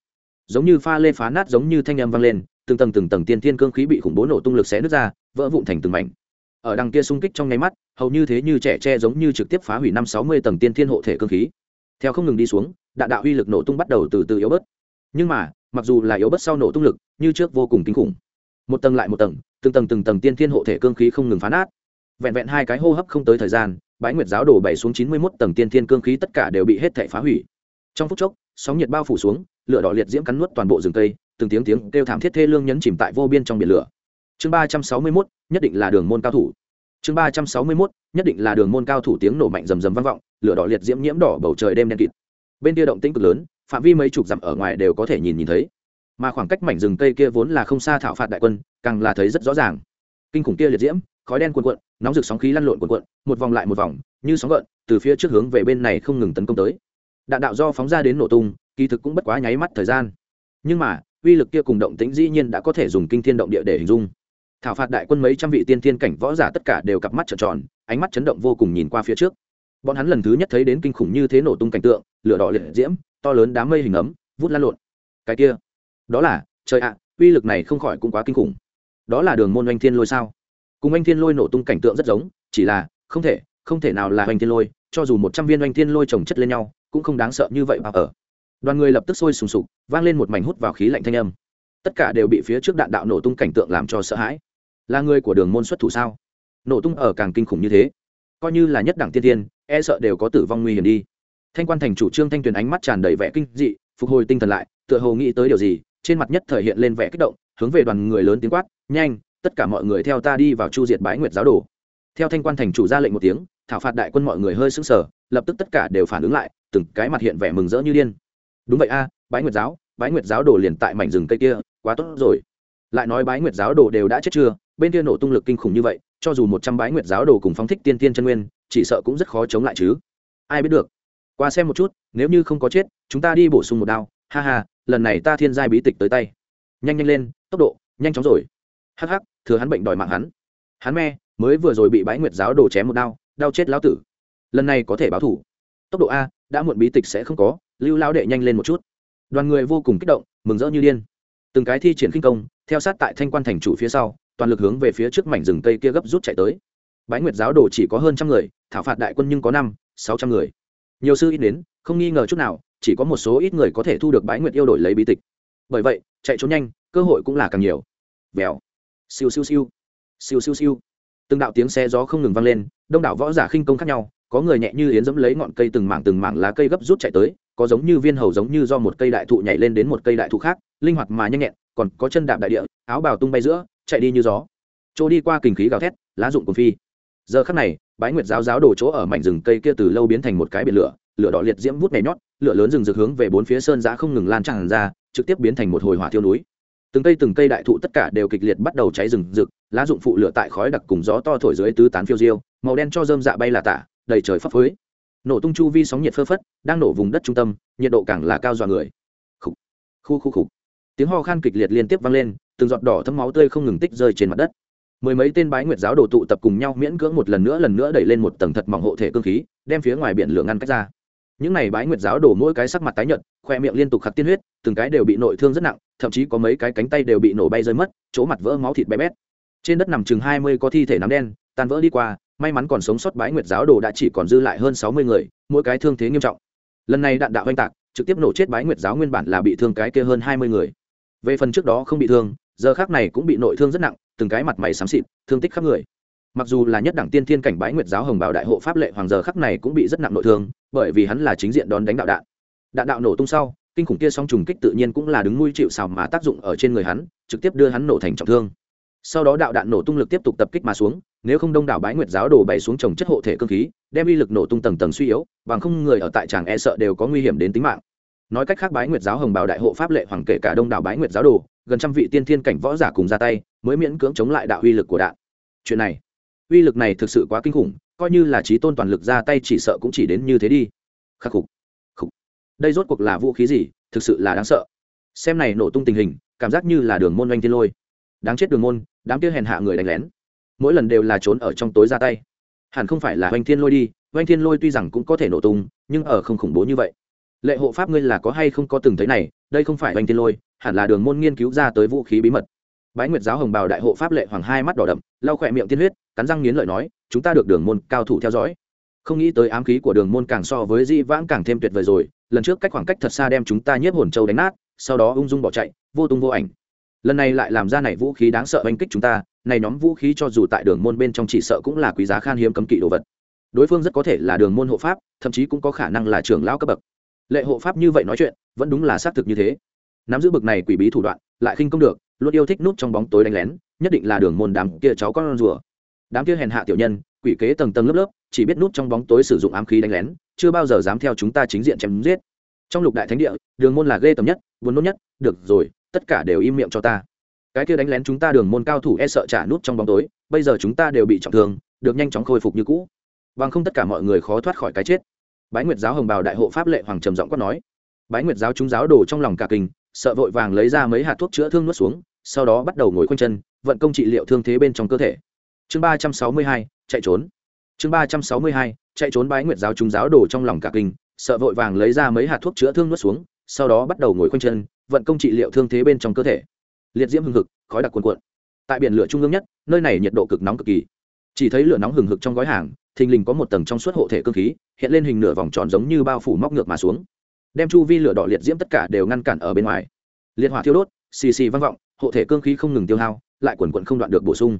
Giống như pha lê phá nát giống như thanh âm vang lên, từng tầng từng tầng tiên thiên cương khí bị khủng bố nổ tung lực xé nứt ra, vỡ vụn thành từng mảnh. Ở đằng kia xung kích trong nháy mắt, hầu như thế như trẻ tre giống như trực tiếp phá hủy năm sáu mươi tầng tiên thiên hộ thể cương khí. Theo không ngừng đi xuống, đạn đạo uy lực nổ tung bắt đầu từ từ yếu bớt. Nhưng mà, mặc dù là yếu bất sau nổ tung lực như trước vô cùng kinh khủng. Một tầng lại một tầng từng tầng từng tầng tiên thiên hộ thể cương khí không ngừng phá nát vẹn vẹn hai cái hô hấp không tới thời gian bái nguyệt giáo đổ bảy xuống chín mươi mốt tầng tiên thiên cương khí tất cả đều bị hết thể phá hủy. Trong phút chốc sóng nhiệt bao phủ xuống lửa đỏ liệt diễm cắn nuốt toàn bộ rừng cây từng tiếng tiếng kêu thảm thiết thê lương nhấn chìm tại vô biên trong biển lửa. Chương ba trăm sáu mươi mốt nhất định là đường môn cao thủ. Chương ba trăm sáu mươi mốt nhất định là đường môn cao thủ tiếng nổ mạnh rầm rầm vang vọng lửa đỏ liệt diễm nhiễm đỏ bầu trời đêm đen kịt. Bên kia động tĩnh cực lớn phạm vi mấy chục dặm ở ngoài đều có thể nhìn nhìn thấy. Mà khoảng cách mảnh rừng cây kia vốn là không xa thảo phạt đại quân, càng là thấy rất rõ ràng. Kinh khủng kia liệt diễm, khói đen cuồn cuộn, nóng rực sóng khí lăn lộn cuồn cuộn, một vòng lại một vòng, như sóng gợn, từ phía trước hướng về bên này không ngừng tấn công tới. Đạn đạo do phóng ra đến nổ tung, kỳ thực cũng bất quá nháy mắt thời gian. Nhưng mà, uy lực kia cùng động tĩnh dĩ nhiên đã có thể dùng kinh thiên động địa để hình dung. Thảo phạt đại quân mấy trăm vị tiên thiên cảnh võ giả tất cả đều cặp mắt trợn tròn, ánh mắt chấn động vô cùng nhìn qua phía trước. Bọn hắn lần thứ nhất thấy đến kinh khủng như thế nổ tung cảnh tượng, lửa đỏ liệt diễm to lớn đám mây hình ấm, vút lan lộn. Cái kia, đó là, trời ạ, uy lực này không khỏi cũng quá kinh khủng. Đó là đường môn oanh thiên lôi sao? Cùng oanh thiên lôi nổ tung cảnh tượng rất giống, chỉ là, không thể không thể nào là oanh thiên lôi, cho dù một trăm viên oanh thiên lôi trồng chất lên nhau, cũng không đáng sợ như vậy bao ở. Đoàn người lập tức sôi sùng sục, vang lên một mảnh hút vào khí lạnh thanh âm. Tất cả đều bị phía trước đạn đạo nổ tung cảnh tượng làm cho sợ hãi. Là người của đường môn xuất thủ sao? Nổ tung ở càng kinh khủng như thế, coi như là nhất đẳng tiên tiên e sợ đều có tử vong nguy hiểm đi thanh quan thành chủ trương thanh tuyền ánh mắt tràn đầy vẻ kinh dị, phục hồi tinh thần lại, tựa hồ nghĩ tới điều gì, trên mặt nhất thời hiện lên vẻ kích động, hướng về đoàn người lớn tiếng quát, nhanh, tất cả mọi người theo ta đi vào chu diệt bái nguyệt giáo đồ. Theo thanh quan thành chủ ra lệnh một tiếng, thảo phạt đại quân mọi người hơi sững sờ, lập tức tất cả đều phản ứng lại, từng cái mặt hiện vẻ mừng rỡ như điên. Đúng vậy a bái nguyệt giáo bái nguyệt giáo đồ liền tại mảnh rừng cây kia, quá tốt rồi. Lại nói bái nguyệt giáo đồ đều đã chết chưa, bên kia nổ tung lực kinh khủng như vậy, cho dù một trăm bái nguyệt giáo đồ cùng phóng thích tiên tiên chân nguyên, chỉ sợ cũng rất khó chống lại chứ. Ai biết được qua xem một chút, nếu như không có chết, chúng ta đi bổ sung một đao, ha ha, lần này ta thiên giai bí tịch tới tay. Nhanh nhanh lên, tốc độ, nhanh chóng rồi. Hắc hắc, thừa hắn bệnh đòi mạng hắn. Hắn me, mới vừa rồi bị bái nguyệt giáo đổ chém một đao, đau chết lão tử. Lần này có thể báo thủ. Tốc độ a, đã muộn bí tịch sẽ không có, lưu lao đệ nhanh lên một chút. Đoàn người vô cùng kích động, mừng rỡ như điên. Từng cái thi triển kinh công, theo sát tại thanh quan thành chủ phía sau, toàn lực hướng về phía trước mảnh rừng cây kia gấp rút chạy tới. Bái nguyệt giáo đồ chỉ có hơn trăm người, thảo phạt đại quân nhưng có năm, sáu trăm người nhiều sư ít đến, không nghi ngờ chút nào, chỉ có một số ít người có thể thu được bái nguyệt yêu đổi lấy bí tịch. Bởi vậy, chạy trốn nhanh, cơ hội cũng là càng nhiều. Vèo. Siêu siêu siêu. Siêu siêu siêu. Từng đạo tiếng xe gió không ngừng vang lên, đông đảo võ giả khinh công khác nhau, có người nhẹ như yến dẫm lấy ngọn cây từng mảng từng mảng lá cây gấp rút chạy tới, có giống như viên hầu giống như do một cây đại thụ nhảy lên đến một cây đại thụ khác, linh hoạt mà nhanh nhẹn, còn có chân đạp đại địa, áo bào tung bay giữa, chạy đi như gió. Trôi đi qua kình khí gào thét, lá rụng cồn phi. Giờ khắc này bái nguyệt giáo giáo đổ chỗ ở mảnh rừng cây kia từ lâu biến thành một cái biển lửa lửa đỏ liệt diễm vút nhảy nhót, lửa lớn rừng rực hướng về bốn phía sơn giã không ngừng lan tràn ra, trực tiếp biến thành một hồi hỏa thiêu núi. Từng cây từng cây đại thụ tất cả đều kịch liệt bắt đầu cháy rừng rực, lá dụng phụ lửa tại khói đặc cùng gió to thổi dưới tứ tán phiêu diêu, màu đen cho dơm dạ bay là tả, đầy trời phấp phới. Nổ tung chu vi sóng nhiệt phơ phất, đang nổ vùng đất trung tâm, nhiệt độ càng là cao dọa người. Khu khu khu khủ tiếng ho khan kịch liệt liên tiếp vang lên, từng giọt đỏ thấm máu tươi không ngừng tích rơi trên mặt đất mười mấy tên bái nguyệt giáo đồ tụ tập cùng nhau miễn cưỡng một lần nữa lần nữa đẩy lên một tầng thật mỏng hộ thể cương khí, đem phía ngoài biển lửa ngăn cách ra. Những này bái nguyệt giáo đổ mỗi cái sắc mặt tái nhợt, khoe miệng liên tục khắc tiên huyết, từng cái đều bị nội thương rất nặng, thậm chí có mấy cái cánh tay đều bị nổ bay rơi mất, chỗ mặt vỡ máu thịt bé bét. Trên đất nằm chừng hai mươi có thi thể nắm đen, tan vỡ đi qua, may mắn còn sống sót bái nguyệt giáo đồ đã chỉ còn dư lại hơn sáu mươi người, mỗi cái thương thế nghiêm trọng. Lần này đạn đạo oanh tạc, trực tiếp nổ chết bái nguyệt giáo nguyên bản là bị thương cái kia hơn hai mươi người. Về phần trước đó không bị thương, giờ khác này cũng bị nội thương rất nặng từng cái mặt mày xám xịt, thương tích khắp người. Mặc dù là nhất đẳng tiên thiên cảnh bái nguyệt giáo hồng bảo đại hộ pháp lệ hoàng giờ khắc này cũng bị rất nặng nội thương, bởi vì hắn là chính diện đón đánh đạo đạn. Đạn đạo nổ tung sau, kinh khủng kia song trùng kích tự nhiên cũng là đứng nuôi chịu xào mà tác dụng ở trên người hắn, trực tiếp đưa hắn nổ thành trọng thương. Sau đó đạo đạn nổ tung lực tiếp tục tập kích mà xuống, nếu không đông đảo bái nguyệt giáo đổ bày xuống trồng chất hộ thể cơ khí, đem uy lực nổ tung tầng tầng suy yếu, bằng không người ở tại tràng e sợ đều có nguy hiểm đến tính mạng. Nói cách khác bái nguyệt giáo hồng bảo đại hộ pháp lệ hoàng kể cả đông đảo bái nguyệt giáo đồ gần trăm vị tiên thiên cảnh võ giả cùng ra tay, mới miễn cưỡng chống lại đạo uy lực của đạn. Chuyện này, uy lực này thực sự quá kinh khủng, coi như là trí tôn toàn lực ra tay chỉ sợ cũng chỉ đến như thế đi. Khắc phục khục. Đây rốt cuộc là vũ khí gì, thực sự là đáng sợ. Xem này nổ tung tình hình, cảm giác như là đường môn oanh thiên lôi. Đáng chết đường môn, đám kia hèn hạ người đánh lén. Mỗi lần đều là trốn ở trong tối ra tay. Hẳn không phải là oanh thiên lôi đi, oanh thiên lôi tuy rằng cũng có thể nổ tung, nhưng ở không khủng bố như vậy lệ hộ pháp ngươi là có hay không có từng thấy này, đây không phải oanh thiên lôi, hẳn là đường môn nghiên cứu ra tới vũ khí bí mật. Bái nguyệt giáo hồng bào đại hộ pháp lệ hoàng hai mắt đỏ đậm, lau khỏe miệng tiên huyết, cắn răng nghiến lợi nói, chúng ta được đường môn cao thủ theo dõi. Không nghĩ tới ám khí của đường môn càng so với di vãng càng thêm tuyệt vời rồi, lần trước cách khoảng cách thật xa đem chúng ta nhiếp hồn châu đánh nát, sau đó ung dung bỏ chạy, vô tung vô ảnh. Lần này lại làm ra này vũ khí đáng sợ oanh kích chúng ta, này nhóm vũ khí cho dù tại đường môn bên trong chỉ sợ cũng là quý giá khan hiếm cấm kỵ đồ vật. Đối phương rất có thể là đường môn hộ pháp, thậm chí cũng có khả năng là trưởng lão cấp bậc lệ hộ pháp như vậy nói chuyện, vẫn đúng là xác thực như thế. Nắm giữ bực này quỷ bí thủ đoạn, lại khinh công được, luôn yêu thích nút trong bóng tối đánh lén, nhất định là đường môn đám kia cháu con rùa. Đám kia hèn hạ tiểu nhân, quỷ kế tầng tầng lớp lớp, chỉ biết nút trong bóng tối sử dụng ám khí đánh lén, chưa bao giờ dám theo chúng ta chính diện chém giết. Trong lục đại thánh địa, đường môn là ghê tầm nhất vốn nốt nhất, được rồi, tất cả đều im miệng cho ta. Cái kia đánh lén chúng ta đường môn cao thủ e sợ trả nút trong bóng tối, bây giờ chúng ta đều bị trọng thương, được nhanh chóng khôi phục như cũ. Bằng không tất cả mọi người khó thoát khỏi cái chết bái nguyệt giáo hồng bào đại hộ pháp lệ hoàng trầm giọng quát nói. Bái nguyệt giáo chúng giáo đổ trong lòng cả kinh, sợ vội vàng lấy ra mấy hạt thuốc chữa thương nuốt xuống, sau đó bắt đầu ngồi khoanh chân, vận công trị liệu thương thế bên trong cơ thể. Chương ba trăm sáu mươi hai, chạy trốn. Chương ba trăm sáu mươi hai, chạy trốn bái nguyệt giáo chúng giáo đổ trong lòng cả kinh, sợ vội vàng lấy ra mấy hạt thuốc chữa thương nuốt xuống, sau đó bắt đầu ngồi khoanh chân, vận công trị liệu thương thế bên trong cơ thể. Liệt diễm hưng hực, khói đặc cuồn cuộn. Tại biển lửa trung ương nhất, nơi này nhiệt độ cực nóng cực kỳ chỉ thấy lửa nóng hừng hực trong gói hàng, thình lình có một tầng trong suốt hộ thể cơ khí, hiện lên hình nửa vòng tròn giống như bao phủ móc ngược mà xuống. Đem chu vi lửa đỏ liệt diễm tất cả đều ngăn cản ở bên ngoài. Liệt hỏa thiêu đốt, xì xì vang vọng, hộ thể cương khí không ngừng tiêu hao, lại quần quận không đoạn được bổ sung.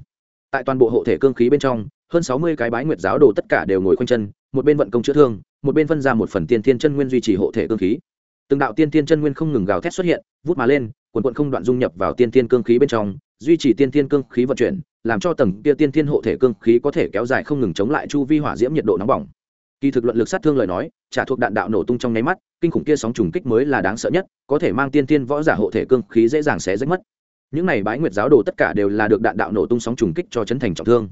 Tại toàn bộ hộ thể cương khí bên trong, hơn sáu mươi cái bái nguyệt giáo đồ tất cả đều ngồi khoanh chân, một bên vận công chữa thương, một bên phân ra một phần tiên thiên chân nguyên duy trì hộ thể cương khí. Từng đạo tiên thiên chân nguyên không ngừng gào thét xuất hiện, vút mà lên, quần quận không đoạn dung nhập vào tiên thiên cương khí bên trong, duy trì tiên thiên cương khí vận chuyển làm cho tầng kia tiên thiên hộ thể cương khí có thể kéo dài không ngừng chống lại chu vi hỏa diễm nhiệt độ nóng bỏng. Kỳ thực luận lực sát thương lời nói, trả thuộc đạn đạo nổ tung trong nháy mắt, kinh khủng kia sóng trùng kích mới là đáng sợ nhất, có thể mang tiên thiên võ giả hộ thể cương khí dễ dàng xé rách mất. Những này bái nguyệt giáo đồ tất cả đều là được đạn đạo nổ tung sóng trùng kích cho chấn thành trọng thương.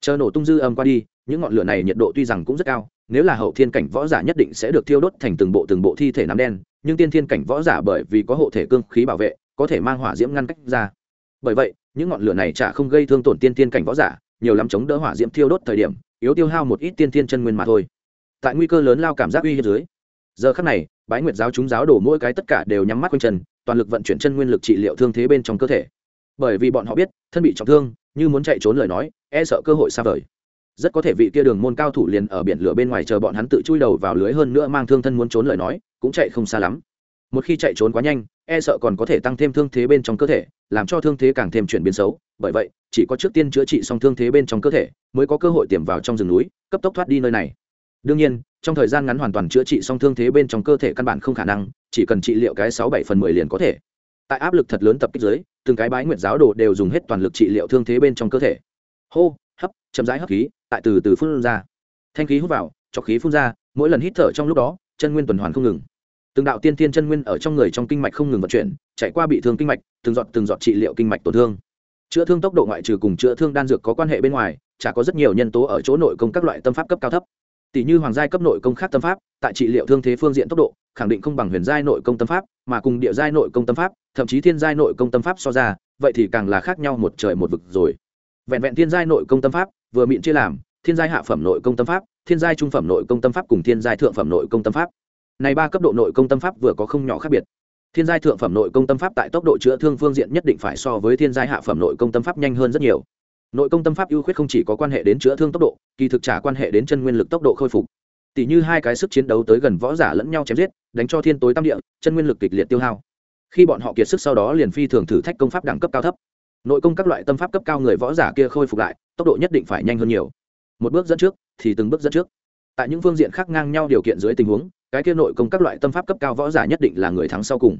Chờ nổ tung dư âm qua đi, những ngọn lửa này nhiệt độ tuy rằng cũng rất cao, nếu là hậu thiên cảnh võ giả nhất định sẽ được thiêu đốt thành từng bộ từng bộ thi thể nám đen, nhưng tiên thiên cảnh võ giả bởi vì có hộ thể cương khí bảo vệ, có thể mang hỏa diễm ngăn cách ra. Bởi vậy những ngọn lửa này chả không gây thương tổn tiên thiên cảnh võ giả, nhiều lắm chống đỡ hỏa diễm thiêu đốt thời điểm, yếu tiêu hao một ít tiên thiên chân nguyên mà thôi. Tại nguy cơ lớn lao cảm giác uy hiếp dưới, giờ khắc này, bái nguyệt giáo chúng giáo đổ mỗi cái tất cả đều nhắm mắt quanh chân, toàn lực vận chuyển chân nguyên lực trị liệu thương thế bên trong cơ thể. Bởi vì bọn họ biết, thân bị trọng thương, như muốn chạy trốn lời nói e sợ cơ hội xa vời. Rất có thể vị kia đường môn cao thủ liền ở biển lửa bên ngoài chờ bọn hắn tự chui đầu vào lưới hơn nữa mang thương thân muốn trốn lời nói, cũng chạy không xa lắm. Một khi chạy trốn quá nhanh e sợ còn có thể tăng thêm thương thế bên trong cơ thể, làm cho thương thế càng thêm chuyển biến xấu. Bởi vậy, chỉ có trước tiên chữa trị xong thương thế bên trong cơ thể, mới có cơ hội tiềm vào trong rừng núi, cấp tốc thoát đi nơi này. Đương nhiên, trong thời gian ngắn hoàn toàn chữa trị xong thương thế bên trong cơ thể căn bản không khả năng, chỉ cần trị liệu cái sáu bảy phần mười liền có thể. Tại áp lực thật lớn tập kích giới từng cái bái nguyện giáo đồ đều dùng hết toàn lực trị liệu thương thế bên trong cơ thể. Hô, hấp, chậm rãi hấp khí, tại từ từ phun ra. Thanh khí hút vào cho khí phun ra, mỗi lần hít thở trong lúc đó, chân nguyên tuần hoàn không ngừng từng đạo tiên tiên chân nguyên ở trong người trong kinh mạch không ngừng vận chuyển, chạy qua bị thương kinh mạch, từng giọt từng giọt trị liệu kinh mạch tổn thương. Chữa thương tốc độ ngoại trừ cùng chữa thương đan dược có quan hệ bên ngoài, chả có rất nhiều nhân tố ở chỗ nội công các loại tâm pháp cấp cao thấp. Tỷ như hoàng giai cấp nội công khác tâm pháp, tại trị liệu thương thế phương diện tốc độ, khẳng định không bằng huyền giai nội công tâm pháp, mà cùng địa giai nội công tâm pháp, thậm chí thiên giai nội công tâm pháp so ra, vậy thì càng là khác nhau một trời một vực rồi. Vẹn vẹn thiên giai nội công tâm pháp, vừa miệng chia làm, thiên giai hạ phẩm nội công tâm pháp, thiên giai trung phẩm nội công tâm pháp cùng thiên giai thượng phẩm nội công tâm pháp này ba cấp độ nội công tâm pháp vừa có không nhỏ khác biệt. Thiên giai thượng phẩm nội công tâm pháp tại tốc độ chữa thương phương diện nhất định phải so với thiên giai hạ phẩm nội công tâm pháp nhanh hơn rất nhiều. Nội công tâm pháp ưu khuyết không chỉ có quan hệ đến chữa thương tốc độ, kỳ thực trả quan hệ đến chân nguyên lực tốc độ khôi phục. Tỷ như hai cái sức chiến đấu tới gần võ giả lẫn nhau chém giết, đánh cho thiên tối tam địa, chân nguyên lực kịch liệt tiêu hao. Khi bọn họ kiệt sức sau đó liền phi thường thử thách công pháp đẳng cấp cao thấp. Nội công các loại tâm pháp cấp cao người võ giả kia khôi phục lại, tốc độ nhất định phải nhanh hơn nhiều. Một bước dẫn trước, thì từng bước dẫn trước tại những phương diện khác ngang nhau điều kiện dưới tình huống, cái kia nội công các loại tâm pháp cấp cao võ giả nhất định là người thắng sau cùng.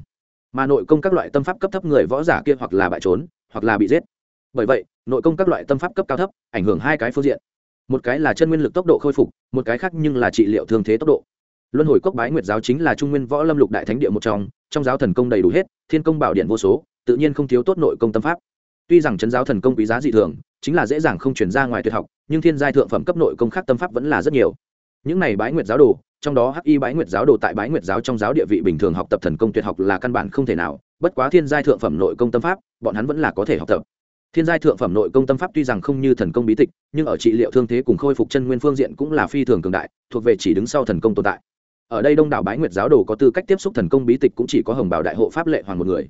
Mà nội công các loại tâm pháp cấp thấp người võ giả kia hoặc là bại trốn, hoặc là bị giết. Bởi vậy, nội công các loại tâm pháp cấp cao thấp ảnh hưởng hai cái phương diện. Một cái là chân nguyên lực tốc độ khôi phục, một cái khác nhưng là trị liệu thương thế tốc độ. Luân hồi cốc bái nguyệt giáo chính là trung nguyên võ lâm lục đại thánh địa một trong trong giáo thần công đầy đủ hết, thiên công bảo điện vô số, tự nhiên không thiếu tốt nội công tâm pháp. Tuy rằng chấn giáo thần công quý giá dị thường, chính là dễ dàng không chuyển ra ngoài tuyệt học, nhưng thiên giai thượng phẩm cấp nội công khác tâm pháp vẫn là rất nhiều những này bái nguyệt giáo đồ, trong đó hắc y bái nguyệt giáo đồ tại bái nguyệt giáo trong giáo địa vị bình thường học tập thần công tuyệt học là căn bản không thể nào, bất quá thiên giai thượng phẩm nội công tâm pháp, bọn hắn vẫn là có thể học tập. Thiên giai thượng phẩm nội công tâm pháp tuy rằng không như thần công bí tịch, nhưng ở trị liệu thương thế cùng khôi phục chân nguyên phương diện cũng là phi thường cường đại, thuộc về chỉ đứng sau thần công tồn tại. Ở đây đông đảo bái nguyệt giáo đồ có tư cách tiếp xúc thần công bí tịch cũng chỉ có hồng bảo đại hộ pháp lệ hoàng một người.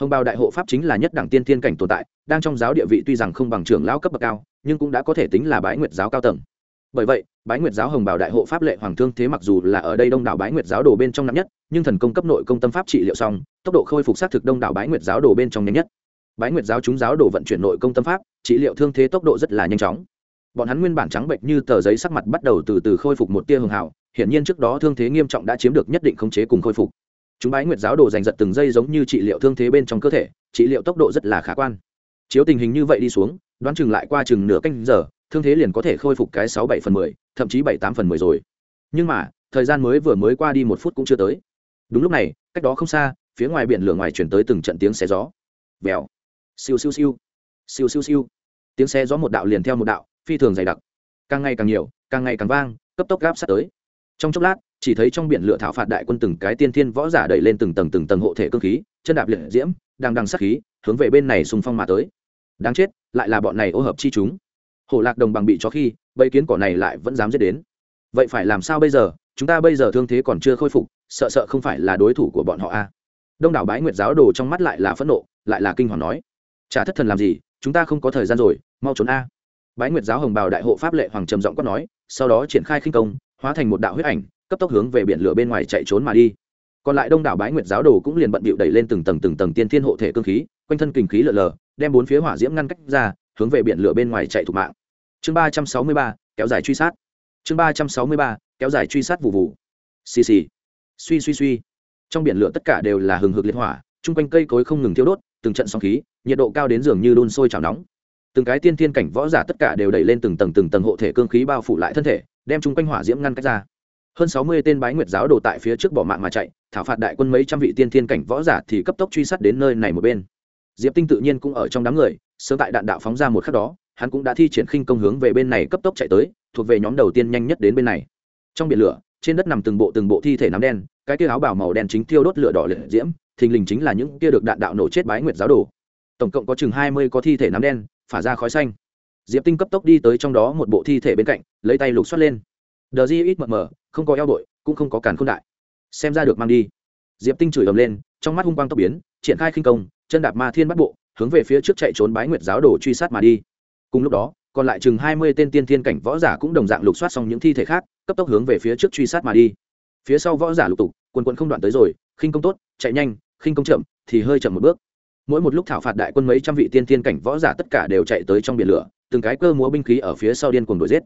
Hồng bảo đại hộ pháp chính là nhất đẳng tiên thiên cảnh tồn tại, đang trong giáo địa vị tuy rằng không bằng trưởng lão cấp bậc cao, nhưng cũng đã có thể tính là bái nguyệt giáo cao tầng bởi vậy, bái nguyệt giáo hồng bảo đại hộ pháp lệ hoàng thương thế mặc dù là ở đây đông đảo bái nguyệt giáo đồ bên trong nặng nhất, nhưng thần công cấp nội công tâm pháp trị liệu xong, tốc độ khôi phục xác thực đông đảo bái nguyệt giáo đồ bên trong nhanh nhất. Bái nguyệt giáo chúng giáo đồ vận chuyển nội công tâm pháp, trị liệu thương thế tốc độ rất là nhanh chóng. Bọn hắn nguyên bản trắng bệnh như tờ giấy sắc mặt bắt đầu từ từ khôi phục một tia hường hào hiển nhiên trước đó thương thế nghiêm trọng đã chiếm được nhất định khống chế cùng khôi phục. Chúng bái nguyệt giáo đồ giành giật từng giây giống như trị liệu thương thế bên trong cơ thể, trị liệu tốc độ rất là khả quan. Chiếu tình hình như vậy đi xuống, đoán chừng lại qua chừng nửa canh giờ thương thế liền có thể khôi phục cái sáu bảy phần mười, thậm chí bảy tám phần mười rồi. Nhưng mà, thời gian mới vừa mới qua đi một phút cũng chưa tới. Đúng lúc này, cách đó không xa, phía ngoài biển lửa ngoài chuyển tới từng trận tiếng xe gió. Vèo. Siêu siêu siêu. Siêu siêu siêu. Tiếng xe gió một đạo liền theo một đạo, phi thường dày đặc. Càng ngày càng nhiều, càng ngày càng vang, cấp tốc gáp sát tới. Trong chốc lát, chỉ thấy trong biển lửa thảo phạt đại quân từng cái tiên thiên võ giả đẩy lên từng tầng từng tầng hộ thể cơ khí, chân đạp liệt diễm, đang đằng sát khí, hướng về bên này xung phong mà tới. Đáng chết, lại là bọn này ô hợp chi chúng hổ lạc đồng bằng bị cho khi bầy kiến cỏ này lại vẫn dám giết đến. Vậy phải làm sao bây giờ? Chúng ta bây giờ thương thế còn chưa khôi phục, sợ sợ không phải là đối thủ của bọn họ a đông đảo bái nguyệt giáo đồ trong mắt lại là phẫn nộ, lại là kinh hoàng nói. Chả thất thần làm gì, chúng ta không có thời gian rồi, mau trốn a. Bái nguyệt giáo hồng bào đại hộ pháp lệ hoàng trầm giọng quát nói, sau đó triển khai khinh công, hóa thành một đạo huyết ảnh, cấp tốc hướng về biển lửa bên ngoài chạy trốn mà đi. Còn lại đông đảo bái nguyệt giáo đồ cũng liền bận bịu đẩy lên từng tầng từng tầng tiên thiên hộ thể cơ khí, quanh thân kinh khí lở lờ, đem bốn phía hỏa diễm ngăn cách ra, hướng về biển lửa bên ngoài chạy thủ mạng chương ba trăm sáu mươi ba, kéo dài truy sát. Chương ba trăm sáu mươi ba, kéo dài truy sát vụ vụ xì xì. Suy suy suy. Trong biển lửa tất cả đều là hừng hực liệt hỏa, chung quanh cây cối không ngừng thiêu đốt, từng trận sóng khí, nhiệt độ cao đến dường như đun sôi chảo nóng. Từng cái tiên thiên cảnh võ giả tất cả đều đẩy lên từng tầng từng tầng hộ thể cương khí bao phủ lại thân thể, đem chung quanh hỏa diễm ngăn cách ra. Hơn sáu mươi tên bái nguyệt giáo đồ tại phía trước bỏ mạng mà chạy, thảo phạt đại quân mấy trăm vị tiên thiên cảnh võ giả thì cấp tốc truy sát đến nơi này một bên. Diệp tinh tự nhiên cũng ở trong đám người, sớm tại đạn đạo phóng ra một khắc đó hắn cũng đã thi triển khinh công hướng về bên này cấp tốc chạy tới, thuộc về nhóm đầu tiên nhanh nhất đến bên này. Trong biển lửa, trên đất nằm từng bộ từng bộ thi thể nắm đen, cái kia áo bảo màu đen chính thiêu đốt lửa đỏ liệt diễm, thình lình chính là những kia được đạn đạo nổ chết bái nguyệt giáo đồ. Tổng cộng có chừng hai mươi có thi thể nắm đen, phả ra khói xanh. Diệp tinh cấp tốc đi tới trong đó một bộ thi thể bên cạnh, lấy tay lục xoát lên. Đờ di ít mờ mờ, không có eo bội, cũng không có càn k h ô n đại. Xem ra được mang đi. Diệp tinh chửi ầm lên, trong mắt hung quang tốc biến, triển khai khinh công, chân đạp ma thiên bắt bộ, hướng về phía trước chạy trốn bái nguyệt giáo đồ truy sát mà đi cùng lúc đó, còn lại chừng hai mươi tên tiên thiên cảnh võ giả cũng đồng dạng lục soát xong những thi thể khác, cấp tốc hướng về phía trước truy sát mà đi. Phía sau võ giả lục tục, quần quần không đoạn tới rồi, khinh công tốt, chạy nhanh, khinh công chậm, thì hơi chậm một bước. Mỗi một lúc thảo phạt đại quân mấy trăm vị tiên thiên cảnh võ giả tất cả đều chạy tới trong biển lửa, từng cái cơ múa binh khí ở phía sau điên cuồng đuổi giết.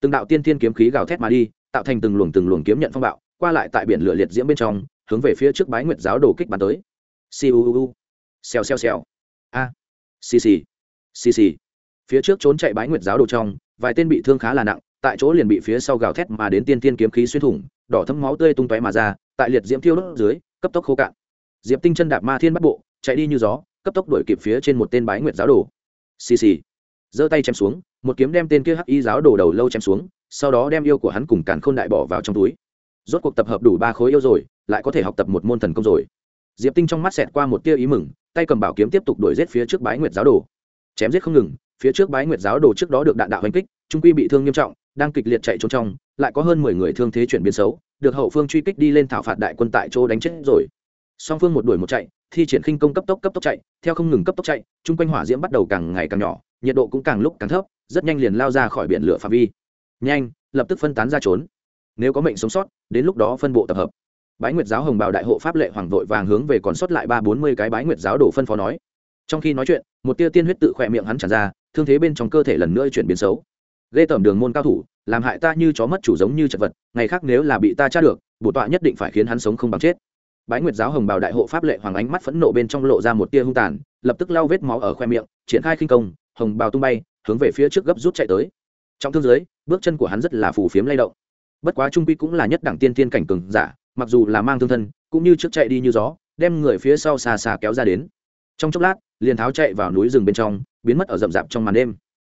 Từng đạo tiên thiên kiếm khí gào thét mà đi, tạo thành từng luồng từng luồng kiếm nhận phong bạo, qua lại tại biển lửa liệt diễm bên trong, hướng về phía trước bái nguyệt giáo đồ kích bắn tới. Siêu xèo xèo xèo a. Xì xì. Xì xì phía trước trốn chạy bái nguyệt giáo đồ trong, vài tên bị thương khá là nặng, tại chỗ liền bị phía sau gào thét mà đến tiên tiên kiếm khí xuyên thủng, đỏ thấm máu tươi tung tóe mà ra, tại liệt diễm thiêu đốt dưới, cấp tốc khô cạn. Diệp tinh chân đạp ma thiên bắt bộ, chạy đi như gió, cấp tốc đuổi kịp phía trên một tên bái nguyệt giáo đồ. Xì xì. Giơ tay chém xuống, một kiếm đem tên kia hắc y giáo đồ đầu lâu chém xuống, sau đó đem yêu của hắn cùng càn khôn đại bỏ vào trong túi. Rốt cuộc tập hợp đủ ba khối yêu rồi, lại có thể học tập một môn thần công rồi. Diệp tinh trong mắt xẹt qua một tia ý mừng, tay cầm bảo kiếm tiếp tục đuổi giết phía trước bái nguyệt giáo đồ. Chém giết không ngừng phía trước bái nguyệt giáo đồ trước đó được đạn đạo hành kích, trung quy bị thương nghiêm trọng, đang kịch liệt chạy trốn trong, lại có hơn mười người thương thế chuyển biến xấu, được hậu phương truy kích đi lên thảo phạt đại quân tại chỗ đánh chết rồi. Song phương một đuổi một chạy, thi triển khinh công cấp tốc cấp tốc chạy, theo không ngừng cấp tốc chạy, chung quanh hỏa diễm bắt đầu càng ngày càng nhỏ, nhiệt độ cũng càng lúc càng thấp, rất nhanh liền lao ra khỏi biển lửa phạm vi. Nhanh, lập tức phân tán ra trốn. Nếu có mệnh sống sót, đến lúc đó phân bộ tập hợp. Bái nguyệt giáo hồng bào đại hộ pháp lệ hoàng vội vàng hướng về còn sót lại ba bốn mươi cái bái nguyệt giáo đổ phân phó nói. Trong khi nói chuyện, một tia tiên huyết tự khỏe miệng hắn tràn ra thương thế bên trong cơ thể lần nữa chuyển biến xấu. Ghê tởm đường môn cao thủ, làm hại ta như chó mất chủ giống như chật vật, ngày khác nếu là bị ta tra được, bổ tọa nhất định phải khiến hắn sống không bằng chết. Bái nguyệt giáo hồng bào đại hộ pháp lệ hoàng ánh mắt phẫn nộ bên trong lộ ra một tia hung tàn, lập tức lau vết máu ở khoe miệng, triển khai khinh công, hồng bào tung bay, hướng về phía trước gấp rút chạy tới. Trong thương giới, bước chân của hắn rất là phù phiếm lay động. Bất quá trung quy cũng là nhất đẳng tiên tiên cảnh cường giả, mặc dù là mang thương thân, cũng như trước chạy đi như gió, đem người phía sau xà xà kéo ra đến trong chốc lát, liền tháo chạy vào núi rừng bên trong, biến mất ở rậm rạp trong màn đêm.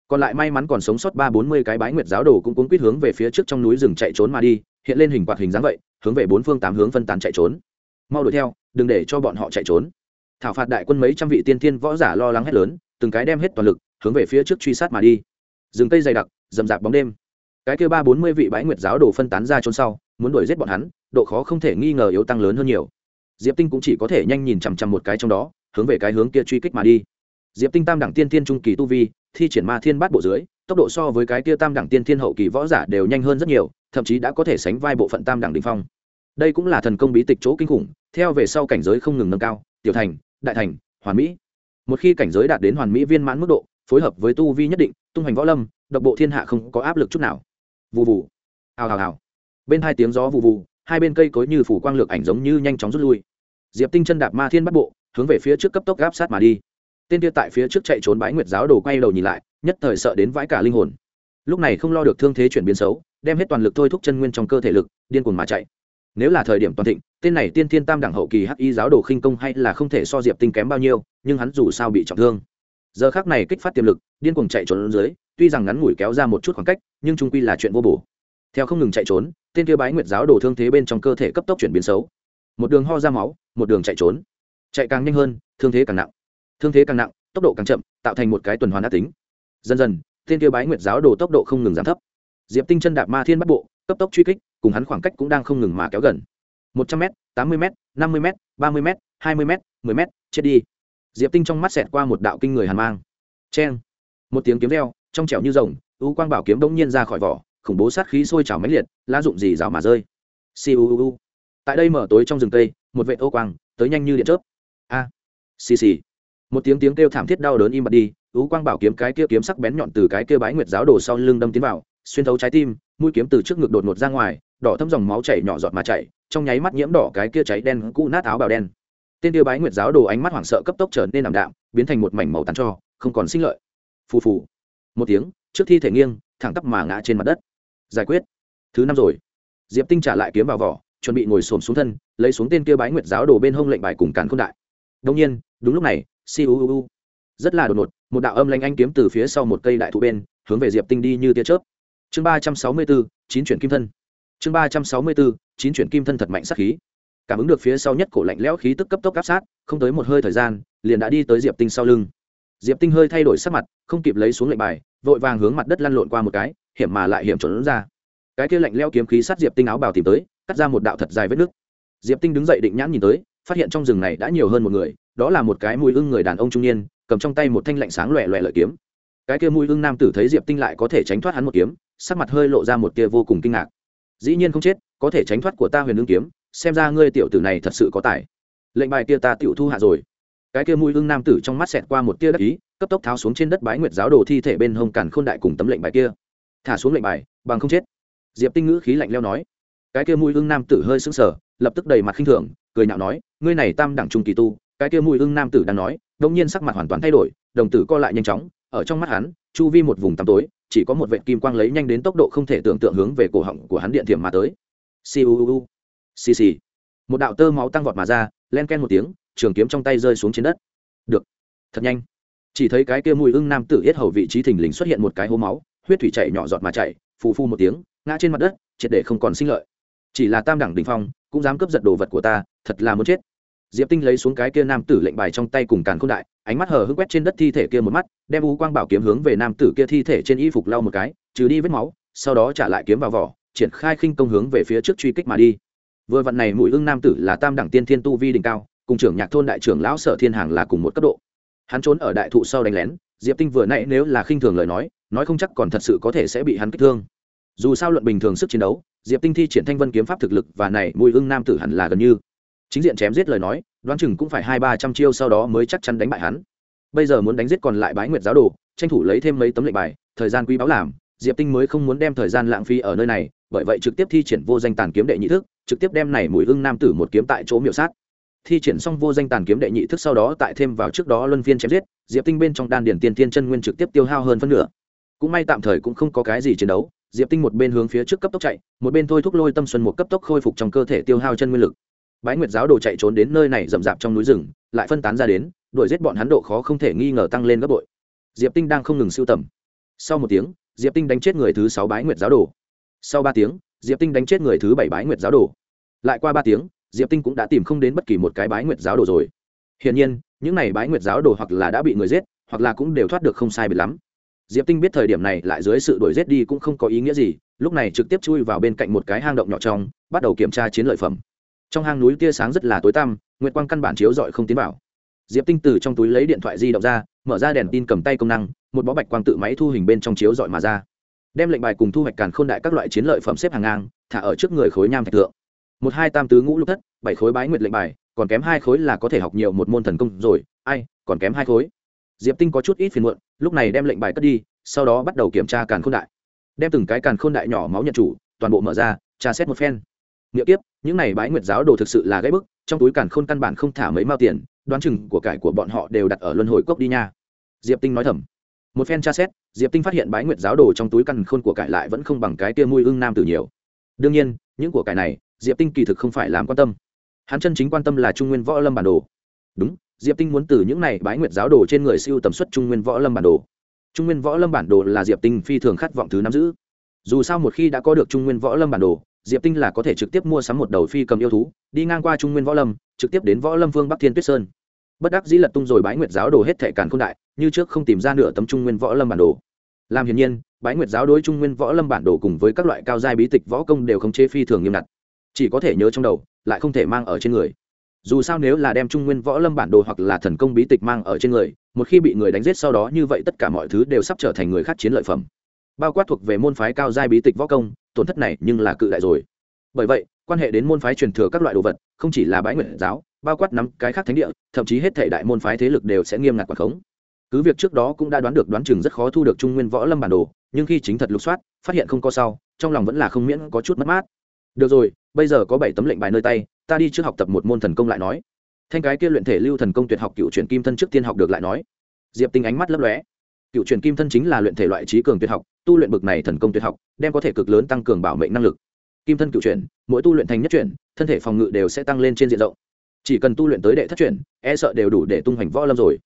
Còn lại may mắn còn sống sót ba bốn mươi cái bái nguyệt giáo đồ cũng cuốn quýt hướng về phía trước trong núi rừng chạy trốn mà đi, hiện lên hình quạt hình dáng vậy, hướng về bốn phương tám hướng phân tán chạy trốn. Mau đuổi theo, đừng để cho bọn họ chạy trốn. Thảo phạt đại quân mấy trăm vị tiên thiên võ giả lo lắng hết lớn, từng cái đem hết toàn lực, hướng về phía trước truy sát mà đi. Rừng cây dày đặc, rậm rạp bóng đêm. Cái kêu ba bốn mươi vị bái nguyệt giáo đồ phân tán ra trốn sau, muốn đuổi giết bọn hắn, độ khó không thể nghi ngờ yếu tăng lớn hơn nhiều. Diệp tinh cũng chỉ có thể nhanh nhìn chằm chằm một cái trong đó hướng về cái hướng kia truy kích mà đi. Diệp tinh tam đẳng tiên tiên trung kỳ tu vi, thi triển ma thiên bát bộ dưới, tốc độ so với cái kia tam đẳng tiên thiên hậu kỳ võ giả đều nhanh hơn rất nhiều, thậm chí đã có thể sánh vai bộ phận tam đẳng đình phong. Đây cũng là thần công bí tịch chỗ kinh khủng, theo về sau cảnh giới không ngừng nâng cao, tiểu thành, đại thành, hoàn mỹ. Một khi cảnh giới đạt đến hoàn mỹ viên mãn mức độ, phối hợp với tu vi nhất định, tung hoành võ lâm, độc bộ thiên hạ không có áp lực chút nào. Vù vù. Hào hào hào. Bên hai tiếng gió vù vù, hai bên cây cối như phủ quang lược ảnh giống như nhanh chóng rút lui. Diệp tinh chân đạp ma thiên bắt bộ hướng về phía trước cấp tốc gáp sát mà đi. Tên kia tại phía trước chạy trốn bãi nguyệt giáo đồ quay đầu nhìn lại, nhất thời sợ đến vãi cả linh hồn. Lúc này không lo được thương thế chuyển biến xấu, đem hết toàn lực thôi thúc chân nguyên trong cơ thể lực, điên cuồng mà chạy. Nếu là thời điểm toàn thịnh, tên này tiên thiên tam đẳng hậu kỳ hắc y giáo đồ khinh công hay là không thể so diệp tinh kém bao nhiêu, nhưng hắn dù sao bị trọng thương. Giờ khác này kích phát tiềm lực, điên cuồng chạy trốn dưới, tuy rằng ngắn ngủi kéo ra một chút khoảng cách, nhưng trung quy là chuyện vô bổ. Theo không ngừng chạy trốn, tên kia bái nguyệt giáo đồ thương thế bên trong cơ thể cấp tốc chuyển biến xấu. Một đường ho ra máu, một đường chạy trốn chạy càng nhanh hơn thương thế càng nặng. Thương thế càng nặng tốc độ càng chậm tạo thành một cái tuần hoàn đã tính. Dần dần tên tiêu bái nguyệt giáo đồ tốc độ không ngừng giảm thấp. Diệp tinh chân đạp ma thiên bắt bộ cấp tốc truy kích cùng hắn khoảng cách cũng đang không ngừng mà kéo gần. Một trăm m tám mươi m năm mươi m ba mươi m hai mươi m mười m chết đi. Diệp tinh trong mắt xẹt qua một đạo kinh người hàn mang. C h e n một tiếng kiếm reo trong trẻo như rồng u quang bảo kiếm bỗng nhiên ra khỏi vỏ khủng bố sát khí sôi trào máy liệt lá dụng gì rào mà rơi. Siêu tại đây mở tối trong rừng tây, một vệ ô quang tới nhanh như điện chớp xì xì. Một tiếng tiếng kêu thảm thiết đau đớn im bặt đi, ú quang bảo kiếm cái kia kiếm sắc bén nhọn từ cái kia bái nguyệt giáo đồ sau lưng đâm tiến vào, xuyên thấu trái tim, mũi kiếm từ trước ngực đột ngột ra ngoài, đỏ thâm dòng máu chảy nhỏ giọt mà chảy, trong nháy mắt nhiễm đỏ cái kia cháy đen cũ nát áo bào đen. Tên kia bái nguyệt giáo đồ ánh mắt hoảng sợ cấp tốc trở nên ảm đạm, biến thành một mảnh màu tàn cho, không còn sinh lợi. Phù phù. Một tiếng, trước thi thể nghiêng, thẳng tắp mà ngã trên mặt đất. Giải quyết. Thứ năm rồi. Diệp tinh trả lại kiếm vào vỏ, chuẩn bị ngồi xổm xuống thân, lấy xuống tên kia bái nguyệt giáo đồ bên hông lệnh bài cùng càn khôn đại đông nhiên, đúng lúc này si u u u, rất là đột ngột, một đạo âm lanh anh kiếm từ phía sau một cây đại thụ bên, hướng về diệp tinh đi như tia chớp. Chương ba trăm sáu mươi bốn, chín chuyển kim thân. Chương ba trăm sáu mươi bốn, chín chuyển kim thân thật mạnh sát khí. Cảm ứng được phía sau nhất cổ lạnh lẽo khí tức cấp tốc áp sát, không tới một hơi thời gian, liền đã đi tới diệp tinh sau lưng. Diệp tinh hơi thay đổi sắc mặt, không kịp lấy xuống lệnh bài, vội vàng hướng mặt đất lăn lộn qua một cái, hiểm mà lại hiểm trốn ra. Cái kia lạnh leo kiếm khí sát diệp tinh áo bào tìm tới, cắt ra một đạo thật dài vết nước diệp tinh đứng dậy định nhãn nhìn tới phát hiện trong rừng này đã nhiều hơn một người, đó là một cái mùi ưng người đàn ông trung niên, cầm trong tay một thanh lạnh sáng loẹ loẹ lợi kiếm. Cái kia mùi ưng nam tử thấy diệp tinh lại có thể tránh thoát hắn một kiếm, sắc mặt hơi lộ ra một tia vô cùng kinh ngạc. Dĩ nhiên không chết, có thể tránh thoát của ta huyền ưng kiếm, xem ra ngươi tiểu tử này thật sự có tài. Lệnh bài kia ta tiểu thu hạ rồi. Cái kia mùi ưng nam tử trong mắt xẹt qua một tia đắc ý, cấp tốc tháo xuống trên đất bái nguyệt giáo đồ thi thể bên hông cản khôn đại cùng tấm lệnh bài kia. Thả xuống lệnh bài, bằng không chết. Diệp tinh ngữ khí lạnh leo nói. Cái kia mùi ưng nam tử hơi sững sờ, lập tức đầy mặt khinh thường cười nhạo nói, ngươi này tam đẳng trung kỳ tu, cái kia mùi ưng nam tử đang nói đông nhiên sắc mặt hoàn toàn thay đổi, đồng tử co lại nhanh chóng, ở trong mắt hắn, chu vi một vùng tăm tối, chỉ có một vệt kim quang lấy nhanh đến tốc độ không thể tưởng tượng hướng về cổ họng của hắn điện thiểm mà tới. Siêu xì xì một đạo tơ máu tăng vọt mà ra, len ken một tiếng, trường kiếm trong tay rơi xuống trên đất. Được. Thật nhanh. Chỉ thấy cái kia mùi ưng nam tử yết hầu vị trí thình lình xuất hiện một cái hố máu, huyết thủy chảy nhỏ giọt mà chảy, phù phu một tiếng, ngã trên mặt đất, triệt để không còn sinh lợi. Chỉ là tam đẳng đỉnh phong cũng dám cướp giật đồ vật của ta, thật là muốn chết. Diệp tinh lấy xuống cái kia nam tử lệnh bài trong tay cùng càn k h ô n đại, ánh mắt hờ hững quét trên đất thi thể kia một mắt, đem u quang bảo kiếm hướng về nam tử kia thi thể trên y phục lau một cái, trừ đi vết máu, sau đó trả lại kiếm vào vỏ, triển khai khinh công hướng về phía trước truy kích mà đi. Vừa vặn này mũi hưng nam tử là tam đẳng tiên thiên tu vi đỉnh cao, cùng trưởng nhạc thôn đại trưởng lão sở thiên hàng là cùng một cấp độ. Hắn trốn ở đại thụ sau đánh lén, diệp tinh vừa nãy nếu là khinh thường lời nói nói không chắc còn thật sự có thể sẽ bị hắn kích thương. Dù sao luận bình thường sức chiến đấu diệp tinh thi triển thanh vân kiếm pháp thực lực và này mùi hưng nam tử hẳn là gần như. Chính diện chém giết lời nói, đoán chừng cũng phải hai ba trăm chiêu sau đó mới chắc chắn đánh bại hắn. Bây giờ muốn đánh giết còn lại bái nguyệt giáo đồ, tranh thủ lấy thêm mấy tấm lệnh bài, thời gian quý báo làm, diệp tinh mới không muốn đem thời gian lãng phí ở nơi này, bởi vậy trực tiếp thi triển vô danh tàn kiếm đệ nhị thức, trực tiếp đem này mùi hưng nam tử một kiếm tại chỗ miểu sát. Thi triển xong vô danh tàn kiếm đệ nhị thức sau đó tại thêm vào trước đó luân phiên chém giết, diệp tinh bên trong đan điển tiên tiên chân nguyên trực tiếp tiêu hao hơn phân nửa. Cũng may tạm thời cũng không có cái gì chiến đấu diệp tinh một bên hướng phía trước cấp tốc chạy, một bên thôi thúc lôi tâm xuân một cấp tốc khôi phục trong cơ thể tiêu hao chân nguyên lực. Bái nguyệt giáo đồ chạy trốn đến nơi này rậm rạp trong núi rừng, lại phân tán ra đến, đuổi giết bọn hắn độ khó không thể nghi ngờ tăng lên gấp bội. Diệp tinh đang không ngừng siêu tầm. Sau một tiếng, diệp tinh đánh chết người thứ sáu bái nguyệt giáo đồ. Sau ba tiếng, diệp tinh đánh chết người thứ bảy bái nguyệt giáo đồ. Lại qua ba tiếng, diệp tinh cũng đã tìm không đến bất kỳ một cái bái nguyệt giáo đồ rồi. Hiển nhiên, những này bái nguyệt giáo đồ hoặc là đã bị người giết, hoặc là cũng đều thoát được không sai biệt lắm diệp tinh biết thời điểm này lại dưới sự đuổi giết đi cũng không có ý nghĩa gì, lúc này trực tiếp chui vào bên cạnh một cái hang động nhỏ trong, bắt đầu kiểm tra chiến lợi phẩm. Trong hang núi tia sáng rất là tối tăm, nguyệt quang căn bản chiếu rọi không tiến vào. Diệp tinh từ trong túi lấy điện thoại di động ra, mở ra đèn tin cầm tay công năng, một bó bạch quang tự máy thu hình bên trong chiếu rọi mà ra. Đem lệnh bài cùng thu hoạch càn khôn đại các loại chiến lợi phẩm xếp hàng ngang, thả ở trước người khối nham thạch tượng một hai tam tứ ngũ lục thất, bảy khối bái nguyệt lệnh bài, còn kém hai khối là có thể học nhiều một môn thần công rồi, ai, còn kém hai khối. Diệp tinh có chút ít phiền muộn lúc này đem lệnh bài cất đi, sau đó bắt đầu kiểm tra càn khôn đại. Đem từng cái càn khôn đại nhỏ máu nhận chủ, toàn bộ mở ra, tra xét một phen. Nghĩa kiếp, những này bái nguyệt giáo đồ thực sự là gãy bức, trong túi càn khôn căn bản không thả mấy mao tiền, đoán chừng của cải của bọn họ đều đặt ở luân hồi cốc đi nha. Diệp tinh nói thầm. Một phen tra xét, diệp tinh phát hiện bái nguyệt giáo đồ trong túi càn khôn của cải lại vẫn không bằng cái tia mùi ưng nam tử nhiều. Đương nhiên, những của cải này, diệp tinh kỳ thực không phải làm quan tâm. Hắn chân chính quan tâm là trung nguyên võ lâm bản đồ. Đúng diệp tinh muốn từ những này bái nguyệt giáo đồ trên người siêu tầm xuất trung nguyên võ lâm bản đồ. Trung nguyên võ lâm bản đồ là diệp tinh phi thường khát vọng thứ nắm giữ. Dù sao một khi đã có được trung nguyên võ lâm bản đồ, diệp tinh là có thể trực tiếp mua sắm một đầu phi cầm yêu thú, đi ngang qua trung nguyên võ lâm, trực tiếp đến võ lâm vương bắc thiên tuyết sơn. Bất đắc dĩ lật tung rồi bái nguyệt giáo đồ hết thệ càn k h ô n đại, như trước không tìm ra nửa tấm trung nguyên võ lâm bản đồ. Làm hiển nhiên, bái nguyệt giáo đối trung nguyên võ lâm bản đồ cùng với các loại cao giai bí tịch võ công đều không chế phi thường nghiêm ngặt. Chỉ có thể nhớ trong đầu, lại không thể mang ở trên người dù sao nếu là đem trung nguyên võ lâm bản đồ hoặc là thần công bí tịch mang ở trên người, một khi bị người đánh giết sau đó như vậy tất cả mọi thứ đều sắp trở thành người khác chiến lợi phẩm. Bao quát thuộc về môn phái cao giai bí tịch võ công, tổn thất này nhưng là cự đại rồi. Bởi vậy, quan hệ đến môn phái truyền thừa các loại đồ vật, không chỉ là bãi nguyện giáo, bao quát nắm cái khác thánh địa, thậm chí hết thể đại môn phái thế lực đều sẽ nghiêm ngặt quản khống. Cứ việc trước đó cũng đã đoán được đoán chừng rất khó thu được trung nguyên võ lâm bản đồ, nhưng khi chính thật lục soát, phát hiện không có sau, trong lòng vẫn là không miễn có chút mất mát. Được rồi, bây giờ có bảy tấm lệnh bài nơi tay ta đi trước học tập một môn thần công lại nói. Thanh cái kia luyện thể lưu thần công tuyệt học cựu truyền kim thân trước tiên học được lại nói. Diệp tinh ánh mắt lấp lóe. Cựu truyền kim thân chính là luyện thể loại trí cường tuyệt học, tu luyện bực này thần công tuyệt học, đem có thể cực lớn tăng cường bảo mệnh năng lực. Kim thân cựu truyền, mỗi tu luyện thành nhất truyền, thân thể phòng ngự đều sẽ tăng lên trên diện rộng. Chỉ cần tu luyện tới đệ thất truyền e sợ đều đủ để tung hoành võ lâm rồi.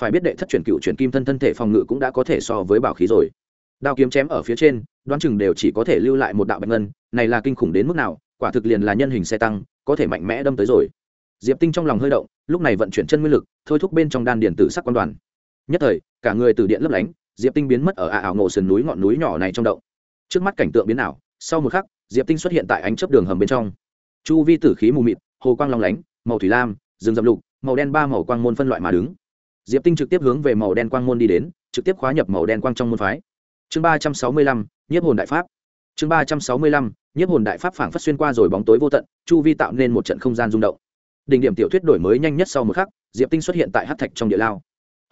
Phải biết đệ thất truyền cựu truyền kim thân thân thể phòng ngự cũng đã có thể so với bảo khí rồi. Đao kiếm chém ở phía trên, đoán chừng đều chỉ có thể lưu lại một đạo bạch ngân, này là kinh khủng đến mức nào, quả thực liền là nhân hình xe tăng có thể mạnh mẽ đâm tới rồi. Diệp tinh trong lòng hơi động, lúc này vận chuyển chân nguyên lực, thôi thúc bên trong đan điện tử sắc quan đoàn. Nhất thời, cả người từ điện lấp lánh, diệp tinh biến mất ở ả ảo ngộ sườn núi ngọn núi nhỏ này trong động. Trước mắt cảnh tượng biến ảo, sau một khắc, diệp tinh xuất hiện tại ánh chấp đường hầm bên trong. Chu vi tử khí mù mịt, hồ quang long lánh, màu thủy lam, rừng rậm lục, màu đen ba màu quang môn phân loại mà đứng. Diệp tinh trực tiếp hướng về màu đen quang môn đi đến, trực tiếp khóa nhập màu đen quang trong môn phái. Chương ba trăm sáu mươi lăm, nhiếp hồn đại pháp. Chương ba trăm sáu mươi lăm nhiếp hồn đại pháp phảng phất xuyên qua rồi bóng tối vô tận, chu vi tạo nên một trận không gian rung động. Đỉnh điểm tiểu thuyết đổi mới nhanh nhất sau một khắc, diệp tinh xuất hiện tại hát thạch trong địa lao.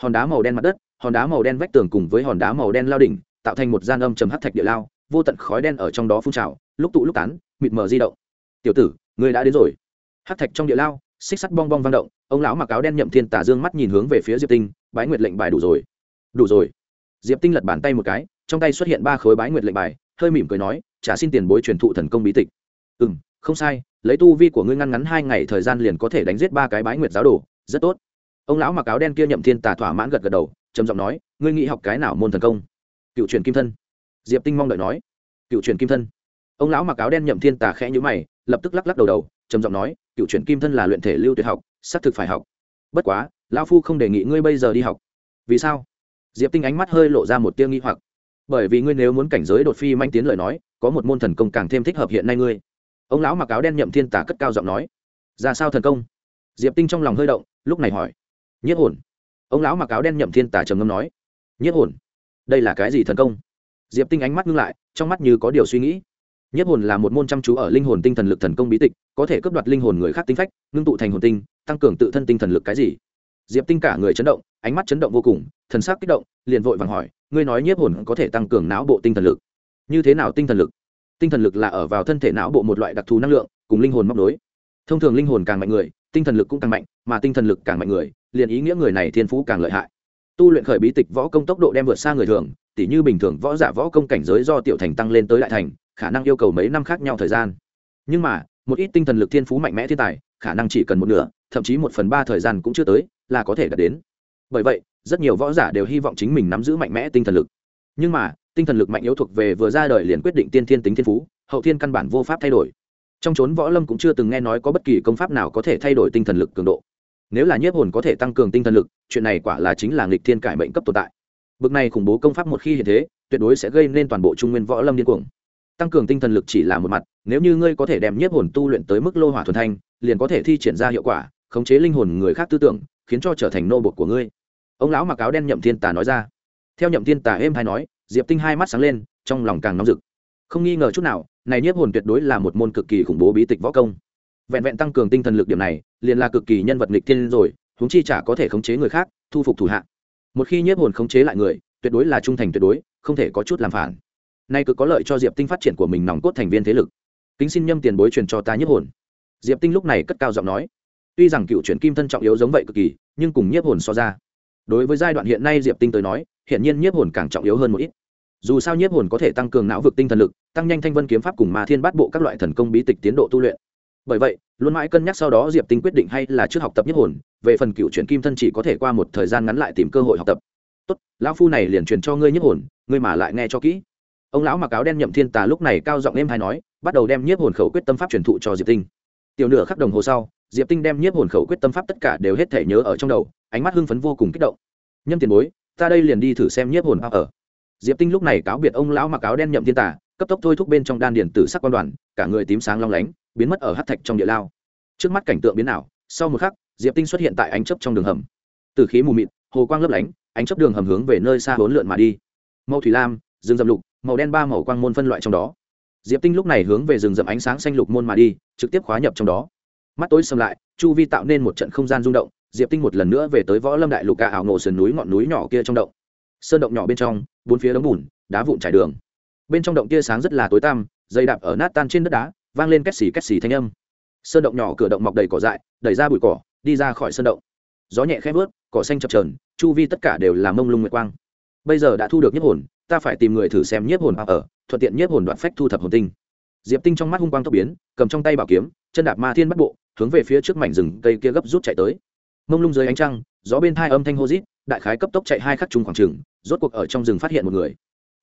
Hòn đá màu đen mặt đất, hòn đá màu đen vách tường cùng với hòn đá màu đen lao đỉnh, tạo thành một gian âm trầm hát thạch địa lao, vô tận khói đen ở trong đó phun trào, lúc tụ lúc tán, mịt mờ di động. Tiểu tử, người đã đến rồi. Hát thạch trong địa lao, xích sắt bong bong vang động, ông lão mặc áo đen nhậm thiên tả dương mắt nhìn hướng về phía diệp tinh, bái nguyệt lệnh bài đủ rồi. Đủ rồi. Diệp tinh lật bàn tay một cái, trong tay xuất hiện ba khối bái nguyệt lệnh bài, hơi mỉm cười nói trả xin tiền bối truyền thụ thần công bí tịch. Ừ m không sai, lấy tu vi của ngươi ngăn ngắn hai ngày thời gian liền có thể đánh giết ba cái bái nguyệt giáo đồ, rất tốt. Ông lão mặc áo đen kia nhậm thiên tà thỏa mãn gật gật đầu, trầm giọng nói, ngươi nghĩ học cái nào môn thần công? Cựu truyền kim thân. Diệp tinh mong đợi nói, cựu truyền kim thân. Ông lão mặc áo đen nhậm thiên tà khẽ nhữ mày, lập tức lắc lắc đầu đầu, trầm giọng nói, cựu truyền kim thân là luyện thể lưu tuyệt học, xác thực phải học. Bất quá, lão phu không đề nghị ngươi bây giờ đi học. Vì sao? Diệp tinh ánh mắt hơi lộ ra một tia nghi hoặc. Bởi vì ngươi nếu muốn cảnh giới đột phi manh tiến lời nói có một môn thần công càng thêm thích hợp hiện nay ngươi. Ông lão mặc áo đen nhậm thiên tả cất cao giọng nói. Ra sao thần công? Diệp tinh trong lòng hơi động, lúc này hỏi. Nhất hồn. Ông lão mặc áo đen nhậm thiên tả trầm ngâm nói. Nhất hồn? Đây là cái gì thần công? Diệp tinh ánh mắt ngưng lại, trong mắt như có điều suy nghĩ. Nhất hồn là một môn chăm chú ở linh hồn tinh thần lực thần công bí tịch, có thể cướp đoạt linh hồn người khác tinh phách, ngưng tụ thành hồn tinh, tăng cường tự thân tinh thần lực cái gì? Diệp tinh cả người chấn động, ánh mắt chấn động vô cùng, thần sắc kích động, liền vội vàng hỏi, ngươi nói nhiếp hồn có thể tăng cường não bộ tinh thần lực? Như thế nào tinh thần lực? Tinh thần lực là ở vào thân thể não bộ một loại đặc thù năng lượng, cùng linh hồn móc nối. Thông thường linh hồn càng mạnh người, tinh thần lực cũng càng mạnh, mà tinh thần lực càng mạnh người, liền ý nghĩa người này thiên phú càng lợi hại. Tu luyện khởi bí tịch võ công tốc độ đem vượt xa người thường, tỉ như bình thường võ giả võ công cảnh giới do tiểu thành tăng lên tới đại thành, khả năng yêu cầu mấy năm khác nhau thời gian. Nhưng mà, một ít tinh thần lực thiên phú mạnh mẽ thiên tài, khả năng chỉ cần một nửa, thậm chí một phần ba thời gian cũng chưa tới, là có thể đạt đến. Bởi vậy, rất nhiều võ giả đều hy vọng chính mình nắm giữ mạnh mẽ tinh thần lực. Nhưng mà tinh thần lực mạnh yếu thuộc về vừa ra đời liền quyết định tiên thiên tính thiên phú, hậu thiên căn bản vô pháp thay đổi. Trong chốn võ lâm cũng chưa từng nghe nói có bất kỳ công pháp nào có thể thay đổi tinh thần lực cường độ. Nếu là nhiếp hồn có thể tăng cường tinh thần lực, chuyện này quả là chính là nghịch thiên cải mệnh cấp tồn tại. Bực này khủng bố công pháp một khi hiện thế, tuyệt đối sẽ gây nên toàn bộ trung nguyên võ lâm điên cuồng. Tăng cường tinh thần lực chỉ là một mặt, nếu như ngươi có thể đem nhiếp hồn tu luyện tới mức lô hỏa thuần thanh, liền có thể thi triển ra hiệu quả, khống chế linh hồn người khác tư tưởng, khiến cho trở thành nô bột của ngươi. Ông lão mặc áo đen nhậm thiên tà nói ra. Theo nhậm thiên tà êm hay nói diệp tinh hai mắt sáng lên, trong lòng càng nóng rực. Không nghi ngờ chút nào, này nhiếp hồn tuyệt đối là một môn cực kỳ khủng bố bí tịch võ công. Vẹn vẹn tăng cường tinh thần lực điểm này, liền là cực kỳ nhân vật nghịch thiên rồi, huống chi chả có thể khống chế người khác, thu phục thủ hạ. Một khi nhiếp hồn khống chế lại người, tuyệt đối là trung thành tuyệt đối, không thể có chút làm phản. Nay cực có lợi cho diệp tinh phát triển của mình nòng cốt thành viên thế lực. Kính xin nhâm tiền bối truyền cho ta nhiếp hồn. Diệp tinh lúc này cất cao giọng nói. Tuy rằng cựu chuyển kim thân trọng yếu giống vậy cực kỳ, nhưng cùng nhiếp hồn so ra đối với giai đoạn hiện nay diệp tinh tới nói hiện nhiên nhiếp hồn càng trọng yếu hơn một ít. Dù sao nhiếp hồn có thể tăng cường não vực tinh thần lực, tăng nhanh thanh vân kiếm pháp cùng mà thiên bát bộ các loại thần công bí tịch tiến độ tu luyện. Bởi vậy, luôn mãi cân nhắc sau đó diệp tinh quyết định hay là trước học tập nhiếp hồn, về phần cựu chuyển kim thân chỉ có thể qua một thời gian ngắn lại tìm cơ hội học tập. Tốt, lão phu này liền truyền cho ngươi nhiếp hồn, ngươi mà lại nghe cho kỹ. Ông lão mặc áo đen nhậm thiên tà lúc này cao giọng em hay nói, bắt đầu đem nhiếp hồn khẩu quyết tâm pháp truyền thụ cho diệp tinh tiểu nửa khắc đồng hồ sau, diệp tinh đem nhiếp hồn khẩu quyết tâm pháp tất cả đều hết thể nhớ ở trong đầu, ánh mắt hưng phấn vô cùng kích động. Nhâm tiền bối, ta đây liền đi thử xem nhiếp hồn ở. Diệp tinh lúc này cáo biệt ông lão mặc áo đen nhậm thiên tả cấp tốc thôi thúc bên trong đan điển tử sắc quan đoàn, cả người tím sáng long lánh, biến mất ở hát thạch trong địa lao. Trước mắt cảnh tượng biến ảo, sau một khắc, diệp tinh xuất hiện tại ánh chấp trong đường hầm. Từ khí mù mịt, hồ quang lấp lánh, ánh chấp đường hầm hướng về nơi xa hỗn lượn mà đi. Màu thủy lam, rừng rậm lục, màu đen ba màu quang môn phân loại trong đó diệp tinh lúc này hướng về rừng rậm ánh sáng xanh lục môn mà đi, trực tiếp khóa nhập trong đó. Mắt tối xâm lại, chu vi tạo nên một trận không gian rung động, diệp tinh một lần nữa về tới võ lâm đại lục cả ảo ngộ sườn núi ngọn núi nhỏ kia trong động. Sơn động nhỏ bên trong, bốn phía đống bùn, đá vụn trải đường. Bên trong động kia sáng rất là tối tăm dây đạp ở nát tan trên đất đá, vang lên két xì két xì thanh âm. Sơn động nhỏ cửa động mọc đầy cỏ dại, đẩy ra bụi cỏ, đi ra khỏi sơn động. Gió nhẹ khẽ vớt, cỏ xanh chập trờn chu vi tất cả đều là mông lung nguyệt quang. Bây giờ đã thu được nhất hồn ta phải tìm người thử xem nhiếp hồn ở, thuận tiện nhiếp hồn đoạn phách thu thập hồn tinh. Diệp tinh trong mắt hung quang tốc biến, cầm trong tay bảo kiếm, chân đạp ma thiên bắt bộ, hướng về phía trước mảnh rừng cây kia gấp rút chạy tới. Mông lung dưới ánh trăng, gió bên thai âm thanh hô rít, đại khái cấp tốc chạy hai khắc trung khoảng trừng rốt cuộc ở trong rừng phát hiện một người.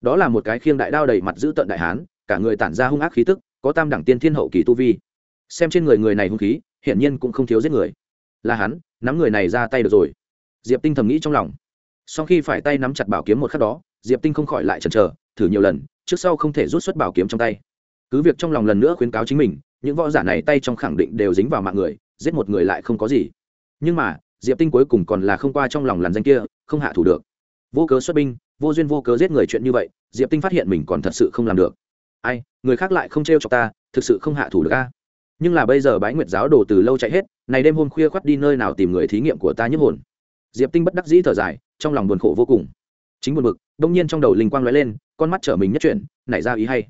Đó là một cái khiêng đại đao đầy mặt giữ tận đại hán, cả người tản ra hung ác khí tức, có tam đẳng tiên thiên hậu kỳ tu vi. Xem trên người người này hung khí, hiển nhiên cũng không thiếu giết người. Là hắn, nắm người này ra tay được rồi. Diệp tinh thầm nghĩ trong lòng. Sau khi phải tay nắm chặt bảo kiếm một khắc đó diệp tinh không khỏi lại chần chờ, thử nhiều lần, trước sau không thể rút xuất bảo kiếm trong tay. Cứ việc trong lòng lần nữa khuyến cáo chính mình, những võ giả này tay trong khẳng định đều dính vào mạng người, giết một người lại không có gì. Nhưng mà, diệp tinh cuối cùng còn là không qua trong lòng làn danh kia, không hạ thủ được. Vô cớ xuất binh, vô duyên vô cớ giết người chuyện như vậy, diệp tinh phát hiện mình còn thật sự không làm được. Ai, người khác lại không t r e o cho ta, thực sự không hạ thủ được a. Nhưng là bây giờ bái nguyệt giáo đồ từ lâu chạy hết, này đêm hôm khuya khoắt đi nơi nào tìm người thí nghiệm của ta nhức hồn. Diệp tinh bất đắc dĩ thở dài, trong lòng buồn khổ vô cùng. Chính buồn bực đông nhiên trong đầu linh quang lóe lên, con mắt trở mình nhất chuyển, nảy ra ý hay.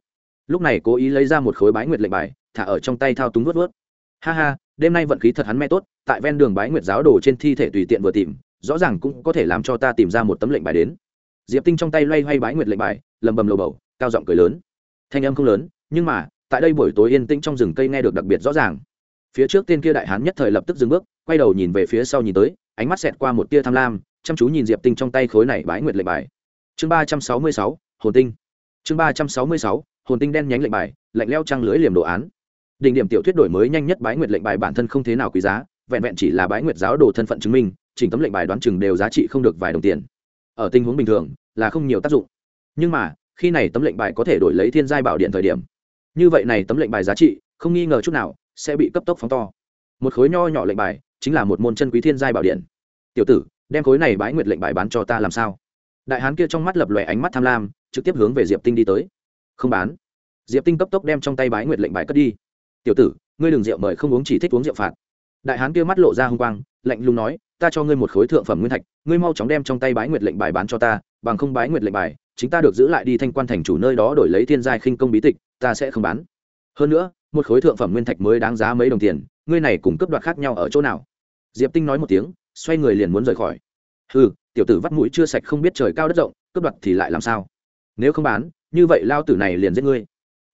Lúc này cố ý lấy ra một khối bái nguyệt lệnh bài, thả ở trong tay thao túng vớt vớt ha ha, đêm nay vận khí thật hắn me tốt, tại ven đường bái nguyệt giáo đồ trên thi thể tùy tiện vừa tìm, rõ ràng cũng có thể làm cho ta tìm ra một tấm lệnh bài đến. Diệp tinh trong tay loay hoay bái nguyệt lệnh bài lầm bầm lầu bầu, cao giọng cười lớn. Thanh âm không lớn, nhưng mà, tại đây buổi tối yên tĩnh trong rừng cây nghe được đặc biệt rõ ràng. Phía trước tên kia đại hán nhất thời lập tức dừng bước, quay đầu nhìn về phía sau nhìn tới, ánh mắt xẹt qua một tia tham lam, chăm chú nhìn diệp tinh trong tay khối này bái nguyệt lệnh bài chương ba trăm sáu mươi sáu, hồn tinh. Chương ba trăm sáu mươi sáu, hồn tinh đen nhánh lệnh bài, lạnh leo trăng lưới liềm đồ án. Đỉnh điểm tiểu thuyết đổi mới nhanh nhất bái nguyệt lệnh bài bản thân không thế nào quý giá, vẹn vẹn chỉ là bái nguyệt giáo đồ thân phận chứng minh, chỉnh tấm lệnh bài đoán chừng đều giá trị không được vài đồng tiền. Ở tình huống bình thường, là không nhiều tác dụng. Nhưng mà, khi này tấm lệnh bài có thể đổi lấy thiên giai bảo điện thời điểm, như vậy này tấm lệnh bài giá trị, không nghi ngờ chút nào, sẽ bị cấp tốc phóng to. Một khối nho nhỏ lệnh bài chính là một môn chân quý thiên giai bảo điện. Tiểu tử, đem khối này bái nguyệt lệnh bài bán cho ta làm sao? Đại hán kia trong mắt lập lòe ánh mắt tham lam, trực tiếp hướng về diệp tinh đi tới. Không bán. Diệp tinh cấp tốc đem trong tay bái nguyệt lệnh bài cất đi. Tiểu tử, ngươi đừng rượu mời không uống chỉ thích uống rượu phạt. Đại hán kia mắt lộ ra h u n g quang, lạnh lùng nói, ta cho ngươi một khối thượng phẩm nguyên thạch, ngươi mau chóng đem trong tay bái nguyệt lệnh bài bán cho ta, bằng không bái nguyệt lệnh bài, chính ta được giữ lại đi thanh quan thành chủ nơi đó đổi lấy thiên giai khinh công bí tịch, ta sẽ không bán. Hơn nữa, một khối thượng phẩm nguyên thạch mới đáng giá mấy đồng tiền, ngươi này cùng cấp đoạt khác nhau ở chỗ nào? Diệp tinh nói một tiếng, xoay người liền muốn rời khỏi. Ừ tiểu tử vắt mũi chưa sạch không biết trời cao đất rộng, cướp đoạt thì lại làm sao? Nếu không bán, như vậy lao tử này liền giết ngươi.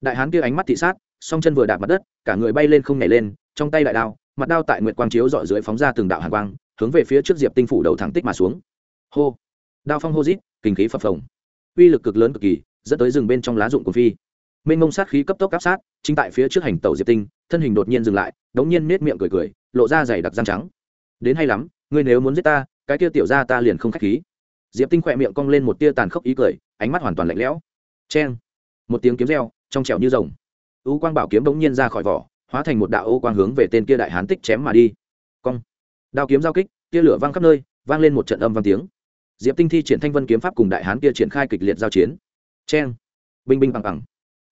Đại hán kia ánh mắt thị sát, song chân vừa đạp mặt đất, cả người bay lên không nhảy lên, trong tay đại đao, mặt đao tại nguyệt quang chiếu dọi dưới phóng ra từng đạo hàng quang, hướng về phía trước diệp tinh phủ đầu thẳng tích mà xuống. Hô! Đao phong hô rít, kinh khí phập phồng. Uy lực cực lớn cực kỳ, dẫn tới rừng bên trong lá dụng của phi. Mênh mông sát khí cấp tốc áp sát, chính tại phía trước hành tàu diệp tinh, thân hình đột nhiên dừng lại, đống nhiên nết miệng cười cười, lộ ra dày đặc răng trắng. Đến hay lắm, ngươi nếu muốn giết ta cái kia tiểu ra ta liền không k h á c h khí. Diệp tinh khỏe miệng cong lên một tia tàn khốc ý cười, ánh mắt hoàn toàn lạnh lẽo. C h e n một tiếng kiếm reo, trong trẻo như rồng. U quang bảo kiếm bỗng nhiên ra khỏi vỏ, hóa thành một đạo ô quang hướng về tên kia đại hán tích chém mà đi. Cong. Đao kiếm giao kích, tia lửa văng khắp nơi, vang lên một trận âm vang tiếng. Diệp tinh thi triển thanh vân kiếm pháp cùng đại hán kia triển khai kịch liệt giao chiến. C h e n binh binh bằng bằng.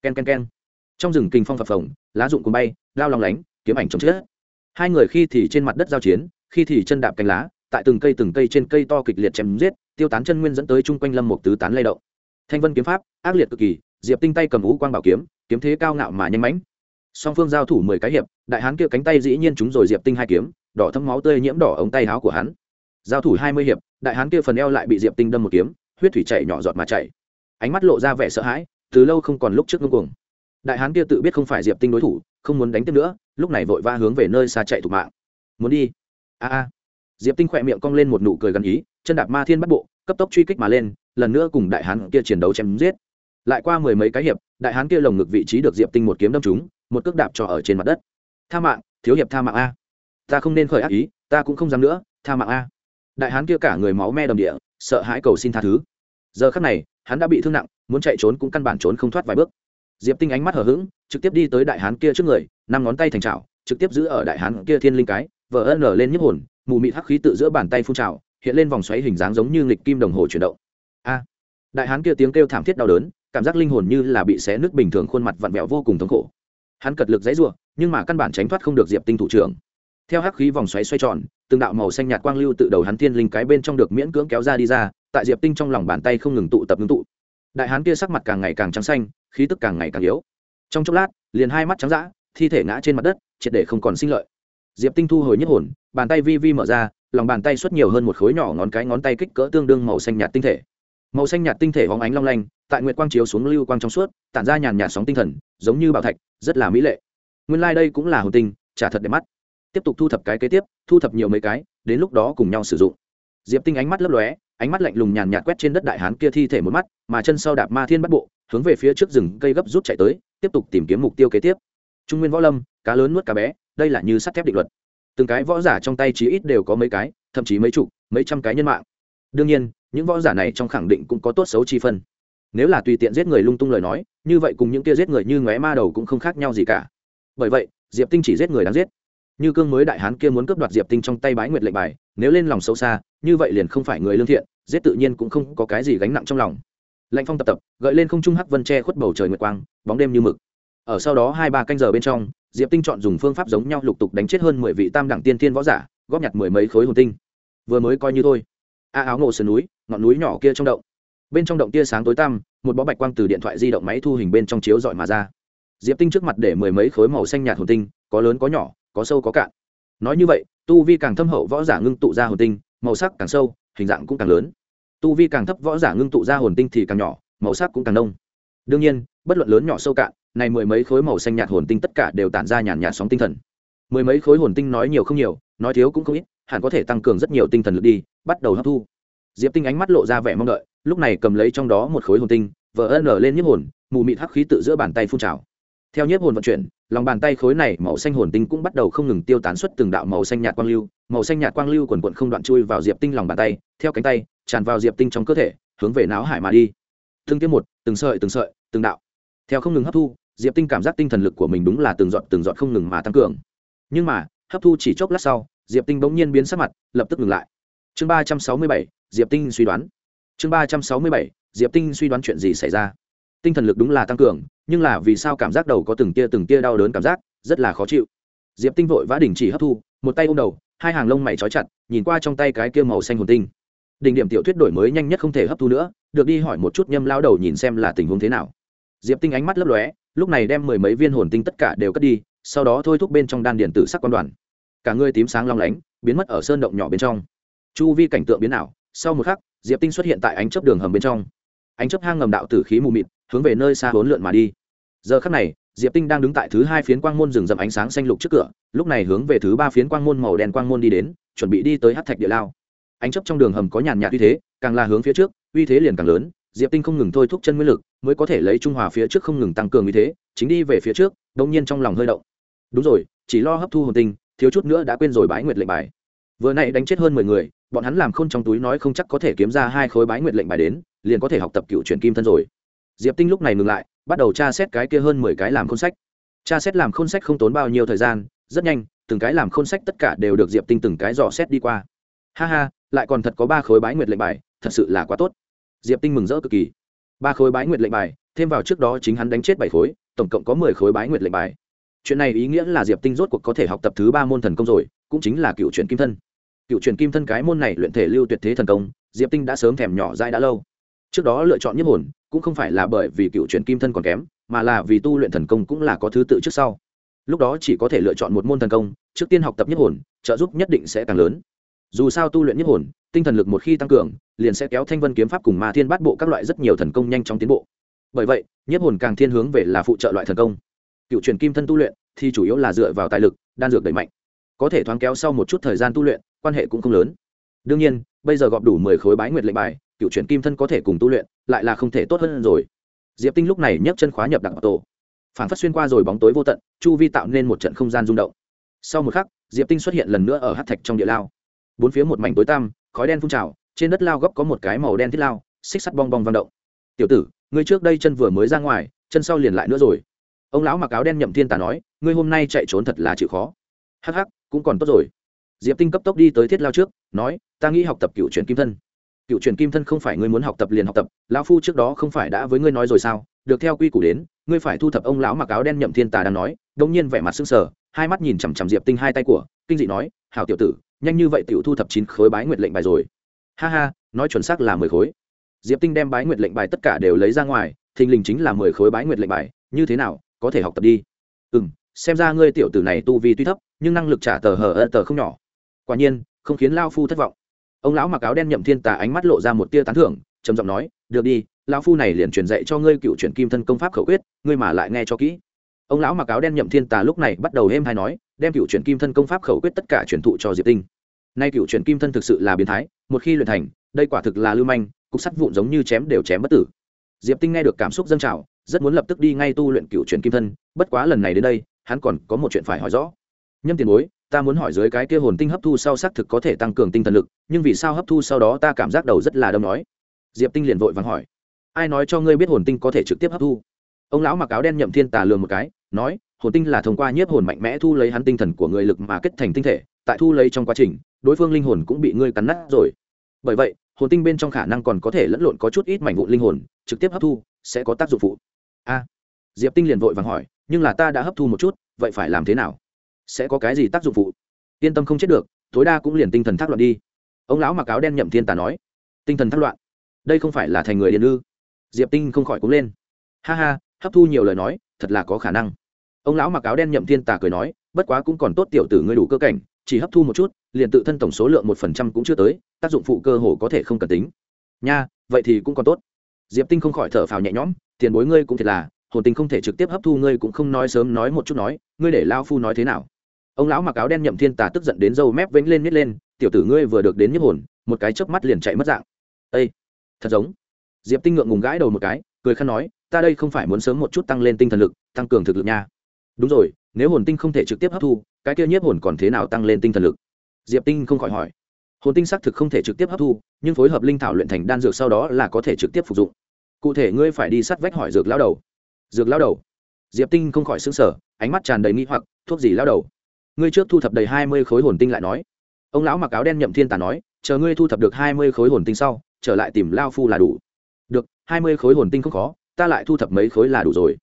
K e n k e n k e n trong rừng kinh phong phập phồng, lá rụng cùng bay lao lòng lánh, kiếm ảnh chống chết. Hai người khi thì trên mặt đất giao chiến, khi thì chân đạp cánh lá tại từng cây từng cây trên cây to kịch liệt chém giết, tiêu tán chân nguyên dẫn tới chung quanh lâm một tứ tán lay động. Thanh vân kiếm pháp, ác liệt cực kỳ, diệp tinh tay cầm vũ quang bảo kiếm kiếm thế cao ngạo mà nhanh mãnh. Song phương giao thủ mười cái hiệp, đại hán kia cánh tay dĩ nhiên chúng rồi diệp tinh hai kiếm, đỏ thấm máu tươi nhiễm đỏ ống tay áo của hắn. Giao thủ hai mươi hiệp, đại hán kia phần eo lại bị diệp tinh đâm một kiếm, huyết thủy chảy nhỏ giọt mà chảy. Ánh mắt lộ ra vẻ sợ hãi, từ lâu không còn lúc trước ngưng cuồng. Đại hán kia tự biết không phải diệp tinh đối thủ, không muốn đánh tiếp nữa, lúc này vội va hướng về nơi xa chạy thủ mạng. Muốn đi. A a diệp tinh khỏe miệng cong lên một nụ cười gần ý chân đạp ma thiên bắt bộ cấp tốc truy kích mà lên lần nữa cùng đại hán kia chiến đấu chém giết. Lại qua mười mấy cái hiệp đại hán kia lồng ngực vị trí được diệp tinh một kiếm đâm trúng một cước đạp trò ở trên mặt đất. Tha mạng thiếu hiệp tha mạng a. Ta không nên khởi ác ý ta cũng không dám nữa tha mạng a. Đại hán kia cả người máu me đầm địa sợ hãi cầu xin tha thứ. Giờ khắc này hắn đã bị thương nặng muốn chạy trốn cũng căn bản trốn không thoát vài bước. Diệp tinh ánh mắt hờ hững, trực tiếp đi tới đại hán kia trước người năm ngón tay thành trào trực tiếp giữ ở đại hán kia thiên linh cái vờ ân lở lên nhức hồn mù mịt hắc khí tự giữa bàn tay phun trào, hiện lên vòng xoáy hình dáng giống như nghịch kim đồng hồ chuyển động. A! Đại hán kia tiếng kêu thảm thiết đau đớn, cảm giác linh hồn như là bị xé nước bình thường, khuôn mặt vặn vẹo vô cùng thống khổ. Hắn cật lực dãy rủa nhưng mà căn bản tránh thoát không được diệp tinh thủ trưởng. Theo hắc khí vòng xoáy xoay tròn, từng đạo màu xanh nhạt quang lưu tự đầu hắn thiên linh cái bên trong được miễn cưỡng kéo ra đi ra, tại diệp tinh trong lòng bàn tay không ngừng tụ tập ngưng tụ. Đại hán kia sắc mặt càng ngày càng trắng xanh, khí tức càng ngày càng yếu. Trong chốc lát, liền hai mắt trắng dã, thi thể ngã trên mặt đất, triệt để không còn sinh lợi diệp tinh thu hồi nhất hồn, bàn tay vi vi mở ra, lòng bàn tay xuất nhiều hơn một khối nhỏ ngón cái ngón tay kích cỡ tương đương màu xanh nhạt tinh thể. Màu xanh nhạt tinh thể hóng ánh long lanh, tại nguyệt quang chiếu xuống lưu quang trong suốt, tản ra nhàn nhạt sóng tinh thần, giống như bảo thạch, rất là mỹ lệ. Nguyên lai、like、đây cũng là hồn tinh trả thật đẹp mắt. Tiếp tục thu thập cái kế tiếp, thu thập nhiều mấy cái, đến lúc đó cùng nhau sử dụng. Diệp tinh ánh mắt lấp lóe, ánh mắt lạnh lùng nhàn nhạt quét trên đất đại hán kia thi thể một mắt, mà chân sau đạp ma thiên bắt bộ, hướng về phía trước rừng cây gấp rút chạy tới, tiếp tục tìm kiếm mục tiêu kế tiếp. Trung nguyên võ lâm, cá lớn nuốt cá bé đây là như sắt thép định luật. Từng cái võ giả trong tay chí ít đều có mấy cái, thậm chí mấy chục, mấy trăm cái nhân mạng. Đương nhiên, những võ giả này trong khẳng định cũng có tốt xấu chi phân. Nếu là tùy tiện giết người lung tung lời nói, như vậy cùng những kia giết người như ngóe ma đầu cũng không khác nhau gì cả. Bởi vậy, diệp tinh chỉ giết người đáng giết. Như cương mới đại hán kia muốn cướp đoạt diệp tinh trong tay bái nguyệt lệnh bài, nếu lên lòng sâu xa, như vậy liền không phải người lương thiện, giết tự nhiên cũng không có cái gì gánh nặng trong lòng. Lạnh phong tập tập, gợi lên không trung hắc vân tre khuất bầu trời nguyệt quang, bóng đêm như mực. Ở sau đó hai ba canh giờ bên trong diệp tinh chọn dùng phương pháp giống nhau lục tục đánh chết hơn mười vị tam đẳng tiên thiên võ giả, góp nhặt mười mấy khối hồn tinh. Vừa mới coi như thôi. A áo ngộ sườn núi, ngọn núi nhỏ kia trong động. Bên trong động tia sáng tối tăm, một bó bạch quang từ điện thoại di động máy thu hình bên trong chiếu dọi mà ra. Diệp tinh trước mặt để mười mấy khối màu xanh nhạt hồn tinh, có lớn có nhỏ, có sâu có cạn. Nói như vậy, tu vi càng thâm hậu võ giả ngưng tụ ra hồn tinh, màu sắc càng sâu, hình dạng cũng càng lớn. Tu vi càng thấp võ giả ngưng tụ ra hồn tinh thì càng nhỏ, màu sắc cũng càng nông. Đương nhiên, bất luận lớn nhỏ sâu cạn này mười mấy khối màu xanh nhạt hồn tinh tất cả đều tản ra nhàn nhạt sóng tinh thần. Mười mấy khối hồn tinh nói nhiều không nhiều, nói thiếu cũng không ít, hẳn có thể tăng cường rất nhiều tinh thần lực đi, bắt đầu hấp thu. Diệp tinh ánh mắt lộ ra vẻ mong đợi, lúc này cầm lấy trong đó một khối hồn tinh, vỡ ân lên nhức hồn, mù mịt hắc khí tự giữa bàn tay phun trào. Theo nhiếp hồn vận chuyển, lòng bàn tay khối này màu xanh hồn tinh cũng bắt đầu không ngừng tiêu tán xuất từng đạo màu xanh nhạt quang lưu, màu xanh nhạt quang lưu quần quận không đoạn chui vào diệp tinh lòng bàn tay, theo cánh tay tràn vào diệp tinh trong cơ thể, hướng về não hải mà đi. Từng tiêm một, từng sợi từng sợi, từng đạo. Theo không ngừng hấp thu diệp tinh cảm giác tinh thần lực của mình đúng là từng giọt từng giọt không ngừng mà tăng cường. Nhưng mà, hấp thu chỉ chốc lát sau, diệp tinh bỗng nhiên biến sắc mặt, lập tức ngừng lại. Chương ba trăm sáu mươi bảy, diệp tinh suy đoán. Chương ba trăm sáu mươi bảy, diệp tinh suy đoán chuyện gì xảy ra? Tinh thần lực đúng là tăng cường, nhưng là vì sao cảm giác đầu có từng tia từng tia đau đớn cảm giác, rất là khó chịu. Diệp tinh vội vã đình chỉ hấp thu, một tay ôm đầu, hai hàng lông mày trói chặt, nhìn qua trong tay cái kia màu xanh hồn tinh. Đỉnh điểm tiểu thuyết đổi mới nhanh nhất không thể hấp thu nữa, được đi hỏi một chút nhâm lao đầu nhìn xem là tình huống thế nào. Diệp tinh ánh mắt lấp lóe lúc này đem mười mấy viên hồn tinh tất cả đều cất đi, sau đó thôi thúc bên trong đan điện tử sắc quan đoàn. Cả người tím sáng long lánh, biến mất ở sơn động nhỏ bên trong. Chu vi cảnh tượng biến ảo, sau một khắc, diệp tinh xuất hiện tại ánh chớp đường hầm bên trong. Ánh chớp hang ngầm đạo tử khí mù mịt, hướng về nơi xa hốn lượn mà đi. Giờ khắc này, diệp tinh đang đứng tại thứ hai phiến quang môn rừng rậm ánh sáng xanh lục trước cửa, lúc này hướng về thứ ba phiến quang môn màu đen quang môn đi đến, chuẩn bị đi tới hát thạch địa lao. Ánh chấp trong đường hầm có nhàn nhạt uy thế, càng là hướng phía trước, uy thế liền càng lớn, diệp tinh không ngừng thôi thúc chân nguyên lực mới có thể lấy trung hòa phía trước không ngừng tăng cường như thế, chính đi về phía trước đông nhiên trong lòng hơi động. Đúng rồi, chỉ lo hấp thu hồn tinh, thiếu chút nữa đã quên rồi bái nguyệt lệnh bài. Vừa nãy đánh chết hơn mười người, bọn hắn làm khôn trong túi nói không chắc có thể kiếm ra hai khối bái nguyệt lệnh bài đến, liền có thể học tập cựu truyền kim thân rồi. Diệp tinh lúc này ngừng lại, bắt đầu tra xét cái kia hơn mười cái làm khôn sách. Tra xét làm khôn sách không tốn bao nhiêu thời gian, rất nhanh, từng cái làm khôn sách tất cả đều được diệp tinh từng cái dò xét đi qua. Ha ha, lại còn thật có ba khối bái nguyệt lệnh bài, thật sự là quá tốt. Diệp tinh mừng rỡ cực kỳ ba khối bái nguyệt lệnh bài, thêm vào trước đó chính hắn đánh chết bảy khối, tổng cộng có mười khối bái nguyệt lệnh bài. Chuyện này ý nghĩa là diệp tinh rốt cuộc có thể học tập thứ ba môn thần công rồi, cũng chính là cựu truyền kim thân. Cựu truyền kim thân cái môn này luyện thể lưu tuyệt thế thần công, diệp tinh đã sớm thèm nhỏ dai đã lâu. Trước đó lựa chọn nhiếp hồn, cũng không phải là bởi vì cựu truyền kim thân còn kém, mà là vì tu luyện thần công cũng là có thứ tự trước sau. Lúc đó chỉ có thể lựa chọn một môn thần công, trước tiên học tập nhiếp hồn, trợ giúp nhất định sẽ càng lớn. Dù sao tu luyện nhiếp hồn, tinh thần lực một khi tăng cường liền sẽ kéo thanh vân kiếm pháp cùng ma thiên bát bộ các loại rất nhiều thần công nhanh chóng tiến bộ. Bởi vậy, nhiếp hồn càng thiên hướng về là phụ trợ loại thần công. Cựu truyền kim thân tu luyện thì chủ yếu là dựa vào tài lực, đan dược đẩy mạnh. Có thể thoáng kéo sau một chút thời gian tu luyện, quan hệ cũng không lớn. Đương nhiên, bây giờ gọp đủ mười khối bái nguyệt lệnh bài, cựu truyền kim thân có thể cùng tu luyện, lại là không thể tốt hơn rồi. Diệp tinh lúc này nhấc chân khóa nhập đặc tổ. Phản phát xuyên qua rồi bóng tối vô tận, chu vi tạo nên một trận không gian rung động. Sau một khắc, diệp tinh xuất hiện lần nữa ở hát thạch trong địa lao. Bốn phía một mảnh tối tăm, khói đen phun trào trên đất lao góc có một cái màu đen thiết lao, xích sắt bong bong vang động. Tiểu tử, ngươi trước đây chân vừa mới ra ngoài, chân sau liền lại nữa rồi. Ông lão mặc áo đen nhậm thiên tà nói, ngươi hôm nay chạy trốn thật là chịu khó. Hắc hắc, cũng còn tốt rồi. Diệp tinh cấp tốc đi tới thiết lao trước, nói, ta nghĩ học tập cựu truyền kim thân. Cựu truyền kim thân không phải ngươi muốn học tập liền học tập, lão phu trước đó không phải đã với ngươi nói rồi sao? Được theo quy củ đến, ngươi phải thu thập ông lão mặc áo đen nhậm thiên tà đang nói. Đông nhiên vẻ mặt sưng sờ, hai mắt nhìn chằm chằm diệp tinh hai tay của, kinh dị nói, hảo tiểu tử, nhanh như vậy tiểu thu thập chín khối bái nguyệt lệnh bài rồi ha ha, nói chuẩn xác là mười khối. Diệp tinh đem bái nguyệt lệnh bài tất cả đều lấy ra ngoài, thình lình chính là mười khối bái nguyệt lệnh bài, như thế nào, có thể học tập đi. Ừ m xem ra ngươi tiểu tử này tu vi tuy thấp, nhưng năng lực trả tờ hờ ơ tờ không nhỏ. Quả nhiên, không khiến lao phu thất vọng. Ông lão mặc áo đen nhậm thiên tà ánh mắt lộ ra một tia tán thưởng, trầm giọng nói, được đi, lão phu này liền truyền dạy cho ngươi cựu truyền kim thân công pháp khẩu quyết, ngươi mà lại nghe cho kỹ. Ông lão mặc áo đen nhậm thiên tà lúc này bắt đầu êm hay nói, đem cựu truyền kim thân công pháp khẩu quyết tất cả truyền thụ cho diệp tinh nay cựu truyền kim thân thực sự là biến thái, một khi luyện thành, đây quả thực là lưu manh, cục sắt vụn giống như chém đều chém bất tử. Diệp tinh nghe được cảm xúc dâng trào, rất muốn lập tức đi ngay tu luyện cựu truyền kim thân, bất quá lần này đến đây, hắn còn có một chuyện phải hỏi rõ. Nhâm tiền bối, ta muốn hỏi dưới cái kia hồn tinh hấp thu sau xác thực có thể tăng cường tinh thần lực, nhưng vì sao hấp thu sau đó ta cảm giác đầu rất là đông nói diệp tinh liền vội vàng hỏi. Ai nói cho ngươi biết hồn tinh có thể trực tiếp hấp thu? Ông lão mặc áo đen nhậm thiên tà lường một cái, nói, hồn tinh là thông qua nhiếp hồn mạnh mẽ thu lấy hắn tinh thần của người lực mà kết thành tinh thể, tại thu lấy trong quá trình đối phương linh hồn cũng bị ngươi cắn nát rồi. Bởi vậy, hồn tinh bên trong khả năng còn có thể lẫn lộn có chút ít mảnh vụn linh hồn, trực tiếp hấp thu, sẽ có tác dụng phụ. A. Diệp tinh liền vội vàng hỏi, nhưng là ta đã hấp thu một chút, vậy phải làm thế nào? Sẽ có cái gì tác dụng phụ? Yên tâm không chết được, tối đa cũng liền tinh thần thác loạn đi. Ông lão mặc áo đen nhậm thiên tà nói, tinh thần thác loạn? Đây không phải là thành người điên ư? Diệp tinh không khỏi cúng lên. Ha ha, hấp thu nhiều lời nói, thật là có khả năng. Ông lão mặc áo đen nhậm thiên tà cười nói, bất quá cũng còn tốt tiểu tử ngươi đủ cơ cảnh chỉ hấp thu một chút, liền tự thân tổng số lượng một phần trăm cũng chưa tới, tác dụng phụ cơ hồ có thể không cần tính. Nha, vậy thì cũng còn tốt. Diệp tinh không khỏi thở phào nhẹ nhõm, tiền bối ngươi cũng thiệt là, hồn tinh không thể trực tiếp hấp thu ngươi cũng không nói sớm nói một chút nói, ngươi để lao phu nói thế nào? Ông lão mặc áo đen nhậm thiên tà tức giận đến râu mép vĩnh lên miết lên, tiểu tử ngươi vừa được đến nhức hồn, một cái chớp mắt liền chạy mất dạng. Ây thật giống. Diệp tinh ngượng ngùng gãi đầu một cái, cười khăn nói, ta đây không phải muốn sớm một chút tăng lên tinh thần lực, tăng cường thực lực nha đúng rồi, nếu hồn tinh không thể trực tiếp hấp thu, cái kia nhiếp hồn còn thế nào tăng lên tinh thần lực? Diệp tinh không khỏi hỏi. Hồn tinh xác thực không thể trực tiếp hấp thu, nhưng phối hợp linh thảo luyện thành đan dược sau đó là có thể trực tiếp phục dụng. Cụ thể ngươi phải đi sắt vách hỏi dược lao đầu. Dược lao đầu? Diệp tinh không khỏi xứng sở ánh mắt tràn đầy nghi hoặc, thuốc gì lao đầu? Ngươi trước thu thập đầy hai mươi khối hồn tinh lại nói. Ông lão mặc áo đen nhậm thiên tà nói, chờ ngươi thu thập được hai mươi khối hồn tinh sau, trở lại tìm lao phu là đủ. Được, hai mươi khối hồn tinh không khó, ta lại thu thập mấy khối là đủ rồi.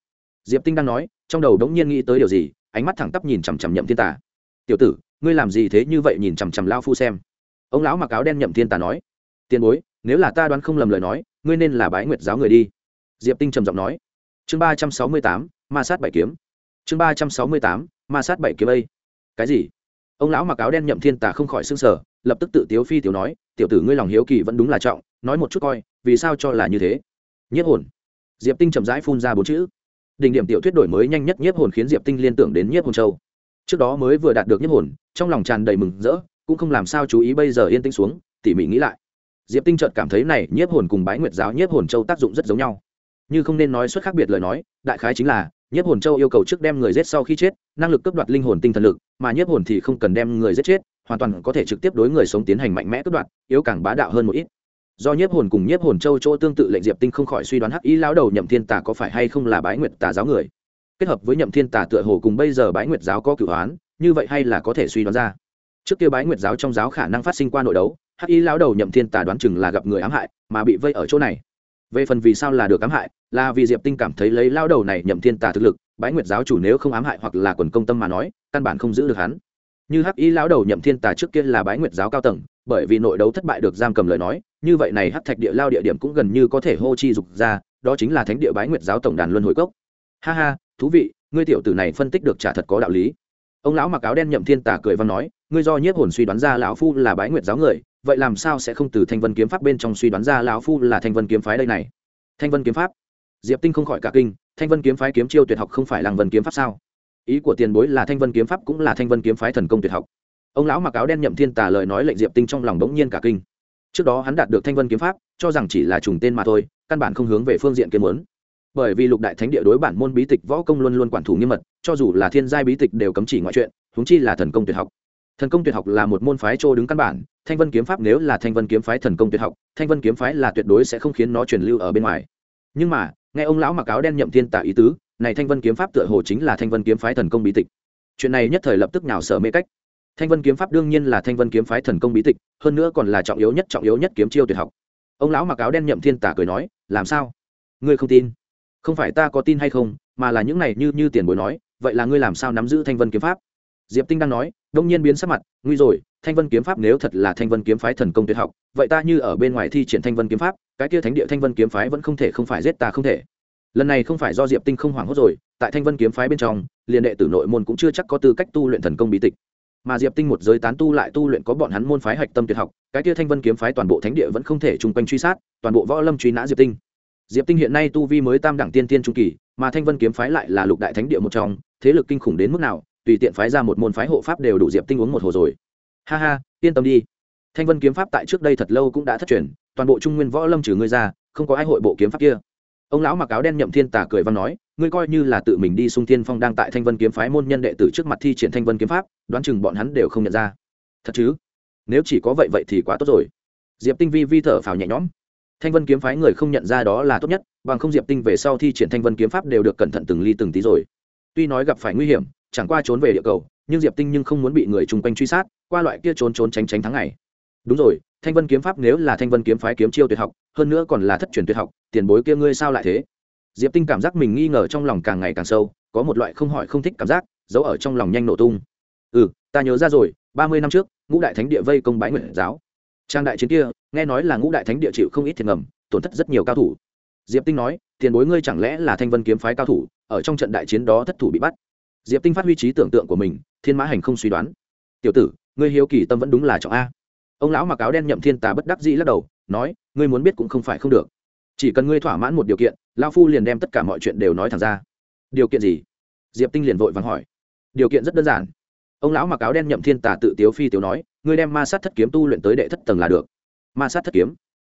Diệp tinh đang nói trong đầu đống nhiên nghĩ tới điều gì, ánh mắt thẳng tắp nhìn chằm chằm nhậm thiên tà. Tiểu tử, ngươi làm gì thế như vậy nhìn chằm chằm lao phu xem? Ông lão mặc áo đen nhậm thiên tà nói. Tiền bối, nếu là ta đoán không lầm lời nói, ngươi nên là bái nguyệt giáo người đi. Diệp tinh trầm giọng nói. Chương ba trăm sáu mươi tám, ma sát bảy kiếm. Chương ba trăm sáu mươi tám, ma sát bảy kiếm ây. Cái gì? Ông lão mặc áo đen nhậm thiên tà không khỏi s ư n g sở lập tức tự tiếu phi tiểu nói. Tiểu tử, ngươi lòng hiếu kỳ vẫn đúng là trọng, nói một chút coi, vì sao cho là như thế? Nhất hồn. Diệp tinh chậm rãi phun ra bốn chữ đỉnh điểm tiểu thuyết đổi mới nhanh nhất nhiếp hồn khiến diệp tinh liên tưởng đến nhiếp hồn châu. Trước đó mới vừa đạt được nhiếp hồn, trong lòng tràn đầy mừng rỡ, cũng không làm sao chú ý bây giờ yên tĩnh xuống, tỉ mỉ nghĩ lại. Diệp tinh chợt cảm thấy này nhiếp hồn cùng bái nguyệt giáo nhiếp hồn châu tác dụng rất giống nhau. Như không nên nói xuất khác biệt lời nói, đại khái chính là, nhiếp hồn châu yêu cầu trước đem người giết sau khi chết, năng lực cấp đoạt linh hồn tinh thần lực, mà nhiếp hồn thì không cần đem người giết chết, hoàn toàn có thể trực tiếp đối người sống tiến hành mạnh mẽ cấp đoạt, yếu càng bá đạo hơn một ít do nhiếp hồn cùng nhiếp hồn châu chỗ tương tự lệnh diệp tinh không khỏi suy đoán hắc ý lão đầu nhậm thiên tà có phải hay không là bái nguyệt tà giáo người kết hợp với nhậm thiên tà tựa hồ cùng bây giờ bái nguyệt giáo có cửu hoán như vậy hay là có thể suy đoán ra trước kia bái nguyệt giáo trong giáo khả năng phát sinh qua nội đấu hắc ý lão đầu nhậm thiên tà đoán chừng là gặp người ám hại mà bị vây ở chỗ này về phần vì sao là được ám hại là vì diệp tinh cảm thấy lấy lão đầu này nhậm thiên tà thực lực bái nguyệt giáo chủ nếu không ám hại hoặc là quần công tâm mà nói căn bản không giữ được hắn như hắc ý lão đầu nhậm thiên tà trước kia là bái nguyệt giáo cao tầng bởi vì nội đấu thất bại được giam cầm lời nói như vậy này hắc thạch địa lao địa điểm cũng gần như có thể hô chi dục ra, đó chính là thánh địa bái nguyệt giáo tổng đàn luân hồi cốc. Ha ha, thú vị, ngươi tiểu tử này phân tích được trả thật có đạo lý. Ông lão mặc áo đen nhậm thiên tà cười vang nói, ngươi do nhiếp hồn suy đoán ra lão phu là bái nguyệt giáo người, vậy làm sao sẽ không từ thanh vân kiếm pháp bên trong suy đoán ra lão phu là thanh vân kiếm phái đây này? Thanh vân kiếm pháp? Diệp tinh không khỏi cả kinh, thanh vân kiếm phái kiếm chiêu tuyệt học không phải làng vân kiếm pháp sao? Ý của tiền bối là thanh vân kiếm pháp cũng là thanh vân kiếm phái thần công tuyệt học. Ông lão mặc áo đen nhậm thiên tà lời nói lệnh diệp tinh trong lòng đống nhiên cả kinh trước đó hắn đạt được thanh vân kiếm pháp, cho rằng chỉ là trùng tên mà thôi, căn bản không hướng về phương diện kiếm muốn. Bởi vì lục đại thánh địa đối bản môn bí tịch võ công luôn luôn quản thủ nghiêm mật, cho dù là thiên giai bí tịch đều cấm chỉ ngoại chuyện húng chi là thần công tuyệt học. Thần công tuyệt học là một môn phái trô đứng căn bản, thanh vân kiếm pháp nếu là thanh vân kiếm phái thần công tuyệt học, thanh vân kiếm phái là tuyệt đối sẽ không khiến nó truyền lưu ở bên ngoài. Nhưng mà, nghe ông lão mặc áo đen nhậm thiên tả ý tứ, này thanh vân kiếm pháp tựa hồ chính là thanh vân kiếm phái thần công bí tịch. Chuyện này nhất thời lập tức nào sợ mê cách thanh vân kiếm pháp đương nhiên là thanh vân kiếm phái thần công bí tịch, hơn nữa còn là trọng yếu nhất, trọng yếu nhất kiếm chiêu tuyệt học. Ông lão mặc áo đen nhậm thiên tả cười nói, làm sao? Ngươi không tin? Không phải ta có tin hay không, mà là những này như như tiền bối nói, vậy là ngươi làm sao nắm giữ thanh vân kiếm pháp? Diệp tinh đang nói, đông nhiên biến sắc mặt nguy rồi, thanh vân kiếm pháp nếu thật là thanh vân kiếm phái thần công tuyệt học, vậy ta như ở bên ngoài thi triển thanh vân kiếm pháp, cái kia thánh địa thanh vân kiếm phái vẫn không thể, không phải giết ta không thể. Lần này không phải do diệp tinh không hoảng hốt rồi, tại thanh vân kiếm phái bên trong, liền đệ tử nội môn cũng chưa chắc có tư cách tu luyện thần công bí tịch mà diệp tinh một giới tán tu lại tu luyện có bọn hắn môn phái hạch tâm tuyệt học, cái kia thanh vân kiếm phái toàn bộ thánh địa vẫn không thể chung quanh truy sát, toàn bộ võ lâm truy nã diệp tinh. Diệp tinh hiện nay tu vi mới tam đẳng tiên tiên trung kỳ, mà thanh vân kiếm phái lại là lục đại thánh địa một trong, thế lực kinh khủng đến mức nào, tùy tiện phái ra một môn phái hộ pháp đều đủ diệp tinh uống một hồ rồi. Ha ha, yên tâm đi. Thanh vân kiếm pháp tại trước đây thật lâu cũng đã thất truyền, toàn bộ trung nguyên võ lâm trừ ngươi ra, không có ai hội bộ kiếm pháp kia. Ông lão mặc áo đen nhậm thiên tả cười văn nói ngươi coi như là tự mình đi sung thiên phong đang tại thanh vân kiếm phái môn nhân đệ tử trước mặt thi triển thanh vân kiếm pháp, đoán chừng bọn hắn đều không nhận ra. Thật chứ? Nếu chỉ có vậy vậy thì quá tốt rồi. Diệp tinh vi vi thở phào nhẹ nhõm. Thanh vân kiếm phái người không nhận ra đó là tốt nhất, bằng không diệp tinh về sau thi triển thanh vân kiếm pháp đều được cẩn thận từng ly từng tí rồi. Tuy nói gặp phải nguy hiểm, chẳng qua trốn về địa cầu, nhưng diệp tinh nhưng không muốn bị người chung quanh truy sát, qua loại kia trốn trốn tránh tránh tháng ngày. Đúng rồi, thanh vân kiếm pháp nếu là thanh vân kiếm phái kiếm chiêu tuyệt học, hơn nữa còn là thất truyền tuyệt học, tiền bối kia ngươi sao lại thế? Diệp tinh cảm giác mình nghi ngờ trong lòng càng ngày càng sâu, có một loại không hỏi không thích cảm giác, giấu ở trong lòng nhanh nổ tung. Ừ ta nhớ ra rồi, ba mươi năm trước, ngũ đại thánh địa vây công bái nguyện giáo. Trang đại chiến kia, nghe nói là ngũ đại thánh địa chịu không ít thiệt ngầm, tổn thất rất nhiều cao thủ. Diệp tinh nói, tiền bối ngươi chẳng lẽ là thanh vân kiếm phái cao thủ, ở trong trận đại chiến đó thất thủ bị bắt? Diệp tinh phát huy trí tưởng tượng của mình, thiên mã hành không suy đoán. Tiểu tử, ngươi hiếu kỳ tâm vẫn đúng là trọng a. Ông lão mặc áo đen nhậm thiên tà bất đắc dĩ lắc đầu, nói, ngươi muốn biết cũng không phải không được chỉ cần ngươi thỏa mãn một điều kiện lao phu liền đem tất cả mọi chuyện đều nói thẳng ra. Điều kiện gì? Diệp tinh liền vội vàng hỏi. Điều kiện rất đơn giản. Ông lão mặc áo đen nhậm thiên tả tự tiếu phi tiếu nói, ngươi đem ma sát thất kiếm tu luyện tới đệ thất tầng là được. Ma sát thất kiếm.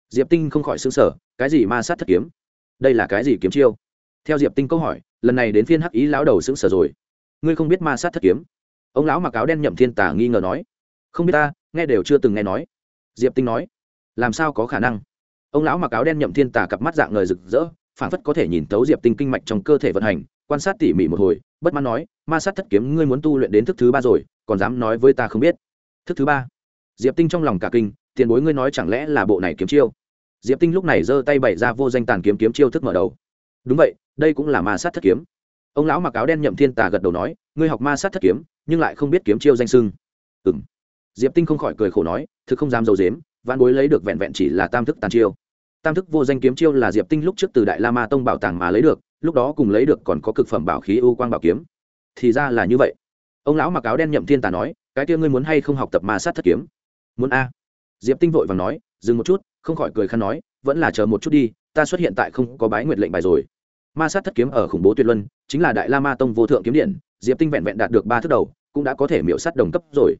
Diệp tinh không khỏi xứng sở cái gì ma sát thất kiếm? Đây là cái gì kiếm chiêu? Theo diệp tinh câu hỏi, lần này đến phiên hắc ý lão đầu sững sờ rồi. Ngươi không biết ma sát thất kiếm? Ông lão mặc áo đen nhậm thiên tả nghi ngờ nói. Không biết ta, nghe đều chưa từng nghe nói. Diệp tinh nói. Làm sao có khả năng? Ông lão mặc áo đen nhậm thiên tả cặp mắt dạng ngời rực rỡ phản phất có thể nhìn thấu diệp tinh kinh mạch trong cơ thể vận hành, quan sát tỉ mỉ một hồi, bất mãn nói, ma sát thất kiếm, ngươi muốn tu luyện đến thức thứ ba rồi, còn dám nói với ta không biết? Thức thứ ba? Diệp tinh trong lòng cả kinh, tiền bối ngươi nói chẳng lẽ là bộ này kiếm chiêu? Diệp tinh lúc này giơ tay bày ra vô danh tàn kiếm kiếm chiêu thức mở đầu. Đúng vậy, đây cũng là ma sát thất kiếm. Ông lão mặc áo đen nhậm thiên tà gật đầu nói, ngươi học ma sát thất kiếm, nhưng lại không biết kiếm chiêu danh sưng ừ m diệp tinh không khỏi cười khổ nói, thực không dám dầu dếm văn bối lấy được vẹn vẹn chỉ là tam thức tàn chiêu tam thức vô danh kiếm chiêu là diệp tinh lúc trước từ đại la ma tông bảo tàng mà lấy được, lúc đó cùng lấy được còn có cực phẩm bảo khí ưu quang bảo kiếm. Thì ra là như vậy. Ông lão mặc áo đen nhậm thiên tà nói, cái kia ngươi muốn hay không học tập ma sát thất kiếm? Muốn a. Diệp tinh vội và nói, dừng một chút. Không khỏi cười khăn nói, vẫn là chờ một chút đi, ta xuất hiện tại không có bái nguyệt lệnh bài rồi. Ma sát thất kiếm ở khủng bố tuyệt luân, chính là đại la ma tông vô thượng kiếm điện, diệp tinh vẹn vẹn đạt được ba thước đầu, cũng đã có thể miễu sát đồng cấp rồi.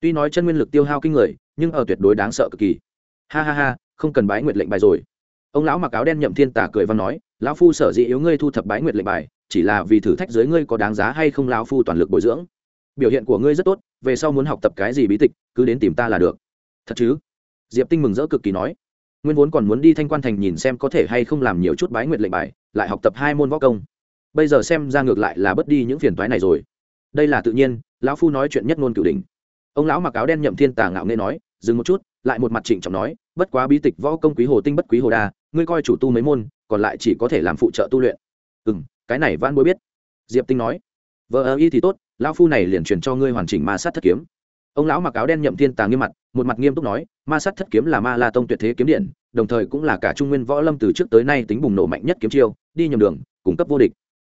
Tuy nói chân nguyên lực tiêu hao kinh người, nhưng ở tuyệt đối đáng sợ cực kỳ. Ha ha ha không cần bái nguyệt lệnh bài rồi. Ông lão mặc áo đen nhậm thiên tả cười và nói, lão phu sở dĩ yếu ngươi thu thập bái nguyệt lệnh bài, chỉ là vì thử thách dưới ngươi có đáng giá hay không lão phu toàn lực bồi dưỡng. Biểu hiện của ngươi rất tốt, về sau muốn học tập cái gì bí tịch, cứ đến tìm ta là được. Thật chứ? Diệp tinh mừng rỡ cực kỳ nói, nguyên vốn còn muốn đi thanh quan thành nhìn xem có thể hay không làm nhiều chút bái nguyệt lệnh bài, lại học tập hai môn võ công. Bây giờ xem ra ngược lại là bớt đi những phiền toái này rồi. Đây là tự nhiên, lão phu nói chuyện nhất ngôn cửu đình ông lão mặc áo đen nhậm thiên tà ngạo nghe nói, dừng một chút. Lại một mặt trịnh trọng nói bất quá bí tịch võ công quý hồ tinh bất quý hồ đa, ngươi coi chủ tu mấy môn, còn lại chỉ có thể làm phụ trợ tu luyện. Ừ m cái này van bối biết. Diệp tinh nói. Vợ ơ y thì tốt, lão phu này liền truyền cho ngươi hoàn chỉnh ma sát thất kiếm. Ông lão mặc áo đen nhậm thiên tà nghiêm mặt, một mặt nghiêm túc nói, ma sát thất kiếm là ma la tông tuyệt thế kiếm điện, đồng thời cũng là cả trung nguyên võ lâm từ trước tới nay tính bùng nổ mạnh nhất kiếm chiêu, đi nhầm đường, cung cấp vô địch.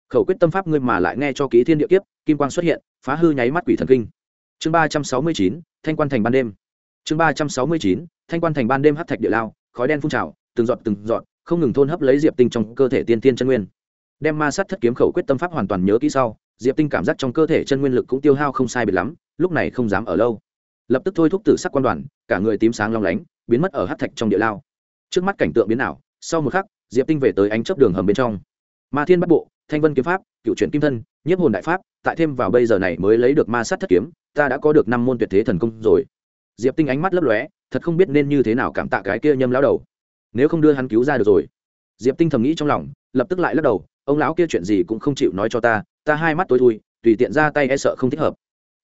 Khẩu quyết tâm pháp ngươi mà lại nghe cho ký thiên địa kiếp, kim quang xuất hiện, phá hư nháy mắt quỷ thần kinh. Chương ba trăm sáu mươi chín, thanh quan thành ban đêm. Chương ba trăm sáu mươi chín thanh quan thành ban đêm hắc thạch địa lao, khói đen phun trào, từng giọt từng giọt, không ngừng thôn hấp lấy diệp tinh trong cơ thể tiên tiên chân nguyên. Đem ma sát thất kiếm khẩu quyết tâm pháp hoàn toàn nhớ kỹ sau, diệp tinh cảm giác trong cơ thể chân nguyên lực cũng tiêu hao không sai biệt lắm, lúc này không dám ở lâu. Lập tức thôi thúc tử sắc quan đoàn, cả người tím sáng long lánh, biến mất ở hát thạch trong địa lao. Trước mắt cảnh tượng biến ảo, sau một khắc, diệp tinh về tới ánh chấp đường hầm bên trong. Ma thiên bắt bộ, thanh vân kiếm pháp, cựu chuyển kim thân, nhiếp hồn đại pháp, tại thêm vào bây giờ này mới lấy được ma sát thất kiếm, ta đã có được năm môn tuyệt thế thần công rồi diệp tinh ánh mắt lấp lóe, thật không biết nên như thế nào cảm tạ cái kia nhâm lão đầu. Nếu không đưa hắn cứu ra được rồi. Diệp tinh thầm nghĩ trong lòng, lập tức lại lắc đầu, ông lão kia chuyện gì cũng không chịu nói cho ta ta hai mắt tối thui, tùy tiện ra tay e sợ không thích hợp.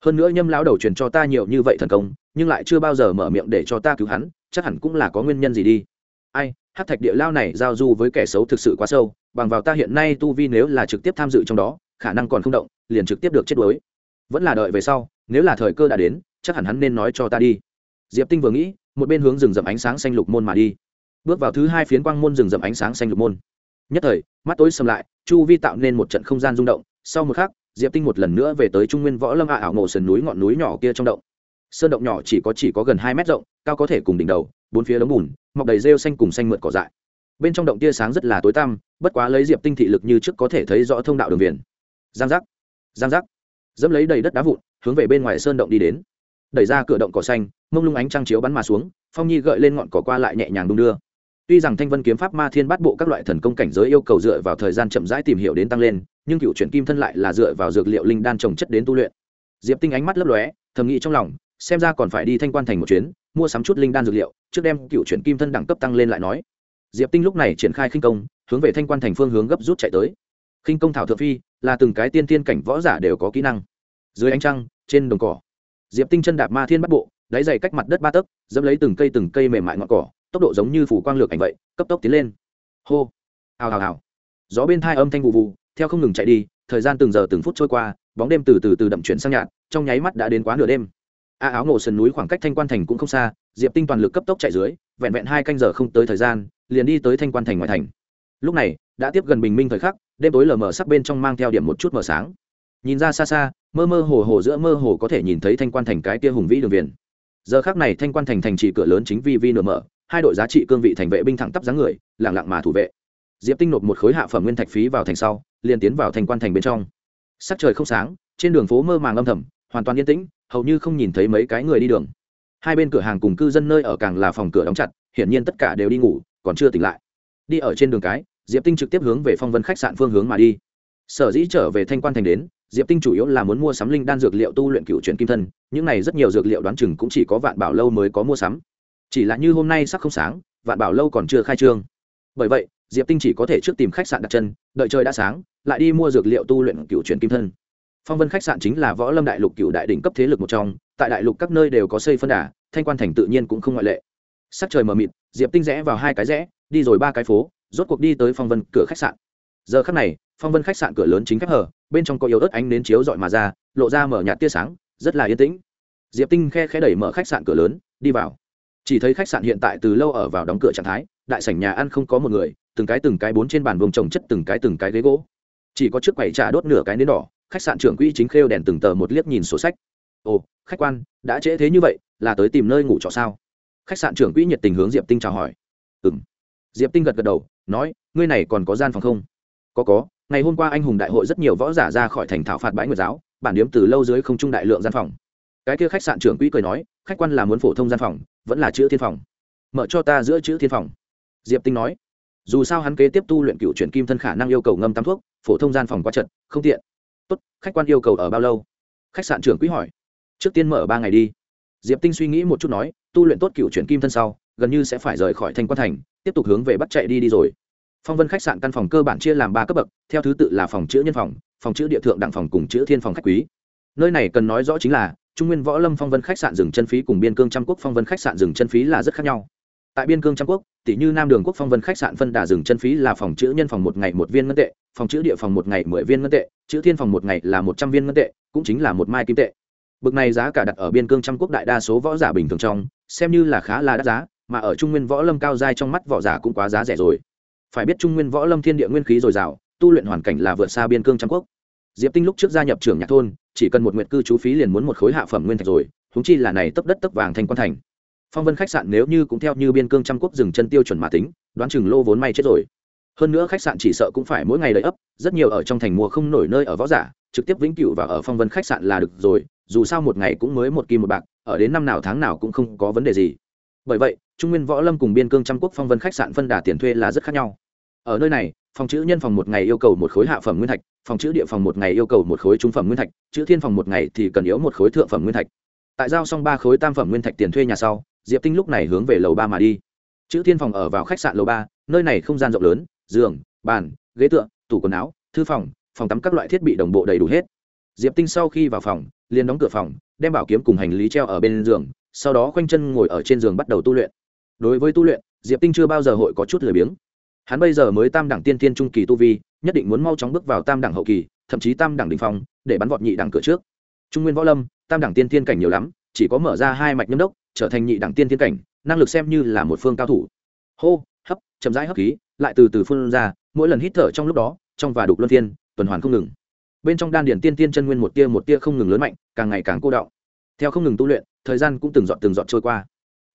Hơn nữa nhâm lão đầu truyền cho ta nhiều như vậy thần công, nhưng lại chưa bao giờ mở miệng để cho ta cứu hắn, chắc hẳn cũng là có nguyên nhân gì đi. Ai hát thạch địa lao này giao du với kẻ xấu thực sự quá sâu, bằng vào ta hiện nay tu vi nếu là trực tiếp tham dự trong đó, khả năng còn không động, liền trực tiếp được chết đuối. Vẫn là đợi về sau, nếu là thời cơ đã đến chắc hẳn hắn nên nói cho ta đi. Diệp tinh vừa nghĩ, một bên hướng rừng rậm ánh sáng xanh lục môn mà đi. Bước vào thứ hai phiến quang môn rừng rậm ánh sáng xanh lục môn. Nhất thời, mắt tối sầm lại, chu vi tạo nên một trận không gian rung động. Sau một khắc, diệp tinh một lần nữa về tới trung nguyên võ lâm ạ ảo ngộ sườn núi ngọn núi nhỏ kia trong động. Sơn động nhỏ chỉ có chỉ có gần hai mét rộng, cao có thể cùng đỉnh đầu, bốn phía đống bùn, mọc đầy rêu xanh cùng xanh mượt cỏ dại. Bên trong động tia sáng rất là tối tăm, bất quá lấy diệp tinh thị lực như trước có thể thấy rõ thông đạo đường viền. Giang giác giang giác. Dẫm lấy đầy đất đá vụn, hướng về bên ngoài sơn động đi đến đẩy ra cửa động cỏ xanh, mông lung ánh trăng chiếu bắn mà xuống, phong nhi gợi lên ngọn cỏ qua lại nhẹ nhàng đung đưa. Tuy rằng thanh vân kiếm pháp ma thiên bắt bộ các loại thần công cảnh giới yêu cầu dựa vào thời gian chậm rãi tìm hiểu đến tăng lên, nhưng cựu chuyển kim thân lại là dựa vào dược liệu linh đan trồng chất đến tu luyện. Diệp tinh ánh mắt lấp lóe, thầm nghĩ trong lòng, xem ra còn phải đi thanh quan thành một chuyến, mua sắm chút linh đan dược liệu, trước đem cựu chuyển kim thân đẳng cấp tăng lên lại nói. Diệp tinh lúc này triển khai khinh công, hướng về thanh quan thành phương hướng gấp rút chạy tới. Khinh công thảo thượng phi, là từng cái tiên tiên cảnh võ giả đều có kỹ năng. Dưới ánh trăng, trên đồng cỏ diệp tinh chân đạp ma thiên bắt bộ, đáy dày cách mặt đất ba tấc, dẫm lấy từng cây từng cây mềm mại ngọn cỏ, tốc độ giống như phủ quang lược ảnh vậy, cấp tốc tiến lên. Hô! Hào hào hào! Gió bên thai âm thanh vụ vụ, theo không ngừng chạy đi, thời gian từng giờ từng phút trôi qua, bóng đêm từ từ từ đậm chuyển sang nhạt, trong nháy mắt đã đến quá nửa đêm. A áo ngộ sườn núi khoảng cách thanh quan thành cũng không xa, diệp tinh toàn lực cấp tốc chạy dưới, vẹn vẹn hai canh giờ không tới thời gian, liền đi tới thanh quan thành ngoại thành. Lúc này, đã tiếp gần bình minh thời khắc, đêm tối lờ mờ sắc bên trong mang theo điểm một chút mờ sáng. Nhìn ra xa xa mơ mơ hồ hồ giữa mơ hồ có thể nhìn thấy thanh quan thành cái kia hùng vĩ đường viền. Giờ khác này thanh quan thành thành trì cửa lớn chính vi vi nửa mở, hai đội giá trị cương vị thành vệ binh thẳng tắp dáng người lẳng lặng mà thủ vệ. Diệp tinh nộp một khối hạ phẩm nguyên thạch phí vào thành sau, liền tiến vào thành quan thành bên trong. Sắc trời không sáng, trên đường phố mơ màng âm thầm, hoàn toàn yên tĩnh, hầu như không nhìn thấy mấy cái người đi đường. Hai bên cửa hàng cùng cư dân nơi ở càng là phòng cửa đóng chặt, hiển nhiên tất cả đều đi ngủ, còn chưa tỉnh lại. Đi ở trên đường cái, diệp tinh trực tiếp hướng về phong vân khách sạn phương hướng mà đi. Sở dĩ trở về thanh quan thành đến diệp tinh chủ yếu là muốn mua sắm linh đan dược liệu tu luyện cựu chuyển kim thân, những này rất nhiều dược liệu đoán chừng cũng chỉ có vạn bảo lâu mới có mua sắm. Chỉ là như hôm nay sắc không sáng, vạn bảo lâu còn chưa khai trương. Bởi vậy, diệp tinh chỉ có thể trước tìm khách sạn đặt chân, đợi trời đã sáng, lại đi mua dược liệu tu luyện cựu chuyển kim thân. Phong vân khách sạn chính là võ lâm đại lục cựu đại đỉnh cấp thế lực một trong, tại đại lục các nơi đều có xây phân đà, thanh quan thành tự nhiên cũng không ngoại lệ. Sắc trời mờ mịt, diệp tinh rẽ vào hai cái rẽ, đi rồi ba cái phố, rốt cuộc đi tới phong vân cửa khách sạn. Giờ khắc này phong vân khách sạn cửa lớn chính khép hở bên trong có yếu ớt ánh nến chiếu dọi mà ra, lộ ra mở nhạt tia sáng, rất là yên tĩnh. Diệp tinh khe khẽ đẩy mở khách sạn cửa lớn, đi vào. Chỉ thấy khách sạn hiện tại từ lâu ở vào đóng cửa trạng thái, đại sảnh nhà ăn không có một người, từng cái từng cái bốn trên bàn vùng trồng chất từng cái từng cái ghế gỗ. Chỉ có chiếc quầy trà đốt nửa cái nến đỏ, khách sạn trưởng quỹ chính khêu đèn từng tờ một liếc nhìn sổ sách. Ồ, khách quan, đã trễ thế như vậy, là tới tìm nơi ngủ trọ sao? Khách sạn trưởng quỹ nhiệt tình hướng diệp tinh chào hỏi. Ừ m diệp tinh gật gật đầu, nói, ngươi này còn có gian phòng không? Có có ngày hôm qua anh hùng đại hội rất nhiều võ giả ra khỏi thành thảo phạt bãi nguyệt giáo, bản điếm từ lâu dưới không trung đại lượng gian phòng. Cái kia khách sạn trưởng quỹ cười nói, khách quan là muốn phổ thông gian phòng, vẫn là chữ thiên phòng. Mở cho ta giữa chữ thiên phòng. Diệp tinh nói, dù sao hắn kế tiếp tu luyện cựu chuyển kim thân khả năng yêu cầu ngâm tắm thuốc, phổ thông gian phòng quá trận không tiện. Tốt, khách quan yêu cầu ở bao lâu? Khách sạn trưởng quỹ hỏi. Trước tiên mở ba ngày đi. Diệp tinh suy nghĩ một chút nói, tu luyện tốt cựu chuyển kim thân sau, gần như sẽ phải rời khỏi thanh quan thành, tiếp tục hướng về bắt chạy đi đi rồi phong vân khách sạn căn phòng cơ bản chia làm ba cấp bậc, theo thứ tự là phòng chữ nhân phòng phòng chữ địa thượng đặng phòng cùng chữ thiên phòng khách quý. Nơi này cần nói rõ chính là, trung nguyên võ lâm phong vân khách sạn dừng chân phí cùng biên cương trăm quốc phong vân khách sạn dừng chân phí là rất khác nhau. Tại biên cương trăm quốc, tỷ như nam đường quốc phong vân khách sạn phân đà dừng chân phí là phòng chữ nhân phòng một ngày một viên ngân tệ, phòng chữ địa phòng một ngày mười viên ngân tệ, chữ thiên phòng một ngày là một trăm viên ngân tệ, cũng chính là một mai kim tệ. Bực này giá cả đặt ở biên cương trăm quốc đại đa số võ giả bình thường trong, xem như là khá là đắt giá, mà ở trung nguyên võ lâm cao giai trong mắt võ giả cũng quá giá rẻ rồi phải biết trung nguyên võ lâm thiên địa nguyên khí dồi dào, tu luyện hoàn cảnh là vượt xa biên cương trăm quốc. Diệp tinh lúc trước gia nhập trường nhạc thôn, chỉ cần một nguyện cư trú phí liền muốn một khối hạ phẩm nguyên thạch rồi húng chi là này tấp đất tấp vàng thành quan thành. Phong vân khách sạn nếu như cũng theo như biên cương trăm quốc dừng chân tiêu chuẩn mà tính, đoán chừng lô vốn may chết rồi. Hơn nữa khách sạn chỉ sợ cũng phải mỗi ngày đầy ấp, rất nhiều ở trong thành mùa không nổi nơi ở võ giả, trực tiếp vĩnh cửu và ở phong vân khách sạn là được rồi, dù sao một ngày cũng mới một kim một bạc, ở đến năm nào tháng nào cũng không có vấn đề gì. Bởi vậy, trung nguyên võ lâm cùng biên cương trăm quốc phong vân khách sạn phân đà tiền thuê là rất khác nhau ở nơi này, phòng chữ nhân phòng một ngày yêu cầu một khối hạ phẩm nguyên thạch, phòng chữ địa phòng một ngày yêu cầu một khối trung phẩm nguyên thạch, chữ thiên phòng một ngày thì cần yếu một khối thượng phẩm nguyên thạch. Tại giao xong ba khối tam phẩm nguyên thạch tiền thuê nhà sau, diệp tinh lúc này hướng về lầu ba mà đi. Chữ thiên phòng ở vào khách sạn lầu ba, nơi này không gian rộng lớn, giường, bàn, ghế tựa, tủ quần áo, thư phòng phòng tắm các loại thiết bị đồng bộ đầy đủ hết. Diệp tinh sau khi vào phòng, liền đóng cửa phòng, đem bảo kiếm cùng hành lý treo ở bên giường, sau đó khoanh chân ngồi ở trên giường bắt đầu tu luyện. Đối với tu luyện, diệp tinh chưa bao giờ hội có chút lười biếng hắn bây giờ mới tam đẳng tiên tiên trung kỳ tu vi nhất định muốn mau chóng bước vào tam đẳng hậu kỳ thậm chí tam đẳng đình phong để bắn vọt nhị đẳng cửa trước. Trung nguyên võ lâm tam đẳng tiên tiên cảnh nhiều lắm chỉ có mở ra hai mạch nhâm đốc trở thành nhị đẳng tiên tiên cảnh năng lực xem như là một phương cao thủ. Hô hấp chậm rãi hấp khí lại từ từ phun ra mỗi lần hít thở trong lúc đó trong và đục luân tiên, tuần hoàn không ngừng. Bên trong đan điển tiên tiên chân nguyên một tia một tia không ngừng lớn mạnh càng ngày càng cô đọng. Theo không ngừng tu luyện thời gian cũng từng dọn từng dọn trôi qua.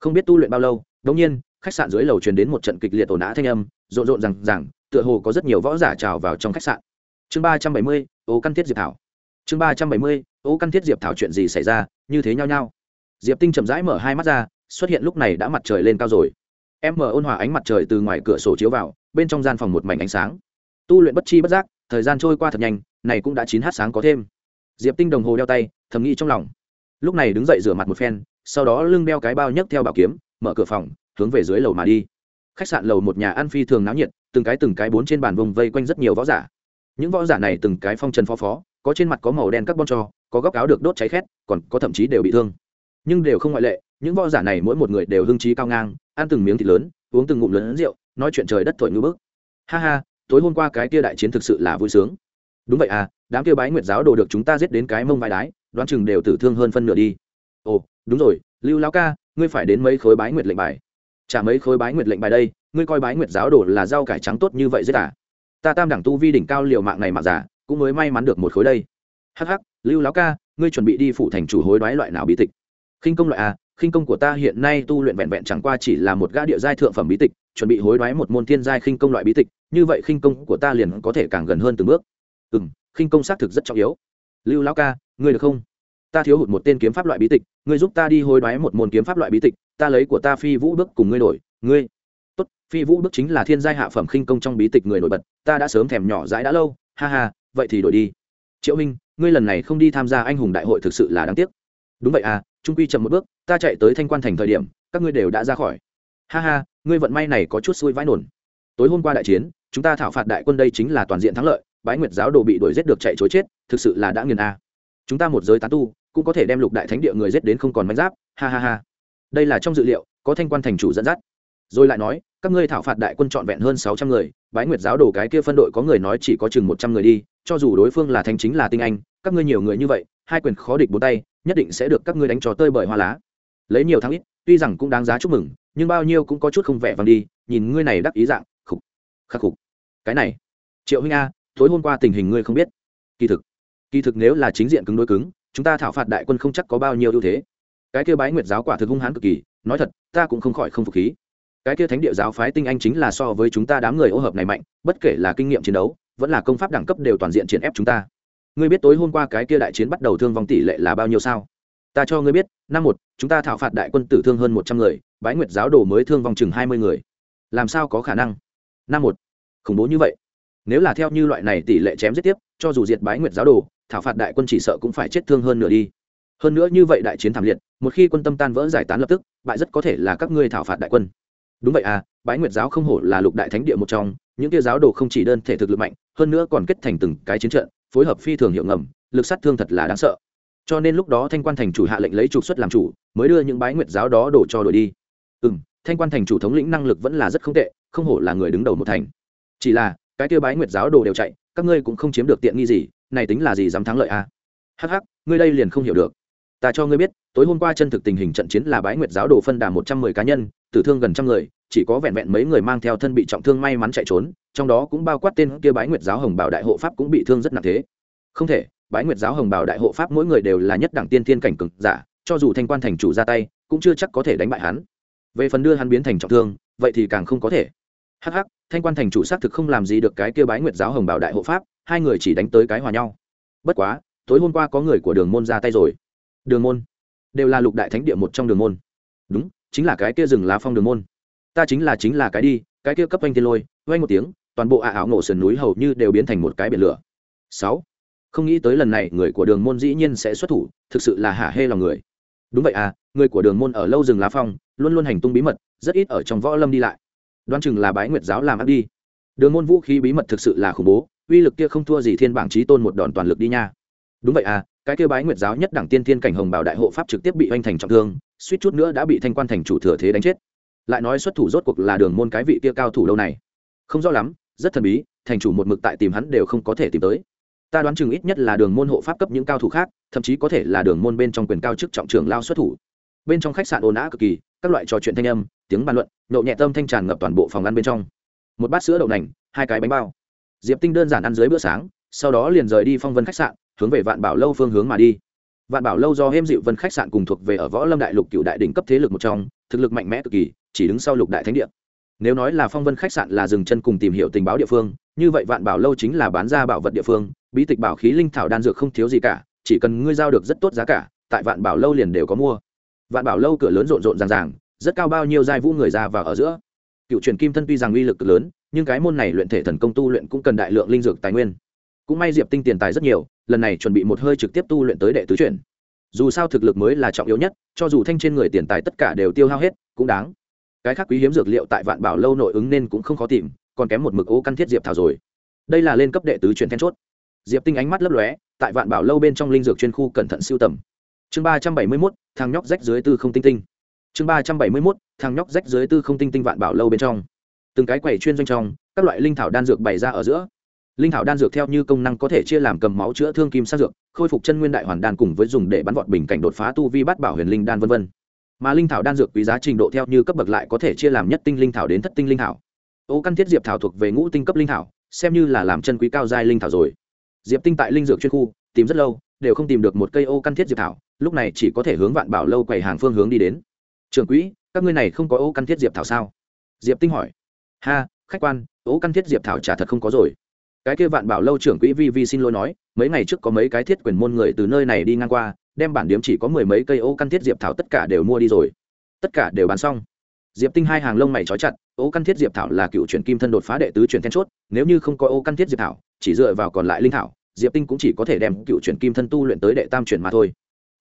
Không biết tu luyện bao lâu đống nhiên khách sạn dưới lầu truyền đến một trận kịch liệt ồn ào thanh âm, rộn rộn rằng rằng tựa hồ có rất nhiều võ giả trào vào trong khách sạn. Chương ba trăm bảy mươi, ô căn thiết diệp thảo. Chương ba trăm bảy mươi, ô căn thiết diệp thảo chuyện gì xảy ra, như thế nhau nhau diệp tinh chậm rãi mở hai mắt ra, xuất hiện lúc này đã mặt trời lên cao rồi. Em mở ôn hòa ánh mặt trời từ ngoài cửa sổ chiếu vào, bên trong gian phòng một mảnh ánh sáng. Tu luyện bất chi bất giác, thời gian trôi qua thật nhanh, này cũng đã chín h sáng có thêm. Diệp tinh đồng hồ đeo tay, thầm nghĩ trong lòng. Lúc này đứng dậy rửa mặt một phen, sau đó lưng đeo cái bao nhấc theo bảo kiếm, mở cửa phòng hướng về dưới lầu mà đi. Khách sạn lầu một nhà ăn phi thường náo nhiệt, từng cái từng cái bốn trên bàn vùng vây quanh rất nhiều võ giả. Những võ giả này từng cái phong trần phó phó, có trên mặt có màu đen các bon cho, có góc áo được đốt cháy khét, còn có thậm chí đều bị thương. Nhưng đều không ngoại lệ, những võ giả này mỗi một người đều hưng trí cao ngang, ăn từng miếng thịt lớn, uống từng ngụm lớn rượu, nói chuyện trời đất thổi ngư bức. Ha ha, tối hôm qua cái kia đại chiến thực sự là vui sướng. Đúng vậy à đám kia bái nguyệt giáo đồ được chúng ta giết đến cái mông vai đái, đoán chừng đều tử thương hơn phân nửa đi. Ồ, đúng rồi, lưu lão ca, ngươi phải đến mấy khối bái nguyệt lệnh bài chả mấy khối bái nguyệt lệnh bài đây, ngươi coi bái nguyệt giáo đồ là rau cải trắng tốt như vậy giết à? Ta tam đẳng tu vi đỉnh cao liều mạng này mà giả, cũng mới may mắn được một khối đây. Hắc hắc, lưu lão ca, ngươi chuẩn bị đi phủ thành chủ hối đoái loại nào bí tịch? Khinh công loại à khinh công của ta hiện nay tu luyện vẹn vẹn chẳng qua chỉ là một gã địa giai thượng phẩm bí tịch, chuẩn bị hối đoái một môn thiên giai khinh công loại bí tịch, như vậy khinh công của ta liền có thể càng gần hơn từng bước. Ừ khinh công xác thực rất trọng yếu. Lưu lão ca, ngươi được không? Ta thiếu hụt một tên kiếm pháp loại bí tịch ngươi giúp ta đi hối đoái một môn kiếm pháp loại bí tịch ta lấy của ta phi vũ bước cùng ngươi đổi ngươi. Tốt phi vũ bước chính là thiên giai hạ phẩm khinh công trong bí tịch người nổi bật ta đã sớm thèm nhỏ dãi đã lâu ha ha vậy thì đổi đi. Triệu minh, ngươi lần này không đi tham gia anh hùng đại hội thực sự là đáng tiếc. Đúng vậy à trung quy chậm một bước ta chạy tới thanh quan thành thời điểm các ngươi đều đã ra khỏi. Ha ha ngươi vận may này có chút xui vãi nổn. Tối hôm qua đại chiến chúng ta thảo phạt đại quân đây chính là toàn diện thắng lợi bái nguyệt giáo đồ bị đuổi giết được chạy chối chết thực sự là đã nghiền a. Chúng ta một giới tán tu cũng có thể đem lục đại thánh địa người giết đến không còn manh giáp, ha ha ha. Đây là trong dự liệu, có thanh quan thành chủ dẫn dắt. Rồi lại nói, các ngươi thảo phạt đại quân trọn vẹn hơn sáu trăm người, bái nguyệt giáo đồ cái kia phân đội có người nói chỉ có chừng một trăm người đi, cho dù đối phương là thanh chính là tinh anh, các ngươi nhiều người như vậy, hai quyền khó địch bốn tay, nhất định sẽ được các ngươi đánh trò tơi bởi hoa lá. Lấy nhiều thắng ít, tuy rằng cũng đáng giá chúc mừng, nhưng bao nhiêu cũng có chút không vẻ vàng đi, nhìn ngươi này đắc ý dạng, khục, khắc khục. Cái này, triệu huynh a, tối hôm qua tình hình ngươi không biết. Kỳ thực kỳ thực nếu là chính diện cứng đối cứng chúng ta thảo phạt đại quân không chắc có bao nhiêu ưu thế. Cái kia bái nguyệt giáo quả thực hung hãn cực kỳ, nói thật, ta cũng không khỏi không phục khí. Cái kia thánh địa giáo phái tinh anh chính là so với chúng ta đám người ô hợp này mạnh, bất kể là kinh nghiệm chiến đấu, vẫn là công pháp đẳng cấp đều toàn diện triển ép chúng ta. Ngươi biết tối hôm qua cái kia đại chiến bắt đầu thương vong tỷ lệ là bao nhiêu sao? Ta cho ngươi biết, năm một, chúng ta thảo phạt đại quân tử thương hơn một trăm người, bái nguyệt giáo đồ mới thương vong chừng hai mươi người. Làm sao có khả năng? Năm một, khủng bố như vậy. Nếu là theo như loại này tỷ lệ chém giết tiếp, cho dù diệt bái nguyệt giáo đồ thảo phạt đại quân chỉ sợ cũng phải chết thương hơn nửa đi. Hơn nữa như vậy đại chiến thảm liệt, một khi quân tâm tan vỡ giải tán lập tức, bại rất có thể là các ngươi thảo phạt đại quân. Đúng vậy à bái nguyệt giáo không hổ là lục đại thánh địa một trong, những kia giáo đồ không chỉ đơn thể thực lực mạnh, hơn nữa còn kết thành từng cái chiến trận, phối hợp phi thường hiệu ngầm, lực sát thương thật là đáng sợ. Cho nên lúc đó thanh quan thành chủ hạ lệnh lấy trục xuất làm chủ, mới đưa những bái nguyệt giáo đó đổ cho đổi đi. Ừ m thanh quan thành chủ thống lĩnh năng lực vẫn là rất không tệ, không hổ là người đứng đầu một thành. Chỉ là, cái kia bái nguyệt giáo đồ đều chạy các ngươi cũng không chiếm được tiện nghi gì, này tính là gì dám thắng lợi à? hắc hắc, ngươi đây liền không hiểu được. Ta cho ngươi biết, tối hôm qua chân thực tình hình trận chiến là bái nguyệt giáo đồ phân đà một trăm mười cá nhân, tử thương gần trăm người, chỉ có vẹn vẹn mấy người mang theo thân bị trọng thương may mắn chạy trốn, trong đó cũng bao quát tên kia bái nguyệt giáo hồng bảo đại hộ pháp cũng bị thương rất nặng thế. Không thể, bái nguyệt giáo hồng bảo đại hộ pháp mỗi người đều là nhất đẳng tiên thiên cảnh cực giả, cho dù thanh quan thành chủ ra tay, cũng chưa chắc có thể đánh bại hắn. Về phần đưa hắn biến thành trọng thương, vậy thì càng không có thể hắc hắc, thanh quan thành chủ xác thực không làm gì được cái kia bái nguyệt giáo hồng bảo đại hộ pháp, hai người chỉ đánh tới cái hòa nhau. Bất quá, tối hôm qua có người của đường môn ra tay rồi. Đường môn? Đều là lục đại thánh địa một trong đường môn. Đúng, chính là cái kia rừng lá phong đường môn. Ta chính là chính là cái đi, cái kia cấp anh thiên lôi vay một tiếng, toàn bộ ả ảo ngộ sườn núi hầu như đều biến thành một cái biển lửa. Sáu, không nghĩ tới lần này người của đường môn dĩ nhiên sẽ xuất thủ, thực sự là hả hê lòng người. Đúng vậy à người của đường môn ở lâu rừng lá phong, luôn luôn hành tung bí mật, rất ít ở trong võ lâm đi lại đoán chừng là bái nguyệt giáo làm ác đi. Đường môn vũ khí bí mật thực sự là khủng bố, uy lực kia không thua gì thiên bảng trí tôn một đòn toàn lực đi nha. Đúng vậy à cái kia bái nguyệt giáo nhất đẳng tiên thiên cảnh hồng bảo đại hộ pháp trực tiếp bị oanh thành trọng thương, suýt chút nữa đã bị thanh quan thành chủ thừa thế đánh chết. Lại nói xuất thủ rốt cuộc là đường môn cái vị kia cao thủ đâu này? Không rõ lắm, rất thần bí, thành chủ một mực tại tìm hắn đều không có thể tìm tới. Ta đoán chừng ít nhất là đường môn hộ pháp cấp những cao thủ khác, thậm chí có thể là đường môn bên trong quyền cao chức trọng trường lao xuất thủ. Bên trong khách sạn ồn ào cực kỳ, các loại trò chuyện thanh âm tiếng bàn luận, nhậu nhẹ tâm thanh tràn ngập toàn bộ phòng ăn bên trong. Một bát sữa đậu nành, hai cái bánh bao. Diệp tinh đơn giản ăn dưới bữa sáng, sau đó liền rời đi phong vân khách sạn, hướng về vạn bảo lâu phương hướng mà đi. Vạn bảo lâu do hêm dịu vân khách sạn cùng thuộc về ở võ lâm đại lục cựu đại đỉnh cấp thế lực một trong, thực lực mạnh mẽ cực kỳ, chỉ đứng sau lục đại thánh địa. Nếu nói là phong vân khách sạn là dừng chân cùng tìm hiểu tình báo địa phương, như vậy vạn bảo lâu chính là bán ra bảo vật địa phương, bí tịch bảo khí linh thảo đan dược không thiếu gì cả, chỉ cần ngươi giao được rất tốt giá cả, tại vạn bảo lâu liền đều có mua. Vạn bảo lâu cửa lớn rộn rộn ràng ràng rất cao bao nhiêu giai vũ người ra và ở giữa. Cựu truyền kim thân tuy rằng uy lực cực lớn, nhưng cái môn này luyện thể thần công tu luyện cũng cần đại lượng linh dược tài nguyên. Cũng may diệp tinh tiền tài rất nhiều, lần này chuẩn bị một hơi trực tiếp tu luyện tới đệ tứ chuyển. Dù sao thực lực mới là trọng yếu nhất, cho dù thanh trên người tiền tài tất cả đều tiêu hao hết, cũng đáng. Cái khác quý hiếm dược liệu tại vạn bảo lâu nội ứng nên cũng không khó tìm, còn kém một mực ô căn thiết diệp thảo rồi. Đây là lên cấp đệ tứ chuyển then chốt. Diệp tinh ánh mắt lấp lóe, tại vạn bảo lâu bên trong linh dược chuyên khu cẩn thận siêu tầm. Chương ba trăm bảy mươi mốt thang nhóc rách dưới tư không tinh tinh chương ba trăm bảy mươi mốt, thằng nhóc rách dưới tư không tinh tinh vạn bảo lâu bên trong. Từng cái quầy chuyên doanh trong, các loại linh thảo đan dược bày ra ở giữa. Linh thảo đan dược theo như công năng có thể chia làm cầm máu chữa thương kim sát dược, khôi phục chân nguyên đại hoàn đan cùng với dùng để bắn vọt bình cảnh đột phá tu vi bắt bảo huyền linh đan v v mà linh thảo đan dược quý giá trình độ theo như cấp bậc lại có thể chia làm nhất tinh linh thảo đến thất tinh linh thảo. Ô căn thiết diệp thảo thuộc về ngũ tinh cấp linh thảo, xem như là làm chân quý cao giai linh thảo rồi. Diệp tinh tại linh dược chuyên khu, tìm rất lâu, đều không tìm được một cây ô căn thiết diệp thảo, lúc này chỉ có thể hướng vạn bảo lâu quầy hàng phương hướng đi đến trưởng quỹ, các ngươi này không có ô căn thiết diệp thảo sao? Diệp tinh hỏi. Ha, khách quan ô căn thiết diệp thảo trả thật không có rồi. Cái kia vạn bảo lâu trưởng quỹ vi vi xin lỗi nói, mấy ngày trước có mấy cái thiết quyền môn người từ nơi này đi ngang qua, đem bản điếm chỉ có mười mấy cây ô căn thiết diệp thảo tất cả đều mua đi rồi. Tất cả đều bán xong. Diệp tinh hai hàng lông mày trói chặt ô căn thiết diệp thảo là cựu chuyển kim thân đột phá đệ tứ chuyển then chốt, nếu như không có ô căn thiết diệp thảo, chỉ dựa vào còn lại linh thảo, diệp tinh cũng chỉ có thể đem cựu chuyển kim thân tu luyện tới đệ tam chuyển mà thôi.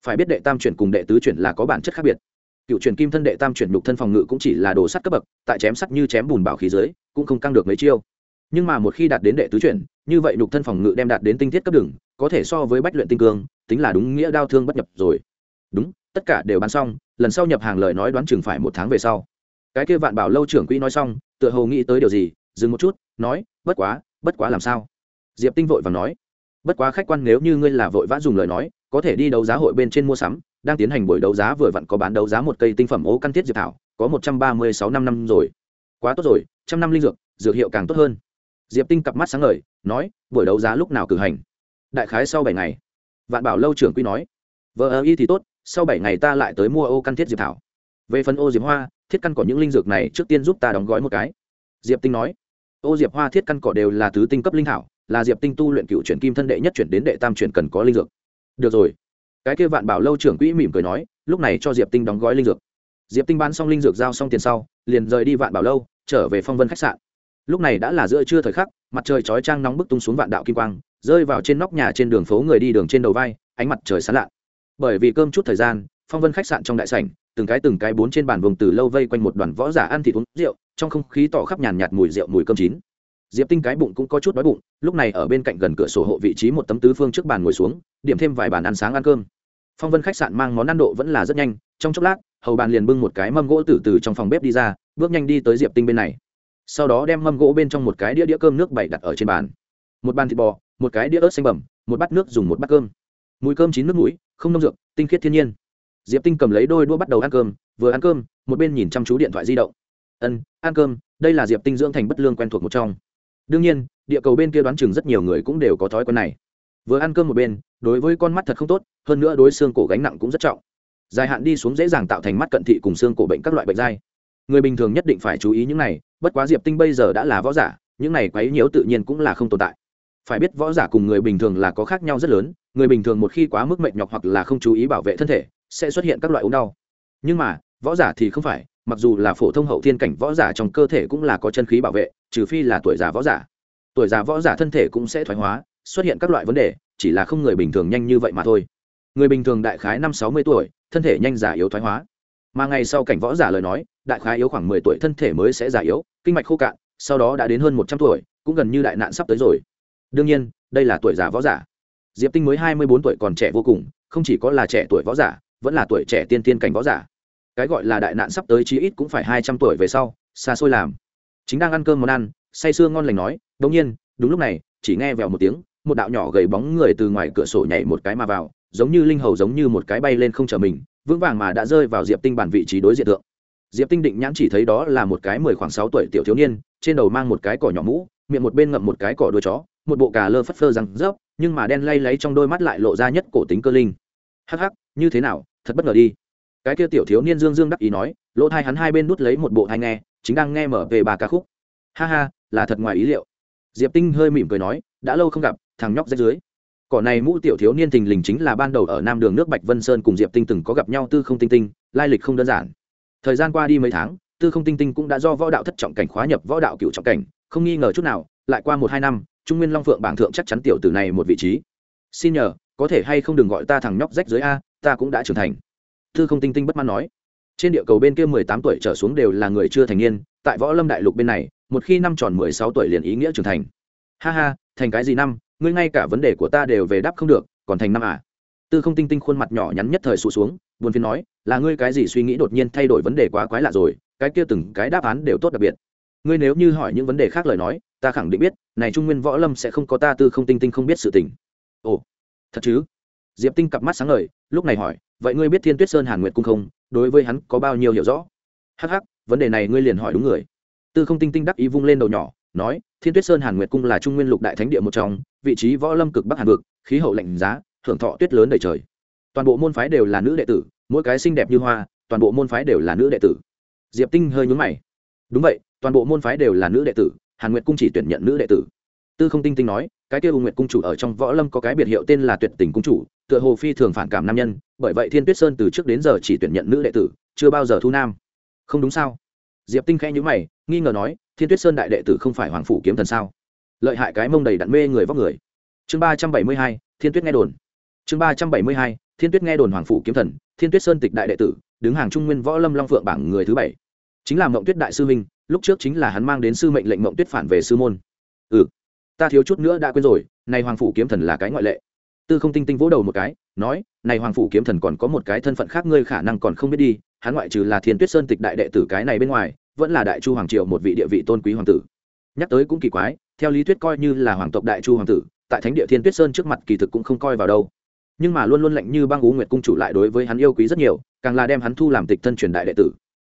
Phải biết đệ tam chuyển cùng đệ tứ chuyển là có bản chất khác biệt cựu truyền kim thân đệ tam chuyển nhục thân phòng ngự cũng chỉ là đồ sắt cấp bậc, tại chém sắt như chém bùn bảo khí dưới, cũng không căng được mấy chiêu. Nhưng mà một khi đạt đến đệ tứ chuyển, như vậy nhục thân phòng ngự đem đạt đến tinh thiết cấp đường có thể so với bách luyện tinh cương, tính là đúng nghĩa đau thương bất nhập rồi. Đúng, tất cả đều bán xong, lần sau nhập hàng lời nói đoán chừng phải một tháng về sau. Cái kia vạn bảo lâu trưởng quỹ nói xong, tựa hồ nghĩ tới điều gì, dừng một chút, nói, bất quá bất quá làm sao? Diệp tinh vội và nói, bất quá khách quan nếu như ngươi là vội vã dùng lời nói, có thể đi đấu giá hội bên trên mua sắm đang tiến hành buổi đấu giá vừa vặn có bán đấu giá một cây tinh phẩm ố căn thiết diệp thảo, có một trăm ba mươi sáu năm năm rồi. Quá tốt rồi, trăm năm linh dược dược hiệu càng tốt hơn. Diệp tinh cặp mắt sáng ngời, nói, buổi đấu giá lúc nào cử hành? Đại khái sau bảy ngày. Vạn bảo lâu trưởng quy nói, vợ ơ y thì tốt, sau bảy ngày ta lại tới mua ô căn thiết diệp thảo. Về phần ô diệp hoa, thiết căn cỏ những linh dược này trước tiên giúp ta đóng gói một cái. Diệp tinh nói, ô diệp hoa, thiết căn cỏ đều là tứ tinh cấp linh thảo, là diệp tinh tu luyện cựu chuyển kim thân đệ nhất chuyển đến đệ tam chuyển cần có linh dược. Được rồi cái kia vạn bảo lâu trưởng quỹ mỉm cười nói, lúc này cho diệp tinh đóng gói linh dược. Diệp tinh bán xong linh dược giao xong tiền sau, liền rời đi vạn bảo lâu, trở về phong vân khách sạn. Lúc này đã là giữa trưa thời khắc, mặt trời chói trang nóng bức tung xuống vạn đạo kim quang, rơi vào trên nóc nhà trên đường phố người đi đường trên đầu vai, ánh mặt trời sáng lạ. Bởi vì cơm chút thời gian, phong vân khách sạn trong đại sảnh, từng cái từng cái bốn trên bàn vùng từ lâu vây quanh một đoàn võ giả ăn thịt uống rượu, trong không khí tỏ khắp nhàn nhạt mùi rượu mùi cơm chín. Diệp tinh cái bụng cũng có chút đói bụng, lúc này ở bên cạnh gần cửa sổ hộ vị trí một tấm tứ phương trước bàn ngồi xuống, điểm thêm vài bàn ăn sáng ăn cơm phong vân khách sạn mang món ăn độ vẫn là rất nhanh, trong chốc lát, hầu bàn liền bưng một cái mâm gỗ từ từ trong phòng bếp đi ra, bước nhanh đi tới diệp tinh bên này. Sau đó đem mâm gỗ bên trong một cái đĩa đĩa cơm nước bày đặt ở trên bàn. Một bàn thịt bò, một cái đĩa ớt xanh bẩm, một bát nước dùng một bát cơm. Mùi cơm chín nước mũi, không nông dược, tinh khiết thiên nhiên. Diệp tinh cầm lấy đôi đũa bắt đầu ăn cơm, vừa ăn cơm, một bên nhìn chăm chú điện thoại di động. Ân, ăn cơm, đây là diệp tinh dưỡng thành bất lương quen thuộc một trong. Đương nhiên, địa cầu bên kia đoán chừng rất nhiều người cũng đều có thói quen này vừa ăn cơm một bên, đối với con mắt thật không tốt, hơn nữa đối xương cổ gánh nặng cũng rất trọng. Dài hạn đi xuống dễ dàng tạo thành mắt cận thị cùng xương cổ bệnh các loại bệnh dai. Người bình thường nhất định phải chú ý những này, bất quá diệp tinh bây giờ đã là võ giả, những này quấy nhiễu tự nhiên cũng là không tồn tại. Phải biết võ giả cùng người bình thường là có khác nhau rất lớn, người bình thường một khi quá mức mệt nhọc hoặc là không chú ý bảo vệ thân thể, sẽ xuất hiện các loại ốm đau. Nhưng mà, võ giả thì không phải, mặc dù là phổ thông hậu thiên cảnh võ giả trong cơ thể cũng là có chân khí bảo vệ, trừ phi là tuổi già võ giả. Tuổi già võ giả thân thể cũng sẽ thoái hóa xuất hiện các loại vấn đề, chỉ là không người bình thường nhanh như vậy mà thôi. Người bình thường đại khái năm sáu mươi tuổi, thân thể nhanh già yếu thoái hóa. Mà ngày sau cảnh võ giả lời nói, đại khái yếu khoảng mười tuổi thân thể mới sẽ già yếu, kinh mạch khô cạn, sau đó đã đến hơn một trăm tuổi, cũng gần như đại nạn sắp tới rồi. Đương nhiên, đây là tuổi già võ giả. Diệp tinh mới hai mươi bốn tuổi còn trẻ vô cùng, không chỉ có là trẻ tuổi võ giả, vẫn là tuổi trẻ tiên tiên cảnh võ giả. Cái gọi là đại nạn sắp tới chí ít cũng phải hai trăm tuổi về sau, xa xôi làm. Chính đang ăn cơm món ăn, say sưa ngon lành nói đ nhiên, đúng lúc này, chỉ nghe vèo một tiếng một đạo nhỏ gầy bóng người từ ngoài cửa sổ nhảy một cái mà vào, giống như linh hầu giống như một cái bay lên không trở mình, vững vàng mà đã rơi vào diệp tinh bản vị trí đối diện tượng diệp tinh định nhãn chỉ thấy đó là một cái mười khoảng sáu tuổi tiểu thiếu niên, trên đầu mang một cái cỏ nhỏ mũ, miệng một bên ngậm một cái cỏ đuôi chó, một bộ cà lơ phất phơ răng rớp, nhưng mà đen lay lấy trong đôi mắt lại lộ ra nhất cổ tính cơ linh. Hắc hắc, như thế nào, thật bất ngờ đi. Cái kia tiểu thiếu niên dương dương đắc ý nói, lỗ thai hắn hai bên nút lấy một bộ thai nghe, chính đang nghe mở về ba ca khúc. Ha ha, là thật ngoài ý liệu. Diệp tinh hơi mỉm cười nói, đã lâu không gặp thằng nhóc rách dưới. Cỏ này mũ tiểu thiếu niên thình lình chính là ban đầu ở nam đường nước bạch vân sơn cùng diệp tinh từng có gặp nhau tư không tinh tinh, lai lịch không đơn giản. Thời gian qua đi mấy tháng, tư không tinh tinh cũng đã do võ đạo thất trọng cảnh khóa nhập võ đạo cựu trọng cảnh, không nghi ngờ chút nào, lại qua một hai năm, trung nguyên long phượng bảng thượng chắc chắn tiểu tử này một vị trí. Xin nhờ, có thể hay không đừng gọi ta thằng nhóc rách dưới a, ta cũng đã trưởng thành. Tư không tinh tinh bất mãn nói. Trên địa cầu bên kia mười tám tuổi trở xuống đều là người chưa thành niên, tại võ lâm đại lục bên này, một khi năm tròn mười sáu tuổi liền ý nghĩa trưởng thành. Ha ha, thành cái gì năm? Ngươi ngay cả vấn đề của ta đều về đáp không được còn thành năm à? Tư không tinh tinh khuôn mặt nhỏ nhắn nhất thời sụt xuống buồn phiền nói là ngươi cái gì suy nghĩ đột nhiên thay đổi vấn đề quá quái lạ rồi cái kia từng cái đáp án đều tốt đặc biệt. Ngươi nếu như hỏi những vấn đề khác lời nói ta khẳng định biết này trung nguyên võ lâm sẽ không có ta tư không tinh tinh không biết sự tình. Ồ thật chứ? Diệp tinh cặp mắt sáng lời, lúc này hỏi vậy ngươi biết thiên tuyết sơn hàn nguyệt cung không? Đối với hắn có bao nhiêu hiểu rõ? Hắc hắc vấn đề này ngươi liền hỏi đúng người. Tư không tinh tinh đắc ý vung lên đầu nhỏ nói, thiên tuyết sơn hàn nguyệt cung là trung nguyên lục đại thánh địa một trong, vị trí võ lâm cực bắc hàn vực, khí hậu lạnh giá, thưởng thọ tuyết lớn đầy trời. Toàn bộ môn phái đều là nữ đệ tử, mỗi cái xinh đẹp như hoa, toàn bộ môn phái đều là nữ đệ tử. Diệp tinh hơi nhúng mày. Đúng vậy, toàn bộ môn phái đều là nữ đệ tử, hàn nguyệt cung chỉ tuyển nhận nữ đệ tử. Tư không tinh tinh nói, cái kia u nguyệt cung chủ ở trong võ lâm có cái biệt hiệu tên là tuyệt tình cung chủ, tựa hồ phi thường phản cảm nam nhân, bởi vậy thiên tuyết sơn từ trước đến giờ chỉ tuyển nhận nữ đệ tử, chưa bao giờ thu nam. Không đúng sao? Diệp tinh khẽ nhữ mày, nghi ngờ nói, thiên tuyết sơn đại đệ tử không phải hoàng phủ kiếm thần sao? Lợi hại cái mông đầy đặn mê người vóc người. Chương ba trăm bảy mươi hai, thiên tuyết nghe đồn. Chương ba trăm bảy mươi hai, thiên tuyết nghe đồn hoàng phủ kiếm thần, thiên tuyết sơn tịch đại đệ tử, đứng hàng trung nguyên võ lâm long phượng bảng người thứ bảy. Chính là mộng tuyết đại sư minh lúc trước chính là hắn mang đến sư mệnh lệnh mộng tuyết phản về sư môn. Ừ ta thiếu chút nữa đã quên rồi, này hoàng phủ kiếm thần là cái ngoại lệ. Tư không tinh tinh vỗ đầu một cái, nói, này hoàng phủ kiếm thần còn có một cái thân phận khác ngươi khả năng còn không biết đi hắn ngoại trừ là thiên tuyết sơn tịch đại đệ tử cái này bên ngoài, vẫn là đại chu hoàng triều một vị địa vị tôn quý hoàng tử. Nhắc tới cũng kỳ quái, theo lý thuyết coi như là hoàng tộc đại chu hoàng tử, tại thánh địa thiên tuyết sơn trước mặt kỳ thực cũng không coi vào đâu. Nhưng mà luôn luôn lạnh như băng ú nguyệt cung chủ lại đối với hắn yêu quý rất nhiều, càng là đem hắn thu làm tịch thân truyền đại đệ tử.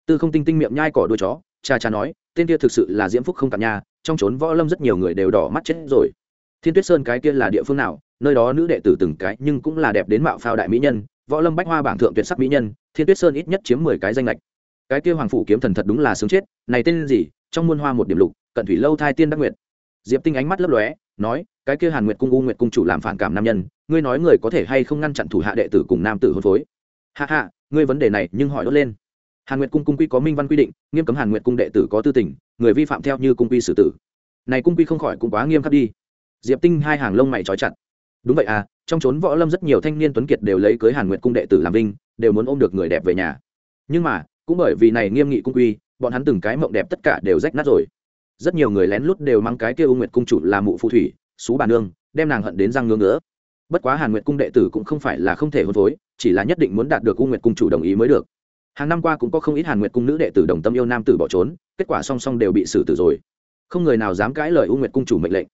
Tư không tinh tinh miệng nhai cỏ đuôi chó, cha cha nói, tên kia thực sự là diễm phúc không cạn nhà trong trốn võ lâm rất nhiều người đều đỏ mắt chết rồi. Thiên tuyết sơn cái kia là địa phương nào, nơi đó nữ đệ tử từng cái nhưng cũng là đẹp đến mạo phao đại mỹ nhân, võ lâm bách hoa bảng thượng tuyệt sắc mỹ nhân thiên tuyết sơn ít nhất chiếm mười cái danh lệch cái kia hoàng phủ kiếm thần thật đúng là sướng chết, này tên gì? Trong muôn hoa một điểm lục, cận thủy lâu thai tiên đắc nguyện. diệp tinh ánh mắt lấp lóe, nói, cái kia hàn nguyệt cung u nguyệt cung chủ làm phản cảm nam nhân, ngươi nói người có thể hay không ngăn chặn thủ hạ đệ tử cùng nam tử hôn phối? Hạ hạ ngươi vấn đề này nhưng hỏi đốt lên. Hàn nguyệt cung cung quy có minh văn quy định, nghiêm cấm hàn nguyệt cung đệ tử có tư tình, người vi phạm theo như cung quy xử tử. Này cung quy không khỏi cũng quá nghiêm khắc đi. Diệp tinh hai hàng lông mày trói chặt đúng vậy à trong trốn võ lâm rất nhiều thanh niên tuấn kiệt đều lấy cưới hàn nguyệt cung đệ tử làm vinh, đều muốn ôm được người đẹp về nhà. Nhưng mà, cũng bởi vì này nghiêm nghị cung quy, bọn hắn từng cái mộng đẹp tất cả đều rách nát rồi. Rất nhiều người lén lút đều mang cái kia u nguyệt cung chủ là mụ phù thủy, xú bà nương, đem nàng hận đến răng ngưỡng nữa bất quá hàn nguyệt cung đệ tử cũng không phải là không thể hôn phối, chỉ là nhất định muốn đạt được u nguyệt cung chủ đồng ý mới được. Hàng năm qua cũng có không ít hàn nguyệt cung nữ đệ tử đồng tâm yêu nam tử bỏ trốn, kết quả song song đều bị xử tử rồi. Không người nào dám cãi lời u nguyệt cung chủ mệnh lệnh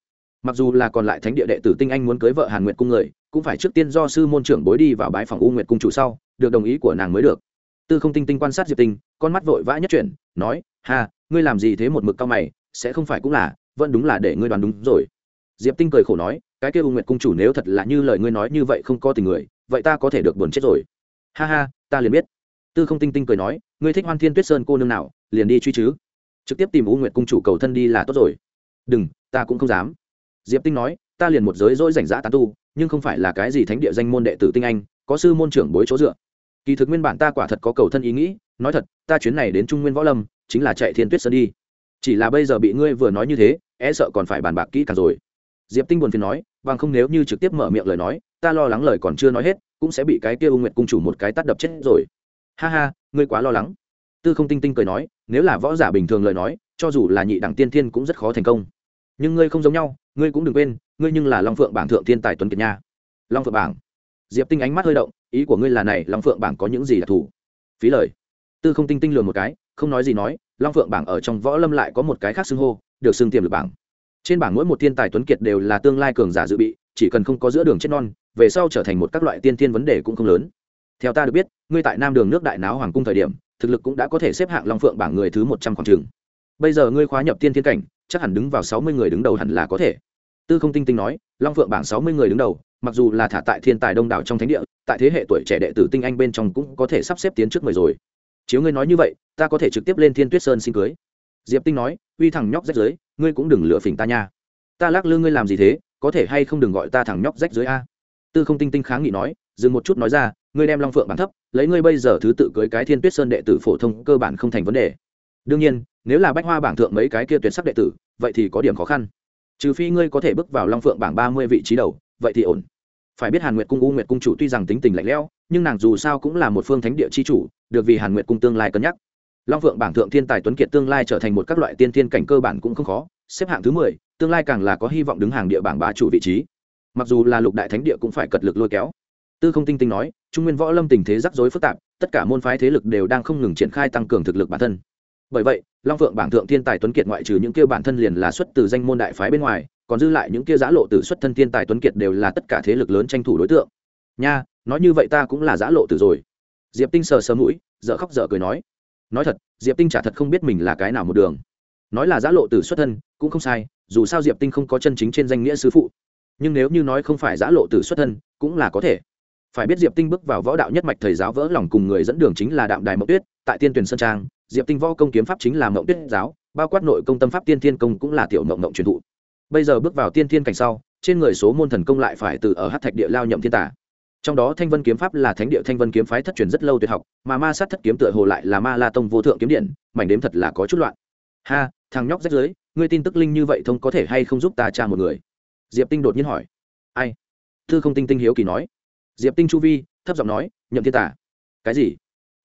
mặc dù là còn lại thánh địa đệ tử tinh anh muốn cưới vợ hàn nguyệt cung người, cũng phải trước tiên do sư môn trưởng bối đi vào bãi phòng u nguyệt cung chủ sau, được đồng ý của nàng mới được. Tư không tinh tinh quan sát diệp tinh con mắt vội vã nhất chuyển, nói, ha, ngươi làm gì thế một mực cao mày, sẽ không phải cũng là, vẫn đúng là để ngươi đoán đúng rồi. Diệp tinh cười khổ nói, cái kia u nguyệt cung chủ nếu thật là như lời ngươi nói như vậy không có tình người, vậy ta có thể được buồn chết rồi. Ha ha, ta liền biết. Tư không tinh tinh cười nói, ngươi thích hoan thiên tuyết sơn cô nương nào, liền đi truy chứ. Trực tiếp tìm u nguyệt cung chủ cầu thân đi là tốt rồi. Đừng, ta cũng không dám diệp tinh nói, ta liền một giới dỗi rảnh rã tán tu, nhưng không phải là cái gì thánh địa danh môn đệ tử tinh anh, có sư môn trưởng bối chỗ dựa. Kỳ thực nguyên bản ta quả thật có cầu thân ý nghĩ, nói thật, ta chuyến này đến trung nguyên võ lâm, chính là chạy thiên tuyết sơn đi. Chỉ là bây giờ bị ngươi vừa nói như thế e sợ còn phải bàn bạc kỹ càng rồi. Diệp tinh buồn phiền nói bằng không nếu như trực tiếp mở miệng lời nói, ta lo lắng lời còn chưa nói hết, cũng sẽ bị cái kia u nguyệt cung chủ một cái tắt đập chết rồi. Ha ha, ngươi quá lo lắng. Tư không tinh tinh cười nói, nếu là võ giả bình thường lời nói, cho dù là nhị đẳng tiên thiên cũng rất khó thành công nhưng ngươi không giống nhau, ngươi cũng đừng quên, ngươi nhưng là long phượng bảng thượng thiên tài tuấn kiệt nha. Long phượng bảng. Diệp tinh ánh mắt hơi động, ý của ngươi là này, long phượng bảng có những gì đặc thù phí lời. Tư không tinh tinh lừa một cái, không nói gì nói, long phượng bảng ở trong võ lâm lại có một cái khác xưng hô, được xưng tiềm lực bảng. Trên bảng mỗi một thiên tài tuấn kiệt đều là tương lai cường giả dự bị, chỉ cần không có giữa đường chết non, về sau trở thành một các loại tiên thiên vấn đề cũng không lớn. Theo ta được biết, ngươi tại nam đường nước đại náo hoàng cung thời điểm, thực lực cũng đã có thể xếp hạng long phượng bảng người thứ một trăm khoảng trường bây giờ ngươi khóa nhập tiên thiên cảnh chắc hẳn đứng vào sáu mươi người đứng đầu hẳn là có thể. Tư không tinh tinh nói, long phượng bảng sáu mươi người đứng đầu, mặc dù là thả tại thiên tài đông đảo trong thánh địa, tại thế hệ tuổi trẻ đệ tử tinh anh bên trong cũng có thể sắp xếp tiến trước mười rồi. Chiếu ngươi nói như vậy, ta có thể trực tiếp lên thiên tuyết sơn xin cưới. Diệp tinh nói, uy thằng nhóc rách dưới, ngươi cũng đừng lựa phỉnh ta nha. Ta lắc lư ngươi làm gì thế, có thể hay không đừng gọi ta thằng nhóc rách dưới a? Tư không tinh tinh kháng nghị nói, dừng một chút nói ra, ngươi đem long phượng bản thấp, lấy ngươi bây giờ thứ tự cưới cái thiên tuyết sơn đệ tử phổ thông cơ bản không thành vấn đề. Đương nhiên nếu là bách hoa bảng thượng mấy cái kia tuyệt sắc đệ tử, vậy thì có điểm khó khăn. Trừ phi ngươi có thể bước vào long phượng bảng ba mươi vị trí đầu, vậy thì ổn. Phải biết hàn nguyệt cung u nguyệt cung chủ tuy rằng tính tình lạnh lẽo, nhưng nàng dù sao cũng là một phương thánh địa chi chủ, được vì hàn nguyệt cung tương lai cân nhắc. Long phượng bảng thượng thiên tài tuấn kiệt tương lai trở thành một các loại tiên thiên cảnh cơ bản cũng không khó, xếp hạng thứ mười, tương lai càng là có hy vọng đứng hàng địa bảng bá chủ vị trí. Mặc dù là lục đại thánh địa cũng phải cật lực lôi kéo. Tư không tinh tinh nói, trung nguyên võ lâm tình thế rắc rối phức tạp, tất cả môn phái thế lực đều đang không ngừng triển khai tăng cường thực lực bản thân. Bởi vậy long phượng bảng thượng thiên tài tuấn kiệt ngoại trừ những kia bản thân liền là xuất từ danh môn đại phái bên ngoài, còn dư lại những kia giã lộ tử xuất thân thiên tài tuấn kiệt đều là tất cả thế lực lớn tranh thủ đối tượng. Nha, nói như vậy ta cũng là giã lộ tử rồi. Diệp tinh sờ sờ mũi dợ khóc dợ cười nói. Nói thật, diệp tinh chả thật không biết mình là cái nào một đường. Nói là giã lộ tử xuất thân, cũng không sai, dù sao diệp tinh không có chân chính trên danh nghĩa sứ phụ. Nhưng nếu như nói không phải giã lộ tử xuất thân, cũng là có thể phải biết diệp tinh bước vào võ đạo nhất mạch thầy giáo vỡ lòng cùng người dẫn đường chính là đạm đài mậu tuyết, tại tiên tuyển sơn trang, diệp tinh võ công kiếm pháp chính là mậu tuyết giáo, bao quát nội công tâm pháp tiên thiên công cũng là tiểu mộng mộng truyền thụ. Bây giờ bước vào tiên thiên cảnh sau, trên người số môn thần công lại phải từ ở hát thạch địa lao nhậm thiên tả. Trong đó thanh vân kiếm pháp là thánh địa thanh vân kiếm phái thất truyền rất lâu tuyệt học, mà ma sát thất kiếm tựa hồ lại là ma la tông vô thượng kiếm điện, mảnh đếm thật là có chút loạn. Ha, thằng nhóc rách dưới ngươi tin tức linh như vậy thông có thể hay không giúp ta tra một người? Diệp tinh đột nhiên hỏi. Ai? Thư không tinh tinh hiếu kỳ nói diệp tinh chu vi, thấp giọng nói, nhậm thiên tả cái gì?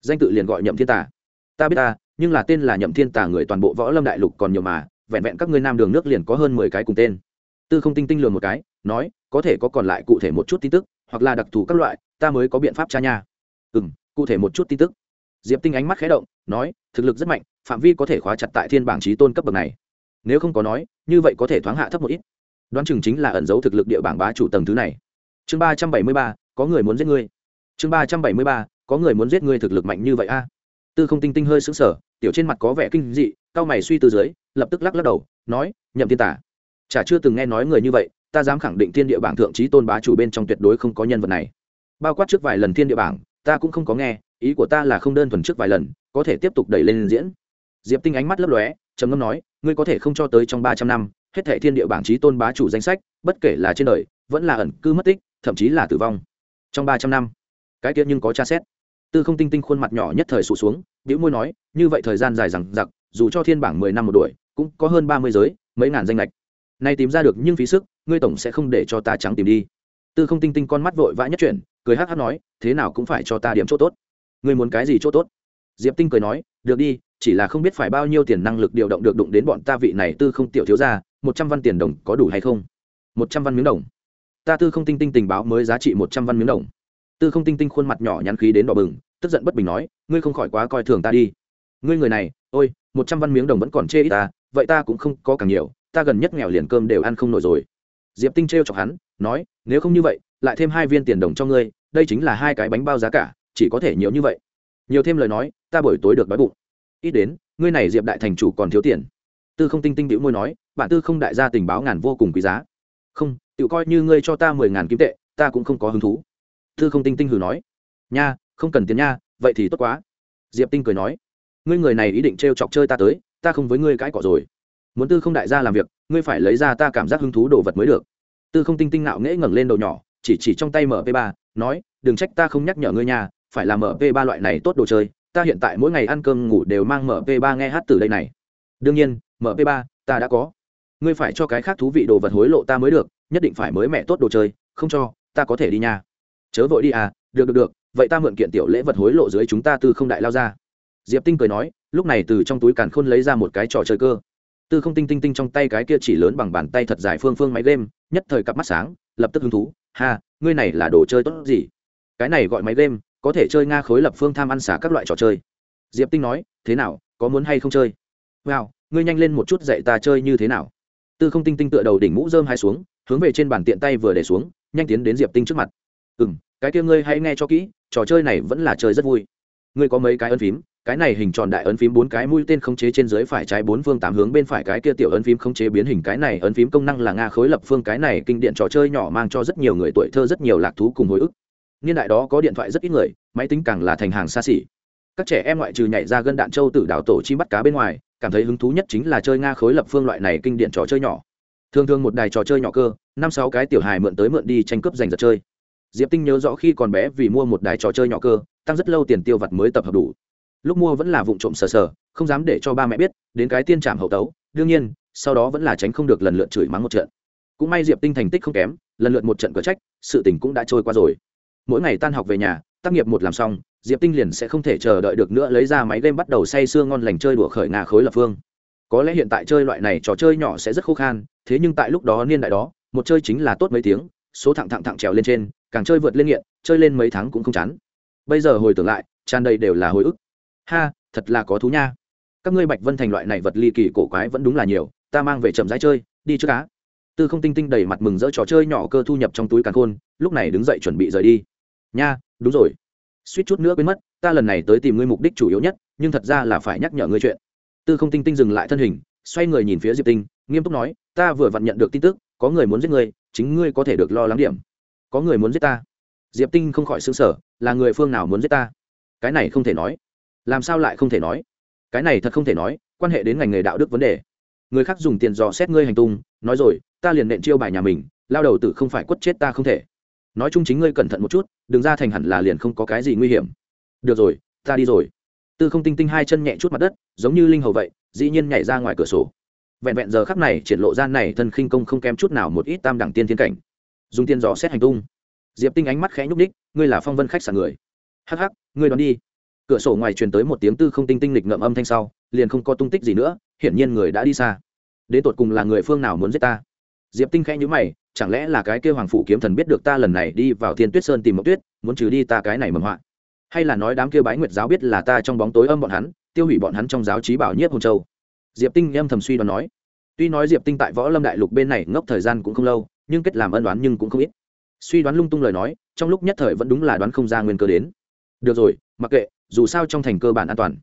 Danh tự liền gọi nhậm thiên tả ta biết ta, nhưng là tên là nhậm thiên tả người toàn bộ võ lâm đại lục còn nhiều mà, vẹn vẹn các ngươi nam đường nước liền có hơn mười cái cùng tên. Tư không tinh tinh lường một cái, nói, có thể có còn lại cụ thể một chút tin tức, hoặc là đặc thù các loại, ta mới có biện pháp tra nha. Ừ m cụ thể một chút tin tức. Diệp tinh ánh mắt khé động, nói, thực lực rất mạnh, phạm vi có thể khóa chặt tại thiên bảng trí tôn cấp bậc này. Nếu không có nói, như vậy có thể thoáng hạ thấp một ít. Đoán chừng chính là ẩn giấu thực lực địa bảng bá chủ tầng thứ này. Chương ba trăm bảy mươi ba có người muốn giết ngươi. Chương ba trăm bảy mươi ba, có người muốn giết ngươi thực lực mạnh như vậy a. Tư không tinh tinh hơi sững sờ, tiểu trên mặt có vẻ kinh dị, cao mày suy từ dưới, lập tức lắc lắc đầu, nói, nhậm thiên tả, chả chưa từng nghe nói người như vậy, ta dám khẳng định thiên địa bảng thượng trí tôn bá chủ bên trong tuyệt đối không có nhân vật này. Bao quát trước vài lần thiên địa bảng, ta cũng không có nghe, ý của ta là không đơn thuần trước vài lần, có thể tiếp tục đẩy lên diễn. Diệp tinh ánh mắt lấp lóe, trầm ngâm nói, ngươi có thể không cho tới trong ba trăm năm, hết thệ thiên địa bảng trí tôn bá chủ danh sách, bất kể là trên đời, vẫn là ẩn cư mất tích, thậm chí là tử vong trong ba trăm năm, cái tiết nhưng có tra xét. Tư không tinh tinh khuôn mặt nhỏ nhất thời sụt xuống biểu môi nói, như vậy thời gian dài rằng giặc, dù cho thiên bảng mười năm một đuổi, cũng có hơn ba mươi giới, mấy ngàn danh lệch. Nay tìm ra được nhưng phí sức, ngươi tổng sẽ không để cho ta trắng tìm đi. Tư không tinh tinh con mắt vội vã nhất chuyển, cười hát hát nói, thế nào cũng phải cho ta điểm chỗ tốt. Ngươi muốn cái gì chỗ tốt? Diệp tinh cười nói, được đi, chỉ là không biết phải bao nhiêu tiền năng lực điều động được đụng đến bọn ta vị này tư không tiểu thiếu ra một trăm văn tiền đồng có đủ hay không? Một trăm văn miếng đồng ta tư không tinh tinh tình báo mới giá trị một trăm văn miếng đồng. Tư không tinh tinh khuôn mặt nhỏ nhắn khí đến đỏ bừng, tức giận bất bình nói, ngươi không khỏi quá coi thường ta đi. Ngươi người này, ôi, một trăm văn miếng đồng vẫn còn chê ít ta, vậy ta cũng không có càng nhiều, ta gần nhất nghèo liền cơm đều ăn không nổi rồi. Diệp tinh t chọc hắn, nói, nếu không như vậy, lại thêm hai viên tiền đồng cho ngươi, đây chính là hai cái bánh bao giá cả, chỉ có thể nhiều như vậy. Nhiều thêm lời nói, ta buổi tối được đói bụng. Ít đến, ngươi này diệp đại thành chủ còn thiếu tiền. Tư không tinh tinh đĩu môi nói, bạn tư không đại gia tình báo ngàn vô cùng quý giá không tự coi như ngươi cho ta mười ngàn kim tệ, ta cũng không có hứng thú. Tư không tinh tinh hừ nói. Nha, không cần tiền nha, vậy thì tốt quá. Diệp tinh cười nói. Ngươi người này ý định t chọc chơi ta tới, ta không với ngươi cãi cọ rồi. Muốn tư không đại gia làm việc, ngươi phải lấy ra ta cảm giác hứng thú đồ vật mới được. Tư không tinh tinh nạo nghễ ngẩng lên đầu nhỏ, chỉ chỉ trong tay mp ba, nói, đừng trách ta không nhắc nhở ngươi nhà phải làm mp ba loại này tốt đồ chơi, ta hiện tại mỗi ngày ăn cơm ngủ đều mang mp ba nghe hát từ đây này. Đương nhiên mp ba, ta đã có ngươi phải cho cái khác thú vị đồ vật hối lộ ta mới được, nhất định phải mới mẹ tốt đồ chơi, không cho, ta có thể đi nha. Chớ vội đi à được được được, vậy ta mượn kiện tiểu lễ vật hối lộ dưới chúng ta từ không đại lao ra. Diệp tinh cười nói, lúc này từ trong túi càn khôn lấy ra một cái trò chơi cơ. Tư không tinh tinh tinh trong tay cái kia chỉ lớn bằng bàn tay thật dài phương phương máy game, nhất thời cặp mắt sáng, lập tức hứng thú, ha, ngươi này là đồ chơi tốt gì? Cái này gọi máy game, có thể chơi nga khối lập phương tham ăn xả các loại trò chơi. Diệp tinh nói, thế nào, có muốn hay không chơi? Wow, ngươi nhanh lên một chút dạy ta chơi như thế nào? Tư không tinh tinh tựa đầu đỉnh mũ rơm hai xuống, hướng về trên bàn tiện tay vừa để xuống, nhanh tiến đến diệp tinh trước mặt. Ừ m cái kia ngươi hãy nghe cho kỹ, trò chơi này vẫn là chơi rất vui. Ngươi có mấy cái ấn phím? Cái này hình tròn đại ấn phím bốn cái mũi tên khống chế trên dưới phải trái bốn phương tám hướng, bên phải cái kia tiểu ấn phím khống chế biến hình cái này ấn phím công năng là nga khối lập phương cái này kinh điện trò chơi nhỏ mang cho rất nhiều người tuổi thơ rất nhiều lạc thú cùng hồi ức. Niên đại đó có điện thoại rất ít người, máy tính càng là thành hàng xa xỉ. Các trẻ em ngoại trừ nhảy ra gân đạn châu tử đảo tổ chi bắt cá bên ngoài cảm thấy hứng thú nhất chính là chơi nga khối lập phương loại này kinh điển trò chơi nhỏ. Thường thường một đài trò chơi nhỏ cơ, năm sáu cái tiểu hài mượn tới mượn đi tranh cướp giành giật chơi. Diệp tinh nhớ rõ khi còn bé vì mua một đài trò chơi nhỏ cơ, tăng rất lâu tiền tiêu vặt mới tập hợp đủ. Lúc mua vẫn là vụ trộm sờ sờ, không dám để cho ba mẹ biết, đến cái tiên trảm hậu tấu. Đương nhiên, sau đó vẫn là tránh không được lần lượt chửi mắng một trận. Cũng may diệp tinh thành tích không kém, lần lượt một trận cờ trách, sự tình cũng đã trôi qua rồi. Mỗi ngày tan học về nhà, tác nghiệp một làm xong diệp tinh liền sẽ không thể chờ đợi được nữa lấy ra máy game bắt đầu say sưa ngon lành chơi đùa khởi ngà khối lập phương. Có lẽ hiện tại chơi loại này trò chơi nhỏ sẽ rất khô khan, thế nhưng tại lúc đó niên đại đó, một chơi chính là tốt mấy tiếng, số thẳng thẳng thẳng trèo lên trên, càng chơi vượt lên nghiện, chơi lên mấy tháng cũng không chán. Bây giờ hồi tưởng lại, tràn đầy đều là hồi ức. Ha, thật là có thú nha. Các ngươi bạch vân thành loại này vật ly kỳ cổ quái vẫn đúng là nhiều, ta mang về chậm rãi chơi, đi trước cá tư không tinh tinh đầy mặt mừng rỡ trò chơi nhỏ cơ thu nhập trong túi càn khôn, lúc này đứng dậy chuẩn bị rời đi. Nha, đúng rồi suýt chút nữa quên mất, ta lần này tới tìm ngươi mục đích chủ yếu nhất, nhưng thật ra là phải nhắc nhở ngươi chuyện. Tư không tinh tinh dừng lại thân hình, xoay người nhìn phía diệp tinh, nghiêm túc nói, ta vừa vặn nhận được tin tức, có người muốn giết ngươi, chính ngươi có thể được lo lắng điểm. Có người muốn giết ta. Diệp tinh không khỏi xứng sở là người phương nào muốn giết ta? Cái này không thể nói. Làm sao lại không thể nói? Cái này thật không thể nói, quan hệ đến ngành nghề đạo đức vấn đề. Người khác dùng tiền dò xét ngươi hành tung, nói rồi, ta liền nện chiêu bài nhà mình, lao đầu tử không phải quất chết ta không thể. Nói chung chính ngươi cẩn thận một chút đừng ra thành hẳn là liền không có cái gì nguy hiểm. Được rồi, ta đi rồi. Tư không tinh tinh hai chân nhẹ chút mặt đất, giống như linh hầu vậy, dĩ nhiên nhảy ra ngoài cửa sổ. Vẹn vẹn giờ khắc này, triển lộ ra này thân khinh công không kém chút nào một ít tam đẳng tiên thiên cảnh. Dùng tiên gió xét hành tung. Diệp tinh ánh mắt khẽ nhúc ních ngươi là phong vân khách sạn người. Hắc hắc, ngươi đón đi. Cửa sổ ngoài truyền tới một tiếng tư không tinh tinh lịch ngậm âm thanh sau, liền không có tung tích gì nữa, hiển nhiên người đã đi xa. Đến tột cùng là người phương nào muốn giết ta? Diệp tinh khẽ nhữ mày chẳng lẽ là cái kêu hoàng phủ kiếm thần biết được ta lần này đi vào thiên tuyết sơn tìm mộng tuyết, muốn trừ đi ta cái này mầm họa? Hay là nói đám kêu bái nguyệt giáo biết là ta trong bóng tối âm bọn hắn, tiêu hủy bọn hắn trong giáo trí bảo nhiếp hồn châu? Diệp tinh âm thầm suy đoán nói. Tuy nói diệp tinh tại võ lâm đại lục bên này ngốc thời gian cũng không lâu, nhưng kết làm ân đoán nhưng cũng không ít. Suy đoán lung tung lời nói, trong lúc nhất thời vẫn đúng là đoán không ra nguyên cơ đến. Được rồi, mặc kệ, dù sao trong thành cơ bản an toàn.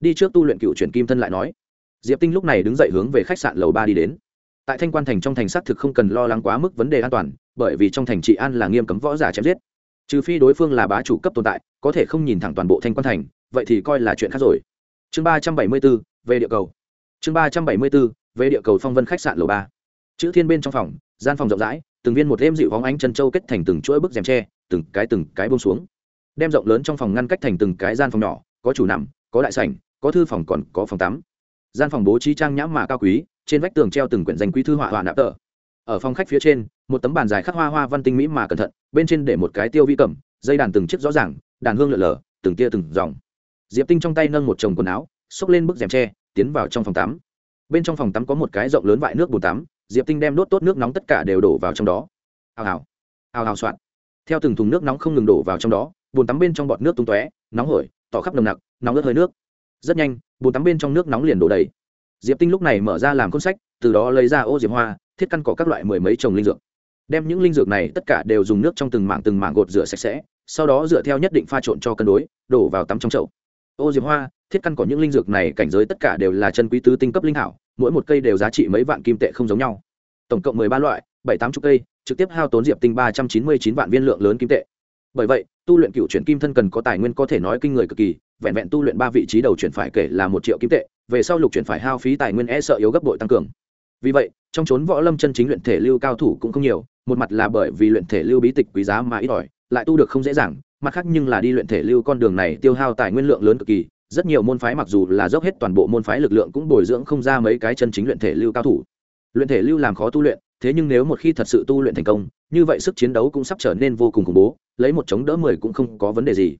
Đi trước tu luyện cựu chuyển kim thân lại nói. Diệp tinh lúc này đứng dậy hướng về khách sạn lầu ba đi đến tại thanh quan thành trong thành xác thực không cần lo lắng quá mức vấn đề an toàn, bởi vì trong thành trị an là nghiêm cấm võ giả chém giết. Trừ phi đối phương là bá chủ cấp tồn tại, có thể không nhìn thẳng toàn bộ thanh quan thành, vậy thì coi là chuyện khác rồi. Chương ba trăm bảy mươi b ố về địa cầu. Chương ba trăm bảy mươi b ố về địa cầu phong vân khách sạn lầu ba. Chữ thiên bên trong phòng, gian phòng rộng rãi, từng viên một đêm dịu hóng ánh chân châu kết thành từng chuỗi bức rèm tre, từng cái từng cái bông xuống. Đem rộng lớn trong phòng ngăn cách thành từng cái gian phòng nhỏ, có chủ nằm, có đại sảnh, có thư phòng còn có phòng tắm. Gian phòng bố trí trang nhãm mà cao quý trên vách tường treo từng quyển danh quý thư họa họa nạp tờ. Ở phòng khách phía trên, một tấm bàn dài khắc hoa hoa văn tinh mỹ mà cẩn thận, bên trên để một cái tiêu vi cầm, dây đàn từng chiếc rõ ràng, đàn hương lợn lờ, từng tia từng dòng. Diệp tinh trong tay nâng một chồng quần áo, xốc lên bức rèm tre, tiến vào trong phòng tắm. Bên trong phòng tắm có một cái rộng lớn vại nước bồn tắm, diệp tinh đem đốt tốt nước nóng tất cả đều đổ vào trong đó. Hào hào hào hào soạn. Theo từng thùng nước nóng không ngừng đổ vào trong đó bồn tắm bên trong bọt nước tung tóe, nóng hổi, tỏ khắp nồng nặc, nóng ướt hơi nước. Rất nhanh bồn tắm bên trong nước nóng liền đổ đầy diệp tinh lúc này mở ra làm cuốn sách, từ đó lấy ra ô diệp hoa, thiết căn cỏ các loại mười mấy trồng linh dược. Đem những linh dược này tất cả đều dùng nước trong từng mảng từng mảng gột rửa sạch sẽ, sau đó dựa theo nhất định pha trộn cho cân đối, đổ vào tắm trong chậu. Ô diệp hoa, thiết căn có những linh dược này cảnh giới tất cả đều là chân quý tứ tinh cấp linh hảo mỗi một cây đều giá trị mấy vạn kim tệ không giống nhau. Tổng cộng mười ba loại, bảy tám chục cây, trực tiếp hao tốn diệp tinh ba trăm chín mươi chín vạn viên lượng lớn kim tệ. Bởi vậy, tu luyện cựu chuyển kim thân cần có tài nguyên có thể nói kinh người cực kỳ vẹn vẹn tu luyện ba vị trí đầu chuyển phải kể là một triệu kim tệ, về sau lục chuyển phải hao phí tài nguyên e sợ yếu gấp bội tăng cường. Vì vậy, trong chốn võ lâm chân chính luyện thể lưu cao thủ cũng không nhiều, một mặt là bởi vì luyện thể lưu bí tịch quý giá mà ít ỏi, lại tu được không dễ dàng, mặt khác nhưng là đi luyện thể lưu con đường này tiêu hao tài nguyên lượng lớn cực kỳ, rất nhiều môn phái mặc dù là dốc hết toàn bộ môn phái lực lượng cũng bồi dưỡng không ra mấy cái chân chính luyện thể lưu cao thủ. Luyện thể lưu làm khó tu luyện, thế nhưng nếu một khi thật sự tu luyện thành công, như vậy sức chiến đấu cũng sắp trở nên vô cùng khủng bố, lấy một chống đỡ mười cũng không có vấn đề gì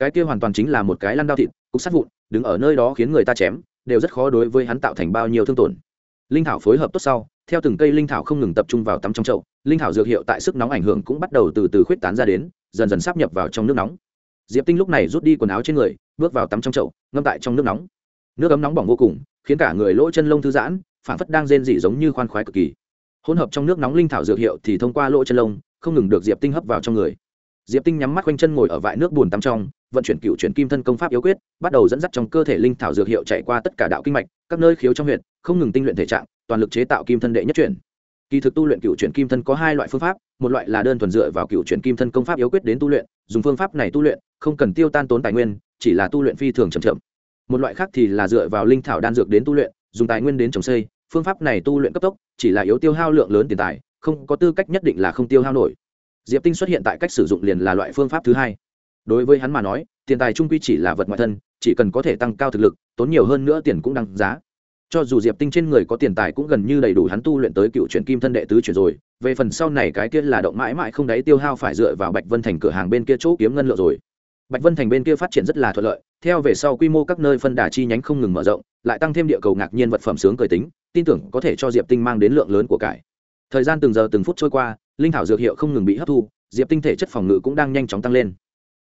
cái kia hoàn toàn chính là một cái lăn đao thịt, cục sát vụn, đứng ở nơi đó khiến người ta chém, đều rất khó đối với hắn tạo thành bao nhiêu thương tổn. Linh thảo phối hợp tốt sau, theo từng cây linh thảo không ngừng tập trung vào tắm trong chậu, linh thảo dược hiệu tại sức nóng ảnh hưởng cũng bắt đầu từ từ khuyết tán ra đến, dần dần sắp nhập vào trong nước nóng. Diệp tinh lúc này rút đi quần áo trên người, bước vào tắm trong chậu, ngâm tại trong nước nóng. Nước ấm nóng bỏng vô cùng, khiến cả người lỗ chân lông thư giãn phản phất đang rên dị giống như khoan khoái cực kỳ. Hỗn hợp trong nước nóng linh thảo dược hiệu thì thông qua lỗ chân lông, không ngừng được diệp tinh hấp vào trong người diệp tinh nhắm mắt quanh chân ngồi ở vại nước bùn tắm trong, vận chuyển cựu chuyển kim thân công pháp yếu quyết, bắt đầu dẫn dắt trong cơ thể linh thảo dược hiệu chạy qua tất cả đạo kinh mạch, các nơi khiếu trong huyện không ngừng tinh luyện thể trạng, toàn lực chế tạo kim thân đệ nhất chuyển. Kỳ thực tu luyện cựu chuyển kim thân có hai loại phương pháp, một loại là đơn thuần dựa vào cựu chuyển kim thân công pháp yếu quyết đến tu luyện, dùng phương pháp này tu luyện, không cần tiêu tan tốn tài nguyên, chỉ là tu luyện phi thường chậm chậm. Một loại khác thì là dựa vào linh thảo đan dược đến tu luyện, dùng tài nguyên đến trồng xây, phương pháp này tu luyện cấp tốc, chỉ là yếu tiêu hao lượng lớn tiền tài, không có tư cách nhất định là không tiêu hao nổi diệp tinh xuất hiện tại cách sử dụng liền là loại phương pháp thứ hai. Đối với hắn mà nói, tiền tài trung quy chỉ là vật ngoại thân, chỉ cần có thể tăng cao thực lực, tốn nhiều hơn nữa tiền cũng đăng giá. Cho dù diệp tinh trên người có tiền tài cũng gần như đầy đủ hắn tu luyện tới cựu chuyển kim thân đệ tứ chuyển rồi, về phần sau này cái kia là động mãi mãi không đáy tiêu hao phải dựa vào bạch vân thành cửa hàng bên kia chỗ kiếm ngân lượng rồi. Bạch vân thành bên kia phát triển rất là thuận lợi, theo về sau quy mô các nơi phân đà chi nhánh không ngừng mở rộng, lại tăng thêm địa cầu ngạc nhiên vật phẩm sướng cười tính, tin tưởng có thể cho diệp tinh mang đến lượng lớn của cải. Thời gian từng giờ từng phút trôi qua linh thảo dược hiệu không ngừng bị hấp thu, diệp tinh thể chất phòng ngự cũng đang nhanh chóng tăng lên.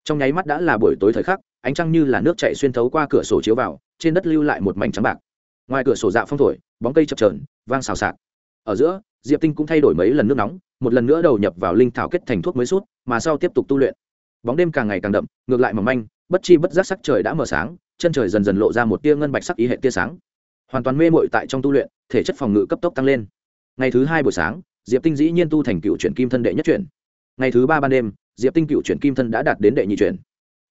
Trong nháy mắt đã là buổi tối thời khắc, ánh trăng như là nước chạy xuyên thấu qua cửa sổ chiếu vào, trên đất lưu lại một mảnh trắng bạc. Ngoài cửa sổ dạ phong thổi, bóng cây chập trờn vang xào xạc. Ở giữa, diệp tinh cũng thay đổi mấy lần nước nóng, một lần nữa đầu nhập vào linh thảo kết thành thuốc mới sút, mà sau tiếp tục tu luyện. Bóng đêm càng ngày càng đậm, ngược lại mỏng manh, bất chi bất giác sắc trời đã mở sáng, chân trời dần dần lộ ra một tia ngân bạch sắc ý hệ tia sáng. Hoàn toàn mê mội tại trong tu luyện, thể chất phòng ngự cấp tốc tăng lên. Ngày thứ hai buổi sáng diệp tinh dĩ nhiên tu thành cựu chuyển kim thân đệ nhất chuyển. Ngày thứ ba ban đêm, diệp tinh cựu chuyển kim thân đã đạt đến đệ nhị chuyển.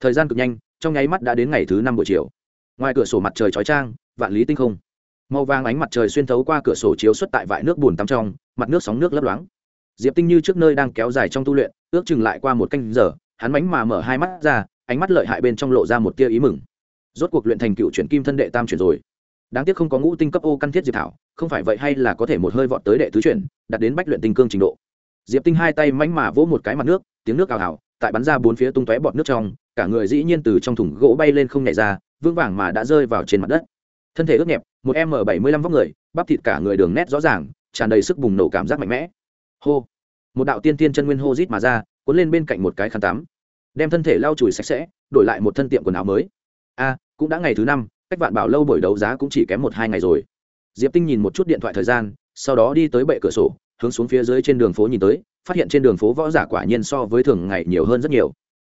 Thời gian cực nhanh, trong nháy mắt đã đến ngày thứ năm buổi chiều. Ngoài cửa sổ mặt trời chói trang vạn lý tinh không. Màu vàng ánh mặt trời xuyên thấu qua cửa sổ chiếu xuất tại vại nước bùn tắm trong, mặt nước sóng nước lấp loáng. Diệp tinh như trước nơi đang kéo dài trong tu luyện, ước chừng lại qua một canh giờ, hắn mánh mà mở hai mắt ra, ánh mắt lợi hại bên trong lộ ra một tia ý mừng. Rốt cuộc luyện thành cựu chuyển kim thân đệ tam chuyển rồi đáng tiếc không có ngũ tinh cấp ô căn thiết diệp thảo, không phải vậy hay là có thể một hơi vọt tới đệ tứ chuyển đặt đến bách luyện tinh cương trình độ. Diệp tinh hai tay mánh mà vỗ một cái mặt nước, tiếng nước ào ào, tại bắn ra bốn phía tung tóe bọt nước trong, cả người dĩ nhiên từ trong thùng gỗ bay lên không nhảy ra, vững vàng mà đã rơi vào trên mặt đất. Thân thể ướt nhẹp, một m bảy mươi lăm vóc người, bắp thịt cả người đường nét rõ ràng, tràn đầy sức bùng nổ cảm giác mạnh mẽ. Hô! Một đạo tiên tiên chân nguyên hô rít mà ra, cuốn lên bên cạnh một cái khăn tắm. Đem thân thể lau chùi sạch sẽ, đổi lại một thân tiệm quần áo mới. A, cũng đã ngày thứ năm cách vạn bảo lâu buổi đấu giá cũng chỉ kém một hai ngày rồi. Diệp tinh nhìn một chút điện thoại thời gian, sau đó đi tới bệ cửa sổ, hướng xuống phía dưới trên đường phố nhìn tới, phát hiện trên đường phố võ giả quả nhiên so với thường ngày nhiều hơn rất nhiều.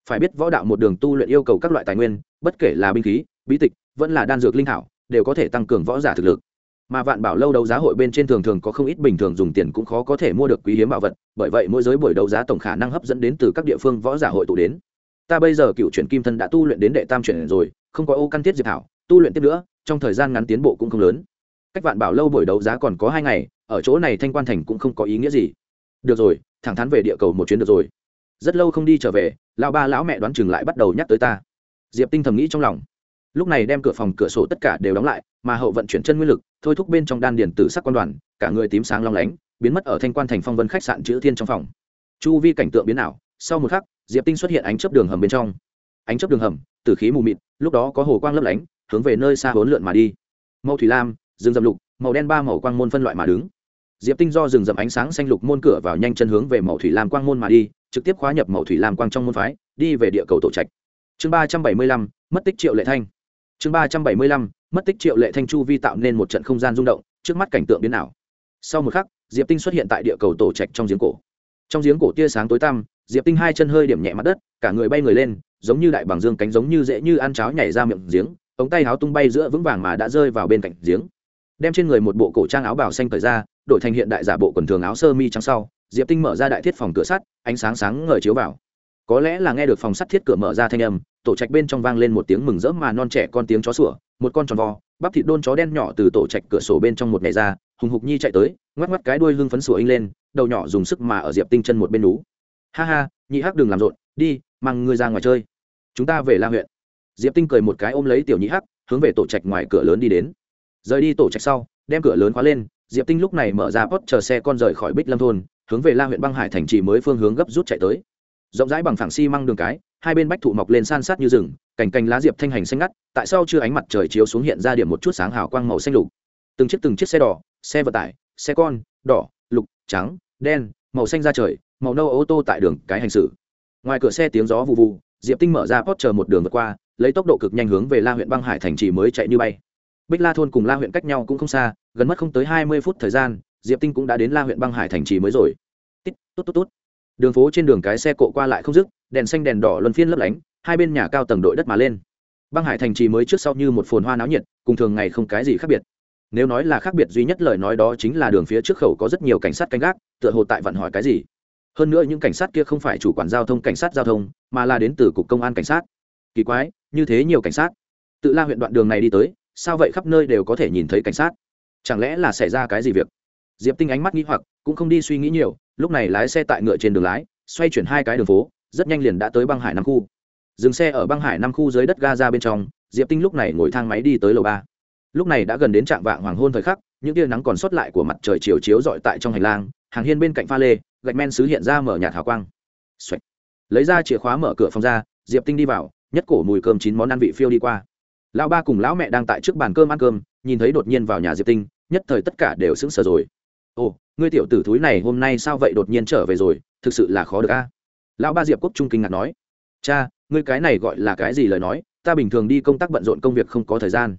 Phải biết võ đạo một đường tu luyện yêu cầu các loại tài nguyên, bất kể là binh khí, bí tịch, vẫn là đan dược linh thảo, đều có thể tăng cường võ giả thực lực. Mà vạn bảo lâu đấu giá hội bên trên thường thường có không ít bình thường dùng tiền cũng khó có thể mua được quý hiếm bảo vật, bởi vậy mỗi giới buổi đấu giá tổng khả năng hấp dẫn đến từ các địa phương võ giả hội tụ đến. Ta bây giờ cựu chuyển kim thân đã tu luyện đến đệ tam chuyển rồi, không có ô căn thiết diệp thảo tu luyện tiếp nữa, trong thời gian ngắn tiến bộ cũng không lớn. Cách vạn bảo lâu buổi đấu giá còn có hai ngày, ở chỗ này thanh quan thành cũng không có ý nghĩa gì. Được rồi, thẳng thắn về địa cầu một chuyến được rồi. Rất lâu không đi trở về, lão ba lão mẹ đoán chừng lại bắt đầu nhắc tới ta. Diệp tinh thầm nghĩ trong lòng. Lúc này đem cửa phòng, cửa sổ tất cả đều đóng lại, mà hậu vận chuyển chân nguyên lực, thôi thúc bên trong đan điền tử sắc quan đoàn, cả người tím sáng long lánh, biến mất ở thanh quan thành phong vân khách sạn chữ thiên trong phòng. Chu vi cảnh tượng biến ảo, sau một khắc, diệp tinh xuất hiện ánh chớp đường hầm bên trong. Ánh chớp đường hầm từ khí mù mịt, lúc đó có hồ quang lấp lánh hướng về nơi xa hỗn lượn mà đi. Màu thủy lam, rừng rậm lục, màu đen ba màu quang môn phân loại mà đứng. Diệp tinh do rừng rậm ánh sáng xanh lục môn cửa vào nhanh chân hướng về màu thủy lam quang môn mà đi, trực tiếp khóa nhập màu thủy lam quang trong môn phái, đi về địa cầu tổ trạch. Chương ba trăm bảy mươi lăm, mất tích triệu lệ thanh. Chương ba trăm bảy mươi lăm, mất tích triệu lệ thanh chu vi tạo nên một trận không gian rung động, trước mắt cảnh tượng biến ảo. Sau một khắc, diệp tinh xuất hiện tại địa cầu tổ trạch trong giếng cổ. Trong giếng cổ tia sáng tối tăm, diệp tinh hai chân hơi điểm nhẹ mặt đất, cả người bay người lên, giống như đại bằng dương cánh giống như dễ như ăn cháo nhảy ra miệng giếng ống tay áo tung bay giữa vững vàng mà đã rơi vào bên cạnh giếng. Đem trên người một bộ cổ trang áo bảo xanh thời ra, đổi thành hiện đại giả bộ quần thường áo sơ mi trắng sau, diệp tinh mở ra đại thiết phòng cửa sắt, ánh sáng sáng ngời chiếu vào. Có lẽ là nghe được phòng sắt thiết cửa mở ra thanh âm, tổ trạch bên trong vang lên một tiếng mừng rỡ mà non trẻ con tiếng chó sủa, một con tròn vo, bắp thịt đôn chó đen nhỏ từ tổ trạch cửa sổ bên trong một ngày ra, hùng hục nhi chạy tới, ngoắc ngoắc cái đuôi lưng phấn sủa inh lên, đầu nhỏ dùng sức mà ở diệp tinh chân một bên nú ha ha, nhị hắc đừng làm rộn, đi, mang ngươi ra ngoài chơi. Chúng ta về la huyện diệp tinh cười một cái ôm lấy tiểu nhị hắc, hướng về tổ trạch ngoài cửa lớn đi đến. Rời đi tổ trạch sau, đem cửa lớn khóa lên, diệp tinh lúc này mở ra pot chờ xe con rời khỏi bích lâm thôn, hướng về la huyện băng hải thành trì mới phương hướng gấp rút chạy tới. Rộng rãi bằng phẳng xi măng đường cái, hai bên bách thụ mọc lên san sát như rừng, cành cành lá diệp thanh hành xanh ngắt, tại sao chưa ánh mặt trời chiếu xuống hiện ra điểm một chút sáng hào quang màu xanh lục. Từng chiếc từng chiếc xe đỏ, xe vận tải, xe con, đỏ, lục, trắng, đen, màu xanh ra trời, màu nâu ô tô tại đường cái hành xử. Ngoài cửa xe tiếng gió vụ vụ diệp tinh mở ra pot chờ một đường vượt qua lấy tốc độ cực nhanh hướng về la huyện băng hải thành trì mới chạy như bay. Bích la thôn cùng la huyện cách nhau cũng không xa, gần mất không tới hai mươi phút thời gian, diệp tinh cũng đã đến la huyện băng hải thành trì mới rồi. Tít tốt tốt tốt đường phố trên đường cái xe cộ qua lại không dứt, đèn xanh đèn đỏ luân phiên lấp lánh, hai bên nhà cao tầng đội đất mà lên. Băng hải thành trì mới trước sau như một phồn hoa náo nhiệt, cùng thường ngày không cái gì khác biệt. Nếu nói là khác biệt duy nhất lời nói đó chính là đường phía trước khẩu có rất nhiều cảnh sát canh gác, tựa hồ tại vận hỏi cái gì. Hơn nữa những cảnh sát kia không phải chủ quản giao thông, cảnh sát giao thông, mà là đến từ cục công an cảnh sát. Kỳ quái như thế nhiều cảnh sát. Tự la huyện đoạn đường này đi tới, sao vậy khắp nơi đều có thể nhìn thấy cảnh sát? Chẳng lẽ là xảy ra cái gì việc? Diệp tinh ánh mắt nghĩ hoặc, cũng không đi suy nghĩ nhiều, lúc này lái xe tại ngựa trên đường lái, xoay chuyển hai cái đường phố, rất nhanh liền đã tới băng hải năm khu. Dừng xe ở băng hải năm khu dưới đất ga ra bên trong, diệp tinh lúc này ngồi thang máy đi tới lầu ba. Lúc này đã gần đến trạm vạng hoàng hôn thời khắc, những tia nắng còn sót lại của mặt trời chiều chiếu rọi tại trong hành lang, hàng hiên bên cạnh pha lê, gạch men xứ hiện ra mở nhạt hào quang、Xoạch. lấy ra chìa khóa mở cửa phòng ra, diệp tinh đi vào nhất cổ mùi cơm chín món ăn vị phiêu đi qua. Lão ba cùng lão mẹ đang tại trước bàn cơm ăn cơm, nhìn thấy đột nhiên vào nhà diệp tinh, nhất thời tất cả đều sững sờ rồi. Ồ, ngươi tiểu tử thúi này hôm nay sao vậy đột nhiên trở về rồi, thực sự là khó được a. Lão ba diệp quốc trung kinh ngạc nói. Cha, ngươi cái này gọi là cái gì lời nói, ta bình thường đi công tác bận rộn công việc không có thời gian.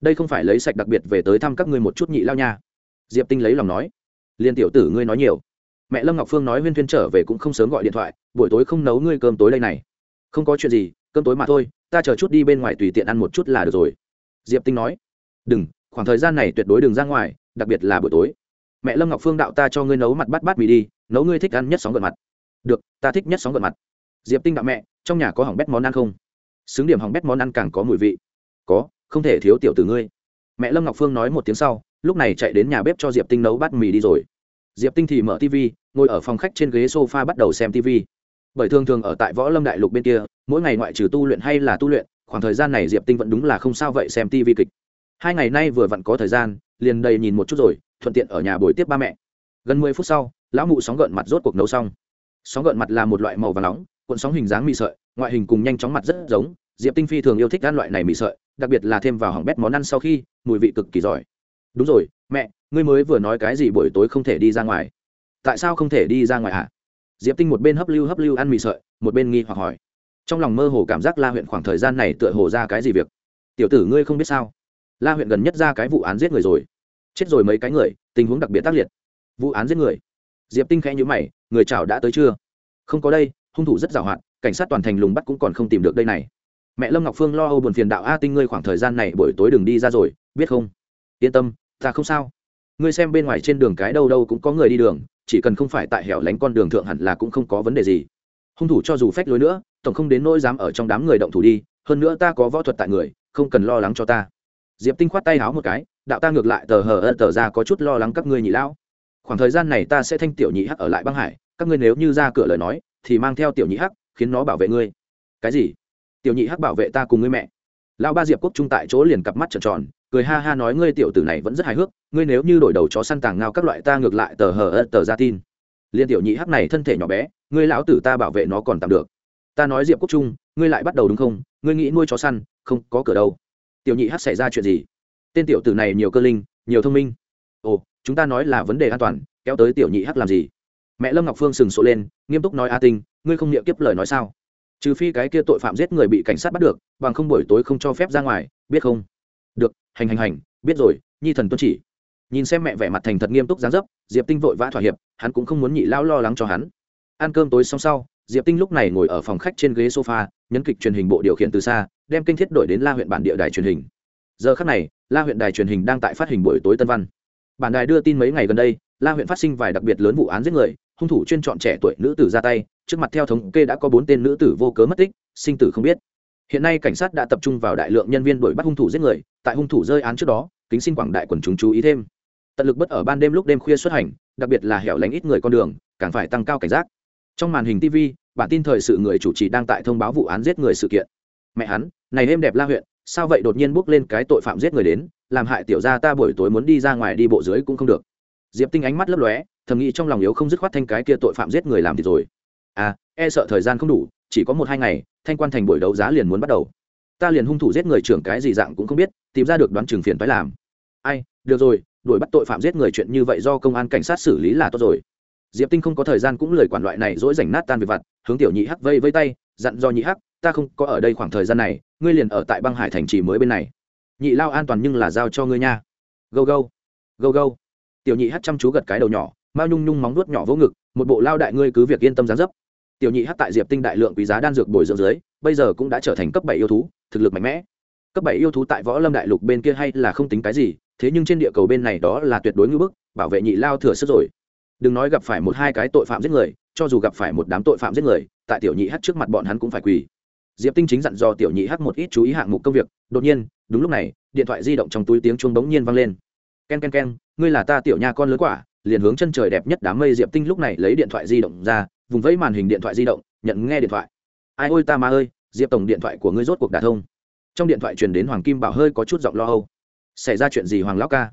Đây không phải lấy sạch đặc biệt về tới thăm các ngươi một chút nhị lao nha. Diệp tinh lấy lòng nói. Liên tiểu tử ngươi nói nhiều. Mẹ lâm ngọc phương nói huyên thuyên trở về cũng không sớm gọi điện thoại, buổi tối không nấu ngươi cơm tối đây này. Không có chuyện gì cơm tối mà thôi, ta chờ chút đi bên ngoài tùy tiện ăn một chút là được rồi. Diệp tinh nói. Đừng, khoảng thời gian này tuyệt đối đừng ra ngoài, đặc biệt là buổi tối. Mẹ lâm ngọc phương đạo ta cho ngươi nấu mặt bát bát mì đi, nấu ngươi thích ăn nhất sóng gợn mặt. Được, ta thích nhất sóng gợn mặt. Diệp tinh đạo mẹ, trong nhà có hỏng bét món ăn không? Xứng điểm hỏng bét món ăn càng có mùi vị. Có, không thể thiếu tiểu từ ngươi. Mẹ lâm ngọc phương nói một tiếng sau, lúc này chạy đến nhà bếp cho diệp tinh nấu bát mì đi rồi. Diệp tinh thì mở tv ngồi ở phòng khách trên ghế s o f a bắt đầu xem tv bởi thường thường ở tại võ lâm đại lục bên kia, mỗi ngày ngoại trừ tu luyện hay là tu luyện, khoảng thời gian này diệp tinh vẫn đúng là không sao vậy xem tv kịch. Hai ngày nay vừa vặn có thời gian, liền đầy nhìn một chút rồi, thuận tiện ở nhà buổi tiếp ba mẹ. Gần mười phút sau, lão mụ sóng gợn mặt rốt cuộc nấu xong. Sóng gợn mặt là một loại màu và nóng, cuộn sóng hình dáng mì sợi, ngoại hình cùng nhanh chóng mặt rất giống, diệp tinh phi thường yêu thích ăn loại này mì sợi, đặc biệt là thêm vào hỏng bét món ăn sau khi, mùi vị cực kỳ giỏi. Đúng rồi, mẹ, ngươi mới vừa nói cái gì buổi tối không thể đi ra ngoài? Tại sao không thể đi ra ngoài hả? Diệp tinh một bên hấp lưu hấp lưu ăn mì sợi, một bên nghi hoặc hỏi. Trong lòng mơ hồ cảm giác la huyện khoảng thời gian này tựa hồ ra cái gì việc? Tiểu tử ngươi không biết sao? La huyện gần nhất ra cái vụ án giết người rồi. Chết rồi mấy cái người, tình huống đặc biệt tác liệt. Vụ án giết người. Diệp tinh khẽ nhữ mày, người chào đã tới chưa? Không có đây, hung thủ rất giàu hạn, cảnh sát toàn thành lùng bắt cũng còn không tìm được đây này. Mẹ lâm ngọc phương lo âu buồn phiền đạo a tinh ngươi khoảng thời gian này buổi tối đừng đi ra rồi, biết không? Yên tâm, ta không sao. Ngươi xem bên ngoài trên đường cái đâu đâu cũng có người đi đường chỉ cần không phải tại hẻo lánh con đường thượng hẳn là cũng không có vấn đề gì. Hung thủ cho dù phách lối nữa, tổng không đến nỗi dám ở trong đám người động thủ đi, hơn nữa ta có võ thuật tại người, không cần lo lắng cho ta. Diệp tinh khoát tay háo một cái, đạo ta ngược lại, tờ hờ ơ, tờ ra có chút lo lắng các ngươi nhị lão. Khoảng thời gian này ta sẽ thanh tiểu nhị hắc ở lại băng hải, các ngươi nếu như ra cửa lời nói, thì mang theo tiểu nhị hắc, khiến nó bảo vệ ngươi. Cái gì? Tiểu nhị hắc bảo vệ ta cùng ngươi mẹ. Lão ba diệp quốc trung tại chỗ liền cặp mắt trợn tròn cười ha ha nói ngươi tiểu tử này vẫn rất hài hước, ngươi nếu như đổi đầu chó săn tàng ngao các loại ta ngược lại tờ hờ ớt tờ ra tin. Liên tiểu nhị hắc này thân thể nhỏ bé, ngươi lão tử ta bảo vệ nó còn tạm được. Ta nói diệp quốc trung, ngươi lại bắt đầu đúng không? Ngươi nghĩ nuôi chó săn, không có cửa đâu. Tiểu nhị hắc xảy ra chuyện gì? Tên tiểu tử này nhiều cơ linh, nhiều thông minh. Ồ, chúng ta nói là vấn đề an toàn, kéo tới tiểu nhị hắc làm gì? Mẹ lâm ngọc phương sừng sộ lên, nghiêm túc nói a tinh, ngươi không niệm kiếp lời nói sao? Trừ phi cái kia tội phạm giết người bị cảnh sát bắt được, bằng không buổi tối không cho phép ra ngoài, biết không? Được, hành hành hành, biết rồi, nhi thần tuân chỉ. Nhìn xem mẹ vẻ mặt thành thật nghiêm túc dáng dấp, diệp tinh vội vã thỏa hiệp, hắn cũng không muốn nhị lão lo lắng cho hắn. Ăn cơm tối xong sau, diệp tinh lúc này ngồi ở phòng khách trên ghế sofa, nhấn kịch truyền hình bộ điều khiển từ xa, đem kênh thiết đổi đến la huyện bản địa đài truyền hình. Giờ khắc này, la huyện đài truyền hình đang tại phát hình buổi tối tân văn. Bản đài đưa tin mấy ngày gần đây, la huyện phát sinh vài đặc biệt lớn vụ án giết người, hung thủ chuyên chọn trẻ tuổi nữ tử ra tay, trước mặt theo thống kê đã có bốn tên nữ tử vô cớ mất tích, sinh tử không biết. Hiện nay cảnh sát đã tập trung vào đại lượng nhân viên đuổi bắt hung thủ giết người tại hung thủ rơi án trước đó, kính xin quảng đại quần chúng chú ý thêm. Tận lực bất ở ban đêm lúc đêm khuya xuất hành, đặc biệt là hẻo lánh ít người con đường, càng phải tăng cao cảnh giác. Trong màn hình tv bản tin thời sự người chủ trì đang tại thông báo vụ án giết người sự kiện. Mẹ hắn, này êm đẹp la huyện, sao vậy đột nhiên bước lên cái tội phạm giết người đến, làm hại tiểu gia ta buổi tối muốn đi ra ngoài đi bộ dưới cũng không được. Diệp tinh ánh mắt lấp lóe, thầm nghĩ trong lòng yếu không dứt khoát thanh cái kia tội phạm giết người làm thì rồi. À e sợ thời gian không đủ, chỉ có một hai ngày, thanh quan thành buổi đấu giá liền muốn bắt đầu ta liền hung thủ giết người trưởng cái gì dạng cũng không biết, tìm ra được đoán trường phiền phải làm. Ai, được rồi, đuổi bắt tội phạm giết người chuyện như vậy do công an cảnh sát xử lý là tốt rồi. Diệp tinh không có thời gian cũng lời quản loại này dỗi rảnh nát tan về vặt, hướng tiểu nhị hắc vây vây tay, dặn do nhị hắc, ta không có ở đây khoảng thời gian này, ngươi liền ở tại băng hải thành trì mới bên này. Nhị lao an toàn nhưng là giao cho ngươi nha. Go go go go tiểu nhị hắc chăm chú gật cái đầu nhỏ, mao nhung nhung móng nuốt nhỏ vỗ ngực, một bộ lao đại ngươi cứ việc yên tâm gián dấp. Tiểu nhị hắc tại diệp tinh đại lượng quý giá đan dược bồi dưỡng dưới, bây giờ cũng đã trở thành cấp bảy yêu thú thực lực mạnh mẽ. Cấp bảy yêu thú tại võ lâm đại lục bên kia hay là không tính cái gì, thế nhưng trên địa cầu bên này đó là tuyệt đối ngưỡng bức, bảo vệ nhị lao thừa sức rồi. Đừng nói gặp phải một hai cái tội phạm giết người, cho dù gặp phải một đám tội phạm giết người, tại tiểu nhị hắc trước mặt bọn hắn cũng phải quỳ. Diệp tinh chính dặn dò tiểu nhị hắc một ít chú ý hạng mục công việc, đột nhiên, đúng lúc này, điện thoại di động trong túi tiếng chuông bỗng nhiên vang lên. Ken ken ken, ngươi là ta tiểu nha con lớn quả, liền hướng chân trời đẹp nhất đám mây diệp tinh lúc này lấy điện thoại di động ra, vùng vẫy màn hình điện thoại di động, nhận nghe điện thoại. Ai ôi ta ma ơi diệp tổng điện thoại của ngươi rốt cuộc đả thông. Trong điện thoại truyền đến hoàng kim bảo hơi có chút giọng lo âu. Xảy ra chuyện gì hoàng lão ca?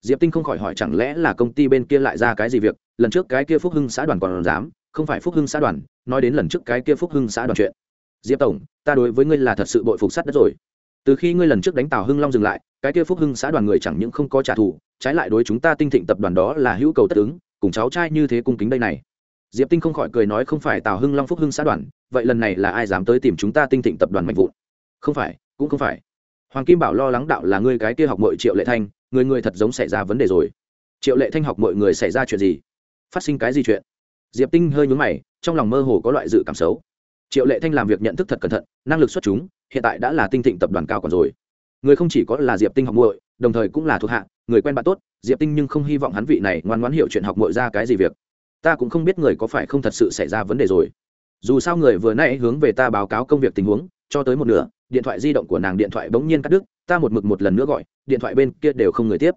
Diệp tinh không khỏi hỏi chẳng lẽ là công ty bên kia lại ra cái gì việc? Lần trước cái kia phúc hưng xã đoàn còn dám, không phải phúc hưng xã đoàn, nói đến lần trước cái kia phúc hưng xã đoàn chuyện. Diệp tổng, ta đối với ngươi là thật sự bội phục sắt đất rồi. Từ khi ngươi lần trước đánh tào hưng long dừng lại, cái kia phúc hưng xã đoàn người chẳng những không có trả thù, trái lại đối chúng ta tinh thịnh tập đoàn đó là hữu cầu tất ứng, cùng cháu trai như thế cung kính đây này diệp tinh không khỏi cười nói không phải tào hưng long phúc hưng xã đoàn, vậy lần này là ai dám tới tìm chúng ta tinh thịnh tập đoàn mạnh vụn? Không phải, cũng không phải. Hoàng kim bảo lo lắng đạo là ngươi cái kia học mọi triệu lệ thanh, người người thật giống xảy ra vấn đề rồi. Triệu lệ thanh học mọi người xảy ra chuyện gì? Phát sinh cái gì chuyện? Diệp tinh hơi nhún mày, trong lòng mơ hồ có loại dự cảm xấu. Triệu lệ thanh làm việc nhận thức thật cẩn thận, năng lực xuất chúng, hiện tại đã là tinh thịnh tập đoàn cao còn rồi. Người không chỉ có là diệp tinh học muội, đồng thời cũng là thuộc hạ, người quen bạn tốt. Diệp tinh nhưng không hy vọng hắn vị này ngoan ngoãn hiểu chuyện học muội ra cái gì việc ta cũng không biết người có phải không thật sự xảy ra vấn đề rồi. Dù sao người vừa nãy hướng về ta báo cáo công việc tình huống, cho tới một nửa, điện thoại di động của nàng điện thoại bỗng nhiên cắt đứt, ta một mực một lần nữa gọi, điện thoại bên kia đều không người tiếp.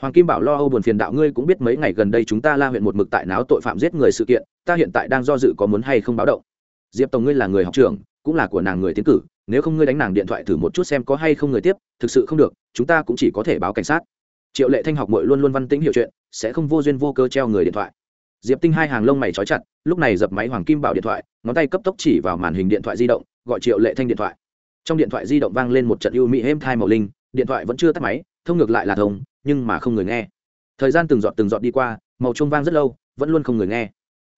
Hoàng kim bảo lo âu buồn phiền đạo ngươi cũng biết mấy ngày gần đây chúng ta la huyện một mực tại náo tội phạm giết người sự kiện, ta hiện tại đang do dự có muốn hay không báo động. Diệp tổng ngươi là người học trưởng, cũng là của nàng người tiến cử, nếu không ngươi đánh nàng điện thoại thử một chút xem có hay không người tiếp, thực sự không được, chúng ta cũng chỉ có thể báo cảnh sát. Triệu lệ thanh học mội luôn luôn văn tĩnh hiểu chuyện, sẽ không vô duyên vô cơ treo người điện thoại diệp tinh hai hàng lông mày trói chặt, lúc này dập máy hoàng kim bảo điện thoại, ngón tay cấp tốc chỉ vào màn hình điện thoại di động, gọi triệu lệ thanh điện thoại. Trong điện thoại di động vang lên một trận ưu mỹ êm thai màu linh, điện thoại vẫn chưa tắt máy, thông ngược lại là thông, nhưng mà không người nghe. Thời gian từng giọt từng giọt đi qua, màu trông vang rất lâu, vẫn luôn không người nghe.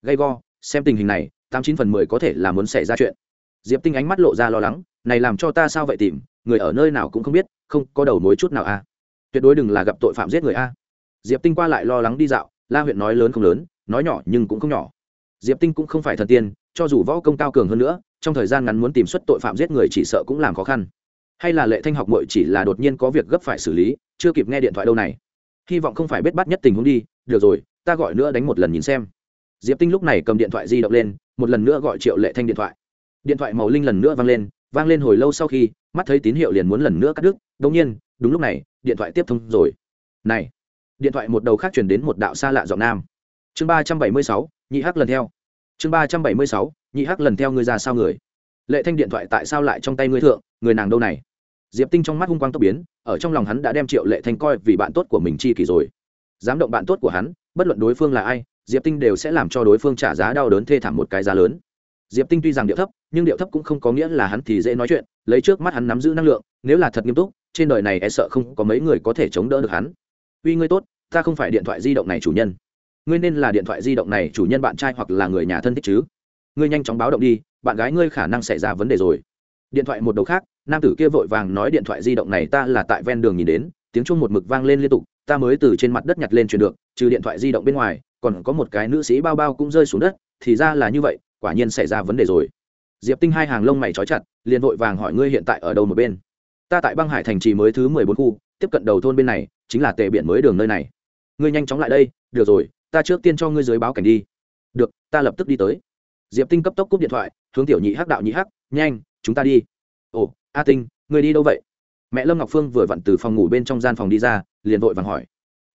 Gay go, xem tình hình này, tám chín phần mười có thể là muốn xảy ra chuyện. Diệp tinh ánh mắt lộ ra lo lắng, này làm cho ta sao vậy tìm, người ở nơi nào cũng không biết, không có đầu mối chút nào a tuyệt đối đừng là gặp tội phạm giết người a diệp tinh qua lại lo lắng đi dạo, la huyện nói lớn không lớn nói nhỏ nhưng cũng không nhỏ. Diệp tinh cũng không phải thần tiên, cho dù võ công cao cường hơn nữa, trong thời gian ngắn muốn tìm xuất tội phạm giết người chỉ sợ cũng làm khó khăn. Hay là lệ thanh học mội chỉ là đột nhiên có việc gấp phải xử lý, chưa kịp nghe điện thoại đâu này. Hy vọng không phải bết bắt nhất tình huống đi, được rồi, ta gọi nữa đánh một lần nhìn xem. Diệp tinh lúc này cầm điện thoại di động lên, một lần nữa gọi triệu lệ thanh điện thoại. Điện thoại màu linh lần nữa vang lên vang lên hồi lâu sau khi, mắt thấy tín hiệu liền muốn lần nữa cắt đứt đông nhiên, đúng lúc này, điện thoại tiếp thông rồi. Này, điện thoại một đầu khác chuyển đến một đạo xa lạ giọng nam chương ba trăm bảy mươi sáu, nhị hắc lần theo. Chương ba trăm bảy mươi sáu, nhị hắc lần theo ngươi ra sao người? Lệ thanh điện thoại tại sao lại trong tay ngươi thượng, người nàng đâu này? Diệp tinh trong mắt hung quang tốc biến, ở trong lòng hắn đã đem triệu lệ thanh coi vì bạn tốt của mình chi kỷ rồi. Dám động bạn tốt của hắn, bất luận đối phương là ai, diệp tinh đều sẽ làm cho đối phương trả giá đau đớn thê thảm một cái giá lớn. Diệp tinh tuy rằng điệu thấp, nhưng điệu thấp cũng không có nghĩa là hắn thì dễ nói chuyện, lấy trước mắt hắn nắm giữ năng lượng, nếu là thật nghiêm túc, trên đời này e sợ không có mấy người có thể chống đỡ được hắn. Uy ngươi tốt, ta không phải điện thoại di động này chủ nhân ngươi nên là điện thoại di động này chủ nhân bạn trai hoặc là người nhà thân thích chứ? Ngươi nhanh chóng báo động đi, bạn gái ngươi khả năng xảy ra vấn đề rồi. Điện thoại một đầu khác, nam tử kia vội vàng nói điện thoại di động này ta là tại ven đường nhìn đến, tiếng chuông một mực vang lên liên tục, ta mới từ trên mặt đất nhặt lên truyền được, trừ điện thoại di động bên ngoài, còn có một cái nữ sĩ bao bao cũng rơi xuống đất, thì ra là như vậy, quả nhiên xảy ra vấn đề rồi. Diệp tinh hai hàng lông mày trói chặt, liền vội vàng hỏi ngươi hiện tại ở đâu một bên? Ta tại băng hải thành trì mới thứ mười bốn khu, tiếp cận đầu thôn bên này, chính là tệ biển mới đường nơi này. Ngươi nhanh chóng lại đây, được rồi ta trước tiên cho ngươi dưới báo cảnh đi. Được, ta lập tức đi tới. Diệp tinh cấp tốc cúp điện thoại, hướng tiểu nhị hắc đạo nhị hắc, nhanh, chúng ta đi. Ồ, a tinh, ngươi đi đâu vậy? Mẹ lâm ngọc phương vừa vặn từ phòng ngủ bên trong gian phòng đi ra, liền vội vàng hỏi.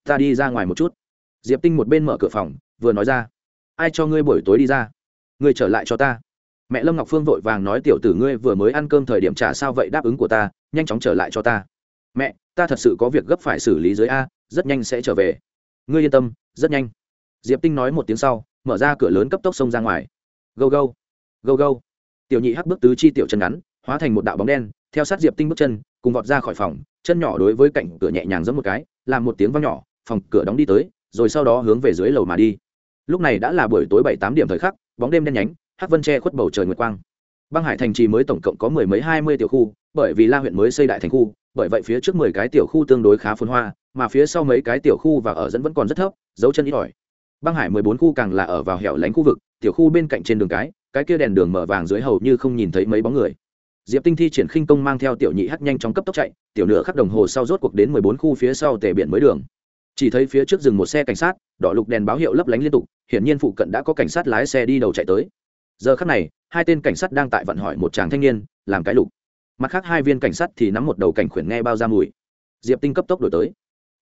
Ta đi ra ngoài một chút. Diệp tinh một bên mở cửa phòng, vừa nói ra. Ai cho ngươi buổi tối đi ra? Ngươi trở lại cho ta. Mẹ lâm ngọc phương vội vàng nói, tiểu tử ngươi vừa mới ăn cơm thời điểm trả sao vậy, đáp ứng của ta, nhanh chóng trở lại cho ta. Mẹ, ta thật sự có việc gấp phải xử lý dưới a, rất nhanh sẽ trở về. Ngươi yên tâm, rất nhanh diệp tinh nói một tiếng sau, mở ra cửa lớn cấp tốc xông ra ngoài. Gâu gâu gâu gâu. Tiểu nhị hắc bước tứ chi tiểu chân ngắn, hóa thành một đạo bóng đen, theo sát diệp tinh bước chân, cùng vọt ra khỏi phòng, chân nhỏ đối với cạnh cửa nhẹ nhàng giẫm một cái, làm một tiếng vang nhỏ, phòng cửa đóng đi tới, rồi sau đó hướng về dưới lầu mà đi. Lúc này đã là buổi tối bảy tám điểm thời khắc, bóng đêm đen nhánh, hắc vân che khuất bầu trời nguyệt quang. Băng hải thành trì mới tổng cộng có mười mấy hai mươi tiểu khu, bởi vì la huyện mới xây đại thành khu, bởi vậy phía trước mười cái tiểu khu tương đối khá phồn hoa, mà phía sau mấy cái tiểu khu và ở dẫn vẫn còn rất thấp, dấu chân ít ỏi băng hải mười bốn khu càng là ở vào hẻo lánh khu vực, tiểu khu bên cạnh trên đường cái cái kia đèn đường mở vàng dưới hầu như không nhìn thấy mấy bóng người. Diệp tinh thi triển khinh công mang theo tiểu nhị hắt nhanh chóng cấp tốc chạy, tiểu nửa khắc đồng hồ sau rốt cuộc đến mười bốn khu phía sau tề biển mới đường. Chỉ thấy phía trước dừng một xe cảnh sát, đỏ lục đèn báo hiệu lấp lánh liên tục, hiển nhiên phụ cận đã có cảnh sát lái xe đi đầu chạy tới. Giờ khắc này, hai tên cảnh sát đang tại vận hỏi một chàng thanh niên, làm cái lục. Mặt khác hai viên cảnh sát thì nắm một đầu cảnh khuyển nghe bao ra mùi. Diệp tinh cấp tốc đổi tới.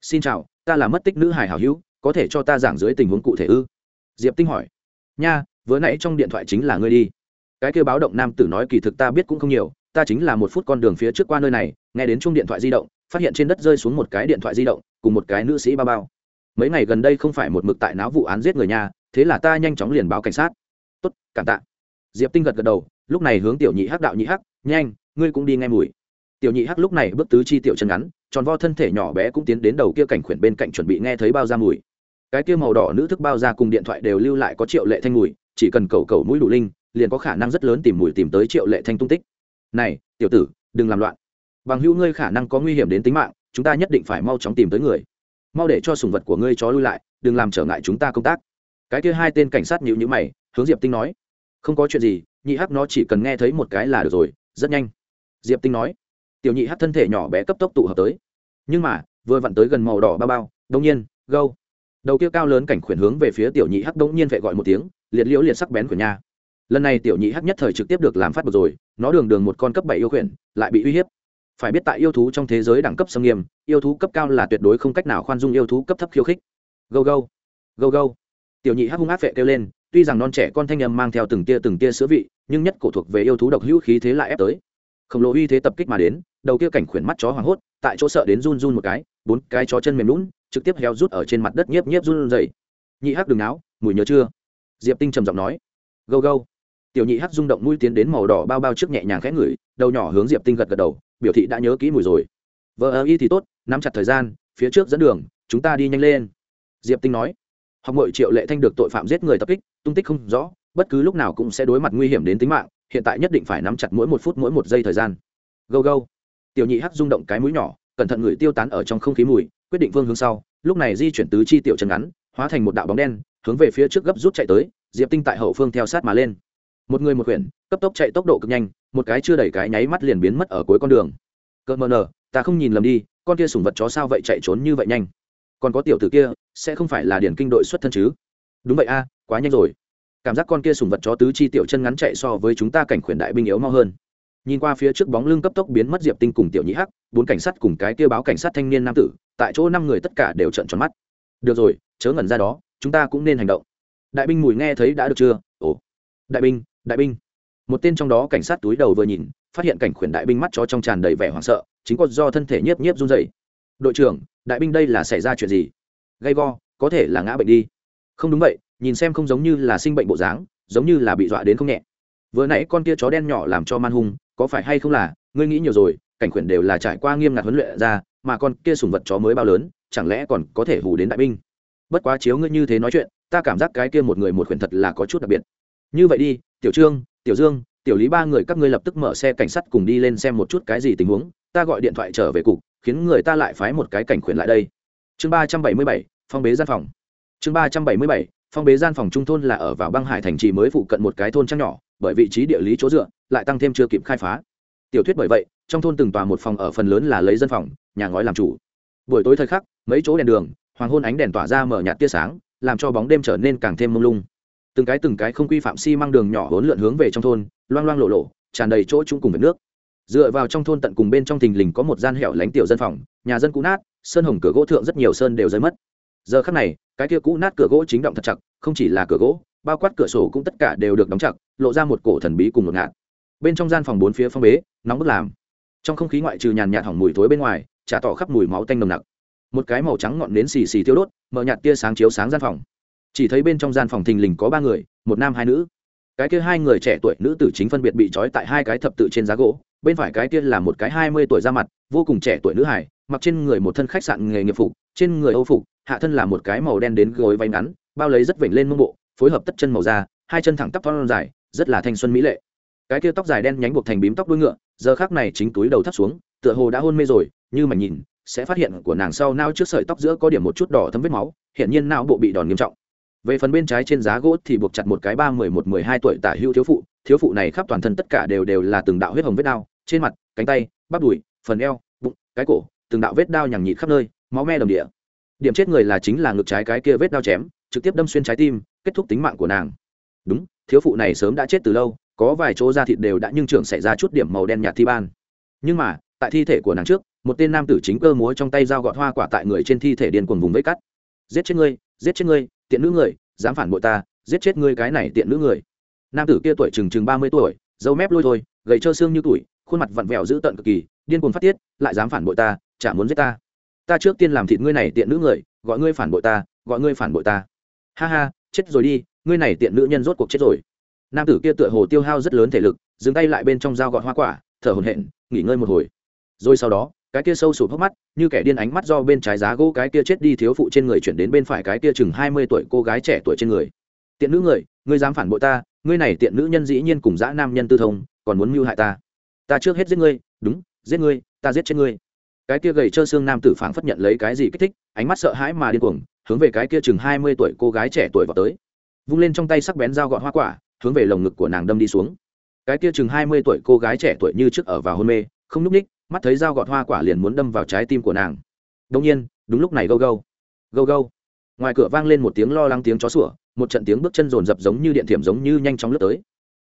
Xin chào, ta là mất tích nữ hải hảo hữu có thể cho ta giảng dưới tình huống cụ thể ư? Diệp tinh hỏi. Nha, vừa nãy trong điện thoại chính là ngươi đi. Cái kêu báo động nam tử nói kỳ thực ta biết cũng không nhiều, ta chính là một phút con đường phía trước qua nơi này, nghe đến chung điện thoại di động, phát hiện trên đất rơi xuống một cái điện thoại di động, cùng một cái nữ sĩ bao bao. Mấy ngày gần đây không phải một mực tại náo vụ án giết người nhà thế là ta nhanh chóng liền báo cảnh sát. Tốt, cảm tạ. Diệp tinh gật gật đầu, lúc này hướng tiểu nhị hắc đạo nhị hắc, nhanh, ngươi cũng đi nghe mùi. Tiểu nhị hắc lúc này bước tứ chi tiểu chân ngắn, tròn vo thân thể nhỏ bé cũng tiến đến đầu kia cảnh khuyển bên cạnh chuẩn bị nghe thấy bao ra mùi cái kia màu đỏ nữ thức bao ra cùng điện thoại đều lưu lại có triệu lệ thanh mùi, chỉ cần cầu cầu mũi đủ linh, liền có khả năng rất lớn tìm mùi tìm tới triệu lệ thanh tung tích. Này, tiểu tử, đừng làm loạn. Bằng hữu ngươi khả năng có nguy hiểm đến tính mạng, chúng ta nhất định phải mau chóng tìm tới người. Mau để cho sùng vật của ngươi chó lui lại, đừng làm trở ngại chúng ta công tác. Cái kia hai tên cảnh sát nhịu nhữ mày, hướng diệp tinh nói. Không có chuyện gì, nhị hắc nó chỉ cần nghe thấy một cái là được rồi, rất nhanh. Diệp tinh nói. Tiểu nhị hắc thân thể nhỏ bé cấp tốc tụ hợp tới. Nhưng mà, vừa vặn tới gần màu đỏ bao bao đông nhiên, gâu đầu kia cao lớn cảnh khuyển hướng về phía tiểu nhị hắc đông nhiên vệ gọi một tiếng, liệt liễu liệt sắc bén của nha. Lần này tiểu nhị hắc nhất thời trực tiếp được làm phát bực rồi, nó đường đường một con cấp bảy yêu khuyển, lại bị uy hiếp. Phải biết tại yêu thú trong thế giới đẳng cấp xâm nghiêm, yêu thú cấp cao là tuyệt đối không cách nào khoan dung yêu thú cấp thấp khiêu khích. Go go go go tiểu nhị hắc hung áp vệ kêu lên, tuy rằng non trẻ con thanh âm mang theo từng tia từng tia sữa vị, nhưng nhất cổ thuộc về yêu thú độc hữu khí thế lại ép tới. Khổng lồ uy thế tập kích mà đến, đầu kia cảnh khuyển mắt chó hoảng hốt, tại chỗ sợ đến run run một cái bốn cái chó chân mềm lún, trực tiếp heo rút ở trên mặt đất nhiếp nhiếp run rẩy. Nhị hắc đừng náo, mùi nhớ chưa? Diệp tinh trầm giọng nói. Gâu gâu. Tiểu nhị hắc rung động mũi tiến đến màu đỏ bao bao trước nhẹ nhàng khẽ ngửi, đầu nhỏ hướng diệp tinh gật gật đầu, biểu thị đã nhớ kỹ mùi rồi. Vợ ơ y thì tốt, nắm chặt thời gian, phía trước dẫn đường, chúng ta đi nhanh lên. Diệp tinh nói. Học ngội triệu lệ thanh được tội phạm giết người tập kích, tung tích không rõ, bất cứ lúc nào cũng sẽ đối mặt nguy hiểm đến tính mạng, hiện tại nhất định phải nắm chặt mỗi một phút mỗi một giây thời gian. Gâu gâu. Tiểu nhị hắc rung động cái mũi nhỏ cẩn thận người tiêu tán ở trong không khí mùi, quyết định phương hướng sau, lúc này di chuyển tứ chi tiểu chân ngắn, hóa thành một đạo bóng đen, hướng về phía trước gấp rút chạy tới, diệp tinh tại hậu phương theo sát mà lên. Một người một quyển, cấp tốc chạy tốc độ cực nhanh, một cái chưa đẩy cái nháy mắt liền biến mất ở cuối con đường. Cơn mờ nờ, ta không nhìn lầm đi, con kia sủng vật chó sao vậy chạy trốn như vậy nhanh? Còn có tiểu tử kia, sẽ không phải là điển kinh đội xuất thân chứ? Đúng vậy a, quá nhanh rồi. Cảm giác con kia sủng vật chó tứ chi tiểu chân ngắn chạy so với chúng ta cảnh khuyển đại binh yếu mau hơn nhìn qua phía trước bóng lưng cấp tốc biến mất diệp tinh cùng tiểu nhĩ hắc, bốn cảnh sát cùng cái kia báo cảnh sát thanh niên nam tử, tại chỗ năm người tất cả đều trợn tròn mắt. Được rồi, chớ ngẩn ra đó, chúng ta cũng nên hành động. Đại binh mùi nghe thấy đã được chưa? Ồ. Đại binh đại binh. Một tên trong đó cảnh sát túi đầu vừa nhìn, phát hiện cảnh khuyển đại binh mắt chó trong tràn đầy vẻ hoảng sợ, chính có do thân thể nhiếp nhiếp run dày đội trưởng, đại binh đây là xảy ra chuyện gì? Gay go, có thể là ngã bệnh đi. Không đúng vậy, nhìn xem không giống như là sinh bệnh bộ dáng, giống như là bị dọa đến không nhẹ. Vừa nãy con kia chó đen nhỏ làm cho man hung có phải hay không là, ngươi nghĩ nhiều rồi, cảnh khuyển đều là trải qua nghiêm ngặt huấn luyện ra, mà con kia sùng vật chó mới bao lớn, chẳng lẽ còn có thể hù đến đại binh? Bất quá chiếu ngươi như thế nói chuyện, ta cảm giác cái kia một người một khuyển thật là có chút đặc biệt. Như vậy đi, tiểu trương, tiểu dương, tiểu lý ba người các ngươi lập tức mở xe cảnh sát cùng đi lên xem một chút cái gì tình huống, ta gọi điện thoại trở về cục, khiến người ta lại phái một cái cảnh khuyển lại đây. Chương ba trăm bảy mươi bảy, phong bế gian phòng. Chương ba trăm bảy mươi bảy, phong bế gian phòng trung thôn là ở vào băng hải thành trì mới phụ cận một cái thôn trang nhỏ, bởi vị trí địa lý chỗ dựa lại tăng thêm chưa kịp khai phá. Tiểu thuyết bởi vậy, trong thôn từng tòa một phòng ở phần lớn là lấy dân phòng, nhà ngói làm chủ. Buổi tối thời khắc, mấy chỗ đèn đường, hoàng hôn ánh đèn tỏa ra mở nhạt tia sáng, làm cho bóng đêm trở nên càng thêm mông lung. Từng cái từng cái không quy phạm xi、si、măng đường nhỏ hỗn lượn hướng về trong thôn, loang loang lộ lộ, tràn đầy chỗ chúng cùng với nước. Dựa vào trong thôn tận cùng bên trong thình lình có một gian hẻo lánh tiểu dân phòng, nhà dân cũ nát, sơn hồng cửa gỗ thượng rất nhiều sơn đều rơi mất. Giờ khắc này, cái kia cũ nát cửa gỗ chính động thật chặt, không chỉ là cửa gỗ, bao quát cửa sổ cũng tất cả đều được đóng chặt, lộ ra một cổ thần bí cùng một ngạn bên trong gian phòng bốn phía phong bế, nóng bức làm. Trong không khí ngoại trừ nhàn nhạt hỏng mùi thối bên ngoài trả tỏ khắp mùi máu tanh nồng nặc. Một cái màu trắng ngọn nến xì xì tiêu đốt, mở nhạt tia sáng chiếu sáng gian phòng. Chỉ thấy bên trong gian phòng thình lình có ba người, một nam hai nữ. Cái kia hai người trẻ tuổi nữ tử chính phân biệt bị trói tại hai cái thập tự trên giá gỗ, bên phải cái kia là một cái hai mươi tuổi ra mặt, vô cùng trẻ tuổi nữ hải mặc trên người một thân khách sạn nghề nghiệp phục, trên người âu phục, hạ thân là một cái màu đen đến gối váy ngắn, bao lấy rất vểnh lên mông bộ, phối hợp tất chân màu da, hai chân thẳng tắp thon dài, rất là thanh xuân mỹ lệ cái kia tóc dài đen nhánh buộc thành bím tóc đuôi ngựa, giờ khác này chính túi đầu thắt xuống, tựa hồ đã hôn mê rồi, như mà nhìn, sẽ phát hiện của nàng sau nao trước sợi tóc giữa có điểm một chút đỏ thấm vết máu hiện nhiên não bộ bị đòn nghiêm trọng. Về phần bên trái trên giá gỗ thì buộc chặt một cái ba mười một mười hai tuổi tả hữu thiếu phụ thiếu phụ này khắp toàn thân tất cả đều đều là từng đạo huyết hồng vết đao trên mặt, cánh tay, bắp đùi, phần eo, bụng, cái cổ, từng đạo vết đao nhằng nhịt khắp nơi, máu me đồng địa. Điểm chết người là chính là ngực trái cái kia vết đao chém, trực tiếp đâm xuyên trái tim, kết thúc tính mạng của nàng. Đúng, thiếu phụ này sớm đã chết từ lâu có vài chỗ da thịt đều đã nhưng trưởng xảy ra chút điểm màu đen nhạt thi ban. Nhưng mà, tại thi thể của nàng trước, một tên nam tử chính cơ múa trong tay dao gọt hoa quả tại người trên thi thể điên cuồng vùng vây cắt. Giết chết ngươi, giết chết ngươi, tiện nữ người, dám phản bội ta, giết chết ngươi cái này tiện nữ người. Nam tử kia tuổi chừng chừng ba mươi tuổi, dâu mép lôi thôi, gầy trơ xương như tuổi khuôn mặt vặn vẹo dữ tợn cực kỳ, điên cuồng phát tiết, lại dám phản bội ta, chả muốn giết ta. Ta trước tiên làm thịt ngươi này tiện nữ người, gọi ngươi phản bội ta, gọi ngươi phản bội ta. Ha ha, chết rồi đi, ngươi này tiện nữ nhân rốt cuộc chết rồi nam tử kia tựa hồ tiêu hao rất lớn thể lực, dừng tay lại bên trong dao gọt hoa quả, thở hổn hển, nghỉ ngơi một hồi. Rồi sau đó, cái kia sâu sụp hốc mắt, như kẻ điên ánh mắt do bên trái giá gỗ cái kia chết đi thiếu phụ trên người chuyển đến bên phải cái kia chừng hai mươi tuổi cô gái trẻ tuổi trên người. Tiện nữ người, ngươi dám phản bội ta, ngươi này tiện nữ nhân dĩ nhiên cùng dã nam nhân tư thông, còn muốn mưu hại ta. Ta trước hết giết ngươi, đúng, giết ngươi, ta giết chết ngươi. Cái kia gầy trơ xương nam tử phảng phất nhận lấy cái gì kích thích, ánh mắt sợ hãi mà điên cuồng, hướng về cái kia chừng hai mươi tuổi cô gái trẻ tuổi vào tới. Vung lên trong tay sắc bén dao gọn hoa quả hướng về lồng ngực của nàng đâm đi xuống. Cái kia chừng hai mươi tuổi cô gái trẻ tuổi như trước ở vào hôn mê, không nhúc ních, mắt thấy dao gọt hoa quả liền muốn đâm vào trái tim của nàng. Đông nhiên, đúng lúc này gâu gâu. Gâu gâu. Ngoài cửa vang lên một tiếng lo lắng tiếng chó sủa, một trận tiếng bước chân rồn rập giống như điện thiểm giống như nhanh chóng lướt tới.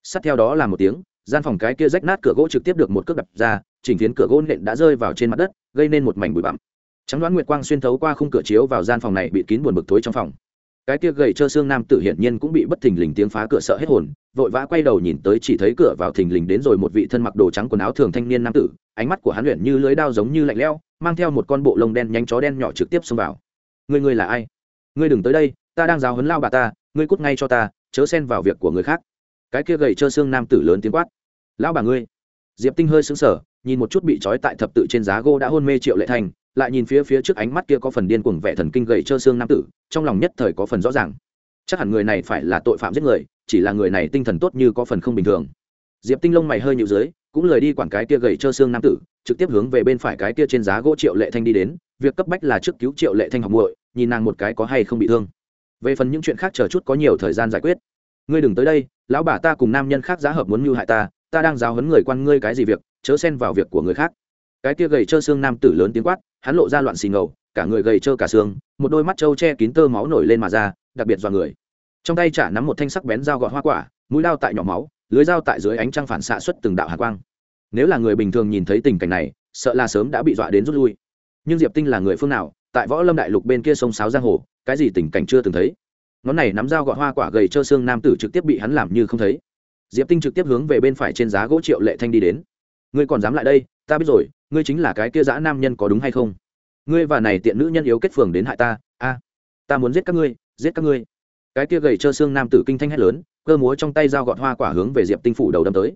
Sát theo đó là một tiếng, gian phòng cái kia rách nát cửa gỗ trực tiếp được một cước đập ra, chỉnh phiến cửa gỗ nện đã rơi vào trên mặt đất, gây nên một mảnh bụi bặm. Trắng đoán nguyệt quang xuyên thấu qua khung cửa chiếu vào gian phòng này bị kín buồn bực tối trong phòng cái kia gầy trơ xương nam tử hiển nhiên cũng bị bất thình lình tiếng phá cửa sợ hết hồn, vội vã quay đầu nhìn tới chỉ thấy cửa vào thình lình đến rồi một vị thân mặc đồ trắng quần áo thường thanh niên nam tử, ánh mắt của hắn luyện như lưới đao giống như lạnh lẽo, mang theo một con bộ lông đen nhanh chó đen nhỏ trực tiếp xông vào. Ngươi ngươi là ai? Ngươi đừng tới đây, ta đang giáo huấn lao bà ta, ngươi cút ngay cho ta, chớ xen vào việc của người khác. Cái kia gầy trơ xương nam tử lớn tiếng quát. Lão bà ngươi. Diệp tinh hơi sững sờ, nhìn một chút bị trói tại thập tự trên giá gỗ đã hôn mê triệu lệ thành lại nhìn phía phía trước ánh mắt kia có phần điên cuồng vẻ thần kinh gầy trơ xương nam tử, trong lòng nhất thời có phần rõ ràng. Chắc hẳn người này phải là tội phạm giết người, chỉ là người này tinh thần tốt như có phần không bình thường. Diệp tinh lông mày hơi nhịu dưới, cũng lời đi quản cái kia gầy trơ xương nam tử, trực tiếp hướng về bên phải cái kia trên giá gỗ triệu lệ thanh đi đến, việc cấp bách là trước cứu triệu lệ thanh học muội, nhìn nàng một cái có hay không bị thương. Về phần những chuyện khác chờ chút có nhiều thời gian giải quyết. Ngươi đừng tới đây, lão bà ta cùng nam nhân khác giá hợp muốn mưu hại ta ta đang giáo huấn người quan ngươi cái gì việc, chớ xen vào việc của người khác cái kia gầy trơ xương nam tử lớn tiếng quát, hắn lộ ra loạn xì ngầu, cả người gầy trơ cả xương, một đôi mắt trâu che kín tơ máu nổi lên mà ra, đặc biệt dọa người. Trong tay chả nắm một thanh sắc bén dao gọt hoa quả, mũi lao tại nhỏ máu, lưới dao tại dưới ánh trăng phản xạ xuất từng đạo hạ quang. Nếu là người bình thường nhìn thấy tình cảnh này, sợ là sớm đã bị dọa đến rút lui. Nhưng diệp tinh là người phương nào, tại võ lâm đại lục bên kia sông sáo giang hồ, cái gì tình cảnh chưa từng thấy? Ngón này nắm dao gọt hoa quả gầy trơ xương nam tử trực tiếp bị hắn làm như không thấy. Diệp tinh trực tiếp hướng về bên phải trên giá gỗ triệu lệ thanh đi đến. Ngươi còn dám lại đây, ta biết rồi ngươi chính là cái kia dã nam nhân có đúng hay không? Ngươi và này tiện nữ nhân yếu kết phường đến hại ta, a. Ta muốn giết các ngươi, giết các ngươi. Cái kia gầy trơ xương nam tử kinh thanh hét lớn, cơ múa trong tay dao gọt hoa quả hướng về diệp tinh phủ đầu đâm tới.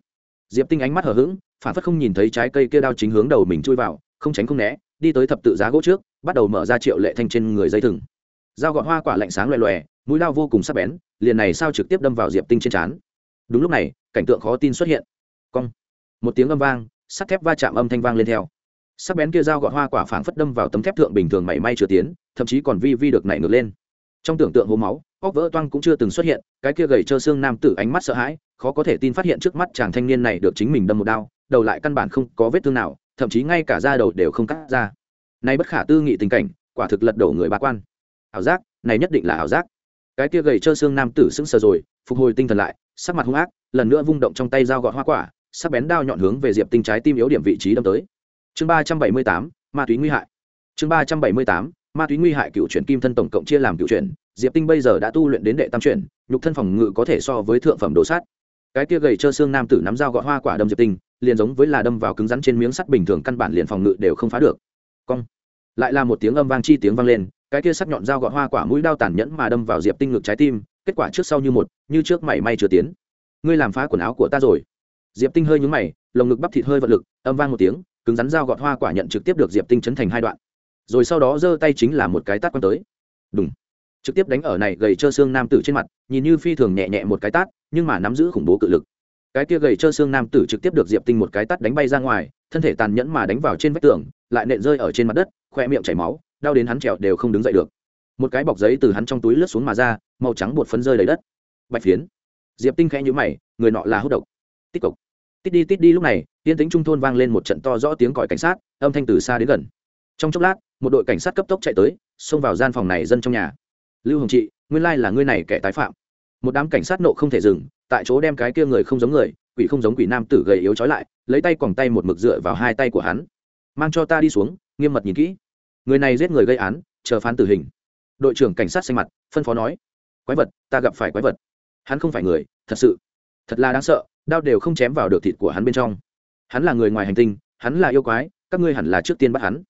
Diệp tinh ánh mắt hở h ữ g phản phất không nhìn thấy trái cây kia đao chính hướng đầu mình chui vào, không tránh không né, đi tới thập tự giá gỗ trước, bắt đầu mở ra triệu lệ thanh trên người dây thừng. Dao gọt hoa quả lạnh sáng loè loè, mũi lao vô cùng sắc bén, liền này sao trực tiếp đâm vào diệp tinh trên trán. Đúng lúc này, cảnh tượng khó tin xuất hiện. Cong. Một tiếng âm vang sắt thép va chạm âm thanh vang lên theo. Sắc bén kia dao gọt hoa quả phảng phất đâm vào tấm thép thượng bình thường mảy may chưa tiến, thậm chí còn vi vi được nảy ngược lên. Trong tưởng tượng hố máu, óc vỡ toang cũng chưa từng xuất hiện, cái kia gầy trơ xương nam tử ánh mắt sợ hãi, khó có thể tin phát hiện trước mắt chàng thanh niên này được chính mình đâm một đao, đầu lại căn bản không có vết thương nào, thậm chí ngay cả da đầu đều không cắt ra. Nay bất khả tư nghị tình cảnh, quả thực lật đổ người bá quan. Ảo giác, này nhất định là ảo giác. Cái kia gầy trơ xương nam tử sững sờ rồi, phục hồi tinh thần lại, sắc mặt hung ác, lần nữa vung động trong tay dao gọt hoa quả sắc bén đao nhọn hướng về diệp tinh trái tim yếu điểm vị trí đâm tới. Chương ba trăm bảy mươi tám, ma túy nguy hại. Chương ba trăm bảy mươi tám, ma túy nguy hại cựu chuyển kim thân tổng cộng chia làm cựu chuyển. Diệp tinh bây giờ đã tu luyện đến đệ tam chuyển, nhục thân phòng ngự có thể so với thượng phẩm đồ sát. Cái kia gầy trơ xương nam tử nắm dao gọt hoa quả đâm diệp tinh, liền giống với là đâm vào cứng rắn trên miếng sắt bình thường căn bản liền phòng ngự đều không phá được. Cong. Lại là một tiếng âm vang chi tiếng vang lên, cái kia sắc nhọn dao gọt hoa quả mũi đao tàn nhẫn mà đâm vào diệp tinh ngực trái tim, kết quả trước sau như một, như trước mảy may chưa tiến. Ngươi làm phá quần áo của ta rồi diệp tinh hơi nhúng mày, lồng ngực bắp thịt hơi vật lực, âm vang một tiếng, cứng rắn dao gọt hoa quả nhận trực tiếp được diệp tinh chấn thành hai đoạn. Rồi sau đó giơ tay chính là một cái tát quăng tới. Đúng trực tiếp đánh ở này gầy trơ xương nam tử trên mặt, nhìn như phi thường nhẹ nhẹ một cái tát, nhưng mà nắm giữ khủng bố cự lực. Cái kia gầy trơ xương nam tử trực tiếp được diệp tinh một cái tát đánh bay ra ngoài, thân thể tàn nhẫn mà đánh vào trên vách tường, lại nện rơi ở trên mặt đất, khoe miệng chảy máu, đau đến hắn trèo đều không đứng dậy được. Một cái bọc giấy từ hắn trong túi lướt xuống mà ra, màu trắng bột phấn rơi đầy đất. Bạch phiến. Diệp tinh khẽ nhữ mày, người nọ là hút độc. Tích cộc tít đi tít đi lúc này, tiên tính trung thôn vang lên một trận to rõ tiếng còi cảnh sát, âm thanh từ xa đến gần. Trong chốc lát, một đội cảnh sát cấp tốc chạy tới, xông vào gian phòng này dân trong nhà. Lưu hồng trị, nguyên lai là ngươi này kẻ tái phạm. Một đám cảnh sát nộ không thể dừng, tại chỗ đem cái kia người không giống người, quỷ không giống quỷ nam tử gầy yếu trói lại, lấy tay quòng tay một mực dựa vào hai tay của hắn. Mang cho ta đi xuống, nghiêm mật nhìn kỹ. Người này giết người gây án, chờ phán tử hình. Đội trưởng cảnh sát xanh mặt, phân phó nói. Quái vật, ta gặp phải quái vật. Hắn không phải người, thật sự. Thật là đáng sợ đao đều không chém vào được thịt của hắn bên trong. Hắn là người ngoài hành tinh, hắn là yêu quái, các ngươi hẳn là trước tiên bắt hắn.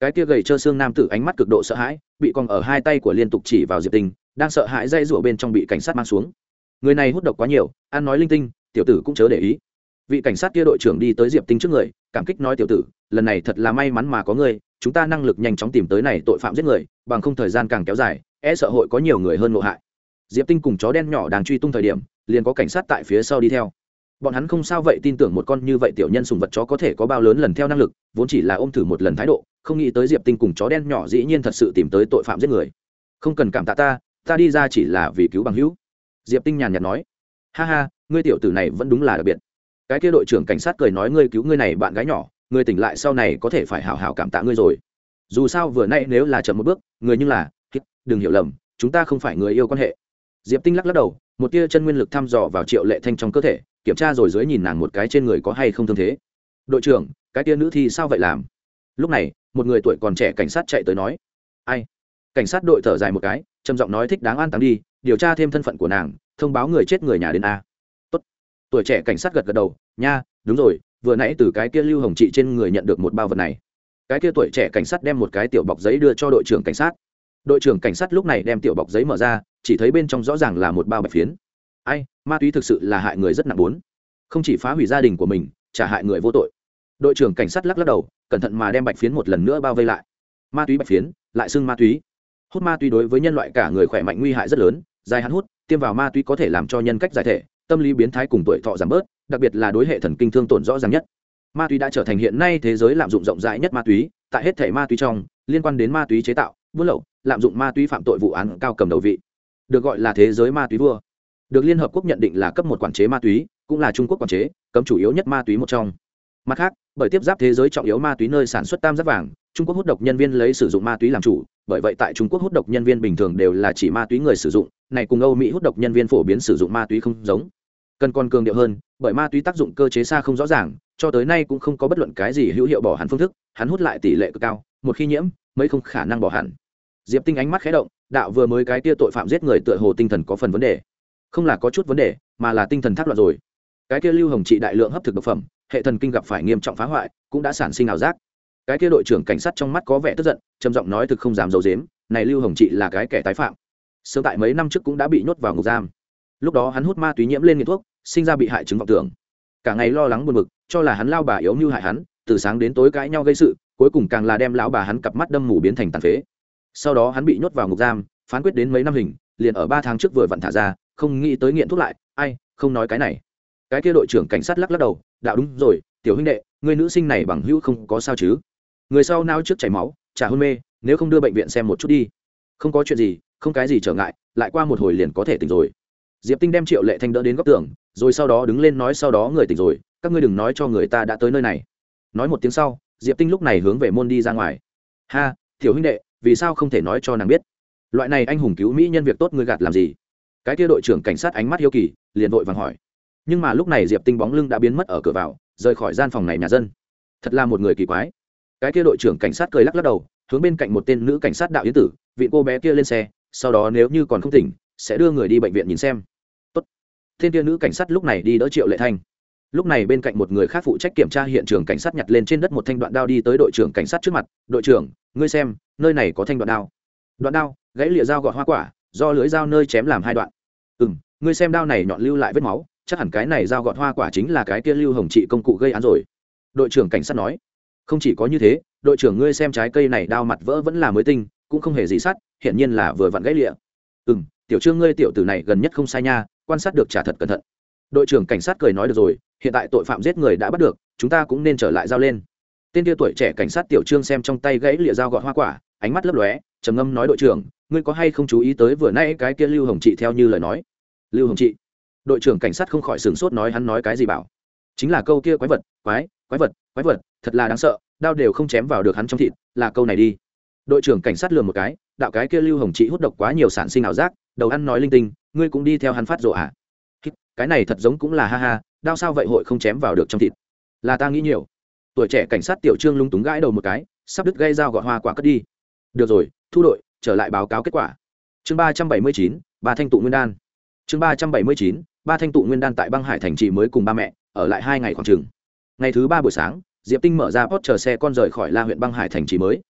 Cái kia gầy trơ xương nam tử ánh mắt cực độ sợ hãi, bị còn ở hai tay của liên tục chỉ vào diệp tình, đang sợ hãi dây rủa bên trong bị cảnh sát mang xuống. Người này hút độc quá nhiều, ăn nói linh tinh, tiểu tử cũng chớ để ý. Vị cảnh sát kia đội trưởng đi tới diệp tinh trước người, cảm kích nói tiểu tử, lần này thật là may mắn mà có ngươi, chúng ta năng lực nhanh chóng tìm tới này tội phạm giết người, bằng không thời gian càng kéo dài e sợ hội có nhiều người hơn ngộ hại. Diệp tinh cùng chó đen nhỏ đang truy tung thời điểm, liền có cảnh sát tại phía sau đi theo bọn hắn không sao vậy, tin tưởng một con như vậy tiểu nhân sùng vật chó có thể có bao lớn lần theo năng lực, vốn chỉ là ôm thử một lần thái độ, không nghĩ tới diệp tinh cùng chó đen nhỏ dĩ nhiên thật sự tìm tới tội phạm giết người. Không cần cảm tạ ta ta đi ra chỉ là vì cứu bằng hữu. Diệp tinh nhàn nhạt nói. Ha ha, ngươi tiểu tử này vẫn đúng là đặc biệt. Cái kia đội trưởng cảnh sát cười nói ngươi cứu ngươi này bạn gái nhỏ, ngươi tỉnh lại sau này có thể phải hào hào cảm tạ ngươi rồi. Dù sao vừa nay nếu là chậm một bước, người như là đừng hiểu lầm, chúng ta không phải người yêu quan hệ. Diệp tinh lắc lắc đầu, một tia chân nguyên lực thăm dò vào triệu lệ thanh trong cơ thể kiểm tra rồi dưới nhìn nàng một cái trên người có hay không thương thế. Đội trưởng, cái tia nữ thi sao vậy làm? Lúc này, một người tuổi còn trẻ cảnh sát chạy tới nói. Ai? Cảnh sát đội thở dài một cái, trầm giọng nói thích đáng an táng đi, điều tra thêm thân phận của nàng, thông báo người chết người nhà đến a. Tốt. tuổi trẻ cảnh sát gật gật đầu, nha, đúng rồi, vừa nãy từ cái kia lưu hồng trị trên người nhận được một bao vật này. Cái kia tuổi trẻ cảnh sát đem một cái tiểu bọc giấy đưa cho đội trưởng cảnh sát. Đội trưởng cảnh sát lúc này đem tiểu bọc giấy mở ra, chỉ thấy bên trong rõ ràng là một bao bạch phiến ai, ma túy thực sự là hại người rất nặng bốn. Không chỉ phá hủy gia đình của mình, trả hại người vô tội. Đội trưởng cảnh sát lắc lắc đầu, cẩn thận mà đem bạch phiến một lần nữa bao vây lại. Ma túy bạch phiến, lại xưng ma túy. Hút ma túy đối với nhân loại cả người khỏe mạnh nguy hại rất lớn, dài hạn hút, tiêm vào ma túy có thể làm cho nhân cách giải thể, tâm lý biến thái cùng tuổi thọ giảm bớt, đặc biệt là đối hệ thần kinh thương tổn rõ ràng nhất. Ma túy đã trở thành hiện nay thế giới lạm dụng rộng rãi nhất ma túy, tại hết thể ma túy trong, liên quan đến ma túy chế tạo, buôn lậu, lạm dụng ma túy phạm tội vụ án cao cầm đầu vị, được gọi là thế giới ma túy vua được liên hợp quốc nhận định là cấp một quản chế ma túy, cũng là trung quốc quản chế, cấm chủ yếu nhất ma túy một trong. Mặt khác, bởi tiếp giáp thế giới trọng yếu ma túy nơi sản xuất tam giác vàng, trung quốc hút độc nhân viên lấy sử dụng ma túy làm chủ, bởi vậy tại trung quốc hút độc nhân viên bình thường đều là chỉ ma túy người sử dụng, này cùng âu mỹ hút độc nhân viên phổ biến sử dụng ma túy không giống. Cần còn cường điệu hơn, bởi ma túy tác dụng cơ chế xa không rõ ràng, cho tới nay cũng không có bất luận cái gì hữu hiệu bỏ hẳn phương thức, hắn hút lại tỷ lệ cực cao, một khi nhiễm, mấy không khả năng bỏ hẳn. Diệp tinh ánh mắt khé động, đạo vừa mới cái tia tội phạm giết người tựa hồ tinh thần có phần vấn đề không là có chút vấn đề, mà là tinh thần thác loạn rồi. Cái kia lưu hồng trị đại lượng hấp thực độc phẩm, hệ thần kinh gặp phải nghiêm trọng phá hoại, cũng đã sản sinh ảo giác. Cái kia đội trưởng cảnh sát trong mắt có vẻ tức giận, trầm giọng nói thực không dám giấu dếm này lưu hồng trị là cái kẻ tái phạm. Sớm tại mấy năm trước cũng đã bị nhốt vào ngục giam. Lúc đó hắn hút ma túy nhiễm lên nghiện thuốc, sinh ra bị hại chứng vọng tưởng. Cả ngày lo lắng buồn bực, cho là hắn lao bà yếu như hại hắn, từ sáng đến tối cãi nhau gây sự, cuối cùng càng là đem lão bà hắn cặp mắt đâm mù biến thành tàn phế. Sau đó hắn bị nhốt vào ngục giam, phán quyết đến mấy năm hình, liền ở ba tháng trước vừa vặn thả ra không nghĩ tới nghiện thuốc lại, ai, không nói cái này. Cái kia đội trưởng cảnh sát lắc lắc đầu, đạo đúng rồi, tiểu huynh đệ, người nữ sinh này bằng hữu không có sao chứ? Người sau nao trước chảy máu trả hôn mê, nếu không đưa bệnh viện xem một chút đi. Không có chuyện gì, không cái gì trở ngại, lại qua một hồi liền có thể tỉnh rồi. Diệp tinh đem triệu lệ thanh đỡ đến góc tường, rồi sau đó đứng lên nói, sau đó người tỉnh rồi, các ngươi đừng nói cho người ta đã tới nơi này. Nói một tiếng sau, diệp tinh lúc này hướng về môn đi ra ngoài. Ha, tiểu huynh đệ, vì sao không thể nói cho nàng biết? Loại này anh hùng cứu mỹ nhân việc tốt ngươi gạt làm gì? Cái kia đội trưởng cảnh sát ánh mắt hiếu kỳ, liền vội vàng hỏi. Nhưng mà lúc này diệp tinh bóng lưng đã biến mất ở cửa vào, rời khỏi gian phòng này nhà dân. Thật là một người kỳ quái. Cái kia đội trưởng cảnh sát cười lắc lắc đầu, hướng bên cạnh một tên nữ cảnh sát đạo yến tử, vị cô bé kia lên xe, sau đó nếu như còn không tỉnh, sẽ đưa người đi bệnh viện nhìn xem. Tốt. tên kia nữ cảnh sát lúc này đi đỡ triệu lệ thanh. Lúc này bên cạnh một người khác phụ trách kiểm tra hiện trường cảnh sát nhặt lên trên đất một thanh đoạn đao đi tới đội trưởng cảnh sát trước mặt, đội trưởng, ngươi xem, nơi này có thanh đoạn đao. Đoạn đao, gãy lịa dao gọt hoa quả do lưới dao nơi chém làm hai đoạn. Ừ m ngươi xem đao này nhọn lưu lại vết máu, chắc hẳn cái này dao gọt hoa quả chính là cái kia lưu hồng trị công cụ gây án rồi. Đội trưởng cảnh sát nói. Không chỉ có như thế, đội trưởng ngươi xem trái cây này đao mặt vỡ vẫn là mới tinh, cũng không hề gì sắt, hiển nhiên là vừa vặn gãy lịa. Ừ m tiểu trương ngươi tiểu tử này gần nhất không sai nha, quan sát được trả thật cẩn thận. Đội trưởng cảnh sát cười nói được rồi, hiện tại tội phạm giết người đã bắt được, chúng ta cũng nên trở lại dao lên. Tên kia tuổi trẻ cảnh sát tiểu trương xem trong tay gãy lịa dao gọt hoa quả, ánh mắt lấp lóe, trầm ngâm nói đội trưởng ngươi có hay không chú ý tới vừa nay cái kia lưu hồng trị theo như lời nói? Lưu hồng trị, đội trưởng cảnh sát không khỏi sửng sốt nói hắn nói cái gì bảo? Chính là câu kia quái vật, quái quái vật quái vật, thật là đáng sợ, đao đều không chém vào được hắn trong thịt, là câu này đi. Đội trưởng cảnh sát lừa một cái, đạo cái kia lưu hồng trị hút độc quá nhiều sản sinh ảo giác, đầu ăn nói linh tinh, ngươi cũng đi theo hắn phát rộ à? Cái này thật giống cũng là ha ha, đao sao vậy hội không chém vào được trong thịt? Là ta nghĩ nhiều. Tuổi trẻ cảnh sát tiểu trương lung túng gãi đầu một cái, sắp đứt gây dao gọt hoa quả cất đi. Được rồi, thu đội trở lại báo cáo kết quả. Chương ba trăm bảy mươi chín, ba thanh tụ nguyên đan. Chương ba trăm bảy mươi chín, ba thanh tụ nguyên đan tại băng hải thành trì mới cùng ba mẹ, ở lại hai ngày khoảng chừng. Ngày thứ ba buổi sáng, diệp tinh mở ra post chờ xe con rời khỏi la huyện băng hải thành trì mới.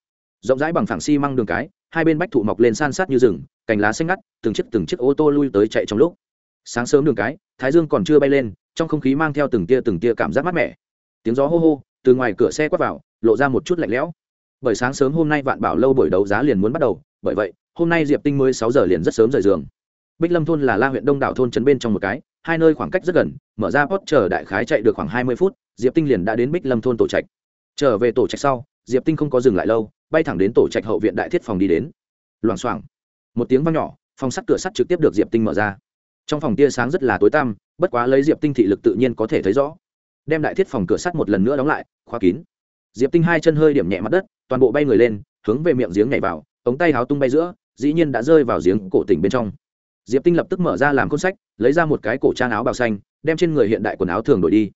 Rộng rãi bằng phẳng xi măng đường cái, hai bên bách thụ mọc lên san sát như rừng, cành lá xanh ngắt, từng chiếc từng chiếc ô tô lui tới chạy trong lúc. Sáng sớm đường cái, thái dương còn chưa bay lên, trong không khí mang theo từng tia từng tia cảm giác mát mẻ. Tiếng gió hô hô, từ ngoài cửa xe quát vào, lộ ra một chút lạnh lẽo. Bởi sáng sớm hôm nay vạn bảo lâu buổi đấu giá liền muốn bắt đầu bởi vậy, hôm nay diệp tinh mới sáu giờ liền rất sớm rời giường. Bích lâm thôn là la huyện đông đảo thôn trấn bên trong một cái, hai nơi khoảng cách rất gần, mở ra post chờ đại khái chạy được khoảng hai mươi phút, diệp tinh liền đã đến bích lâm thôn tổ trạch. Trở về tổ trạch sau, diệp tinh không có dừng lại lâu, bay thẳng đến tổ trạch hậu viện đại thiết phòng đi đến. Loảng xoảng, một tiếng vang nhỏ, phòng sắt cửa sắt trực tiếp được diệp tinh mở ra. Trong phòng tia sáng rất là tối tăm, bất quá lấy diệp tinh thị lực tự nhiên có thể thấy rõ. Đem đại thiết phòng cửa sắt một lần nữa đóng lại, khóa kín. Diệp tinh hai chân hơi điểm nhẹ mặt đất, toàn bộ bay người lên, hướng về miệng giếng nhảy vào ống tay háo tung bay giữa, dĩ nhiên đã rơi vào giếng cổ tỉnh bên trong. Diệp tinh lập tức mở ra làm côn sách, lấy ra một cái cổ trang áo bào xanh, đem trên người hiện đại quần áo thường đổi đi.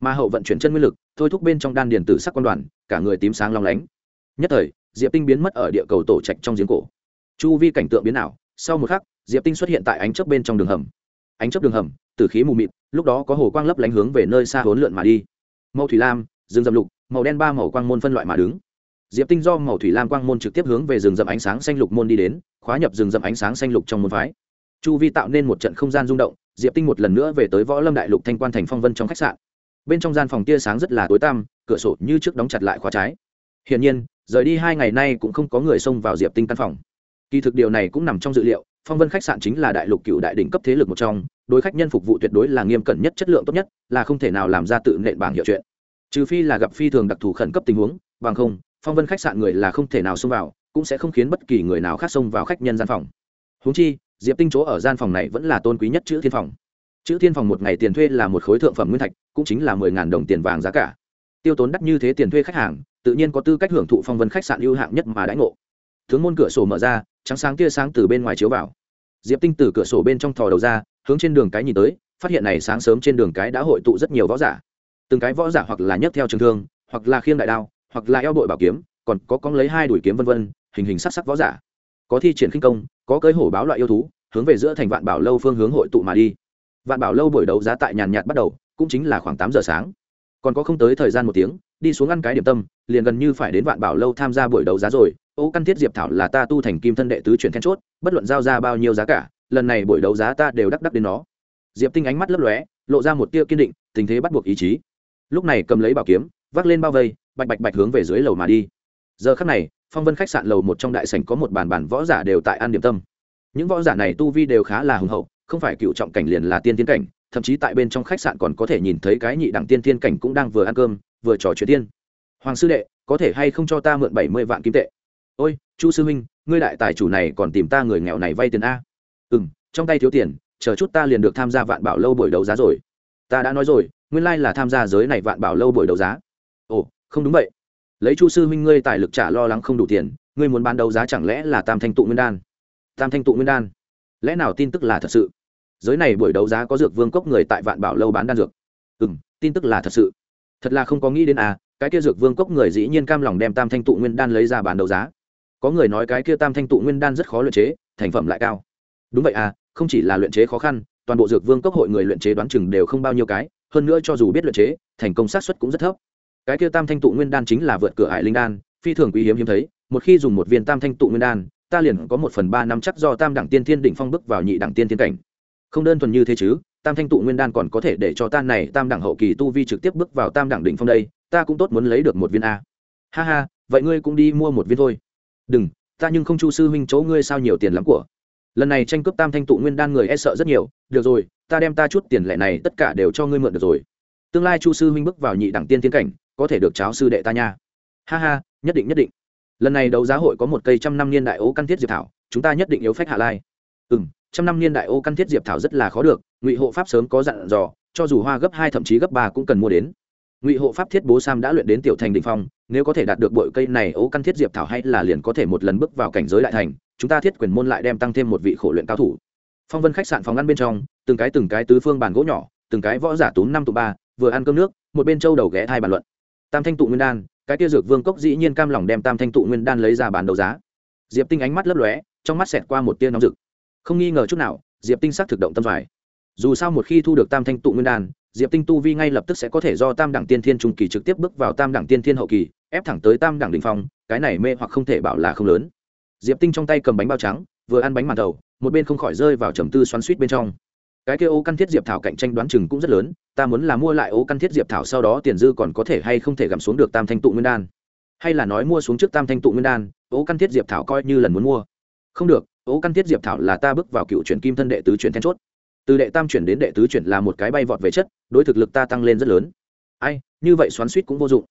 Mà hậu vận chuyển chân nguyên lực, thôi thúc bên trong đan điền tử sắc quan đoàn, cả người tím sáng long lánh. Nhất thời, diệp tinh biến mất ở địa cầu tổ trạch trong giếng cổ. Chu vi cảnh tượng biến ảo, sau một khắc, diệp tinh xuất hiện tại ánh chớp bên trong đường hầm. Ánh chớp đường hầm, từ khí mù mịt, lúc đó có hồ quang lấp lánh hướng về nơi xa hốn lượn mà đi. Màu thủy lam, rừng dầm lục, màu đen ba màu quang môn phân loại mà đứng diệp tinh do màu thủy lam quang môn trực tiếp hướng về rừng rậm ánh sáng xanh lục môn đi đến, khóa nhập rừng rậm ánh sáng xanh lục trong môn phái. Chu vi tạo nên một trận không gian rung động, diệp tinh một lần nữa về tới võ lâm đại lục thanh quan thành phong vân trong khách sạn. Bên trong gian phòng tia sáng rất là tối tăm, cửa sổ như trước đóng chặt lại khóa trái. Hiển nhiên, rời đi hai ngày nay cũng không có người xông vào diệp tinh căn phòng. Kỳ thực điều này cũng nằm trong dự liệu, phong vân khách sạn chính là đại lục cựu đại đỉnh cấp thế lực một trong, đối khách nhân phục vụ tuyệt đối là nghiêm cẩn nhất chất lượng tốt nhất, là không thể nào làm ra tự nện bảng hiệu chuyện. Trừ phi là gặp phi thường đặc thù khẩn cấp tình huống, bằng không phong vân khách sạn người là không thể nào xông vào, cũng sẽ không khiến bất kỳ người nào khác xông vào khách nhân gian phòng. Húng chi, diệp tinh chỗ ở gian phòng này vẫn là tôn quý nhất chữ thiên phòng. Chữ thiên phòng một ngày tiền thuê là một khối thượng phẩm nguyên thạch, cũng chính là mười ngàn đồng tiền vàng giá cả. Tiêu tốn đắt như thế tiền thuê khách hàng, tự nhiên có tư cách hưởng thụ phong vân khách sạn ưu hạng nhất mà đãi ngộ. Tướng môn cửa sổ mở ra, trắng sáng tia sáng từ bên ngoài chiếu vào. Diệp tinh từ cửa sổ bên trong thò đầu ra, hướng trên đường cái nhìn tới, phát hiện này sáng sớm trên đường cái đã hội tụ rất nhiều võ giả. Từng cái võ giả hoặc là nhấc theo trường thương, hoặc là khiêng đại đao hoặc là eo bội bảo kiếm, còn có con lấy hai đuổi kiếm vân vân, hình hình sắc sắc võ giả. Có thi triển khinh công, có cưới hổ báo loại yêu thú, hướng về giữa thành vạn bảo lâu phương hướng hội tụ mà đi. Vạn bảo lâu buổi đấu giá tại nhàn nhạt bắt đầu, cũng chính là khoảng tám giờ sáng. Còn có không tới thời gian một tiếng, đi xuống ăn cái điểm tâm, liền gần như phải đến vạn bảo lâu tham gia buổi đấu giá rồi. Ô căn thiết diệp thảo là ta tu thành kim thân đệ tứ chuyển then chốt, bất luận giao ra bao nhiêu giá cả, lần này buổi đấu giá ta đều đắc đắc đến nó. Diệp tinh ánh mắt lấp lóe, lộ ra một tia kiên định, tình thế bắt buộc ý chí. Lúc này cầm lấy bảo kiếm, vác lên bao vây bạch bạch bạch hướng về dưới lầu mà đi. Giờ khắc này, phong vân khách sạn lầu một trong đại sảnh có một bàn bàn võ giả đều tại ăn điểm tâm. Những võ giả này tu vi đều khá là hùng hậu, không phải cựu trọng cảnh liền là tiên tiên cảnh, thậm chí tại bên trong khách sạn còn có thể nhìn thấy cái nhị đẳng tiên tiên cảnh cũng đang vừa ăn cơm, vừa trò chuyện tiên. Hoàng sư đệ, có thể hay không cho ta mượn bảy mươi vạn kim tệ? Ôi, chu sư huynh, ngươi đại tài chủ này còn tìm ta người nghèo này vay tiền a? Ừ m trong tay thiếu tiền, chờ chút ta liền được tham gia vạn bảo lâu buổi đấu giá rồi. Ta đã nói rồi, nguyên lai là tham gia giới này vạn bảo lâu buổi đấu giá. Ồ không đúng vậy. Lấy chu sư huynh ngươi tài lực trả lo lắng không đủ tiền, ngươi muốn bán đấu giá chẳng lẽ là tam thanh tụ nguyên đan? Tam thanh tụ nguyên đan? Lẽ nào tin tức là thật sự? Giới này buổi đấu giá có dược vương cốc người tại vạn bảo lâu bán đan dược. Ừ m tin tức là thật sự. Thật là không có nghĩ đến à cái kia dược vương cốc người dĩ nhiên cam lòng đem tam thanh tụ nguyên đan lấy ra bán đấu giá. Có người nói cái kia tam thanh tụ nguyên đan rất khó luyện chế, thành phẩm lại cao. Đúng vậy à không chỉ là luyện chế khó khăn, toàn bộ dược vương cốc hội người luyện chế đoán chừng đều không bao nhiêu cái, hơn nữa cho dù biết luyện chế, thành công xác suất cũng rất thấp cái kia tam thanh tụ nguyên đan chính là vượt cửa hải linh đan, phi thường quý hiếm hiếm thấy, một khi dùng một viên tam thanh tụ nguyên đan, ta liền có một phần ba năm chắc do tam đẳng tiên thiên đỉnh phong bước vào nhị đẳng tiên thiên cảnh. Không đơn thuần như thế chứ, tam thanh tụ nguyên đan còn có thể để cho ta này tam đẳng hậu kỳ tu vi trực tiếp bước vào tam đẳng đỉnh phong đây, ta cũng tốt muốn lấy được một viên a. Ha ha, vậy ngươi cũng đi mua một viên thôi. Đừng, ta nhưng không chu sư huynh chỗ ngươi sao nhiều tiền lắm của. Lần này tranh cướp tam thanh tụ nguyên đan người e sợ rất nhiều, được rồi, ta đem ta chút tiền lẻ này tất cả đều cho ngươi mượn được rồi. Tương lai chu sư huynh bước vào nhị đẳng tiên tiến cảnh có thể được cháo sư đệ ta nha. Ha ha, nhất định nhất định. Lần này đấu giá hội có một cây trăm năm niên đại ô căn thiết diệp thảo, chúng ta nhất định yếu phách hạ lai. Ừ m trăm năm niên đại ô căn thiết diệp thảo rất là khó được, ngụy hộ pháp sớm có dặn dò, cho dù hoa gấp hai thậm chí gấp ba cũng cần mua đến. Ngụy hộ pháp thiết bố sam đã luyện đến tiểu thành đình phong, nếu có thể đạt được bội cây này ấu căn thiết diệp thảo hay là liền có thể một lần bước vào cảnh giới đại thành, chúng ta thiết quyền môn lại đem tăng thêm một vị khổ luyện cao thủ. Phong vân khách sạn phòng ăn bên trong, từng cái từng cái tứ phương bàn gỗ nhỏ, từng cái võ giả tú năm tụ ba, vừa ăn cơm nước, một bên châu đầu ghé hai bàn luận tam thanh tụ nguyên đan, cái tia dược vương cốc dĩ nhiên cam lòng đem tam thanh tụ nguyên đan lấy ra bàn đấu giá. Diệp tinh ánh mắt lấp lóe, trong mắt xẹt qua một tia nóng rực. Không nghi ngờ chút nào, diệp tinh sắc thực động tâm phải dù sao một khi thu được tam thanh tụ nguyên đan, diệp tinh tu vi ngay lập tức sẽ có thể do tam đẳng tiên thiên trung kỳ trực tiếp bước vào tam đẳng tiên thiên hậu kỳ, ép thẳng tới tam đẳng đình phong, cái này mê hoặc không thể bảo là không lớn. Diệp tinh trong tay cầm bánh bao trắng, vừa ăn bánh màn đầu, một bên không khỏi rơi vào trầm tư xoắn suýt bên trong. Cái kia ô căn thiết diệp thảo cạnh tranh đoán chừng cũng rất lớn ta muốn là mua lại ố căn thiết diệp thảo sau đó tiền dư còn có thể hay không thể gặm xuống được tam thanh tụ nguyên đan. Hay là nói mua xuống trước tam thanh tụ nguyên đan, ố căn thiết diệp thảo coi như lần muốn mua. Không được, ố căn thiết diệp thảo là ta bước vào cựu chuyển kim thân đệ tứ chuyển then chốt. Từ đệ tam chuyển đến đệ tứ chuyển là một cái bay vọt về chất, đối thực lực ta tăng lên rất lớn. Ai, như vậy xoắn suýt cũng vô dụng.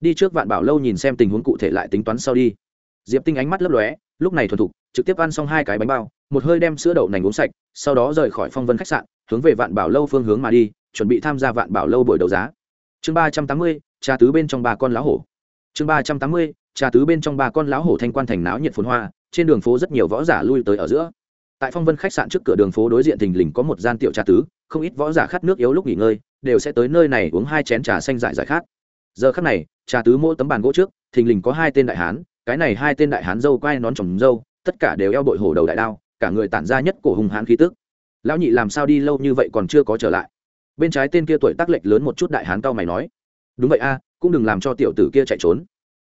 Đi trước vạn bảo lâu nhìn xem tình huống cụ thể lại tính toán sau đi. Diệp tinh ánh mắt lấp lóe, lúc này thuần thục, trực tiếp ăn xong hai cái bánh bao, một hơi đem sữa đậu nành uống sạch, sau đó rời khỏi phong vân khách sạn hướng về vạn bảo lâu phương hướng mà đi, chuẩn bị tham gia vạn bảo lâu buổi đấu giá. Chương ba trăm tám mươi, trà tứ bên trong ba con lão hổ. Chương ba trăm tám mươi, trà tứ bên trong ba con lão hổ thanh quan thành náo nhiệt phồn hoa, trên đường phố rất nhiều võ giả lui tới ở giữa. Tại phong vân khách sạn trước cửa đường phố đối diện thình lình có một gian tiểu trà tứ, không ít võ giả khát nước yếu lúc nghỉ ngơi, đều sẽ tới nơi này uống hai chén trà xanh dại giải khát. Giờ khắc này, trà tứ mỗi tấm bàn gỗ trước, thình lình có hai tên đại hán, cái này hai tên đại hán dâu quai nón trồng dâu, tất cả đều eo bội hổ đầu đại đao, cả người tản ra nhất cổ hùng hán khí tức lão nhị làm sao đi lâu như vậy còn chưa có trở lại? Bên trái tên kia tuổi tác lệch lớn một chút đại hán cao mày nói. Đúng vậy a, cũng đừng làm cho tiểu tử kia chạy trốn.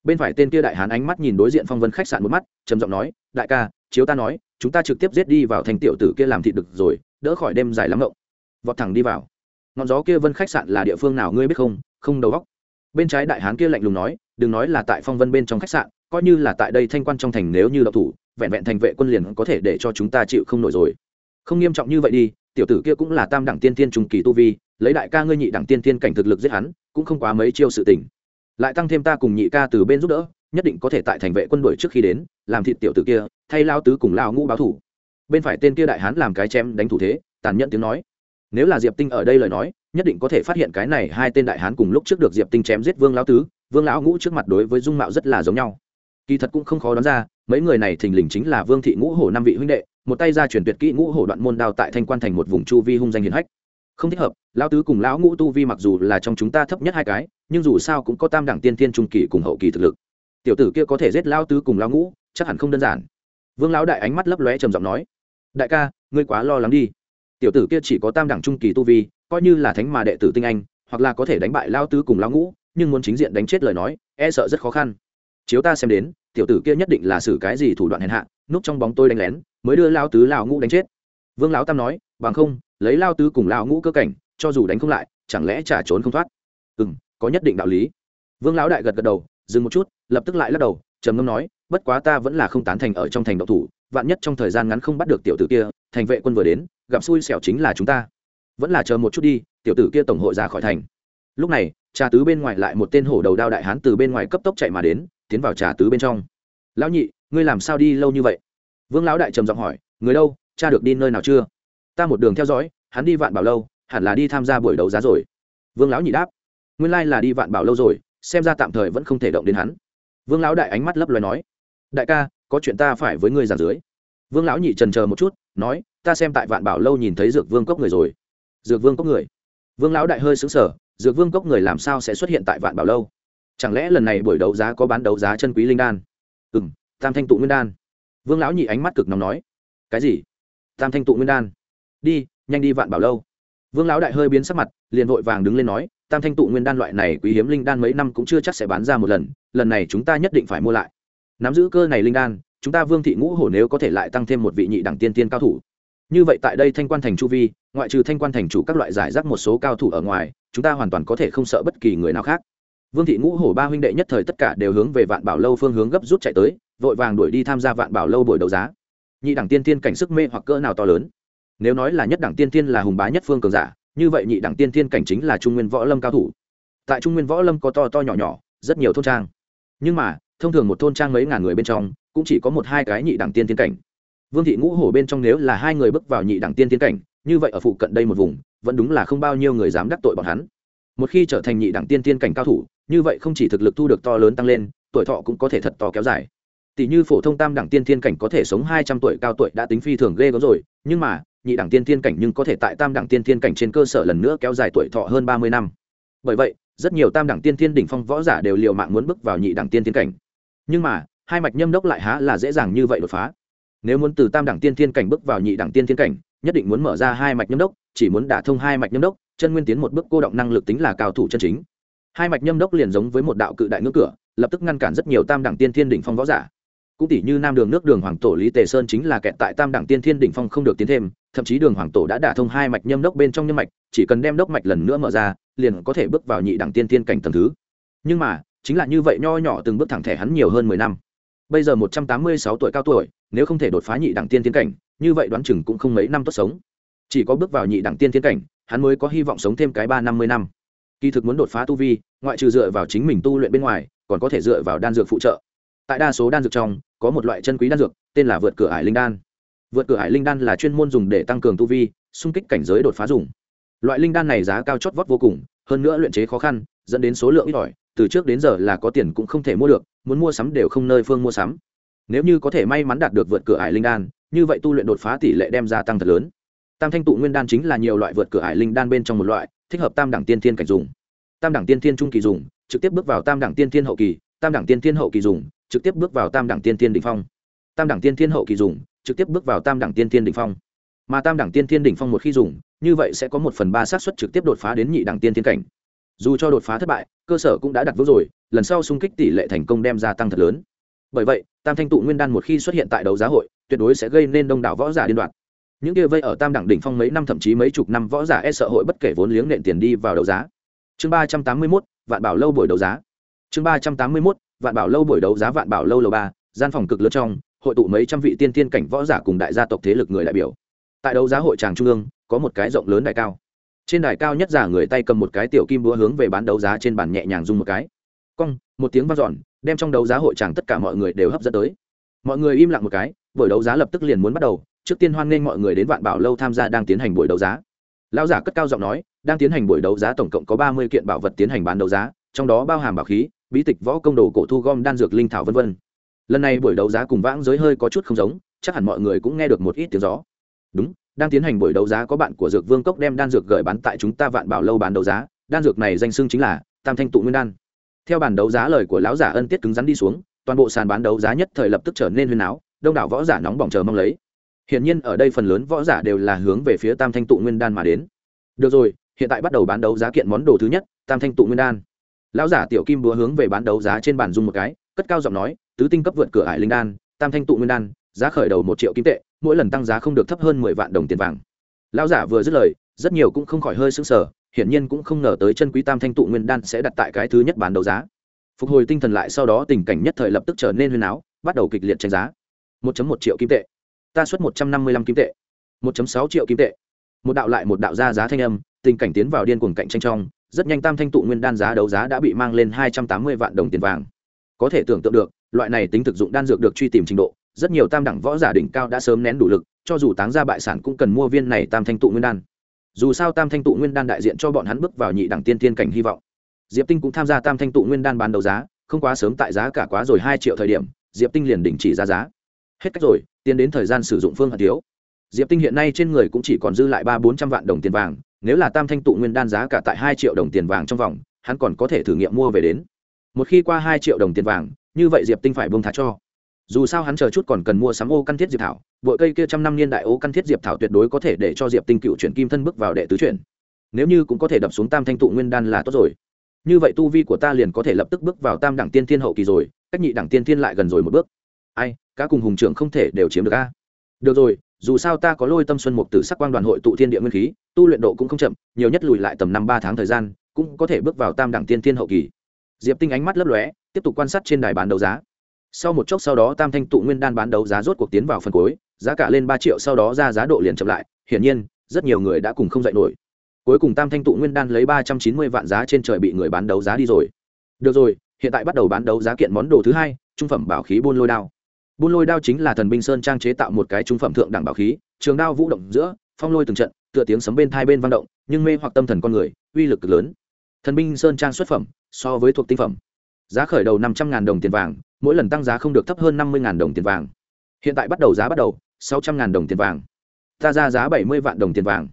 Bên phải tên kia đại hán ánh mắt nhìn đối diện phong vân khách sạn một mắt, trầm giọng nói, đại ca, chiếu ta nói, chúng ta trực tiếp giết đi vào thành tiểu tử kia làm thịt được rồi, đỡ khỏi đêm dài lắm ngộng vọt thẳng đi vào. Ngọn gió kia vân khách sạn là địa phương nào ngươi biết không? Không đầu góc bên trái đại hán kia lạnh lùng nói, đừng nói là tại phong vân bên trong khách sạn, coi như là tại đây thanh quan trong thành nếu như đậu thủ, vẹn vẹn thành vệ quân liền có thể để cho chúng ta chịu không nổi rồi không nghiêm trọng như vậy đi, tiểu tử kia cũng là tam đẳng tiên tiên trung kỳ tu vi, lấy đại ca ngươi nhị đẳng tiên tiên cảnh thực lực giết hắn, cũng không quá mấy chiêu sự tình. Lại tăng thêm ta cùng nhị ca từ bên giúp đỡ, nhất định có thể tại thành vệ quân đội trước khi đến, làm thịt tiểu tử kia, thay lao tứ cùng lao ngũ báo thủ. Bên phải tên kia đại hán làm cái chém đánh thủ thế, tàn nhẫn tiếng nói. Nếu là diệp tinh ở đây lời nói, nhất định có thể phát hiện cái này hai tên đại hán cùng lúc trước được diệp tinh chém giết vương lão tứ, vương lão ngũ trước mặt đối với dung mạo rất là giống nhau. Kỳ thật cũng không khó đoán ra, mấy người này thình lình chính là vương thị ngũ hổ năm vị huynh đệ một tay ra truyền tuyệt kỹ ngũ hổ đoạn môn đao tại thanh quan thành một vùng chu vi hung danh hiền hách. Không thích hợp, lão tứ cùng lão ngũ tu vi mặc dù là trong chúng ta thấp nhất hai cái, nhưng dù sao cũng có tam đẳng tiên thiên trung kỳ cùng hậu kỳ thực lực. Tiểu tử kia có thể giết lão tứ cùng lão ngũ, chắc hẳn không đơn giản. Vương lão đại ánh mắt lấp lóe trầm giọng nói, đại ca, ngươi quá lo lắng đi. Tiểu tử kia chỉ có tam đẳng trung kỳ tu vi, coi như là thánh mà đệ tử tinh anh, hoặc là có thể đánh bại lao tứ cùng lão ngũ, nhưng muốn chính diện đánh chết lời nói e sợ rất khó khăn. Chiếu ta xem đến, tiểu tử kia nhất định là xử cái gì thủ đoạn hèn hạ núp trong bóng tôi đánh lén, mới đưa lao tứ lao ngũ đánh chết. Vương lão tam nói, bằng không, lấy lao tứ cùng lao ngũ cơ cảnh, cho dù đánh không lại, chẳng lẽ trả trốn không thoát? Ừ m có nhất định đạo lý. Vương lão đại gật gật đầu, dừng một chút, lập tức lại lắc đầu, trầm ngâm nói, bất quá ta vẫn là không tán thành ở trong thành độc thủ, vạn nhất trong thời gian ngắn không bắt được tiểu tử kia, thành vệ quân vừa đến, gặp xui xẻo chính là chúng ta. Vẫn là chờ một chút đi, tiểu tử kia tổng hội ra khỏi thành. Lúc này, trà tứ bên ngoài lại một tên hổ đầu đao đại hán từ bên ngoài cấp tốc chạy mà đến, tiến vào trà tứ bên trong. Lão nhị ngươi làm sao đi lâu như vậy? Vương lão đại trầm giọng hỏi, người đâu, cha được đi nơi nào chưa? Ta một đường theo dõi, hắn đi vạn bảo lâu, hẳn là đi tham gia buổi đấu giá rồi. Vương lão nhị đáp, nguyên lai là đi vạn bảo lâu rồi, xem ra tạm thời vẫn không thể động đến hắn. Vương lão đại ánh mắt lấp loài nói, đại ca, có chuyện ta phải với ngươi giàn dưới. Vương lão nhị trần chờ một chút, nói, ta xem tại vạn bảo lâu nhìn thấy dược vương cốc người rồi. Dược vương cốc người. Vương lão đại hơi xứng sở dược vương cốc người làm sao sẽ xuất hiện tại vạn bảo lâu? Chẳng lẽ lần này buổi đấu giá có bán đấu giá chân quý linh đan? Ừ m tam thanh tụ nguyên đan. Vương lão nhị ánh mắt cực nóng nói, cái gì? Tam thanh tụ nguyên đan? Đi, nhanh đi vạn bảo lâu. Vương lão đại hơi biến sắc mặt, liền vội vàng đứng lên nói, tam thanh tụ nguyên đan loại này quý hiếm linh đan mấy năm cũng chưa chắc sẽ bán ra một lần lần này chúng ta nhất định phải mua lại. Nắm giữ cơ này linh đan, chúng ta vương thị ngũ hổ nếu có thể lại tăng thêm một vị nhị đẳng tiên tiên cao thủ. Như vậy tại đây thanh quan thành chu vi, ngoại trừ thanh quan thành chủ các loại giải rác một số cao thủ ở ngoài, chúng ta hoàn toàn có thể không sợ bất kỳ người nào khác. Vương thị ngũ hổ ba huynh đệ nhất thời tất cả đều hướng về vạn bảo lâu phương hướng gấp rút chạy tới vội vàng đuổi đi tham gia vạn bảo lâu buổi đấu giá. Nhị đẳng tiên tiên cảnh sức mê hoặc cỡ nào to lớn? Nếu nói là nhất đẳng tiên tiên là hùng bá nhất phương cường giả, như vậy nhị đẳng tiên tiên cảnh chính là trung nguyên võ lâm cao thủ. Tại trung nguyên võ lâm có to to nhỏ nhỏ, rất nhiều thôn trang. Nhưng mà, thông thường một thôn trang mấy ngàn người bên trong, cũng chỉ có một hai cái nhị đẳng tiên tiên cảnh. Vương thị ngũ hổ bên trong nếu là hai người bước vào nhị đẳng tiên tiên cảnh, như vậy ở phụ cận đây một vùng, vẫn đúng là không bao nhiêu người dám đắc tội bọn hắn. Một khi trở thành nhị đẳng tiên tiên cảnh cao thủ, như vậy không chỉ thực lực thu được to lớn tăng lên, tuổi thọ cũng có thể thật to kéo dài tỷ như phổ thông tam đẳng tiên thiên cảnh có thể sống hai trăm tuổi cao tuổi đã tính phi thường ghê gớm rồi, nhưng mà, nhị đẳng tiên thiên cảnh nhưng có thể tại tam đẳng tiên thiên cảnh trên cơ sở lần nữa kéo dài tuổi thọ hơn ba mươi năm. Bởi vậy, rất nhiều tam đẳng tiên thiên đỉnh phong võ giả đều liều mạng muốn bước vào nhị đẳng tiên thiên cảnh. Nhưng mà, hai mạch nhâm đốc lại há là dễ dàng như vậy đột phá. Nếu muốn từ tam đẳng tiên thiên cảnh bước vào nhị đẳng tiên thiên cảnh, nhất định muốn mở ra hai mạch nhâm đốc, chỉ muốn đả thông hai mạch nhâm đốc, chân nguyên tiến một bước cô động năng lực tính là cao thủ chân chính. Hai mạch nhâm đốc liền giống với một đạo cự đại ngưỡng cửa, lập tức ngăn cản rất nhiều tam đẳng tiên thiên đỉnh phong võ giả cũng tỷ như nam đường nước đường hoàng tổ lý tề sơn chính là kẹt tại tam đẳng tiên thiên đỉnh phong không được tiến thêm, thậm chí đường hoàng tổ đã đả thông hai mạch nhâm đốc bên trong nhâm mạch, chỉ cần đem đốc mạch lần nữa mở ra, liền có thể bước vào nhị đẳng tiên thiên cảnh tầng thứ. Nhưng mà, chính là như vậy nho nhỏ từng bước thẳng thẻ hắn nhiều hơn mười năm. Bây giờ một trăm tám mươi sáu tuổi cao tuổi, nếu không thể đột phá nhị đẳng tiên tiến cảnh, như vậy đoán chừng cũng không mấy năm tốt sống. Chỉ có bước vào nhị đẳng tiên tiến cảnh, hắn mới có hy vọng sống thêm cái ba năm mươi năm. Kỳ thực muốn đột phá tu vi, ngoại trừ dựa vào chính mình tu luyện bên ngoài, còn có thể dựa vào đan dược phụ trợ tại đa số đan dược trong, có một loại chân quý đan dược, tên là vượt cửa ải linh đan. Vượt cửa ải linh đan là chuyên môn dùng để tăng cường tu vi, xung kích cảnh giới đột phá dùng. Loại linh đan này giá cao chót vót vô cùng, hơn nữa luyện chế khó khăn, dẫn đến số lượng ít ỏi, từ trước đến giờ là có tiền cũng không thể mua được, muốn mua sắm đều không nơi phương mua sắm. Nếu như có thể may mắn đạt được vượt cửa ải linh đan, như vậy tu luyện đột phá tỷ lệ đem gia tăng thật lớn. Tam thanh tụ nguyên đan chính là nhiều loại vượt cửa ải linh đan bên trong một loại, thích hợp tam đẳng tiên thiên cảnh dùng. Tam đẳng tiên thiên trung kỳ dùng, trực tiếp bước vào tam đẳng tiên thiên hậu kỳ, tam đẳng tiên thiên hậu kỳ dùng trực tiếp bước vào tam đẳng tiên thiên đ ỉ n h phong. Tam đẳng tiên thiên hậu kỳ dùng, trực tiếp bước vào tam đẳng tiên thiên đỉnh phong. Mà tam đẳng tiên thiên đỉnh phong một khi dùng, như vậy sẽ có một phần ba xác suất trực tiếp đột phá đến nhị đẳng tiên thiên cảnh. Dù cho đột phá thất bại, cơ sở cũng đã đặt vững rồi, lần sau xung kích tỷ lệ thành công đem ra tăng thật lớn. Bởi vậy, tam thanh tụ nguyên đan một khi xuất hiện tại đấu giá hội, tuyệt đối sẽ gây nên đông đảo võ giả điên đoạt những kia vây ở tam đẳng đỉnh phong mấy năm thậm chí mấy chục năm võ giả e sợ hội bất kể vốn liếng nện tiền đi vào đấu giá. Chương ba trăm tám mươi mốt, vạn bảo lâu buổi đấu giá. Chương ba trăm tám mươi mốt vạn bảo lâu buổi đấu giá vạn bảo lâu lầu ba, gian phòng cực lớn trong, hội tụ mấy trăm vị tiên tiên cảnh võ giả cùng đại gia tộc thế lực người đại biểu. Tại đấu giá hội tràng trung ương, có một cái rộng lớn đài cao. Trên đài cao nhất giả người tay cầm một cái tiểu kim búa hướng về bán đấu giá trên bàn nhẹ nhàng dùng một cái. Cong, một tiếng vang dọn, đem trong đấu giá hội tràng tất cả mọi người đều hấp dẫn tới. Mọi người im lặng một cái, buổi đấu giá lập tức liền muốn bắt đầu, trước tiên hoan nghênh mọi người đến vạn bảo lâu tham gia đang tiến hành buổi đấu giá. Lão giả cất cao giọng nói, đang tiến hành buổi đấu giá tổng cộng có ba mươi kiện bảo vật tiến hành bán đấu giá, trong đó bao hàm bảo khí bí tịch võ công đồ cổ thu gom đan dược linh thảo v v lần này buổi đấu giá cùng vãng giới hơi có chút không giống, chắc hẳn mọi người cũng nghe được một ít tiếng gió. Đúng, đang tiến hành buổi đấu giá có bạn của dược vương cốc đem đan dược gửi bán tại chúng ta vạn bảo lâu bán đấu giá, đan dược này danh xưng chính là tam thanh tụ nguyên đan. Theo bản đấu giá lời của lão giả ân tiết cứng rắn đi xuống, toàn bộ sàn bán đấu giá nhất thời lập tức trở nên huyên áo đông đảo võ giả nóng bỏng chờ mong lấy. Hiển nhiên ở đây phần lớn võ giả đều là hướng về phía tam thanh tụ nguyên đan mà đến. Được rồi, hiện tại bắt đầu bán đấu giá kiện món đồ thứ nhất, tam thanh tụ nguyên đan lão giả tiểu kim búa hướng về bán đấu giá trên bàn dung một cái, cất cao giọng nói, tứ tinh cấp vượt cửa hải linh đan, tam thanh tụ nguyên đan, giá khởi đầu một triệu kim tệ, mỗi lần tăng giá không được thấp hơn mười vạn đồng tiền vàng. Lão giả vừa dứt lời, rất nhiều cũng không khỏi hơi sững sờ, hiển nhiên cũng không ngờ tới chân quý tam thanh tụ nguyên đan sẽ đặt tại cái thứ nhất bán đấu giá. Phục hồi tinh thần lại sau đó tình cảnh nhất thời lập tức trở nên huyên áo bắt đầu kịch liệt tranh giá. 1 một triệu kim tệ. Ta xuất một trăm năm mươi lăm kim tệ. 1 sáu triệu kim tệ. Một đạo lại một đạo ra giá thanh âm, tình cảnh tiến vào điên cuồng cạnh tranh trong rất nhanh tam thanh tụ nguyên đan giá đấu giá đã bị mang lên hai trăm tám mươi vạn đồng tiền vàng. Có thể tưởng tượng được, loại này tính thực dụng đan dược được truy tìm trình độ, rất nhiều tam đẳng võ giả đỉnh cao đã sớm nén đủ lực, cho dù táng ra bại sản cũng cần mua viên này tam thanh tụ nguyên đan. Dù sao tam thanh tụ nguyên đan đại diện cho bọn hắn bước vào nhị đẳng tiên tiên cảnh hy vọng. Diệp tinh cũng tham gia tam thanh tụ nguyên đan bán đấu giá, không quá sớm tại giá cả quá rồi hai triệu thời điểm, diệp tinh liền đình chỉ ra giá. Hết cách rồi, tiến đến thời gian sử dụng phương hạt thiếu. Diệp tinh hiện nay trên người cũng chỉ còn dư lại ba bốn trăm vạn đồng tiền vàng nếu là tam thanh tụ nguyên đan giá cả tại hai triệu đồng tiền vàng trong vòng, hắn còn có thể thử nghiệm mua về đến. Một khi qua hai triệu đồng tiền vàng, như vậy diệp tinh phải bông thả cho. Dù sao hắn chờ chút còn cần mua sắm ô căn thiết diệp thảo, bội cây kia trăm năm niên đại ô căn thiết diệp thảo tuyệt đối có thể để cho diệp tinh cựu chuyển kim thân bước vào đệ tứ chuyển. Nếu như cũng có thể đập xuống tam thanh tụ nguyên đan là tốt rồi. Như vậy tu vi của ta liền có thể lập tức bước vào tam đẳng tiên thiên hậu kỳ rồi, cách nhị đẳng tiên thiên lại gần rồi một bước. Ai, cá cùng hùng trưởng không thể đều chiếm được a. Được rồi dù sao ta có lôi tâm xuân mục tử sắc quang đoàn hội tụ thiên địa nguyên khí, tu luyện độ cũng không chậm, nhiều nhất lùi lại tầm năm ba tháng thời gian, cũng có thể bước vào tam đẳng tiên thiên hậu kỳ. Diệp tinh ánh mắt lấp lóe, tiếp tục quan sát trên đài bán đấu giá. Sau một chốc sau đó tam thanh tụ nguyên đan bán đấu giá rốt cuộc tiến vào phần cuối, giá cả lên ba triệu, sau đó ra giá độ liền chậm lại, hiển nhiên, rất nhiều người đã cùng không dạy nổi. Cuối cùng tam thanh tụ nguyên đan lấy ba trăm chín mươi vạn giá trên trời bị người bán đấu giá đi rồi. Được rồi, hiện tại bắt đầu bán đấu giá kiện món đồ thứ hai, trung phẩm bảo khí buôn lôi đao buôn lôi đao chính là thần binh sơn trang chế tạo một cái trung phẩm thượng đẳng bảo khí, trường đao vũ động giữa, phong lôi từng trận, tựa tiếng sấm bên thai bên vang động, nhưng mê hoặc tâm thần con người, uy lực cực lớn. Thần binh sơn trang xuất phẩm, so với thuộc tinh phẩm. Giá khởi đầu năm trăm ngàn đồng tiền vàng, mỗi lần tăng giá không được thấp hơn năm mươi ngàn đồng tiền vàng. Hiện tại bắt đầu giá bắt đầu, sáu trăm ngàn đồng tiền vàng. Ta ra giá bảy mươi vạn đồng tiền vàng.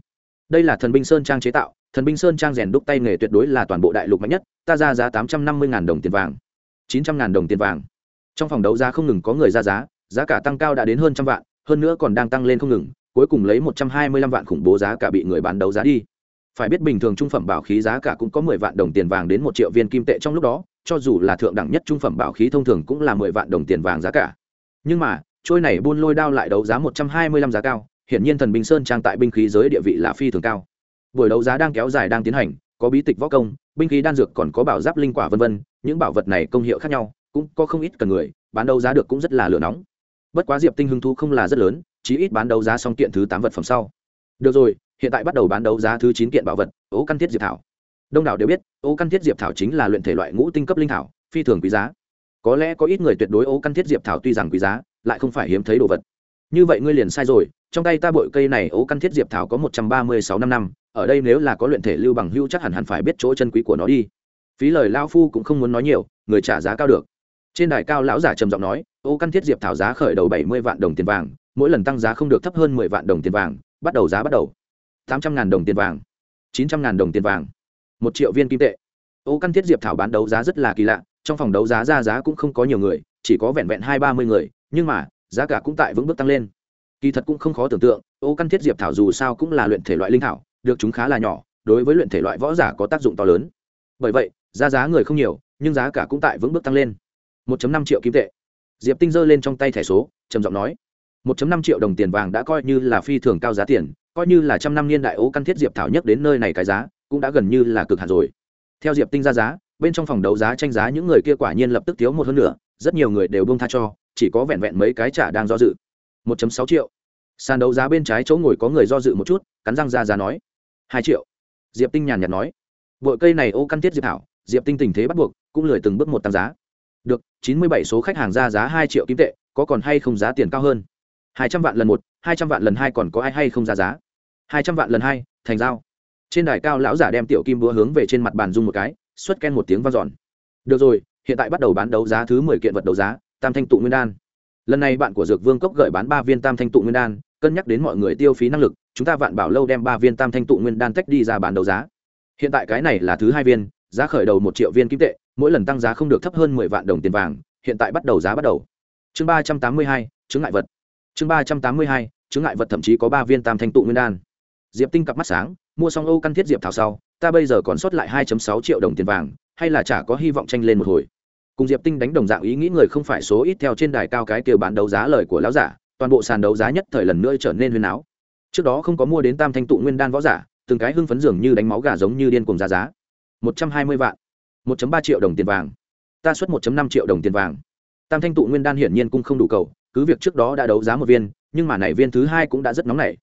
Đây là thần binh sơn trang chế tạo, thần binh sơn trang rèn đúc tay nghề tuyệt đối là toàn bộ đại lục mạnh nhất, ta ra giá tám trăm năm mươi đồng tiền vàng. chín trăm ngàn đồng tiền vàng trong phòng đấu giá không ngừng có người ra giá giá cả tăng cao đã đến hơn trăm vạn, hơn nữa còn đang tăng lên không ngừng, cuối cùng lấy một trăm hai mươi lăm vạn khủng bố giá cả bị người bán đấu giá đi. Phải biết bình thường trung phẩm bảo khí giá cả cũng có mười vạn đồng tiền vàng đến một triệu viên kim tệ trong lúc đó, cho dù là thượng đẳng nhất trung phẩm bảo khí thông thường cũng là mười vạn đồng tiền vàng giá cả. Nhưng mà, trôi này buôn lôi đao lại đấu giá một trăm hai mươi lăm giá cao, hiển nhiên thần binh sơn trang tại binh khí giới địa vị là phi thường cao. Buổi đấu giá đang kéo dài đang tiến hành, có bí tịch võ công, binh khí đan dược còn có bảo giáp linh quả vân vân, những bảo vật này công hiệu khác nhau cũng có không ít cần người, bán đấu giá được cũng rất là lửa nóng. Bất quá diệp tinh hứng thú không là rất lớn, chí ít bán đấu giá xong kiện thứ tám vật phẩm sau. Được rồi, hiện tại bắt đầu bán đấu giá thứ chín kiện bảo vật, ố căn thiết diệp thảo. Đông đảo đều biết, ố căn thiết diệp thảo chính là luyện thể loại ngũ tinh cấp linh thảo, phi thường quý giá. Có lẽ có ít người tuyệt đối ố căn thiết diệp thảo tuy rằng quý giá, lại không phải hiếm thấy đồ vật. Như vậy ngươi liền sai rồi, trong tay ta bội cây này ố căn thiết diệp thảo có một trăm ba mươi sáu năm năm, ở đây nếu là có luyện thể lưu bằng hưu chắc hẳn hẳn phải biết chỗ chân quý của nó đi. Phí lời lao phu cũng không muốn nói nhiều, người trả giá cao được trên đài cao lão giả trầm giọng nói, ô căn thiết diệp thảo giá khởi đầu bảy mươi vạn đồng tiền vàng, mỗi lần tăng giá không được thấp hơn mười vạn đồng tiền vàng, bắt đầu giá bắt đầu. tám trăm ngàn đồng tiền vàng, chín trăm ngàn đồng tiền vàng, một triệu viên kim tệ. Ô căn thiết diệp thảo bán đấu giá rất là kỳ lạ, trong phòng đấu giá ra giá cũng không có nhiều người, chỉ có vẹn vẹn hai ba mươi người, nhưng mà, giá cả cũng tại vững bước tăng lên. Kỳ thật cũng không khó tưởng tượng, ô căn thiết diệp thảo dù sao cũng là luyện thể loại linh thảo, được chúng khá là nhỏ, đối với luyện thể loại võ giả có tác dụng to lớn. Bởi vậy, giá giá người không nhiều, nhưng giá cả cũng tại vững bước tăng lên. 1.5 triệu kim tệ. Diệp tinh giơ lên trong tay thẻ số, trầm giọng nói 1.5 triệu đồng tiền vàng đã coi như là phi thường cao giá tiền, coi như là trăm năm niên đại ố căn thiết diệp thảo nhất đến nơi này cái giá, cũng đã gần như là cực hạn rồi. Theo diệp tinh ra giá, bên trong phòng đấu giá tranh giá những người kia quả nhiên lập tức thiếu một hơn nữa rất nhiều người đều buông tha cho, chỉ có vẹn vẹn mấy cái trả đang do dự. 1.6 triệu. Sàn đấu giá bên trái chỗ ngồi có người do dự một chút, cắn răng ra giá nói, hai triệu. Diệp tinh nhàn nhạt nói, bội cây này ô căn thiết diệp thảo. Diệp tinh tình thế bắt buộc, cũng lười từng bước một tăng giá được, chín mươi bảy số khách hàng ra giá hai triệu kim tệ, có còn hay không giá tiền cao hơn? hai trăm vạn lần một, hai trăm vạn lần hai còn có ai hay không ra giá? hai trăm vạn lần hai, thành giao. Trên đài cao lão giả đem tiểu kim búa hướng về trên mặt bàn dung một cái, xuất ken một tiếng v a n giòn được rồi, hiện tại bắt đầu bán đấu giá thứ mười kiện vật đấu giá, tam thanh tụ nguyên đan. Lần này bạn của dược vương cốc gửi bán ba viên tam thanh tụ nguyên đan, cân nhắc đến mọi người tiêu phí năng lực, chúng ta vạn bảo lâu đem ba viên tam thanh tụ nguyên đan tách đi ra bán đấu giá. Hiện tại cái này là thứ hai viên giá khởi đầu một triệu viên kim tệ, mỗi lần tăng giá không được thấp hơn mười vạn đồng tiền vàng, hiện tại bắt đầu giá bắt đầu. Chương ba trăm tám mươi hai chứng ngại vật. Chương ba trăm tám mươi hai chứng ngại vật thậm chí có ba viên tam thanh tụ nguyên đan. Diệp tinh cặp mắt sáng, mua xong âu căn thiết diệp thảo sau, ta bây giờ còn sót lại hai sáu triệu đồng tiền vàng, hay là chả có hy vọng tranh lên một hồi. Cùng diệp tinh đánh đồng dạng ý nghĩ người không phải số ít theo trên đài cao cái kêu bán đấu giá lời của lão giả, toàn bộ sàn đấu giá nhất thời lần nữa trở nên huyên áo trước đó không có mua đến tam thanh tụ nguyên đan võ giả, từng cái hưng phấn dường như đánh máu gà giống như điên cùng giá giá một trăm hai mươi vạn. một ba triệu đồng tiền vàng. Ta xuất một năm triệu đồng tiền vàng. Tam thanh tụ nguyên đan hiển nhiên cũng không đủ cầu, cứ việc trước đó đã đấu giá một viên, nhưng mà này viên thứ hai cũng đã rất nóng nảy.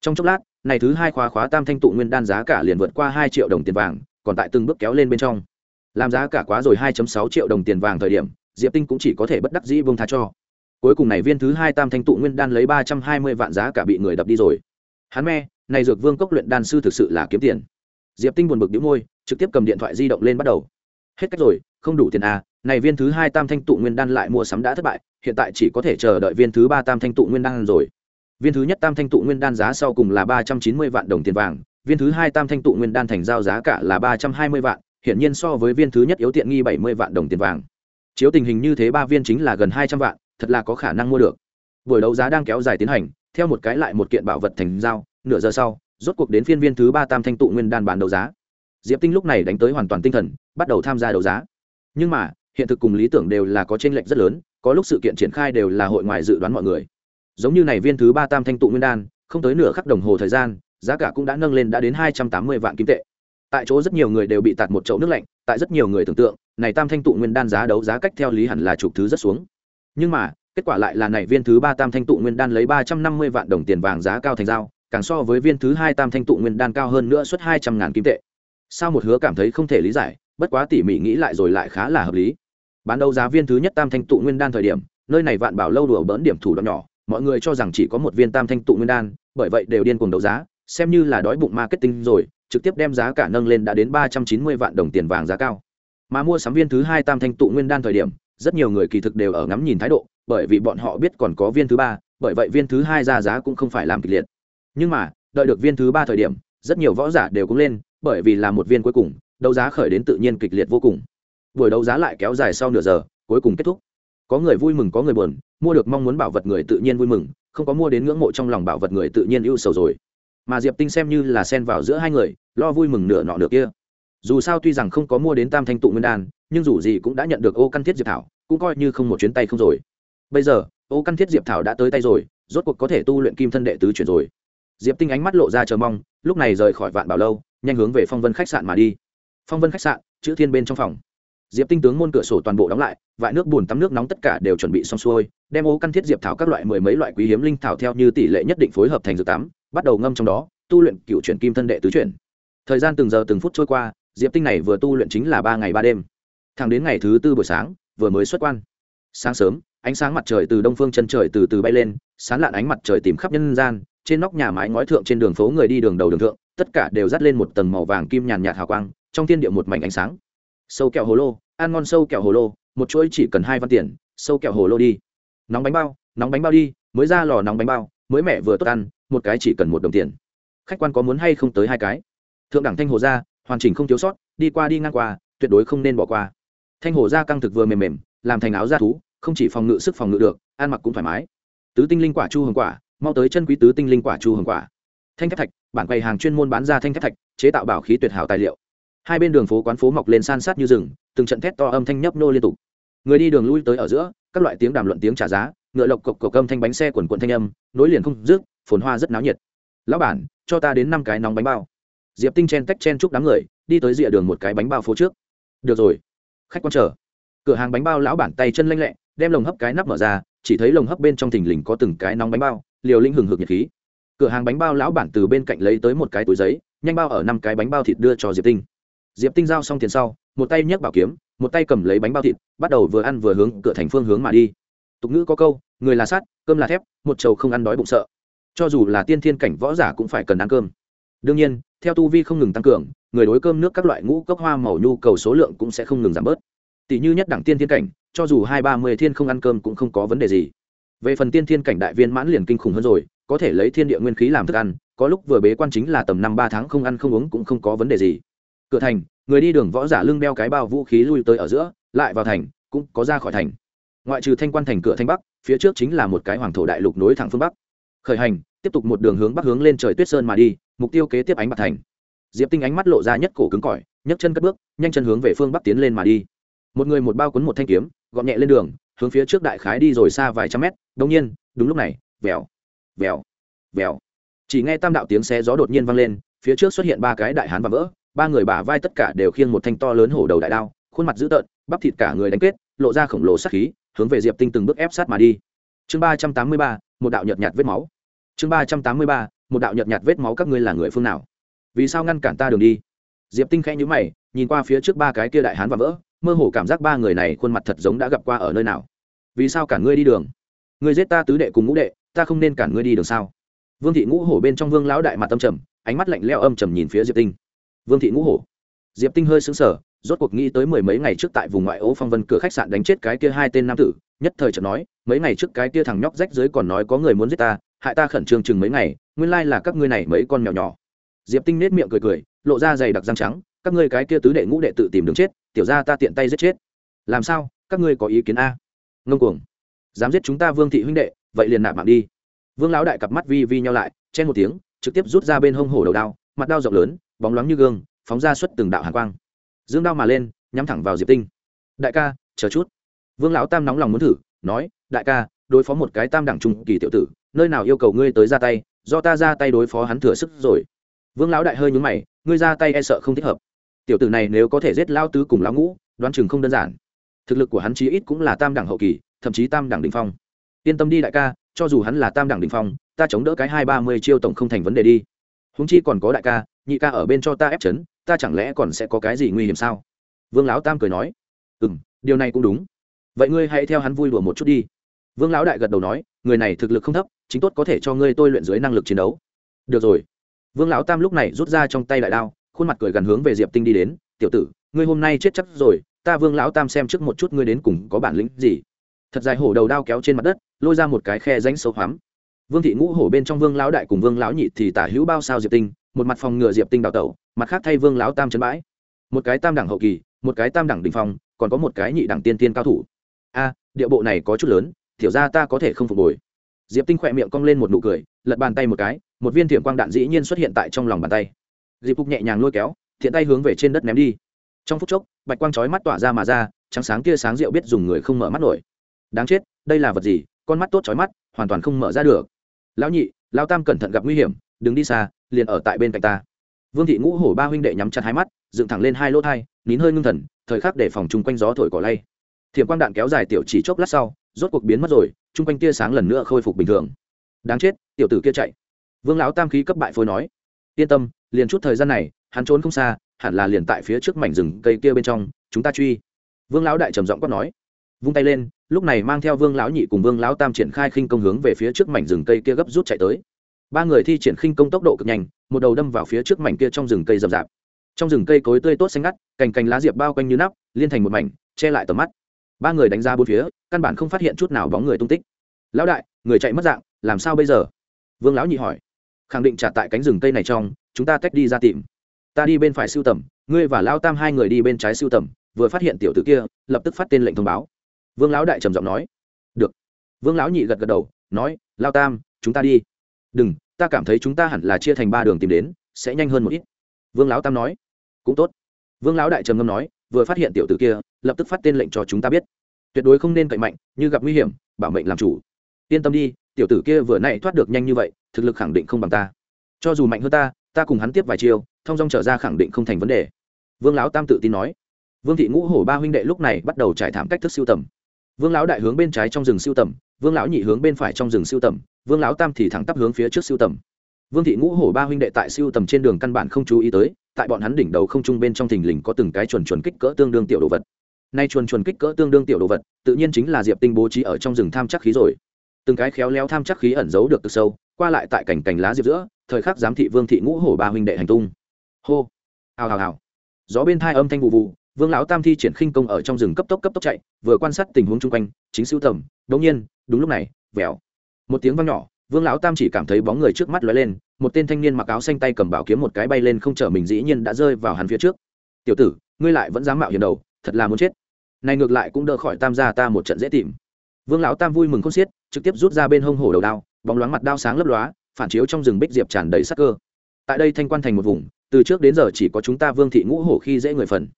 Trong chốc lát, này thứ hai khóa khóa tam thanh tụ nguyên đan giá cả liền vượt qua hai triệu đồng tiền vàng, còn tại từng bước kéo lên bên trong. Làm giá cả quá rồi 2.6 triệu đồng tiền vàng thời điểm, diệp tinh cũng chỉ có thể bất đắc dĩ vương tha cho. Cuối cùng này viên thứ hai tam thanh tụ nguyên đan lấy 320 vạn giá cả bị người đập đi rồi. Hắn me, này dược vương cốc luyện đan sư thực sự là kiếm tiền. Diệp tinh buồn bực đĩu môi trực tiếp cầm điện thoại di động lên bắt đầu. Hết cách rồi, không đủ tiền à này viên thứ hai tam thanh tụ nguyên đan lại mua sắm đã thất bại, hiện tại chỉ có thể chờ đợi viên thứ ba tam thanh tụ nguyên đan rồi. Viên thứ nhất tam thanh tụ nguyên đan giá sau cùng là ba trăm chín mươi vạn đồng tiền vàng, viên thứ hai tam thanh tụ nguyên đan thành giao giá cả là ba trăm hai mươi vạn, hiển nhiên so với viên thứ nhất yếu tiện nghi bảy mươi vạn đồng tiền vàng. Chiếu tình hình như thế ba viên chính là gần hai trăm vạn, thật là có khả năng mua được. Buổi đấu giá đang kéo dài tiến hành, theo một cái lại một kiện bảo vật thành giao, nửa giờ sau, rốt cuộc đến phiên viên thứ ba tam thanh tụ nguyên đan bán đấu giá diệp tinh lúc này đánh tới hoàn toàn tinh thần bắt đầu tham gia đấu giá. Nhưng mà hiện thực cùng lý tưởng đều là có t r ê n lệch rất lớn có lúc sự kiện triển khai đều là hội ngoài dự đoán mọi người. Giống như này viên thứ ba tam thanh tụ nguyên đan không tới nửa khắc đồng hồ thời gian giá cả cũng đã nâng lên đã đến hai trăm tám mươi vạn kim tệ. Tại chỗ rất nhiều người đều bị tạt một chậu nước lạnh tại rất nhiều người tưởng tượng này tam thanh tụ nguyên đan giá đấu giá cách theo lý hẳn là chục thứ rất xuống. Nhưng mà kết quả lại là này viên thứ ba tam thanh tụ nguyên đan lấy ba trăm năm mươi vạn đồng tiền vàng giá cao thành dao, càng so với viên thứ hai tam thanh tụ nguyên đan cao hơn nữa suốt hai trăm ngàn kim tệ sao một hứa cảm thấy không thể lý giải, bất quá tỉ mỉ nghĩ lại rồi lại khá là hợp lý. Bán đấu giá viên thứ nhất tam thanh tụ nguyên đan thời điểm, nơi này vạn bảo lâu đùa bỡn điểm thủ đoạn nhỏ, mọi người cho rằng chỉ có một viên tam thanh tụ nguyên đan, bởi vậy đều điên cuồng đấu giá, xem như là đói bụng marketing rồi, trực tiếp đem giá cả nâng lên đã đến ba trăm chín mươi vạn đồng tiền vàng giá cao. Mà mua sắm viên thứ hai tam thanh tụ nguyên đan thời điểm, rất nhiều người kỳ thực đều ở ngắm nhìn thái độ, bởi vì bọn họ biết còn có viên thứ ba, bởi vậy viên thứ hai ra giá cũng không phải làm kịch liệt. Nhưng mà, đợi được viên thứ ba thời điểm, rất nhiều võ giả đều cũng lên bởi vì là một viên cuối cùng, đấu giá khởi đến tự nhiên kịch liệt vô cùng. Buổi đấu giá lại kéo dài sau nửa giờ, cuối cùng kết thúc. Có người vui mừng, có người buồn, mua được mong muốn bảo vật người tự nhiên vui mừng, không có mua đến ngưỡng mộ trong lòng bảo vật người tự nhiên ưu sầu rồi. Mà diệp tinh xem như là xen vào giữa hai người, lo vui mừng nửa nọ nửa kia. Dù sao tuy rằng không có mua đến tam thanh tụ nguyên đan, nhưng dù gì cũng đã nhận được ô căn thiết diệp thảo, cũng coi như không một chuyến tay không rồi. Bây giờ, ô căn thiết diệp thảo đã tới tay rồi, rốt cuộc có thể tu luyện kim thân đệ tứ chuyển rồi. Diệp tinh ánh mắt lộ ra chờ mong, lúc này rời khỏi vạn bảo lâu nhanh hướng về phong vân khách sạn mà đi. Phong vân khách sạn, chữ thiên bên trong phòng. Diệp tinh tướng môn cửa sổ toàn bộ đóng lại, vại nước bùn tắm nước nóng tất cả đều chuẩn bị xong xuôi, đem ô căn thiết diệp thảo các loại mười mấy loại quý hiếm linh thảo theo như tỷ lệ nhất định phối hợp thành dược tắm, bắt đầu ngâm trong đó, tu luyện cựu chuyển kim thân đệ tứ chuyển. Thời gian từng giờ từng phút trôi qua, diệp tinh này vừa tu luyện chính là ba ngày ba đêm. Thẳng đến ngày thứ tư buổi sáng, vừa mới xuất quan. Sáng sớm, ánh sáng mặt trời từ đông phương chân trời từ từ bay lên, sán lạn ánh mặt trời tìm khắp nhân gian trên nóc nhà mái ngói thượng trên đường phố người đi đường đầu đường thượng, tất cả đều dắt lên một tầng màu vàng kim nhàn nhạt hào quang, trong thiên địa một mảnh ánh sáng. Sâu kẹo hồ lô, ăn ngon sâu kẹo hồ lô, một chuỗi chỉ cần hai văn tiền, sâu kẹo hồ lô đi. Nóng bánh bao, nóng bánh bao đi, mới ra lò nóng bánh bao, mới mẹ vừa tốt ăn, một cái chỉ cần một đồng tiền. Khách quan có muốn hay không tới hai cái? Thượng đẳng thanh hồ ra hoàn chỉnh không thiếu sót, đi qua đi ngang qua, tuyệt đối không nên bỏ qua. Thanh hồ ra căng thực vừa mềm mềm, làm thành áo da thú, không chỉ phòng ngự sức phòng ngự được, ăn mặc cũng thoải mái. Tứ tinh linh quả, chu hồng quả mau tới chân quý tứ tinh linh quả chu hồng quả. Thanh thép thạch, bản quầy hàng chuyên môn bán ra thanh thép thạch, chế tạo bảo khí tuyệt hảo tài liệu. Hai bên đường phố quán phố mọc lên san sát như rừng, từng trận thét to âm thanh nhấp nô liên tục. Người đi đường lui tới ở giữa, các loại tiếng đàm luận tiếng trả giá, ngựa lộc cộc cộc âm thanh bánh xe quần quận thanh âm, nối liền không rước phồn hoa rất náo nhiệt. Lão bản, cho ta đến năm cái nóng bánh bao. Diệp tinh chen tách chen chúc đám người, đi tới rìa đường một cái bánh bao phố trước. Được rồi. Khách quan chờ. Cửa hàng bánh bao lão bản tay chân lanh lẹ, đem lồng hấp cái nắp mở ra, chỉ thấy lồng hấp bên trong thình lình có từng cái nóng bánh bao liều linh hừng hực nhiệt khí. Cửa hàng bánh bao lão bản từ bên cạnh lấy tới một cái túi giấy, nhanh bao ở năm cái bánh bao thịt đưa cho diệp tinh. Diệp tinh giao xong tiền sau, một tay nhấc bảo kiếm, một tay cầm lấy bánh bao thịt, bắt đầu vừa ăn vừa hướng cửa thành phương hướng mà đi. Tục ngữ có câu, người là sắt, cơm là thép, một trầu không ăn đói bụng sợ. Cho dù là tiên thiên cảnh võ giả cũng phải cần ăn cơm. Đương nhiên, theo tu vi không ngừng tăng cường, người đối cơm nước các loại ngũ cốc hoa màu nhu cầu số lượng cũng sẽ không ngừng giảm bớt. Tỷ như nhất đẳng tiên thiên cảnh, cho dù hai ba mươi thiên không ăn cơm cũng không có vấn đề gì về phần tiên thiên cảnh đại viên mãn liền kinh khủng hơn rồi, có thể lấy thiên địa nguyên khí làm thức ăn, có lúc vừa bế quan chính là tầm năm ba tháng không ăn không uống cũng không có vấn đề gì. Cửa thành, người đi đường võ giả lưng đeo cái bao vũ khí lui tới ở giữa, lại vào thành, cũng có ra khỏi thành. Ngoại trừ thanh quan thành cửa thanh bắc, phía trước chính là một cái hoàng thổ đại lục nối thẳng phương bắc. Khởi hành, tiếp tục một đường hướng bắc hướng lên trời tuyết sơn mà đi, mục tiêu kế tiếp ánh bạc thành. Diệp tinh ánh mắt lộ ra nhất cổ cứng cỏi, nhấc chân cất bước, nhanh chân hướng về phương bắc tiến lên mà đi. Một người một bao cuốn một thanh kiếm, gọn nhẹ lên đường hướng phía trước đại khái đi rồi xa vài trăm mét đông nhiên, đúng lúc này, vèo vèo vèo. Chỉ nghe tam đạo tiếng xe gió đột nhiên vang lên, phía trước xuất hiện ba cái đại hán và vỡ, ba người bả vai tất cả đều khiêng một thanh to lớn hổ đầu đại đao, khuôn mặt dữ tợn, bắp thịt cả người đánh kết, lộ ra khổng lồ sát khí, hướng về diệp tinh từng bước ép sát mà đi. Chương ba trăm tám mươi ba, một đạo nhợt nhạt vết máu. Chương ba trăm tám mươi ba, một đạo nhợt nhạt vết máu, các ngươi là người phương nào? Vì sao ngăn cản ta đường đi? Diệp tinh khẽ nhữ mày, nhìn qua phía trước ba cái kia đại hán và vỡ mơ hồ cảm giác ba người này khuôn mặt thật giống đã gặp qua ở nơi nào. Vì sao cản ngươi đi đường? Ngươi giết ta tứ đệ cùng ngũ đệ, ta không nên cản ngươi đi đường sao? Vương thị ngũ hổ bên trong vương lão đại mặt tâm trầm, ánh mắt lạnh leo âm trầm nhìn phía diệp tinh. Vương thị ngũ hổ. Diệp tinh hơi xứng sở rốt cuộc nghĩ tới mười mấy ngày trước tại vùng ngoại ô phong vân cửa khách sạn đánh chết cái kia hai tên nam tử, nhất thời chợt nói, mấy ngày trước cái kia thằng nhóc rách dưới còn nói có người muốn giết ta, hại ta khẩn trương chừng mấy ngày, nguyên lai là các ngươi này mấy con nhỏ nhỏ. Diệp tinh nết miệng cười cười, lộ ra dày đặc răng trắng, các ngươi cái kia tứ đệ ngũ đệ tự tìm đường chết tiểu ra ta tiện tay giết chết. Làm sao? Các ngươi có ý kiến a? Ngông cuồng. Dám giết chúng ta vương thị huynh đệ, vậy liền nạp mạng đi. Vương lão đại cặp mắt vi vi nhau lại, chen một tiếng, trực tiếp rút ra bên hông hổ đầu đao, mặt đao rộng lớn, bóng loáng như gương, phóng ra suốt từng đạo hàn quang. Dương đao mà lên, nhắm thẳng vào diệp tinh. Đại ca, chờ chút. Vương lão tam nóng lòng muốn thử, nói, đại ca, đối phó một cái tam đẳng trung kỳ tiểu tử, nơi nào yêu cầu ngươi tới ra tay, do ta ra tay đối phó hắn thừa sức rồi. Vương lão đại hơi nhúng mày, ngươi ra tay e sợ không thích hợp tiểu tử này nếu có thể giết lao tứ cùng lão ngũ, đoán chừng không đơn giản. Thực lực của hắn chí ít cũng là tam đẳng hậu kỳ, thậm chí tam đẳng đình phong. Yên tâm đi đại ca, cho dù hắn là tam đẳng đình phong, ta chống đỡ cái hai ba mươi chiêu tổng không thành vấn đề đi. Húng chi còn có đại ca, nhị ca ở bên cho ta ép chấn, ta chẳng lẽ còn sẽ có cái gì nguy hiểm sao? Vương lão tam cười nói. Ừ m điều này cũng đúng. Vậy ngươi hãy theo hắn vui đùa một chút đi. Vương lão đại gật đầu nói, người này thực lực không thấp, chính tốt có thể cho ngươi tôi luyện dưới năng lực chiến đấu. Được rồi. Vương lão tam lúc này rút ra trong tay đại đao khuôn mặt cười gần hướng về diệp tinh đi đến, tiểu tử, ngươi hôm nay chết chắc rồi, ta vương lão tam xem trước một chút ngươi đến cùng có bản lĩnh gì. Thật dài hổ đầu đao kéo trên mặt đất, lôi ra một cái khe ránh sâu hoắm. Vương thị ngũ hổ bên trong vương lão đại cùng vương lão nhị thì tả hữu bao sao diệp tinh, một mặt phòng ngừa diệp tinh đào tẩu, mặt khác thay vương lão tam chân bãi. Một cái tam đẳng hậu kỳ, một cái tam đẳng đình phong, còn có một cái nhị đẳng tiên tiên cao thủ. A, địa bộ này có chút lớn thiểu ra ta có thể không phục hồi. Diệp tinh khỏe miệng cong lên một nụ cười, lật bàn tay một cái, một viên thiểm quang đạn dĩ nhiên xuất hiện tại trong lòng bàn tay. Dịp cục nhẹ nhàng lôi kéo, thiện tay hướng về trên đất ném đi. Trong phút chốc, bạch quang chói mắt tỏa ra mà ra, trắng sáng kia sáng rượu biết dùng người không mở mắt nổi. Đáng chết, đây là vật gì? Con mắt tốt chói mắt, hoàn toàn không mở ra được. Lão nhị, lão tam cẩn thận gặp nguy hiểm, đừng đi xa, liền ở tại bên cạnh ta. Vương thị ngũ hổ ba huynh đệ nhắm chặt hai mắt, dựng thẳng lên hai lỗ thai, nín hơi ngưng thần, thời khắc để phòng chung quanh gió thổi cỏ lay. Thiểm quang đạn kéo dài tiểu chỉ chốc lát sau, rốt cuộc biến mất rồi, chung quanh tia sáng lần nữa khôi phục bình thường. Đáng chết, tiểu tử kia chạy. Vương lão tam khí cấp bại phôi nói. Yên tâm liền chút thời gian này, hắn trốn không xa, hẳn là liền tại phía trước mảnh rừng cây kia bên trong, chúng ta truy. Vương lão đại trầm giọng quát nói. Vung tay lên, lúc này mang theo vương lão nhị cùng vương lão tam triển khai khinh công hướng về phía trước mảnh rừng cây kia gấp rút chạy tới. Ba người thi triển khinh công tốc độ cực nhanh, một đầu đâm vào phía trước mảnh kia trong rừng cây rậm rạp. Trong rừng cây cối tươi tốt xanh ngắt, cành cành lá diệp bao quanh như nắp, liên thành một mảnh, che lại tầm mắt. Ba người đánh ra bốn phía, căn bản không phát hiện chút nào bóng người tung tích. Lão đại, người chạy mất dạng, làm sao bây giờ? Vương lão nhị hỏi. Khẳng định trả tại cánh rừng cây này trong chúng ta tách đi ra tìm. Ta đi bên phải siêu tầm, ngươi và lao tam hai người đi bên trái siêu tầm, vừa phát hiện tiểu tử kia, lập tức phát tên lệnh thông báo. Vương lão đại trầm giọng nói. Được. Vương lão nhị gật gật đầu, nói, lao tam, chúng ta đi. Đừng, ta cảm thấy chúng ta hẳn là chia thành ba đường tìm đến, sẽ nhanh hơn một ít. Vương lão tam nói. Cũng tốt. Vương lão đại trầm ngâm nói, vừa phát hiện tiểu tử kia, lập tức phát tên lệnh cho chúng ta biết. Tuyệt đối không nên cậy mạnh, như gặp nguy hiểm, bảo mệnh làm chủ. Yên tâm đi, tiểu tử kia vừa nãy thoát được nhanh như vậy, thực lực khẳng định không bằng ta. Cho dù mạnh hơn ta ta cùng hắn tiếp vài chiêu, thông dong trở ra khẳng định không thành vấn đề. Vương lão tam tự tin nói. Vương thị ngũ hổ ba huynh đệ lúc này bắt đầu trải thảm cách thức siêu tầm. Vương lão đại hướng bên trái trong rừng siêu tầm vương lão nhị hướng bên phải trong rừng siêu tầm vương lão tam thì thẳng tắp hướng phía trước siêu tầm. Vương thị ngũ hổ ba huynh đệ tại siêu tầm trên đường căn bản không chú ý tới tại bọn hắn đỉnh đầu không trung bên trong thình lình có từng cái chuồn chuồn kích cỡ tương đương tiểu đồ vật. Nay chuồn chuồn kích cỡ tương đương tiểu đồ vật tự nhiên chính là diệp tinh bố trí ở trong rừng tham chắc khí rồi. Từng cái khéo léo tham chắc khí ẩn giấu được từ sâu qua lại tại cảnh cành lá diệp giữa thời khắc giám thị vương thị ngũ hổ ba huynh đệ hành tung. Hô. Hào hào hào. Gió bên thai âm thanh vụ vụ, vương lão tam thi triển khinh công ở trong rừng cấp tốc cấp tốc chạy, vừa quan sát tình huống chung quanh, chính sưu tầm, đống nhiên, đúng lúc này, vèo. Một tiếng vang nhỏ, vương lão tam chỉ cảm thấy bóng người trước mắt lóe lên, một tên thanh niên mặc áo xanh tay cầm bảo kiếm một cái bay lên không chở mình dĩ nhiên đã rơi vào hắn phía trước. Tiểu tử, ngươi lại vẫn dám mạo hiểm đầu, thật là muốn chết. Này ngược lại cũng đỡ khỏi tam gia ta một trận dễ tìm. Vương lão tam vui mừng không xiết, trực tiếp rút ra bên hông hổ đầu đao, bóng loáng mặt đao sáng lấp lóa phản chiếu trong rừng bích diệp tràn đầy sắc cơ. Tại đây thanh quan thành một vùng, từ trước đến giờ chỉ có chúng ta vương thị ngũ hổ khi dễ người phần.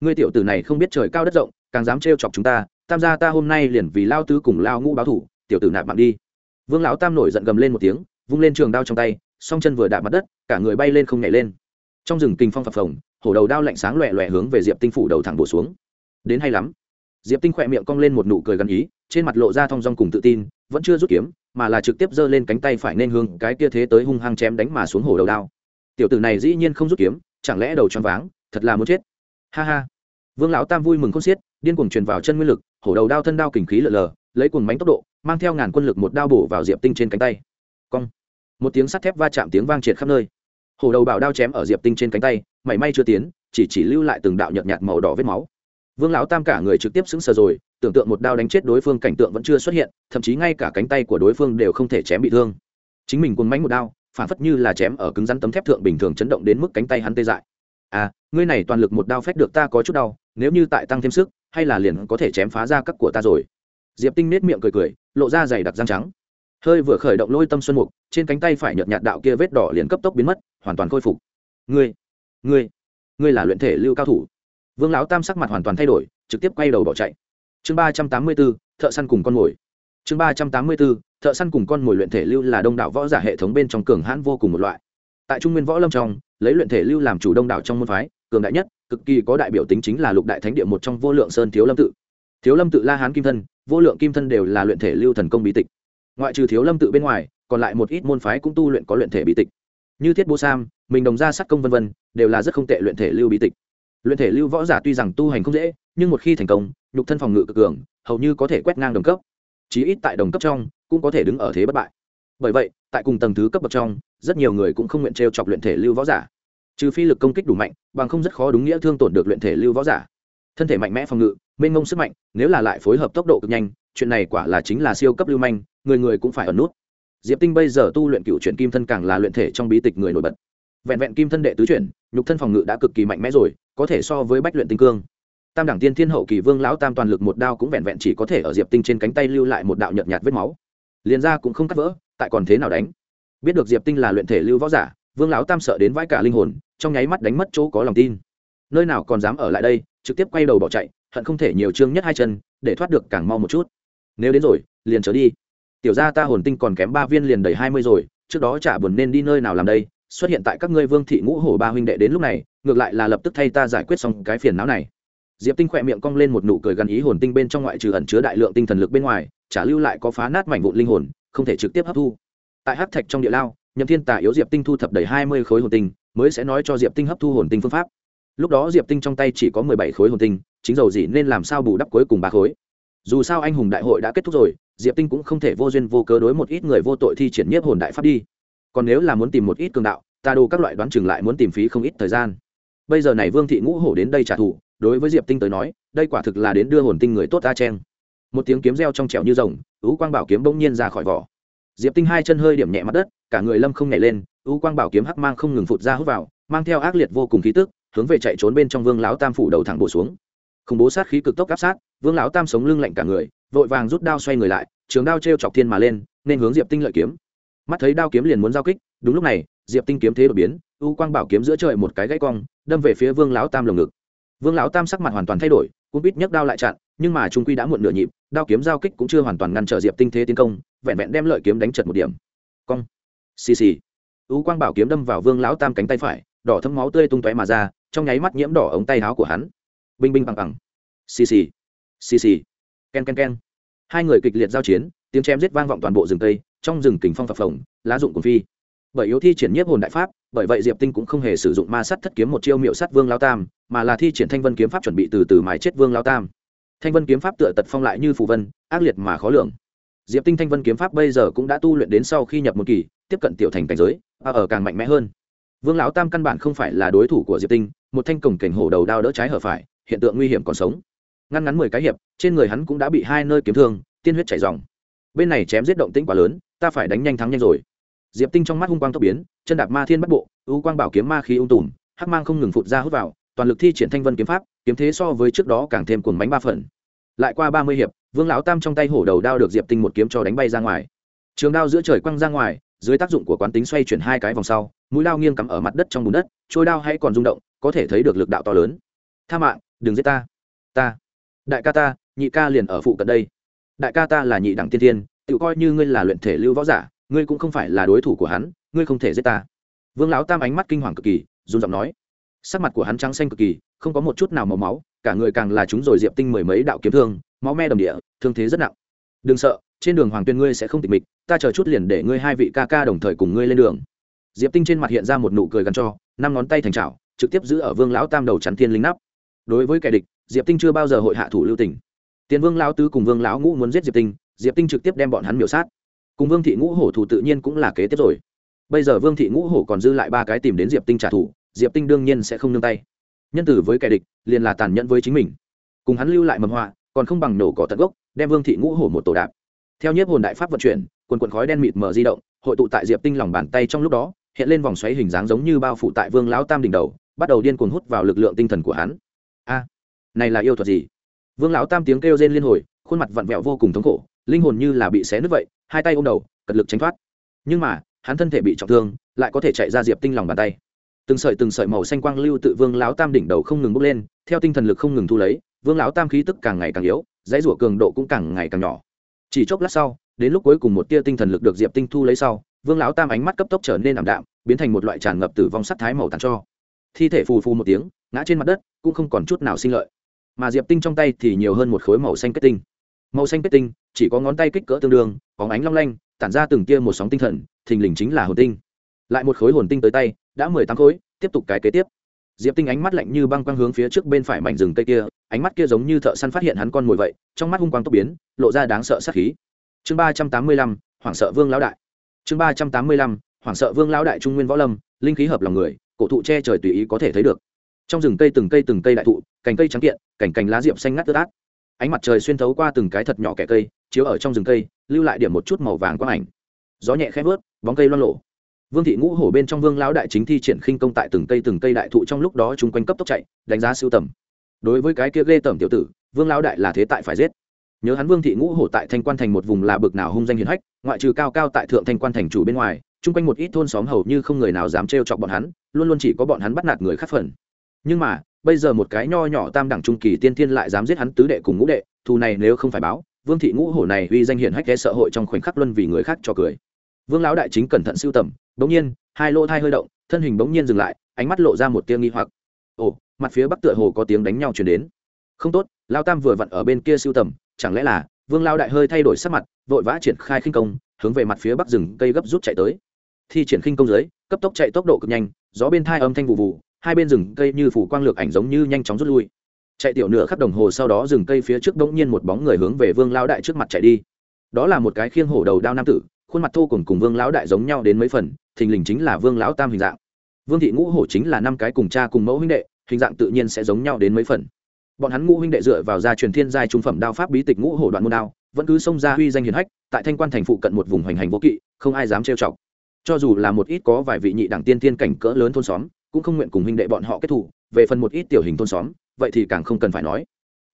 Ngươi tiểu tử này không biết trời cao đất rộng, càng dám trêu chọc chúng ta, tam gia ta hôm nay liền vì lao tứ cùng lao ngũ báo thủ, tiểu tử nạp mạng đi. Vương lão tam nổi giận gầm lên một tiếng, vung lên trường đao trong tay, song chân vừa đạp mặt đất, cả người bay lên không nhảy lên. Trong rừng kinh phong phập phồng, hổ đầu đao lạnh sáng loẹ loẹ hướng về diệp tinh phủ đầu thẳng bổ xuống. Đến hay lắm. Diệp tinh khỏe miệng cong lên một nụ cười gần ý, trên mặt lộ ra thong dong cùng tự tin, vẫn chưa rút kiếm mà là trực tiếp giơ lên cánh tay phải nên hướng cái kia thế tới hung hăng chém đánh mà xuống hổ đầu đao. Tiểu tử này dĩ nhiên không rút kiếm, chẳng lẽ đầu tròn váng, thật là muốn chết. Ha ha. Vương lão tam vui mừng không xiết, điên cuồng truyền vào chân nguyên lực, hổ đầu đao thân đao kình khí lở lờ, lấy cuồng mánh tốc độ, mang theo ngàn quân lực một đao bổ vào diệp tinh trên cánh tay. Cong. Một tiếng sắt thép va chạm tiếng vang triệt khắp nơi. Hổ đầu bảo đao chém ở diệp tinh trên cánh tay, mảy may chưa tiến, chỉ chỉ lưu lại từng đạo nhợt nhạt màu đỏ vết máu. Vương lão tam cả người trực tiếp sững sờ rồi tưởng tượng một đao đánh chết đối phương cảnh tượng vẫn chưa xuất hiện, thậm chí ngay cả cánh tay của đối phương đều không thể chém bị thương. Chính mình cuồng mánh một đao, phản phất như là chém ở cứng rắn tấm thép thượng bình thường chấn động đến mức cánh tay hắn tê dại. À ngươi này toàn lực một đao phách được ta có chút đau, nếu như tại tăng thêm sức, hay là liền có thể chém phá ra các của ta rồi. Diệp tinh nết miệng cười cười, lộ ra dày đặc răng trắng. Hơi vừa khởi động lôi tâm xuân mục, trên cánh tay phải nhợt nhạt đạo kia vết đỏ liền cấp tốc biến mất, hoàn toàn khôi phục. Ngươi ngươi ngươi là luyện thể lưu cao thủ. Vương lão tam sắc mặt hoàn toàn thay đổi, trực tiếp quay đầu bỏ chạy chương ba trăm tám mươi bốn thợ săn cùng con mồi. Chương ba trăm tám mươi bốn thợ săn cùng con mồi luyện thể lưu là đông đảo võ giả hệ thống bên trong cường hãn vô cùng một loại. Tại trung nguyên võ lâm trong, lấy luyện thể lưu làm chủ đông đảo trong môn phái, cường đại nhất, cực kỳ có đại biểu tính chính là lục đại thánh địa một trong vô lượng sơn thiếu lâm tự. Thiếu lâm tự la hán kim thân, vô lượng kim thân đều là luyện thể lưu thần công bí tịch. Ngoại trừ thiếu lâm tự bên ngoài, còn lại một ít môn phái cũng tu luyện có luyện thể bí tịch. Như thiết bố sam, mình đồng ra sát công vân vân, đều là rất không tệ luyện thể lưu bí tịch. Luyện thể lưu võ giả tuy rằng tu hành không dễ nhưng một khi thành công, nhục thân phòng ngự cực cường, hầu như có thể quét ngang đồng cấp. Chí ít tại đồng cấp trong, cũng có thể đứng ở thế bất bại. Bởi vậy, tại cùng tầng thứ cấp bậc trong, rất nhiều người cũng không nguyện t chọc luyện thể lưu võ giả. Trừ phi lực công kích đủ mạnh, bằng không rất khó đúng nghĩa thương tổn được luyện thể lưu võ giả. Thân thể mạnh mẽ phòng ngự, mênh mông sức mạnh, nếu là lại phối hợp tốc độ cực nhanh, chuyện này quả là chính là siêu cấp lưu manh, người người cũng phải ẩn nút. Diệp tinh bây giờ tu luyện cựu chuyển kim thân càng là luyện thể trong bí tịch người nổi bật. Vẹn vẹn kim thân đệ tứ chuyển, nhục thân phòng ngự đã cực kỳ mạnh mẽ rồi, có thể so với bách luyện tinh cương tam đẳng tiên thiên hậu kỳ vương lão tam toàn lực một đao cũng vẹn vẹn chỉ có thể ở diệp tinh trên cánh tay lưu lại một đạo nhợt nhạt vết máu. Liền ra cũng không cắt vỡ, tại còn thế nào đánh? Biết được diệp tinh là luyện thể lưu võ giả, vương lão tam sợ đến vãi cả linh hồn, trong nháy mắt đánh mất chỗ có lòng tin. Nơi nào còn dám ở lại đây, trực tiếp quay đầu bỏ chạy, hận không thể nhiều chương nhất hai chân, để thoát được càng mau một chút. Nếu đến rồi, liền trở đi. Tiểu ra ta hồn tinh còn kém ba viên liền đầy hai mươi rồi, trước đó chả buồn nên đi nơi nào làm đây, xuất hiện tại các ngươi vương thị ngũ hổ ba huynh đệ đến lúc này, ngược lại là lập tức thay ta giải quyết xong cái phiền não này diệp tinh khỏe miệng cong lên một nụ cười gần ý hồn tinh bên trong ngoại trừ ẩn chứa đại lượng tinh thần lực bên ngoài trả lưu lại có phá nát mảnh vụn linh hồn, không thể trực tiếp hấp thu. Tại hắc thạch trong địa lao, nhậm thiên tả yếu diệp tinh thu thập đầy hai mươi khối hồn tinh, mới sẽ nói cho diệp tinh hấp thu hồn tinh phương pháp. Lúc đó diệp tinh trong tay chỉ có mười bảy khối hồn tinh, chính dầu gì nên làm sao bù đắp cuối cùng ba khối. Dù sao anh hùng đại hội đã kết thúc rồi, diệp tinh cũng không thể vô duyên vô cớ đối một ít người vô tội thi triển nhiếp hồn đại pháp đi. Còn nếu là muốn tìm một ít cường đạo, ta đồ các loại đoán chừng lại muốn tìm phí không ít thời gian. Bây giờ này vương thị ngũ hổ đến đây trả thù đối với diệp tinh tới nói đây quả thực là đến đưa hồn tinh người tốt ta chen một tiếng kiếm reo trong trẻo như rồng ú quang bảo kiếm bỗng nhiên ra khỏi vỏ. diệp tinh hai chân hơi điểm nhẹ mặt đất, cả người lâm không nhảy lên ú quang bảo kiếm hắc mang không ngừng phụt ra hút vào, mang theo ác liệt vô cùng khí tức, hướng về chạy trốn bên trong vương lão tam phủ đầu thẳng bổ xuống. khủng bố sát khí cực tốc áp sát, vương lão tam sống lưng lạnh cả người, vội vàng rút đao xoay người lại, trường đao t r e o chọc thiên mà lên, nên hướng diệp tinh lợi kiếm. mắt thấy đao kiếm liền muốn giao kích, đúng lúc này, diệp tinh kiếm thế đột biến u quang bảo kiếm giữa trời một cái gãy cong, đâm về phía vương lão tam lồng ngực vương lão tam sắc mặt hoàn toàn thay đổi, cũng biết nhấc đao lại chặn, nhưng mà trung quy đã muộn nửa nhịp, đao kiếm giao kích cũng chưa hoàn toàn ngăn trở diệp tinh thế tiến công, vẹn vẹn đem lợi kiếm đánh chật một điểm. Cong. Xì xì. U quang bảo kiếm đâm vào vương lão tam cánh tay phải, đỏ thấm máu tươi tung tóe mà ra, trong nháy mắt nhiễm đỏ ống tay áo của hắn. Binh binh bằng bằng. Xì xì. Xì xì. Ken ken ken. Hai người kịch liệt giao chiến, tiếng chém giết vang vọng toàn bộ rừng tây trong rừng kình phong phập phồng, lá dụng của phi. Bởi yếu thi triển nhiếp hồn đại pháp bởi vậy diệp tinh cũng không hề sử dụng ma sắt thất kiếm một chiêu miệu sắt vương lao tam, mà là thi triển thanh vân kiếm pháp chuẩn bị từ từ mái chết vương lao tam. Thanh vân kiếm pháp tựa tật phong lại như phù vân, ác liệt mà khó lường. Diệp tinh thanh vân kiếm pháp bây giờ cũng đã tu luyện đến sau khi nhập một kỳ, tiếp cận tiểu thành cảnh giới và ở càng mạnh mẽ hơn. Vương lão tam căn bản không phải là đối thủ của diệp tinh, một thanh cổng cảnh hổ đầu đao đỡ trái hở phải, hiện tượng nguy hiểm còn sống. Ngăn ngắn mười cái hiệp, trên người hắn cũng đã bị hai nơi kiếm thương, tiên huyết chảy dòng bên này chém giết động tĩnh quá lớn, ta phải đánh nhanh thắng nhanh rồi diệp tinh trong mắt hung quang tốc biến, chân đạp ma thiên bắt bộ u quang bảo kiếm ma khí ung tùm, hắc mang không ngừng phụt ra hút vào, toàn lực thi triển thanh vân kiếm pháp, kiếm thế so với trước đó càng thêm cuồng bánh ba phần. Lại qua ba mươi hiệp, vương lão tam trong tay hổ đầu đao được diệp tinh một kiếm cho đánh bay ra ngoài. Trường đao giữa trời quăng ra ngoài, dưới tác dụng của quán tính xoay chuyển hai cái vòng sau, mũi lao nghiêng cắm ở mặt đất trong bùn đất, trôi đao hay còn rung động, có thể thấy được lực đạo to lớn. Tha mạng, đừng giết ta. Ta. Đại ca ta, nhị ca liền ở phụ cận đây. Đại ca ta là nhị đẳng tiên tiên tự coi như ngươi là luyện thể lưu võ giả ngươi cũng không phải là đối thủ của hắn, ngươi không thể giết ta. Vương lão tam ánh mắt kinh hoàng cực kỳ, run giọng nói. Sắc mặt của hắn trắng xanh cực kỳ, không có một chút nào màu máu, cả người càng là chúng rồi diệp tinh mười mấy đạo kiếm thương, máu me đầm địa, thương thế rất nặng. Đừng sợ, trên đường hoàng tuyên ngươi sẽ không tịch mịch, ta chờ chút liền để ngươi hai vị ca ca đồng thời cùng ngươi lên đường. Diệp tinh trên mặt hiện ra một nụ cười gắn cho, năm ngón tay thành trào trực tiếp giữ ở vương lão tam đầu chắn thiên linh nắp. Đối với kẻ địch, diệp tinh chưa bao giờ hội hạ thủ lưu tình. Tiền vương lão tứ cùng vương lão ngũ muốn giết diệp tinh diệp tinh trực tiếp đem bọn hắn miểu sát cùng vương thị ngũ hổ thủ tự nhiên cũng là kế tiếp rồi. Bây giờ vương thị ngũ hổ còn dư lại ba cái tìm đến diệp tinh trả thù, diệp tinh đương nhiên sẽ không nương tay. Nhân tử với kẻ địch, liền là tàn nhẫn với chính mình. Cùng hắn lưu lại mầm họa, còn không bằng nổ cỏ tận gốc, đem vương thị ngũ hổ một tổ đạp. Theo nhiếp hồn đại pháp vận chuyển, quần quần khói đen mịt mờ di động, hội tụ tại diệp tinh lòng bàn tay trong lúc đó, hiện lên vòng xoáy hình dáng giống như bao phủ tại vương lão tam đỉnh đầu, bắt đầu điên cuồng hút vào lực lượng tinh thần của hắn. A, này là yêu thuật gì? Vương lão tam tiếng kêu rên liên hồi, khuôn mặt vặn vẹo vô cùng thống khổ, linh hồn như là bị xé nứt vậy hai tay ôm đầu, cật lực tránh thoát. Nhưng mà, hắn thân thể bị trọng thương, lại có thể chạy ra diệp tinh lòng bàn tay. Từng sợi từng sợi màu xanh quang lưu tự vương lão tam đỉnh đầu không ngừng bốc lên, theo tinh thần lực không ngừng thu lấy, vương lão tam khí tức càng ngày càng yếu, dãy rủa cường độ cũng càng ngày càng nhỏ. Chỉ chốc lát sau, đến lúc cuối cùng một tia tinh thần lực được diệp tinh thu lấy sau, vương lão tam ánh mắt cấp tốc trở nên ảm đạm, biến thành một loại tràn ngập tử vong sắc thái màu tàn cho. Thi thể phù phù một tiếng, ngã trên mặt đất, cũng không còn chút nào sinh lợi. Mà diệp tinh trong tay thì nhiều hơn một khối màu xanh kết tinh màu xanh kết tinh, chỉ có ngón tay kích cỡ tương đương có ánh long lanh, tản ra từng tia một sóng tinh thần, thình lình chính là hồn tinh. Lại một khối hồn tinh tới tay, đã mười tám khối, tiếp tục cái kế tiếp. Diệp tinh ánh mắt lạnh như băng quang hướng phía trước bên phải mảnh rừng cây kia, ánh mắt kia giống như thợ săn phát hiện hắn con mồi vậy, trong mắt hung quang tốc biến, lộ ra đáng sợ sát khí. Chương ba trăm tám mươi lăm, hoảng sợ vương lão đại. Chương ba trăm tám mươi lăm, hoảng sợ vương lão đại trung nguyên võ lâm, linh khí hợp lòng người, cổ thụ che trời tùy ý có thể thấy được. Trong rừng cây từng cây từng cây đại thụ, cành cây trắng kiện, cành cành lá diệp xanh ngắt tơ tát ánh mặt trời xuyên thấu qua từng cái thật nhỏ kẻ cây, chiếu ở trong rừng cây, lưu lại điểm một chút màu vàng quang ảnh. Gió nhẹ khẽ vớt, bóng cây loan lộ vương thị ngũ hổ bên trong vương lão đại chính thi triển khinh công tại từng cây từng cây đại thụ trong lúc đó chúng quanh cấp tốc chạy, đánh giá siêu tầm. Đối với cái kia ghê tởm tiểu tử, vương lão đại là thế tại phải giết. Nhớ hắn vương thị ngũ hổ tại thanh quan thành một vùng là bực nào hung danh hiền hách, ngoại trừ cao cao tại thượng thanh quan thành chủ bên ngoài, chung quanh một ít thôn xóm hầu như không người nào dám trêu chọc bọn hắn, luôn luôn chỉ có bọn hắn bắt nạt người khác phần. Nhưng mà bây giờ một cái nho nhỏ tam đẳng trung kỳ tiên thiên lại dám giết hắn tứ đệ cùng ngũ đệ, thù này nếu không phải báo, vương thị ngũ hổ này uy danh hiển hách ghé sợ hội trong khoảnh khắc luân vì người khác cho cười. Vương lão đại chính cẩn thận siêu tầm, bỗng nhiên, hai lỗ thai hơi động, thân hình bỗng nhiên dừng lại, ánh mắt lộ ra một tia nghi hoặc. Ồ, mặt phía bắc tựa hồ có tiếng đánh nhau chuyển đến. Không tốt lao tam vừa vặn ở bên kia siêu tầm, chẳng lẽ là, vương lao đại hơi thay đổi sắc mặt, vội vã triển khai khinh công, hướng về mặt phía bắc rừng cây gấp rút chạy tới. Thi triển khinh công dưới, cấp tốc chạy tốc độ cực nhanh, gió bên thai âm thanh vụ vụ hai bên rừng cây như phủ quang lược ảnh giống như nhanh chóng rút lui. Chạy tiểu nửa khắp đồng hồ sau đó rừng cây phía trước bỗng nhiên một bóng người hướng về vương lão đại trước mặt chạy đi. Đó là một cái khiêng hổ đầu đao nam tử, khuôn mặt thô cùng cùng vương lão đại giống nhau đến mấy phần, thình lình chính là vương lão tam hình dạng. Vương thị ngũ hổ chính là năm cái cùng cha cùng mẫu huynh đệ, hình dạng tự nhiên sẽ giống nhau đến mấy phần. Bọn hắn ngũ huynh đệ dựa vào gia truyền thiên giai trung phẩm đao pháp bí tịch ngũ hổ đoạn môn đao, vẫn cứ xông ra huy danh hiền hách, tại thanh quan thành phụ cận một vùng hoành hành vô kỵ, không ai dám trêu chọc. Cho dù là một ít có vài vị nhị đẳng tiên tiên cảnh cỡ lớn thôn xóm cũng không nguyện cùng huynh đệ bọn họ kết thủ về phần một ít tiểu hình thôn xóm, vậy thì càng không cần phải nói.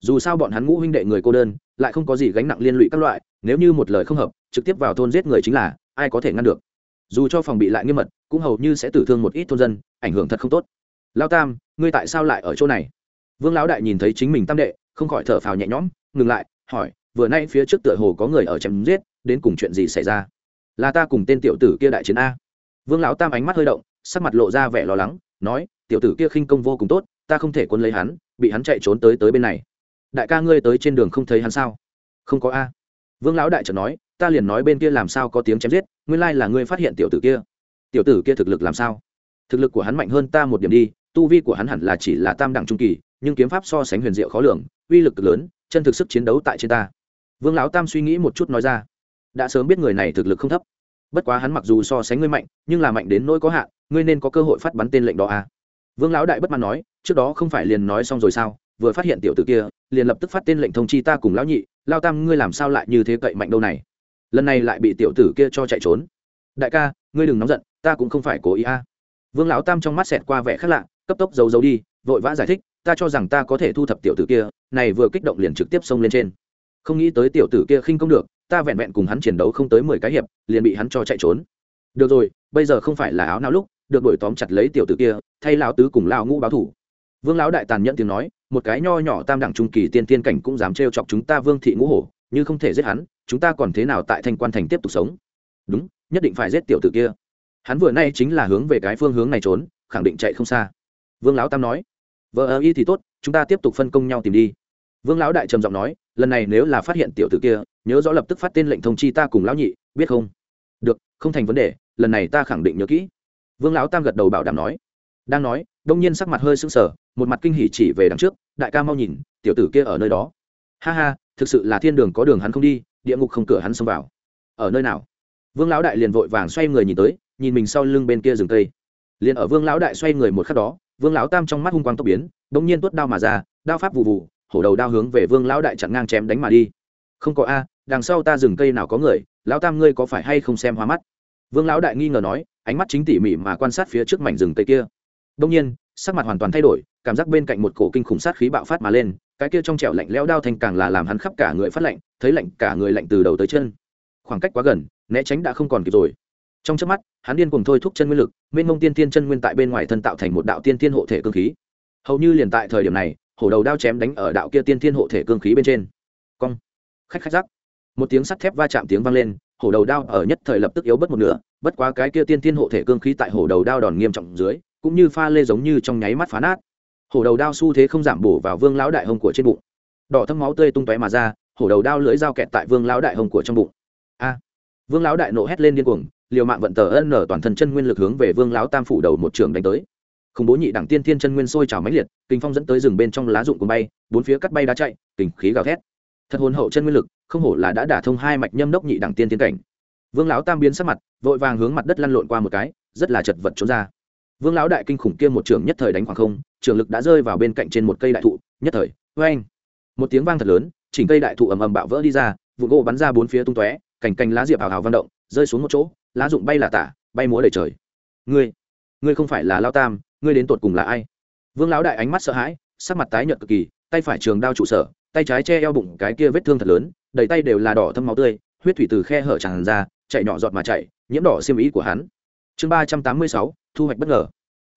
Dù sao bọn hắn ngũ huynh đệ người cô đơn, lại không có gì gánh nặng liên lụy các loại, nếu như một lời không hợp, trực tiếp vào thôn giết người chính là, ai có thể ngăn được. Dù cho phòng bị lại nghiêm mật, cũng hầu như sẽ tử thương một ít thôn dân, ảnh hưởng thật không tốt. Lao tam, ngươi tại sao lại ở chỗ này? Vương lão đại nhìn thấy chính mình tam đệ, không khỏi thở phào nhẹ nhõm, ngừng lại, hỏi, vừa nay phía trước tựa hồ có người ở chém giết, đến cùng chuyện gì xảy ra? Là ta cùng tên tiểu tử kia đại chiến a. Vương lão tam ánh mắt hơi động, sắc mặt lộ ra vẻ lo lắng nói, tiểu tử kia khinh công vô cùng tốt, ta không thể quân lấy hắn, bị hắn chạy trốn tới tới bên này. Đại ca ngươi tới trên đường không thấy hắn sao? Không có a. Vương lão đại trợt nói, ta liền nói bên kia làm sao có tiếng chém giết, nguyên lai là ngươi phát hiện tiểu tử kia. Tiểu tử kia thực lực làm sao? Thực lực của hắn mạnh hơn ta một điểm đi, tu vi của hắn hẳn là chỉ là tam đẳng trung kỳ, nhưng kiếm pháp so sánh huyền diệu khó lường, uy lực lớn, chân thực sức chiến đấu tại trên ta. Vương lão tam suy nghĩ một chút nói ra, đã sớm biết người này thực lực không thấp bất quá hắn mặc dù so sánh ngươi mạnh, nhưng là mạnh đến nỗi có hạn, ngươi nên có cơ hội phát bắn tên lệnh đó à. vương lão đại bất mãn nói, trước đó không phải liền nói xong rồi sao, vừa phát hiện tiểu tử kia, liền lập tức phát tên lệnh thông chi ta cùng lão nhị, lao tam ngươi làm sao lại như thế cậy mạnh đâu này lần này lại bị tiểu tử kia cho chạy trốn đại ca, ngươi đừng nóng giận, ta cũng không phải cố ý a à. vương lão tam trong mắt xẹt qua vẻ khác lạ, cấp tốc giấu giấu đi, vội vã giải thích, ta cho rằng ta có thể thu thập tiểu tử kia, này vừa kích động liền trực tiếp xông lên trên không nghĩ tới tiểu tử kia khinh công được ta vẹn vẹn cùng hắn chiến đấu không tới mười cái hiệp, liền bị hắn cho chạy trốn. Được rồi, bây giờ không phải là áo nào lúc, được đuổi tóm chặt lấy tiểu tử kia, thay lão tứ cùng lão ngũ báo thủ. Vương lão đại tàn nhẫn tiếng nói, một cái nho nhỏ tam đẳng trung kỳ tiên tiên cảnh cũng dám trêu chọc chúng ta vương thị ngũ hổ, như không thể giết hắn, chúng ta còn thế nào tại thanh quan thành tiếp tục sống? Đúng, nhất định phải giết tiểu tử kia. Hắn vừa nay chính là hướng về cái phương hướng này trốn, khẳng định chạy không xa. Vương lão tam nói, vợ ơ y thì tốt, chúng ta tiếp tục phân công nhau tìm đi. Vương lão đại trầm giọng nói lần này nếu là phát hiện tiểu tử kia, nhớ rõ lập tức phát tên lệnh thông chi ta cùng lão nhị, biết không? Được, không thành vấn đề, lần này ta khẳng định nhớ kỹ. Vương lão tam gật đầu bảo đảm nói. Đang nói, đông nhiên sắc mặt hơi sưng sờ, một mặt kinh hỉ chỉ về đằng trước, đại ca mau nhìn, tiểu tử kia ở nơi đó. Ha ha, thực sự là thiên đường có đường hắn không đi, địa ngục không cửa hắn xông vào. Ở nơi nào? Vương lão đại liền vội vàng xoay người nhìn tới, nhìn mình sau lưng bên kia rừng cây. Liền ở vương lão đại xoay người một khắc đó, vương lão tam trong mắt hung quang tốc biến đ ỗ n g nhiên tuốt đao mà ra, đao pháp vụ vụ hổ đầu đao hướng về vương lão đại chặn ngang chém đánh mà đi. Không có a, đằng sau ta dừng cây nào có người, lão tam ngươi có phải hay không xem hoa mắt? Vương lão đại nghi ngờ nói, ánh mắt chính tỉ mỉ mà quan sát phía trước mảnh rừng cây kia. Đông nhiên, sắc mặt hoàn toàn thay đổi, cảm giác bên cạnh một cổ kinh khủng sát khí bạo phát mà lên, cái kia trong trẻo lạnh lẽo đao thành càng là làm hắn khắp cả người phát lạnh, thấy lạnh cả người lạnh từ đầu tới chân. Khoảng cách quá gần, né tránh đã không còn kịp rồi. Trong chớp mắt, hắn điên cùng thôi thúc chân nguyên lực, mênh mông tiên tiên chân nguyên tại bên ngoài thân tạo thành một đạo tiên tiên hộ thể cương khí. Hầu như liền tại thời điểm này hổ đầu đao chém đánh ở đạo kia tiên thiên hộ thể cương khí bên trên. Cong. Khách khách rắc. Một tiếng sắt thép va chạm tiếng vang lên, hổ đầu đao ở nhất thời lập tức yếu bất một nửa, bất quá cái kia tiên thiên hộ thể cương khí tại hổ đầu đao đòn nghiêm trọng dưới, cũng như pha lê giống như trong nháy mắt phá nát. Hổ đầu đao xu thế không giảm bổ vào vương lão đại hồng của trên bụng. Đỏ thâm máu tươi tung tóe mà ra, hổ đầu đao lưỡi dao kẹt tại vương lão đại hồng của trong bụng. A. Vương lão đại nộ hét lên điên cuồng, liều mạng vận tờ ân nở toàn thân chân nguyên lực hướng về vương lão tam phủ đầu một trường đánh tới khủng bố nhị đẳng tiên thiên chân nguyên sôi trào mãnh liệt kinh phong dẫn tới rừng bên trong lá rụng cùng bay, bốn phía cắt bay đá chạy, kình khí gào thét. Thật hồn hậu chân nguyên lực, không hổ là đã đả thông hai mạch nhâm đốc nhị đẳng tiên thiên cảnh. Vương lão tam biến sắc mặt, vội vàng hướng mặt đất lăn lộn qua một cái, rất là chật vật trốn ra. Vương lão đại kinh khủng kia một trường nhất thời đánh khoảng không, trường lực đã rơi vào bên cạnh trên một cây đại thụ, nhất thời vê anh một tiếng vang thật lớn, chỉnh cây đại thụ ầm ầm bạo vỡ đi ra, vụ gỗ bắn ra bốn phía tung tóe, cành cành lá diệp hào hào vang động, rơi xuống một chỗ, lá rụng bay là tả, bay múa đầy trời. Ngươi ngươi không phải là lao tam ngươi đến tột cùng là ai? Vương lão đại ánh mắt sợ hãi, sắc mặt tái nhợt cực kỳ, tay phải trường đao trụ sở, tay trái che eo bụng cái kia vết thương thật lớn, đầy tay đều là đỏ thâm máu tươi, huyết thủy từ khe hở tràn ra, chạy nhỏ giọt mà chạy, nhiễm đỏ xiêm ý của hắn. Chương ba trăm tám mươi sáu, thu hoạch bất ngờ.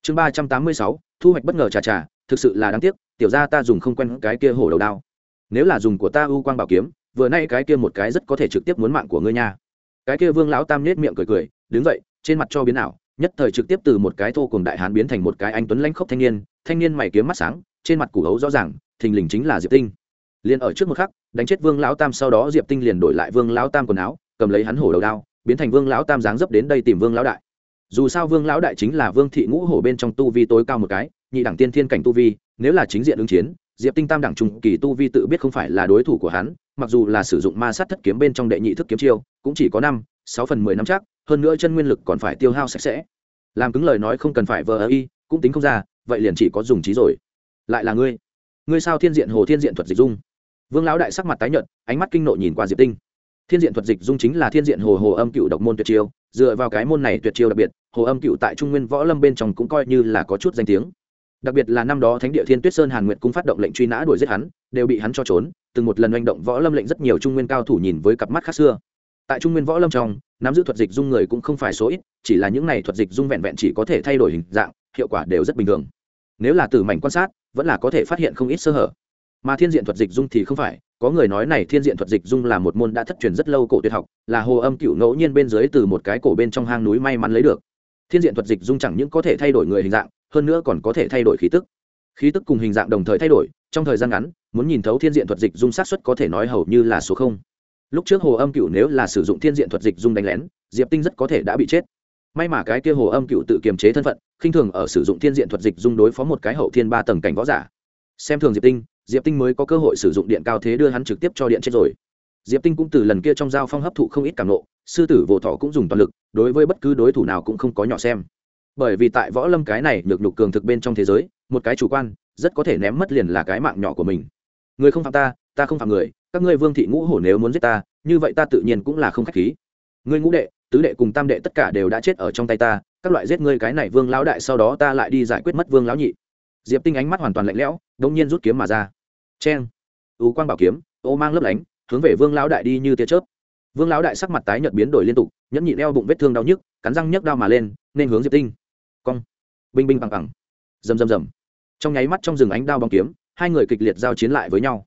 Chương ba trăm tám mươi sáu, thu hoạch bất ngờ chà chà, thực sự là đáng tiếc, tiểu ra ta dùng không quen cái kia hổ đầu đao. Nếu là dùng của ta u quang bảo kiếm, vừa nay cái kia một cái rất có thể trực tiếp muốn mạng của ngươi nha. Cái kia vương lão tam nết miệng cười cười, đứng dậy, trên mặt cho biến ảo nhất thời trực tiếp từ một cái thô cùng đại hán biến thành một cái anh tuấn lãnh khốc thanh niên thanh niên mày kiếm mắt sáng, trên mặt củ hấu rõ ràng, thình lình chính là diệp tinh. Liền ở trước một khắc, đánh chết vương lão tam sau đó diệp tinh liền đổi lại vương lão tam quần áo, cầm lấy hắn hổ đầu đao, biến thành vương lão tam dáng dấp đến đây tìm vương lão đại. Dù sao vương lão đại chính là vương thị ngũ hổ bên trong tu vi tối cao một cái, nhị đẳng tiên thiên cảnh tu vi, nếu là chính diện ứng chiến, diệp tinh tam đẳng trùng kỳ tu vi tự biết không phải là đối thủ của hắn, mặc dù là sử dụng ma sát thất kiếm bên trong đệ nhị thức kiếm chiêu, cũng chỉ có năm sáu phần mười năm chắc, hơn nữa chân nguyên lực còn phải tiêu hao sạch sẽ. Làm cứng lời nói không cần phải vờ ơ y, cũng tính không ra, vậy liền chỉ có dùng trí rồi. Lại là ngươi. Ngươi sao thiên diện hồ thiên diện thuật dịch dung? Vương lão đại sắc mặt tái nhợt, ánh mắt kinh nộ nhìn qua diệp tinh. Thiên diện thuật dịch dung chính là thiên diện hồ hồ âm cựu độc môn tuyệt chiêu, dựa vào cái môn này tuyệt chiêu đặc biệt, hồ âm cựu tại trung nguyên võ lâm bên trong cũng coi như là có chút danh tiếng. Đặc biệt là năm đó thánh địa thiên tuyết sơn hàn nguyệt cung phát động lệnh truy nã đuổi giết hắn, đều bị hắn cho trốn, từng một lần hành động võ lâm lệnh rất nhiều trung nguyên cao thủ nhìn với cặp mắt khác xưa tại trung nguyên võ lâm trong, nắm giữ thuật dịch dung người cũng không phải số ít, chỉ là những này thuật dịch dung vẹn vẹn chỉ có thể thay đổi hình dạng, hiệu quả đều rất bình thường. Nếu là từ mảnh quan sát, vẫn là có thể phát hiện không ít sơ hở. Mà thiên diện thuật dịch dung thì không phải, có người nói này thiên diện thuật dịch dung là một môn đã thất truyền rất lâu cổ tuyệt học, là hồ âm cựu ngẫu nhiên bên dưới từ một cái cổ bên trong hang núi may mắn lấy được. Thiên diện thuật dịch dung chẳng những có thể thay đổi người hình dạng, hơn nữa còn có thể thay đổi khí tức. Khí tức cùng hình dạng đồng thời thay đổi, trong thời gian ngắn, muốn nhìn thấu thiên diện thuật dịch dung sát xuất có thể nói hầu như là số không lúc trước hồ âm cựu nếu là sử dụng thiên diện thuật dịch dung đánh lén, diệp tinh rất có thể đã bị chết. May mà cái kia hồ âm cựu tự kiềm chế thân phận, khinh thường ở sử dụng thiên diện thuật dịch dung đối phó một cái hậu thiên ba tầng cảnh võ giả. Xem thường diệp tinh diệp tinh mới có cơ hội sử dụng điện cao thế đưa hắn trực tiếp cho điện chết rồi. Diệp tinh cũng từ lần kia trong giao phong hấp thụ không ít cảm nộ, sư tử vỗ thọ cũng dùng toàn lực, đối với bất cứ đối thủ nào cũng không có nhỏ xem. Bởi vì tại võ lâm cái này nhược nhục cường thực bên trong thế giới, một cái chủ quan, rất có thể ném mất liền là cái mạng nhỏ của mình. Người không phạm ta ta không phạm người, các ngươi vương thị ngũ hổ nếu muốn giết ta, như vậy ta tự nhiên cũng là không khách khí. Ngươi ngũ đệ, tứ đệ cùng tam đệ tất cả đều đã chết ở trong tay ta, các loại giết ngươi cái này vương lão đại sau đó ta lại đi giải quyết mất vương lão nhị. Diệp tinh ánh mắt hoàn toàn lạnh lẽo đông nhiên rút kiếm mà ra. Cheng. U quang bảo kiếm, ô mang lấp lánh, hướng về vương lão đại đi như tia chớp. Vương lão đại sắc mặt tái nhợt biến đổi liên tục, nhẫn nhịn eo bụng vết thương đau nhức, cắn răng nhấc đao mà lên, nên hướng diệp tinh. Cong. Binh binh bằng bằng. Rầm rầm rầm. Trong nháy mắt trong rừng ánh đao bóng kiếm, hai người kịch liệt giao chiến lại với nhau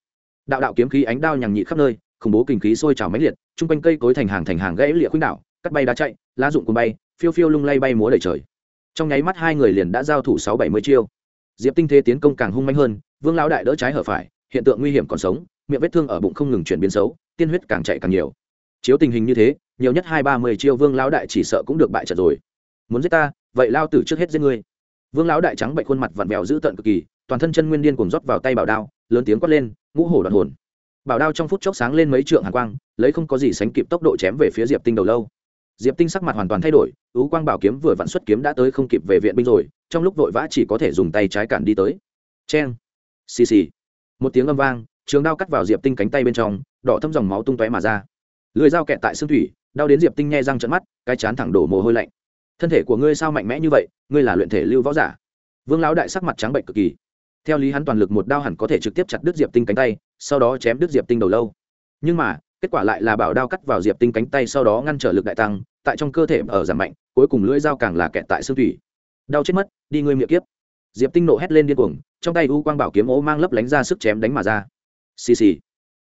đạo đạo kiếm khí ánh đao nhằng nhị khắp nơi, khủng bố kinh khí sôi trào mãnh liệt, chung quanh cây cối thành hàng thành hàng gãy lịa khuynh đảo, cắt bay đá chạy, lá dụng cùng bay, phiêu phiêu lung lay bay múa đầy trời. Trong nháy mắt hai người liền đã giao thủ sáu bảy mươi chiêu. Diệp tinh thế tiến công càng hung manh hơn, vương lão đại đỡ trái hở phải, hiện tượng nguy hiểm còn sống, miệng vết thương ở bụng không ngừng chuyển biến xấu, tiên huyết càng chạy càng nhiều. Chiếu tình hình như thế, nhiều nhất hai ba mươi chiêu vương lão đại chỉ sợ cũng được bại trận rồi. Muốn giết ta, vậy lao tử trước hết giết ngươi. Vương lão đại trắng bệnh khuôn mặt vặn vẹo dữ tợn cực kỳ, toàn thân chân nguyên điên cùng rót vào tay bảo đao lớn tiếng quát lên, ngũ hổ đoạn hồn. Bảo đao trong phút chốc sáng lên mấy trượng hàn quang, lấy không có gì sánh kịp tốc độ chém về phía diệp tinh đầu lâu. Diệp tinh sắc mặt hoàn toàn thay đổi ứ quang bảo kiếm vừa vặn xuất kiếm đã tới không kịp về viện binh rồi, trong lúc vội vã chỉ có thể dùng tay trái cản đi tới. Cheng. Xì xì. Một tiếng âm vang, trường đao cắt vào diệp tinh cánh tay bên trong, đỏ thâm dòng máu tung tóe mà ra. Lưỡi dao kẹt tại xương thủy, đau đến diệp tinh nghe răng trận mắt, cái chán thẳng đổ mồ hôi lạnh. Thân thể của ngươi sao mạnh mẽ như vậy, ngươi là luyện thể lưu võ giả. Vương lão đại sắc mặt trắng bệnh cực kỳ theo lý hắn toàn lực một đao hẳn có thể trực tiếp chặt đứt diệp tinh cánh tay, sau đó chém đứt diệp tinh đầu lâu. Nhưng mà, kết quả lại là bảo đao cắt vào diệp tinh cánh tay sau đó ngăn trở lực đại tăng, tại trong cơ thể ở giảm mạnh, cuối cùng lưỡi dao càng là kẹt tại xương thủy. Đau chết mất, đi ngươi miệng kiếp. Diệp tinh nộ hét lên điên cuồng, trong tay u quang bảo kiếm ố mang lấp lánh ra sức chém đánh mà ra. Xì xì.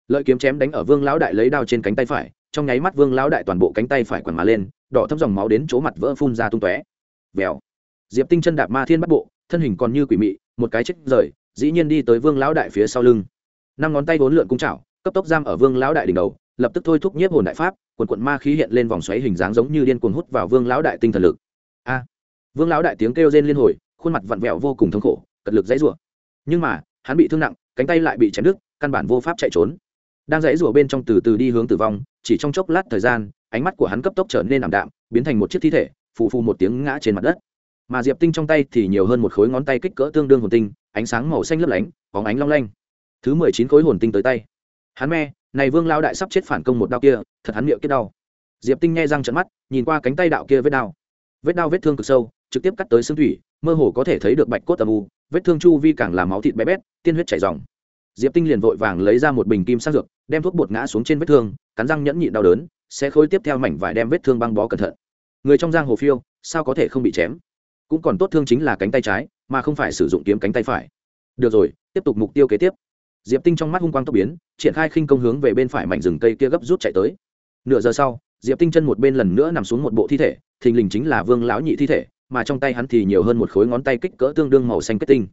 Lợi kiếm chém đánh ở vương lão đại lấy đao trên cánh tay phải, trong nháy mắt vương lão đại toàn bộ cánh tay phải quằn mà lên, đỏ thấm dòng máu đến chỗ mặt vỡ phun ra tung tóe. Vèo diệp tinh chân đạp ma thiên bắt bộ, thân hình còn như quỷ mị, một cái chết rời, dĩ nhiên đi tới vương lão đại phía sau lưng. Năm ngón tay vốn lượn cung chảo, cấp tốc giam ở vương lão đại đỉnh đầu, lập tức thôi thúc nhiếp hồn đại pháp, quần quận ma khí hiện lên vòng xoáy hình dáng giống như điên cuồng hút vào vương lão đại tinh thần lực. A! Vương lão đại tiếng kêu rên liên hồi, khuôn mặt vặn vẹo vô cùng thống khổ, cật lực dãy rủa. Nhưng mà, hắn bị thương nặng, cánh tay lại bị chém đứt, căn bản vô pháp chạy trốn. Đang dãy rủa bên trong từ từ đi hướng tử vong, chỉ trong chốc lát thời gian, ánh mắt của hắn cấp tốc trở nên ảm đạm, biến thành một chiếc thi thể, phù phù một tiếng ngã trên mặt đất mà diệp tinh trong tay thì nhiều hơn một khối ngón tay kích cỡ tương đương hồn tinh, ánh sáng màu xanh lấp lánh, bóng ánh long lanh. Thứ mười chín khối hồn tinh tới tay. Hắn me, này vương lao đại sắp chết phản công một đao kia, thật hắn miệng kết đau. Diệp tinh nghe răng trận mắt, nhìn qua cánh tay đạo kia vết đau. Vết đau vết thương cực sâu, trực tiếp cắt tới xương thủy, mơ hồ có thể thấy được bạch cốt âm u, vết thương chu vi càng làm máu thịt bé bét, tiên huyết chảy dòng diệp tinh liền vội vàng lấy ra một bình kim sang dược, đem thuốc bột ngã xuống trên vết thương, cắn răng nhẫn nhịn đau đớn sẽ khối tiếp theo mảnh vải đem vết thương băng bó cẩn thận. Người trong giang hồ phiêu, sao có thể không bị chém? Cũng còn tốt thương chính là cánh tay trái, mà không phải sử dụng kiếm cánh tay phải. Được rồi, tiếp tục mục tiêu kế tiếp. Diệp tinh trong mắt hung quang tốc biến, triển khai khinh công hướng về bên phải mảnh rừng cây kia gấp rút chạy tới. Nửa giờ sau, diệp tinh chân một bên lần nữa nằm xuống một bộ thi thể, thình lình chính là vương lão nhị thi thể, mà trong tay hắn thì nhiều hơn một khối ngón tay kích cỡ tương đương màu xanh kết tinh.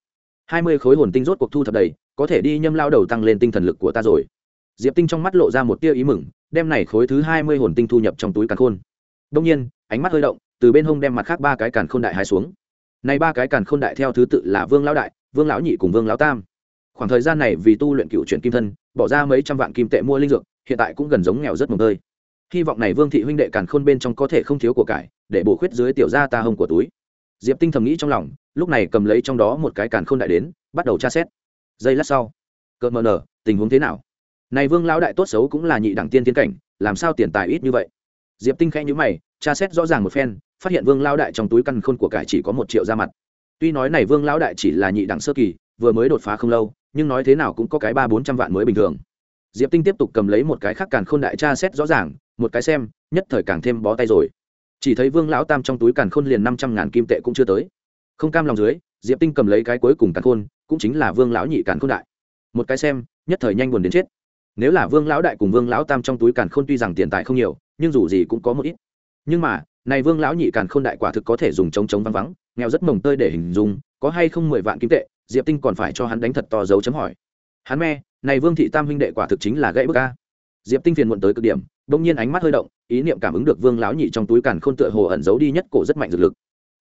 Hai mươi khối hồn tinh rốt cuộc thu thập đầy, có thể đi nhâm lao đầu tăng lên tinh thần lực của ta rồi. Diệp tinh trong mắt lộ ra một tia ý mừng, đem này khối thứ hai mươi hồn tinh thu nhập trong túi càn khôn. Đông nhiên, ánh mắt hơi động từ bên hông đem mặt khác ba cái càn khôn đại hai xuống. Nay ba cái càn khôn đại theo thứ tự là vương lão đại, vương lão nhị cùng vương lão tam. Khoảng thời gian này vì tu luyện cựu chuyển kim thân, bỏ ra mấy trăm vạn kim tệ mua linh dược, hiện tại cũng gần giống nghèo rất mồm tơi. Hy vọng này vương thị huynh đệ càn khôn bên trong có thể không thiếu của cải, để bổ khuyết dưới tiểu gia ta hông của túi. Diệp tinh thầm nghĩ trong lòng, lúc này cầm lấy trong đó một cái càn khôn đại đến, bắt đầu tra xét. Giây lát sau, cợt mờ nở, tình huống thế nào? Này vương lão đại tốt xấu cũng là nhị đẳng tiên tiến cảnh, làm sao tiền tài ít như vậy? Diệp tinh khẽ nhữ mày, tra xét rõ ràng một phen phát hiện vương lao đại trong túi căn khôn của cải chỉ có một triệu ra mặt. Tuy nói này vương lao đại chỉ là nhị đẳng sơ kỳ, vừa mới đột phá không lâu, nhưng nói thế nào cũng có cái ba bốn trăm vạn mới bình thường. Diệp tinh tiếp tục cầm lấy một cái khác càn khôn đại tra xét rõ ràng, một cái xem, nhất thời càng thêm bó tay rồi. Chỉ thấy vương lão tam trong túi càn khôn liền năm trăm ngàn kim tệ cũng chưa tới. Không cam lòng dưới, diệp tinh cầm lấy cái cuối cùng càn khôn, cũng chính là vương lão nhị càn khôn đại. Một cái xem, nhất thời nhanh buồn đến chết. Nếu là vương lão đại cùng vương lão tam trong túi càn khôn tuy rằng tiền tài không nhiều, nhưng dù gì cũng có một ít. Nhưng mà này vương lão nhị càn khôn đại quả thực có thể dùng trống trống vắng vắng, nghèo rất mồng tơi để hình dung, có hay không mười vạn kim tệ, diệp tinh còn phải cho hắn đánh thật to dấu chấm hỏi. Hắn me, này vương thị tam huynh đệ quả thực chính là gãy bức ca diệp tinh phiền muộn tới cực điểm đông nhiên ánh mắt hơi động, ý niệm cảm ứng được vương lão nhị trong túi càn khôn tựa hồ ẩn giấu đi nhất cổ rất mạnh dược lực.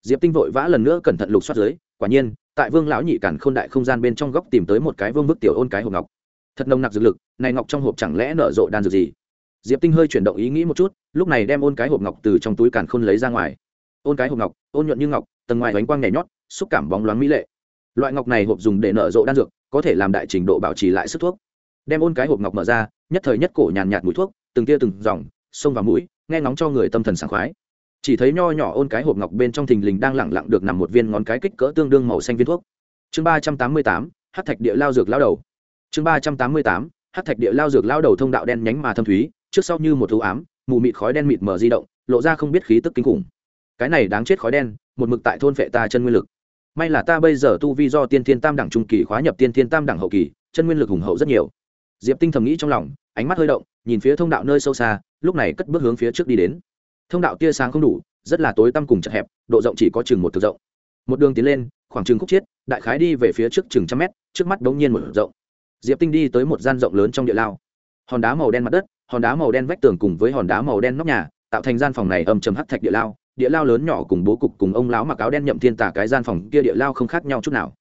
Diệp tinh vội vã lần nữa cẩn thận lục soát dưới, quả nhiên, tại vương lão nhị càn khôn đại không gian bên trong góc tìm tới một cái vương bức tiểu ôn cái hộp ngọc. Thật nồng nặc dược lực, này ngọc trong hộp chẳng lẽ nở rộ đan dược gì? Diệp tinh hơi chuyển động ý nghĩ một chút, lúc này đem ôn cái hộp ngọc từ trong túi càn khôn lấy ra ngoài. Ôn cái hộp ngọc, ôn nhuận như ngọc, tầng ngoài bánh quang nhảy nhót, xúc cảm bóng loáng mỹ lệ. Loại ngọc này hộp dùng để nở rộ đan dược, có thể làm đại trình độ bảo trì lại sức thuốc. Đem ôn cái hộp ngọc mở ra, nhất thời nhất cổ nhàn nhạt mùi thuốc, từng tia từng dòng xông vào mũi, nghe ngóng cho người tâm thần sảng khoái. Chỉ thấy nho nhỏ ôn cái hộp ngọc bên trong thình lình đang lẳng lặng được nằm một viên ngón cái kích cỡ tương đương màu xanh viên thuốc. Chương ba trăm tám mươi tám hát thạch địa lao dược lao đầu. Chương ba trăm tám mươi tám hát thạch địa lao dược lao đầu thông đạo đen nhánh mà thâm thúy trước sau như một thú ám, mù mịt khói đen mịt mờ di động, lộ ra không biết khí tức kinh khủng. Cái này đáng chết khói đen, một mực tại thôn vệ ta chân nguyên lực. May là ta bây giờ tu vi do tiên thiên tam đẳng trung kỳ khóa nhập tiên thiên tam đẳng hậu kỳ, chân nguyên lực hùng hậu rất nhiều. Diệp tinh thầm nghĩ trong lòng, ánh mắt hơi động, nhìn phía thông đạo nơi sâu xa, lúc này cất bước hướng phía trước đi đến. Thông đạo tia sáng không đủ, rất là tối tăm cùng chật hẹp, độ rộng chỉ có chừng một thực rộng. Một đường tiến lên, khoảng chừng khúc chiết, đại khái đi về phía trước chừng trăm mét, trước mắt đống nhiên một rộng. Diệp tinh đi tới một gian rộng lớn trong địa lao. Hòn đá màu đen mặt đất hòn đá màu đen vách tường cùng với hòn đá màu đen nóc nhà, tạo thành gian phòng này âm trầm hắc thạch địa lao địa lao lớn nhỏ cùng bố cục cùng ông lão mặc áo đen nhậm thiên tả cái gian phòng kia địa lao không khác nhau chút nào.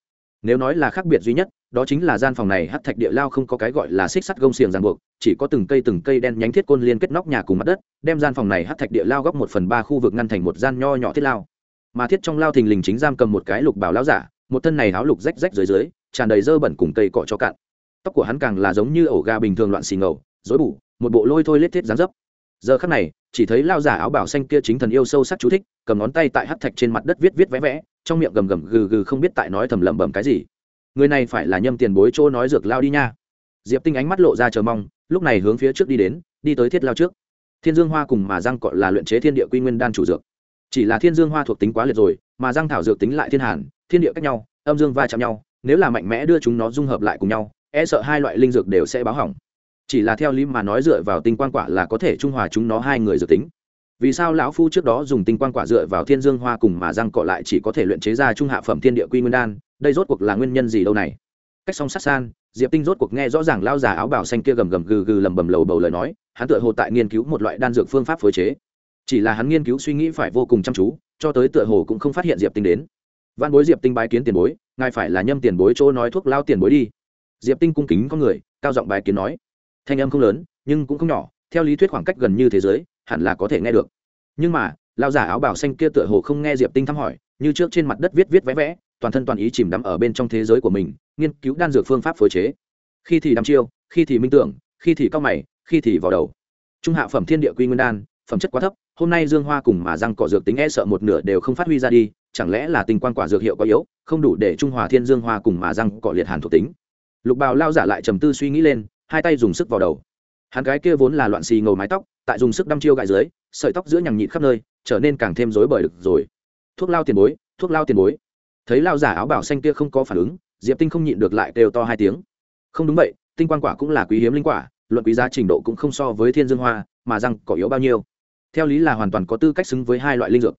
Nếu nói là khác biệt duy nhất, đó chính là gian phòng này hắc thạch địa lao không có cái gọi là xích sắt gông xiềng ràng buộc, chỉ có từng cây từng cây đen nhánh thiết côn liên kết nóc nhà cùng mặt đất, đem gian phòng này hắc thạch địa lao góc một phần ba khu vực ngăn thành một gian nho nhỏ thiết lao. Mà thiết trong lao thình lình chính giam cầm một cái lục bảo lao giả, một thân này áo lục rách rách dưới dưới, tràn đầy dơ bẩn cùng cây cọ cho cạn. Tóc của hắn càng là giống như ổ gà bình thường loạn xì ngầu dối bủ một bộ lôi thôi lết thiết dáng dấp. Giờ khắc này, chỉ thấy lao giả áo bảo xanh kia chính thần yêu sâu sắc chú thích, cầm ngón tay tại hắt thạch trên mặt đất viết viết vẽ vẽ, trong miệng gầm gầm gừ gừ không biết tại nói thầm lẩm bẩm cái gì. Người này phải là nhâm tiền bối chỗ nói dược lao đi nha. Diệp tinh ánh mắt lộ ra chờ mong, lúc này hướng phía trước đi đến, đi tới thiết lao trước. Thiên dương hoa cùng mà răng cọ là luyện chế thiên địa quy nguyên đan chủ dược. Chỉ là thiên dương hoa thuộc tính quá liệt rồi, mà răng thảo dược tính lại thiên hàn, thiên địa cách nhau, âm dương va chạm nhau, nếu là mạnh mẽ đưa chúng nó dung hợp lại cùng nhau e sợ hai loại linh dược đều sẽ báo hỏng chỉ là theo lý mà nói dựa vào tinh quang quả là có thể trung hòa chúng nó hai người dự tính. Vì sao lão phu trước đó dùng tinh quang quả dựa vào thiên dương hoa cùng mà răng cọ lại chỉ có thể luyện chế ra trung hạ phẩm thiên địa quy nguyên đan, đây rốt cuộc là nguyên nhân gì đâu này? Cách song sát san, diệp tinh rốt cuộc nghe rõ ràng lao già áo bảo xanh kia gầm gầm gừ gừ lầm bầm lầu bầu lời nói, hắn tựa hồ tại nghiên cứu một loại đan dược phương pháp phối chế. Chỉ là hắn nghiên cứu suy nghĩ phải vô cùng chăm chú, cho tới tựa hồ cũng không phát hiện diệp tinh đến. Văn bối diệp tinh bái kiến tiền bối, ngài phải là nhâm tiền bối chỗ nói thuốc lao tiền bối đi. Diệp tinh cung kính con người, cao giọng bài kiến nói thanh âm không lớn, nhưng cũng không nhỏ, theo lý thuyết khoảng cách gần như thế giới, hẳn là có thể nghe được. Nhưng mà lao giả áo bảo xanh kia tựa hồ không nghe diệp tinh thăm hỏi, như trước trên mặt đất viết viết vẽ vẽ, toàn thân toàn ý chìm đắm ở bên trong thế giới của mình, nghiên cứu đan dược phương pháp phối chế. Khi thì đắm chiêu, khi thì minh tưởng, khi thì cao mày, khi thì vào đầu. Trung hạ phẩm thiên địa quy nguyên đan, phẩm chất quá thấp, hôm nay dương hoa cùng mà răng cỏ dược tính e sợ một nửa đều không phát huy ra đi, chẳng lẽ là tình quan quả dược hiệu quá yếu, không đủ để trung hòa thiên dương hoa cùng mà răng cỏ liệt hàn thuộc tính. Lục bào lao giả lại trầm tư suy nghĩ lên hai tay dùng sức vào đầu. Hắn gái kia vốn là loạn xì ngầu mái tóc, tại dùng sức đăm chiêu gãi dưới, sợi tóc giữa nhằng nhịn khắp nơi, trở nên càng thêm rối bời được rồi. Thuốc lao tiền bối, thuốc lao tiền bối. Thấy lao giả áo bảo xanh kia không có phản ứng, diệp tinh không nhịn được lại kêu to hai tiếng. Không đúng vậy, tinh quan quả cũng là quý hiếm linh quả, luận quý giá trình độ cũng không so với thiên dương hoa, mà răng cỏ yếu bao nhiêu. Theo lý là hoàn toàn có tư cách xứng với hai loại linh dược.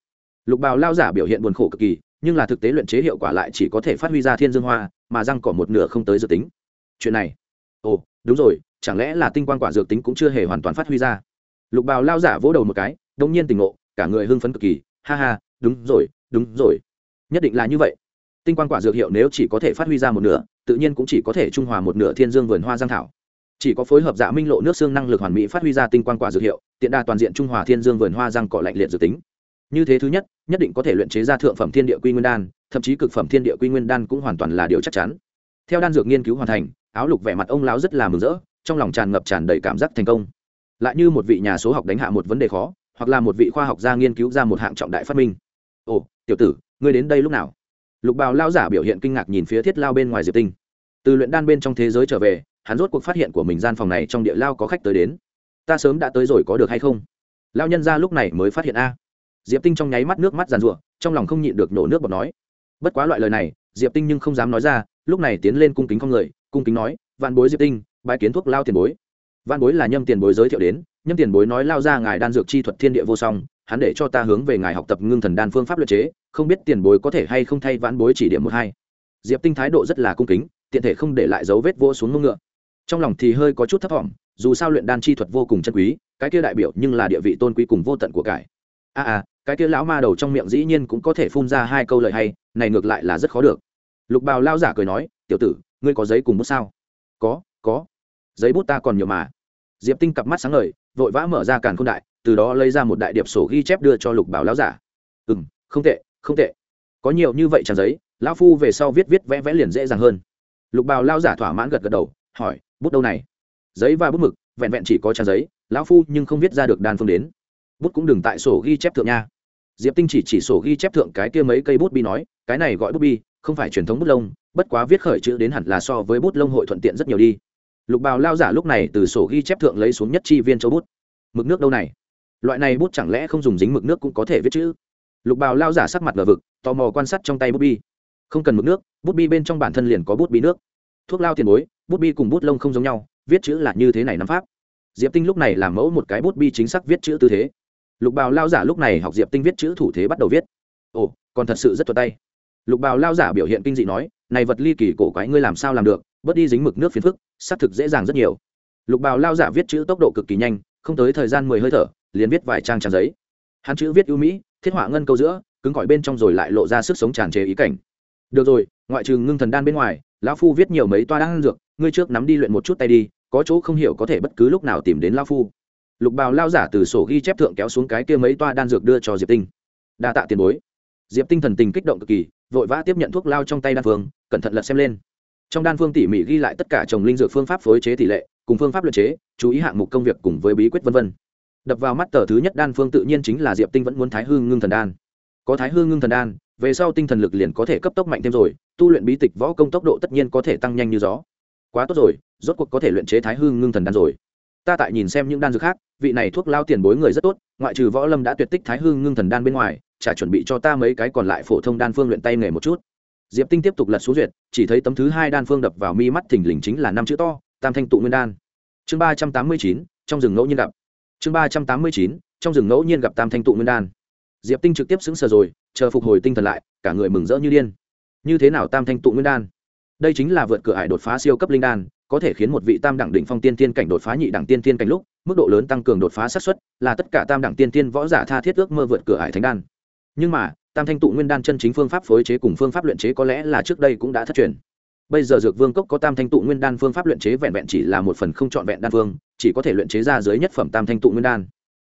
Lục bào lao giả biểu hiện buồn khổ cực kỳ, nhưng là thực tế luyện chế hiệu quả lại chỉ có thể phát huy ra thiên dương hoa, mà răng cỏ một nửa không tới dự tính. Chuyện này đúng rồi, chẳng lẽ là tinh quan quả dược tính cũng chưa hề hoàn toàn phát huy ra? Lục bào lao giả vỗ đầu một cái, đông nhiên tỉnh ngộ, cả người hưng phấn cực kỳ. Ha ha, đúng rồi đúng rồi. Nhất định là như vậy. Tinh quan quả dược hiệu nếu chỉ có thể phát huy ra một nửa, tự nhiên cũng chỉ có thể trung hòa một nửa thiên dương vườn hoa giang thảo. Chỉ có phối hợp dạ minh lộ nước xương năng lực hoàn mỹ phát huy ra tinh quan quả dược hiệu, tiện đa toàn diện trung hòa thiên dương vườn hoa giang cỏ lạnh liệt dược tính. Như thế thứ nhất nhất định có thể luyện chế ra thượng phẩm thiên địa quy nguyên đan, thậm chí cực phẩm thiên địa quy nguyên đan cũng hoàn toàn là điều chắc chắn. Theo đan dược nghiên cứu hoàn thành áo lục vẻ mặt ông lão rất là mừng rỡ, trong lòng tràn ngập tràn đầy cảm giác thành công. Lại như một vị nhà số học đánh hạ một vấn đề khó, hoặc là một vị khoa học gia nghiên cứu ra một hạng trọng đại phát minh. Ồ, tiểu tử, ngươi đến đây lúc nào? Lục bào lao giả biểu hiện kinh ngạc nhìn phía thiết lao bên ngoài diệp tinh. Từ luyện đan bên trong thế giới trở về, hắn rốt cuộc phát hiện của mình gian phòng này trong địa lao có khách tới đến. Ta sớm đã tới rồi có được hay không? Lao nhân ra lúc này mới phát hiện a. Diệp tinh trong nháy mắt nước mắt giàn rụa trong lòng không nhịn được nổ nước bọt nói. Bất quá loại lời này, diệp tinh nhưng không dám nói ra, lúc này tiến lên cung kính không người cung kính nói vạn bối diệp tinh bãi kiến thuốc lao tiền bối. Vạn bối là nhâm tiền bối giới thiệu đến nhâm tiền bối nói lao ra ngài đan dược chi thuật thiên địa vô song hắn để cho ta hướng về ngài học tập ngưng thần đan phương pháp luật chế không biết tiền bối có thể hay không thay vãn bối chỉ điểm một hai. Diệp tinh thái độ rất là cung kính tiện thể không để lại dấu vết vô xuống mông ngựa. Trong lòng thì hơi có chút thấp thỏm dù sao luyện đan chi thuật vô cùng chân quý cái kia đại biểu nhưng là địa vị tôn quý cùng vô tận của cải. A à, à cái kia lão ma đầu trong miệng dĩ nhiên cũng có thể phun ra hai câu lời hay này ngược lại là rất khó được. Lục bào lao giả cười nói tiểu tử ngươi có giấy cùng bút sao? Có có. Giấy bút ta còn nhiều mà. Diệp tinh cặp mắt sáng ngời, vội vã mở ra càn k h ô n đại, từ đó lấy ra một đại điệp sổ ghi chép đưa cho lục bảo lão giả. Ừ m không tệ không tệ. Có nhiều như vậy trang giấy, lão phu về sau viết viết vẽ vẽ liền dễ dàng hơn. Lục bào lao giả thỏa mãn gật gật đầu, hỏi, bút đâu này? Giấy và bút mực, vẹn vẹn chỉ có trang giấy, lão phu nhưng không viết ra được đan phương đến. Bút cũng đừng tại sổ ghi chép thượng nha. Diệp tinh chỉ chỉ sổ ghi chép thượng cái kia mấy cây bút bi nói, cái này gọi bút bi không phải truyền thống bút lông, bất quá viết khởi chữ đến hẳn là so với bút lông hội thuận tiện rất nhiều đi. Lục bào lao giả lúc này từ sổ ghi chép thượng lấy xuống nhất chi viên châu bút. Mực nước đâu này? Loại này bút chẳng lẽ không dùng dính mực nước cũng có thể viết chữ? Lục bào lao giả sắc mặt ngờ vực, tò mò quan sát trong tay bút bi. Không cần mực nước, bút bi bên trong bản thân liền có bút bi nước. Thuốc lao tiền bối, bút bi cùng bút lông không giống nhau, viết chữ là như thế này nắm pháp. Diệp tinh lúc này làm mẫu một cái bút bi chính xác viết chữ tư thế. Lục bào lao giả lúc này học diệp tinh viết chữ thủ thế bắt đầu viết. Ồ, còn thật sự rất thuật tay lục bào lao giả biểu hiện kinh dị nói, này vật ly kỳ cổ quái ngươi làm sao làm được, bớt đi dính mực nước phiền phức, xác thực dễ dàng rất nhiều. Lục bào lao giả viết chữ tốc độ cực kỳ nhanh, không tới thời gian mười hơi thở, liền viết vài trang tràn giấy. Hắn chữ viết ưu mỹ, thiết họa ngân câu giữa, cứng cỏi bên trong rồi lại lộ ra sức sống tràn trề ý cảnh. Được rồi, ngoại trừ ngưng thần đan bên ngoài, lão phu viết nhiều mấy toa đan dược, ngươi trước nắm đi luyện một chút tay đi, có chỗ không hiểu có thể bất cứ lúc nào tìm đến lão phu. Lục bào lao giả từ sổ ghi chép thượng kéo xuống cái kia mấy toa đan dược đưa cho diệp tinh. Đa tạ tiền bối. Diệp tinh thần tình kích động cực kỳ vội vã tiếp nhận thuốc lao trong tay đan phương, cẩn thận lật xem lên. Trong đan phương tỉ mỉ ghi lại tất cả trồng linh dược phương pháp phối chế tỷ lệ, cùng phương pháp luyện chế, chú ý hạng mục công việc cùng với bí quyết v v đập vào mắt tờ thứ nhất đan phương tự nhiên chính là diệp tinh vẫn muốn thái hương ngưng thần đan. Có thái hương ngưng thần đan, về sau tinh thần lực liền có thể cấp tốc mạnh thêm rồi, tu luyện bí tịch võ công tốc độ tất nhiên có thể tăng nhanh như gió. Quá tốt rồi, rốt cuộc có thể luyện chế thái hương ngưng thần đan rồi. Ta tại nhìn xem những đan dược khác, vị này thuốc lao tiền bối người rất tốt, ngoại trừ võ lâm đã tuyệt tích thái hương ngưng thần đan bên ngoài chả chuẩn bị cho ta mấy cái còn lại phổ thông đan phương luyện tay nghề một chút. Diệp tinh tiếp tục lật xuống duyệt, chỉ thấy tấm thứ hai đan phương đập vào mi mắt thình lình chính là năm chữ to, tam thanh tụ nguyên đan. Chương ba trăm tám mươi chín, trong rừng ngẫu nhiên gặp. Chương ba trăm tám mươi chín, trong rừng ngẫu nhiên gặp tam thanh tụ nguyên đan. Diệp tinh trực tiếp xứng sờ rồi, chờ phục hồi tinh thần lại, cả người mừng rỡ như điên. Như thế nào tam thanh tụ nguyên đan? Đây chính là vượt cửa ải đột phá siêu cấp linh đan, có thể khiến một vị tam đẳng đỉnh phong tiên tiên cảnh đột phá nhị đẳng tiên tiên cảnh lúc, mức độ lớn tăng cường đột phá xác suất, là tất cả tam đẳng tiên tiên võ giả tha thiết ước mơ vượt cửa ải thánh đan nhưng mà, tam thanh tụ nguyên đan chân chính phương pháp phối chế cùng phương pháp luyện chế có lẽ là trước đây cũng đã thất truyền. Bây giờ dược vương cốc có tam thanh tụ nguyên đan phương pháp luyện chế vẹn vẹn chỉ là một phần không trọn vẹn đan phương, chỉ có thể luyện chế ra dưới nhất phẩm tam thanh tụ nguyên đan.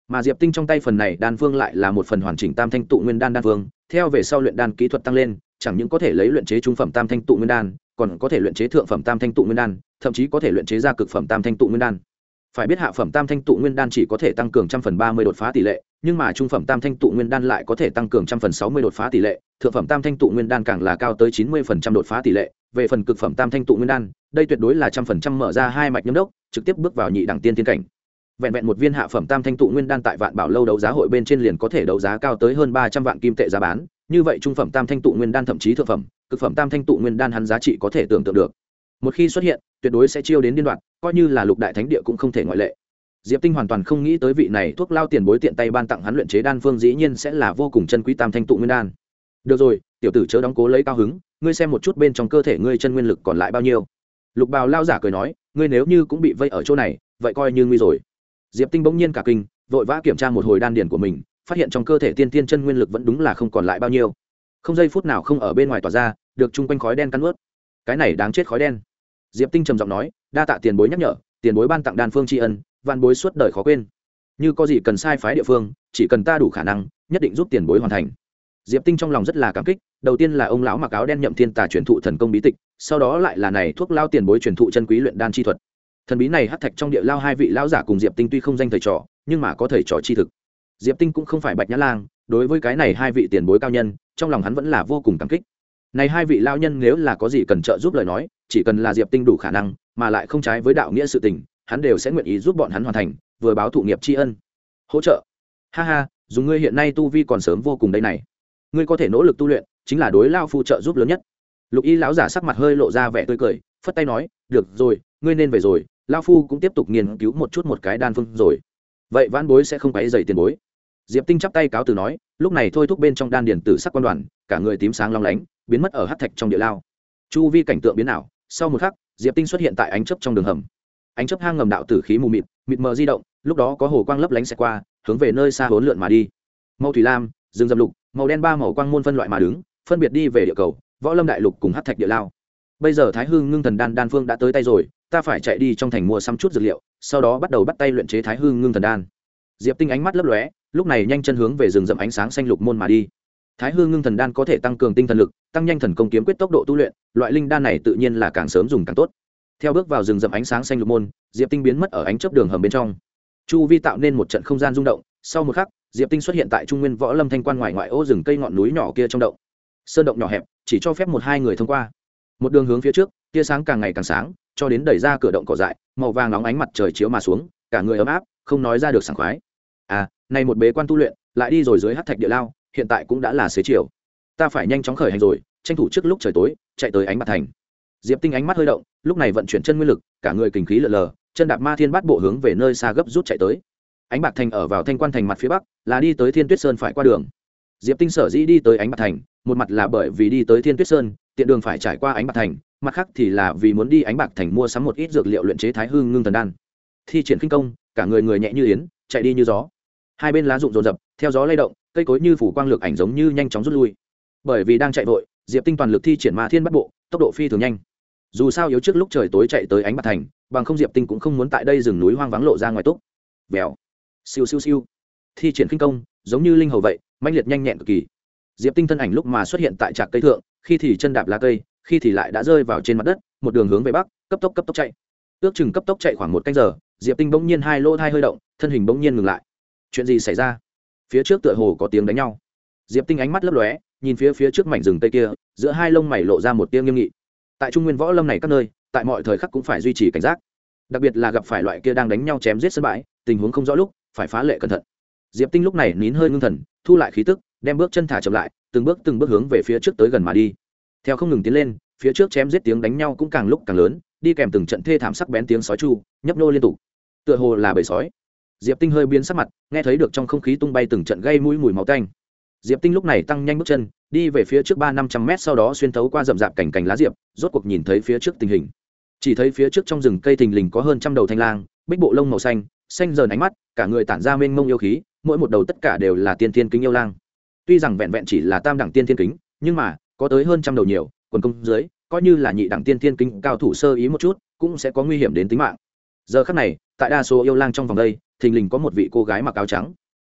Mà diệp tinh trong tay phần này đan phương lại là một phần hoàn chỉnh tam thanh tụ nguyên đan đan phương, theo về sau luyện đan kỹ thuật tăng lên, chẳng những có thể lấy luyện chế trung phẩm tam thanh tụ nguyên đan, còn có thể luyện chế thượng phẩm tam thanh tụ nguyên đan, thậm chí có thể luyện chế ra cực phẩm tam thanh tụ nguyên đan. Phải biết hạ phẩm tam thanh tụ nguyên đan chỉ có thể tăng cường trăm phần ba mươi đột phá tỷ lệ nhưng mà trung phẩm tam thanh tụ nguyên đan lại có thể tăng cường trăm phần sáu mươi đột phá tỷ lệ, thượng phẩm tam thanh tụ nguyên đan càng là cao tới chín mươi phần trăm đột phá tỷ lệ, về phần cực phẩm tam thanh tụ nguyên đan, đây tuyệt đối là trăm phần trăm mở ra hai mạch nhâm đốc, trực tiếp bước vào nhị đẳng tiên tiến cảnh. Vẹn vẹn một viên hạ phẩm tam thanh tụ nguyên đan tại vạn bảo lâu đấu giá hội bên trên liền có thể đấu giá cao tới hơn ba trăm vạn kim tệ giá bán, như vậy trung phẩm tam thanh tụ nguyên đan thậm chí thượng phẩm, cực phẩm tam thanh tụ nguyên đan hắn giá trị có thể tưởng tượng được. Một khi xuất hiện, tuyệt đối sẽ chiêu đến điên đoạn, coi như là lục đại thánh địa cũng không thể ngoại lệ diệp tinh hoàn toàn không nghĩ tới vị này thuốc lao tiền bối tiện tay ban tặng hắn luyện chế đan phương dĩ nhiên sẽ là vô cùng chân quý tam thanh tụ nguyên đan. Được rồi, tiểu tử chớ đóng cố lấy cao hứng, ngươi xem một chút bên trong cơ thể ngươi chân nguyên lực còn lại bao nhiêu. Lục bào lao giả cười nói, ngươi nếu như cũng bị vây ở chỗ này, vậy coi như nguy rồi. Diệp tinh bỗng nhiên cả kinh, vội vã kiểm tra một hồi đan điển của mình, phát hiện trong cơ thể tiên tiên chân nguyên lực vẫn đúng là không còn lại bao nhiêu. Không giây phút nào không ở bên ngoài tỏa ra, được chung quanh khói đen cắn ướt cái này đáng chết khói đen. Diệp tinh trầm giọng nói, đa tạ tiền bối nhắc nhở, tiền bối ban tặng đan phương tri ân van bối suốt đời khó quên. Như có gì cần sai phái địa phương, chỉ cần ta đủ khả năng, nhất định giúp tiền bối hoàn thành. Diệp tinh trong lòng rất là cảm kích, đầu tiên là ông lão mặc áo đen nhậm thiên tà truyền thụ thần công bí tịch, sau đó lại là này thuốc lao tiền bối truyền thụ chân quý luyện đan chi thuật. Thần bí này hắc thạch trong địa lao hai vị lão giả cùng diệp tinh tuy không danh thầy trò, nhưng mà có thầy trò chi thực. Diệp tinh cũng không phải bạch nhã lang, đối với cái này hai vị tiền bối cao nhân, trong lòng hắn vẫn là vô cùng cảm kích. Này hai vị lao nhân nếu là có gì cần trợ giúp lời nói, chỉ cần là diệp tinh đủ khả năng, mà lại không trái với đạo nghĩa sự tình hắn đều sẽ nguyện ý giúp bọn hắn hoàn thành, vừa báo thụ nghiệp tri ân. Hỗ trợ. Ha ha, dùng ngươi hiện nay tu vi còn sớm vô cùng đây này. Ngươi có thể nỗ lực tu luyện, chính là đối lao phu trợ giúp lớn nhất. Lục y lão giả sắc mặt hơi lộ ra vẻ tươi cười, phất tay nói, được rồi, ngươi nên về rồi, lao phu cũng tiếp tục nghiên cứu một chút một cái đan phương rồi. Vậy văn bối sẽ không quấy dày tiền bối. Diệp tinh chắp tay cáo từ nói, lúc này thôi thúc bên trong đan điển tử sắc quan đoàn, cả người tím sáng long lánh, biến mất ở hát thạch trong địa lao. Chu vi cảnh tượng biến ảo, sau một khắc, diệp tinh xuất hiện tại ánh chấp trong đường hầm ánh chấp hang ngầm đạo tử khí mù mịt mịt mờ di động, lúc đó có hồ quang lấp lánh xẹt qua, hướng về nơi xa hốn lượn mà đi. Màu thủy lam, rừng dầm lục, màu đen ba màu quang môn phân loại mà đứng, phân biệt đi về địa cầu, võ lâm đại lục cùng hát thạch địa lao. Bây giờ thái hương ngưng thần đan đan phương đã tới tay rồi, ta phải chạy đi trong thành mua xăm chút dược liệu, sau đó bắt đầu bắt tay luyện chế thái hương ngưng thần đan. Diệp tinh ánh mắt lấp lóe, lúc này nhanh chân hướng về rừng rậm ánh sáng xanh lục môn mà đi. Thái hương ngưng thần đan có thể tăng cường tinh thần lực, tăng nhanh thần công kiếm quyết tốc độ tu luyện, loại linh đan này tự nhiên là càng sớm dùng càng tốt theo bước vào rừng rậm ánh sáng xanh lục môn, diệp tinh biến mất ở ánh chớp đường hầm bên trong. Chu vi tạo nên một trận không gian rung động, sau một khắc, diệp tinh xuất hiện tại trung nguyên võ lâm thanh quan ngoài ngoại ô rừng cây ngọn núi nhỏ kia trong động. Sơn động nhỏ hẹp, chỉ cho phép một hai người thông qua. Một đường hướng phía trước, tia sáng càng ngày càng sáng, cho đến đẩy ra cửa động cỏ dại, màu vàng nóng ánh mặt trời chiếu mà xuống, cả người ấm áp, không nói ra được sảng khoái. À này một bế quan tu luyện, lại đi rồi dưới hát thạch địa lao, hiện tại cũng đã là xế chiều. Ta phải nhanh chóng khởi hành rồi, tranh thủ trước lúc trời tối, chạy tới ánh mặt thành. Diệp tinh ánh mắt hơi động lúc này vận chuyển chân nguyên lực, cả người kinh khí lờ lờ, chân đạp ma thiên bát bộ hướng về nơi xa gấp rút chạy tới. Ánh bạc thành ở vào thanh quan thành mặt phía bắc, là đi tới thiên tuyết sơn phải qua đường. Diệp tinh sở dĩ đi tới ánh bạc thành, một mặt là bởi vì đi tới thiên tuyết sơn, tiện đường phải trải qua ánh bạc thành, mặt khác thì là vì muốn đi ánh bạc thành mua sắm một ít dược liệu luyện chế thái hương ngưng thần đan. Thi triển khinh công, cả người người nhẹ như yến, chạy đi như gió. Hai bên lá rụng rồn rập, theo gió lay động, cây cối như phủ quang lược ảnh giống như nhanh chóng rút lui. Bởi vì đang chạy vội, diệp tinh toàn lực thi triển ma thiên bắt bộ, tốc độ phi thường nhanh dù sao yếu trước lúc trời tối chạy tới ánh bạc thành, bằng không diệp tinh cũng không muốn tại đây rừng núi hoang vắng lộ ra ngoài túc. Vèo. Siêu siêu siêu. Thi triển khinh công, giống như linh hầu vậy manh liệt nhanh nhẹn cực kỳ. Diệp tinh thân ảnh lúc mà xuất hiện tại trạc cây thượng, khi thì chân đạp lá cây, khi thì lại đã rơi vào trên mặt đất, một đường hướng về bắc, cấp tốc cấp tốc chạy. Ước chừng cấp tốc chạy khoảng một canh giờ, diệp tinh bỗng nhiên hai lỗ thai hơi động, thân hình bỗng nhiên ngừng lại. Chuyện gì xảy ra? Phía trước tựa hồ có tiếng đánh nhau. Diệp tinh ánh mắt lấp lóe, nhìn phía phía trước mảnh rừng tây kia, giữa hai lông mày lộ ra một tia nghiêm nghị tại trung nguyên võ lâm này các nơi, tại mọi thời khắc cũng phải duy trì cảnh giác. Đặc biệt là gặp phải loại kia đang đánh nhau chém giết sân bãi, tình huống không rõ lúc, phải phá lệ cẩn thận. Diệp tinh lúc này nín hơi ngưng thần, thu lại khí tức, đem bước chân thả chậm lại, từng bước từng bước hướng về phía trước tới gần mà đi. Theo không ngừng tiến lên, phía trước chém giết tiếng đánh nhau cũng càng lúc càng lớn, đi kèm từng trận thê thảm sắc bén tiếng sói chu, nhấp nô liên tục. Tựa hồ là bầy sói. Diệp tinh hơi biến sắc mặt, nghe thấy được trong không khí tung bay từng trận gây mũi mùi máu tanh diệp tinh lúc này tăng nhanh bước chân, đi về phía trước ba năm trăm mét sau đó xuyên thấu qua rậm rạp cảnh cành lá diệp, rốt cuộc nhìn thấy phía trước tình hình. Chỉ thấy phía trước trong rừng cây thình lình có hơn trăm đầu thanh lang, bích bộ lông màu xanh xanh dờn ánh mắt, cả người tản ra mênh mông yêu khí, mỗi một đầu tất cả đều là tiên thiên kính yêu lang. Tuy rằng vẹn vẹn chỉ là tam đẳng tiên thiên kính, nhưng mà, có tới hơn trăm đầu nhiều, quần công dưới, coi như là nhị đẳng tiên thiên kính cao thủ sơ ý một chút, cũng sẽ có nguy hiểm đến tính mạng. Giờ khắc này, tại đa số yêu lang trong vòng đây, thình lình có một vị cô gái mặc áo trắng.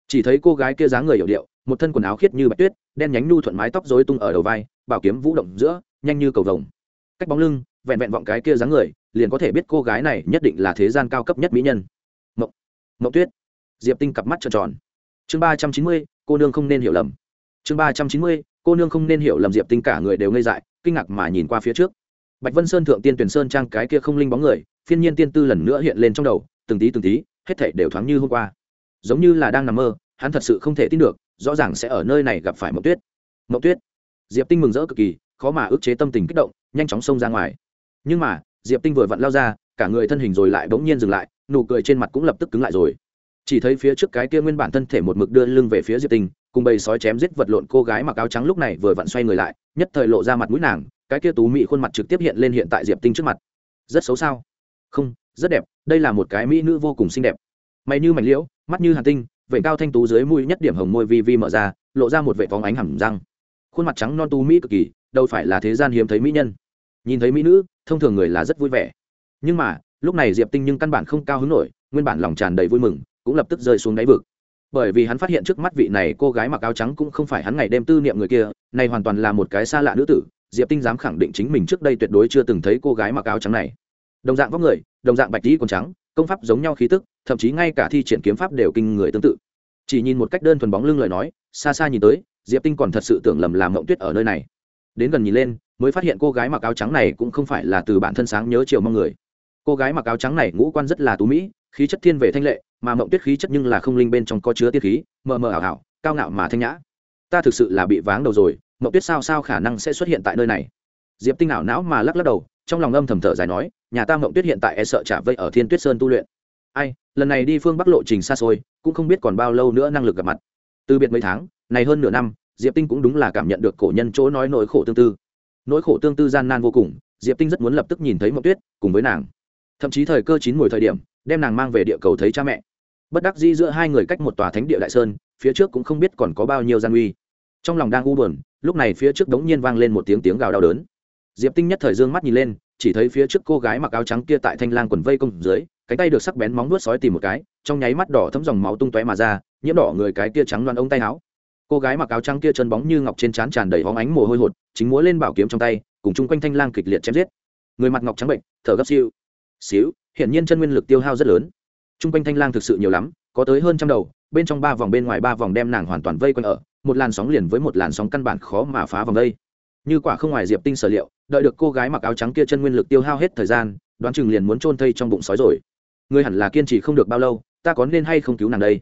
Chỉ thấy cô gái kia dáng người hiểu điệu một thân quần áo khiết như bạch tuyết, đen nhánh nhu thuận mái tóc rối tung ở đầu vai, bảo kiếm vũ động giữa, nhanh như cầu vồng. Cách bóng lưng, vẹn vẹn vọng cái kia dáng người, liền có thể biết cô gái này nhất định là thế gian cao cấp nhất mỹ nhân. Mộng mộng tuyết. Diệp tinh cặp mắt tròn tròn. Chương ba trăm chín mươi, cô nương không nên hiểu lầm. Chương ba trăm chín mươi, cô nương không nên hiểu lầm diệp tinh cả người đều ngây dại, kinh ngạc mà nhìn qua phía trước. Bạch vân sơn thượng tiên tuyển sơn trang cái kia không linh bóng người, phiên nhiên tiên tư lần nữa hiện lên trong đầu, từng tí từng tí, hết thảy đều thoáng như hôm qua. Giống như là đang nằm mơ hắn thật sự không thể tin được, rõ ràng sẽ ở nơi này gặp phải mộng tuyết. Mộng tuyết, diệp tinh mừng rỡ cực kỳ, khó mà ức chế tâm tình kích động, nhanh chóng xông ra ngoài. Nhưng mà, diệp tinh vừa vặn lao ra, cả người thân hình rồi lại bỗng nhiên dừng lại, nụ cười trên mặt cũng lập tức cứng lại rồi. Chỉ thấy phía trước cái kia nguyên bản thân thể một mực đưa lưng về phía diệp tinh, cùng bầy sói chém giết vật lộn cô gái mặc áo trắng lúc này vừa vặn xoay người lại, nhất thời lộ ra mặt mũi nàng, cái kia tú mị khuôn mặt trực tiếp hiện lên hiện tại diệp tinh trước mặt. Rất xấu sao? Không, rất đẹp, đây là một cái mỹ nữ vô cùng xinh đẹp. Mày như mảnh liễu, mắt như hàn tinh vẩy cao thanh tú dưới mũi nhất điểm hồng môi vi vi mở ra, lộ ra một vệ phóng ánh hẳn răng. Khuôn mặt trắng non tu mỹ cực kỳ, đâu phải là thế gian hiếm thấy mỹ nhân. Nhìn thấy mỹ nữ, thông thường người là rất vui vẻ. Nhưng mà, lúc này diệp tinh nhưng căn bản không cao hứng nổi, nguyên bản lòng tràn đầy vui mừng, cũng lập tức rơi xuống đáy vực. Bởi vì hắn phát hiện trước mắt vị này cô gái mặc áo trắng cũng không phải hắn ngày đêm tư niệm người kia, này hoàn toàn là một cái xa lạ nữ tử, diệp tinh dám khẳng định chính mình trước đây tuyệt đối chưa từng thấy cô gái mặc áo trắng này. Đồng dạng vóc người, đồng dạng bạch tí còn trắng công pháp giống nhau khí tức, thậm chí ngay cả thi triển kiếm pháp đều kinh người tương tự. Chỉ nhìn một cách đơn thuần bóng lưng lời nói, xa xa nhìn tới, diệp tinh còn thật sự tưởng lầm làm mộng tuyết ở nơi này. Đến gần nhìn lên, mới phát hiện cô gái mặc áo trắng này cũng không phải là từ bản thân sáng nhớ chiều mong người. Cô gái mặc áo trắng này ngũ quan rất là tú mỹ, khí chất thiên về thanh lệ, mà mộng tuyết khí chất nhưng là không linh bên trong có chứa tiết khí, mờ mờ ảo ảo, cao ngạo mà thanh nhã. Ta thực sự là bị váng đầu rồi mộng tuyết sao sao khả năng sẽ xuất hiện tại nơi này? Diệp tinh ảo não mà lắc lắc đầu trong lòng âm thầm thở dài nói, nhà ta mộng tuyết hiện tại e sợ trả vây ở thiên tuyết sơn tu luyện. Ai, lần này đi phương bắc lộ trình xa xôi, cũng không biết còn bao lâu nữa năng lực gặp mặt. Từ biệt mấy tháng, này hơn nửa năm, diệp tinh cũng đúng là cảm nhận được cổ nhân chỗ nói nỗi khổ tương tư. Nỗi khổ tương tư gian nan vô cùng, diệp tinh rất muốn lập tức nhìn thấy mộng tuyết, cùng với nàng. Thậm chí thời cơ chín mùi thời điểm, đem nàng mang về địa cầu thấy cha mẹ. Bất đắc dĩ giữa hai người cách một tòa thánh địa đại sơn, phía trước cũng không biết còn có bao nhiêu gian uy trong lòng đang u buồn, lúc này phía trước đống nhiên vang lên một tiếng tiếng gào đau đớn diệp tinh nhất thời dương mắt nhìn lên, chỉ thấy phía trước cô gái mặc áo trắng kia tại thanh lang quần vây công dưới, cánh tay được sắc bén móng vuốt sói tìm một cái, trong nháy mắt đỏ thấm dòng máu tung tóe mà ra, nhiễm đỏ người cái kia trắng loan ống tay áo. Cô gái mặc áo trắng kia chân bóng như ngọc trên trán tràn đầy hóng ánh mồ hôi hột, chính múa lên bảo kiếm trong tay, cùng chung quanh thanh lang kịch liệt chém giết. Người mặt ngọc trắng bệnh, thở gấp siêu xíu hiện nhiên chân nguyên lực tiêu hao rất lớn. Chung quanh thanh lang thực sự nhiều lắm, có tới hơn trăm đầu, bên trong ba vòng bên ngoài ba vòng đem nàng hoàn toàn vây quanh ở, một làn sóng liền với một làn sóng căn bản khó mà phá vòng vây như quả không ngoài diệp tinh sở liệu, đợi được cô gái mặc áo trắng kia chân nguyên lực tiêu hao hết thời gian, đoán chừng liền muốn trôn thây trong bụng sói rồi. Người hẳn là kiên trì không được bao lâu, ta có nên hay không cứu nàng đây?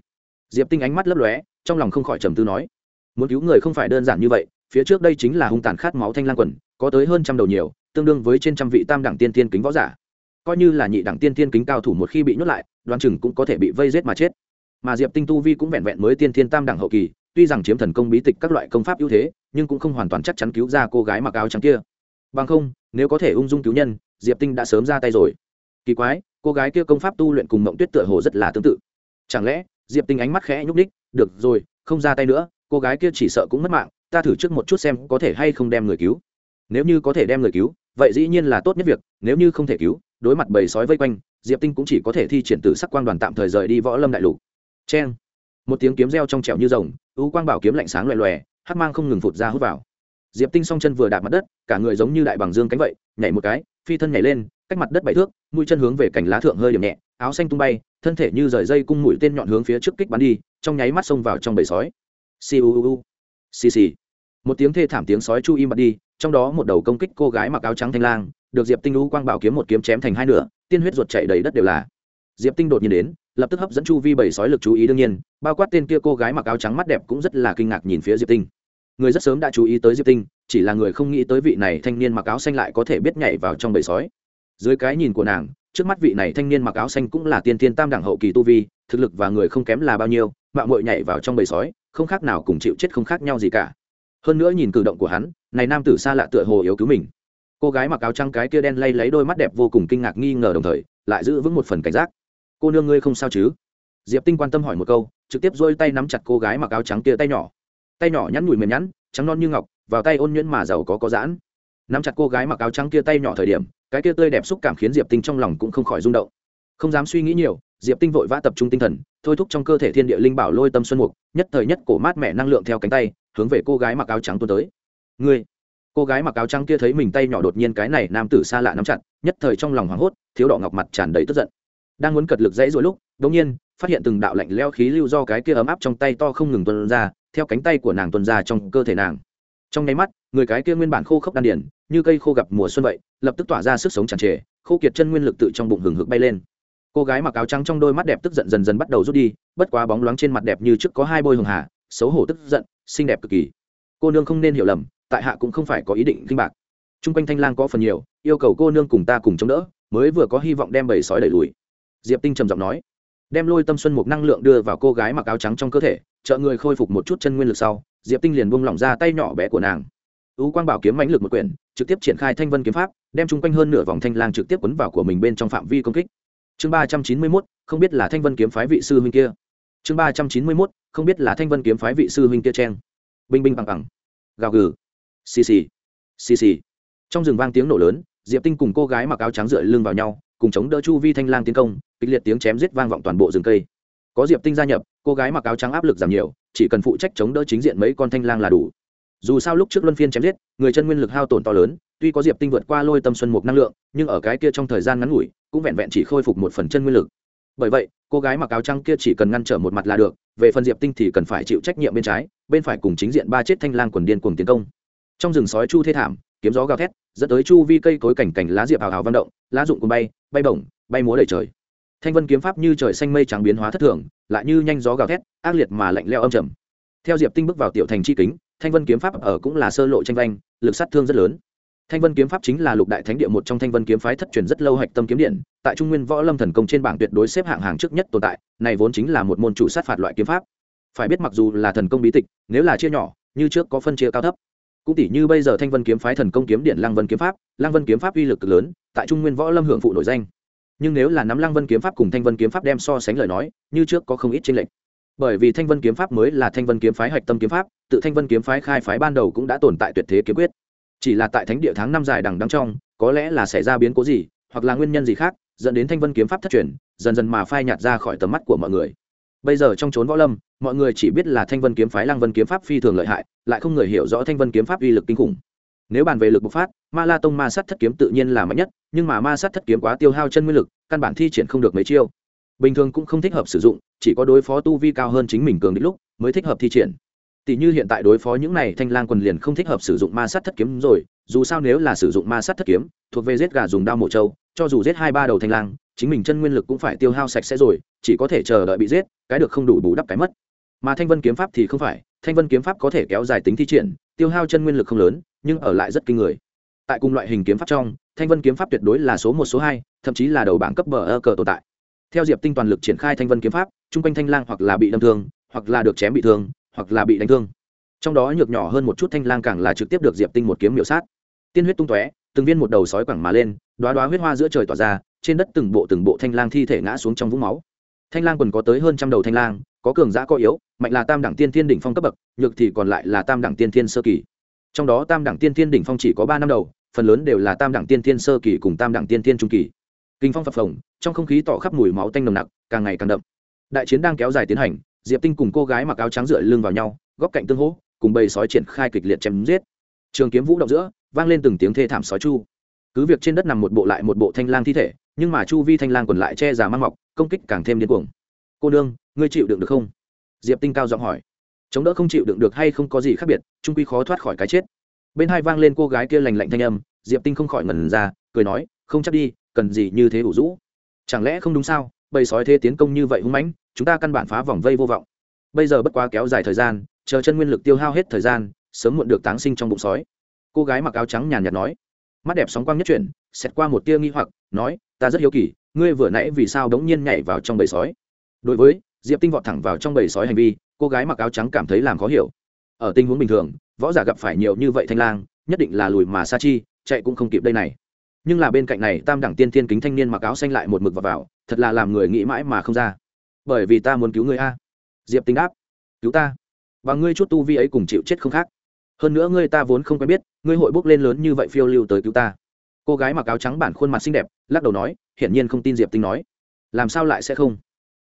Diệp tinh ánh mắt lấp lóe, trong lòng không khỏi trầm tư nói. Muốn cứu người không phải đơn giản như vậy, phía trước đây chính là hung tàn khát máu thanh lang quần, có tới hơn trăm đầu nhiều, tương đương với trên trăm vị tam đẳng tiên tiên kính võ giả. Coi như là nhị đẳng tiên tiên kính cao thủ một khi bị nhốt lại, đoán chừng cũng có thể bị vây giết mà chết. Mà diệp tinh tu vi cũng vẹn vẹn mới tiên thiên tam đẳng hậu kỳ, tuy rằng chiếm thần công bí tịch các loại công pháp ưu thế nhưng cũng không hoàn toàn chắc chắn cứu ra cô gái mặc áo trắng kia. Bằng không, nếu có thể ung dung cứu nhân, diệp tinh đã sớm ra tay rồi. Kỳ quái, cô gái kia công pháp tu luyện cùng mộng tuyết tựa hồ rất là tương tự. Chẳng lẽ, diệp tinh ánh mắt khẽ nhúc ních được rồi, không ra tay nữa, cô gái kia chỉ sợ cũng mất mạng, ta thử trước một chút xem có thể hay không đem người cứu. Nếu như có thể đem người cứu, vậy dĩ nhiên là tốt nhất việc, nếu như không thể cứu, đối mặt bầy sói vây quanh, diệp tinh cũng chỉ có thể thi triển từ sắc quang đoàn tạm thời rời đi võ lâm đại lục. C một tiếng kiếm reo trong trẻo như rồng ưu quang bảo kiếm lạnh sáng loẹ loẹ hắc mang không ngừng phụt ra hút vào. Diệp tinh song chân vừa đạp mặt đất, cả người giống như đại bằng dương cánh vậy, nhảy một cái, phi thân nhảy lên, cách mặt đất bảy thước, mũi chân hướng về cành lá thượng hơi điểm nhẹ, áo xanh tung bay, thân thể như rời dây cung mũi tên nhọn hướng phía trước kích bắn đi, trong nháy mắt xông vào trong bầy sói. Siu xì xì. Một tiếng thê thảm tiếng sói chu im bật đi, trong đó một đầu công kích cô gái mặc áo trắng thanh lang, được diệp tinh lũ quang bảo kiếm một kiếm chém thành hai nửa, tiên huyết ruột chảy đầy đất đều là. Diệp tinh đột nhiên đến, lập tức hấp dẫn chu vi bảy sói lực chú ý đương nhiên, bao quát tên kia cô gái mặc áo trắng mắt đẹp cũng rất là kinh ngạc nhìn phía diệp tinh người rất sớm đã chú ý tới diệp tinh, chỉ là người không nghĩ tới vị này thanh niên mặc áo xanh lại có thể biết nhảy vào trong bầy sói. Dưới cái nhìn của nàng, trước mắt vị này thanh niên mặc áo xanh cũng là tiên tiên tam đẳng hậu kỳ tu vi, thực lực và người không kém là bao nhiêu mạng mội nhảy vào trong bầy sói, không khác nào cùng chịu chết không khác nhau gì cả. Hơn nữa nhìn cử động của hắn, này nam tử xa lạ tựa hồ yếu cứu mình. Cô gái mặc áo trắng cái kia đen lay lấy đôi mắt đẹp vô cùng kinh ngạc nghi ngờ đồng thời, lại giữ vững một phần cảnh giác. Cô nương ngươi không sao chứ? Diệp tinh quan tâm hỏi một câu, trực tiếp dôi tay nắm chặt cô gái mặc áo trắng kia tay nhỏ tay nhỏ nhắn nhủi mềm nhắn, trắng non như ngọc, vào tay ôn nhuyễn mà giàu có có giãn. Nắm chặt cô gái mặc áo trắng kia tay nhỏ thời điểm, cái kia tươi đẹp xúc cảm khiến diệp tinh trong lòng cũng không khỏi rung động. Không dám suy nghĩ nhiều, diệp tinh vội vã tập trung tinh thần, thôi thúc trong cơ thể thiên địa linh bảo lôi tâm xuân mục, nhất thời nhất cổ mát mẻ năng lượng theo cánh tay, hướng về cô gái mặc áo trắng tuôn tới. Ngươi! Cô gái mặc áo trắng kia thấy mình tay nhỏ đột nhiên cái này nam tử xa lạ nắm chặt, nhất thời trong lòng hoảng hốt, thiếu đỏ ngọc mặt tràn đầy tức giận. Đang muốn cật lực dãy rồi lúc, đột nhiên phát hiện từng đạo lạnh leo khí lưu do cái kia ấm áp trong tay to không ngừng tuôn ra, theo cánh tay của nàng tuôn ra trong cơ thể nàng. Trong nháy mắt, người cái kia nguyên bản khô khốc đan điển như cây khô gặp mùa xuân vậy, lập tức tỏa ra sức sống tràn trề, khô kiệt chân nguyên lực tự trong bụng hừng hực bay lên. Cô gái mặc áo trắng trong đôi mắt đẹp tức giận dần dần bắt đầu rút đi, bất quá bóng loáng trên mặt đẹp như trước có hai bôi hường hà, xấu hổ tức giận, xinh đẹp cực kỳ. Cô nương không nên hiểu lầm, tại hạ cũng không phải có ý định kinh bạc. T r u n g quanh thanh lang có phần nhiều, yêu cầu cô nương cùng ta cùng chống đỡ, mới vừa có hy vọng đem bầy sói đẩy lùi. Diệp tinh trầm giọng nói đem lôi tâm xuân một năng lượng đưa vào cô gái mặc áo trắng trong cơ thể, trợ người khôi phục một chút chân nguyên lực sau, diệp tinh liền buông lỏng ra tay nhỏ bé của nàng. U quang bảo kiếm mãnh lực một quyển, trực tiếp triển khai thanh vân kiếm pháp, đem chung quanh hơn nửa vòng thanh lang trực tiếp quấn vào của mình bên trong phạm vi công kích. Chương ba trăm chín mươi mốt, không biết là thanh vân kiếm phái vị sư huynh kia. Chương ba trăm chín mươi mốt, không biết là thanh vân kiếm phái vị sư huynh kia trang binh binh bằng bằng. Gào gừ. Xì xì. Xì xì. Trong rừng vang tiếng nổ lớn, diệp tinh cùng cô gái mặc áo trắng dựa lưng vào nhau cùng chống đỡ chu vi thanh lang tiến công, kịch liệt tiếng chém giết vang vọng toàn bộ rừng cây. Có diệp tinh gia nhập, cô gái mặc áo trắng áp lực giảm nhiều, chỉ cần phụ trách chống đỡ chính diện mấy con thanh lang là đủ. Dù sao lúc trước luân phiên chém giết, người chân nguyên lực hao tổn to lớn, tuy có diệp tinh vượt qua lôi tâm xuân mục năng lượng, nhưng ở cái kia trong thời gian ngắn ngủi, cũng vẹn vẹn chỉ khôi phục một phần chân nguyên lực. Bởi vậy, cô gái mặc áo trắng kia chỉ cần ngăn trở một mặt là được, về phần diệp tinh thì cần phải chịu trách nhiệm bên trái, bên phải cùng chính diện ba chết thanh lang quần điên cuồng tiến công. Trong rừng sói chu thê thảm, kiếm gió gào thét dẫn tới chu vi cây cối cảnh cảnh lá diệp hào hào văn động, lá rụng cùng bay bay bổng, bay múa đầy trời. Thanh vân kiếm pháp như trời xanh mây trắng biến hóa thất thường, lại như nhanh gió gào thét, ác liệt mà lạnh leo âm trầm. Theo diệp tinh bước vào tiểu thành chi kính, thanh vân kiếm pháp ở cũng là sơ lộ tranh vanh, lực sát thương rất lớn. Thanh vân kiếm pháp chính là lục đại thánh địa một trong thanh vân kiếm phái thất truyền rất lâu hạch tâm kiếm điện, tại trung nguyên võ lâm thần công trên bảng tuyệt đối xếp hạng hàng trước nhất tồn tại, này vốn chính là một môn chủ sát phạt loại kiếm pháp. Phải biết mặc dù là thần công bí tịch, nếu là chia nhỏ, như trước có phân chia cao thấp cũng tỷ như bây giờ thanh vân kiếm phái thần công kiếm điện lăng vân kiếm pháp, lăng vân kiếm pháp uy lực cực lớn, tại trung nguyên võ lâm hưởng phụ nổi danh. Nhưng nếu là nắm lăng vân kiếm pháp cùng thanh vân kiếm pháp đem so sánh lời nói, như trước có không ít tranh lệch. Bởi vì thanh vân kiếm pháp mới là thanh vân kiếm phái hạch tâm kiếm pháp, tự thanh vân kiếm phái khai phái ban đầu cũng đã tồn tại tuyệt thế kiếm quyết. Chỉ là tại thánh địa tháng năm dài đằng đăng trong, có lẽ là xảy ra biến cố gì, hoặc là nguyên nhân gì khác, dẫn đến thanh vân kiếm pháp thất truyền, dần dần mà phai nhạt ra khỏi tầm mắt của mọi người bây giờ trong trốn võ lâm, mọi người chỉ biết là thanh vân kiếm phái lăng vân kiếm pháp phi thường lợi hại, lại không người hiểu rõ thanh vân kiếm pháp uy lực kinh khủng. Nếu bàn về lực bộc phát, ma la tông ma sát thất kiếm tự nhiên là mạnh nhất, nhưng mà ma sát thất kiếm quá tiêu hao chân nguyên lực, căn bản thi triển không được mấy chiêu. Bình thường cũng không thích hợp sử dụng, chỉ có đối phó tu vi cao hơn chính mình cường đích lúc mới thích hợp thi triển. Tỷ như hiện tại đối phó những này thanh lang quần liền không thích hợp sử dụng ma sát thất kiếm rồi, dù sao nếu là sử dụng ma sát thất kiếm, thuộc về giết gà dùng đao mổ trâu, cho dù giết hai ba đầu thanh lang chính mình chân nguyên lực cũng phải tiêu hao sạch sẽ rồi, chỉ có thể chờ đợi bị giết, cái được không đủ bù đắp cái mất. Mà thanh vân kiếm pháp thì không phải, thanh vân kiếm pháp có thể kéo dài tính thi triển, tiêu hao chân nguyên lực không lớn, nhưng ở lại rất kinh người. Tại cùng loại hình kiếm pháp trong, thanh vân kiếm pháp tuyệt đối là số một, số hai, thậm chí là đầu bảng cấp bờ ơ cờ tồn tại. Theo diệp tinh toàn lực triển khai thanh vân kiếm pháp, chung quanh thanh lang hoặc là bị đâm thương, hoặc là được chém bị thương, hoặc là bị đánh thương. Trong đó nhược nhỏ hơn một chút thanh lang càng là trực tiếp được diệp tinh một kiếm miểu sát. Tiên huyết tung tóe, từng viên một đầu sói quẳng mà lên đoá đoá huyết hoa giữa trời tỏa ra trên đất từng bộ từng bộ thanh lang thi thể ngã xuống trong vũng máu. Thanh lang quần có tới hơn trăm đầu thanh lang, có cường giã có yếu, mạnh là tam đẳng tiên thiên đỉnh phong cấp bậc, nhược thì còn lại là tam đẳng tiên thiên sơ kỳ. Trong đó tam đẳng tiên thiên đỉnh phong chỉ có ba năm đầu, phần lớn đều là tam đẳng tiên thiên sơ kỳ cùng tam đẳng tiên thiên trung kỳ. Kinh phong phập phồng, trong không khí tỏ khắp mùi máu tanh nồng nặc, càng ngày càng đậm. Đại chiến đang kéo dài tiến hành, diệp tinh cùng cô gái mặc áo trắng dựa lưng vào nhau, góc cạnh tương hỗ, cùng bầy sói triển khai kịch liệt chém giết. Trường kiếm vũ động giữa, vang lên từng tiếng thê thảm sói chu. Cứ việc trên đất nằm một bộ lại một bộ thanh lang thi thể nhưng mà chu vi thanh lang còn lại che già mang mọc, công kích càng thêm điên cuồng. Cô nương, ngươi chịu đựng được không? Diệp tinh cao giọng hỏi. Chống đỡ không chịu đựng được hay không có gì khác biệt, trung quy khó thoát khỏi cái chết. Bên hai vang lên cô gái kia lành lạnh thanh âm, diệp tinh không khỏi ngẩn ra, cười nói, không chắc đi, cần gì như thế ủ rũ? Chẳng lẽ không đúng sao? Bầy sói thế tiến công như vậy hung mãnh, chúng ta căn bản phá vòng vây vô vọng. Bây giờ bất quá kéo dài thời gian, chờ chân nguyên lực tiêu hao hết thời gian, sớm muộn được táng sinh trong bụng sói. Cô gái mặc áo trắng nhàn nhạt nói. Mắt đẹp sóng quang nhất chuyển xét qua một tia nghi hoặc nói ta rất hiếu kỳ ngươi vừa nãy vì sao đống nhiên nhảy vào trong bầy sói? Đối với diệp tinh vọt thẳng vào trong bầy sói hành vi cô gái mặc áo trắng cảm thấy làm khó hiểu. Ở tình huống bình thường võ giả gặp phải nhiều như vậy thanh lang nhất định là lùi mà sa chi chạy cũng không kịp đây này. Nhưng là bên cạnh này tam đẳng tiên thiên kính thanh niên mặc áo xanh lại một mực vào, vào thật là làm người nghĩ mãi mà không ra. Bởi vì ta muốn cứu ngươi a. Diệp tinh đáp. Cứu ta? Và ngươi chút tu vi ấy cùng chịu chết không khác. Hơn nữa ngươi ta vốn không quen biết ngươi hội bốc lên lớn như vậy phiêu lưu tới cứu ta cô gái mặc áo trắng bản khuôn mặt xinh đẹp, lắc đầu nói, hiển nhiên không tin diệp tinh nói. Làm sao lại sẽ không?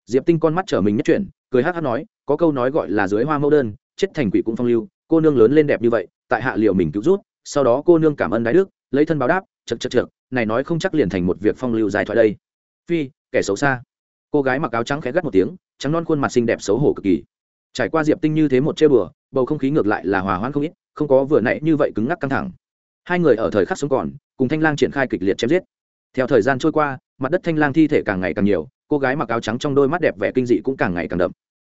Diệp tinh con mắt trở mình nhất chuyển, cười hát hát nói, có câu nói gọi là dưới hoa mẫu đơn, chết thành quỷ cũng phong lưu, cô nương lớn lên đẹp như vậy, tại hạ liệu mình cứu rút, sau đó cô nương cảm ơn đái đức, lấy thân báo đáp chật chật chật này nói không chắc liền thành một việc phong lưu dài thoại đây. Phi, kẻ xấu xa. Cô gái mặc áo trắng khẽ gắt một tiếng, trắng non khuôn mặt xinh đẹp xấu hổ cực kỳ. Trải qua diệp tinh như thế một chê bừa bầu không khí ngược lại là hòa hoãn không ít, không có vừa nãy như vậy cứng ngắc căng thẳng. Hai người ở thời khắc sống còn cùng thanh lang triển khai kịch liệt chém giết. Theo thời gian trôi qua, mặt đất thanh lang thi thể càng ngày càng nhiều, cô gái mặc áo trắng trong đôi mắt đẹp vẻ kinh dị cũng càng ngày càng đậm.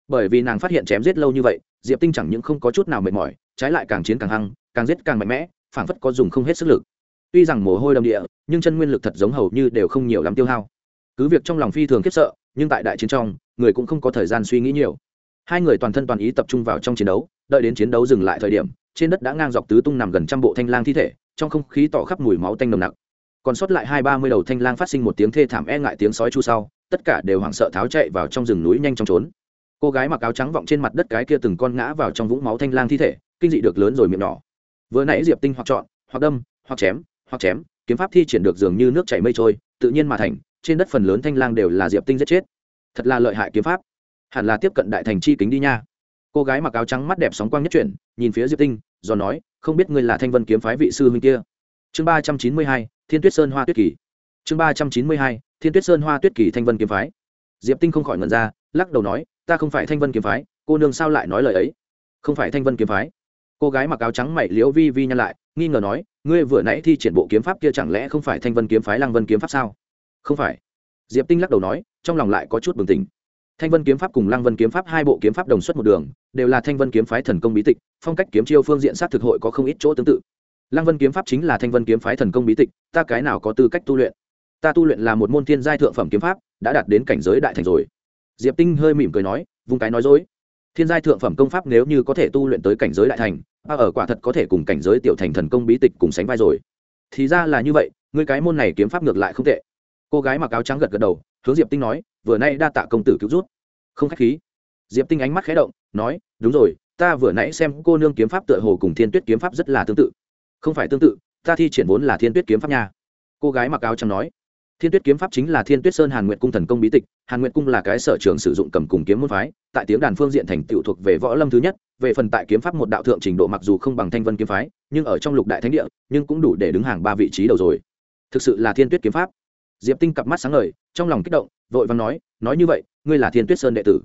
Bởi vì nàng phát hiện chém giết lâu như vậy, diệp tinh chẳng những không có chút nào mệt mỏi, trái lại càng chiến càng hăng, càng giết càng mạnh mẽ, phảng phất có dùng không hết sức lực. Tuy rằng mồ hôi đầm địa, nhưng chân nguyên lực thật giống hầu như đều không nhiều lắm tiêu hao. Cứ việc trong lòng phi thường khiếp sợ, nhưng tại đại chiến trong, người cũng không có thời gian suy nghĩ nhiều. Hai người toàn thân toàn ý tập trung vào trong chiến đấu, đợi đến chiến đấu dừng lại thời điểm, trên đất đã ngang dọc tứ tung nằm gần trăm bộ thanh lang thi thể trong không khí tỏ khắp mùi máu tanh nồng nặc. Còn sót lại hai ba mươi đầu thanh lang phát sinh một tiếng thê thảm e ngại tiếng sói chu sau, tất cả đều hoảng sợ tháo chạy vào trong rừng núi nhanh chóng trốn. Cô gái mặc áo trắng vọng trên mặt đất cái kia từng con ngã vào trong vũng máu thanh lang thi thể, kinh dị được lớn rồi miệng nhỏ. Vừa nãy diệp tinh hoặc chọn, hoặc đâm, hoặc chém hoặc chém, kiếm pháp thi triển được dường như nước chảy mây trôi, tự nhiên mà thành, trên đất phần lớn thanh lang đều là diệp tinh giết chết. Thật là lợi hại kiếm pháp. Hẳn là tiếp cận đại thành chi kính đi nha. Cô gái mặc áo trắng mắt đẹp sóng quang nhất chuyển, nhìn phía diệp tinh do nói, không biết ngươi là thanh vân kiếm phái vị sư huynh kia. Chương ba trăm chín mươi hai, thiên tuyết sơn hoa tuyết kỳ. Chương ba trăm chín mươi hai, thiên tuyết sơn hoa tuyết kỳ thanh vân kiếm phái. Diệp tinh không khỏi ngẩn ra, lắc đầu nói, ta không phải thanh vân kiếm phái, cô nương sao lại nói lời ấy? Không phải thanh vân kiếm phái. Cô gái mặc áo trắng mày liễu vi vi nhăn lại, nghi ngờ nói, ngươi vừa nãy thi triển bộ kiếm pháp kia chẳng lẽ không phải thanh vân kiếm phái lăng vân kiếm pháp sao? Không phải. Diệp tinh lắc đầu nói, trong lòng lại có chút bừng tỉnh thanh vân kiếm pháp cùng lăng vân kiếm pháp hai bộ kiếm pháp đồng xuất một đường, đều là thanh vân kiếm phái thần công bí tịch, phong cách kiếm chiêu phương diện sát thực hội có không ít chỗ tương tự. Lăng vân kiếm pháp chính là thanh vân kiếm phái thần công bí tịch, ta cái nào có tư cách tu luyện? Ta tu luyện là một môn thiên giai thượng phẩm kiếm pháp, đã đạt đến cảnh giới đại thành rồi. Diệp tinh hơi mỉm cười nói, vung cái nói dối. Thiên giai thượng phẩm công pháp nếu như có thể tu luyện tới cảnh giới đại thành, ta ở quả thật có thể cùng cảnh giới tiểu thành thần công bí tịch cùng sánh vai rồi. Thì ra là như vậy, ngươi cái môn này kiếm pháp ngược lại không tệ. Cô gái mặc áo trắng gật gật đầu hướng diệp tinh nói, vừa nay đa tạ công tử cứu rút không khách khí. Diệp tinh ánh mắt khé động, nói, đúng rồi, ta vừa nãy xem cô nương kiếm pháp tựa hồ cùng thiên tuyết kiếm pháp rất là tương tự. Không phải tương tự, ta thi triển vốn là thiên tuyết kiếm pháp nha. Cô gái mặc áo trắng nói, thiên tuyết kiếm pháp chính là thiên tuyết sơn hàn nguyện cung thần công bí tịch, hàn nguyện cung là cái sở trường sử dụng cầm cùng kiếm môn phái, tại tiếng đàn phương diện thành tựu thuộc về võ lâm thứ nhất, về phần tại kiếm pháp một đạo thượng trình độ mặc dù không bằng thanh vân kiếm phái, nhưng ở trong lục đại thánh địa, nhưng cũng đủ để đứng hàng ba vị trí đầu rồi. Thực sự là thiên tuyết kiếm pháp? Diệp tinh cặp mắt sáng ngời, trong lòng kích động, vội vàng nói nói như vậy, ngươi là thiên tuyết sơn đệ tử?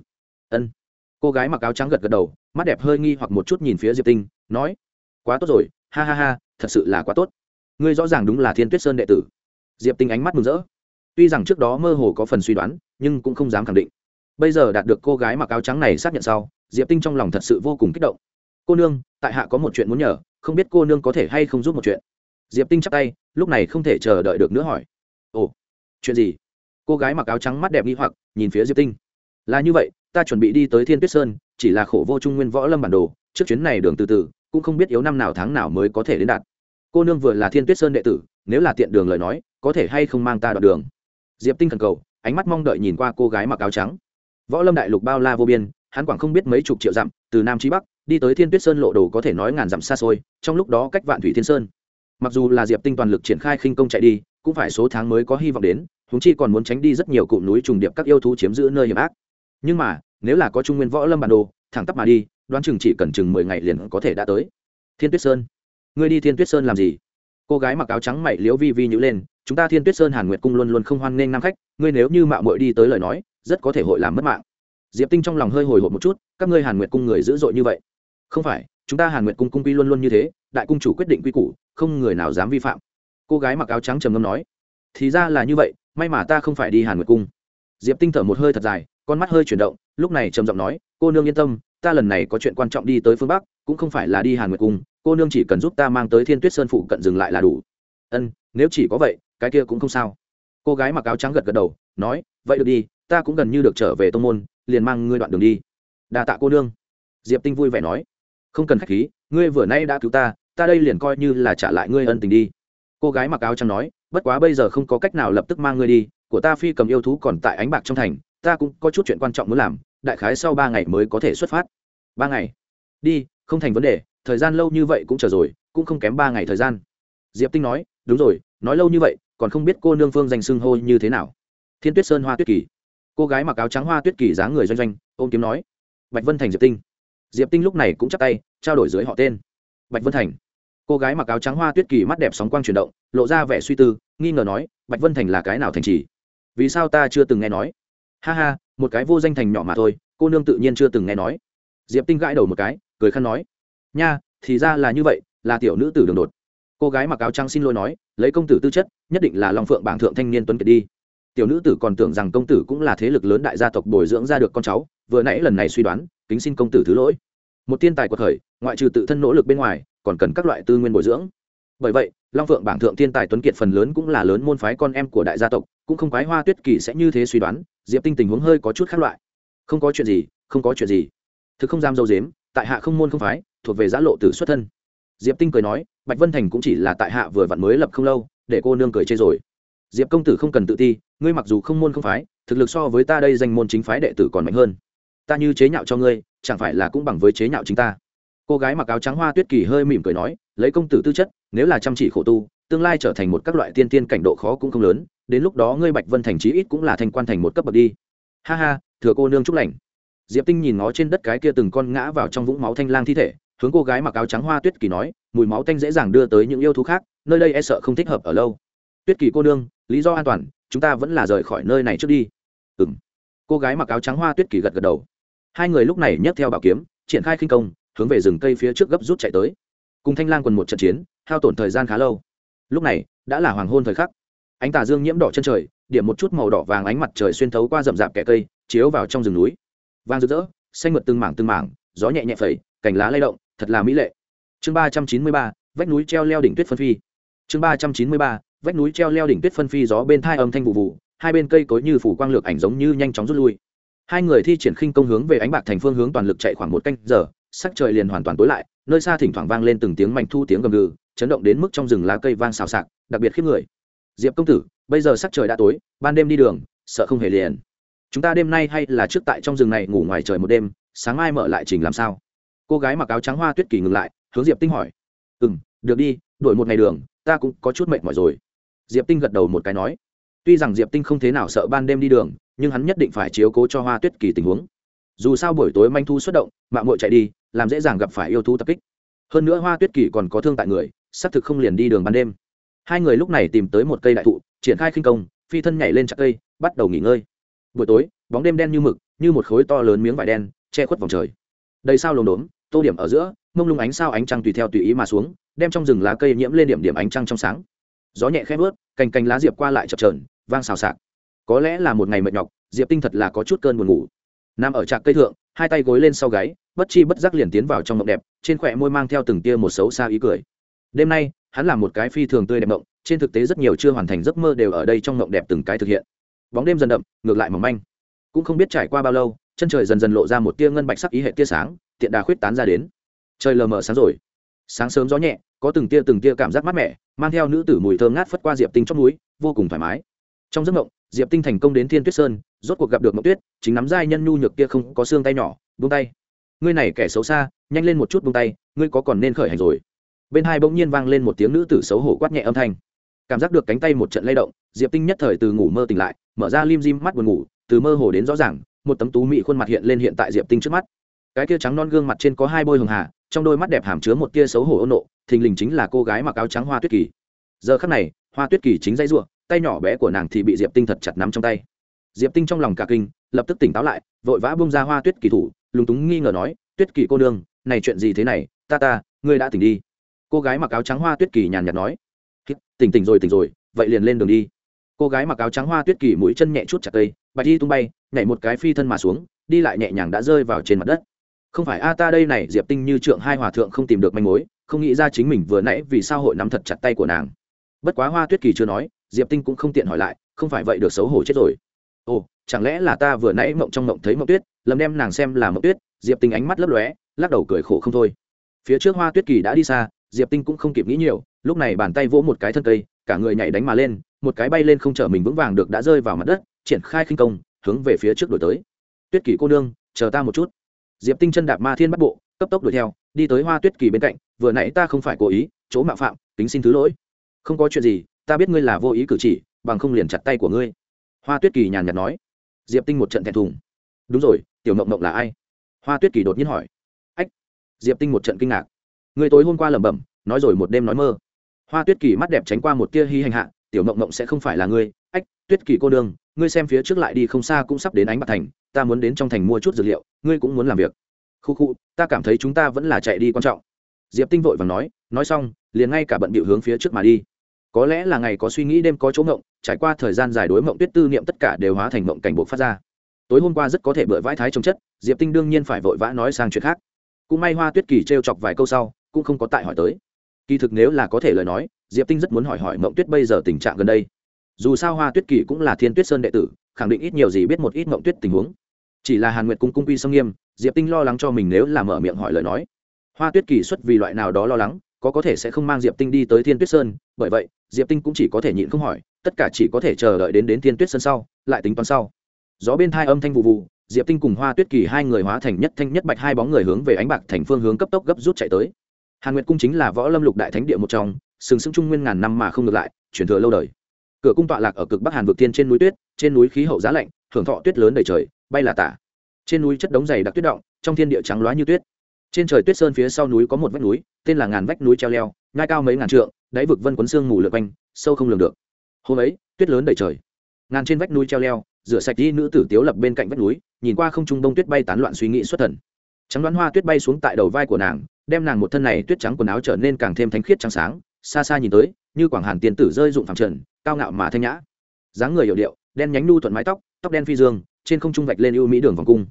Ân. Cô gái mặc áo trắng gật gật đầu, mắt đẹp hơi nghi hoặc một chút nhìn phía diệp tinh, nói, quá tốt rồi, ha ha ha, thật sự là quá tốt. Ngươi rõ ràng đúng là thiên tuyết sơn đệ tử. Diệp tinh ánh mắt mừng rỡ. Tuy rằng trước đó mơ hồ có phần suy đoán, nhưng cũng không dám khẳng định. Bây giờ đạt được cô gái mặc áo trắng này xác nhận sau, diệp tinh trong lòng thật sự vô cùng kích động. Cô nương, tại hạ có một chuyện muốn nhờ, không biết cô nương có thể hay không giúp một chuyện? Diệp tinh chắp tay, lúc này không thể chờ đợi được nữa hỏi. Ồ chuyện gì? Cô gái mặc áo trắng mắt đẹp nghi hoặc, nhìn phía diệp tinh. Là như vậy, ta chuẩn bị đi tới thiên tuyết sơn, chỉ là khổ vô trung nguyên võ lâm bản đồ, trước chuyến này đường từ từ, cũng không biết yếu năm nào tháng nào mới có thể đến đạt. Cô nương vừa là thiên tuyết sơn đệ tử, nếu là tiện đường lời nói, có thể hay không mang ta đoạn đường? Diệp tinh thần cầu, ánh mắt mong đợi nhìn qua cô gái mặc áo trắng. Võ lâm đại lục bao la vô biên, hắn quảng không biết mấy chục triệu dặm, từ nam chí bắc, đi tới thiên tuyết sơn lộ đồ có thể nói ngàn dặm xa xôi, trong lúc đó cách vạn thủy thiên sơn. Mặc dù là diệp tinh toàn lực triển khai khinh công chạy đi cũng phải số tháng mới có hy vọng đến húng chi còn muốn tránh đi rất nhiều cụm núi trùng điệp các yêu thú chiếm giữ nơi hiểm ác. Nhưng mà, nếu là có trung nguyên võ lâm bản đồ, thẳng tắp mà đi, đoán chừng chỉ cần chừng mười ngày liền có thể đã tới. Thiên tuyết sơn. Ngươi đi thiên tuyết sơn làm gì? Cô gái mặc áo trắng mày liếu vi vi nhữ lên, chúng ta thiên tuyết sơn hàn nguyệt cung luôn luôn không hoan nghênh nam khách, ngươi nếu như mạo muội đi tới lời nói, rất có thể hội làm mất mạng. Diệp tinh trong lòng hơi hồi hộp một chút, các ngươi hàn nguyệt cung người dữ dội như vậy. Không phải, chúng ta hàn nguyệt cung cung quy luôn luôn như thế, đại cung chủ quyết định quy củ, không người nào dám vi phạm cô gái mặc áo trắng trầm ngâm nói, thì ra là như vậy, may mà ta không phải đi hàn nguyệt cung. Diệp tinh thở một hơi thật dài, con mắt hơi chuyển động, lúc này trầm giọng nói, cô nương yên tâm, ta lần này có chuyện quan trọng đi tới phương bắc, cũng không phải là đi hàn nguyệt cung, cô nương chỉ cần giúp ta mang tới thiên tuyết sơn phụ cận dừng lại là đủ. Ân, nếu chỉ có vậy, cái kia cũng không sao. Cô gái mặc áo trắng gật gật đầu, nói, vậy được đi, ta cũng gần như được trở về tô n g môn, liền mang ngươi đoạn đường đi. Đà tạ cô nương. Diệp tinh vui vẻ nói, không cần k h á c h khí, ngươi vừa nay đã cứu ta ta đây liền coi như là trả lại ngươi ân tình đi cô gái mặc áo trắng nói, bất quá bây giờ không có cách nào lập tức mang ngươi đi, của ta phi cầm yêu thú còn tại ánh bạc trong thành, ta cũng có chút chuyện quan trọng muốn làm, đại khái sau ba ngày mới có thể xuất phát. Ba ngày? Đi, không thành vấn đề, thời gian lâu như vậy cũng chờ rồi, cũng không kém ba ngày thời gian. Diệp tinh nói, đúng rồi, nói lâu như vậy, còn không biết cô nương phương danh xưng hô như thế nào. Thiên tuyết sơn hoa tuyết kỳ. Cô gái mặc áo trắng hoa tuyết kỳ dáng người doanh doanh, ôm kiếm nói, bạch vân thành diệp tinh. Diệp tinh lúc này cũng chắc tay, trao đổi dưới họ tên. Bạch vân thành cô gái mặc áo trắng hoa tuyết kỳ mắt đẹp sóng quang chuyển động, lộ ra vẻ suy tư, nghi ngờ nói, bạch vân thành là cái nào thành trì? Vì sao ta chưa từng nghe nói? Ha ha, một cái vô danh thành nhỏ mà thôi, cô nương tự nhiên chưa từng nghe nói. Diệp tinh gãi đầu một cái, cười khăn nói, nha, thì ra là như vậy, là tiểu nữ tử đường đột. Cô gái mặc áo trắng xin lỗi nói, lấy công tử tư chất, nhất định là long phượng bảng thượng thanh niên tuấn kiệt đi. Tiểu nữ tử còn tưởng rằng công tử cũng là thế lực lớn đại gia tộc bồi dưỡng ra được con cháu, vừa nãy lần này suy đoán, kính xin công tử thứ lỗi. Một thiên tài của thời ngoại trừ tự thân nỗ lực bên ngoài còn cần các loại tư nguyên bồi dưỡng. Bởi vậy, long phượng bảng thượng thiên tài tuấn kiệt phần lớn cũng là lớn môn phái con em của đại gia tộc, cũng không quái hoa tuyết kỳ sẽ như thế suy đoán, diệp tinh tình huống hơi có chút khác loại. Không có chuyện gì, không có chuyện gì. Thực không dám dâu dếm, tại hạ không môn không phái, thuộc về giã lộ tử xuất thân. Diệp tinh cười nói, bạch vân thành cũng chỉ là tại hạ vừa vặn mới lập không lâu, để cô nương cười chê rồi. Diệp công tử không cần tự ti, ngươi mặc dù không môn không phái, thực lực so với ta đây danh môn chính phái đệ tử còn mạnh hơn. Ta như chế nhạo cho ngươi, chẳng phải là cũng bằng với chế nhạo chính ta? Cô gái mặc áo trắng hoa tuyết kỳ hơi mỉm cười nói, lấy công tử tư chất, nếu là chăm chỉ khổ tu, tương lai trở thành một các loại tiên tiên cảnh độ khó cũng không lớn, đến lúc đó ngươi bạch vân thành trí ít cũng là thành quan thành một cấp bậc đi. Ha ha, thừa cô nương chúc lành. Diệp tinh nhìn nó trên đất cái kia từng con ngã vào trong vũng máu thanh lang thi thể, hướng cô gái mặc áo trắng hoa tuyết kỳ nói, mùi máu tanh dễ dàng đưa tới những yêu thú khác, nơi đây e sợ không thích hợp ở lâu. Tuyết kỳ cô nương, lý do an toàn, chúng ta vẫn là rời khỏi nơi này trước đi. Ừng cô gái mặc áo trắng hoa tuyết kỳ gật gật đầu. Hai người lúc này nhấc theo bảo kiếm, triển khai khinh công hướng về rừng cây phía trước gấp rút chạy tới. Cùng thanh lang quần một trận chiến, hao tổn thời gian khá lâu. Lúc này, đã là hoàng hôn thời khắc. Ánh tà dương nhiễm đỏ chân trời, điểm một chút màu đỏ vàng ánh mặt trời xuyên thấu qua rậm rạp kẽ cây, chiếu vào trong rừng núi. Vàng rực rỡ, xanh mượt từng mảng từng mảng, gió nhẹ nhẹ phẩy, cành lá lay động, thật là mỹ lệ. Chương ba trăm chín mươi ba, vách núi treo leo đỉnh tuyết phân phi. Chương ba trăm chín mươi ba, vách núi treo leo đỉnh tuyết phân phi gió bên thai âm thanh vụ vụ, hai bên cây cối như phủ quang lược ảnh giống như nhanh chóng rút lui. Hai người thi triển khinh công hướng về ánh bạc thành phương hướng toàn lực chạy khoảng một canh giờ sắc trời liền hoàn toàn tối lại, nơi xa thỉnh thoảng vang lên từng tiếng mạnh thu tiếng gầm gừ, chấn động đến mức trong rừng lá cây vang xào xạc, đặc biệt khiếp người. Diệp công tử, bây giờ sắc trời đã tối, ban đêm đi đường, sợ không hề liền. Chúng ta đêm nay hay là trước tại trong rừng này ngủ ngoài trời một đêm, sáng mai mở lại trình làm sao? Cô gái mặc áo trắng hoa tuyết kỳ ngừng lại, hướng diệp tinh hỏi. Ừ m được đi, đổi một ngày đường, ta cũng có chút mệt mỏi rồi. Diệp tinh gật đầu một cái nói. Tuy rằng diệp tinh không thế nào sợ ban đêm đi đường, nhưng hắn nhất định phải chiếu cố cho hoa tuyết kỳ tình huống. Dù sao buổi tối manh thu xuất động mạng mội chạy đi làm dễ dàng gặp phải yêu thú tập kích. Hơn nữa hoa tuyết kỳ còn có thương tại người, xác thực không liền đi đường ban đêm. Hai người lúc này tìm tới một cây đại thụ, triển khai khinh công, phi thân nhảy lên chặt cây, bắt đầu nghỉ ngơi. Buổi tối, bóng đêm đen như mực, như một khối to lớn miếng vải đen, che khuất vòng trời. Đầy sao lồng đốm, tô điểm ở giữa, mông lung ánh sao ánh trăng tùy theo tùy ý mà xuống, đem trong rừng lá cây nhiễm lên điểm điểm ánh trăng trong sáng. Gió nhẹ khẽ vớt, cành cành lá diệp qua lại chập trờn vang xào xạc. Có lẽ là một ngày mệt nhọc, diệp tinh thật là có chút cơn buồn ngủ. Nằm ở trạc cây thượng, hai tay gối lên sau gáy bất chi bất giác liền tiến vào trong mộng đẹp, trên khỏe môi mang theo từng tia một xấu xa ý cười. Đêm nay, hắn làm một cái phi thường tươi đẹp mộng, trên thực tế rất nhiều chưa hoàn thành giấc mơ đều ở đây trong mộng đẹp từng cái thực hiện. Bóng đêm dần đậm, ngược lại mỏng manh. Cũng không biết trải qua bao lâu, chân trời dần dần lộ ra một tia ngân bạch sắc ý hệ tia sáng, tiện đà khuyết tán ra đến. Trời lờ mờ sáng rồi. Sáng sớm gió nhẹ, có từng tia từng tia cảm giác mát mẻ, mang theo nữ tử mùi thơm ngát phất qua diệp tinh trong núi vô cùng thoải mái. Trong giấc mộng, diệp tinh thành công đến thiên tuyết sơn, rốt cuộc gặp được mộng tuyết, chính nắm giai nhân nhu nhược kia không có xương tay nhỏ, buông tay ngươi này kẻ xấu xa, nhanh lên một chút bông tay, ngươi có còn nên khởi hành rồi? Bên hai bỗng nhiên vang lên một tiếng nữ tử xấu hổ quát nhẹ âm thanh. Cảm giác được cánh tay một trận lay động, diệp tinh nhất thời từ ngủ mơ tỉnh lại, mở ra lim dim mắt buồn ngủ, từ mơ hồ đến rõ ràng, một tấm tú mị khuôn mặt hiện lên hiện tại diệp tinh trước mắt. Cái kia trắng non gương mặt trên có hai bôi hường hà, trong đôi mắt đẹp hàm chứa một tia xấu hổ ôn nộ, thình lình chính là cô gái mặc áo trắng hoa tuyết kỳ. Giờ khắc này, hoa tuyết kỳ chính dây ruộng tay nhỏ bé của nàng thì bị diệp tinh thật chặt nắm trong tay diệp tinh trong lòng cả kinh, lập tức tỉnh táo lại, vội vã bông ra hoa tuyết kỳ thủ, lúng túng nghi ngờ nói, tuyết kỳ cô nương, này chuyện gì thế này? Ta ta, ngươi đã tỉnh đi. Cô gái mặc áo trắng hoa tuyết kỳ nhàn nhạt nói tỉnh tỉnh rồi tỉnh rồi, vậy liền lên đường đi. Cô gái mặc áo trắng hoa tuyết kỳ mũi chân nhẹ chút chặt cây, bạch đi tung bay, nhảy một cái phi thân mà xuống, đi lại nhẹ nhàng đã rơi vào trên mặt đất. Không phải a, ta đây này, diệp tinh như trượng hai hòa thượng không tìm được manh mối, không nghĩ ra chính mình vừa nãy vì sao hội nắm thật chặt tay của nàng. Bất quá hoa tuyết kỳ chưa nói, diệp tinh cũng không tiện hỏi lại, không phải vậy, được xấu hổ chết rồi ồ, chẳng lẽ là ta vừa nãy mộng trong mộng thấy mộng tuyết, lầm đem nàng xem là mộng tuyết, diệp tinh ánh mắt lấp lóe, lắc đầu cười khổ không thôi. Phía trước hoa tuyết kỳ đã đi xa, diệp tinh cũng không kịp nghĩ nhiều, lúc này bàn tay vỗ một cái thân cây, cả người nhảy đánh mà lên, một cái bay lên không chở mình vững vàng được đã rơi vào mặt đất, triển khai khinh công, hướng về phía trước đổi tới. Tuyết kỳ cô nương, chờ ta một chút. Diệp tinh chân đạp ma thiên bắt bộ, cấp tốc đuổi theo, đi tới hoa tuyết kỳ bên cạnh, vừa nãy ta không phải cố ý, chỗ mạo phạm tính xin thứ lỗi. Không có chuyện gì, ta biết ngươi là vô ý cử chỉ, bằng không liền chặt tay của ngươi hoa tuyết kỳ nhàn nhạt nói. Diệp tinh một trận thẹn thùng. Đúng rồi, tiểu mộng mộng là ai? Hoa tuyết kỳ đột nhiên hỏi. Ách. Diệp tinh một trận kinh ngạc. Người tối hôm qua lẩm bẩm, nói rồi một đêm nói mơ. Hoa tuyết kỳ mắt đẹp tránh qua một tia hy hành hạ, tiểu mộng mộng sẽ không phải là ngươi. Ách, tuyết kỳ cô đương, ngươi xem phía trước lại đi không xa cũng sắp đến ánh bạc thành, ta muốn đến trong thành mua chút dược liệu, ngươi cũng muốn làm việc. Khu khu, ta cảm thấy chúng ta vẫn là chạy đi quan trọng. Diệp tinh vội và nói nói xong, liền ngay cả bận bịu hướng phía trước mà đi có lẽ là ngày có suy nghĩ, đêm có chỗ ngộng, trải qua thời gian dài đối mộng tuyết tư niệm tất cả đều hóa thành mộng cảnh buộc phát ra. Tối hôm qua rất có thể bựa vãi thái trồng chất, diệp tinh đương nhiên phải vội vã nói sang chuyện khác. Cũng may hoa tuyết kỳ t r e o chọc vài câu sau, cũng không có tại hỏi tới. Kỳ thực nếu là có thể lời nói, diệp tinh rất muốn hỏi hỏi mộng tuyết bây giờ tình trạng gần đây. Dù sao hoa tuyết kỳ cũng là thiên tuyết sơn đệ tử, khẳng định ít nhiều gì biết một ít mộng tuyết tình huống. Chỉ là hàn nguyệt cung cung quy sông nghiêm, diệp tinh lo lắng cho mình nếu là mở miệng hỏi lời nói. Hoa tuyết kỳ xuất vì loại nào đó lo lắng, có có thể sẽ không mang diệp tinh đi tới thiên tuyết sơn, bởi vậy diệp tinh cũng chỉ có thể nhịn không hỏi, tất cả chỉ có thể chờ đợi đến đến thiên tuyết sơn sau, lại tính toán sau. Gió bên thai âm thanh vụ vụ, diệp tinh cùng hoa tuyết kỳ hai người hóa thành nhất thanh nhất bạch hai bóng người hướng về ánh bạc thành phương hướng cấp tốc gấp rút chạy tới. Hàn nguyệt cung chính là võ lâm lục đại thánh địa một trong, sừng sững trung nguyên ngàn năm mà không ngược lại chuyển thừa lâu đời. Cửa cung tọa lạc ở cực bắc hàn vực thiên trên núi tuyết, trên núi khí hậu giá lạnh, hưởng thọ tuyết lớn đầy trời, bay là tả. Trên núi chất đống dày đặc tuyết động, trong thiên địa trắng loá như tuyết. Trên trời tuyết sơn phía sau núi có một vách núi, tên là ngàn vách núi treo leo ngai cao mấy ngàn trượng đáy vực vân quấn xương mù lượt quanh, sâu không lường được. Hôm ấy, tuyết lớn đầy trời. Ngàn trên vách núi treo leo, rửa sạch đi nữ tử tiếu lập bên cạnh vách núi, nhìn qua không trung đông tuyết bay tán loạn suy nghĩ xuất thần. Trắng đoán hoa tuyết bay xuống tại đầu vai của nàng, đem nàng một thân này tuyết trắng quần áo trở nên càng thêm thánh khiết trắng sáng, xa xa nhìn tới, như quảng hàn tiền tử rơi dụng phẳng trần, cao ngạo mà thanh nhã. Dáng người hiệu điệu, đen nhánh nu thuận mái tóc tóc đen phi dương, trên không trung vạch lên ưu mỹ đường vòng cung.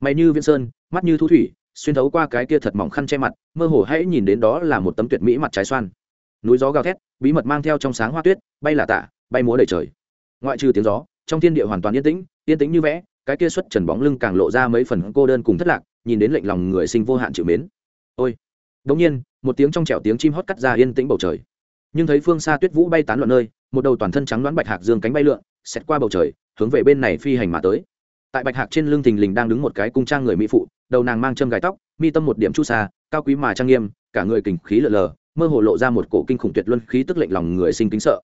Mày như viễn sơn, mắt như thu thủy, xuyên thấu qua cái kia thật mỏng khăn che mặt, mơ hồ hãy nhìn đến đó là một tấm tuyệt mỹ mặt trái xoan núi gió gào thét, bí mật mang theo trong sáng hoa tuyết, bay là tạ bay múa đầy trời. Ngoại trừ tiếng gió, trong thiên địa hoàn toàn yên tĩnh yên tĩnh như vẽ, cái kia xuất trần bóng lưng càng lộ ra mấy phần cô đơn cùng thất lạc, nhìn đến lệnh lòng người sinh vô hạn chịu mến. Ôi! Đống nhiên, một tiếng trong trẻo tiếng chim hót cắt ra yên tĩnh bầu trời. Nhưng thấy phương xa tuyết vũ bay tán loạn nơi, một đầu toàn thân trắng đoán bạch hạc dương cánh bay lượn, xẹt qua bầu trời, hướng về bên này phi hành mà tới. Tại bạch hạc trên lưng thình lình đang đứng một cái cung trang người mỹ phụ, đầu nàng mang châm gài tóc, mi tâm một điểm chu xa cao quý mà trang nghiêm, cả người kình khí lờ lờ mơ hồ lộ ra một cổ kinh khủng tuyệt luân khí tức lệnh lòng người sinh kính sợ.